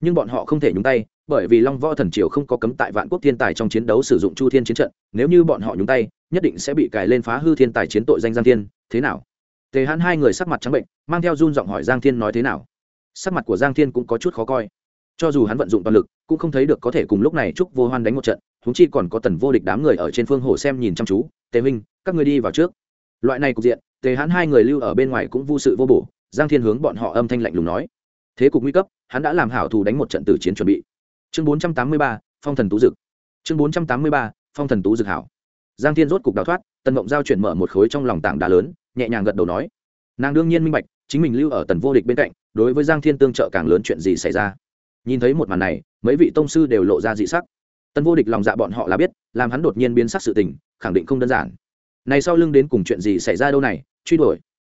nhưng bọn họ không thể nhúng tay, bởi vì long võ thần triều không có cấm tại vạn quốc thiên tài trong chiến đấu sử dụng chu thiên chiến trận, nếu như bọn họ nhúng tay, nhất định sẽ bị cài lên phá hư thiên tài chiến tội danh giang thiên. Thế nào? Tề hãn hai người sắc mặt trắng bệnh, mang theo run giọng hỏi giang thiên nói thế nào? Sắc mặt của giang thiên cũng có chút khó coi. Cho dù hắn vận dụng toàn lực, cũng không thấy được có thể cùng lúc này chúc vô hoan đánh một trận húng chi còn có tần vô địch đám người ở trên phương hồ xem nhìn chăm chú. Tề minh các ngươi đi vào trước. Loại này cục diện, tề hãn hai người lưu ở bên ngoài cũng vô sự vô bổ. Giang thiên hướng bọn họ âm thanh lạnh lùng nói thế cục nguy cấp, hắn đã làm hảo thù đánh một trận tử chiến chuẩn bị. Chương bốn trăm tám mươi ba, phong thần tú dực. Chương bốn trăm tám mươi ba, phong thần tú dực hảo. Giang thiên rốt cục đào thoát, tần mộng giao chuyển mở một khối trong lòng tảng đá lớn, nhẹ nhàng gật đầu nói. Nàng đương nhiên minh bạch, chính mình lưu ở tần vô địch bên cạnh, đối với giang thiên tương trợ càng lớn chuyện gì xảy ra. Nhìn thấy một màn này, mấy vị tông sư đều lộ ra dị sắc. Tần vô địch lòng dạ bọn họ là biết, làm hắn đột nhiên biến sắc sự tình, khẳng định không đơn giản. Này sau lưng đến cùng chuyện gì xảy ra đâu này, truy đuổi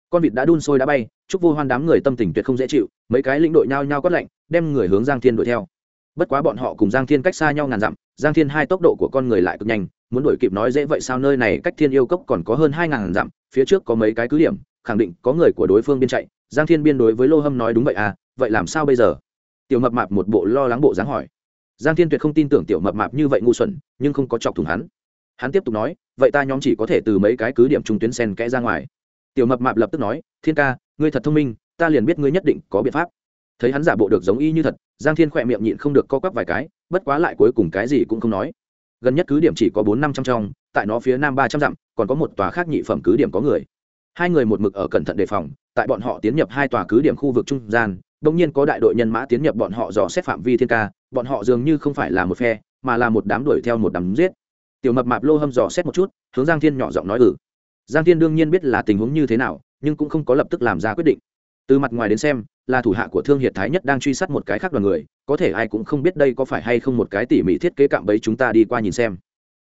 con vịt đã đun sôi đã bay, chúc vô hoan đám người tâm tình tuyệt không dễ chịu, mấy cái lĩnh đội nhao nhao quát lạnh, đem người hướng giang thiên đuổi theo. Bất quá bọn họ cùng giang thiên cách xa nhau ngàn dặm, giang thiên hai tốc độ của con người lại cực nhanh, muốn đuổi kịp nói dễ vậy sao nơi này cách thiên yêu cốc còn có hơn hai ngàn dặm, phía trước có mấy cái cứ điểm, khẳng định có người của đối phương biên chạy. Giang thiên biên đối với lô hâm nói đúng vậy à vậy làm sao bây giờ? Tiểu mập mạp một bộ lo lắng bộ dáng hỏi. Giang thiên tuyệt không tin tưởng tiểu mập mạp như vậy ngu xuẩn, nhưng không có chọc thủng hắn. Hắn tiếp tục nói, vậy ta nhóm chỉ có thể từ mấy cái cứ điểm trung tuyến sen kẽ ra ngoài tiểu mập mạp lập tức nói, thiên ca, ngươi thật thông minh, ta liền biết ngươi nhất định có biện pháp. Thấy hắn giả bộ được giống y như thật, giang thiên khỏe miệng nhịn không được co quắp vài cái, bất quá lại cuối cùng cái gì cũng không nói. Gần nhất cứ điểm chỉ có bốn năm trăm trong, tại nó phía nam ba trăm dặm, còn có một tòa khác nhị phẩm cứ điểm có người. Hai người một mực ở cẩn thận đề phòng, tại bọn họ tiến nhập hai tòa cứ điểm khu vực trung gian đông nhiên có đại đội nhân mã tiến nhập bọn họ dò xét phạm vi thiên ca, bọn họ dường như không phải là một phe, mà là một đám đuổi theo một đám giết. Tiểu mập mạp lô hâm dò xét một chút, hướng giang thiên nhỏ giọng nói ừ giang thiên đương nhiên biết là tình huống như thế nào, nhưng cũng không có lập tức làm ra quyết định. Từ mặt ngoài đến xem, là thủ hạ của thương hiệt thái nhất đang truy sát một cái khác đoàn người, có thể ai cũng không biết đây có phải hay không một cái tỉ mỉ thiết kế cạm bẫy chúng ta đi qua nhìn xem.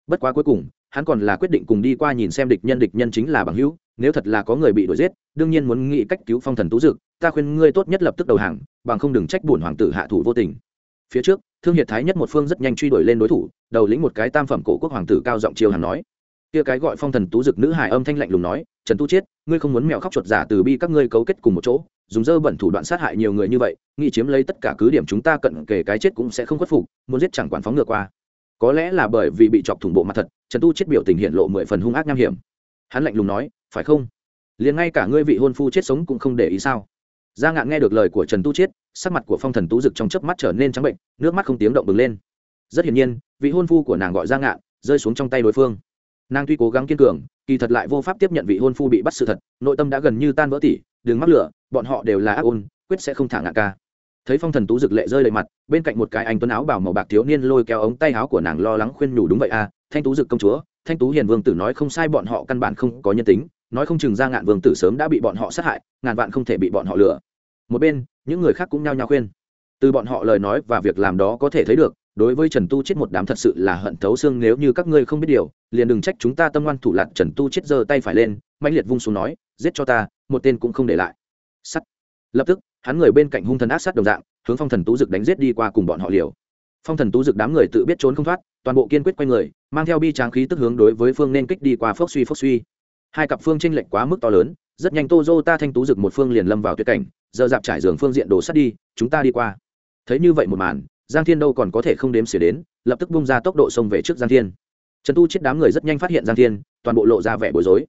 Bất quá cuối cùng, hắn còn là quyết định cùng đi qua nhìn xem địch nhân địch nhân chính là bằng hữu, nếu thật là có người bị đuổi giết, đương nhiên muốn nghĩ cách cứu phong thần tú dực, ta khuyên ngươi tốt nhất lập tức đầu hàng, bằng không đừng trách bổn hoàng tử hạ thủ vô tình. Phía trước, thương hiệt thái nhất một phương rất nhanh truy đuổi lên đối thủ, đầu lĩnh một cái tam phẩm cổ quốc hoàng tử cao giọng chiêu hàn nói kia cái gọi phong thần tú dực nữ hài âm thanh lạnh lùng nói, trần tu chiết, ngươi không muốn mèo khóc chuột giả từ bi các ngươi cấu kết cùng một chỗ, dùng dơ bẩn thủ đoạn sát hại nhiều người như vậy, nghĩ chiếm lấy tất cả cứ điểm chúng ta cận kề cái chết cũng sẽ không khuất phục, muốn giết chẳng quản phóng ngược qua. Có lẽ là bởi vì bị chọc thủng bộ mặt thật, trần tu chết biểu tình hiện lộ mười phần hung ác nham hiểm. Hắn lạnh lùng nói, phải không? Liền ngay cả ngươi vị hôn phu chết sống cũng không để ý sao? Gia ngạn nghe được lời của trần tu chiết, sắc mặt của phong thần tú dực trong chớp mắt trở nên trắng bệnh, nước mắt không tiếng động bừng lên. Rất hiển nhiên, vị hôn phu của nàng gọi gia ngạn rơi xuống trong tay đối phương nàng tuy cố gắng kiên cường, kỳ thật lại vô pháp tiếp nhận vị hôn phu bị bắt sự thật, nội tâm đã gần như tan vỡ tỉ, đừng mắc lửa, bọn họ đều là ác ôn, quyết sẽ không thả ngạ ca. Thấy phong thần tú rực lệ rơi lệ mặt, bên cạnh một cái anh tuấn áo bảo màu bạc thiếu niên lôi kéo ống tay áo của nàng lo lắng khuyên nhủ, đúng vậy à thanh tú rực công chúa, thanh tú hiền vương tử nói không sai bọn họ căn bản không có nhân tính, nói không chừng ra ngạn vương tử sớm đã bị bọn họ sát hại, ngàn vạn không thể bị bọn họ lừa. Một bên, những người khác cũng nhao nhao khuyên. Từ bọn họ lời nói và việc làm đó có thể thấy được đối với trần tu chết một đám thật sự là hận thấu xương, nếu như các ngươi không biết điều, liền đừng trách chúng ta tâm ngoan thủ lạc trần tu chết giơ tay phải lên mạnh liệt vung xuống nói, giết cho ta, một tên cũng không để lại. Sắt. Lập tức, hắn người bên cạnh hung thần ác sát đồng dạng, hướng phong thần tú dực đánh giết đi qua cùng bọn họ liều. Phong thần tú dực đám người tự biết trốn không thoát, toàn bộ kiên quyết quay người, mang theo bi tráng khí tức hướng đối với phương nên kích đi qua phốc suy phốc suy. Hai cặp phương tranh lệch quá mức to lớn, rất nhanh tô dô ta thanh tú dực một phương liền lâm vào tuyệt cảnh, giờ dạp trải giường phương diện đổ sắt đi, chúng ta đi qua. Thấy như vậy một màn giang thiên đâu còn có thể không đếm xỉa đến, lập tức bung ra tốc độ xông về trước giang thiên. Trần tu chết đám người rất nhanh phát hiện giang thiên, toàn bộ lộ ra vẻ bối rối.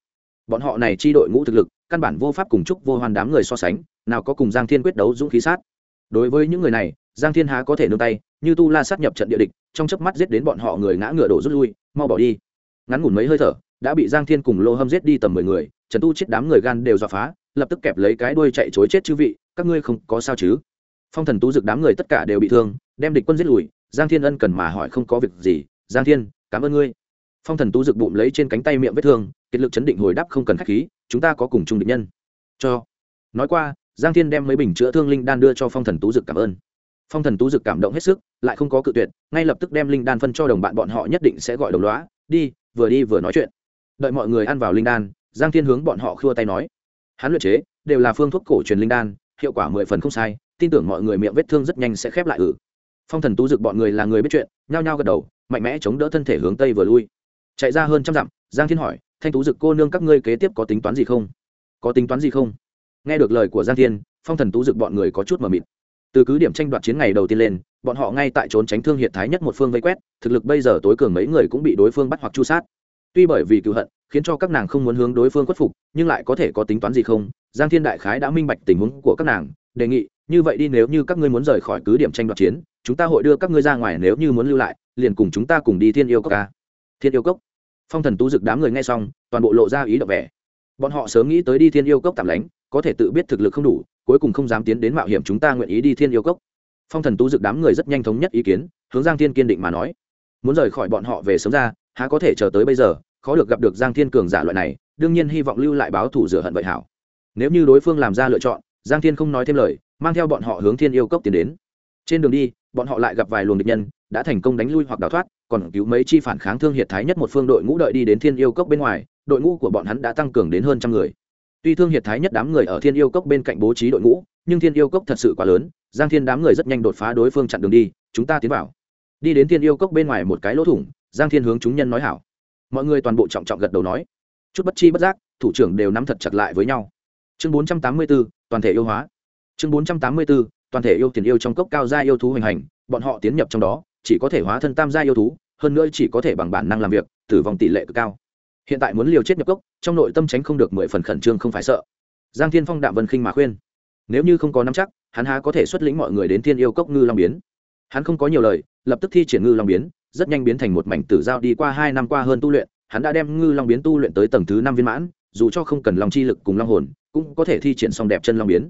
Bọn họ này chi đội ngũ thực lực, căn bản vô pháp cùng chúc vô hoàn đám người so sánh, nào có cùng giang thiên quyết đấu dũng khí sát. Đối với những người này, giang thiên há có thể nương tay, như tu la sát nhập trận địa địch, trong chớp mắt giết đến bọn họ người ngã ngựa đổ rút lui, mau bỏ đi. Ngắn ngủn mấy hơi thở, đã bị giang thiên cùng lô hâm giết đi tầm mười người, trần tu chết đám người gan đều dọa phá, lập tức kẹp lấy cái đuôi chạy chối chết chư vị, các ngươi không có sao chứ? Phong thần Tu dực đám người tất cả đều bị thương đem địch quân giết lùi, giang thiên ân cần mà hỏi không có việc gì, giang thiên, cảm ơn ngươi. Phong thần tú dực bụng lấy trên cánh tay miệng vết thương, kiệt lực chấn định hồi đáp không cần khách khí, chúng ta có cùng chung định nhân. Cho. Nói qua, giang thiên đem mấy bình chữa thương linh đan đưa cho phong thần tú dực cảm ơn. Phong thần tú dực cảm động hết sức, lại không có cự tuyệt, ngay lập tức đem linh đan phân cho đồng bạn bọn họ nhất định sẽ gọi đồng loá đi, vừa đi vừa nói chuyện. Đợi mọi người ăn vào linh đan, giang thiên hướng bọn họ khua tay nói. Hắn luyện chế, đều là phương thuốc cổ truyền linh đan, hiệu quả mười phần không sai, tin tưởng mọi người miệng vết thương rất nhanh sẽ khép lại ử phong thần tú dực bọn người là người biết chuyện, nhao nhao gật đầu, mạnh mẽ chống đỡ thân thể hướng tây vừa lui. Chạy ra hơn trăm dặm, giang thiên hỏi, thanh tú dực cô nương các ngươi kế tiếp có tính toán gì không? Có tính toán gì không? Nghe được lời của giang thiên, phong thần tú dực bọn người có chút mờ mịt. Từ cứ điểm tranh đoạt chiến ngày đầu tiên lên, bọn họ ngay tại trốn tránh thương hiện thái nhất một phương vây quét, thực lực bây giờ tối cường mấy người cũng bị đối phương bắt hoặc chu sát. Tuy bởi vì cựu hận, khiến cho các nàng không muốn hướng đối phương khuất phục, nhưng lại có thể có tính toán gì không, giang thiên đại khái đã minh bạch tình huống của các nàng, đề nghị, như vậy đi, nếu như các ngươi muốn rời khỏi cứ điểm tranh đoạt chiến chúng ta hội đưa các ngươi ra ngoài nếu như muốn lưu lại, liền cùng chúng ta cùng đi thiên yêu cốc ca thiên yêu cốc? Phong thần tú dực đám người nghe xong, toàn bộ lộ ra ý đậm vẻ. Bọn họ sớm nghĩ tới đi thiên yêu cốc tạm lánh, có thể tự biết thực lực không đủ, cuối cùng không dám tiến đến mạo hiểm chúng ta nguyện ý đi thiên yêu cốc. Phong thần tú dực đám người rất nhanh thống nhất ý kiến, hướng giang thiên kiên định mà nói. Muốn rời khỏi bọn họ về sớm ra, há có thể chờ tới bây giờ, khó được gặp được giang thiên cường giả loại này, đương nhiên hy vọng lưu lại báo thủ rửa hận vậy hảo. Nếu như đối phương làm ra lựa chọn, giang thiên không nói thêm lời, mang theo bọn họ hướng thiên yêu cốc tiến đến. Trên đường đi bọn họ lại gặp vài luồng địch nhân đã thành công đánh lui hoặc đào thoát còn cứu mấy chi phản kháng thương hiệt thái nhất một phương đội ngũ đợi đi đến thiên yêu cốc bên ngoài đội ngũ của bọn hắn đã tăng cường đến hơn trăm người. Tuy thương hiệt thái nhất đám người ở thiên yêu cốc bên cạnh bố trí đội ngũ nhưng thiên yêu cốc thật sự quá lớn giang thiên đám người rất nhanh đột phá đối phương chặn đường đi chúng ta tiến vào. Đi đến thiên yêu cốc bên ngoài một cái lỗ thủng giang thiên hướng chúng nhân nói hảo. Mọi người toàn bộ trọng trọng gật đầu nói. Chút bất chi bất giác thủ trưởng đều nắm thật chặt lại với nhau. Chương bốn trăm tám mươi 484, toàn thể yêu hóa. Chương bốn trăm tám mươi 484, toàn thể yêu tiền yêu trong cốc cao gia yêu thú hoành hành, bọn họ tiến nhập trong đó, chỉ có thể hóa thân tam gia yêu thú, hơn nữa chỉ có thể bằng bản năng làm việc, tử vong tỷ lệ cực cao. Hiện tại muốn liều chết nhập cốc, trong nội tâm tránh không được mười phần khẩn trương không phải sợ. Giang thiên phong đạm vân khinh mà khuyên, nếu như không có nắm chắc, hắn há có thể xuất lĩnh mọi người đến thiên yêu cốc ngư long biến. Hắn không có nhiều lời, lập tức thi triển ngư long biến, rất nhanh biến thành một mảnh tử giao đi qua hai năm qua hơn tu luyện, hắn đã đem ngư long biến tu luyện tới tầng thứ năm viên mãn, dù cho không cần long chi lực cùng long hồn, cũng có thể thi triển xong đẹp chân long biến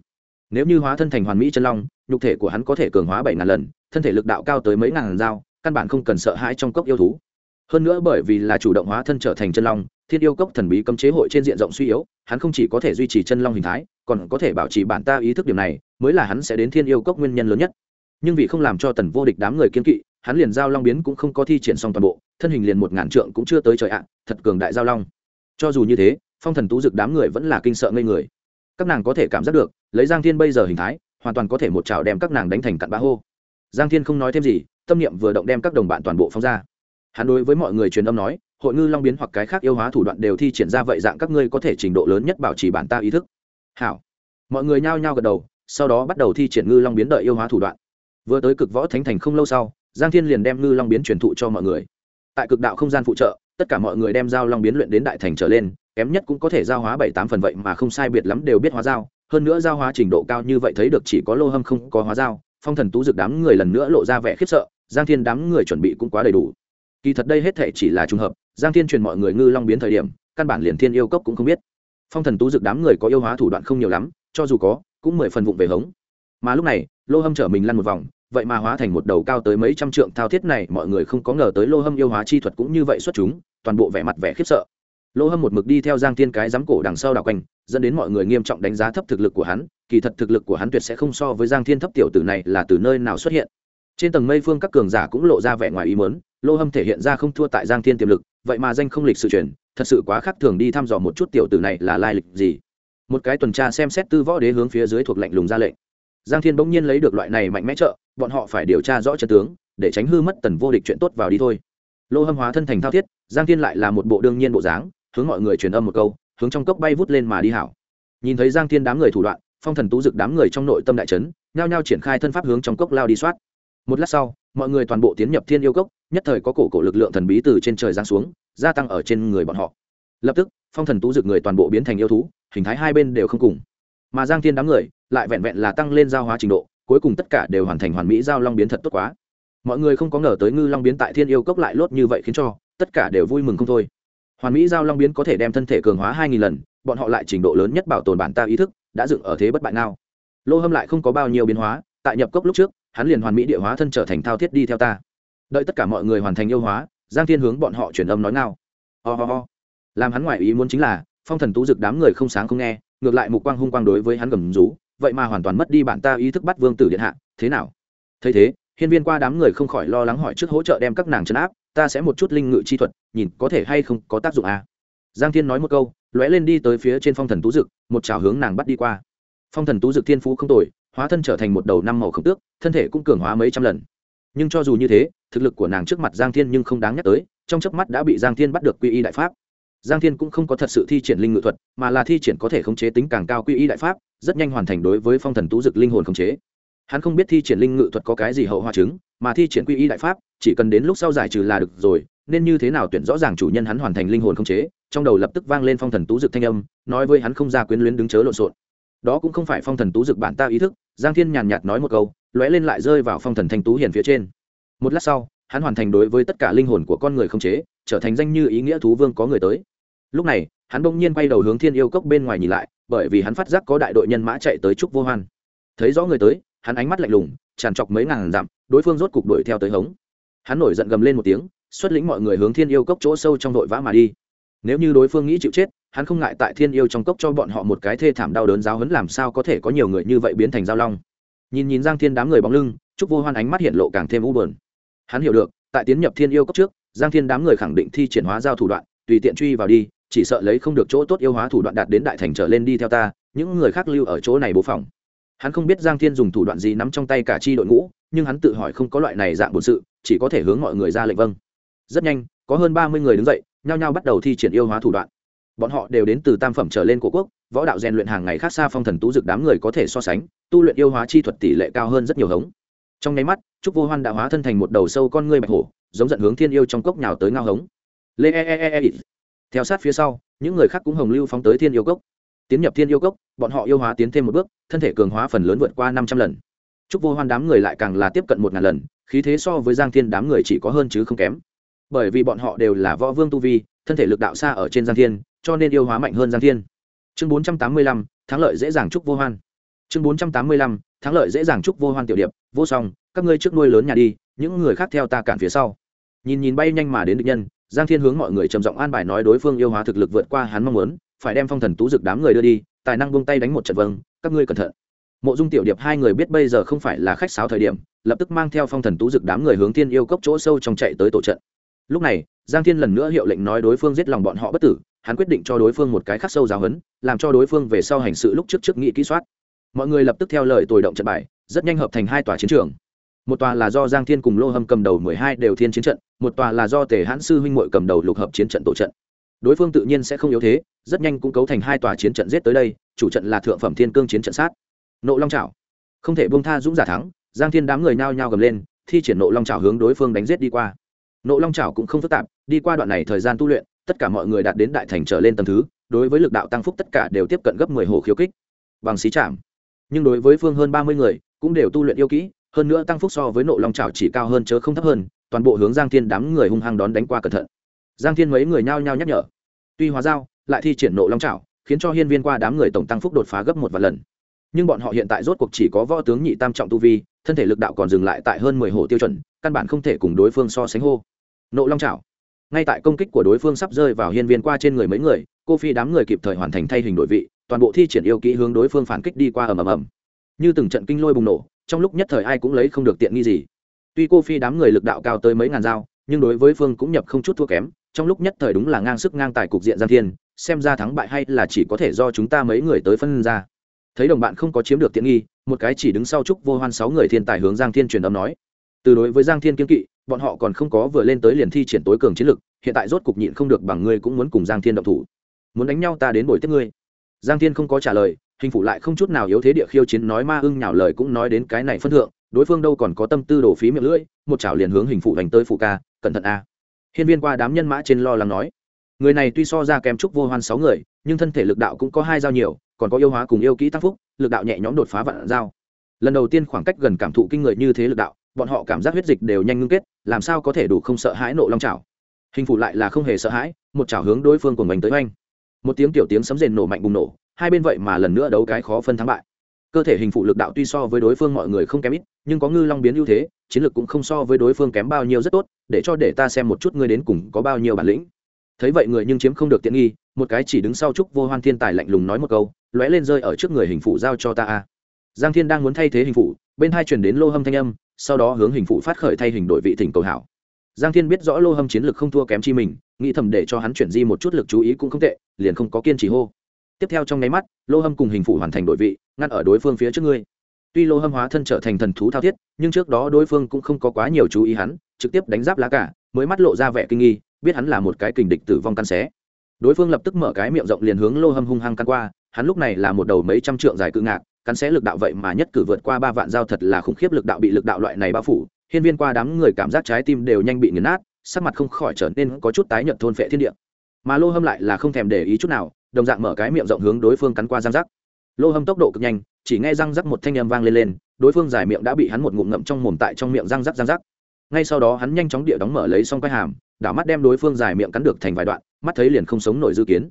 nếu như hóa thân thành hoàn mỹ chân long, nhục thể của hắn có thể cường hóa bảy ngàn lần, thân thể lực đạo cao tới mấy ngàn dao, căn bản không cần sợ hãi trong cốc yêu thú. Hơn nữa bởi vì là chủ động hóa thân trở thành chân long, thiên yêu cốc thần bí cấm chế hội trên diện rộng suy yếu, hắn không chỉ có thể duy trì chân long hình thái, còn có thể bảo trì bản ta ý thức điểm này, mới là hắn sẽ đến thiên yêu cốc nguyên nhân lớn nhất. Nhưng vì không làm cho tần vô địch đám người kiên kỵ, hắn liền giao long biến cũng không có thi triển xong toàn bộ, thân hình liền một ngàn trượng cũng chưa tới trời ạ, thật cường đại giao long. Cho dù như thế, phong thần tú dực đám người vẫn là kinh sợ ngây người. Các nàng có thể cảm giác được lấy giang thiên bây giờ hình thái, hoàn toàn có thể một chảo đem các nàng đánh thành cặn bã hô. Giang thiên không nói thêm gì, tâm niệm vừa động đem các đồng bạn toàn bộ phóng ra. Hắn đối với mọi người truyền âm nói, hội ngư long biến hoặc cái khác yêu hóa thủ đoạn đều thi triển ra vậy dạng các ngươi có thể trình độ lớn nhất bảo trì bản ta ý thức. Hảo. Mọi người nhao nhao gật đầu, sau đó bắt đầu thi triển ngư long biến đợi yêu hóa thủ đoạn. Vừa tới cực võ thánh thành không lâu sau, giang thiên liền đem ngư long biến truyền thụ cho mọi người. Tại cực đạo không gian phụ trợ, tất cả mọi người đem giao long biến luyện đến đại thành trở lên, kém nhất cũng có thể giao hóa bảy tám phần vậy mà không sai biệt lắm đều biết hóa giao hơn nữa giao hóa trình độ cao như vậy thấy được chỉ có lô hâm không có hóa giao phong thần tú dực đám người lần nữa lộ ra vẻ khiếp sợ, giang thiên đám người chuẩn bị cũng quá đầy đủ. Kỳ thật đây hết thể chỉ là trùng hợp, giang thiên truyền mọi người ngư long biến thời điểm, căn bản liền thiên yêu cốc cũng không biết. Phong thần tú dực đám người có yêu hóa thủ đoạn không nhiều lắm, cho dù có, cũng mười phần vụng về hống. Mà lúc này, lô hâm chở mình lăn một vòng, vậy mà hóa thành một đầu cao tới mấy trăm trượng thao thiết này, mọi người không có ngờ tới lô hâm yêu hóa chi thuật cũng như vậy xuất chúng, toàn bộ vẻ mặt vẻ khiếp sợ lô hâm một mực đi theo giang thiên cái giám cổ đằng sau đảo quanh, dẫn đến mọi người nghiêm trọng đánh giá thấp thực lực của hắn, kỳ thật thực lực của hắn tuyệt sẽ không so với giang thiên thấp tiểu tử này là từ nơi nào xuất hiện. Trên tầng mây phương các cường giả cũng lộ ra vẻ ngoài ý mớn lô hâm thể hiện ra không thua tại giang thiên tiềm lực, vậy mà danh không lịch sự truyền, thật sự quá khác thường đi thăm dò một chút tiểu tử này là lai lịch gì. Một cái tuần tra xem xét tư võ đế hướng phía dưới thuộc lệnh lùng ra lệnh. Giang thiên bỗng nhiên lấy được loại này mạnh mẽ trợ, bọn họ phải điều tra rõ chân tướng, để tránh hư mất tần vô địch chuyện tốt vào đi thôi. Lô hâm hóa thân thành thao thiết, giang thiên lại là một bộ đương nhiên bộ dáng hướng mọi người truyền âm một câu, hướng trong cốc bay vút lên mà đi hảo. Nhìn thấy giang thiên đám người thủ đoạn, phong thần tú dực đám người trong nội tâm đại trấn nhao nhao triển khai thân pháp hướng trong cốc lao đi soát. Một lát sau, mọi người toàn bộ tiến nhập thiên yêu cốc, nhất thời có cổ cổ lực lượng thần bí từ trên trời giáng xuống, gia tăng ở trên người bọn họ. Lập tức, phong thần tú dực người toàn bộ biến thành yêu thú, hình thái hai bên đều không cùng. Mà giang thiên đám người, lại vẹn vẹn là tăng lên giao hóa trình độ, cuối cùng tất cả đều hoàn thành hoàn mỹ giao long biến thật tốt quá. Mọi người không có ngờ tới ngư long biến tại thiên yêu cốc lại lốt như vậy khiến cho tất cả đều vui mừng không thôi hoàn mỹ giao long biến có thể đem thân thể cường hóa hai nghìn lần, bọn họ lại trình độ lớn nhất bảo tồn bản ta ý thức, đã dựng ở thế bất bại nào. Lô hâm lại không có bao nhiêu biến hóa, tại nhập cốc lúc trước, hắn liền hoàn mỹ địa hóa thân trở thành thao thiết đi theo ta. Đợi tất cả mọi người hoàn thành yêu hóa, giang thiên hướng bọn họ truyền âm nói nào ho、oh、ho、oh. ho. Làm hắn ngoại ý muốn chính là, phong thần tú dực đám người không sáng không nghe, ngược lại mục quang hung quang đối với hắn gầm rú, vậy mà hoàn toàn mất đi bản ta ý thức bắt vương tử điện hạ, thế nào? Thấy thế, hiên viên qua đám người không khỏi lo lắng hỏi trước hỗ trợ đem các nàng chấn áp ta sẽ một chút linh ngự chi thuật, nhìn có thể hay không có tác dụng à. giang thiên nói một câu, lóe lên đi tới phía trên phong thần tú dực, một chảo hướng nàng bắt đi qua. Phong thần tú dực thiên phú không tồi, hóa thân trở thành một đầu năm màu khổng tước, thân thể cũng cường hóa mấy trăm lần. Nhưng cho dù như thế, thực lực của nàng trước mặt giang thiên nhưng không đáng nhắc tới, trong chớp mắt đã bị giang thiên bắt được quy y đại pháp. Giang thiên cũng không có thật sự thi triển linh ngự thuật, mà là thi triển có thể khống chế tính càng cao quy y đại pháp, rất nhanh hoàn thành đối với phong thần tú dực linh hồn khống chế hắn không biết thi triển linh ngự thuật có cái gì hậu hoa chứng, mà thi triển quy y đại pháp, chỉ cần đến lúc sau giải trừ là được rồi, nên như thế nào tuyển rõ ràng chủ nhân hắn hoàn thành linh hồn không chế, trong đầu lập tức vang lên phong thần tú dực thanh âm, nói với hắn không ra quyến luyến đứng chớ lộn xộn. Đó cũng không phải phong thần tú dực bản ta ý thức, giang thiên nhàn nhạt nói một câu, lóe lên lại rơi vào phong thần thanh tú hiền phía trên. Một lát sau, hắn hoàn thành đối với tất cả linh hồn của con người không chế, trở thành danh như ý nghĩa thú vương có người tới. Lúc này, hắn bỗng nhiên quay đầu hướng thiên yêu cốc bên ngoài nhìn lại, bởi vì hắn phát giác có đại đội nhân mã chạy tới trúc vô hoan. Thấy rõ người tới hắn ánh mắt lạnh lùng, tràn trọc mấy ngàn dặm, đối phương rốt cục đuổi theo tới hống. Hắn nổi giận gầm lên một tiếng, xuất lĩnh mọi người hướng thiên yêu cốc chỗ sâu trong đội vã mà đi. Nếu như đối phương nghĩ chịu chết, hắn không ngại tại thiên yêu trong cốc cho bọn họ một cái thê thảm đau đớn giáo hấn làm sao có thể có nhiều người như vậy biến thành giao long. Nhìn nhìn giang thiên đám người bóng lưng chúc vô hoan ánh mắt hiện lộ càng thêm u bờn hắn hiểu được, tại tiến nhập thiên yêu cốc trước, giang thiên đám người khẳng định thi triển hóa giao thủ đoạn, tùy tiện truy vào đi, chỉ sợ lấy không được chỗ tốt yêu hóa thủ đoạn đạt đến đại thành trở lên đi theo ta, những người khác lưu ở chỗ này bố phòng hắn không biết giang thiên dùng thủ đoạn gì nắm trong tay cả chi đội ngũ, nhưng hắn tự hỏi không có loại này dạng bổn sự, chỉ có thể hướng mọi người ra lệnh vâng. Rất nhanh, có hơn ba mươi người đứng dậy, nhao nhao bắt đầu thi triển yêu hóa thủ đoạn. Bọn họ đều đến từ tam phẩm trở lên của quốc, võ đạo rèn luyện hàng ngày khác xa phong thần tú dực đám người có thể so sánh, tu luyện yêu hóa chi thuật tỷ lệ cao hơn rất nhiều hống. Trong nháy mắt, trúc vô hoan đã hóa thân thành một đầu sâu con ngươi bạch hổ, giống giận hướng thiên yêu trong cốc nhào tới ngao hống. Lê e e e e. e. Theo sát phía sau, những người khác cũng hồng lưu phóng tới thiên yêu cốc tiến nhập thiên yêu cốc, bọn họ yêu hóa tiến thêm một bước, thân thể cường hóa phần lớn vượt qua năm trăm lần. Trúc vô hoan đám người lại càng là tiếp cận một ngàn lần, khí thế so với giang thiên đám người chỉ có hơn chứ không kém. Bởi vì bọn họ đều là võ vương tu vi, thân thể lực đạo xa ở trên giang thiên, cho nên yêu hóa mạnh hơn giang thiên. Chương bốn trăm tám mươi lăm, thắng lợi dễ dàng chúc vô hoan. Chương bốn trăm tám mươi lăm, thắng lợi dễ dàng chúc vô hoan tiểu điệp, vô song, các ngươi trước nuôi lớn nhà đi, những người khác theo ta cản phía sau. Nhìn nhìn bay nhanh mà đến địch nhân, giang thiên hướng mọi người trầm giọng an bài nói đối phương yêu hóa thực lực vượt qua hắn mong muốn phải đem phong thần tú dực đám người đưa đi, tài năng buông tay đánh một trận vâng các ngươi cẩn thận. Mộ dung tiểu điệp hai người biết bây giờ không phải là khách sáo thời điểm, lập tức mang theo phong thần tú dực đám người hướng thiên yêu cốc chỗ sâu trong chạy tới tổ trận. Lúc này, giang thiên lần nữa hiệu lệnh nói đối phương giết lòng bọn họ bất tử, hắn quyết định cho đối phương một cái khắc sâu giáo hấn làm cho đối phương về sau hành sự lúc trước trước nghị kỹ soát. Mọi người lập tức theo lời tồi động trận bài, rất nhanh hợp thành hai tòa chiến trường. Một tòa là do giang thiên cùng lô hâm cầm đầu mười hai đều thiên chiến trận, một tòa là do tề hãn sư huynh mội cầm đầu lục hợp chiến trận tổ trận đối phương tự nhiên sẽ không yếu thế, rất nhanh cũng cấu thành hai tòa chiến trận giết tới đây, chủ trận là thượng phẩm thiên cương chiến trận sát. Nộ long trào không thể bông tha dũng giả thắng, giang thiên đám người nao nhao gầm lên, thi triển nộ long trào hướng đối phương đánh giết đi qua. Nộ long trào cũng không phức tạp, đi qua đoạn này thời gian tu luyện, tất cả mọi người đạt đến đại thành trở lên tầng thứ, đối với lực đạo tăng phúc tất cả đều tiếp cận gấp mười hồ khiếu kích, bằng xí chạm. Nhưng đối với phương hơn ba mươi người, cũng đều tu luyện yêu kỹ, hơn nữa tăng phúc so với nộ long trào chỉ cao hơn chớ không thấp hơn, toàn bộ hướng giang thiên đám người hung hăng đón đánh qua cẩn thận giang thiên mấy người nhao nhao nhắc nhở. Tuy hóa giao, lại thi triển nộ long trảo, khiến cho hiên viên qua đám người tổng tăng phúc đột phá gấp một vài lần. Nhưng bọn họ hiện tại rốt cuộc chỉ có võ tướng nhị tam trọng tu vi, thân thể lực đạo còn dừng lại tại hơn mười hồ tiêu chuẩn, căn bản không thể cùng đối phương so sánh hô. Nộ long trảo. Ngay tại công kích của đối phương sắp rơi vào hiên viên qua trên người mấy người, cô phi đám người kịp thời hoàn thành thay hình đội vị, toàn bộ thi triển yêu kỹ hướng đối phương phản kích đi qua ầm ầm ầm. Như từng trận kinh lôi bùng nổ, trong lúc nhất thời ai cũng lấy không được tiện nghi gì. Tuy cô phi đám người lực đạo cao tới mấy ngàn dao, nhưng đối với phương cũng nhập không chút thua kém trong lúc nhất thời đúng là ngang sức ngang tài cục diện giang thiên, xem ra thắng bại hay là chỉ có thể do chúng ta mấy người tới phân ra. Thấy đồng bạn không có chiếm được tiện nghi, một cái chỉ đứng sau chúc vô hoan sáu người thiên tài hướng giang thiên truyền âm nói. Từ đối với giang thiên kiên kỵ, bọn họ còn không có vừa lên tới liền thi triển tối cường chiến lực, hiện tại rốt cục nhịn không được bằng ngươi cũng muốn cùng giang thiên động thủ. Muốn đánh nhau ta đến buổi tiếp ngươi. Giang thiên không có trả lời, hình phủ lại không chút nào yếu thế địa khiêu chiến nói ma ưng nhào lời cũng nói đến cái này phân thượng, đối phương đâu còn có tâm tư đổ phí miệng lưỡi, một chảo liền hướng hình phụ đánh tới phụ ca, cẩn thận a hiên viên qua đám nhân mã trên lo lắng nói. Người này tuy so ra kém trúc vô hoan sáu người, nhưng thân thể lực đạo cũng có hai dao nhiều, còn có yêu hóa cùng yêu kỹ tăng phúc, lực đạo nhẹ nhõm đột phá vạn dao lần đầu tiên khoảng cách gần cảm thụ kinh người như thế lực đạo, bọn họ cảm giác huyết dịch đều nhanh ngưng kết, làm sao có thể đủ không sợ hãi nộ long chảo hình phủ lại là không hề sợ hãi, một chảo hướng đối phương của mình tới oanh. Một tiếng tiểu tiếng sấm rền nổ mạnh bùng nổ, hai bên vậy mà lần nữa đấu cái khó phân thắng bại cơ thể hình phụ lực đạo tuy so với đối phương mọi người không kém ít, nhưng có ngư long biến ưu thế, chiến lược cũng không so với đối phương kém bao nhiêu rất tốt, để cho để ta xem một chút ngươi đến cùng có bao nhiêu bản lĩnh. Thấy vậy người nhưng chiếm không được tiện nghi, một cái chỉ đứng sau trúc vô hoan thiên tài lạnh lùng nói một câu, lóe lên rơi ở trước người hình phụ giao cho ta a. Giang thiên đang muốn thay thế hình phụ, bên hai chuyển đến lô hâm thanh âm, sau đó hướng hình phụ phát khởi thay hình đội vị thỉnh cầu hảo. Giang thiên biết rõ lô hâm chiến lược không thua kém chi mình, nghĩ thầm để cho hắn chuyển di một chút lực chú ý cũng không tệ, liền không có kiên trì hô. Tiếp theo trong nháy mắt, lô hâm cùng hình phụ hoàn thành đội vị ngăn ở đối phương phía trước ngươi. Tuy lô hâm hóa thân trở thành thần thú thao thiết, nhưng trước đó đối phương cũng không có quá nhiều chú ý hắn, trực tiếp đánh giáp lá cả mới mắt lộ ra vẻ kinh nghi, biết hắn là một cái kình địch tử vong căn xé. Đối phương lập tức mở cái miệng rộng liền hướng lô hâm hung hăng căn qua, hắn lúc này là một đầu mấy trăm trượng dài cự ngạc cắn xé lực đạo vậy mà nhất cử vượt qua ba vạn giao thật là khủng khiếp lực đạo bị lực đạo loại này bao phủ, hiên viên qua đám người cảm giác trái tim đều nhanh bị nghiền nát, sắc mặt không khỏi trở nên có chút tái nhợt thôn phệ thiên địa. Mà lô hâm lại là không thèm để ý chút nào, đồng dạng mở cái miệng rộng hướng đối phương cắn qua giang giác lô hâm tốc độ cực nhanh, chỉ nghe răng rắc một thanh âm vang lên lên, đối phương giải miệng đã bị hắn một ngụm ngậm trong mồm tại trong miệng răng rắc răng rắc. Ngay sau đó hắn nhanh chóng địa đóng mở lấy xong quai hàm, đảo mắt đem đối phương giải miệng cắn được thành vài đoạn, mắt thấy liền không sống nổi dự kiến.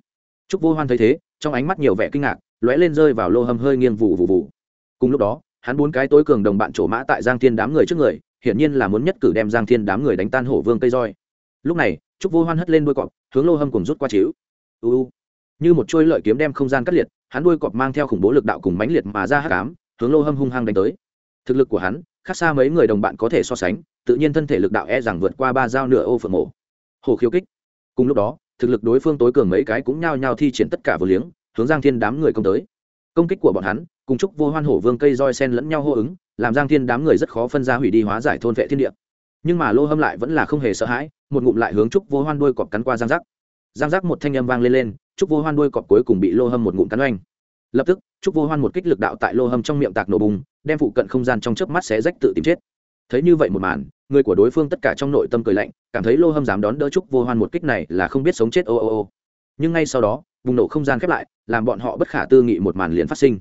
Trúc vô hoan thấy thế, trong ánh mắt nhiều vẻ kinh ngạc, lóe lên rơi vào lô hâm hơi nghiêng vụ vụ vụ cùng lúc đó, hắn bốn cái tối cường đồng bạn trổ mã tại giang thiên đám người trước người, hiển nhiên là muốn nhất cử đem giang thiên đám người đánh tan hổ vương cây roi. Lúc này, trúc vô hoan hất lên đuôi cọp, hướng lô hâm cùng rút qua chiếu u. Như một chuôi lợi kiếm đem không gian cắt liệt hắn đuôi cọp mang theo khủng bố lực đạo cùng mãnh liệt mà ra hắc ám, hướng lô hâm hung hăng đánh tới. Thực lực của hắn, khác xa mấy người đồng bạn có thể so sánh, tự nhiên thân thể lực đạo e rằng vượt qua ba dao nửa ô phượng mổ hồ khiêu kích. Cùng lúc đó, thực lực đối phương tối cường mấy cái cũng nhao nhao thi triển tất cả vừa liếng, hướng giang thiên đám người công tới. Công kích của bọn hắn, cùng chúc vô hoan hổ vương cây roi sen lẫn nhau hô ứng, làm giang thiên đám người rất khó phân ra hủy đi hóa giải thôn vệ thiên địa. Nhưng mà lô hâm lại vẫn là không hề sợ hãi, một ngụm lại hướng trúc vô hoan đuôi cọp cắn qua giang giác. Giang giác một thanh âm vang lên lên trúc vô hoan đuôi cọp cuối cùng bị lô hâm một ngụm cắn oanh. Lập tức, trúc vô hoan một kích lực đạo tại lô hâm trong miệng tạc nổ bùng, đem phụ cận không gian trong chớp mắt xé rách tự tìm chết. Thấy như vậy một màn, người của đối phương tất cả trong nội tâm cười lạnh, cảm thấy lô hâm dám đón đỡ trúc vô hoan một kích này là không biết sống chết ô ô ô. Nhưng ngay sau đó, bùng nổ không gian khép lại, làm bọn họ bất khả tư nghị một màn liền phát sinh.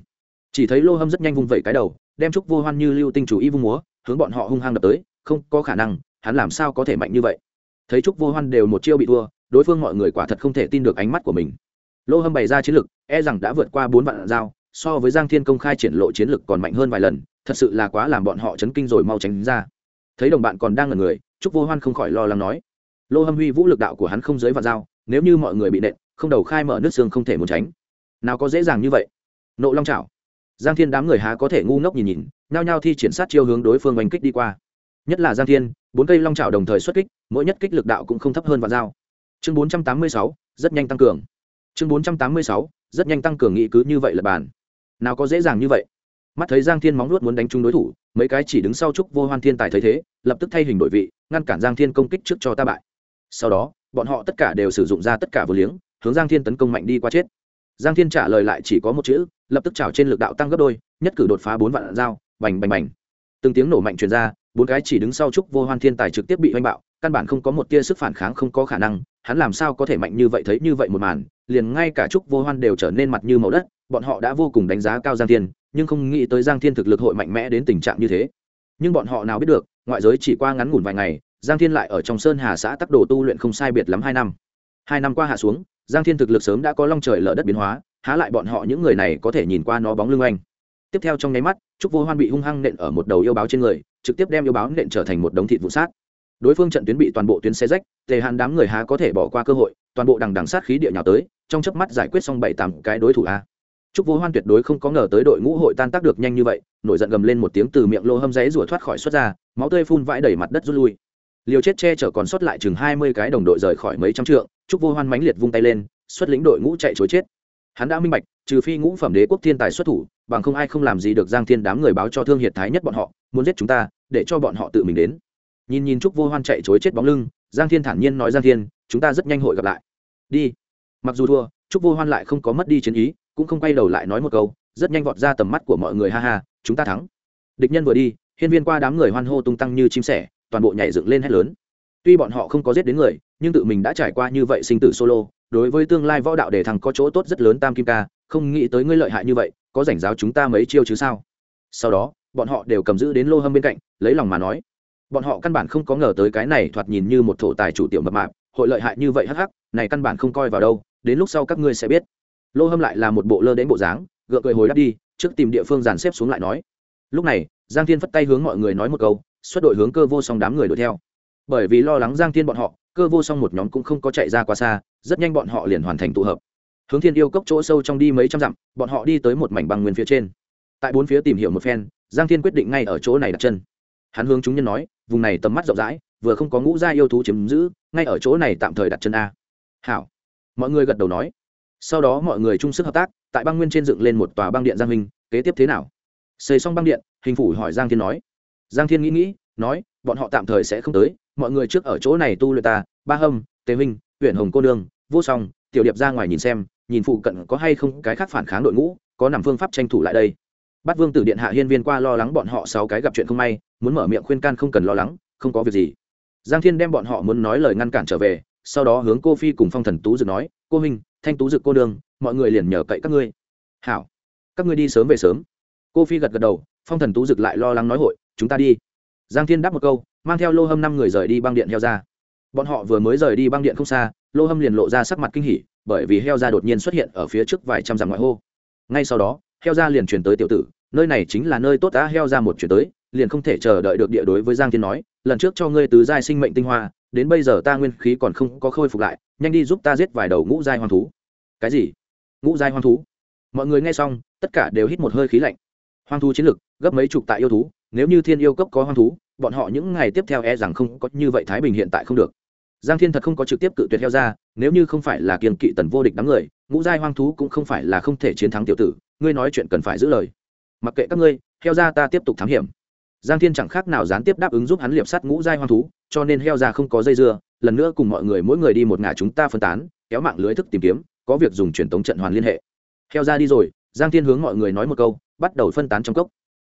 Chỉ thấy lô hâm rất nhanh vung vẩy cái đầu, đem trúc vô hoan như lưu tinh chủ y vung múa, hướng bọn họ hung hăng đập tới. Không có khả năng, hắn làm sao có thể mạnh như vậy? Thấy trúc vô hoan đều một chiêu bị thua đối phương mọi người quả thật không thể tin được ánh mắt của mình. Lô hâm bày ra chiến lực e rằng đã vượt qua bốn vạn dao, so với giang thiên công khai triển lộ chiến lực còn mạnh hơn vài lần, thật sự là quá làm bọn họ chấn kinh rồi mau tránh ra. Thấy đồng bạn còn đang ngần người, trúc vô hoan không khỏi lo lắng nói, lô hâm huy vũ lực đạo của hắn không giới vạn dao, nếu như mọi người bị nện, không đầu khai mở nước xương không thể muốn tránh. Nào có dễ dàng như vậy? Nộ long chảo giang thiên đám người há có thể ngu ngốc nhìn nhìn, nhao nhao thi triển sát chiêu hướng đối phương oanh kích đi qua. Nhất là giang thiên, bốn cây long chảo đồng thời xuất kích, mỗi nhất kích lực đạo cũng không thấp hơn vạn dao chương bốn trăm tám mươi sáu, rất nhanh tăng cường. Chương bốn trăm tám mươi sáu, rất nhanh tăng cường nghị cứ như vậy là bàn. Nào có dễ dàng như vậy? Mắt thấy giang thiên móng nuốt muốn đánh trúng đối thủ, mấy cái chỉ đứng sau trúc vô hoan thiên tài thấy thế, lập tức thay hình đổi vị, ngăn cản giang thiên công kích trước cho ta bại. Sau đó, bọn họ tất cả đều sử dụng ra tất cả vừa liếng, hướng giang thiên tấn công mạnh đi qua chết. Giang thiên trả lời lại chỉ có một chữ, lập tức trào trên lực đạo tăng gấp đôi, nhất cử đột phá bốn vạn dao bành bành bành. Từng tiếng nổ mạnh truyền ra, bốn cái chỉ đứng sau trúc vô hoan thiên tài trực tiếp bị oanh bạo căn bản không có một tia sức phản kháng, không có khả năng, hắn làm sao có thể mạnh như vậy, thấy như vậy một màn, liền ngay cả trúc vô hoan đều trở nên mặt như màu đất, bọn họ đã vô cùng đánh giá cao giang thiên, nhưng không nghĩ tới giang thiên thực lực hội mạnh mẽ đến tình trạng như thế. Nhưng bọn họ nào biết được, ngoại giới chỉ qua ngắn ngủn vài ngày, giang thiên lại ở trong sơn hà xã tắc đồ tu luyện không sai biệt lắm hai năm. Hai năm qua hạ xuống, giang thiên thực lực sớm đã có long trời lở đất biến hóa, há lại bọn họ những người này có thể nhìn qua nó bóng lưng anh. Tiếp theo trong nháy mắt, trúc vô hoan bị hung hăng nện ở một đầu yêu báo trên người, trực tiếp đem yêu báo nện trở thành một đống thịt vụ sát đối phương trận tuyến bị toàn bộ tuyến xe rách, tề hàn đám người há có thể bỏ qua cơ hội, toàn bộ đằng đằng sát khí địa nhào tới, trong chớp mắt giải quyết xong bảy tám cái đối thủ a. Trúc vô hoan tuyệt đối không có ngờ tới đội ngũ hội tan tác được nhanh như vậy, nổi giận gầm lên một tiếng từ miệng lô hâm giấy rủa thoát khỏi xuất ra, máu tươi phun vãi đầy mặt đất rút lui. Liều chết che chở còn sót lại chừng hai mươi cái đồng đội rời khỏi mấy trăm trượng, trúc vô hoan mãnh liệt vung tay lên, xuất lĩnh đội ngũ chạy chối chết. Hắn đã minh bạch, trừ phi ngũ phẩm đế quốc thiên tài xuất thủ, bằng không ai không làm gì được giang thiên đám người báo cho thương hiệt thái nhất bọn họ, muốn giết chúng ta, để cho bọn họ tự mình đến nhìn nhìn trúc vô hoan chạy chối chết bóng lưng, giang thiên thản nhiên nói giang thiên, chúng ta rất nhanh hội gặp lại. Đi. Mặc dù thua, trúc vô hoan lại không có mất đi chiến ý, cũng không quay đầu lại nói một câu, rất nhanh vọt ra tầm mắt của mọi người, ha ha, chúng ta thắng. Địch nhân vừa đi, hiên viên qua đám người hoan hô tung tăng như chim sẻ, toàn bộ nhảy dựng lên hét lớn. Tuy bọn họ không có giết đến người, nhưng tự mình đã trải qua như vậy sinh tử solo, đối với tương lai võ đạo để thằng có chỗ tốt rất lớn tam kim ca, không nghĩ tới ngươi lợi hại như vậy, có rảnh giáo chúng ta mấy chiêu chứ sao? Sau đó, bọn họ đều cầm giữ đến lô hâm bên cạnh, lấy lòng mà nói bọn họ căn bản không có ngờ tới cái này thoạt nhìn như một thổ tài chủ tiểu mập mạp, hội lợi hại như vậy hắc hắc, này căn bản không coi vào đâu, đến lúc sau các ngươi sẽ biết. Lô hâm lại là một bộ lơ đến bộ dáng, gượng cười hồi đáp đi, trước tìm địa phương dàn xếp xuống lại nói. Lúc này, giang thiên phất tay hướng mọi người nói một câu, xuất đội hướng cơ vô song đám người đuổi theo. Bởi vì lo lắng giang thiên bọn họ, cơ vô song một nhóm cũng không có chạy ra quá xa, rất nhanh bọn họ liền hoàn thành tụ hợp. Hướng thiên yêu cốc chỗ sâu trong đi mấy trăm dặm, bọn họ đi tới một mảnh băng nguyên phía trên. Tại bốn phía tìm hiểu một phen, giang thiên quyết định ngay ở chỗ này đặt chân hắn hướng chúng nhân nói, vùng này tầm mắt rộng rãi, vừa không có ngũ gia yêu thú chiếm giữ, ngay ở chỗ này tạm thời đặt chân a. Hảo. Mọi người gật đầu nói. Sau đó mọi người chung sức hợp tác, tại băng nguyên trên dựng lên một tòa băng điện giang minh, kế tiếp thế nào? Xây xong băng điện, hình phủ hỏi giang thiên nói. Giang thiên nghĩ nghĩ, nói, bọn họ tạm thời sẽ không tới, mọi người trước ở chỗ này tu luyện ta, ba hâm tế minh huyện hồng cô nương, vô song, tiểu điệp ra ngoài nhìn xem, nhìn phụ cận có hay không cái khác phản kháng đội ngũ, có nằm phương pháp tranh thủ lại đây. Bắt vương tử điện hạ hiên viên qua lo lắng bọn họ sáu cái gặp chuyện không may muốn mở miệng khuyên can không cần lo lắng, không có việc gì. Giang thiên đem bọn họ muốn nói lời ngăn cản trở về, sau đó hướng cô phi cùng phong thần tú dực nói, cô huynh, thanh tú dực cô đương mọi người liền nhờ cậy các ngươi. Hảo, các ngươi đi sớm về sớm. Cô phi gật gật đầu, phong thần tú dực lại lo lắng nói hội, chúng ta đi. Giang thiên đáp một câu, mang theo lô hâm năm người rời đi băng điện heo ra. Bọn họ vừa mới rời đi băng điện không xa, lô hâm liền lộ ra sắc mặt kinh hỉ, bởi vì heo ra đột nhiên xuất hiện ở phía trước vài trăm dặm ngoại hô. Ngay sau đó, heo ra liền chuyển tới tiểu tử, nơi này chính là nơi tốt đã heo ra một chuyển tới liền không thể chờ đợi được địa đối với giang thiên nói, lần trước cho ngươi tứ giai sinh mệnh tinh hoa, đến bây giờ ta nguyên khí còn không có khôi phục lại, nhanh đi giúp ta giết vài đầu ngũ giai hoang thú. Cái gì? Ngũ giai hoang thú? Mọi người nghe xong, tất cả đều hít một hơi khí lạnh. Hoang thú chiến lực, gấp mấy chục tại yêu thú, nếu như thiên yêu cấp có hoang thú, bọn họ những ngày tiếp theo e rằng không có như vậy thái bình hiện tại không được. Giang thiên thật không có trực tiếp cự tuyệt heo ra, nếu như không phải là kiên kỵ tần vô địch đám người, ngũ giai hoang thú cũng không phải là không thể chiến thắng tiểu tử, ngươi nói chuyện cần phải giữ lời. Mặc kệ các ngươi heo ra ta tiếp tục thám hiểm giang thiên chẳng khác nào gián tiếp đáp ứng giúp hắn liệp sát ngũ giai hoang thú, cho nên heo ra không có dây dưa, lần nữa cùng mọi người mỗi người đi một ngả chúng ta phân tán, kéo mạng lưới thức tìm kiếm, có việc dùng truyền tống trận hoàn liên hệ. Heo ra đi rồi, giang thiên hướng mọi người nói một câu, bắt đầu phân tán trong cốc.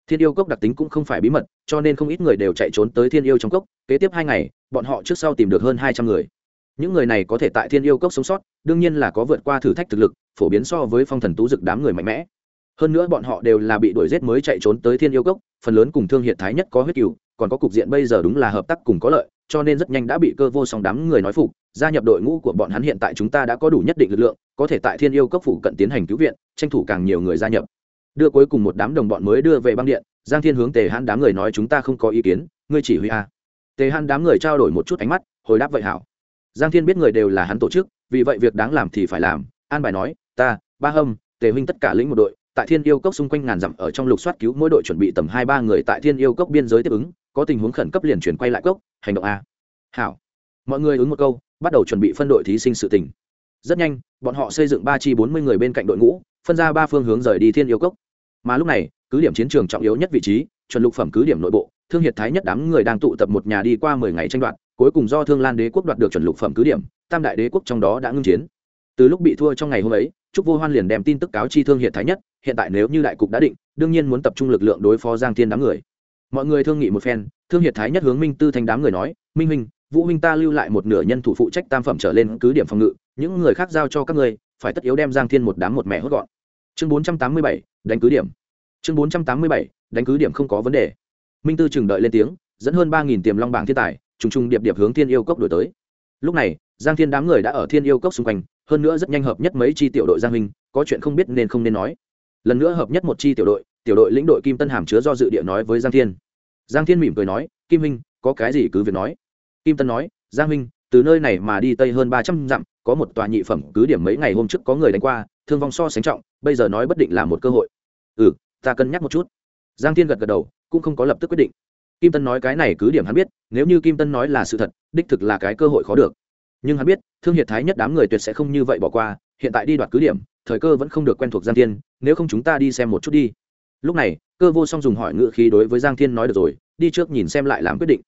Thiên yêu cốc đặc tính cũng không phải bí mật, cho nên không ít người đều chạy trốn tới thiên yêu trong cốc, kế tiếp hai ngày, bọn họ trước sau tìm được hơn hai trăm người. Những người này có thể tại thiên yêu cốc sống sót, đương nhiên là có vượt qua thử thách thực lực, phổ biến so với phong thần tú dực đám người mạnh mẽ. Hơn nữa bọn họ đều là bị đuổi giết mới chạy trốn tới thiên yêu cốc phần lớn cùng thương hiện thái nhất có huyết cựu còn có cục diện bây giờ đúng là hợp tác cùng có lợi, cho nên rất nhanh đã bị cơ vô song đám người nói phục, gia nhập đội ngũ của bọn hắn hiện tại chúng ta đã có đủ nhất định lực lượng, có thể tại thiên yêu cấp phủ cận tiến hành cứu viện, tranh thủ càng nhiều người gia nhập. Đưa cuối cùng một đám đồng bọn mới đưa về băng điện, giang thiên hướng tề hãn đám người nói chúng ta không có ý kiến, ngươi chỉ huy a. Tề hãn đám người trao đổi một chút ánh mắt, hồi đáp vậy hảo. Giang thiên biết người đều là hắn tổ chức, vì vậy việc đáng làm thì phải làm, an bài nói, ta, ba hâm, tề huynh tất cả lĩnh một đội tại thiên yêu cốc xung quanh ngàn dặm ở trong lục soát cứu mỗi đội chuẩn bị tầm hai ba người tại thiên yêu cốc biên giới tiếp ứng, có tình huống khẩn cấp liền chuyển quay lại cốc, hành động a. Hảo. Mọi người ứng một câu, bắt đầu chuẩn bị phân đội thí sinh sự tình. Rất nhanh, bọn họ xây dựng ba chi bốn mươi người bên cạnh đội ngũ, phân ra ba phương hướng rời đi thiên yêu cốc. Mà lúc này, cứ điểm chiến trường trọng yếu nhất vị trí, chuẩn lục phẩm cứ điểm nội bộ, thương hiệt thái nhất đám người đang tụ tập một nhà đi qua mười ngày tranh đoạt, cuối cùng do thương lan đế quốc đoạt được chuẩn lục phẩm cứ điểm, tam đại đế quốc trong đó đã ngưng chiến. Từ lúc bị thua trong ngày hôm ấy trúc vô hoan liền đem tin tức cáo chi thương hiệt thái nhất, hiện tại nếu như đại cục đã định, đương nhiên muốn tập trung lực lượng đối phó giang thiên đám người. Mọi người thương nghị một phen, thương hiệt thái nhất hướng minh tư thành đám người nói, minh huynh, vũ huynh ta lưu lại một nửa nhân thủ phụ trách tam phẩm trở lên cứ điểm phòng ngự, những người khác giao cho các ngươi, phải tất yếu đem giang thiên một đám một mẹ hốt gọn. Chương bốn trăm tám mươi bảy, đánh cứ điểm. Chương bốn trăm tám mươi bảy, đánh cứ điểm không có vấn đề. Minh tư chừng đợi lên tiếng, dẫn hơn ba nghìn tiềm long bảng thiên tài, trùng trùng điệp điệp hướng thiên yêu cốc đổi tới. Lúc này, giang thiên đám người đã ở thiên yêu cốc xung quanh hơn nữa rất nhanh hợp nhất mấy chi tiểu đội giang huynh có chuyện không biết nên không nên nói. Lần nữa hợp nhất một chi tiểu đội tiểu đội lĩnh đội kim tân hàm chứa do dự địa nói với giang thiên. Giang thiên mỉm cười nói, kim huynh có cái gì cứ việc nói. Kim tân nói, giang huynh từ nơi này mà đi tây hơn ba trăm dặm, có một tòa nhị phẩm, cứ điểm mấy ngày hôm trước có người đánh qua, thương vong so sánh trọng, bây giờ nói bất định là một cơ hội. Ừ ta cân nhắc một chút. Giang thiên gật gật đầu, cũng không có lập tức quyết định. Kim tân nói cái này cứ điểm hắn biết, nếu như kim tân nói là sự thật, đích thực là cái cơ hội khó được. Nhưng hắn biết thương hiệt thái nhất đám người tuyệt sẽ không như vậy bỏ qua, hiện tại đi đoạt cứ điểm, thời cơ vẫn không được quen thuộc giang thiên, nếu không chúng ta đi xem một chút đi. Lúc này, cơ vô song dùng hỏi ngự khí đối với giang thiên nói được rồi, đi trước nhìn xem lại làm quyết định.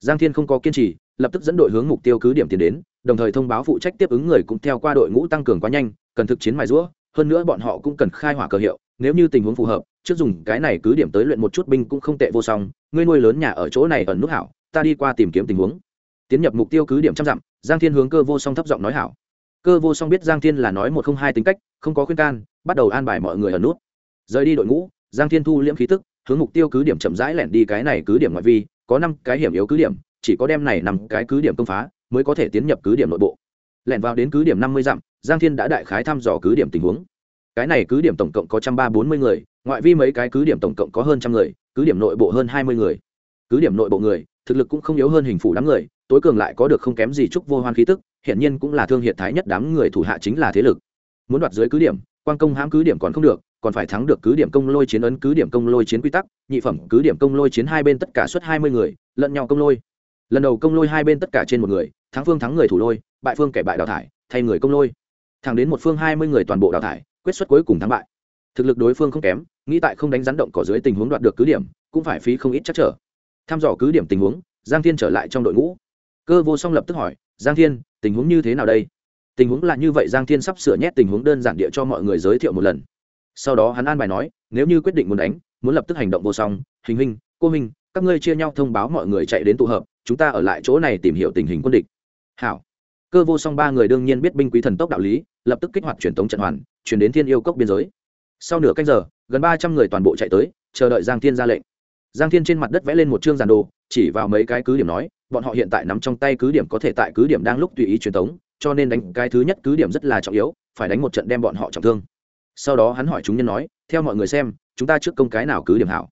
Giang thiên không có kiên trì, lập tức dẫn đội hướng mục tiêu cứ điểm tiến đến, đồng thời thông báo phụ trách tiếp ứng người cũng theo qua đội ngũ tăng cường quá nhanh, cần thực chiến mài rũa hơn nữa bọn họ cũng cần khai hỏa cờ hiệu, nếu như tình huống phù hợp, trước dùng cái này cứ điểm tới luyện một chút binh cũng không tệ vô song ngươi nuôi lớn nhà ở chỗ này ẩn nút hảo, ta đi qua tìm kiếm tình huống tiến nhập mục tiêu cứ điểm trăm dặm giang thiên hướng cơ vô song thấp giọng nói hảo cơ vô song biết giang thiên là nói một không hai tính cách không có khuyên can bắt đầu an bài mọi người ở nút rời đi đội ngũ giang thiên thu liễm khí tức hướng mục tiêu cứ điểm chậm rãi lẻn đi cái này cứ điểm ngoại vi có năm cái hiểm yếu cứ điểm chỉ có đem này nằm cái cứ điểm công phá mới có thể tiến nhập cứ điểm nội bộ lẻn vào đến cứ điểm năm mươi dặm giang thiên đã đại khái thăm dò cứ điểm tình huống cái này cứ điểm tổng cộng có trăm ba bốn mươi người ngoại vi mấy cái cứ điểm tổng cộng có hơn trăm người cứ điểm nội bộ hơn hai mươi người cứ điểm nội bộ người thực lực cũng không yếu hơn hình phủ đám người tối cường lại có được không kém gì chúc vô hoan khí tức hiện nhiên cũng là thương hiện thái nhất đám người thủ hạ chính là thế lực. Muốn đoạt dưới cứ điểm quan công hãm cứ điểm còn không được, còn phải thắng được cứ điểm công lôi chiến ấn, cứ điểm công lôi chiến quy tắc, nhị phẩm cứ điểm công lôi chiến hai bên tất cả suất hai mươi người, lẫn nhau công lôi. Lần đầu công lôi hai bên tất cả trên một người, thắng phương thắng người thủ lôi, bại phương kẻ bại đào thải, thay người công lôi. Thẳng đến một phương hai mươi người toàn bộ đào thải, quyết xuất cuối cùng thắng bại. Thực lực đối phương không kém, nghĩ tại không đánh rắn động cỏ dưới tình huống đoạt được cứ điểm, cũng phải phí không ít chắc trở. Tham dò cứ điểm tình huống, giang thiên trở lại trong đội ngũ cơ vô song lập tức hỏi, giang thiên, tình huống như thế nào đây? Tình huống là như vậy, giang thiên sắp sửa nhét tình huống đơn giản địa cho mọi người giới thiệu một lần. Sau đó hắn an bài nói, nếu như quyết định muốn đánh, muốn lập tức hành động vô song, hình hình, cô hình, các ngươi chia nhau thông báo mọi người chạy đến tụ hợp, chúng ta ở lại chỗ này tìm hiểu tình hình quân địch. Hảo. Cơ vô song ba người đương nhiên biết binh quý thần tốc đạo lý, lập tức kích hoạt truyền tống trận hoàn, chuyển đến thiên yêu cốc biên giới. Sau nửa canh giờ, gần ba trăm người toàn bộ chạy tới, chờ đợi giang thiên ra lệnh. Giang thiên trên mặt đất vẽ lên một chương giàn đồ, chỉ vào mấy cái cứ điểm nói bọn họ hiện tại nắm trong tay cứ điểm có thể tại cứ điểm đang lúc tùy ý truyền tống, cho nên đánh cái thứ nhất cứ điểm rất là trọng yếu, phải đánh một trận đem bọn họ trọng thương. Sau đó hắn hỏi chúng nhân nói, theo mọi người xem, chúng ta trước công cái nào cứ điểm hảo?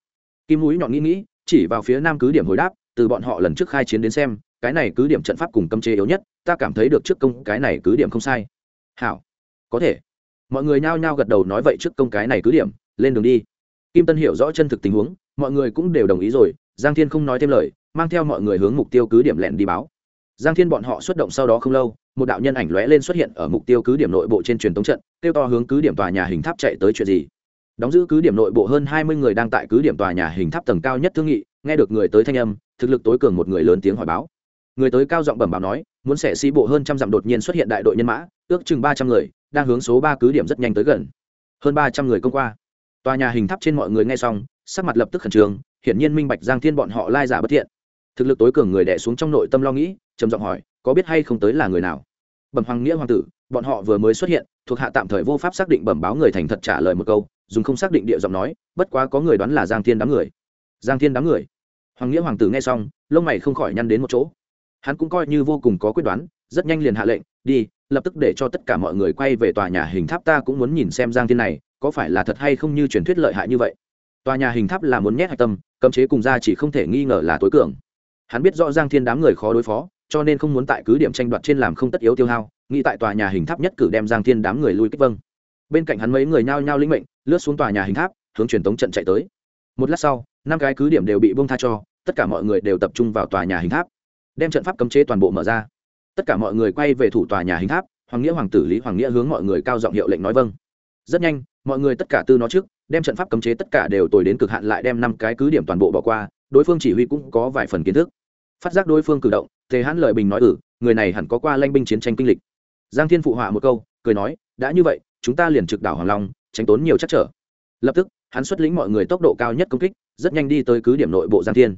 Kim mũi nhọn nghĩ nghĩ, chỉ vào phía nam cứ điểm hồi đáp, từ bọn họ lần trước khai chiến đến xem, cái này cứ điểm trận pháp cùng cấm chế yếu nhất, ta cảm thấy được trước công cái này cứ điểm không sai. Hảo, có thể. Mọi người nhao nhao gật đầu nói, vậy trước công cái này cứ điểm, lên đường đi. Kim tân hiểu rõ chân thực tình huống, mọi người cũng đều đồng ý rồi giang thiên không nói thêm lời, mang theo mọi người hướng mục tiêu cứ điểm lẹn đi báo. Giang thiên bọn họ xuất động sau đó không lâu, một đạo nhân ảnh lóe lên xuất hiện ở mục tiêu cứ điểm nội bộ trên truyền tống trận, kêu to hướng cứ điểm tòa nhà hình tháp chạy tới chuyện gì. Đóng giữ cứ điểm nội bộ hơn hai mươi người đang tại cứ điểm tòa nhà hình tháp tầng cao nhất thương nghị, nghe được người tới thanh âm, thực lực tối cường một người lớn tiếng hỏi báo. Người tới cao giọng bẩm báo nói, muốn xẻ xi bộ hơn trăm dặm đột nhiên xuất hiện đại đội nhân mã, ước chừng ba trăm người, đang hướng số ba cứ điểm rất nhanh tới gần. Hơn ba trăm người công qua. Tòa nhà hình tháp trên mọi người nghe xong, sắc mặt lập tức khẩn trương hiển nhiên minh bạch giang thiên bọn họ lai giả bất thiện. Thực lực tối cường người đẻ xuống trong nội tâm lo nghĩ, trầm giọng hỏi, có biết hay không tới là người nào? Bẩm hoàng nghĩa hoàng tử, bọn họ vừa mới xuất hiện, thuộc hạ tạm thời vô pháp xác định bẩm báo người thành thật trả lời một câu, dùng không xác định địa giọng nói, bất quá có người đoán là giang thiên đám người. Giang thiên đám người? Hoàng nghĩa hoàng tử nghe xong, lông mày không khỏi nhăn đến một chỗ. Hắn cũng coi như vô cùng có quyết đoán, rất nhanh liền hạ lệnh, đi, lập tức để cho tất cả mọi người quay về tòa nhà hình tháp ta cũng muốn nhìn xem giang thiên này, có phải là thật hay không như truyền thuyết lợi hại như vậy? Tòa nhà hình tháp là muốn nhét hạch tâm cấm chế cùng ra chỉ không thể nghi ngờ là tối cường. Hắn biết rõ giang thiên đám người khó đối phó, cho nên không muốn tại cứ điểm tranh đoạt trên làm không tất yếu tiêu hao, nghĩ tại tòa nhà hình tháp nhất cử đem giang thiên đám người lui kích vâng. Bên cạnh hắn mấy người nhao nhao linh mệnh, lướt xuống tòa nhà hình tháp, hướng truyền tống trận chạy tới. Một lát sau, năm cái cứ điểm đều bị bông tha cho, tất cả mọi người đều tập trung vào tòa nhà hình tháp. Đem trận pháp cấm chế toàn bộ mở ra. Tất cả mọi người quay về thủ tòa nhà hình tháp, hoàng nghĩa hoàng tử lý hoàng nghĩa hướng mọi người cao giọng hiệu lệnh nói vâng rất nhanh, mọi người tất cả tư nó trước, đem trận pháp cấm chế tất cả đều tồi đến cực hạn lại đem năm cái cứ điểm toàn bộ bỏ qua, đối phương chỉ huy cũng có vài phần kiến thức. Phát giác đối phương cử động, tề hãn lời bình nói ử người này hẳn có qua lanh binh chiến tranh kinh lịch. Giang thiên phụ họa một câu, cười nói, đã như vậy, chúng ta liền trực đảo hoàng long, tránh tốn nhiều chắc trở. Lập tức, hắn xuất lĩnh mọi người tốc độ cao nhất công kích, rất nhanh đi tới cứ điểm nội bộ giang thiên.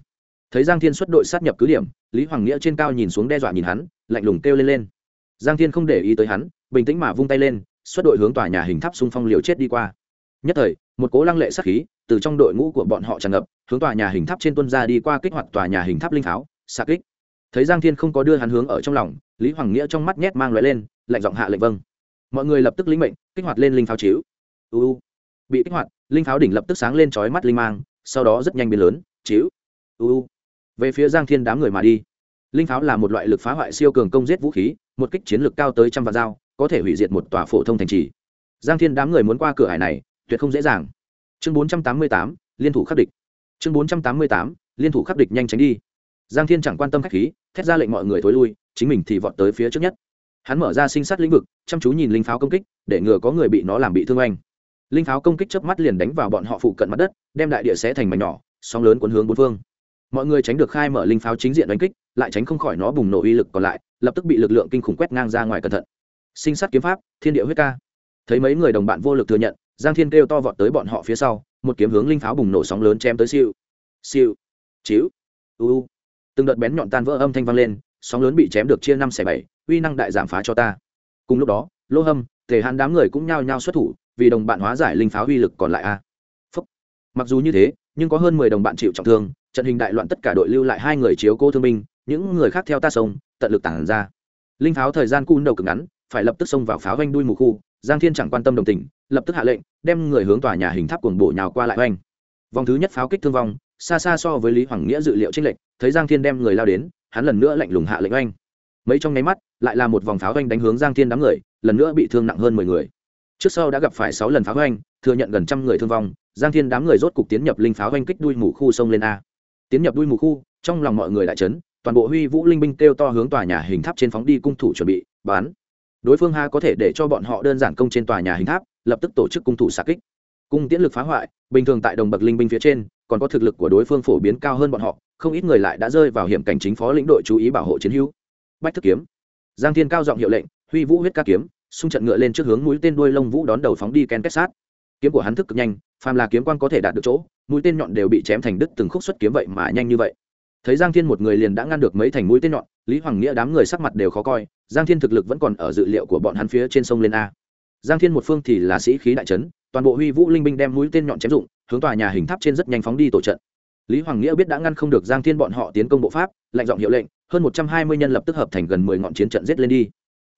Thấy giang thiên xuất đội sát nhập cứ điểm, lý hoàng nghĩa trên cao nhìn xuống đe dọa nhìn hắn, lạnh lùng kêu lên lên. Giang thiên không để ý tới hắn, bình tĩnh mà vung tay lên xuất đội hướng tòa nhà hình tháp xung phong liều chết đi qua. Nhất thời, một cố lăng lệ sắc khí từ trong đội ngũ của bọn họ tràn ngập, hướng tòa nhà hình tháp trên tuân ra đi qua kích hoạt tòa nhà hình tháp linh pháo xạ kích. Thấy giang thiên không có đưa hắn hướng ở trong lòng, lý hoàng nghĩa trong mắt nhét mang loại lên, lạnh giọng hạ lệnh vâng. Mọi người lập tức lĩnh mệnh, kích hoạt lên linh pháo chiếu. Uu bị kích hoạt, linh pháo đỉnh lập tức sáng lên chói mắt linh mang, sau đó rất nhanh biến lớn, chiếu. Uu về phía giang thiên đám người mà đi. Linh pháo là một loại lực phá hoại siêu cường công giết vũ khí, một kích chiến lược cao tới trăm vạn dao có thể hủy diệt một tòa phổ thông thành trì. Giang thiên đám người muốn qua cửa hải này, tuyệt không dễ dàng. Chương bốn trăm tám mươi tám, liên thủ khắc địch. Chương bốn trăm tám mươi tám, liên thủ khắc địch nhanh tránh đi. Giang thiên chẳng quan tâm khách khí, thét ra lệnh mọi người thối lui, chính mình thì vọt tới phía trước nhất. Hắn mở ra sinh sát lĩnh vực, chăm chú nhìn linh pháo công kích, để ngừa có người bị nó làm bị thương oanh. Linh pháo công kích chớp mắt liền đánh vào bọn họ phụ cận mặt đất, đem đại địa xé thành mảnh nhỏ, sóng lớn cuốn hướng bốn phương. Mọi người tránh được khai mở linh pháo chính diện đánh kích, lại tránh không khỏi nó bùng nổ uy lực còn lại, lập tức bị lực lượng kinh khủng quét ngang ra ngoài cẩn thận sinh sát kiếm pháp, thiên địa huyết ca. Thấy mấy người đồng bạn vô lực thừa nhận, giang thiên kêu to vọt tới bọn họ phía sau, một kiếm hướng linh pháo bùng nổ sóng lớn chém tới siêu. Siêu. Chiếu u từng đợt bén nhọn tan vỡ âm thanh vang lên, sóng lớn bị chém được chia năm xẻ bảy, uy năng đại giảm phá cho ta. Cùng lúc đó, lô hâm thể hàn đám người cũng nhao nhao xuất thủ, vì đồng bạn hóa giải linh pháo uy lực còn lại a. Phúc. mặc dù như thế, nhưng có hơn mười đồng bạn chịu trọng thương, trận hình đại loạn tất cả đội lưu lại hai người chiếu cô thương binh, những người khác theo ta sông, tận lực tản ra. Linh pháo thời gian cun đầu cực ngắn phải lập tức xông vào pháo vanh đuôi mù khu, giang thiên chẳng quan tâm đồng tình, lập tức hạ lệnh, đem người hướng tòa nhà hình tháp cuồng bộ nhào qua lại oanh vòng thứ nhất pháo kích thương vong, xa xa so với lý hoàng nghĩa dự liệu trích lệnh thấy giang thiên đem người lao đến, hắn lần nữa lạnh lùng hạ lệnh oanh mấy trong nháy mắt, lại là một vòng pháo oanh đánh hướng giang thiên đám người, lần nữa bị thương nặng hơn mười người. Trước sau đã gặp phải sáu lần pháo oanh thừa nhận gần trăm người thương vong, giang thiên đám người rốt cục tiến nhập linh pháo oanh kích đuôi mù khu sông lên a. Tiến nhập đuôi mù khu, trong lòng mọi người đại trấn toàn bộ huy vũ linh binh kêu to hướng tòa nhà hình tháp trên phóng đi cung thủ chuẩn bị, bán đối phương ha có thể để cho bọn họ đơn giản công trên tòa nhà hình tháp, lập tức tổ chức cung thủ xạ kích. Cung tiễn lực phá hoại, bình thường tại đồng bậc linh binh phía trên, còn có thực lực của đối phương phổ biến cao hơn bọn họ, không ít người lại đã rơi vào hiểm cảnh chính phó lĩnh đội chú ý bảo hộ chiến hữu. Bách thức kiếm. Giang thiên cao giọng hiệu lệnh, huy vũ huyết ca kiếm, xung trận ngựa lên trước hướng mũi tên đuôi lông vũ đón đầu phóng đi ken kết sát. Kiếm của hắn thức cực nhanh, phàm là kiếm quan có thể đạt được chỗ, mũi tên nhọn đều bị chém thành đứt từng khúc xuất kiếm vậy mà nhanh như vậy thấy giang thiên một người liền đã ngăn được mấy thành mũi tên nhọn, lý hoàng nghĩa đám người sắc mặt đều khó coi, giang thiên thực lực vẫn còn ở dự liệu của bọn hắn phía trên sông lên a. Giang thiên một phương thì là sĩ khí đại trấn, toàn bộ huy vũ linh binh đem mũi tên nhọn chém dụng, hướng tòa nhà hình tháp trên rất nhanh phóng đi tổ trận. Lý hoàng nghĩa biết đã ngăn không được giang thiên bọn họ tiến công bộ pháp lệnh giọng hiệu lệnh, hơn một trăm hai mươi nhân lập tức hợp thành gần mười ngọn chiến trận giết lên đi.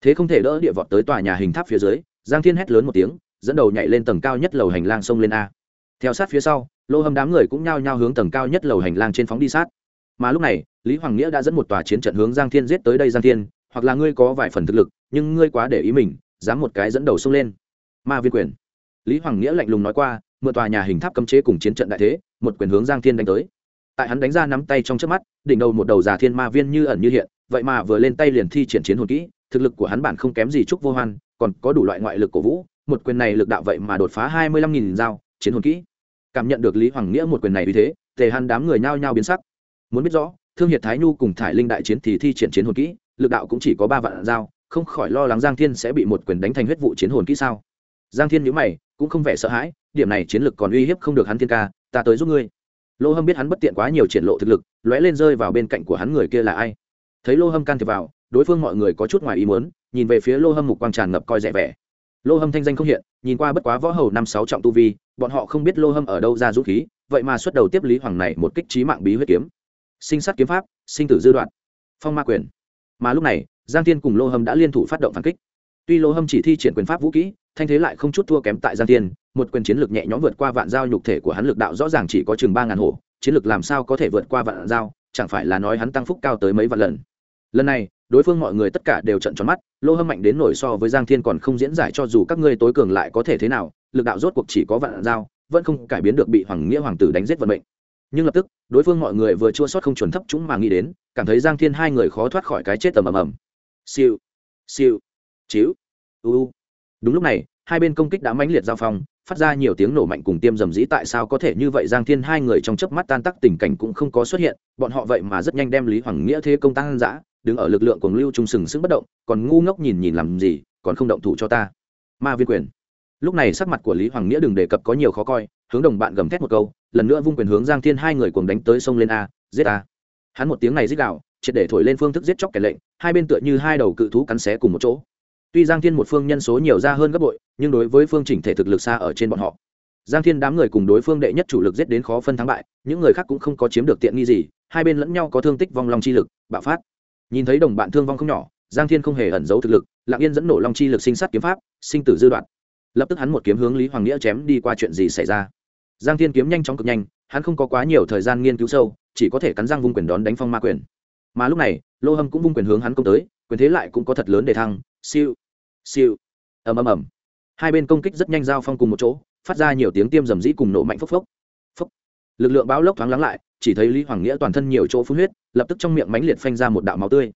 Thế không thể đỡ địa vọt tới tòa nhà hình tháp phía dưới, giang thiên hét lớn một tiếng, dẫn đầu nhảy lên tầng cao nhất lầu hành lang sông lên a. Theo sát phía sau, lô hâm đám người cũng nhao nhao hướng tầng cao nhất lầu hành lang trên phóng đi sát mà lúc này, lý hoàng nghĩa đã dẫn một tòa chiến trận hướng giang thiên giết tới đây giang thiên, hoặc là ngươi có vài phần thực lực, nhưng ngươi quá để ý mình, dám một cái dẫn đầu xông lên. Ma viên quyền. Lý hoàng nghĩa lạnh lùng nói qua, mượn tòa nhà hình tháp cấm chế cùng chiến trận đại thế, một quyền hướng giang thiên đánh tới. Tại hắn đánh ra nắm tay trong trước mắt, đỉnh đầu một đầu già thiên ma viên như ẩn như hiện, vậy mà vừa lên tay liền thi triển chiến hồn kỹ, thực lực của hắn bản không kém gì trúc vô hoan, còn có đủ loại ngoại lực cổ vũ, một quyền này lực đạo vậy mà đột phá hai mươi lăm nghìn dao, chiến hồn kỹ. Cảm nhận được lý hoàng nghĩa một quyền này vì thế, tề hắn đám người nhao nhao biến sắc muốn biết rõ, thương hiệt thái nhu cùng thải linh đại chiến thì thi triển chiến hồn kỹ, lực đạo cũng chỉ có ba vạn dao, không khỏi lo lắng giang thiên sẽ bị một quyền đánh thành huyết vụ chiến hồn kỹ sao? Giang thiên nhíu mày, cũng không vẻ sợ hãi, điểm này chiến lực còn uy hiếp không được hắn thiên ca, ta tới giúp ngươi. Lô hâm biết hắn bất tiện quá nhiều triển lộ thực lực, lóe lên rơi vào bên cạnh của hắn người kia là ai? Thấy lô hâm can thiệp vào, đối phương mọi người có chút ngoài ý muốn, nhìn về phía lô hâm mục quang tràn ngập coi rẻ vẻ. Lô hâm thanh danh không hiện, nhìn qua bất quá võ hầu năm sáu trọng tu vi, bọn họ không biết lô hâm ở đâu ra dũng khí, vậy mà xuất đầu tiếp lý hoàng này một kích trí mạng bí huyết kiếm sinh sát kiếm pháp, sinh tử dư đoạn. Phong ma quyền. Mà lúc này, giang Thiên cùng lô hâm đã liên thủ phát động phản kích. Tuy lô hâm chỉ thi triển quyền pháp vũ kỹ, thanh thế lại không chút thua kém tại giang Thiên. một quyền chiến lược nhẹ nhõm vượt qua vạn giao nhục thể của hắn lực đạo rõ ràng chỉ có chừng ba ngàn hổ, chiến lược làm sao có thể vượt qua vạn giao, chẳng phải là nói hắn tăng phúc cao tới mấy vạn lần. Lần này, đối phương mọi người tất cả đều trận tròn mắt, lô hâm mạnh đến nổi so với giang thiên còn không diễn giải cho dù các ngươi tối cường lại có thể thế nào, lực đạo rốt cuộc chỉ có vạn giao, vẫn không cải biến được bị hoàng nghĩa hoàng tử đánh giết vận mệnh nhưng lập tức, đối phương mọi người vừa chua sót không chuẩn thấp chúng mà nghĩ đến, cảm thấy giang thiên hai người khó thoát khỏi cái chết tầm ầm ầm. Siêu siêu chiếu u đúng lúc này, hai bên công kích đã mãnh liệt giao phong, phát ra nhiều tiếng nổ mạnh cùng tiêm dầm dĩ tại sao có thể như vậy giang thiên hai người trong chớp mắt tan tắc tình cảnh cũng không có xuất hiện, bọn họ vậy mà rất nhanh đem lý hoàng nghĩa thế công tăng giã đứng ở lực lượng cuồng lưu trung sừng sững bất động, còn ngu ngốc nhìn nhìn làm gì, còn không động thủ cho ta. Ma viên quyền. Lúc này sắc mặt của lý hoàng nghĩa đừng đề cập có nhiều khó coi hướng đồng bạn gầm thét một câu, lần nữa vung quyền hướng giang thiên hai người cùng đánh tới sông lên a, giết a. Hắn một tiếng này giết đạo triệt để thổi lên phương thức giết chóc kẻ lệnh, hai bên tựa như hai đầu cự thú cắn xé cùng một chỗ. Tuy giang thiên một phương nhân số nhiều ra hơn gấp bội, nhưng đối với phương chỉnh thể thực lực xa ở trên bọn họ. Giang thiên đám người cùng đối phương đệ nhất chủ lực giết đến khó phân thắng bại, những người khác cũng không có chiếm được tiện nghi gì, hai bên lẫn nhau có thương tích vong long chi lực, bạo phát. Nhìn thấy đồng bạn thương vong không nhỏ, giang thiên không hề ẩn giấu thực lực, lặng yên dẫn nổ long chi lực sinh sát kiếm pháp, sinh tử dư đoạn lập tức hắn một kiếm hướng lý hoàng nghĩa chém đi qua chuyện gì xảy ra. Giang thiên kiếm nhanh chóng cực nhanh, hắn không có quá nhiều thời gian nghiên cứu sâu, chỉ có thể cắn răng vung quyền đón đánh phong ma quyền. Mà lúc này, lô hâm cũng vung quyền hướng hắn công tới, quyền thế lại cũng có thật lớn để thăng. Siêu siêu, ầm ầm ầm. Hai bên công kích rất nhanh giao phong cùng một chỗ, phát ra nhiều tiếng tiêm rầm rĩ cùng nổ mạnh phốc phốc. Phốc. Lực lượng bão lốc thoáng lắng lại, chỉ thấy lý hoàng nghĩa toàn thân nhiều chỗ phun huyết, lập tức trong miệng mánh liệt phanh ra một đạo máu tươi.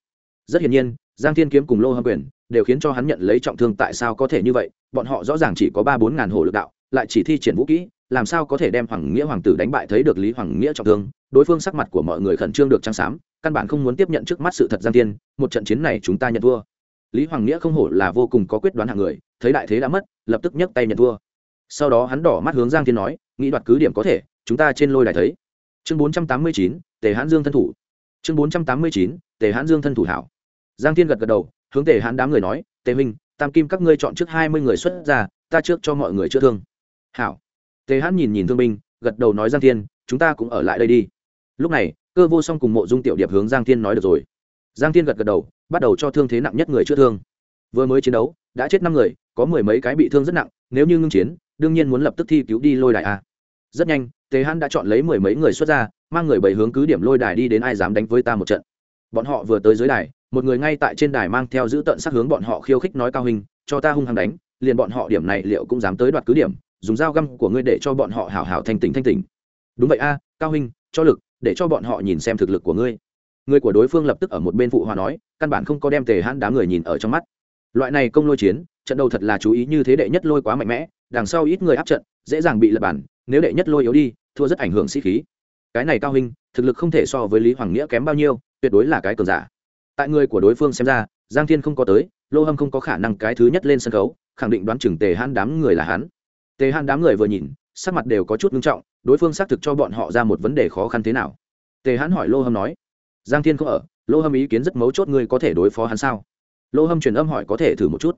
Rất hiển nhiên giang thiên kiếm cùng lô hâm quyền đều khiến cho hắn nhận lấy trọng thương tại sao có thể như vậy, bọn họ rõ ràng chỉ có ba bốn ngàn hồ lực đạo, lại chỉ thi triển vũ kỹ, làm sao có thể đem hoàng nghĩa hoàng tử đánh bại thấy được lý hoàng nghĩa trọng thương, đối phương sắc mặt của mọi người khẩn trương được trăng xám, căn bản không muốn tiếp nhận trước mắt sự thật giang thiên, một trận chiến này chúng ta nhận thua. Lý hoàng nghĩa không hổ là vô cùng có quyết đoán hạng người, thấy đại thế đã mất, lập tức nhấc tay nhận thua. Sau đó hắn đỏ mắt hướng giang thiên nói, nghĩ đoạt cứ điểm có thể, chúng ta trên lôi đài thấy. Chương bốn trăm tám mươi chín, tề hãn dương thân thủ. Chương bốn trăm tám mươi chín, tề hãn dương thân thủ hảo giang thiên gật gật đầu, hướng tề hãn đám người nói, tề minh tam kim các ngươi chọn trước hai mươi người xuất ra, ta trước cho mọi người chữa thương. Hảo. Tề hãn nhìn nhìn thương binh, gật đầu nói, giang thiên, chúng ta cũng ở lại đây đi. Lúc này, cơ vô song cùng mộ dung tiểu điệp hướng giang thiên nói được rồi. Giang thiên gật gật đầu, bắt đầu cho thương thế nặng nhất người chữa thương. Vừa mới chiến đấu, đã chết năm người, có mười mấy cái bị thương rất nặng, nếu như ngưng chiến, đương nhiên muốn lập tức thi cứu đi lôi đài a. Rất nhanh, tề hãn đã chọn lấy mười mấy người xuất ra, mang người bảy hướng cứ điểm lôi đài đi đến ai dám đánh với ta một trận. Bọn họ vừa tới dưới đài một người ngay tại trên đài mang theo giữ tận sát hướng bọn họ khiêu khích nói cao hình, cho ta hung hăng đánh, liền bọn họ điểm này liệu cũng dám tới đoạt cứ điểm, dùng dao găm của ngươi để cho bọn họ hảo hảo thanh tỉnh thanh tỉnh. Đúng vậy a, cao hình, cho lực, để cho bọn họ nhìn xem thực lực của ngươi. Người của đối phương lập tức ở một bên phụ hòa nói, căn bản không có đem tề hãn đám người nhìn ở trong mắt. Loại này công lôi chiến, trận đầu thật là chú ý như thế đệ nhất lôi quá mạnh mẽ, đằng sau ít người áp trận, dễ dàng bị lật bản, nếu đệ nhất lôi yếu đi, thua rất ảnh hưởng sĩ khí. Cái này cao hình, thực lực không thể so với lý hoàng nghĩa kém bao nhiêu, tuyệt đối là cái cường giả tại người của đối phương xem ra, giang thiên không có tới, lô hâm không có khả năng cái thứ nhất lên sân khấu, khẳng định đoán chừng tề hãn đám người là hắn. Tề hãn đám người vừa nhìn, sắc mặt đều có chút nghiêm trọng, đối phương xác thực cho bọn họ ra một vấn đề khó khăn thế nào. Tề hãn hỏi lô hâm nói, giang thiên không ở, lô hâm ý kiến rất mấu chốt, ngươi có thể đối phó hắn sao? Lô hâm truyền âm hỏi, có thể thử một chút.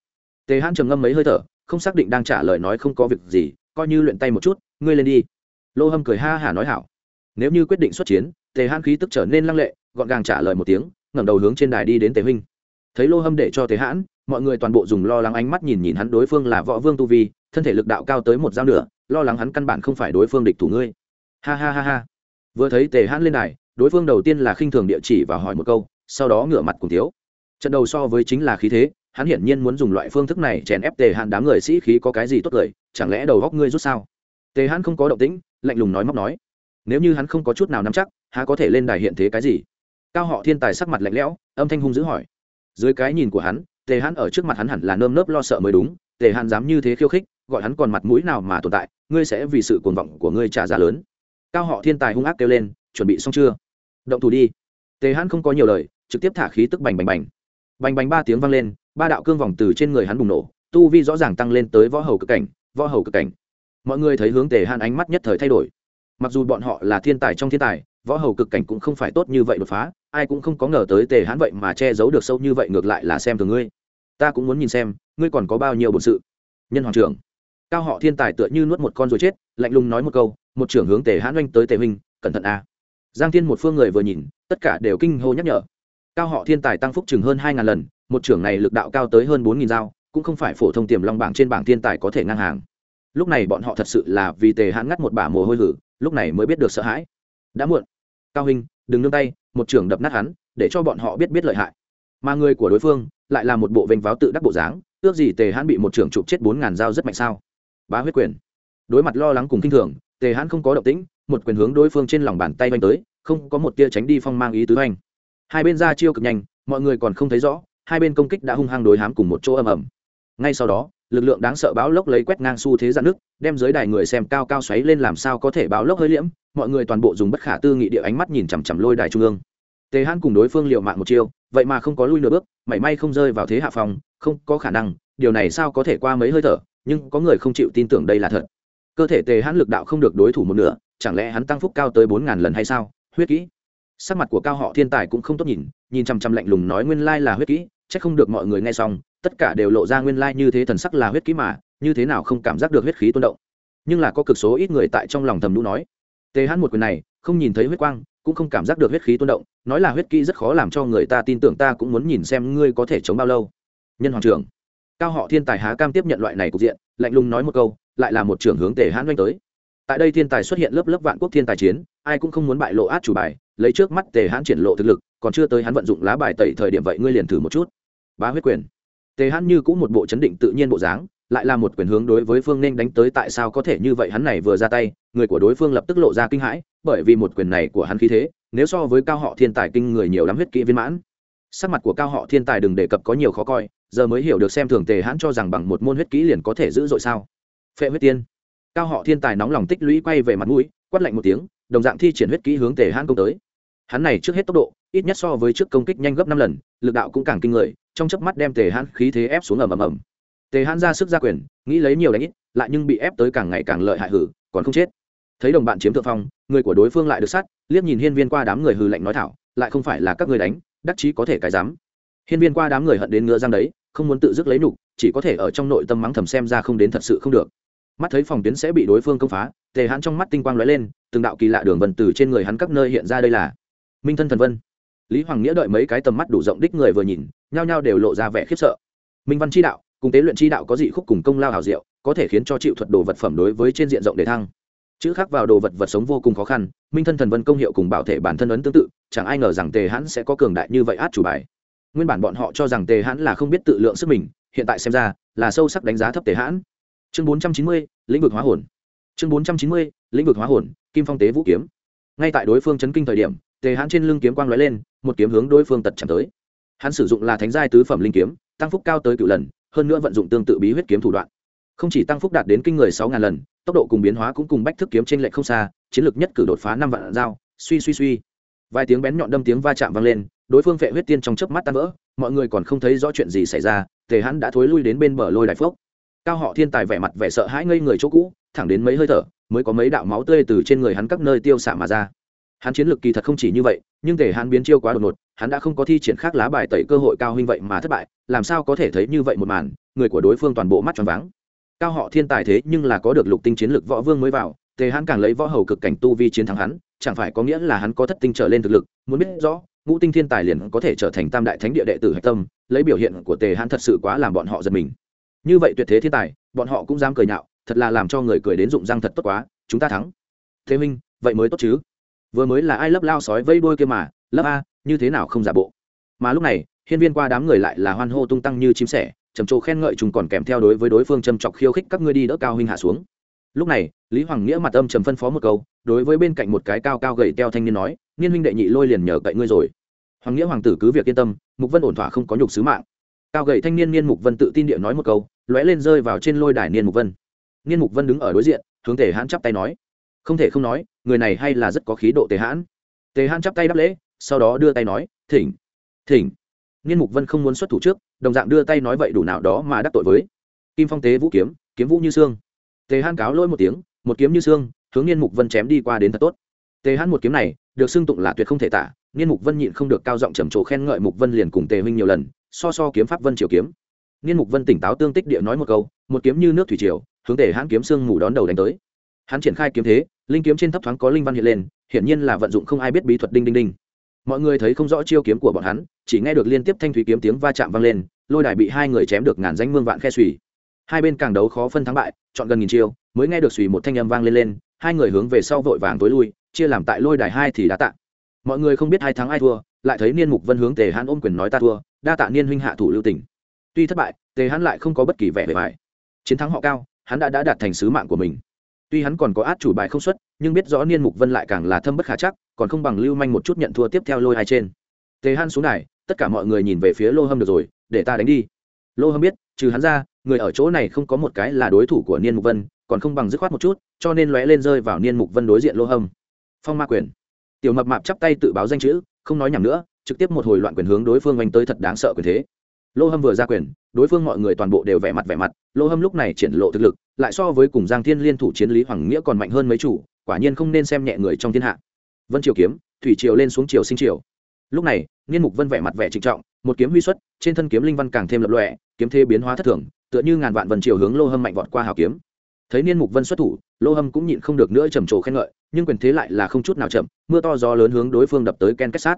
Tề hãn trầm ngâm mấy hơi thở, không xác định đang trả lời nói không có việc gì, coi như luyện tay một chút, ngươi lên đi. Lô hâm cười ha hả nói hảo. Nếu như quyết định xuất chiến, tề hãn khí tức trở nên lăng lệ, gọn gàng trả lời một tiếng ngẩng đầu hướng trên đài đi đến tề huynh. Thấy lô hâm để cho tề hãn, mọi người toàn bộ dùng lo lắng ánh mắt nhìn nhìn hắn đối phương là võ vương tu vi, thân thể lực đạo cao tới một dao nửa, lo lắng hắn căn bản không phải đối phương địch thủ ngươi. Ha ha ha ha. Vừa thấy tề hãn lên đài, đối phương đầu tiên là khinh thường địa chỉ và hỏi một câu, sau đó ngửa mặt cùng thiếu. Trận đầu so với chính là khí thế, hắn hiển nhiên muốn dùng loại phương thức này chèn ép tề hãn đám người sĩ khí có cái gì tốt cười chẳng lẽ đầu góc ngươi rút sao? Tề hãn không có động tĩnh, lạnh lùng nói móc nói. Nếu như hắn không có chút nào nắm chắc, há có thể lên đài hiện thế cái gì? Cao họ thiên tài sắc mặt lạnh lẽo, âm thanh hung dữ hỏi. Dưới cái nhìn của hắn, tề hắn ở trước mặt hắn hẳn là nơm nớp lo sợ mới đúng, tề hắn dám như thế khiêu khích, gọi hắn còn mặt mũi nào mà tồn tại, ngươi sẽ vì sự cuồng vọng của ngươi trả giá lớn. Cao họ thiên tài hung ác kêu lên, chuẩn bị xong chưa? Động thủ đi. Tề hắn không có nhiều lời, trực tiếp thả khí tức bành bành bành. Bành bành ba tiếng vang lên, ba đạo cương vòng từ trên người hắn bùng nổ, tu vi rõ ràng tăng lên tới võ hầu cực cảnh, võ hầu cực cảnh. Mọi người thấy hướng tề hãn ánh mắt nhất thời thay đổi. Mặc dù bọn họ là thiên tài trong thiên tài võ hầu cực cảnh cũng không phải tốt như vậy đột phá, ai cũng không có ngờ tới tề hãn vậy mà che giấu được sâu như vậy ngược lại là xem thường ngươi. Ta cũng muốn nhìn xem, ngươi còn có bao nhiêu bổn sự. Nhân hoàng trưởng, cao họ thiên tài tựa như nuốt một con rồi chết, lạnh lùng nói một câu, một trưởng hướng tề hãn oanh tới tề huynh, cẩn thận a. Giang thiên một phương người vừa nhìn, tất cả đều kinh hô nhắc nhở. Cao họ thiên tài tăng phúc chừng hơn hai ngàn lần, một trưởng này lực đạo cao tới hơn bốn nghìn dao, cũng không phải phổ thông tiềm long bảng trên bảng thiên tài có thể ngang hàng. Lúc này bọn họ thật sự là vì tề hãn ngắt một bả mồ hôi hử, lúc này mới biết được sợ hãi đã muộn. Cao hình đừng nương tay, một trưởng đập nát hắn, để cho bọn họ biết biết lợi hại. Mà người của đối phương lại là một bộ vênh váo tự đắc bộ dáng, ước gì tề hãn bị một trưởng chụp chết bốn ngàn dao rất mạnh sao? Bá huyết quyền. Đối mặt lo lắng cùng kinh thường, tề hãn không có động tĩnh, một quyền hướng đối phương trên lòng bàn tay oanh tới, không có một tia tránh đi phong mang ý tứ oanh hai bên ra chiêu cực nhanh, mọi người còn không thấy rõ, hai bên công kích đã hung hăng đối hám cùng một chỗ ầm ầm ngay sau đó, lực lượng đáng sợ báo lốc lấy quét ngang xu thế dạn nước, đem giới đài người xem cao cao xoáy lên làm sao có thể báo lốc hơi liễm, mọi người toàn bộ dùng bất khả tư nghị địa ánh mắt nhìn chằm chằm lôi đài trung ương. Tề hãn cùng đối phương liều mạng một chiêu, vậy mà không có lui nửa bước, mảy may không rơi vào thế hạ phòng, không có khả năng, điều này sao có thể qua mấy hơi thở, nhưng có người không chịu tin tưởng đây là thật. Cơ thể tề hãn lực đạo không được đối thủ một nửa, chẳng lẽ hắn tăng phúc cao tới bốn ngàn lần hay sao? Huyết kỹ. Sắc mặt của cao họ thiên tài cũng không tốt nhìn nhìn chằm chằm lạnh lùng nói nguyên lai là huyết kỹ chắc không được mọi người nghe xong, tất cả đều lộ ra nguyên lai như thế thần sắc là huyết khí mà, như thế nào không cảm giác được huyết khí tuôn động. Nhưng là có cực số ít người tại trong lòng thầm đũ nói. Tề hãn một quyền này, không nhìn thấy huyết quang, cũng không cảm giác được huyết khí tuôn động, nói là huyết kỹ rất khó làm cho người ta tin tưởng ta cũng muốn nhìn xem ngươi có thể chống bao lâu. Nhân hoàng trưởng, cao họ thiên tài há cam tiếp nhận loại này cục diện, lạnh lùng nói một câu, lại là một trưởng hướng tề hãn doanh tới. Tại đây thiên tài xuất hiện lớp lớp vạn quốc thiên tài chiến, ai cũng không muốn bại lộ át chủ bài, lấy trước mắt tề hãn triển lộ thực lực, còn chưa tới hắn vận dụng lá bài tẩy thời điểm vậy ngươi liền thử một chút bá huyết quyền. Tề hãn như cũng một bộ chấn định tự nhiên bộ dáng, lại là một quyền hướng đối với phương nên đánh tới tại sao có thể như vậy hắn này vừa ra tay, người của đối phương lập tức lộ ra kinh hãi, bởi vì một quyền này của hắn khí thế, nếu so với cao họ thiên tài kinh người nhiều lắm huyết kỹ viên mãn. Sắc mặt của cao họ thiên tài đừng đề cập có nhiều khó coi, giờ mới hiểu được xem thường tề hãn cho rằng bằng một môn huyết kỹ liền có thể giữ dội sao. Phệ huyết tiên. Cao họ thiên tài nóng lòng tích lũy quay về mặt mũi, quát lạnh một tiếng, đồng dạng thi triển huyết kỹ hướng tề hãn công tới. Hắn này trước hết tốc độ, ít nhất so với trước công kích nhanh gấp năm lần, lực đạo cũng càng kinh người trong chớp mắt đem tề hãn khí thế ép xuống ầm ầm ầm. Tề hãn ra sức ra quyền, nghĩ lấy nhiều đánh ít, lại nhưng bị ép tới càng ngày càng lợi hại hử, còn không chết. Thấy đồng bạn chiếm thượng phong, người của đối phương lại được sát, liếc nhìn hiên viên qua đám người hư lạnh nói thảo, lại không phải là các người đánh, đắc chí có thể cái dám. Hiên viên qua đám người hận đến ngựa giang đấy, không muốn tự dứt lấy nục chỉ có thể ở trong nội tâm mắng thầm xem ra không đến thật sự không được. Mắt thấy phòng tuyến sẽ bị đối phương công phá, tề hãn trong mắt tinh quang lóe lên, từng đạo kỳ lạ đường vân từ trên người hắn các nơi hiện ra đây là minh thân thần vân lý hoàng nghĩa đợi mấy cái tầm mắt đủ rộng đích người vừa nhìn, nhao nhao đều lộ ra vẻ khiếp sợ. Minh văn chi đạo, cùng tế luyện chi đạo có dị khúc cùng công lao hảo diệu, có thể khiến cho chịu thuật đồ vật phẩm đối với trên diện rộng để thăng. Chữ khắc vào đồ vật vật sống vô cùng khó khăn, minh thân thần vân công hiệu cùng bảo thể bản thân ấn tương tự, chẳng ai ngờ rằng tề hãn sẽ có cường đại như vậy át chủ bài. Nguyên bản bọn họ cho rằng tề hãn là không biết tự lượng sức mình, hiện tại xem ra là sâu sắc đánh giá thấp tề hãn. Chương bốn trăm chín mươi, lĩnh vực hóa hồn. Chương bốn trăm chín mươi, lĩnh vực hóa hồn, kim phong tế vũ kiếm. Ngay tại đối phương chấn kinh thời điểm tề hãn trên lưng kiếm quang lóe lên, một kiếm hướng đối phương tật chạm tới. Hắn sử dụng là thánh giai tứ phẩm linh kiếm, tăng phúc cao tới cựu lần, hơn nữa vận dụng tương tự bí huyết kiếm thủ đoạn. Không chỉ tăng phúc đạt đến kinh người sáu ngàn lần, tốc độ cùng biến hóa cũng cùng bách thức kiếm trên lệch không xa, chiến lược nhất cử đột phá năm vạn dao, suy suy suy. Vài tiếng bén nhọn đâm tiếng va chạm vang lên, đối phương vệ huyết tiên trong chớp mắt tan vỡ, mọi người còn không thấy rõ chuyện gì xảy ra, tề hắn đã thối lui đến bên bờ lôi đại phước cao họ thiên tài vẻ mặt vẻ sợ hãi ngây người chỗ cũ, thẳng đến mấy hơi thở, mới có mấy đạo máu tươi từ trên người hắn các nơi tiêu xả mà ra hắn chiến lược kỳ thật không chỉ như vậy, nhưng tề hắn biến chiêu quá đột ngột, hắn đã không có thi triển khác lá bài tẩy cơ hội cao huynh vậy mà thất bại, làm sao có thể thấy như vậy một màn, người của đối phương toàn bộ mắt tròn vắng. cao họ thiên tài thế nhưng là có được lục tinh chiến lược võ vương mới vào tề hắn càng lấy võ hầu cực cảnh tu vi chiến thắng hắn, chẳng phải có nghĩa là hắn có thất tinh trở lên thực lực, muốn biết rõ, ngũ tinh thiên tài liền có thể trở thành tam đại thánh địa đệ tử hạch tâm, lấy biểu hiện của tề hắn thật sự quá làm bọn họ giật mình. Như vậy tuyệt thế thiên tài, bọn họ cũng dám cười nhạo, thật là làm cho người cười đến rụng răng thật tốt quá, chúng ta thắng. Thế minh vậy mới tốt chứ? Vừa mới là ai lấp lao sói vây đuôi kia mà, lấp a, như thế nào không giả bộ? Mà lúc này, hiên viên qua đám người lại là hoan hô tung tăng như chim sẻ, trầm trồ khen ngợi chúng còn kèm theo đối với đối phương châm chọc khiêu khích các ngươi đi đỡ cao huynh hạ xuống. Lúc này, lý hoàng nghĩa mặt âm trầm phân phó một câu, đối với bên cạnh một cái cao cao gậy teo thanh niên nói, niên huynh đệ nhị lôi liền nhờ cậy ngươi rồi. Hoàng nghĩa hoàng tử cứ việc yên tâm, mục vân ổn thỏa không có nhục sứ mạng. Cao gậy thanh niên niên mục vân tự tin địa nói một câu, lóe lên rơi vào trên lôi đài niên mục vân. Niên mục vân đứng ở đối diện, hướng thể hãn chắp tay nói không thể không nói, người này hay là rất có khí độ tề hãn. Tề hãn chắp tay đáp lễ, sau đó đưa tay nói, thỉnh thỉnh. Niên mục vân không muốn xuất thủ trước, đồng dạng đưa tay nói, vậy đủ nào đó mà đắc tội với kim phong tế vũ kiếm kiếm vũ như xương. Tề hãn cáo lỗi một tiếng, một kiếm như xương, hướng niên mục vân chém đi qua đến thật tốt. Tề hãn một kiếm này, được xưng tụng là tuyệt không thể tả, niên mục vân nhịn không được cao giọng trầm trồ khen ngợi mục vân liền cùng tề huynh nhiều lần, so so kiếm pháp vân triều kiếm. Niên mục vân tỉnh táo tương tích địa nói một câu, một kiếm như nước thủy triều, hướng tề hãn kiếm xương mù đón đầu đánh tới hắn triển khai kiếm thế, linh kiếm trên thấp thoáng có linh văn hiện lên, hiển nhiên là vận dụng không ai biết bí thuật đinh đinh đinh. Mọi người thấy không rõ chiêu kiếm của bọn hắn, chỉ nghe được liên tiếp thanh thủy kiếm tiếng va chạm vang lên, lôi đài bị hai người chém được ngàn danh mương vạn khe xùy hai bên càng đấu khó phân thắng bại, chọn gần nghìn chiêu, mới nghe được xùy một thanh âm vang lên lên, hai người hướng về sau vội vàng tối lui, chia làm tại lôi đài hai thì đã tạ. Mọi người không biết hai thắng ai thua, lại thấy niên mục vân hướng tề hãn ôm quyền nói ta thua, đa tạ niên huynh hạ thủ lưu tình. Tuy thất bại, tề hãn lại không có bất kỳ vẻ bề bài chiến thắng họ cao, hắn đã đã đạt thành sứ mạng của mình tuy hắn còn có át chủ bài không xuất, nhưng biết rõ niên mục vân lại càng là thâm bất khả chắc, còn không bằng lưu manh một chút nhận thua tiếp theo lôi hai trên. Tề hắn xuống này tất cả mọi người nhìn về phía lô hâm được rồi, để ta đánh đi. Lô hâm biết, trừ hắn ra, người ở chỗ này không có một cái là đối thủ của niên mục vân, còn không bằng dứt khoát một chút, cho nên lóe lên rơi vào niên mục vân đối diện lô hâm. Phong ma quyền. Tiểu mập mạp chắp tay tự báo danh chữ, không nói nhầm nữa, trực tiếp một hồi loạn quyền hướng đối phương oanh tới thật đáng sợ quyền thế. Lô hâm vừa ra quyền, đối phương mọi người toàn bộ đều vẻ mặt vẻ mặt, lô hâm lúc này triển lộ thực lực lại so với cùng giang thiên liên thủ chiến lý hoàng nghĩa còn mạnh hơn mấy chủ, quả nhiên không nên xem nhẹ người trong thiên hạ. Vân triều kiếm, thủy triều lên xuống triều sinh triều. Lúc này, niên mục vân vẻ mặt vẻ trịnh trọng, một kiếm huy xuất, trên thân kiếm linh văn càng thêm lập lọe kiếm thế biến hóa thất thường, tựa như ngàn vạn vân triều hướng lô hâm mạnh vọt qua hào kiếm. Thấy niên mục vân xuất thủ, lô hâm cũng nhịn không được nữa trầm trồ khen ngợi, nhưng quyền thế lại là không chút nào chậm, mưa to gió lớn hướng đối phương đập tới ken kết sát.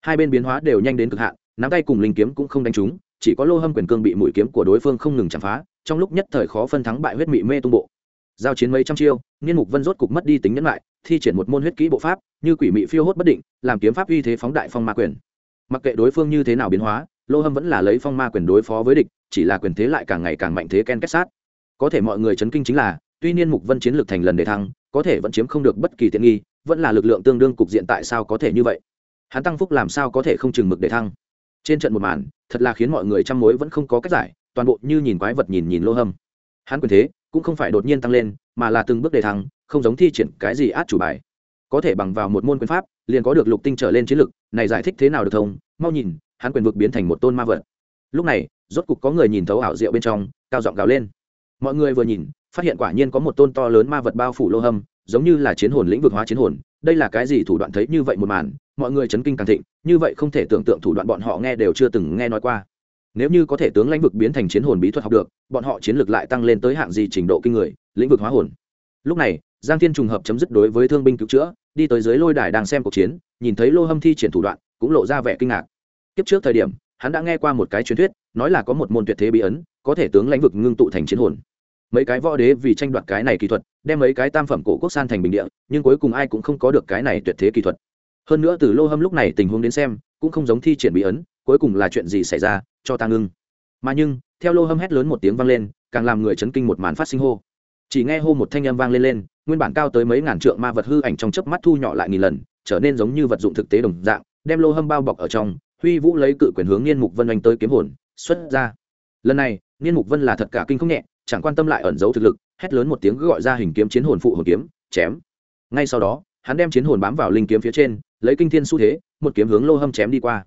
Hai bên biến hóa đều nhanh đến cực hạn, nắm tay cùng linh kiếm cũng không đánh trúng, chỉ có lô hâm quyền cương bị mũi kiếm của đối phương không ngừng chạm phá trong lúc nhất thời khó phân thắng bại huyết mị mê tung bộ. Giao chiến mấy trăm chiêu niên mục vân rốt cục mất đi tính nhẫn lại, thi triển một môn huyết kỹ bộ pháp, như quỷ mị phiêu hốt bất định, làm kiếm pháp uy thế phóng đại phong ma quyền. Mặc kệ đối phương như thế nào biến hóa, lô hâm vẫn là lấy phong ma quyền đối phó với địch, chỉ là quyền thế lại càng ngày càng mạnh thế ken kết sát. Có thể mọi người chấn kinh chính là, tuy niên mục vân chiến lược thành lần để thắng có thể vẫn chiếm không được bất kỳ tiện nghi, vẫn là lực lượng tương đương cục diện tại sao có thể như vậy? Hắn tăng phúc làm sao có thể không chừng mực để thăng? Trên trận một màn, thật là khiến mọi người chăm mối vẫn không có cách giải toàn bộ như nhìn quái vật nhìn nhìn lô hâm. Hắn quyền thế cũng không phải đột nhiên tăng lên, mà là từng bước đề thăng, không giống thi triển cái gì át chủ bài. Có thể bằng vào một môn quyền pháp, liền có được lục tinh trở lên chiến lực, này giải thích thế nào được thông? Mau nhìn, hắn quyền vực biến thành một tôn ma vật. Lúc này, rốt cục có người nhìn thấu ảo diệu bên trong, cao giọng gào lên. Mọi người vừa nhìn, phát hiện quả nhiên có một tôn to lớn ma vật bao phủ lô hâm, giống như là chiến hồn lĩnh vực hóa chiến hồn. Đây là cái gì thủ đoạn thấy như vậy một màn? Mọi người chấn kinh càng thịnh, như vậy không thể tưởng tượng thủ đoạn bọn họ nghe đều chưa từng nghe nói qua nếu như có thể tướng lãnh vực biến thành chiến hồn bí thuật học được, bọn họ chiến lược lại tăng lên tới hạng gì trình độ kinh người, lĩnh vực hóa hồn. Lúc này, giang thiên trùng hợp chấm dứt đối với thương binh cứu chữa, đi tới dưới lôi đài đang xem cuộc chiến, nhìn thấy lô hâm thi triển thủ đoạn, cũng lộ ra vẻ kinh ngạc. Kiếp trước thời điểm, hắn đã nghe qua một cái truyền thuyết, nói là có một môn tuyệt thế bí ấn, có thể tướng lãnh vực ngưng tụ thành chiến hồn. Mấy cái võ đế vì tranh đoạt cái này kỹ thuật, đem mấy cái tam phẩm cổ quốc san thành bình địa, nhưng cuối cùng ai cũng không có được cái này tuyệt thế kỹ thuật. Hơn nữa từ lô hâm lúc này tình huống đến xem, cũng không giống thi triển bí ấn cuối cùng là chuyện gì xảy ra, cho ta ngưng. Mà nhưng, theo lô hâm hét lớn một tiếng vang lên, càng làm người chấn kinh một màn phát sinh hô. Chỉ nghe hô một thanh âm vang lên lên, nguyên bản cao tới mấy ngàn trượng ma vật hư ảnh trong chớp mắt thu nhỏ lại nghìn lần, trở nên giống như vật dụng thực tế đồng dạng, đem lô hâm bao bọc ở trong, huy vũ lấy cự quyền hướng niên mục vân anh tới kiếm hồn, xuất ra. Lần này, niên mục vân là thật cả kinh không nhẹ, chẳng quan tâm lại ẩn giấu thực lực, hét lớn một tiếng gọi ra hình kiếm chiến hồn phụ hồn kiếm, chém. Ngay sau đó, hắn đem chiến hồn bám vào linh kiếm phía trên, lấy kinh thiên xu thế, một kiếm hướng lô hâm chém đi qua.